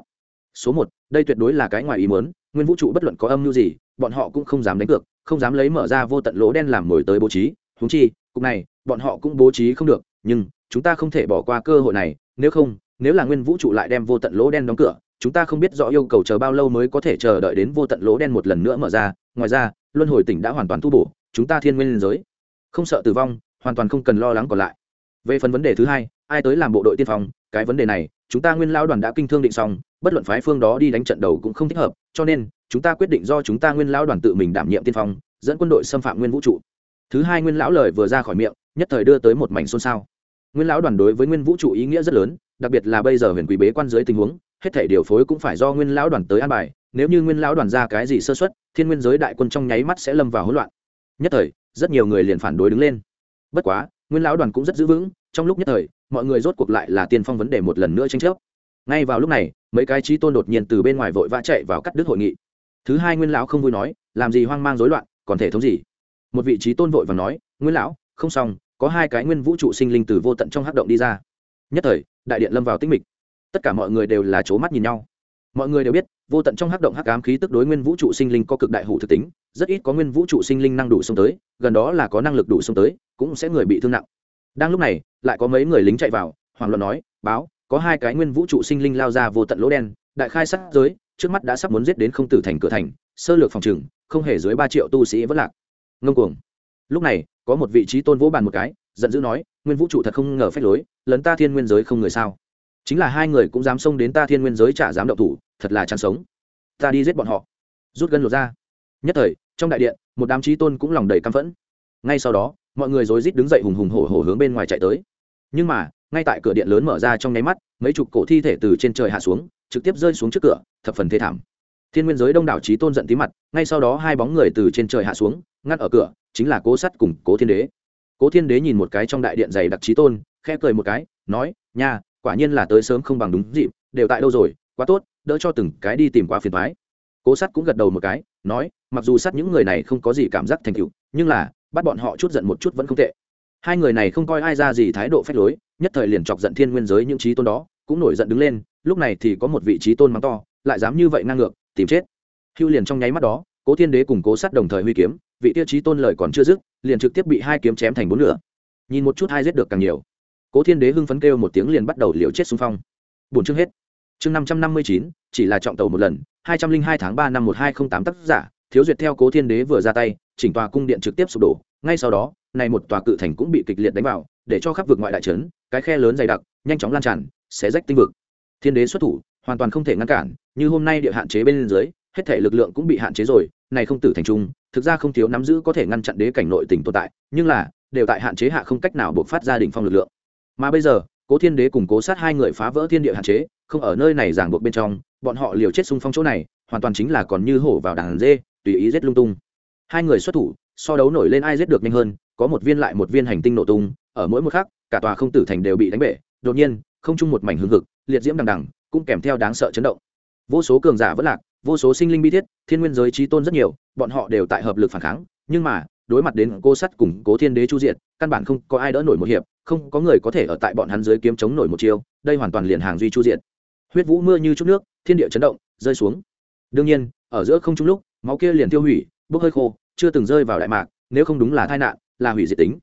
Số một, đây tuyệt đối là cái ngoài ý muốn nguyên vũ trụ bất luận có âm mưu gì, bọn họ cũng không dám đánh cược, không dám lấy mở ra vô tận lỗ đen làm mồi tới bố trí. Húng chi, cục này, bọn họ cũng bố trí không được, nhưng chúng ta không thể bỏ qua cơ hội này, nếu không, nếu là nguyên vũ trụ lại đem vô tận lỗ đen đóng cửa, chúng ta không biết rõ yêu cầu chờ bao lâu mới có thể chờ đợi đến vô tận lỗ đen một lần nữa mở ra. Ngoài ra, luân hồi tỉnh đã hoàn toàn tu bổ, chúng ta thiên nguyên giới. Không sợ tử vong, hoàn toàn không cần lo lắng còn lại. Về phần vấn đề thứ hai, ai tới làm bộ đội tiên phong, cái vấn đề này, chúng ta nguyên lao đoàn đã kinh thương định xong, bất luận phái phương đó đi đánh trận đầu cũng không thích hợp cho nên, chúng ta quyết định do chúng ta nguyên lão đoàn tự mình đảm nhiệm tiên phong, dẫn quân đội xâm phạm nguyên vũ trụ. Thứ hai nguyên lão lời vừa ra khỏi miệng, nhất thời đưa tới một mảnh xôn xao. Nguyên lão đoàn đối với nguyên vũ trụ ý nghĩa rất lớn, đặc biệt là bây giờ huyền quý bế quan dưới tình huống, hết thể điều phối cũng phải do nguyên lão đoàn tới an bài, nếu như nguyên lão đoàn ra cái gì sơ xuất thiên nguyên giới đại quân trong nháy mắt sẽ lâm vào hỗn loạn. Nhất thời, rất nhiều người liền phản đối đứng lên. Bất quá, nguyên lão đoàn cũng rất giữ vững, trong lúc nhất thời, mọi người rốt cuộc lại là tiên phong vấn đề một lần nữa tranh chấp. Ngay vào lúc này mấy cái trí tôn đột nhiên từ bên ngoài vội vã chạy vào cắt đứt hội nghị. Thứ hai, nguyên lão không vui nói, làm gì hoang mang rối loạn, còn thể thống gì? Một vị trí tôn vội và nói, nguyên lão, không xong, có hai cái nguyên vũ trụ sinh linh từ vô tận trong hắc động đi ra. Nhất thời, đại điện lâm vào tích mịch. Tất cả mọi người đều là c mắt nhìn nhau. Mọi người đều biết, vô tận trong hắc động hắc ám khí tức đối nguyên vũ trụ sinh linh có cực đại hủ thực tính, rất ít có nguyên vũ trụ sinh linh năng đủ xông tới, gần đó là có năng lực đủ xông tới, cũng sẽ người bị thương nặng. Đang lúc này, lại có mấy người lính chạy vào hoàng luận nói, báo có hai cái nguyên vũ trụ sinh linh lao ra vô tận lỗ đen, đại khai sát giới, trước mắt đã sắp muốn giết đến không tử thành cửa thành, sơ lược phòng trừng không hề dưới ba triệu tu sĩ vẫn lạc. Ngông cuồng. Lúc này, có một vị trí tôn vỗ bàn một cái, giận dữ nói, nguyên vũ trụ thật không ngờ phép lối, lấn ta thiên nguyên giới không người sao? Chính là hai người cũng dám xông đến ta thiên nguyên giới chả dám động thủ, thật là chẳng sống. Ta đi giết bọn họ. Rút gân lột ra. Nhất thời, trong đại điện, một đám trí tôn cũng lòng đầy căm phẫn. Ngay sau đó, mọi người rối rít đứng dậy hùng hùng hổ hổ hướng bên ngoài chạy tới. Nhưng mà ngay tại cửa điện lớn mở ra trong nháy mắt, mấy chục cổ thi thể từ trên trời hạ xuống, trực tiếp rơi xuống trước cửa, thập phần thê thảm. Thiên nguyên giới đông đảo trí tôn giận tí mặt, ngay sau đó hai bóng người từ trên trời hạ xuống ngắt ở cửa, chính là cố sắt cùng cố thiên đế. Cố thiên đế nhìn một cái trong đại điện dày đặc trí tôn, khẽ cười một cái, nói, nha, quả nhiên là tới sớm không bằng đúng dịp, đều tại đâu rồi, quá tốt, đỡ cho từng cái đi tìm quá phiền thoái cố sắt cũng gật đầu một cái, nói, mặc dù sắt những người này không có gì cảm giác thành tựu, nhưng là, bắt bọn họ chút giận một chút vẫn không tệ hai người này không coi ai ra gì thái độ phách lối, nhất thời liền chọc giận thiên nguyên giới những trí tôn đó, cũng nổi giận đứng lên, lúc này thì có một vị trí tôn mắng to, lại dám như vậy ngang ngược, tìm chết. Hưu liền trong nháy mắt đó, cố thiên đế cùng cố sát đồng thời huy kiếm, vị tiêu chí tôn lời còn chưa dứt, liền trực tiếp bị hai kiếm chém thành bốn nửa. Nhìn một chút hai giết được càng nhiều. Cố thiên đế hưng phấn kêu một tiếng liền bắt đầu liều chết xung phong. Bốn chương hết. Chương năm trăm năm mươi chín, chỉ là trọng tàu một lần, hai trăm linh hai tháng ba năm một hai không tám tác giả, thiếu duyệt theo cố thiên đế vừa ra tay, chỉnh tòa cung điện trực tiếp sụp đổ ngay sau đó, này một tòa cự thành cũng bị kịch liệt đánh vào, để cho khắp vực ngoại đại trấn, cái khe lớn dày đặc, nhanh chóng lan tràn, xé rách tinh vực. Thiên đế xuất thủ, hoàn toàn không thể ngăn cản, như hôm nay địa hạn chế bên dưới, hết thể lực lượng cũng bị hạn chế rồi, này không tử thành trung, thực ra không thiếu nắm giữ có thể ngăn chặn đế cảnh nội tình tồn tại, nhưng là, đều tại hạn chế hạ không cách nào buộc phát ra đỉnh phong lực lượng. Mà bây giờ, cố thiên đế cùng cố sát hai người phá vỡ thiên địa hạn chế, không ở nơi này giảng buộc bên trong, bọn họ liều chết xung phong chỗ này, hoàn toàn chính là còn như hổ vào đàn dê, tùy ý giết lung tung. Hai người xuất thủ so đấu nổi lên ai giết được nhanh hơn có một viên lại một viên hành tinh nổ tung ở mỗi một khắc cả tòa không tử thành đều bị đánh bể. Đột nhiên không chung một mảnh hương cực, liệt diễm đằng đằng cũng kèm theo đáng sợ chấn động. Vô số cường giả vẫn lạc vô số sinh linh bi thiết thiên nguyên giới trí tôn rất nhiều bọn họ đều tại hợp lực phản kháng. Nhưng mà đối mặt đến cô sắt cùng cố thiên đế chu diện căn bản không có ai đỡ nổi một hiệp không có người có thể ở tại bọn hắn dưới kiếm chống nổi một chiêu đây hoàn toàn liền hàng duy chu diện huyết vũ mưa như chút nước thiên địa chấn động rơi xuống. Đương nhiên ở giữa không trung lúc máu kia liền tiêu hủy bốc hơi khô chưa từng rơi vào đại mạc, nếu không đúng là tai nạn, là hủy diệt tính.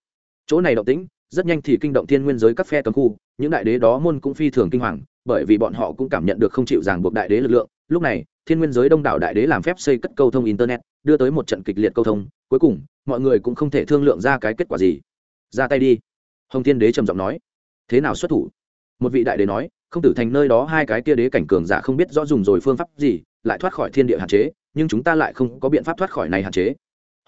Chỗ này động tĩnh, rất nhanh thì kinh động thiên nguyên giới các phe cấm khu, những đại đế đó môn cũng phi thường kinh hoàng, bởi vì bọn họ cũng cảm nhận được không chịu ràng buộc đại đế lực lượng. Lúc này, thiên nguyên giới đông đảo đại đế làm phép xây cất câu thông internet, đưa tới một trận kịch liệt câu thông, cuối cùng, mọi người cũng không thể thương lượng ra cái kết quả gì. Ra tay đi. Hồng thiên đế trầm giọng nói. Thế nào xuất thủ? Một vị đại đế nói, không tử thành nơi đó hai cái kia đế cảnh cường giả không biết rõ dùng rồi phương pháp gì, lại thoát khỏi thiên địa hạn chế, nhưng chúng ta lại không có biện pháp thoát khỏi này hạn chế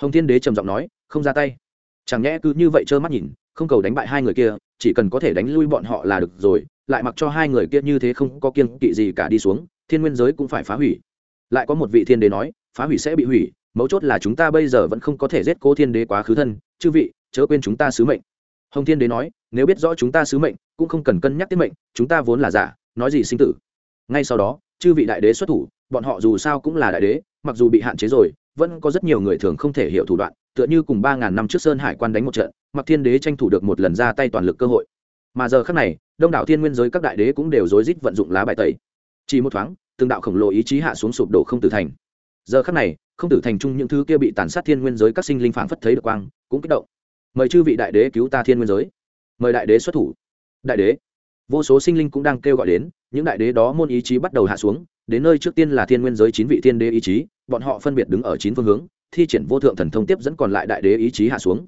hồng thiên đế trầm giọng nói, không ra tay. Chẳng nhẽ cứ như vậy trơ mắt nhìn, không cầu đánh bại hai người kia, chỉ cần có thể đánh lui bọn họ là được rồi, lại mặc cho hai người kia như thế không có kiêng kỵ gì cả đi xuống, thiên nguyên giới cũng phải phá hủy. Lại có một vị thiên đế nói, phá hủy sẽ bị hủy, mấu chốt là chúng ta bây giờ vẫn không có thể giết cô thiên đế quá khứ thân, chư vị, chớ quên chúng ta sứ mệnh. Hồng thiên đế nói, nếu biết rõ chúng ta sứ mệnh, cũng không cần cân nhắc tiết mệnh, chúng ta vốn là giả, nói gì sinh tử. Ngay sau đó, chư vị đại đế xuất thủ, bọn họ dù sao cũng là đại đế, mặc dù bị hạn chế rồi vẫn có rất nhiều người thường không thể hiểu thủ đoạn, tựa như cùng ba ngàn năm trước sơn hải quan đánh một trận mặc thiên đế tranh thủ được một lần ra tay toàn lực cơ hội. Mà giờ khác này, đông đảo thiên nguyên giới các đại đế cũng đều rối rít vận dụng lá bài tẩy. Chỉ một thoáng, từng đạo khổng lồ ý chí hạ xuống sụp đổ không tử thành. Giờ khắc này, không tử thành chung những thứ kia bị tàn sát thiên nguyên giới các sinh linh phảng phất thấy được quang, cũng kích động. Mời chư vị đại đế cứu ta thiên nguyên giới. Mời đại đế xuất thủ. Đại đế. Vô số sinh linh cũng đang kêu gọi đến, những đại đế đó môn ý chí bắt đầu hạ xuống, đến nơi trước tiên là thiên nguyên giới chín vị thiên đế ý chí bọn họ phân biệt đứng ở chín phương hướng, thi triển vô thượng thần thông tiếp dẫn còn lại đại đế ý chí hạ xuống.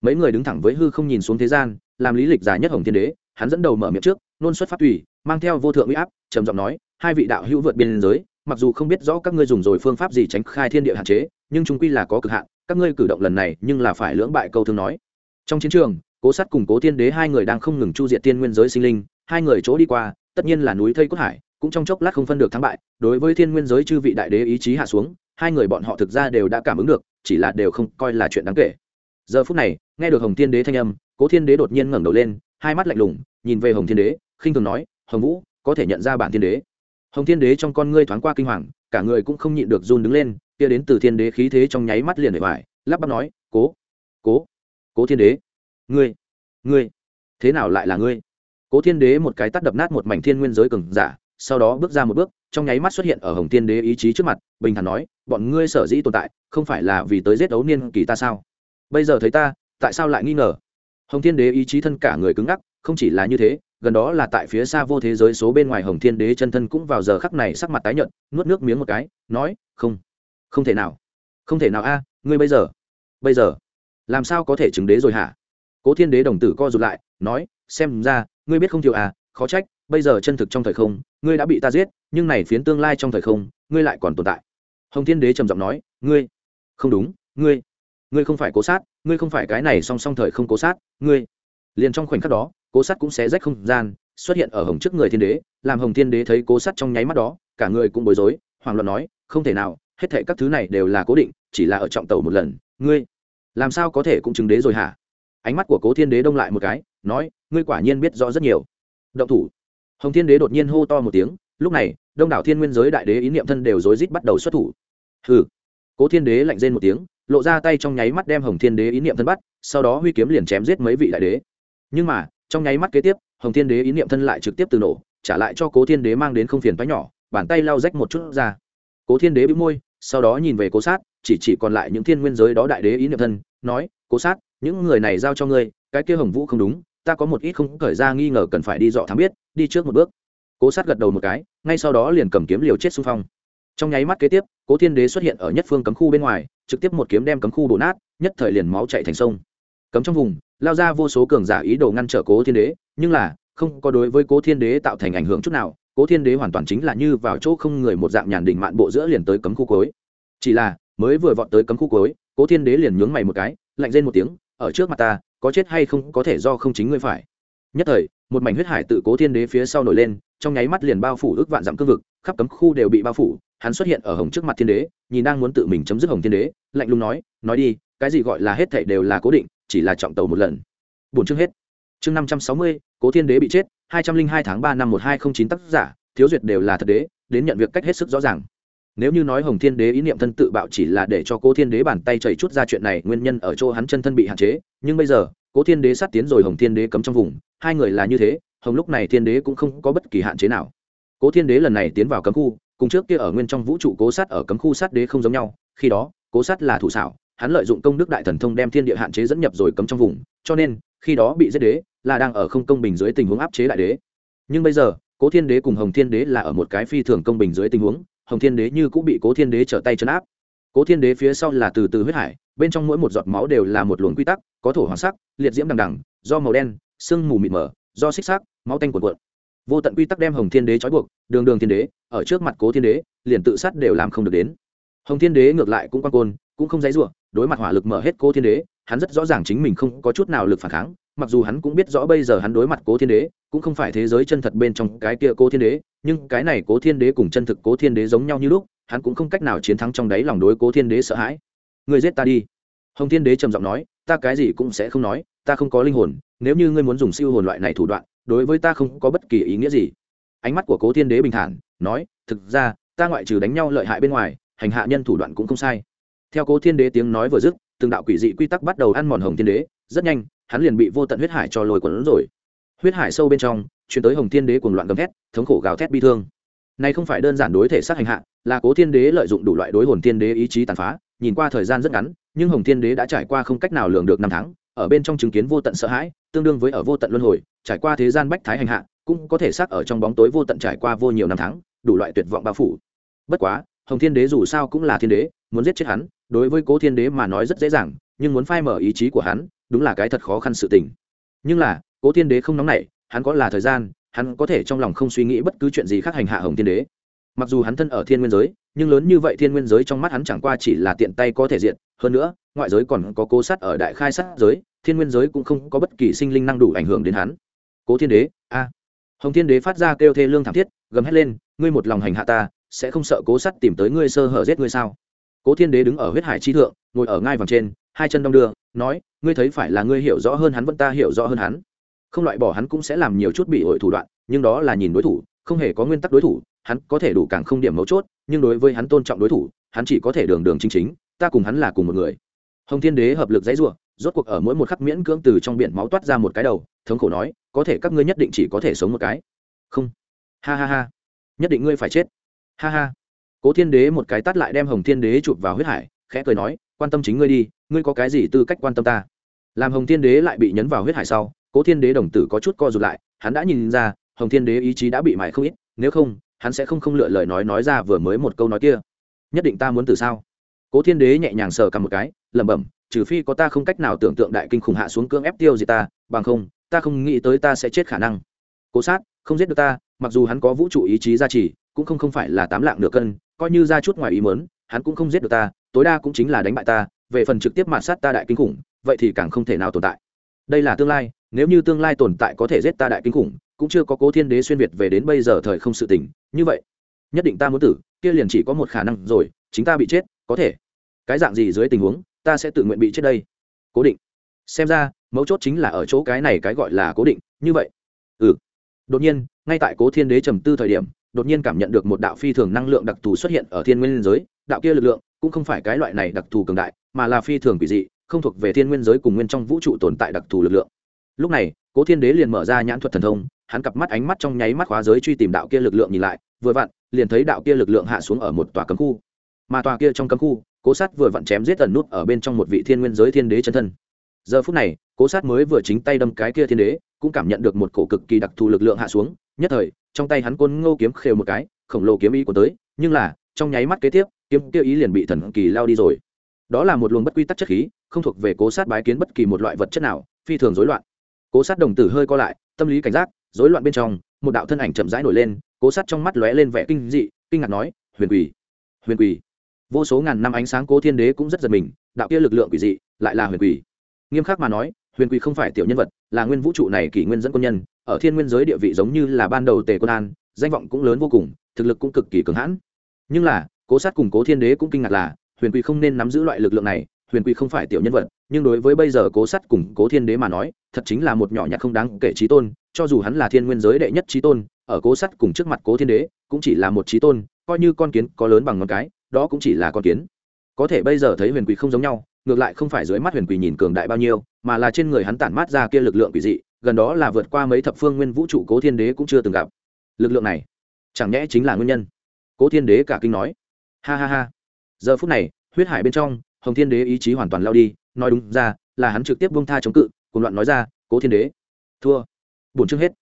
Mấy người đứng thẳng với hư không nhìn xuống thế gian, làm lý lịch dài nhất hồng thiên đế, hắn dẫn đầu mở miệng trước, nôn xuất phát tùy, mang theo vô thượng uy áp, trầm giọng nói, hai vị đạo hữu vượt biên giới, mặc dù không biết rõ các ngươi dùng rồi phương pháp gì tránh khai thiên địa hạn chế, nhưng chúng quy là có cực hạn, các ngươi cử động lần này nhưng là phải lưỡng bại câu thương nói. Trong chiến trường, cố sát cùng cố thiên đế hai người đang không ngừng chu diệt tiên nguyên giới sinh linh, hai người chỗ đi qua, tất nhiên là núi thây cốt hải cũng trong chốc lát không phân được thắng bại, đối với thiên nguyên giới chư vị đại đế ý chí hạ xuống, hai người bọn họ thực ra đều đã cảm ứng được, chỉ là đều không coi là chuyện đáng kể. Giờ phút này, nghe được hồng thiên đế thanh âm, cố thiên đế đột nhiên ngẩng đầu lên, hai mắt lạnh lùng, nhìn về hồng thiên đế, khinh thường nói, hồng vũ, có thể nhận ra bản thiên đế. Hồng thiên đế trong con ngươi thoáng qua kinh hoàng, cả người cũng không nhịn được run đứng lên, kia đến từ thiên đế khí thế trong nháy mắt liền để vải lắp bắp nói, cố cố cố thiên đế, ngươi ngươi, thế nào lại là ngươi? Cố thiên đế một cái tắt đập nát một mảnh thiên nguyên giới cường giả sau đó bước ra một bước, trong nháy mắt xuất hiện ở hồng thiên đế ý chí trước mặt, bình thản nói, bọn ngươi sở dĩ tồn tại, không phải là vì tới giết đấu niên kỳ ta sao? Bây giờ thấy ta, tại sao lại nghi ngờ? Hồng thiên đế ý chí thân cả người cứng ngắc, không chỉ là như thế, gần đó là tại phía xa vô thế giới số bên ngoài hồng thiên đế chân thân cũng vào giờ khắc này sắc mặt tái nhợt, nuốt nước miếng một cái, nói, không không thể nào, không thể nào a, ngươi bây giờ bây giờ, làm sao có thể chứng đế rồi hả? Cố thiên đế đồng tử co rụt lại, nói, xem ra, ngươi biết không thiệu à khó trách, bây giờ chân thực trong thời không, ngươi đã bị ta giết, nhưng này phiến tương lai trong thời không, ngươi lại còn tồn tại. Hồng thiên đế trầm giọng nói, ngươi, không đúng, ngươi ngươi không phải cố sát, ngươi không phải cái này song song thời không cố sát, ngươi. Liền trong khoảnh khắc đó, cố sát cũng sẽ rách không gian, xuất hiện ở hồng trước người thiên đế, làm hồng thiên đế thấy cố sát trong nháy mắt đó, cả người cũng bối rối hoàng luận nói, không thể nào, hết thể các thứ này đều là cố định, chỉ là ở trọng tàu một lần, ngươi, làm sao có thể cũng chứng đế rồi hả? Ánh mắt của cố thiên đế đông lại một cái, nói, ngươi quả nhiên biết rõ rất nhiều động thủ. Hồng thiên đế đột nhiên hô to một tiếng, lúc này, đông đảo thiên nguyên giới đại đế ý niệm thân đều rối rít bắt đầu xuất thủ. Hừ. Cố thiên đế lạnh rên một tiếng, lộ ra tay trong nháy mắt đem hồng thiên đế ý niệm thân bắt, sau đó huy kiếm liền chém giết mấy vị đại đế. Nhưng mà, trong nháy mắt kế tiếp, hồng thiên đế ý niệm thân lại trực tiếp từ nổ, trả lại cho cố thiên đế mang đến không phiền toái nhỏ, bàn tay lao rách một chút ra. Cố thiên đế bị môi, sau đó nhìn về cố sát, chỉ chỉ còn lại những thiên nguyên giới đó đại đế ý niệm thân, nói, cố sát, những người này giao cho ngươi, cái kia hồng vũ không đúng ta có một ít không khởi ra nghi ngờ cần phải đi dọ thám biết, đi trước một bước. Cố sát gật đầu một cái, ngay sau đó liền cầm kiếm liều chết xung phong. Trong nháy mắt kế tiếp, cố thiên đế xuất hiện ở nhất phương cấm khu bên ngoài, trực tiếp một kiếm đem cấm khu đổ nát, nhất thời liền máu chạy thành sông. Cấm trong vùng, lao ra vô số cường giả ý đồ ngăn trở cố thiên đế, nhưng là, không có đối với cố thiên đế tạo thành ảnh hưởng chút nào, cố thiên đế hoàn toàn chính là như vào chỗ không người một dạng nhàn đỉnh mạn bộ giữa liền tới cấm khu cối chỉ là, mới vừa vọt tới cấm khu cối cố thiên đế liền nhướng mày một cái, lạnh rên một tiếng, ở trước mặt ta có chết hay không có thể do không chính ngươi phải. Nhất thời, một mảnh huyết hải tự cố thiên đế phía sau nổi lên, trong nháy mắt liền bao phủ ước vạn dặm cương vực, khắp cấm khu đều bị bao phủ, hắn xuất hiện ở hồng trước mặt thiên đế, nhìn đang muốn tự mình chấm dứt hồng thiên đế, lạnh lùng nói nói đi, cái gì gọi là hết thảy đều là cố định, chỉ là trọng tàu một lần. Bốn chương hết. Chương năm trăm sáu mươi, cố thiên đế bị chết, hai trăm linh hai tháng ba năm một hai không chín tác giả, thiếu duyệt đều là thật đế, đến nhận việc cách hết sức rõ ràng nếu như nói hồng thiên đế ý niệm thân tự bạo chỉ là để cho cố thiên đế bàn tay chảy chút ra chuyện này, nguyên nhân ở chỗ hắn chân thân bị hạn chế. Nhưng bây giờ, cố thiên đế sát tiến rồi hồng thiên đế cấm trong vùng, hai người là như thế, hồng lúc này thiên đế cũng không có bất kỳ hạn chế nào. Cố thiên đế lần này tiến vào cấm khu, cùng trước kia ở nguyên trong vũ trụ cố sát ở cấm khu sát đế không giống nhau. Khi đó, cố sát là thủ xảo, hắn lợi dụng công đức đại thần thông đem thiên địa hạn chế dẫn nhập rồi cấm trong vùng, cho nên, khi đó bị giết đế, là đang ở không công bình dưới tình huống áp chế đại đế. Nhưng bây giờ, cố thiên đế cùng hồng thiên đế là ở một cái phi thường công bình dưới tình huống hồng thiên đế như cũng bị cố thiên đế trở tay chấn áp. Cố thiên đế phía sau là từ từ huyết hải, bên trong mỗi một giọt máu đều là một luồng quy tắc, có thổ hoàng sắc, liệt diễm đằng đằng, do màu đen, sương mù mịt mờ, do xích xác máu tanh cuộn cuộn. Vô tận quy tắc đem hồng thiên đế trói buộc, đường đường thiên đế, ở trước mặt cố thiên đế, liền tự sát đều làm không được đến. Hồng thiên đế ngược lại cũng quan côn, cũng không dãy ruộng đối mặt hỏa lực mở hết cố thiên đế hắn rất rõ ràng chính mình không có chút nào lực phản kháng, mặc dù hắn cũng biết rõ bây giờ hắn đối mặt cố thiên đế, cũng không phải thế giới chân thật bên trong cái kia cố thiên đế, nhưng cái này cố thiên đế cùng chân thực cố thiên đế giống nhau như lúc, hắn cũng không cách nào chiến thắng trong đáy lòng đối cố thiên đế sợ hãi. Người giết ta đi. Hồng thiên đế trầm giọng nói, ta cái gì cũng sẽ không nói, ta không có linh hồn, nếu như ngươi muốn dùng siêu hồn loại này thủ đoạn, đối với ta không có bất kỳ ý nghĩa gì. Ánh mắt của cố thiên đế bình thản, nói, thực ra, ta ngoại trừ đánh nhau lợi hại bên ngoài, hành hạ nhân thủ đoạn cũng không sai. Theo cố thiên đế tiếng nói vừa dứt từng đạo quỷ dị quy tắc bắt đầu ăn mòn hồng thiên đế, rất nhanh, hắn liền bị vô tận huyết hải cho lôi quẩn rồi. Huyết hải sâu bên trong chuyển tới hồng thiên đế cuồng loạn gầm thét, thống khổ gào thét bi thương. Này không phải đơn giản đối thể sát hành hạ, là cố thiên đế lợi dụng đủ loại đối hồn thiên đế ý chí tàn phá, nhìn qua thời gian rất ngắn, nhưng hồng thiên đế đã trải qua không cách nào lường được năm tháng, ở bên trong chứng kiến vô tận sợ hãi, tương đương với ở vô tận luân hồi, trải qua thế gian bách thái hành hạ, cũng có thể xác ở trong bóng tối vô tận trải qua vô nhiều năm tháng, đủ loại tuyệt vọng bao phủ. Bất quá, hồng thiên đế dù sao cũng là thiên đế muốn giết chết hắn, đối với cố thiên đế mà nói rất dễ dàng, nhưng muốn phai mở ý chí của hắn, đúng là cái thật khó khăn sự tình. Nhưng là, cố thiên đế không nóng nảy, hắn có là thời gian, hắn có thể trong lòng không suy nghĩ bất cứ chuyện gì khác hành hạ hồng thiên đế. Mặc dù hắn thân ở thiên nguyên giới, nhưng lớn như vậy thiên nguyên giới trong mắt hắn chẳng qua chỉ là tiện tay có thể diện hơn nữa, ngoại giới còn có cố sát ở đại khai sát giới, thiên nguyên giới cũng không có bất kỳ sinh linh năng đủ ảnh hưởng đến hắn. Cố thiên đế, a. Hồng thiên đế phát ra kêu thê lương thảm thiết, gầm hét lên, ngươi một lòng hành hạ ta, sẽ không sợ cố sát tìm tới ngươi sơ hở giết ngươi sao? Cố thiên đế đứng ở huyết hải chi thượng, ngồi ở ngai vàng trên, hai chân đong đưa, nói, ngươi thấy phải là ngươi hiểu rõ hơn hắn vẫn ta hiểu rõ hơn hắn. Không loại bỏ hắn cũng sẽ làm nhiều chút bị hội thủ đoạn, nhưng đó là nhìn đối thủ, không hề có nguyên tắc đối thủ, hắn có thể đủ càng không điểm mấu chốt, nhưng đối với hắn tôn trọng đối thủ, hắn chỉ có thể đường đường chính chính, ta cùng hắn là cùng một người. Hồng thiên đế hợp lực dãy rủa, rốt cuộc ở mỗi một khắc miễn cưỡng từ trong biển máu toát ra một cái đầu, thống khổ nói, có thể các ngươi nhất định chỉ có thể sống một cái. Không. Ha ha ha. Nhất định ngươi phải chết. Ha ha cố thiên đế một cái tắt lại đem hồng thiên đế chụp vào huyết hải, khẽ cười nói, quan tâm chính ngươi đi, ngươi có cái gì tư cách quan tâm ta? Làm hồng thiên đế lại bị nhấn vào huyết hải sau, cố thiên đế đồng tử có chút co rụt lại, hắn đã nhìn ra, hồng thiên đế ý chí đã bị mại không ít, nếu không, hắn sẽ không không lựa lời nói nói ra vừa mới một câu nói kia. Nhất định ta muốn từ sao? Cố thiên đế nhẹ nhàng sờ cầm một cái, lẩm bẩm, trừ phi có ta không cách nào tưởng tượng đại kinh khủng hạ xuống cưỡng ép tiêu gì ta, bằng không, ta không nghĩ tới ta sẽ chết khả năng. Cố sát, không giết được ta, mặc dù hắn có vũ trụ ý chí gia trì, cũng không không phải là tám lạng nửa cân coi như ra chút ngoài ý mớn hắn cũng không giết được ta, tối đa cũng chính là đánh bại ta, về phần trực tiếp mạt sát ta đại kinh khủng, vậy thì càng không thể nào tồn tại. Đây là tương lai, nếu như tương lai tồn tại có thể giết ta đại kinh khủng, cũng chưa có cố thiên đế xuyên việt về đến bây giờ thời không sự tình, như vậy, nhất định ta muốn tử, kia liền chỉ có một khả năng rồi, chính ta bị chết, có thể. Cái dạng gì dưới tình huống, ta sẽ tự nguyện bị chết đây. Cố định. Xem ra, mấu chốt chính là ở chỗ cái này cái gọi là cố định, như vậy. Ừ. Đột nhiên, ngay tại cố thiên đế trầm tư thời điểm đột nhiên cảm nhận được một đạo phi thường năng lượng đặc thù xuất hiện ở thiên nguyên giới. Đạo kia lực lượng cũng không phải cái loại này đặc thù cường đại, mà là phi thường quỷ dị, không thuộc về thiên nguyên giới cùng nguyên trong vũ trụ tồn tại đặc thù lực lượng. Lúc này, cố thiên đế liền mở ra nhãn thuật thần thông, hắn cặp mắt ánh mắt trong nháy mắt khóa giới truy tìm đạo kia lực lượng nhìn lại, vừa vặn, liền thấy đạo kia lực lượng hạ xuống ở một tòa cấm khu. Mà tòa kia trong cấm khu, cố sát vừa vặn chém giết tần nút ở bên trong một vị thiên nguyên giới thiên đế chân thân giờ phút này, cố sát mới vừa chính tay đâm cái kia thiên đế, cũng cảm nhận được một cổ cực kỳ đặc thù lực lượng hạ xuống, nhất thời, trong tay hắn côn ngô kiếm khều một cái, khổng lồ kiếm ý của tới, nhưng là, trong nháy mắt kế tiếp, kiếm kia ý liền bị thần kỳ lao đi rồi. Đó là một luồng bất quy tắc chất khí, không thuộc về cố sát bái kiến bất kỳ một loại vật chất nào, phi thường rối loạn. Cố sát đồng tử hơi co lại, tâm lý cảnh giác, rối loạn bên trong, một đạo thân ảnh chậm rãi nổi lên, cố sát trong mắt lóe lên vẻ kinh dị, kinh ngạc nói, huyền quỷ huyền quỷ vô số ngàn năm ánh sáng cố thiên đế cũng rất giật mình, đạo kia lực lượng quỷ dị, lại là huyền quỷ nghiêm khắc mà nói, huyền quy không phải tiểu nhân vật, là nguyên vũ trụ này kỷ nguyên dẫn quân nhân, ở thiên nguyên giới địa vị giống như là ban đầu tề quân an, danh vọng cũng lớn vô cùng, thực lực cũng cực kỳ cường hãn. Nhưng là, cố sát cùng cố thiên đế cũng kinh ngạc là, huyền quy không nên nắm giữ loại lực lượng này, huyền quy không phải tiểu nhân vật, nhưng đối với bây giờ cố sát cùng cố thiên đế mà nói, thật chính là một nhỏ nhặt không đáng kể trí tôn, cho dù hắn là thiên nguyên giới đệ nhất trí tôn, ở cố sát cùng trước mặt cố thiên đế, cũng chỉ là một trí tôn, coi như con kiến có lớn bằng ngón cái, đó cũng chỉ là con kiến. Có thể bây giờ thấy huyền quy không giống nhau ngược lại không phải dưới mắt huyền quỷ nhìn cường đại bao nhiêu, mà là trên người hắn tản mát ra kia lực lượng quỷ dị, gần đó là vượt qua mấy thập phương nguyên vũ trụ cố thiên đế cũng chưa từng gặp. Lực lượng này, chẳng nhẽ chính là nguyên nhân? Cố thiên đế cả kinh nói. Ha ha ha. Giờ phút này, huyết hải bên trong, hồng thiên đế ý chí hoàn toàn lao đi, nói đúng ra, là hắn trực tiếp buông tha chống cự, cùng loạn nói ra, cố thiên đế, thua. Bổn chương hết.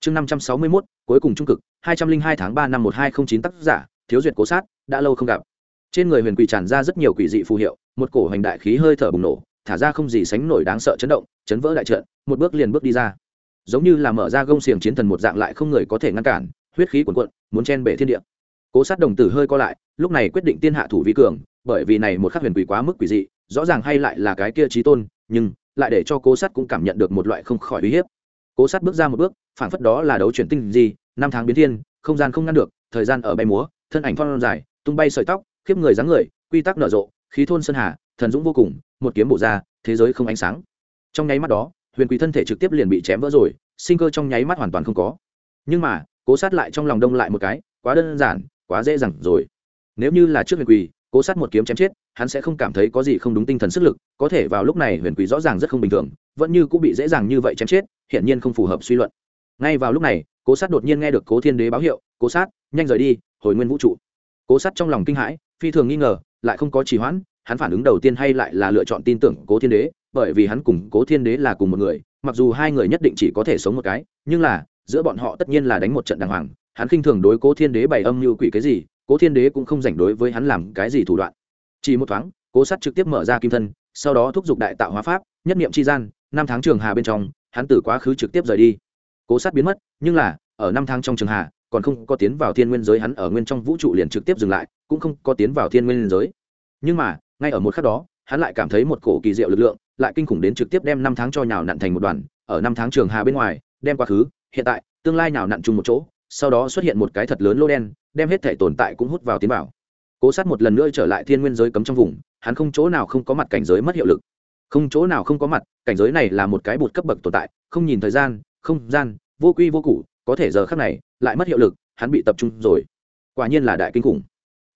Chương năm trăm sáu mươi mốt, cuối cùng trung cực, hai trăm linh hai tháng ba năm một hai không chín tác giả, thiếu duyệt cố sát, đã lâu không gặp trên người huyền quỷ tràn ra rất nhiều quỷ dị phù hiệu, một cổ hành đại khí hơi thở bùng nổ, thả ra không gì sánh nổi đáng sợ chấn động, chấn vỡ đại trận, một bước liền bước đi ra. Giống như là mở ra gông xiềng chiến thần một dạng lại không người có thể ngăn cản, huyết khí cuồn cuộn, muốn chen bể thiên địa. Cố sát đồng tử hơi co lại, lúc này quyết định tiên hạ thủ vi cường, bởi vì này một khắc huyền quỷ quá mức quỷ dị, rõ ràng hay lại là cái kia trí tôn, nhưng lại để cho cố sát cũng cảm nhận được một loại không khỏi uy hiếp. Cố sát bước ra một bước, phảng phất đó là đấu chuyển tinh gì, năm tháng biến thiên, không gian không ngăn được, thời gian ở bay múa, thân ảnh phong dài, tung bay sợi tóc khiếp người dáng người, quy tắc nở rộ, khí thôn sơn hà, thần dũng vô cùng, một kiếm bổ ra, thế giới không ánh sáng. Trong nháy mắt đó, huyền quý thân thể trực tiếp liền bị chém vỡ rồi, sinh cơ trong nháy mắt hoàn toàn không có. Nhưng mà, cố sát lại trong lòng đông lại một cái, quá đơn giản, quá dễ dàng rồi. Nếu như là trước huyền quỳ cố sát một kiếm chém chết, hắn sẽ không cảm thấy có gì không đúng tinh thần sức lực, có thể vào lúc này huyền quỳ rõ ràng rất không bình thường, vẫn như cũng bị dễ dàng như vậy chém chết, hiển nhiên không phù hợp suy luận. Ngay vào lúc này, cố sát đột nhiên nghe được cố thiên đế báo hiệu, cố sát, nhanh rời đi, hồi nguyên vũ trụ. Cố sát trong lòng kinh hãi phi thường nghi ngờ, lại không có trì hoãn, hắn phản ứng đầu tiên hay lại là lựa chọn tin tưởng cố thiên đế, bởi vì hắn cùng cố thiên đế là cùng một người, mặc dù hai người nhất định chỉ có thể sống một cái, nhưng là, giữa bọn họ tất nhiên là đánh một trận đàng hoàng, hắn khinh thường đối cố thiên đế bày âm như quỷ cái gì, cố thiên đế cũng không rảnh đối với hắn làm cái gì thủ đoạn. Chỉ một thoáng, cố sát trực tiếp mở ra kim thân, sau đó thúc giục đại tạo hóa pháp, nhất niệm c h i gian, năm tháng trường hà bên trong, hắn từ quá khứ trực tiếp rời đi. Cố sát biến mất, nhưng là, ở năm tháng trong trường hà, còn không có tiến vào thiên nguyên giới hắn ở nguyên trong vũ trụ liền trực tiếp dừng lại cũng không có tiến vào thiên nguyên giới. Nhưng mà, ngay ở một khắc đó, hắn lại cảm thấy một cổ kỳ diệu lực lượng, lại kinh khủng đến trực tiếp đem năm tháng cho nhào nặn thành một đoàn, ở năm tháng trường hà bên ngoài, đem quá khứ, hiện tại, tương lai nhào nặn chung một chỗ, sau đó xuất hiện một cái thật lớn lô đen, đem hết thể tồn tại cũng hút vào tiến bảo cố sát một lần nữa trở lại thiên nguyên giới cấm trong vùng, hắn không chỗ nào không có mặt cảnh giới mất hiệu lực. Không chỗ nào không có mặt, cảnh giới này là một cái bụt cấp bậc tồn tại, không nhìn thời gian, không gian, vô quy vô cụ có thể giờ khắc này, lại mất hiệu lực, hắn bị tập trung rồi. Quả nhiên là đại kinh khủng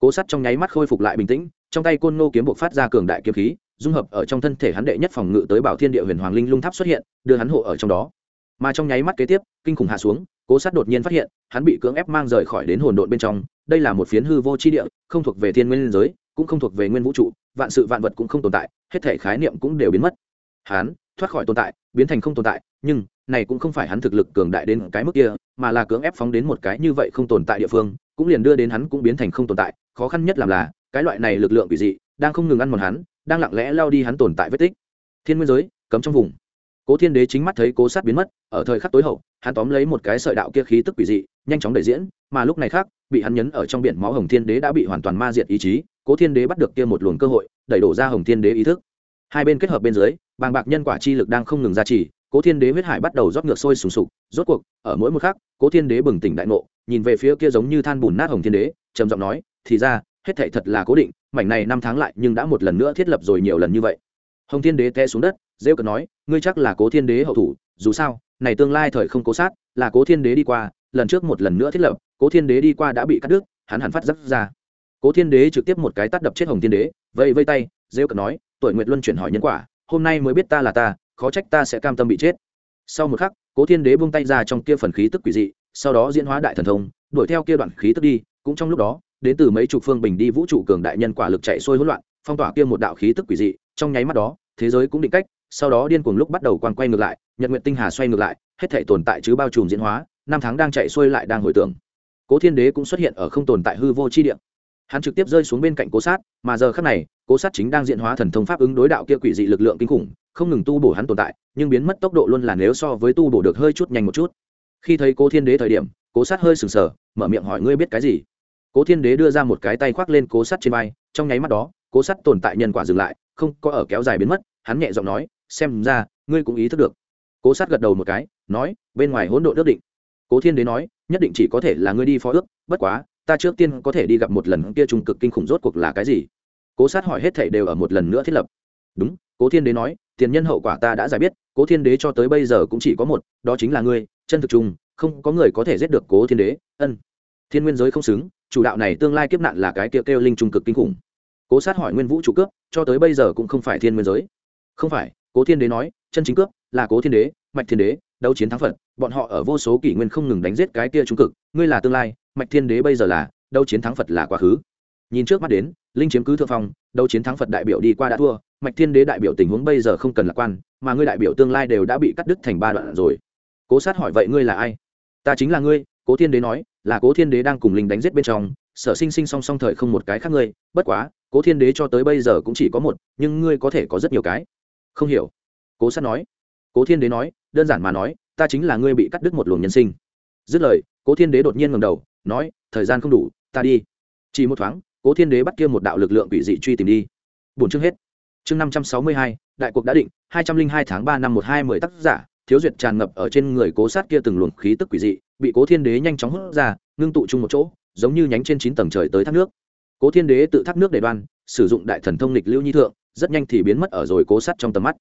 cố sát trong nháy mắt khôi phục lại bình tĩnh, trong tay côn nô kiếm buộc phát ra cường đại kiếm khí, dung hợp ở trong thân thể hắn đệ nhất phòng ngự tới bảo thiên địa huyền hoàng linh lung tháp xuất hiện, đưa hắn hộ ở trong đó. Mà trong nháy mắt kế tiếp, kinh khủng hạ xuống, cố sát đột nhiên phát hiện, hắn bị cưỡng ép mang rời khỏi đến hồn độn bên trong, đây là một phiến hư vô tri địa, không thuộc về thiên nguyên giới, cũng không thuộc về nguyên vũ trụ, vạn sự vạn vật cũng không tồn tại, hết thể khái niệm cũng đều biến mất. Hắn thoát khỏi tồn tại, biến thành không tồn tại, nhưng này cũng không phải hắn thực lực cường đại đến cái mức kia, mà là cưỡng ép phóng đến một cái như vậy không tồn tại địa phương cũng liền đưa đến hắn cũng biến thành không tồn tại, khó khăn nhất làm là, cái loại này lực lượng quỷ dị, đang không ngừng ăn mòn hắn, đang lặng lẽ lao đi hắn tồn tại vết tích. Thiên nguyên giới, cấm trong vùng. Cố thiên đế chính mắt thấy cố sát biến mất, ở thời khắc tối hậu, hắn tóm lấy một cái sợi đạo kia khí tức quỷ dị, nhanh chóng đẩy diễn, mà lúc này khác, bị hắn nhấn ở trong biển máu hồng thiên đế đã bị hoàn toàn ma diệt ý chí, cố thiên đế bắt được kia một luồng cơ hội, đẩy đổ ra hồng thiên đế ý thức. Hai bên kết hợp bên dưới, bàng bạc nhân quả chi lực đang không ngừng ra trì, cố thiên đế huyết hải bắt đầu rót ngược sôi sùng sục, rốt cuộc, ở mỗi một khắc, cố thiên đế bừng tỉnh đại ngộ nhìn về phía kia giống như than bùn nát hồng thiên đế, trầm giọng nói, thì ra, hết thảy thật là cố định, mảnh này năm tháng lại nhưng đã một lần nữa thiết lập rồi nhiều lần như vậy. Hồng thiên đế té xuống đất, rêu cờ nói, ngươi chắc là cố thiên đế hậu thủ, dù sao, này tương lai thời không cố sát, là cố thiên đế đi qua, lần trước một lần nữa thiết lập, cố thiên đế đi qua đã bị cắt đứt, hắn hẳn phát dắt ra. Cố thiên đế trực tiếp một cái tắt đập chết hồng thiên đế, vây vây tay, rêu cờ nói, tuổi nguyệt luân chuyển hỏi nhân quả, hôm nay mới biết ta là ta, khó trách ta sẽ cam tâm bị chết. Sau một khắc, cố thiên đế buông tay ra trong kia phần khí tức quỷ dị sau đó diễn hóa đại thần thông, đuổi theo kia đoạn khí tức đi, cũng trong lúc đó, đến từ mấy chục phương bình đi vũ trụ cường đại nhân quả lực chạy sôi hỗn loạn, phong tỏa kia một đạo khí tức quỷ dị, trong nháy mắt đó, thế giới cũng định cách, sau đó điên cuồng lúc bắt đầu quang quay ngược lại, nhật nguyện tinh hà xoay ngược lại, hết thể tồn tại chứ bao trùm diễn hóa, năm tháng đang chạy xuôi lại đang hồi tưởng. Cố thiên đế cũng xuất hiện ở không tồn tại hư vô chi địa. Hắn trực tiếp rơi xuống bên cạnh cố sát, mà giờ khác này, cố sát chính đang diễn hóa thần thông pháp ứng đối đạo kia quỷ dị lực lượng kinh khủng, không ngừng tu bổ hắn tồn tại, nhưng biến mất tốc độ luôn là nếu so với tu bổ được hơi chút nhanh một chút khi thấy cố thiên đế thời điểm, cố sát hơi sừng sờ, mở miệng hỏi ngươi biết cái gì? Cố thiên đế đưa ra một cái tay khoác lên cố sát trên vai, trong nháy mắt đó, cố sát tồn tại nhân quả dừng lại, không có ở kéo dài biến mất, hắn nhẹ giọng nói, xem ra, ngươi cũng ý thức được. Cố sát gật đầu một cái, nói, bên ngoài hỗn độ ước định. Cố thiên đế nói, nhất định chỉ có thể là ngươi đi phó ước, bất quá, ta trước tiên có thể đi gặp một lần kia trung cực kinh khủng rốt cuộc là cái gì? Cố sát hỏi hết thảy đều ở một lần nữa thiết lập. Đúng, cố thiên đế nói, tiền nhân hậu quả ta đã giải biết, cố thiên đế cho tới bây giờ cũng chỉ có một, đó chính là ngươi chân thực chung, không có người có thể giết được cố thiên đế, ân. Thiên nguyên giới không xứng, chủ đạo này tương lai kiếp nạn là cái kêu kêu linh trung cực kinh khủng. Cố sát hỏi nguyên vũ chủ cướp, cho tới bây giờ cũng không phải thiên nguyên giới. Không phải, cố thiên đế nói, chân chính cướp là cố thiên đế, mạch thiên đế, đấu chiến thắng phật, bọn họ ở vô số kỷ nguyên không ngừng đánh giết cái kia trung cực, ngươi là tương lai, mạch thiên đế bây giờ là, đấu chiến thắng phật là quá khứ. Nhìn trước mắt đến, linh chiếm cứ thượng phong, đấu chiến thắng phật đại biểu đi qua đã thua, mạch thiên đế đại biểu tình huống bây giờ không cần lạc quan, mà ngươi đại biểu tương lai đều đã bị cắt đứt thành ba đoạn rồi cố sát hỏi, vậy ngươi là ai? Ta chính là ngươi, cố thiên đế nói, là cố thiên đế đang cùng linh đánh giết bên trong, sở sinh sinh song song thời không một cái khác ngươi, bất quá, cố thiên đế cho tới bây giờ cũng chỉ có một, nhưng ngươi có thể có rất nhiều cái. Không hiểu, cố sát nói. Cố thiên đế nói, đơn giản mà nói, ta chính là ngươi bị cắt đứt một luồng nhân sinh. Dứt lời, cố thiên đế đột nhiên ngầm đầu, nói, thời gian không đủ, ta đi. Chỉ một thoáng, cố thiên đế bắt kia một đạo lực lượng quỷ dị truy tìm đi. Bốn chương hết. Chương năm trăm sáu mươi hai, đại cuộc đã định, hai trăm linh hai tháng ba năm một hai mười tác giả thiếu duyệt tràn ngập ở trên người cố sát kia từng luồng khí tức quỷ dị, bị cố thiên đế nhanh chóng hút ra, ngưng tụ chung một chỗ, giống như nhánh trên chín tầng trời tới thác nước. Cố thiên đế tự thác nước để đoan, sử dụng đại thần thông lịch lưu nhi thượng, rất nhanh thì biến mất ở rồi cố sát trong tầm mắt.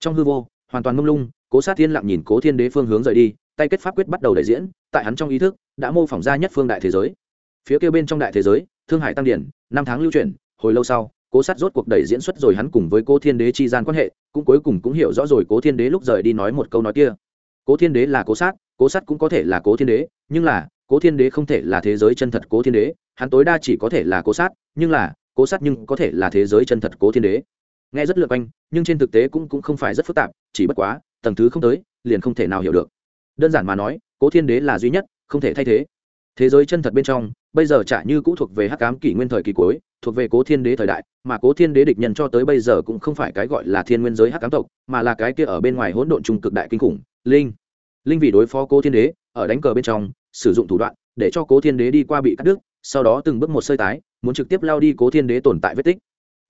Trong hư vô, hoàn toàn mông lung, cố sát thiên lặng nhìn cố thiên đế phương hướng rời đi, tay kết pháp quyết bắt đầu đại diễn, tại hắn trong ý thức, đã mô phỏng ra nhất phương đại thế giới. Phía kia bên trong đại thế giới, thương hải tăng điển, năm tháng lưu chuyển, hồi lâu sau cố sát rốt cuộc đẩy diễn xuất rồi hắn cùng với cố thiên đế chi gian quan hệ cũng cuối cùng cũng hiểu rõ rồi cố thiên đế lúc rời đi nói một câu nói kia. Cố thiên đế là cố sát cố sát cũng có thể là cố thiên đế nhưng là cố thiên đế không thể là thế giới chân thật cố thiên đế hắn tối đa chỉ có thể là cố sát nhưng là cố sát nhưng có thể là thế giới chân thật cố thiên đế. Nghe rất lượt anh nhưng trên thực tế cũng, cũng không phải rất phức tạp chỉ bất quá tầng thứ không tới liền không thể nào hiểu được. Đơn giản mà nói cố thiên đế là duy nhất không thể thay thế thế giới chân thật bên trong, bây giờ chả như cũ thuộc về hắc cám kỷ nguyên thời kỳ cuối, thuộc về cố thiên đế thời đại, mà cố thiên đế địch nhân cho tới bây giờ cũng không phải cái gọi là thiên nguyên giới hắc cám tộc, mà là cái kia ở bên ngoài hỗn độn trung cực đại kinh khủng, linh. Linh vì đối phó cố thiên đế, ở đánh cờ bên trong, sử dụng thủ đoạn, để cho cố thiên đế đi qua bị cắt đứt, sau đó từng bước một sơi tái, muốn trực tiếp lao đi cố thiên đế tồn tại vết tích.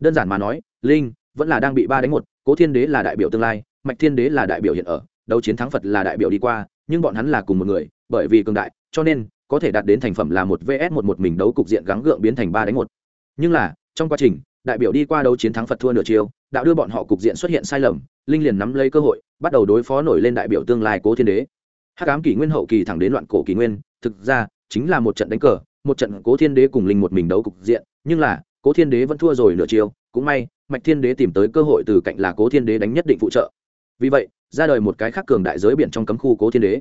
Đơn giản mà nói, linh vẫn là đang bị ba đánh một, cố thiên đế là đại biểu tương lai, mạch thiên đế là đại biểu hiện ở, đấu chiến thắng phật là đại biểu đi qua, nhưng bọn hắn là cùng một người, bởi vì cường đại, cho nên có thể đạt đến thành phẩm là một vs một một mình đấu cục diện gắng gượng biến thành ba đánh một. Nhưng là, trong quá trình, đại biểu đi qua đấu chiến thắng phật thua nửa chiều đã đưa bọn họ cục diện xuất hiện sai lầm, linh liền nắm lấy cơ hội, bắt đầu đối phó nổi lên đại biểu tương lai cố thiên đế. Hắc ám kỷ nguyên hậu kỳ thẳng đến loạn cổ kỷ nguyên, thực ra, chính là một trận đánh cờ, một trận cố thiên đế cùng linh một mình đấu cục diện, nhưng là, cố thiên đế vẫn thua rồi nửa chiều cũng may, mạch thiên đế tìm tới cơ hội từ cạnh là cố thiên đế đánh nhất định phụ trợ. Vì vậy, ra đời một cái khác cường đại giới biển trong cấm khu cố thiên đế.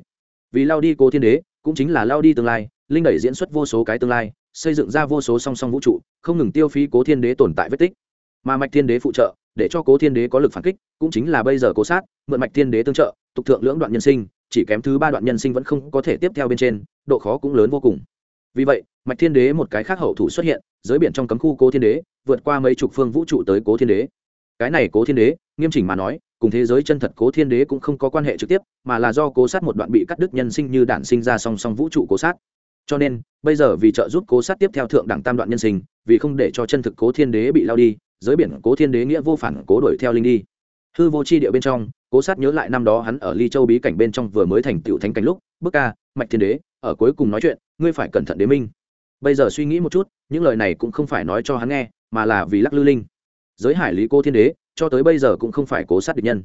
Vì lao đi cố thiên đế cũng chính là lao đi tương lai, linh đẩy diễn xuất vô số cái tương lai, xây dựng ra vô số song song vũ trụ, không ngừng tiêu phí cố thiên đế tồn tại vết tích. Mà mạch thiên đế phụ trợ, để cho cố thiên đế có lực phản kích, cũng chính là bây giờ cố sát, mượn mạch thiên đế tương trợ, tục thượng lưỡng đoạn nhân sinh, chỉ kém thứ ba đoạn nhân sinh vẫn không có thể tiếp theo bên trên, độ khó cũng lớn vô cùng. Vì vậy, mạch thiên đế một cái khác hậu thủ xuất hiện, giới biển trong cấm khu cố thiên đế, vượt qua mấy chục phương vũ trụ tới cố thiên đế. Cái này cố thiên đế, nghiêm chỉnh mà nói cùng thế giới chân thật cố thiên đế cũng không có quan hệ trực tiếp, mà là do cố sát một đoạn bị cắt đứt nhân sinh như đản sinh ra song song vũ trụ cố sát. Cho nên, bây giờ vì trợ giúp cố sát tiếp theo thượng đẳng tam đoạn nhân sinh, vì không để cho chân thực cố thiên đế bị lao đi, giới biển cố thiên đế nghĩa vô phản cố đuổi theo linh đi. Hư vô c h i địa bên trong, cố sát nhớ lại năm đó hắn ở ly châu bí cảnh bên trong vừa mới thành tựu thánh cảnh lúc, bức ca, mạch thiên đế, ở cuối cùng nói chuyện, ngươi phải cẩn thận đế minh. Bây giờ suy nghĩ một chút, những lời này cũng không phải nói cho hắn nghe, mà là vì lắc lư linh. Giới hải lý cô thiên đế cho tới bây giờ cũng không phải cố sát địch nhân.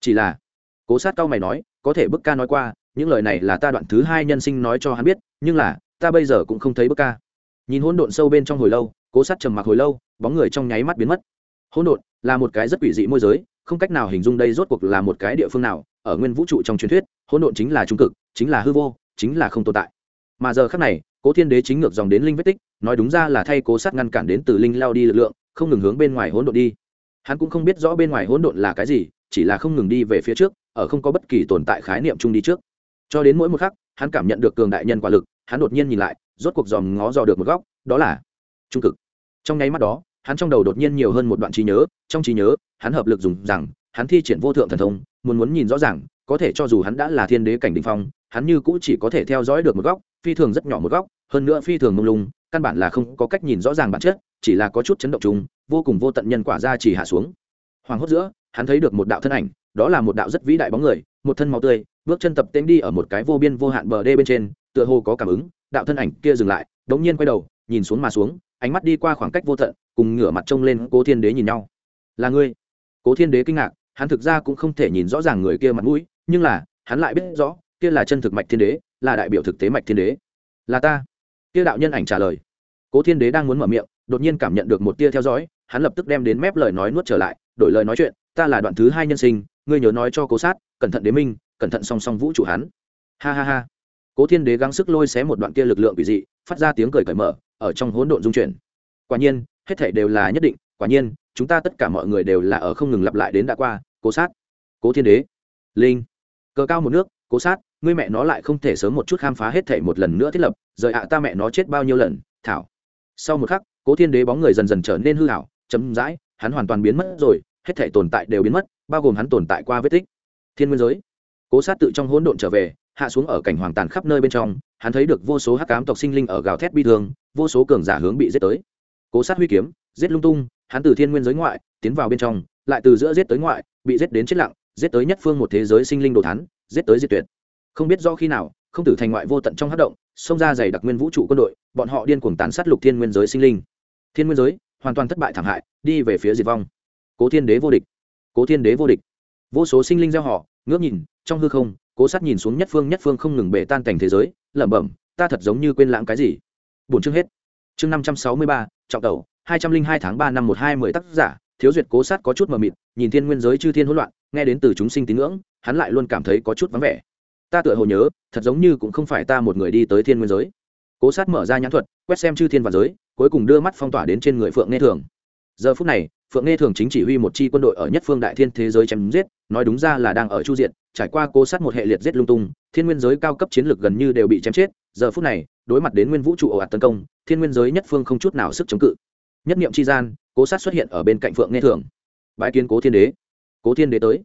Chỉ là, cố sát cao mày nói, có thể bức ca nói qua, những lời này là ta đoạn thứ hai nhân sinh nói cho hắn biết, nhưng là, ta bây giờ cũng không thấy bức ca. Nhìn hỗn độn sâu bên trong hồi lâu, cố sát trầm mặc hồi lâu, bóng người trong nháy mắt biến mất. Hỗn độn là một cái rất quỷ dị môi giới, không cách nào hình dung đây rốt cuộc là một cái địa phương nào, ở nguyên vũ trụ trong truyền thuyết, hỗn độn chính là trung cực, chính là hư vô, chính là không tồn tại. Mà giờ khác này, cố thiên đế chính ngược dòng đến linh vết tích, nói đúng ra là thay cố sát ngăn cản đến từ linh lao đi lực lượng, không ngừng hướng bên ngoài hỗn độn đi hắn cũng không biết rõ bên ngoài hỗn độn là cái gì, chỉ là không ngừng đi về phía trước, ở không có bất kỳ tồn tại khái niệm chung đi trước. Cho đến mỗi một khắc, hắn cảm nhận được cường đại nhân quả lực, hắn đột nhiên nhìn lại, rốt cuộc dòm ngó dò được một góc, đó là trung cực. Trong nháy mắt đó, hắn trong đầu đột nhiên nhiều hơn một đoạn trí nhớ, trong trí nhớ, hắn hợp lực dùng rằng, hắn thi triển vô thượng thần thông, muốn muốn nhìn rõ ràng, có thể cho dù hắn đã là thiên đế cảnh đình phong, hắn như cũ chỉ có thể theo dõi được một góc, phi thường rất nhỏ một góc, hơn nữa phi thường mông lung, căn bản là không có cách nhìn rõ ràng bản chất chỉ là có chút chấn động chung, vô cùng vô tận nhân quả ra chỉ hạ xuống. Hoàng hốt giữa, hắn thấy được một đạo thân ảnh, đó là một đạo rất vĩ đại bóng người, một thân máu tươi, bước chân tập tên đi ở một cái vô biên vô hạn bờ đê bên trên, tựa hồ có cảm ứng, đạo thân ảnh kia dừng lại, đống nhiên quay đầu, nhìn xuống mà xuống, ánh mắt đi qua khoảng cách vô tận, cùng ngửa mặt trông lên cố thiên đế nhìn nhau. Là ngươi? Cố thiên đế kinh ngạc, hắn thực ra cũng không thể nhìn rõ ràng người kia mặt mũi, nhưng là, hắn lại biết rõ, kia là chân thực mạch thiên đế, là đại biểu thực tế mạch thiên đế. Là ta. Kia đạo nhân ảnh trả lời. Cố thiên đế đang muốn mở miệng đột nhiên cảm nhận được một tia theo dõi, hắn lập tức đem đến mép lời nói nuốt trở lại, đổi lời nói chuyện, ta là đoạn thứ hai nhân sinh, ngươi nhớ nói cho cố sát, cẩn thận đế minh, cẩn thận song song vũ trụ hắn. Ha ha ha. Cố thiên đế gắng sức lôi xé một đoạn kia lực lượng quỷ dị, phát ra tiếng cười cởi mở, ở trong hỗn độn dung chuyển. Quả nhiên, hết thể đều là nhất định, quả nhiên, chúng ta tất cả mọi người đều là ở không ngừng lặp lại đến đã qua, cố sát, cố thiên đế, linh. Cờ cao một nước, cố sát, ngươi mẹ nó lại không thể sớm một chút khám phá hết thể một lần nữa thiết lập, rời ạ ta mẹ nó chết bao nhiêu lần, thảo. Sau một khắc cố thiên đế bóng người dần dần trở nên hư hảo chấm dãi hắn hoàn toàn biến mất rồi, hết thể tồn tại đều biến mất, bao gồm hắn tồn tại qua vết tích. Thiên nguyên giới. Cố sát tự trong hỗn độn trở về, hạ xuống ở cảnh hoàng tàn khắp nơi bên trong, hắn thấy được vô số hắc cám tộc sinh linh ở gào thét bi thương, vô số cường giả hướng bị giết tới. Cố sát huy kiếm, giết lung tung, hắn từ thiên nguyên giới ngoại, tiến vào bên trong, lại từ giữa giết tới ngoại, bị giết đến chết lặng, giết tới nhất phương một thế giới sinh linh đồ thắn giết tới diệt tuyệt. Không biết do khi nào, không tử thành ngoại vô tận trong hát động, xông ra dày đặc nguyên vũ trụ quân đội, bọn họ điên cuồng tàn sát lục thiên nguyên giới sinh linh thiên nguyên giới, hoàn toàn thất bại thảm hại, đi về phía diệt vong. Cố thiên đế vô địch. Cố thiên đế vô địch. Vô số sinh linh gieo họ, ngước nhìn, trong hư không, cố sát nhìn xuống nhất phương nhất phương không ngừng bể tan cảnh thế giới, lẩm bẩm, ta thật giống như quên lãng cái gì. Bổn chương hết. Chương năm trăm sáu mươi ba, trọng tẩu, hai trăm linh hai tháng ba năm một hai mười tác giả, thiếu duyệt cố sát có chút mờ mịt, nhìn thiên nguyên giới chư thiên hỗn loạn, nghe đến từ chúng sinh tín ngưỡng, hắn lại luôn cảm thấy có chút vắng vẻ. Ta tựa hồ nhớ, thật giống như cũng không phải ta một người đi tới thiên nguyên giới. Cố sát mở ra nhãn thuật, quét xem chư thiên và giới cuối cùng đưa mắt phong tỏa đến trên người phượng nghe thường. Giờ phút này, phượng nghe thường chính chỉ huy một chi quân đội ở nhất phương đại thiên thế giới chém giết, nói đúng ra là đang ở chu diện trải qua cố sát một hệ liệt giết lung tung, thiên nguyên giới cao cấp chiến lược gần như đều bị chém chết, giờ phút này, đối mặt đến nguyên vũ trụ ồ ạt tấn công, thiên nguyên giới nhất phương không chút nào sức chống cự. Nhất niệm chi gian, cố sát xuất hiện ở bên cạnh phượng nghe thường. Bãi kiến cố thiên đế. Cố thiên đế tới.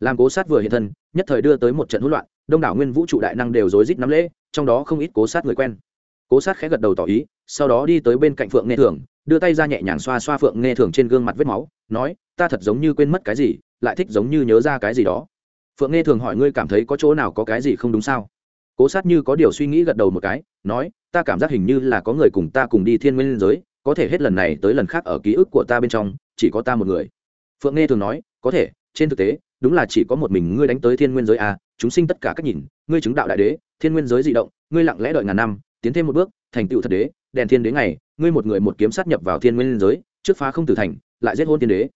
Làm cố sát vừa hiện thân, nhất thời đưa tới một trận hỗn loạn, đông đảo nguyên vũ trụ đại năng đều rối rít nắm lễ, trong đó không ít cố sát người quen cố sát khẽ gật đầu tỏ ý, sau đó đi tới bên cạnh phượng nghe thường, đưa tay ra nhẹ nhàng xoa xoa phượng nghe thường trên gương mặt vết máu, nói, ta thật giống như quên mất cái gì, lại thích giống như nhớ ra cái gì đó. Phượng nghe thường hỏi, ngươi cảm thấy có chỗ nào có cái gì không đúng sao? Cố sát như có điều suy nghĩ gật đầu một cái, nói, ta cảm giác hình như là có người cùng ta cùng đi thiên nguyên giới, có thể hết lần này tới lần khác ở ký ức của ta bên trong, chỉ có ta một người. Phượng nghe thường nói, có thể, trên thực tế, đúng là chỉ có một mình ngươi đánh tới thiên nguyên giới à chúng sinh tất cả cách nhìn, ngươi chứng đạo đại đế, thiên nguyên giới di động, ngươi lặng lẽ đợi ngàn năm tiến thêm một bước, thành tựu thật đế, đèn thiên đế ngày, ngươi một người một kiếm sát nhập vào thiên nguyên giới, trước phá không tử thành, lại giết hôn thiên đế.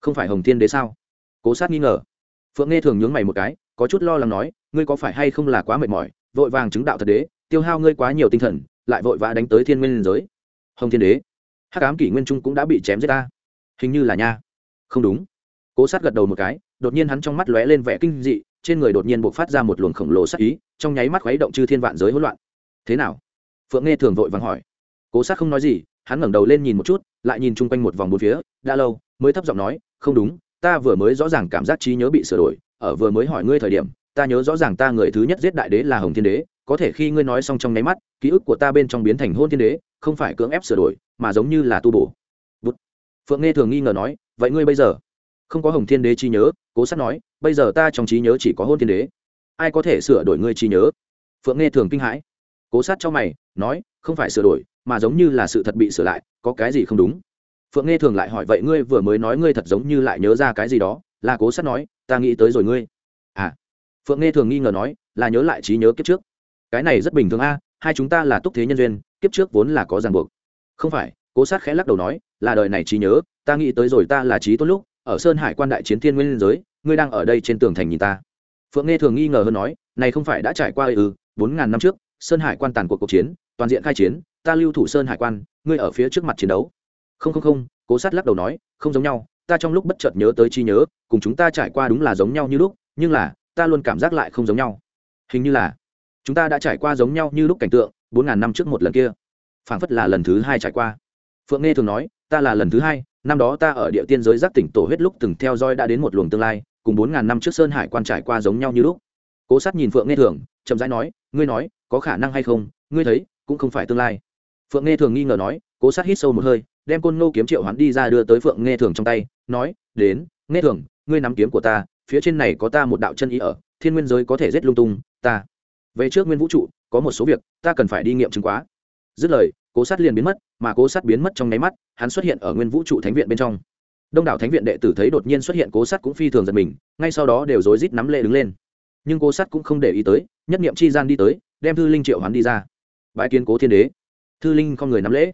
Không phải hồng thiên đế sao? Cố sát nghi ngờ. Phượng nghe thường nhướng mày một cái, có chút lo lắng nói, ngươi có phải hay không là quá mệt mỏi, vội vàng chứng đạo thật đế, tiêu hao ngươi quá nhiều tinh thần, lại vội vã đánh tới thiên nguyên giới. Hồng thiên đế. Hắc ám kỷ nguyên trung cũng đã bị chém giết ta. Hình như là nha. Không đúng. Cố sát gật đầu một cái, đột nhiên hắn trong mắt lóe lên vẻ kinh dị, trên người đột nhiên buộc phát ra một luồng khổng lồ sát ý, trong nháy mắt khuấy động chư thiên vạn giới hỗn loạn. Thế nào? Phượng nghe thường vội vàng hỏi. Cố sát không nói gì, hắn ngẩng đầu lên nhìn một chút, lại nhìn chung quanh một vòng bốn phía, đã lâu, mới thấp giọng nói, không đúng, ta vừa mới rõ ràng cảm giác trí nhớ bị sửa đổi, ở vừa mới hỏi ngươi thời điểm, ta nhớ rõ ràng ta người thứ nhất giết đại đế là hồng thiên đế, có thể khi ngươi nói xong trong nháy mắt, ký ức của ta bên trong biến thành hôn thiên đế, không phải cưỡng ép sửa đổi, mà giống như là tu bổ. Bụt. phượng nghe thường nghi ngờ nói, vậy ngươi bây giờ không có hồng thiên đế trí nhớ? Cố sát nói, bây giờ ta trong trí nhớ chỉ có hôn thiên đế. Ai có thể sửa đổi ngươi trí nhớ? Phượng nghe thường kinh hãi cố sát cho mày, nói, không phải sửa đổi, mà giống như là sự thật bị sửa lại, có cái gì không đúng? Phượng nghe thường lại hỏi, vậy ngươi vừa mới nói ngươi thật giống như lại nhớ ra cái gì đó? Là cố sát nói, ta nghĩ tới rồi ngươi. À. Phượng nghe thường nghi ngờ nói, là nhớ lại trí nhớ kiếp trước. Cái này rất bình thường a, hai chúng ta là túc thế nhân duyên, kiếp trước vốn là có ràng buộc. Không phải. Cố sát khẽ lắc đầu nói, là đời này trí nhớ, ta nghĩ tới rồi ta là trí tốt lúc, ở sơn hải quan đại chiến thiên nguyên giới, ngươi đang ở đây trên tường thành nhìn ta. Phượng nghe thường nghi ngờ hơn nói, này không phải đã trải qua ư, bốn ngàn năm trước sơn hải quan tàn cuộc cuộc chiến, toàn diện khai chiến, ta lưu thủ sơn hải quan, ngươi ở phía trước mặt chiến đấu. Không không không, cố sát lắc đầu nói, không giống nhau, ta trong lúc bất chợt nhớ tới chi nhớ, cùng chúng ta trải qua đúng là giống nhau như lúc, nhưng là, ta luôn cảm giác lại không giống nhau. Hình như là, chúng ta đã trải qua giống nhau như lúc cảnh tượng, bốn ngàn năm trước một lần kia. Phảng phất là lần thứ hai trải qua. Phượng nghe thường nói, ta là lần thứ hai, năm đó ta ở địa tiên giới giác tỉnh tổ huyết lúc từng theo dõi đã đến một luồng tương lai, cùng bốn ngàn năm trước sơn hải quan trải qua giống nhau như lúc. Cố sát nhìn phượng nghe thường, chậm rãi nói, ngươi nói có khả năng hay không, ngươi thấy, cũng không phải tương lai. Phượng nghe thường nghi ngờ nói, cố sát hít sâu một hơi, đem côn nô kiếm triệu hắn đi ra đưa tới phượng nghe thường trong tay, nói, đến nghe thường, ngươi nắm kiếm của ta, phía trên này có ta một đạo chân ý ở, thiên nguyên giới có thể rét lung tung, ta, về trước nguyên vũ trụ, có một số việc, ta cần phải đi nghiệm chứng quá. Dứt lời, cố sát liền biến mất, mà cố sát biến mất trong nháy mắt, hắn xuất hiện ở nguyên vũ trụ thánh viện bên trong. Đông đảo thánh viện đệ tử thấy đột nhiên xuất hiện, cố sát cũng phi thường giật mình, ngay sau đó đều rối rít nắm lệ đứng lên. Nhưng cố sát cũng không để ý tới, nhất nghiệm chi gian đi tới đem thư linh triệu hắn đi ra. Bãi kiến cố thiên đế. Thư linh không người nắm lễ.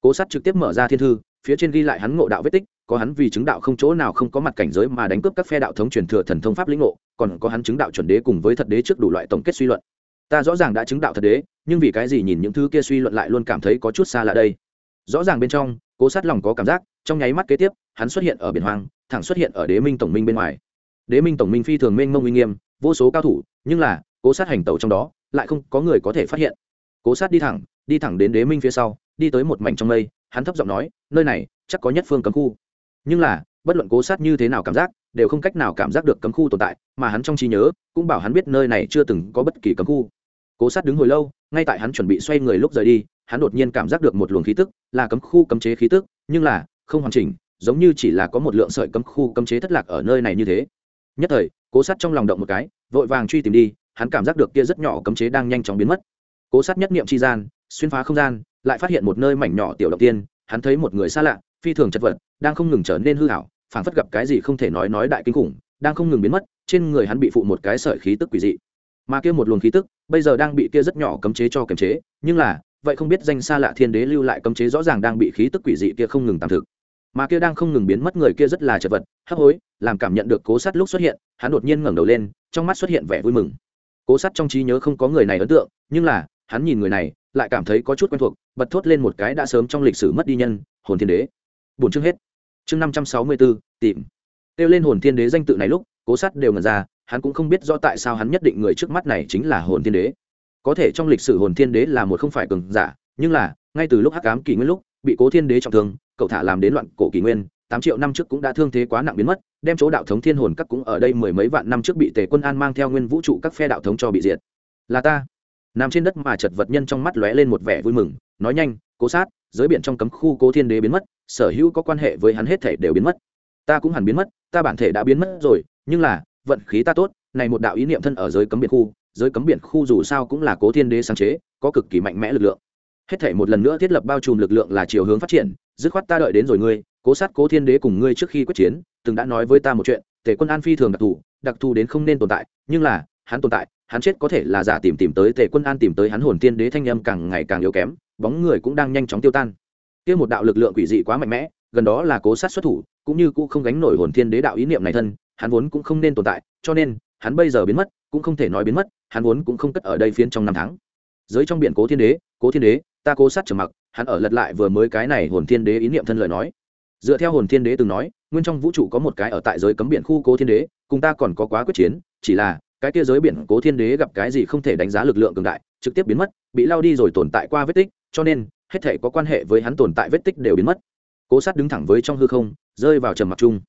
Cố sát trực tiếp mở ra thiên thư, phía trên ghi lại hắn ngộ đạo vết tích, có hắn vì chứng đạo không chỗ nào không có mặt cảnh giới mà đánh cướp các phe đạo thống truyền thừa thần thông pháp lĩnh ngộ, còn có hắn chứng đạo chuẩn đế cùng với thật đế trước đủ loại tổng kết suy luận. Ta rõ ràng đã chứng đạo thật đế, nhưng vì cái gì nhìn những thứ kia suy luận lại luôn cảm thấy có chút xa lạ đây? Rõ ràng bên trong, cố sát lòng có cảm giác, trong nháy mắt kế tiếp, hắn xuất hiện ở biển hoang, thẳng xuất hiện ở đế minh tổng minh bên ngoài. Đế minh tổng minh phi thường mênh mông uy nghiêm, vô số cao thủ, nhưng là, cố sát hành tẩu trong đó lại không có người có thể phát hiện. Cố sát đi thẳng đi thẳng đến đế minh phía sau, đi tới một mảnh trong mây, hắn thấp giọng nói, nơi này chắc có nhất phương cấm khu. Nhưng là, bất luận cố sát như thế nào cảm giác, đều không cách nào cảm giác được cấm khu tồn tại, mà hắn trong trí nhớ, cũng bảo hắn biết nơi này chưa từng có bất kỳ cấm khu. Cố sát đứng hồi lâu, ngay tại hắn chuẩn bị xoay người lúc rời đi, hắn đột nhiên cảm giác được một luồng khí tức, là cấm khu cấm chế khí tức, nhưng là, không hoàn chỉnh, giống như chỉ là có một lượng sợi cấm khu cấm chế thất lạc ở nơi này như thế. Nhất thời, cố sát trong lòng động một cái, vội vàng truy tìm đi hắn cảm giác được kia rất nhỏ cấm chế đang nhanh chóng biến mất. Cố sát nhất niệm chi gian, xuyên phá không gian, lại phát hiện một nơi mảnh nhỏ tiểu động tiên, hắn thấy một người xa lạ, phi thường chật vật, đang không ngừng trở nên hư hảo phảng phất gặp cái gì không thể nói nói đại kinh khủng, đang không ngừng biến mất, trên người hắn bị phụ một cái sợi khí tức quỷ dị. Mà kia một luồng khí tức, bây giờ đang bị kia rất nhỏ cấm chế cho kiềm chế, nhưng là, vậy không biết danh xa lạ thiên đế lưu lại cấm chế rõ ràng đang bị khí tức quỷ dị kia không ngừng tạm thực. Mà kia đang không ngừng biến mất người kia rất là chật vật, hấp hối, làm cảm nhận được cố sát lúc xuất hiện, hắn đột nhiên ngẩng đầu lên, trong mắt xuất hiện vẻ vui mừng cố sát trong trí nhớ không có người này ấn tượng, nhưng là, hắn nhìn người này, lại cảm thấy có chút quen thuộc, bật thốt lên một cái đã sớm trong lịch sử mất đi nhân, hồn thiên đế. Bốn chương hết. Chương năm trăm sáu mươi bốn tìm. Kêu lên hồn thiên đế danh tự này lúc, cố sát đều ngần ra, hắn cũng không biết rõ tại sao hắn nhất định người trước mắt này chính là hồn thiên đế. Có thể trong lịch sử hồn thiên đế là một không phải cường giả, nhưng là, ngay từ lúc hắc ám kỷ nguyên lúc, bị cố thiên đế trọng thương, cậu thả làm đến loạn cổ kỷ nguyên tám triệu năm trước cũng đã thương thế quá nặng biến mất, đem chỗ đạo thống thiên hồn các cũng ở đây mười mấy vạn năm trước bị tề quân an mang theo nguyên vũ trụ các phe đạo thống cho bị diệt. Là ta. Nằm trên đất mà chật vật nhân trong mắt lóe lên một vẻ vui mừng, nói nhanh, cố sát, giới biển trong cấm khu cố thiên đế biến mất, sở hữu có quan hệ với hắn hết thể đều biến mất. Ta cũng hẳn biến mất, ta bản thể đã biến mất rồi, nhưng là, vận khí ta tốt, này một đạo ý niệm thân ở giới cấm biển khu, giới cấm biển khu dù sao cũng là cố thiên đế sáng chế, có cực kỳ mạnh mẽ lực lượng. Hết thể một lần nữa thiết lập bao trùm lực lượng là chiều hướng phát triển, dứt khoát ta đợi đến rồi ngươi cố sát cố thiên đế cùng ngươi trước khi quyết chiến, từng đã nói với ta một chuyện, tể quân an phi thường đặc thù đặc thù đến không nên tồn tại, nhưng là, hắn tồn tại, hắn chết có thể là giả tìm tìm tới tề quân an tìm tới hắn hồn tiên đế thanh âm càng ngày càng yếu kém, bóng người cũng đang nhanh chóng tiêu tan. Kia một đạo lực lượng quỷ dị quá mạnh mẽ, gần đó là cố sát xuất thủ, cũng như cũ không gánh nổi hồn thiên đế đạo ý niệm này thân, hắn vốn cũng không nên tồn tại, cho nên, hắn bây giờ biến mất, cũng không thể nói biến mất, hắn vốn cũng không cất ở đây phiến trong năm tháng. Giới trong biển cố thiên đế, cố thiên đế, ta cố sát trầm mặc, hắn ở lật lại vừa mới cái này hồn thiên đế ý niệm thân lời nói dựa theo hồn thiên đế từng nói, nguyên trong vũ trụ có một cái ở tại giới cấm biển khu cố thiên đế, cùng ta còn có quá quyết chiến, chỉ là, cái kia giới biển cố thiên đế gặp cái gì không thể đánh giá lực lượng cường đại, trực tiếp biến mất, bị lao đi rồi tồn tại qua vết tích, cho nên, hết thể có quan hệ với hắn tồn tại vết tích đều biến mất. Cố sát đứng thẳng với trong hư không, rơi vào trầm mặc chung.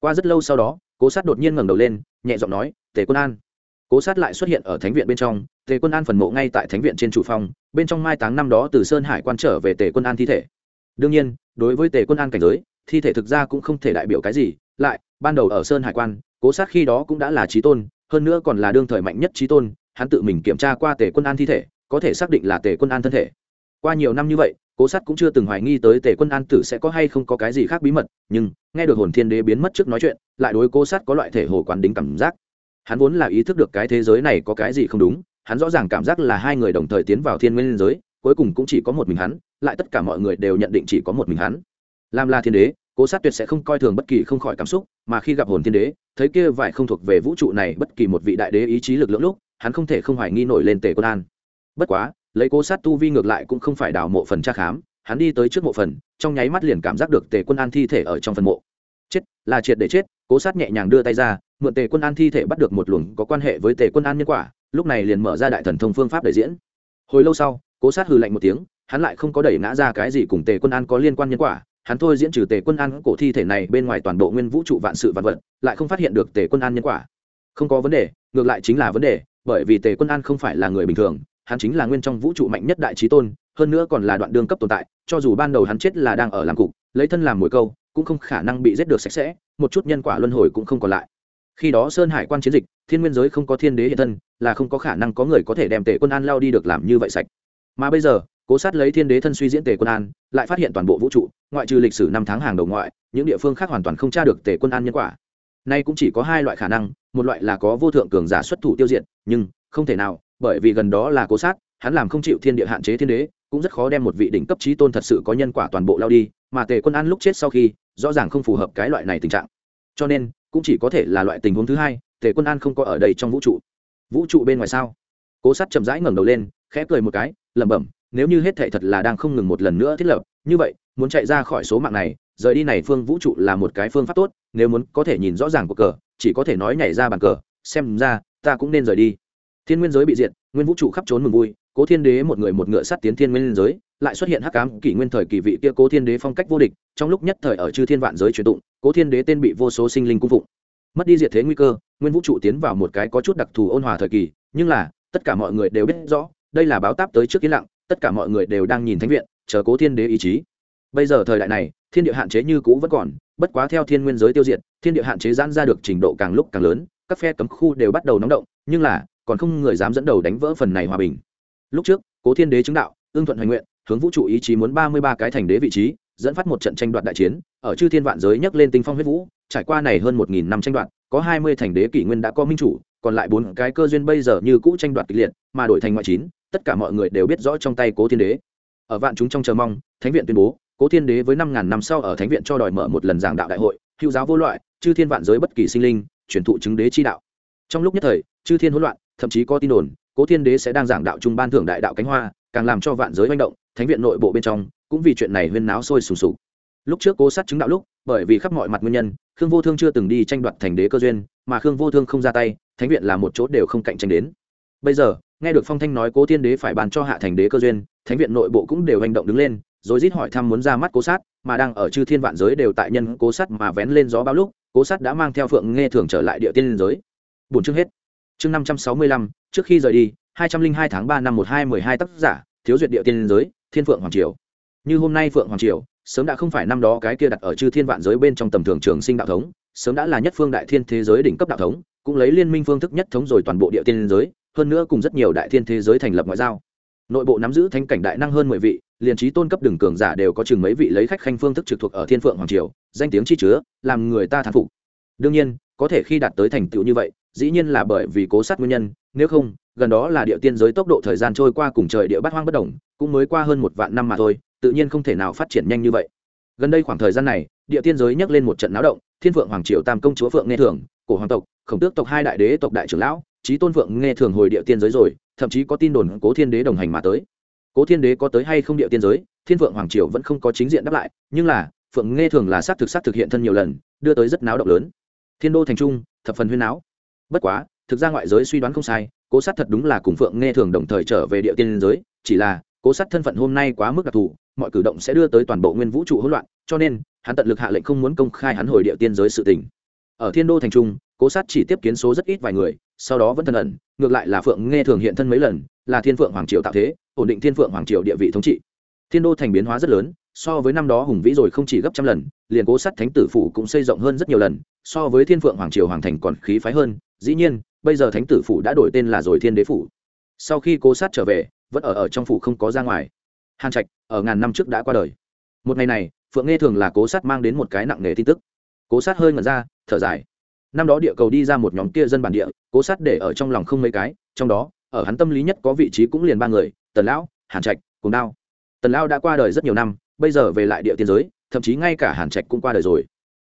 Qua rất lâu sau đó, cố sát đột nhiên ngẩng đầu lên, nhẹ giọng nói, tề quân an. Cố sát lại xuất hiện ở thánh viện bên trong, tề quân an phần mộ ngay tại thánh viện trên chủ phòng, bên trong mai táng năm đó từ sơn hải quan trở về tề quân an thi thể. Đương nhiên, đối với tề quân an cảnh giới thi thể thực ra cũng không thể đại biểu cái gì, lại, ban đầu ở sơn hải quan, cố sát khi đó cũng đã là trí tôn, hơn nữa còn là đương thời mạnh nhất trí tôn, hắn tự mình kiểm tra qua tề quân an thi thể, có thể xác định là tề quân an thân thể. Qua nhiều năm như vậy, cố sát cũng chưa từng hoài nghi tới tề quân an tử sẽ có hay không có cái gì khác bí mật, nhưng, nghe được hồn thiên đế biến mất trước nói chuyện, lại đối cố sát có loại thể hồ quán đính cảm giác. Hắn vốn là ý thức được cái thế giới này có cái gì không đúng, hắn rõ ràng cảm giác là hai người đồng thời tiến vào thiên nguyên giới, cuối cùng cũng chỉ có một mình hắn, lại tất cả mọi người đều nhận định chỉ có một mình hắn làm là thiên đế, cố sát tuyệt sẽ không coi thường bất kỳ không khỏi cảm xúc, mà khi gặp hồn thiên đế, thấy kia vải không thuộc về vũ trụ này bất kỳ một vị đại đế ý chí lực lượng lúc, hắn không thể không hoài nghi nổi lên tề quân an. Bất quá, lấy cố sát tu vi ngược lại cũng không phải đào mộ phần tra khám, hắn đi tới trước mộ phần, trong nháy mắt liền cảm giác được tề quân an thi thể ở trong phần mộ. Chết, là triệt để chết, cố sát nhẹ nhàng đưa tay ra, mượn tề quân an thi thể bắt được một luồng có quan hệ với tề quân an nhân quả, lúc này liền mở ra đại thần thông phương pháp để diễn. Hồi lâu sau, cố sát hừ lạnh một tiếng, hắn lại không có đẩy ngã ra cái gì cùng tề quân an có liên quan nhân quả hắn thôi diễn trừ tề quân an cổ thi thể này bên ngoài toàn bộ nguyên vũ trụ vạn sự vạn vật, lại không phát hiện được tề quân an nhân quả. Không có vấn đề, ngược lại chính là vấn đề, bởi vì tề quân an không phải là người bình thường, hắn chính là nguyên trong vũ trụ mạnh nhất đại trí tôn, hơn nữa còn là đoạn đương cấp tồn tại, cho dù ban đầu hắn chết là đang ở làm cục, lấy thân làm mồi câu, cũng không khả năng bị giết được sạch sẽ, một chút nhân quả luân hồi cũng không còn lại. Khi đó sơn hải quan chiến dịch, thiên nguyên giới không có thiên đế hiện thân, là không có khả năng có người có thể đem tề quân an lao đi được làm như vậy sạch. Mà bây giờ cố sát lấy thiên đế thân suy diễn tề quân an, lại phát hiện toàn bộ vũ trụ, ngoại trừ lịch sử năm tháng hàng đầu ngoại, những địa phương khác hoàn toàn không tra được tề quân an nhân quả. Nay cũng chỉ có hai loại khả năng, một loại là có vô thượng cường giả xuất thủ tiêu diệt, nhưng không thể nào, bởi vì gần đó là cố sát, hắn làm không chịu thiên địa hạn chế thiên đế, cũng rất khó đem một vị đỉnh cấp trí tôn thật sự có nhân quả toàn bộ lao đi, mà tề quân an lúc chết sau khi, rõ ràng không phù hợp cái loại này tình trạng. Cho nên, cũng chỉ có thể là loại tình huống thứ hai, tề quân an không có ở đây trong vũ trụ. Vũ trụ bên ngoài sao? Cố sát chậm rãi ngẩng đầu lên, khẽ cười một cái, lẩm bẩm nếu như hết thệ thật là đang không ngừng một lần nữa thiết lập, như vậy, muốn chạy ra khỏi số mạng này, rời đi này phương vũ trụ là một cái phương pháp tốt, nếu muốn có thể nhìn rõ ràng của cờ, chỉ có thể nói nhảy ra bàn cờ, xem ra, ta cũng nên rời đi. Thiên nguyên giới bị diệt, nguyên vũ trụ khắp trốn mừng vui, cố thiên đế một người một ngựa sắt tiến thiên nguyên giới, lại xuất hiện hắc cám kỷ nguyên thời kỳ vị kia cố thiên đế phong cách vô địch, trong lúc nhất thời ở chư thiên vạn giới truyền tụng, cố thiên đế tên bị vô số sinh linh cung phụng. Mất đi diệt thế nguy cơ, nguyên vũ trụ tiến vào một cái có chút đặc thù ôn hòa thời kỳ, nhưng là, tất cả mọi người đều biết rõ, đây là báo táp tới trước yên lặng tất cả mọi người đều đang nhìn thánh viện, chờ cố thiên đế ý chí. Bây giờ thời đại này, thiên địa hạn chế như cũ vẫn còn, bất quá theo thiên nguyên giới tiêu diệt, thiên địa hạn chế giãn ra được trình độ càng lúc càng lớn, các phe cấm khu đều bắt đầu nóng động, nhưng là, còn không người dám dẫn đầu đánh vỡ phần này hòa bình. Lúc trước, cố thiên đế chứng đạo, ương thuận hoành nguyện, hướng vũ trụ ý chí muốn ba mươi ba cái thành đế vị trí, dẫn phát một trận tranh đoạt đại chiến, ở chư thiên vạn giới nhấc lên tinh phong huyết vũ, trải qua này hơn một nghìn năm tranh đoạt, có hai mươi thành đế kỷ nguyên đã có minh chủ, còn lại bốn cái cơ duyên bây giờ như cũ tranh đoạt kịch liệt, mà đổi thành ngoại chín tất cả mọi người đều biết rõ trong tay cố thiên đế. Ở vạn chúng trong chờ mong, thánh viện tuyên bố, cố thiên đế với năm ngàn năm sau ở thánh viện cho đòi mở một lần giảng đạo đại hội, hữu giáo vô loại, chư thiên vạn giới bất kỳ sinh linh, truyền thụ chứng đế chi đạo. Trong lúc nhất thời, chư thiên hỗn loạn, thậm chí có tin đồn, cố thiên đế sẽ đang giảng đạo trung ban thưởng đại đạo cánh hoa, càng làm cho vạn giới manh động, thánh viện nội bộ bên trong, cũng vì chuyện này huyên náo sôi sùng sục. Lúc trước cố sát chứng đạo lúc, bởi vì khắp mọi mặt nguyên nhân, khương vô thương chưa từng đi tranh đoạt thành đế cơ duyên, mà khương vô thương không ra tay, thánh viện là một chỗ đều không cạnh tranh đến. Bây giờ nghe được phong thanh nói cố thiên đế phải bàn cho hạ thành đế cơ duyên, thánh viện nội bộ cũng đều hành động đứng lên, rồi rít hỏi thăm muốn ra mắt cố sát, mà đang ở chư thiên vạn giới đều tại nhân cố sát mà vén lên gió bao lúc, cố sát đã mang theo phượng nghe thường trở lại địa tiên giới. Bốn chương hết. Chương năm trăm sáu mươi lăm, trước khi rời đi, hai trăm linh hai tháng ba năm một hai mười hai tác giả, thiếu duyệt địa tiên giới, thiên phượng hoàng triều. Như hôm nay phượng hoàng triều, sớm đã không phải năm đó cái kia đặt ở chư thiên vạn giới bên trong tầm thường trường sinh đạo thống, sớm đã là nhất phương đại thiên thế giới đỉnh cấp đạo thống, cũng lấy liên minh phương thức nhất thống rồi toàn bộ địa tiên giới hơn nữa cùng rất nhiều đại thiên thế giới thành lập ngoại giao. Nội bộ nắm giữ thánh cảnh đại năng hơn mười vị, liền trí tôn cấp đường cường giả đều có chừng mấy vị lấy khách khanh phương thức trực thuộc ở thiên phượng hoàng triều, danh tiếng chi chứa, làm người ta thán phục. Đương nhiên, có thể khi đạt tới thành tựu như vậy, dĩ nhiên là bởi vì cố sát nguyên nhân, nếu không, gần đó là địa tiên giới tốc độ thời gian trôi qua cùng trời địa bát hoang bất đồng, cũng mới qua hơn một vạn năm mà thôi, tự nhiên không thể nào phát triển nhanh như vậy. Gần đây khoảng thời gian này, địa tiên giới nhắc lên một trận náo động, thiên phượng hoàng triều tam công chúa phượng nghe thường, cổ hoàng tộc, khổng tước tộc hai đại đế tộc đại trưởng lão trí tôn phượng nghe thường hồi địa tiên giới rồi, thậm chí có tin đồn cố thiên đế đồng hành mà tới. Cố thiên đế có tới hay không địa tiên giới, thiên phượng hoàng triều vẫn không có chính diện đáp lại, nhưng là, phượng nghe thường là xác thực xác thực hiện thân nhiều lần, đưa tới rất náo động lớn. Thiên đô thành trung, thập phần huyên náo. Bất quá, thực ra ngoại giới suy đoán không sai, cố sát thật đúng là cùng phượng nghe thường đồng thời trở về địa tiên giới, chỉ là, cố sát thân phận hôm nay quá mức đặc thù, mọi cử động sẽ đưa tới toàn bộ nguyên vũ trụ hỗn loạn, cho nên, hắn tận lực hạ lệnh không muốn công khai hắn hồi địa tiên giới sự tình. Ở thiên đô thành trung, cố sát chỉ tiếp kiến số rất ít vài người sau đó vẫn thân ẩn, ngược lại là phượng nghe thường hiện thân mấy lần, là thiên phượng hoàng triều tạo thế, ổn định thiên phượng hoàng triều địa vị thống trị. Thiên đô thành biến hóa rất lớn, so với năm đó hùng vĩ rồi không chỉ gấp trăm lần, liền cố sát thánh tử phủ cũng xây rộng hơn rất nhiều lần, so với thiên phượng hoàng triều hoàng thành còn khí phái hơn, dĩ nhiên, bây giờ thánh tử phủ đã đổi tên là rồi thiên đế phủ. Sau khi cố sát trở về, vẫn ở ở trong phủ không có ra ngoài. Hàn trạch, ở ngàn năm trước đã qua đời. Một ngày này, phượng nghe thường là cố sát mang đến một cái nặng nề tin tức. Cố sát hơi ngẩn ra, thở dài năm đó địa cầu đi ra một nhóm kia dân bản địa, cố sát để ở trong lòng không mấy cái, trong đó, ở hắn tâm lý nhất có vị trí cũng liền ba người, tần lão, hàn trạch cùng đao. Tần lão đã qua đời rất nhiều năm, bây giờ về lại địa tiên giới, thậm chí ngay cả hàn trạch cũng qua đời rồi.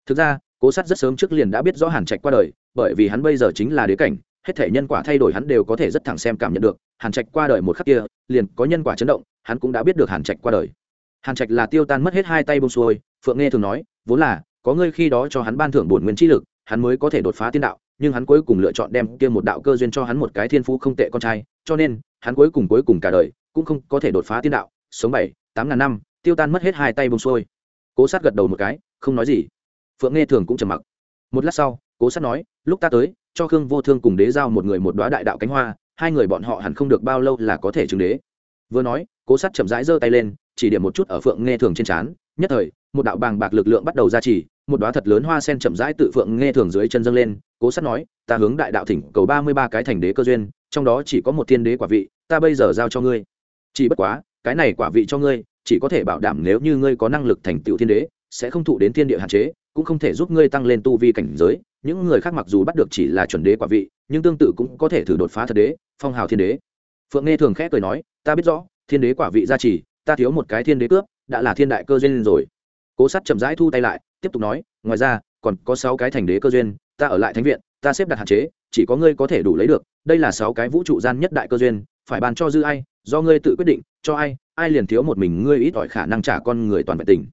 Thực ra, cố sát rất sớm trước liền đã biết rõ hàn trạch qua đời, bởi vì hắn bây giờ chính là đế cảnh, hết thể nhân quả thay đổi hắn đều có thể rất thẳng xem cảm nhận được, hàn trạch qua đời một khắc kia, liền có nhân quả chấn động, hắn cũng đã biết được hàn trạch qua đời. Hàn trạch là tiêu tan mất hết hai tay bông xuôi, phượng nghe thường nói, vốn là, có ngươi khi đó cho hắn ban thưởng bổn nguyên trí lực hắn mới có thể đột phá tiên đạo, nhưng hắn cuối cùng lựa chọn đem kia một đạo cơ duyên cho hắn một cái thiên phú không tệ con trai, cho nên, hắn cuối cùng cuối cùng cả đời cũng không có thể đột phá tiên đạo, sống bảy, tám ngàn năm, tiêu tan mất hết hai tay bông xuôi. Cố sát gật đầu một cái, không nói gì. Phượng nghe thường cũng trầm mặc. Một lát sau, cố sát nói, lúc ta tới, cho khương vô thương cùng đế giao một người một đoá đại đạo cánh hoa, hai người bọn họ hẳn không được bao lâu là có thể chứng đế. Vừa nói, cố sát chậm rãi giơ tay lên, chỉ điểm một chút ở phượng nghe thường trên trán. Nhất thời, một đạo bàng bạc lực lượng bắt đầu ra chỉ một đóa thật lớn hoa sen chậm rãi tự phượng nghe thường dưới chân dâng lên, cố sát nói, ta hướng đại đạo thỉnh cầu ba mươi ba cái thành đế cơ duyên, trong đó chỉ có một thiên đế quả vị, ta bây giờ giao cho ngươi. Chỉ bất quá, cái này quả vị cho ngươi, chỉ có thể bảo đảm nếu như ngươi có năng lực thành tựu thiên đế, sẽ không thụ đến thiên địa hạn chế, cũng không thể giúp ngươi tăng lên tu vi cảnh giới. Những người khác mặc dù bắt được chỉ là chuẩn đế quả vị, nhưng tương tự cũng có thể thử đột phá thật đế, phong hào thiên đế. Phượng nghe thường khẽ cười nói, ta biết rõ, thiên đế quả vị gia trì, ta thiếu một cái thiên đế cướp, đã là thiên đại cơ duyên rồi cố sát chậm rãi thu tay lại, tiếp tục nói, ngoài ra, còn có sáu cái thành đế cơ duyên, ta ở lại thánh viện, ta xếp đặt hạn chế, chỉ có ngươi có thể đủ lấy được, đây là sáu cái vũ trụ gian nhất đại cơ duyên, phải bàn cho dư ai, do ngươi tự quyết định, cho ai ai liền thiếu một mình ngươi ít ỏi khả năng trả con người toàn vẹn tình.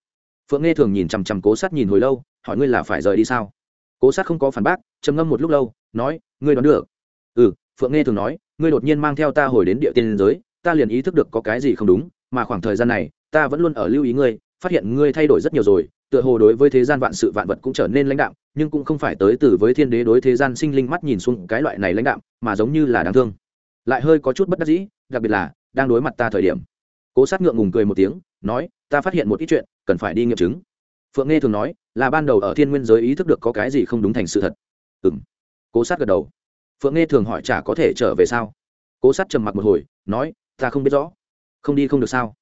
Phượng nghe thường nhìn chằm chằm cố sát nhìn hồi lâu, hỏi ngươi là phải rời đi sao? Cố sát không có phản bác, trầm ngâm một lúc lâu, nói, ngươi đoán được. Ừ phượng nghe thường nói, ngươi đột nhiên mang theo ta hồi đến địa tiên giới, ta liền ý thức được có cái gì không đúng, mà khoảng thời gian này, ta vẫn luôn ở lưu ý ngươi phát hiện ngươi thay đổi rất nhiều rồi, tựa hồ đối với thế gian vạn sự vạn vật cũng trở nên lãnh đạm, nhưng cũng không phải tới từ với thiên đế đối thế gian sinh linh mắt nhìn xuống cái loại này lãnh đạm, mà giống như là đáng thương. Lại hơi có chút bất đắc dĩ, đặc biệt là, đang đối mặt ta thời điểm. Cố sát ngượng ngùng cười một tiếng, nói, ta phát hiện một ít chuyện, cần phải đi nghiệm chứng. Phượng nghe thường nói, là ban đầu ở thiên nguyên giới ý thức được có cái gì không đúng thành sự thật. Ừ m cố sát gật đầu. Phượng nghe thường hỏi chả có thể trở về sao? Cố sát trầm mặc một hồi, nói, ta không biết rõ. Không đi không được sao?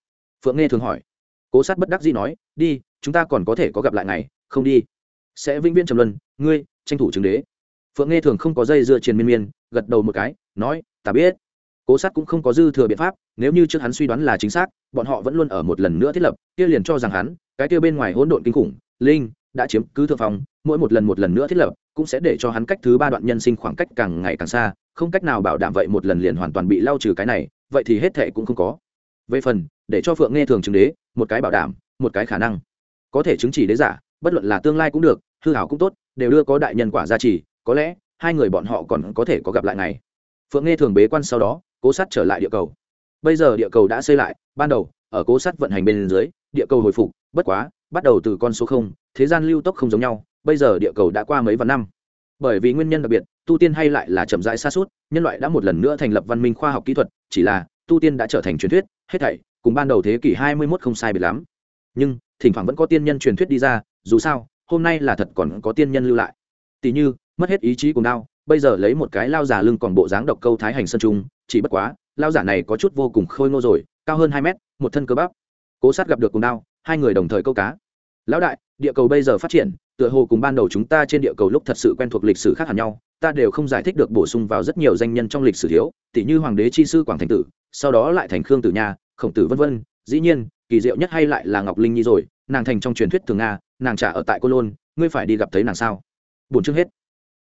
Phượng nghe thường hỏi cố sát bất đắc dĩ nói, đi, chúng ta còn có thể có gặp lại ngày, không đi. Sẽ vĩnh viễn trầm luân, ngươi, tranh thủ chứng đế. Phượng nghe thường không có dây dưa triền miên miên, gật đầu một cái, nói, ta biết. Cố sát cũng không có dư thừa biện pháp, nếu như trước hắn suy đoán là chính xác, bọn họ vẫn luôn ở một lần nữa thiết lập, kia liền cho rằng hắn, cái kia bên ngoài hỗn độn kinh khủng, linh, đã chiếm cứ thượng phong, mỗi một lần một lần nữa thiết lập, cũng sẽ để cho hắn cách thứ ba đoạn nhân sinh khoảng cách càng ngày càng xa, không cách nào bảo đảm vậy một lần liền hoàn toàn bị lau trừ cái này, vậy thì hết thệ cũng không có. Về phần, để cho phượng nghe thường chứng đế một cái bảo đảm, một cái khả năng. Có thể chứng chỉ đế giả, bất luận là tương lai cũng được, hư hảo cũng tốt, đều đưa có đại nhân quả gia trì, có lẽ, hai người bọn họ còn có thể có gặp lại ngày. Phượng nghe thường bế quan sau đó, cố sát trở lại địa cầu. Bây giờ địa cầu đã xây lại, ban đầu, ở cố sát vận hành bên dưới, địa cầu hồi phục, bất quá, bắt đầu từ con số không, thế gian lưu tốc không giống nhau, bây giờ địa cầu đã qua mấy vạn năm. Bởi vì nguyên nhân đặc biệt, tu tiên hay lại là chậm rãi xa suốt, nhân loại đã một lần nữa thành lập văn minh khoa học kỹ thuật, chỉ là tu tiên đã trở thành truyền thuyết, hết thảy cùng ban đầu thế kỷ hai mươi 21 không sai biệt lắm. Nhưng, thỉnh thoảng vẫn có tiên nhân truyền thuyết đi ra, dù sao, hôm nay là thật còn có tiên nhân lưu lại. Tỷ như, mất hết ý chí cùng đau, bây giờ lấy một cái lao giả lưng còn bộ dáng độc câu thái hành sơn trung, chỉ bất quá, lao giả này có chút vô cùng khôi ngô rồi, cao hơn hai mét, một thân cơ bắp. Cố sát gặp được cùng đao hai người đồng thời câu cá. Lão đại, địa cầu bây giờ phát triển, tựa hồ cùng ban đầu chúng ta trên địa cầu lúc thật sự quen thuộc lịch sử khác hẳn nhau, ta đều không giải thích được bổ sung vào rất nhiều danh nhân trong lịch sử thiếu tỷ như hoàng đế chi sư quảng thành tử, sau đó lại thành khương tử nha khổng tử vân vân, dĩ nhiên, kỳ diệu nhất hay lại là ngọc linh nhi rồi, nàng thành trong truyền thuyết thường nga, nàng trả ở tại cô lôn, ngươi phải đi gặp thấy nàng sao? Bổn chương hết.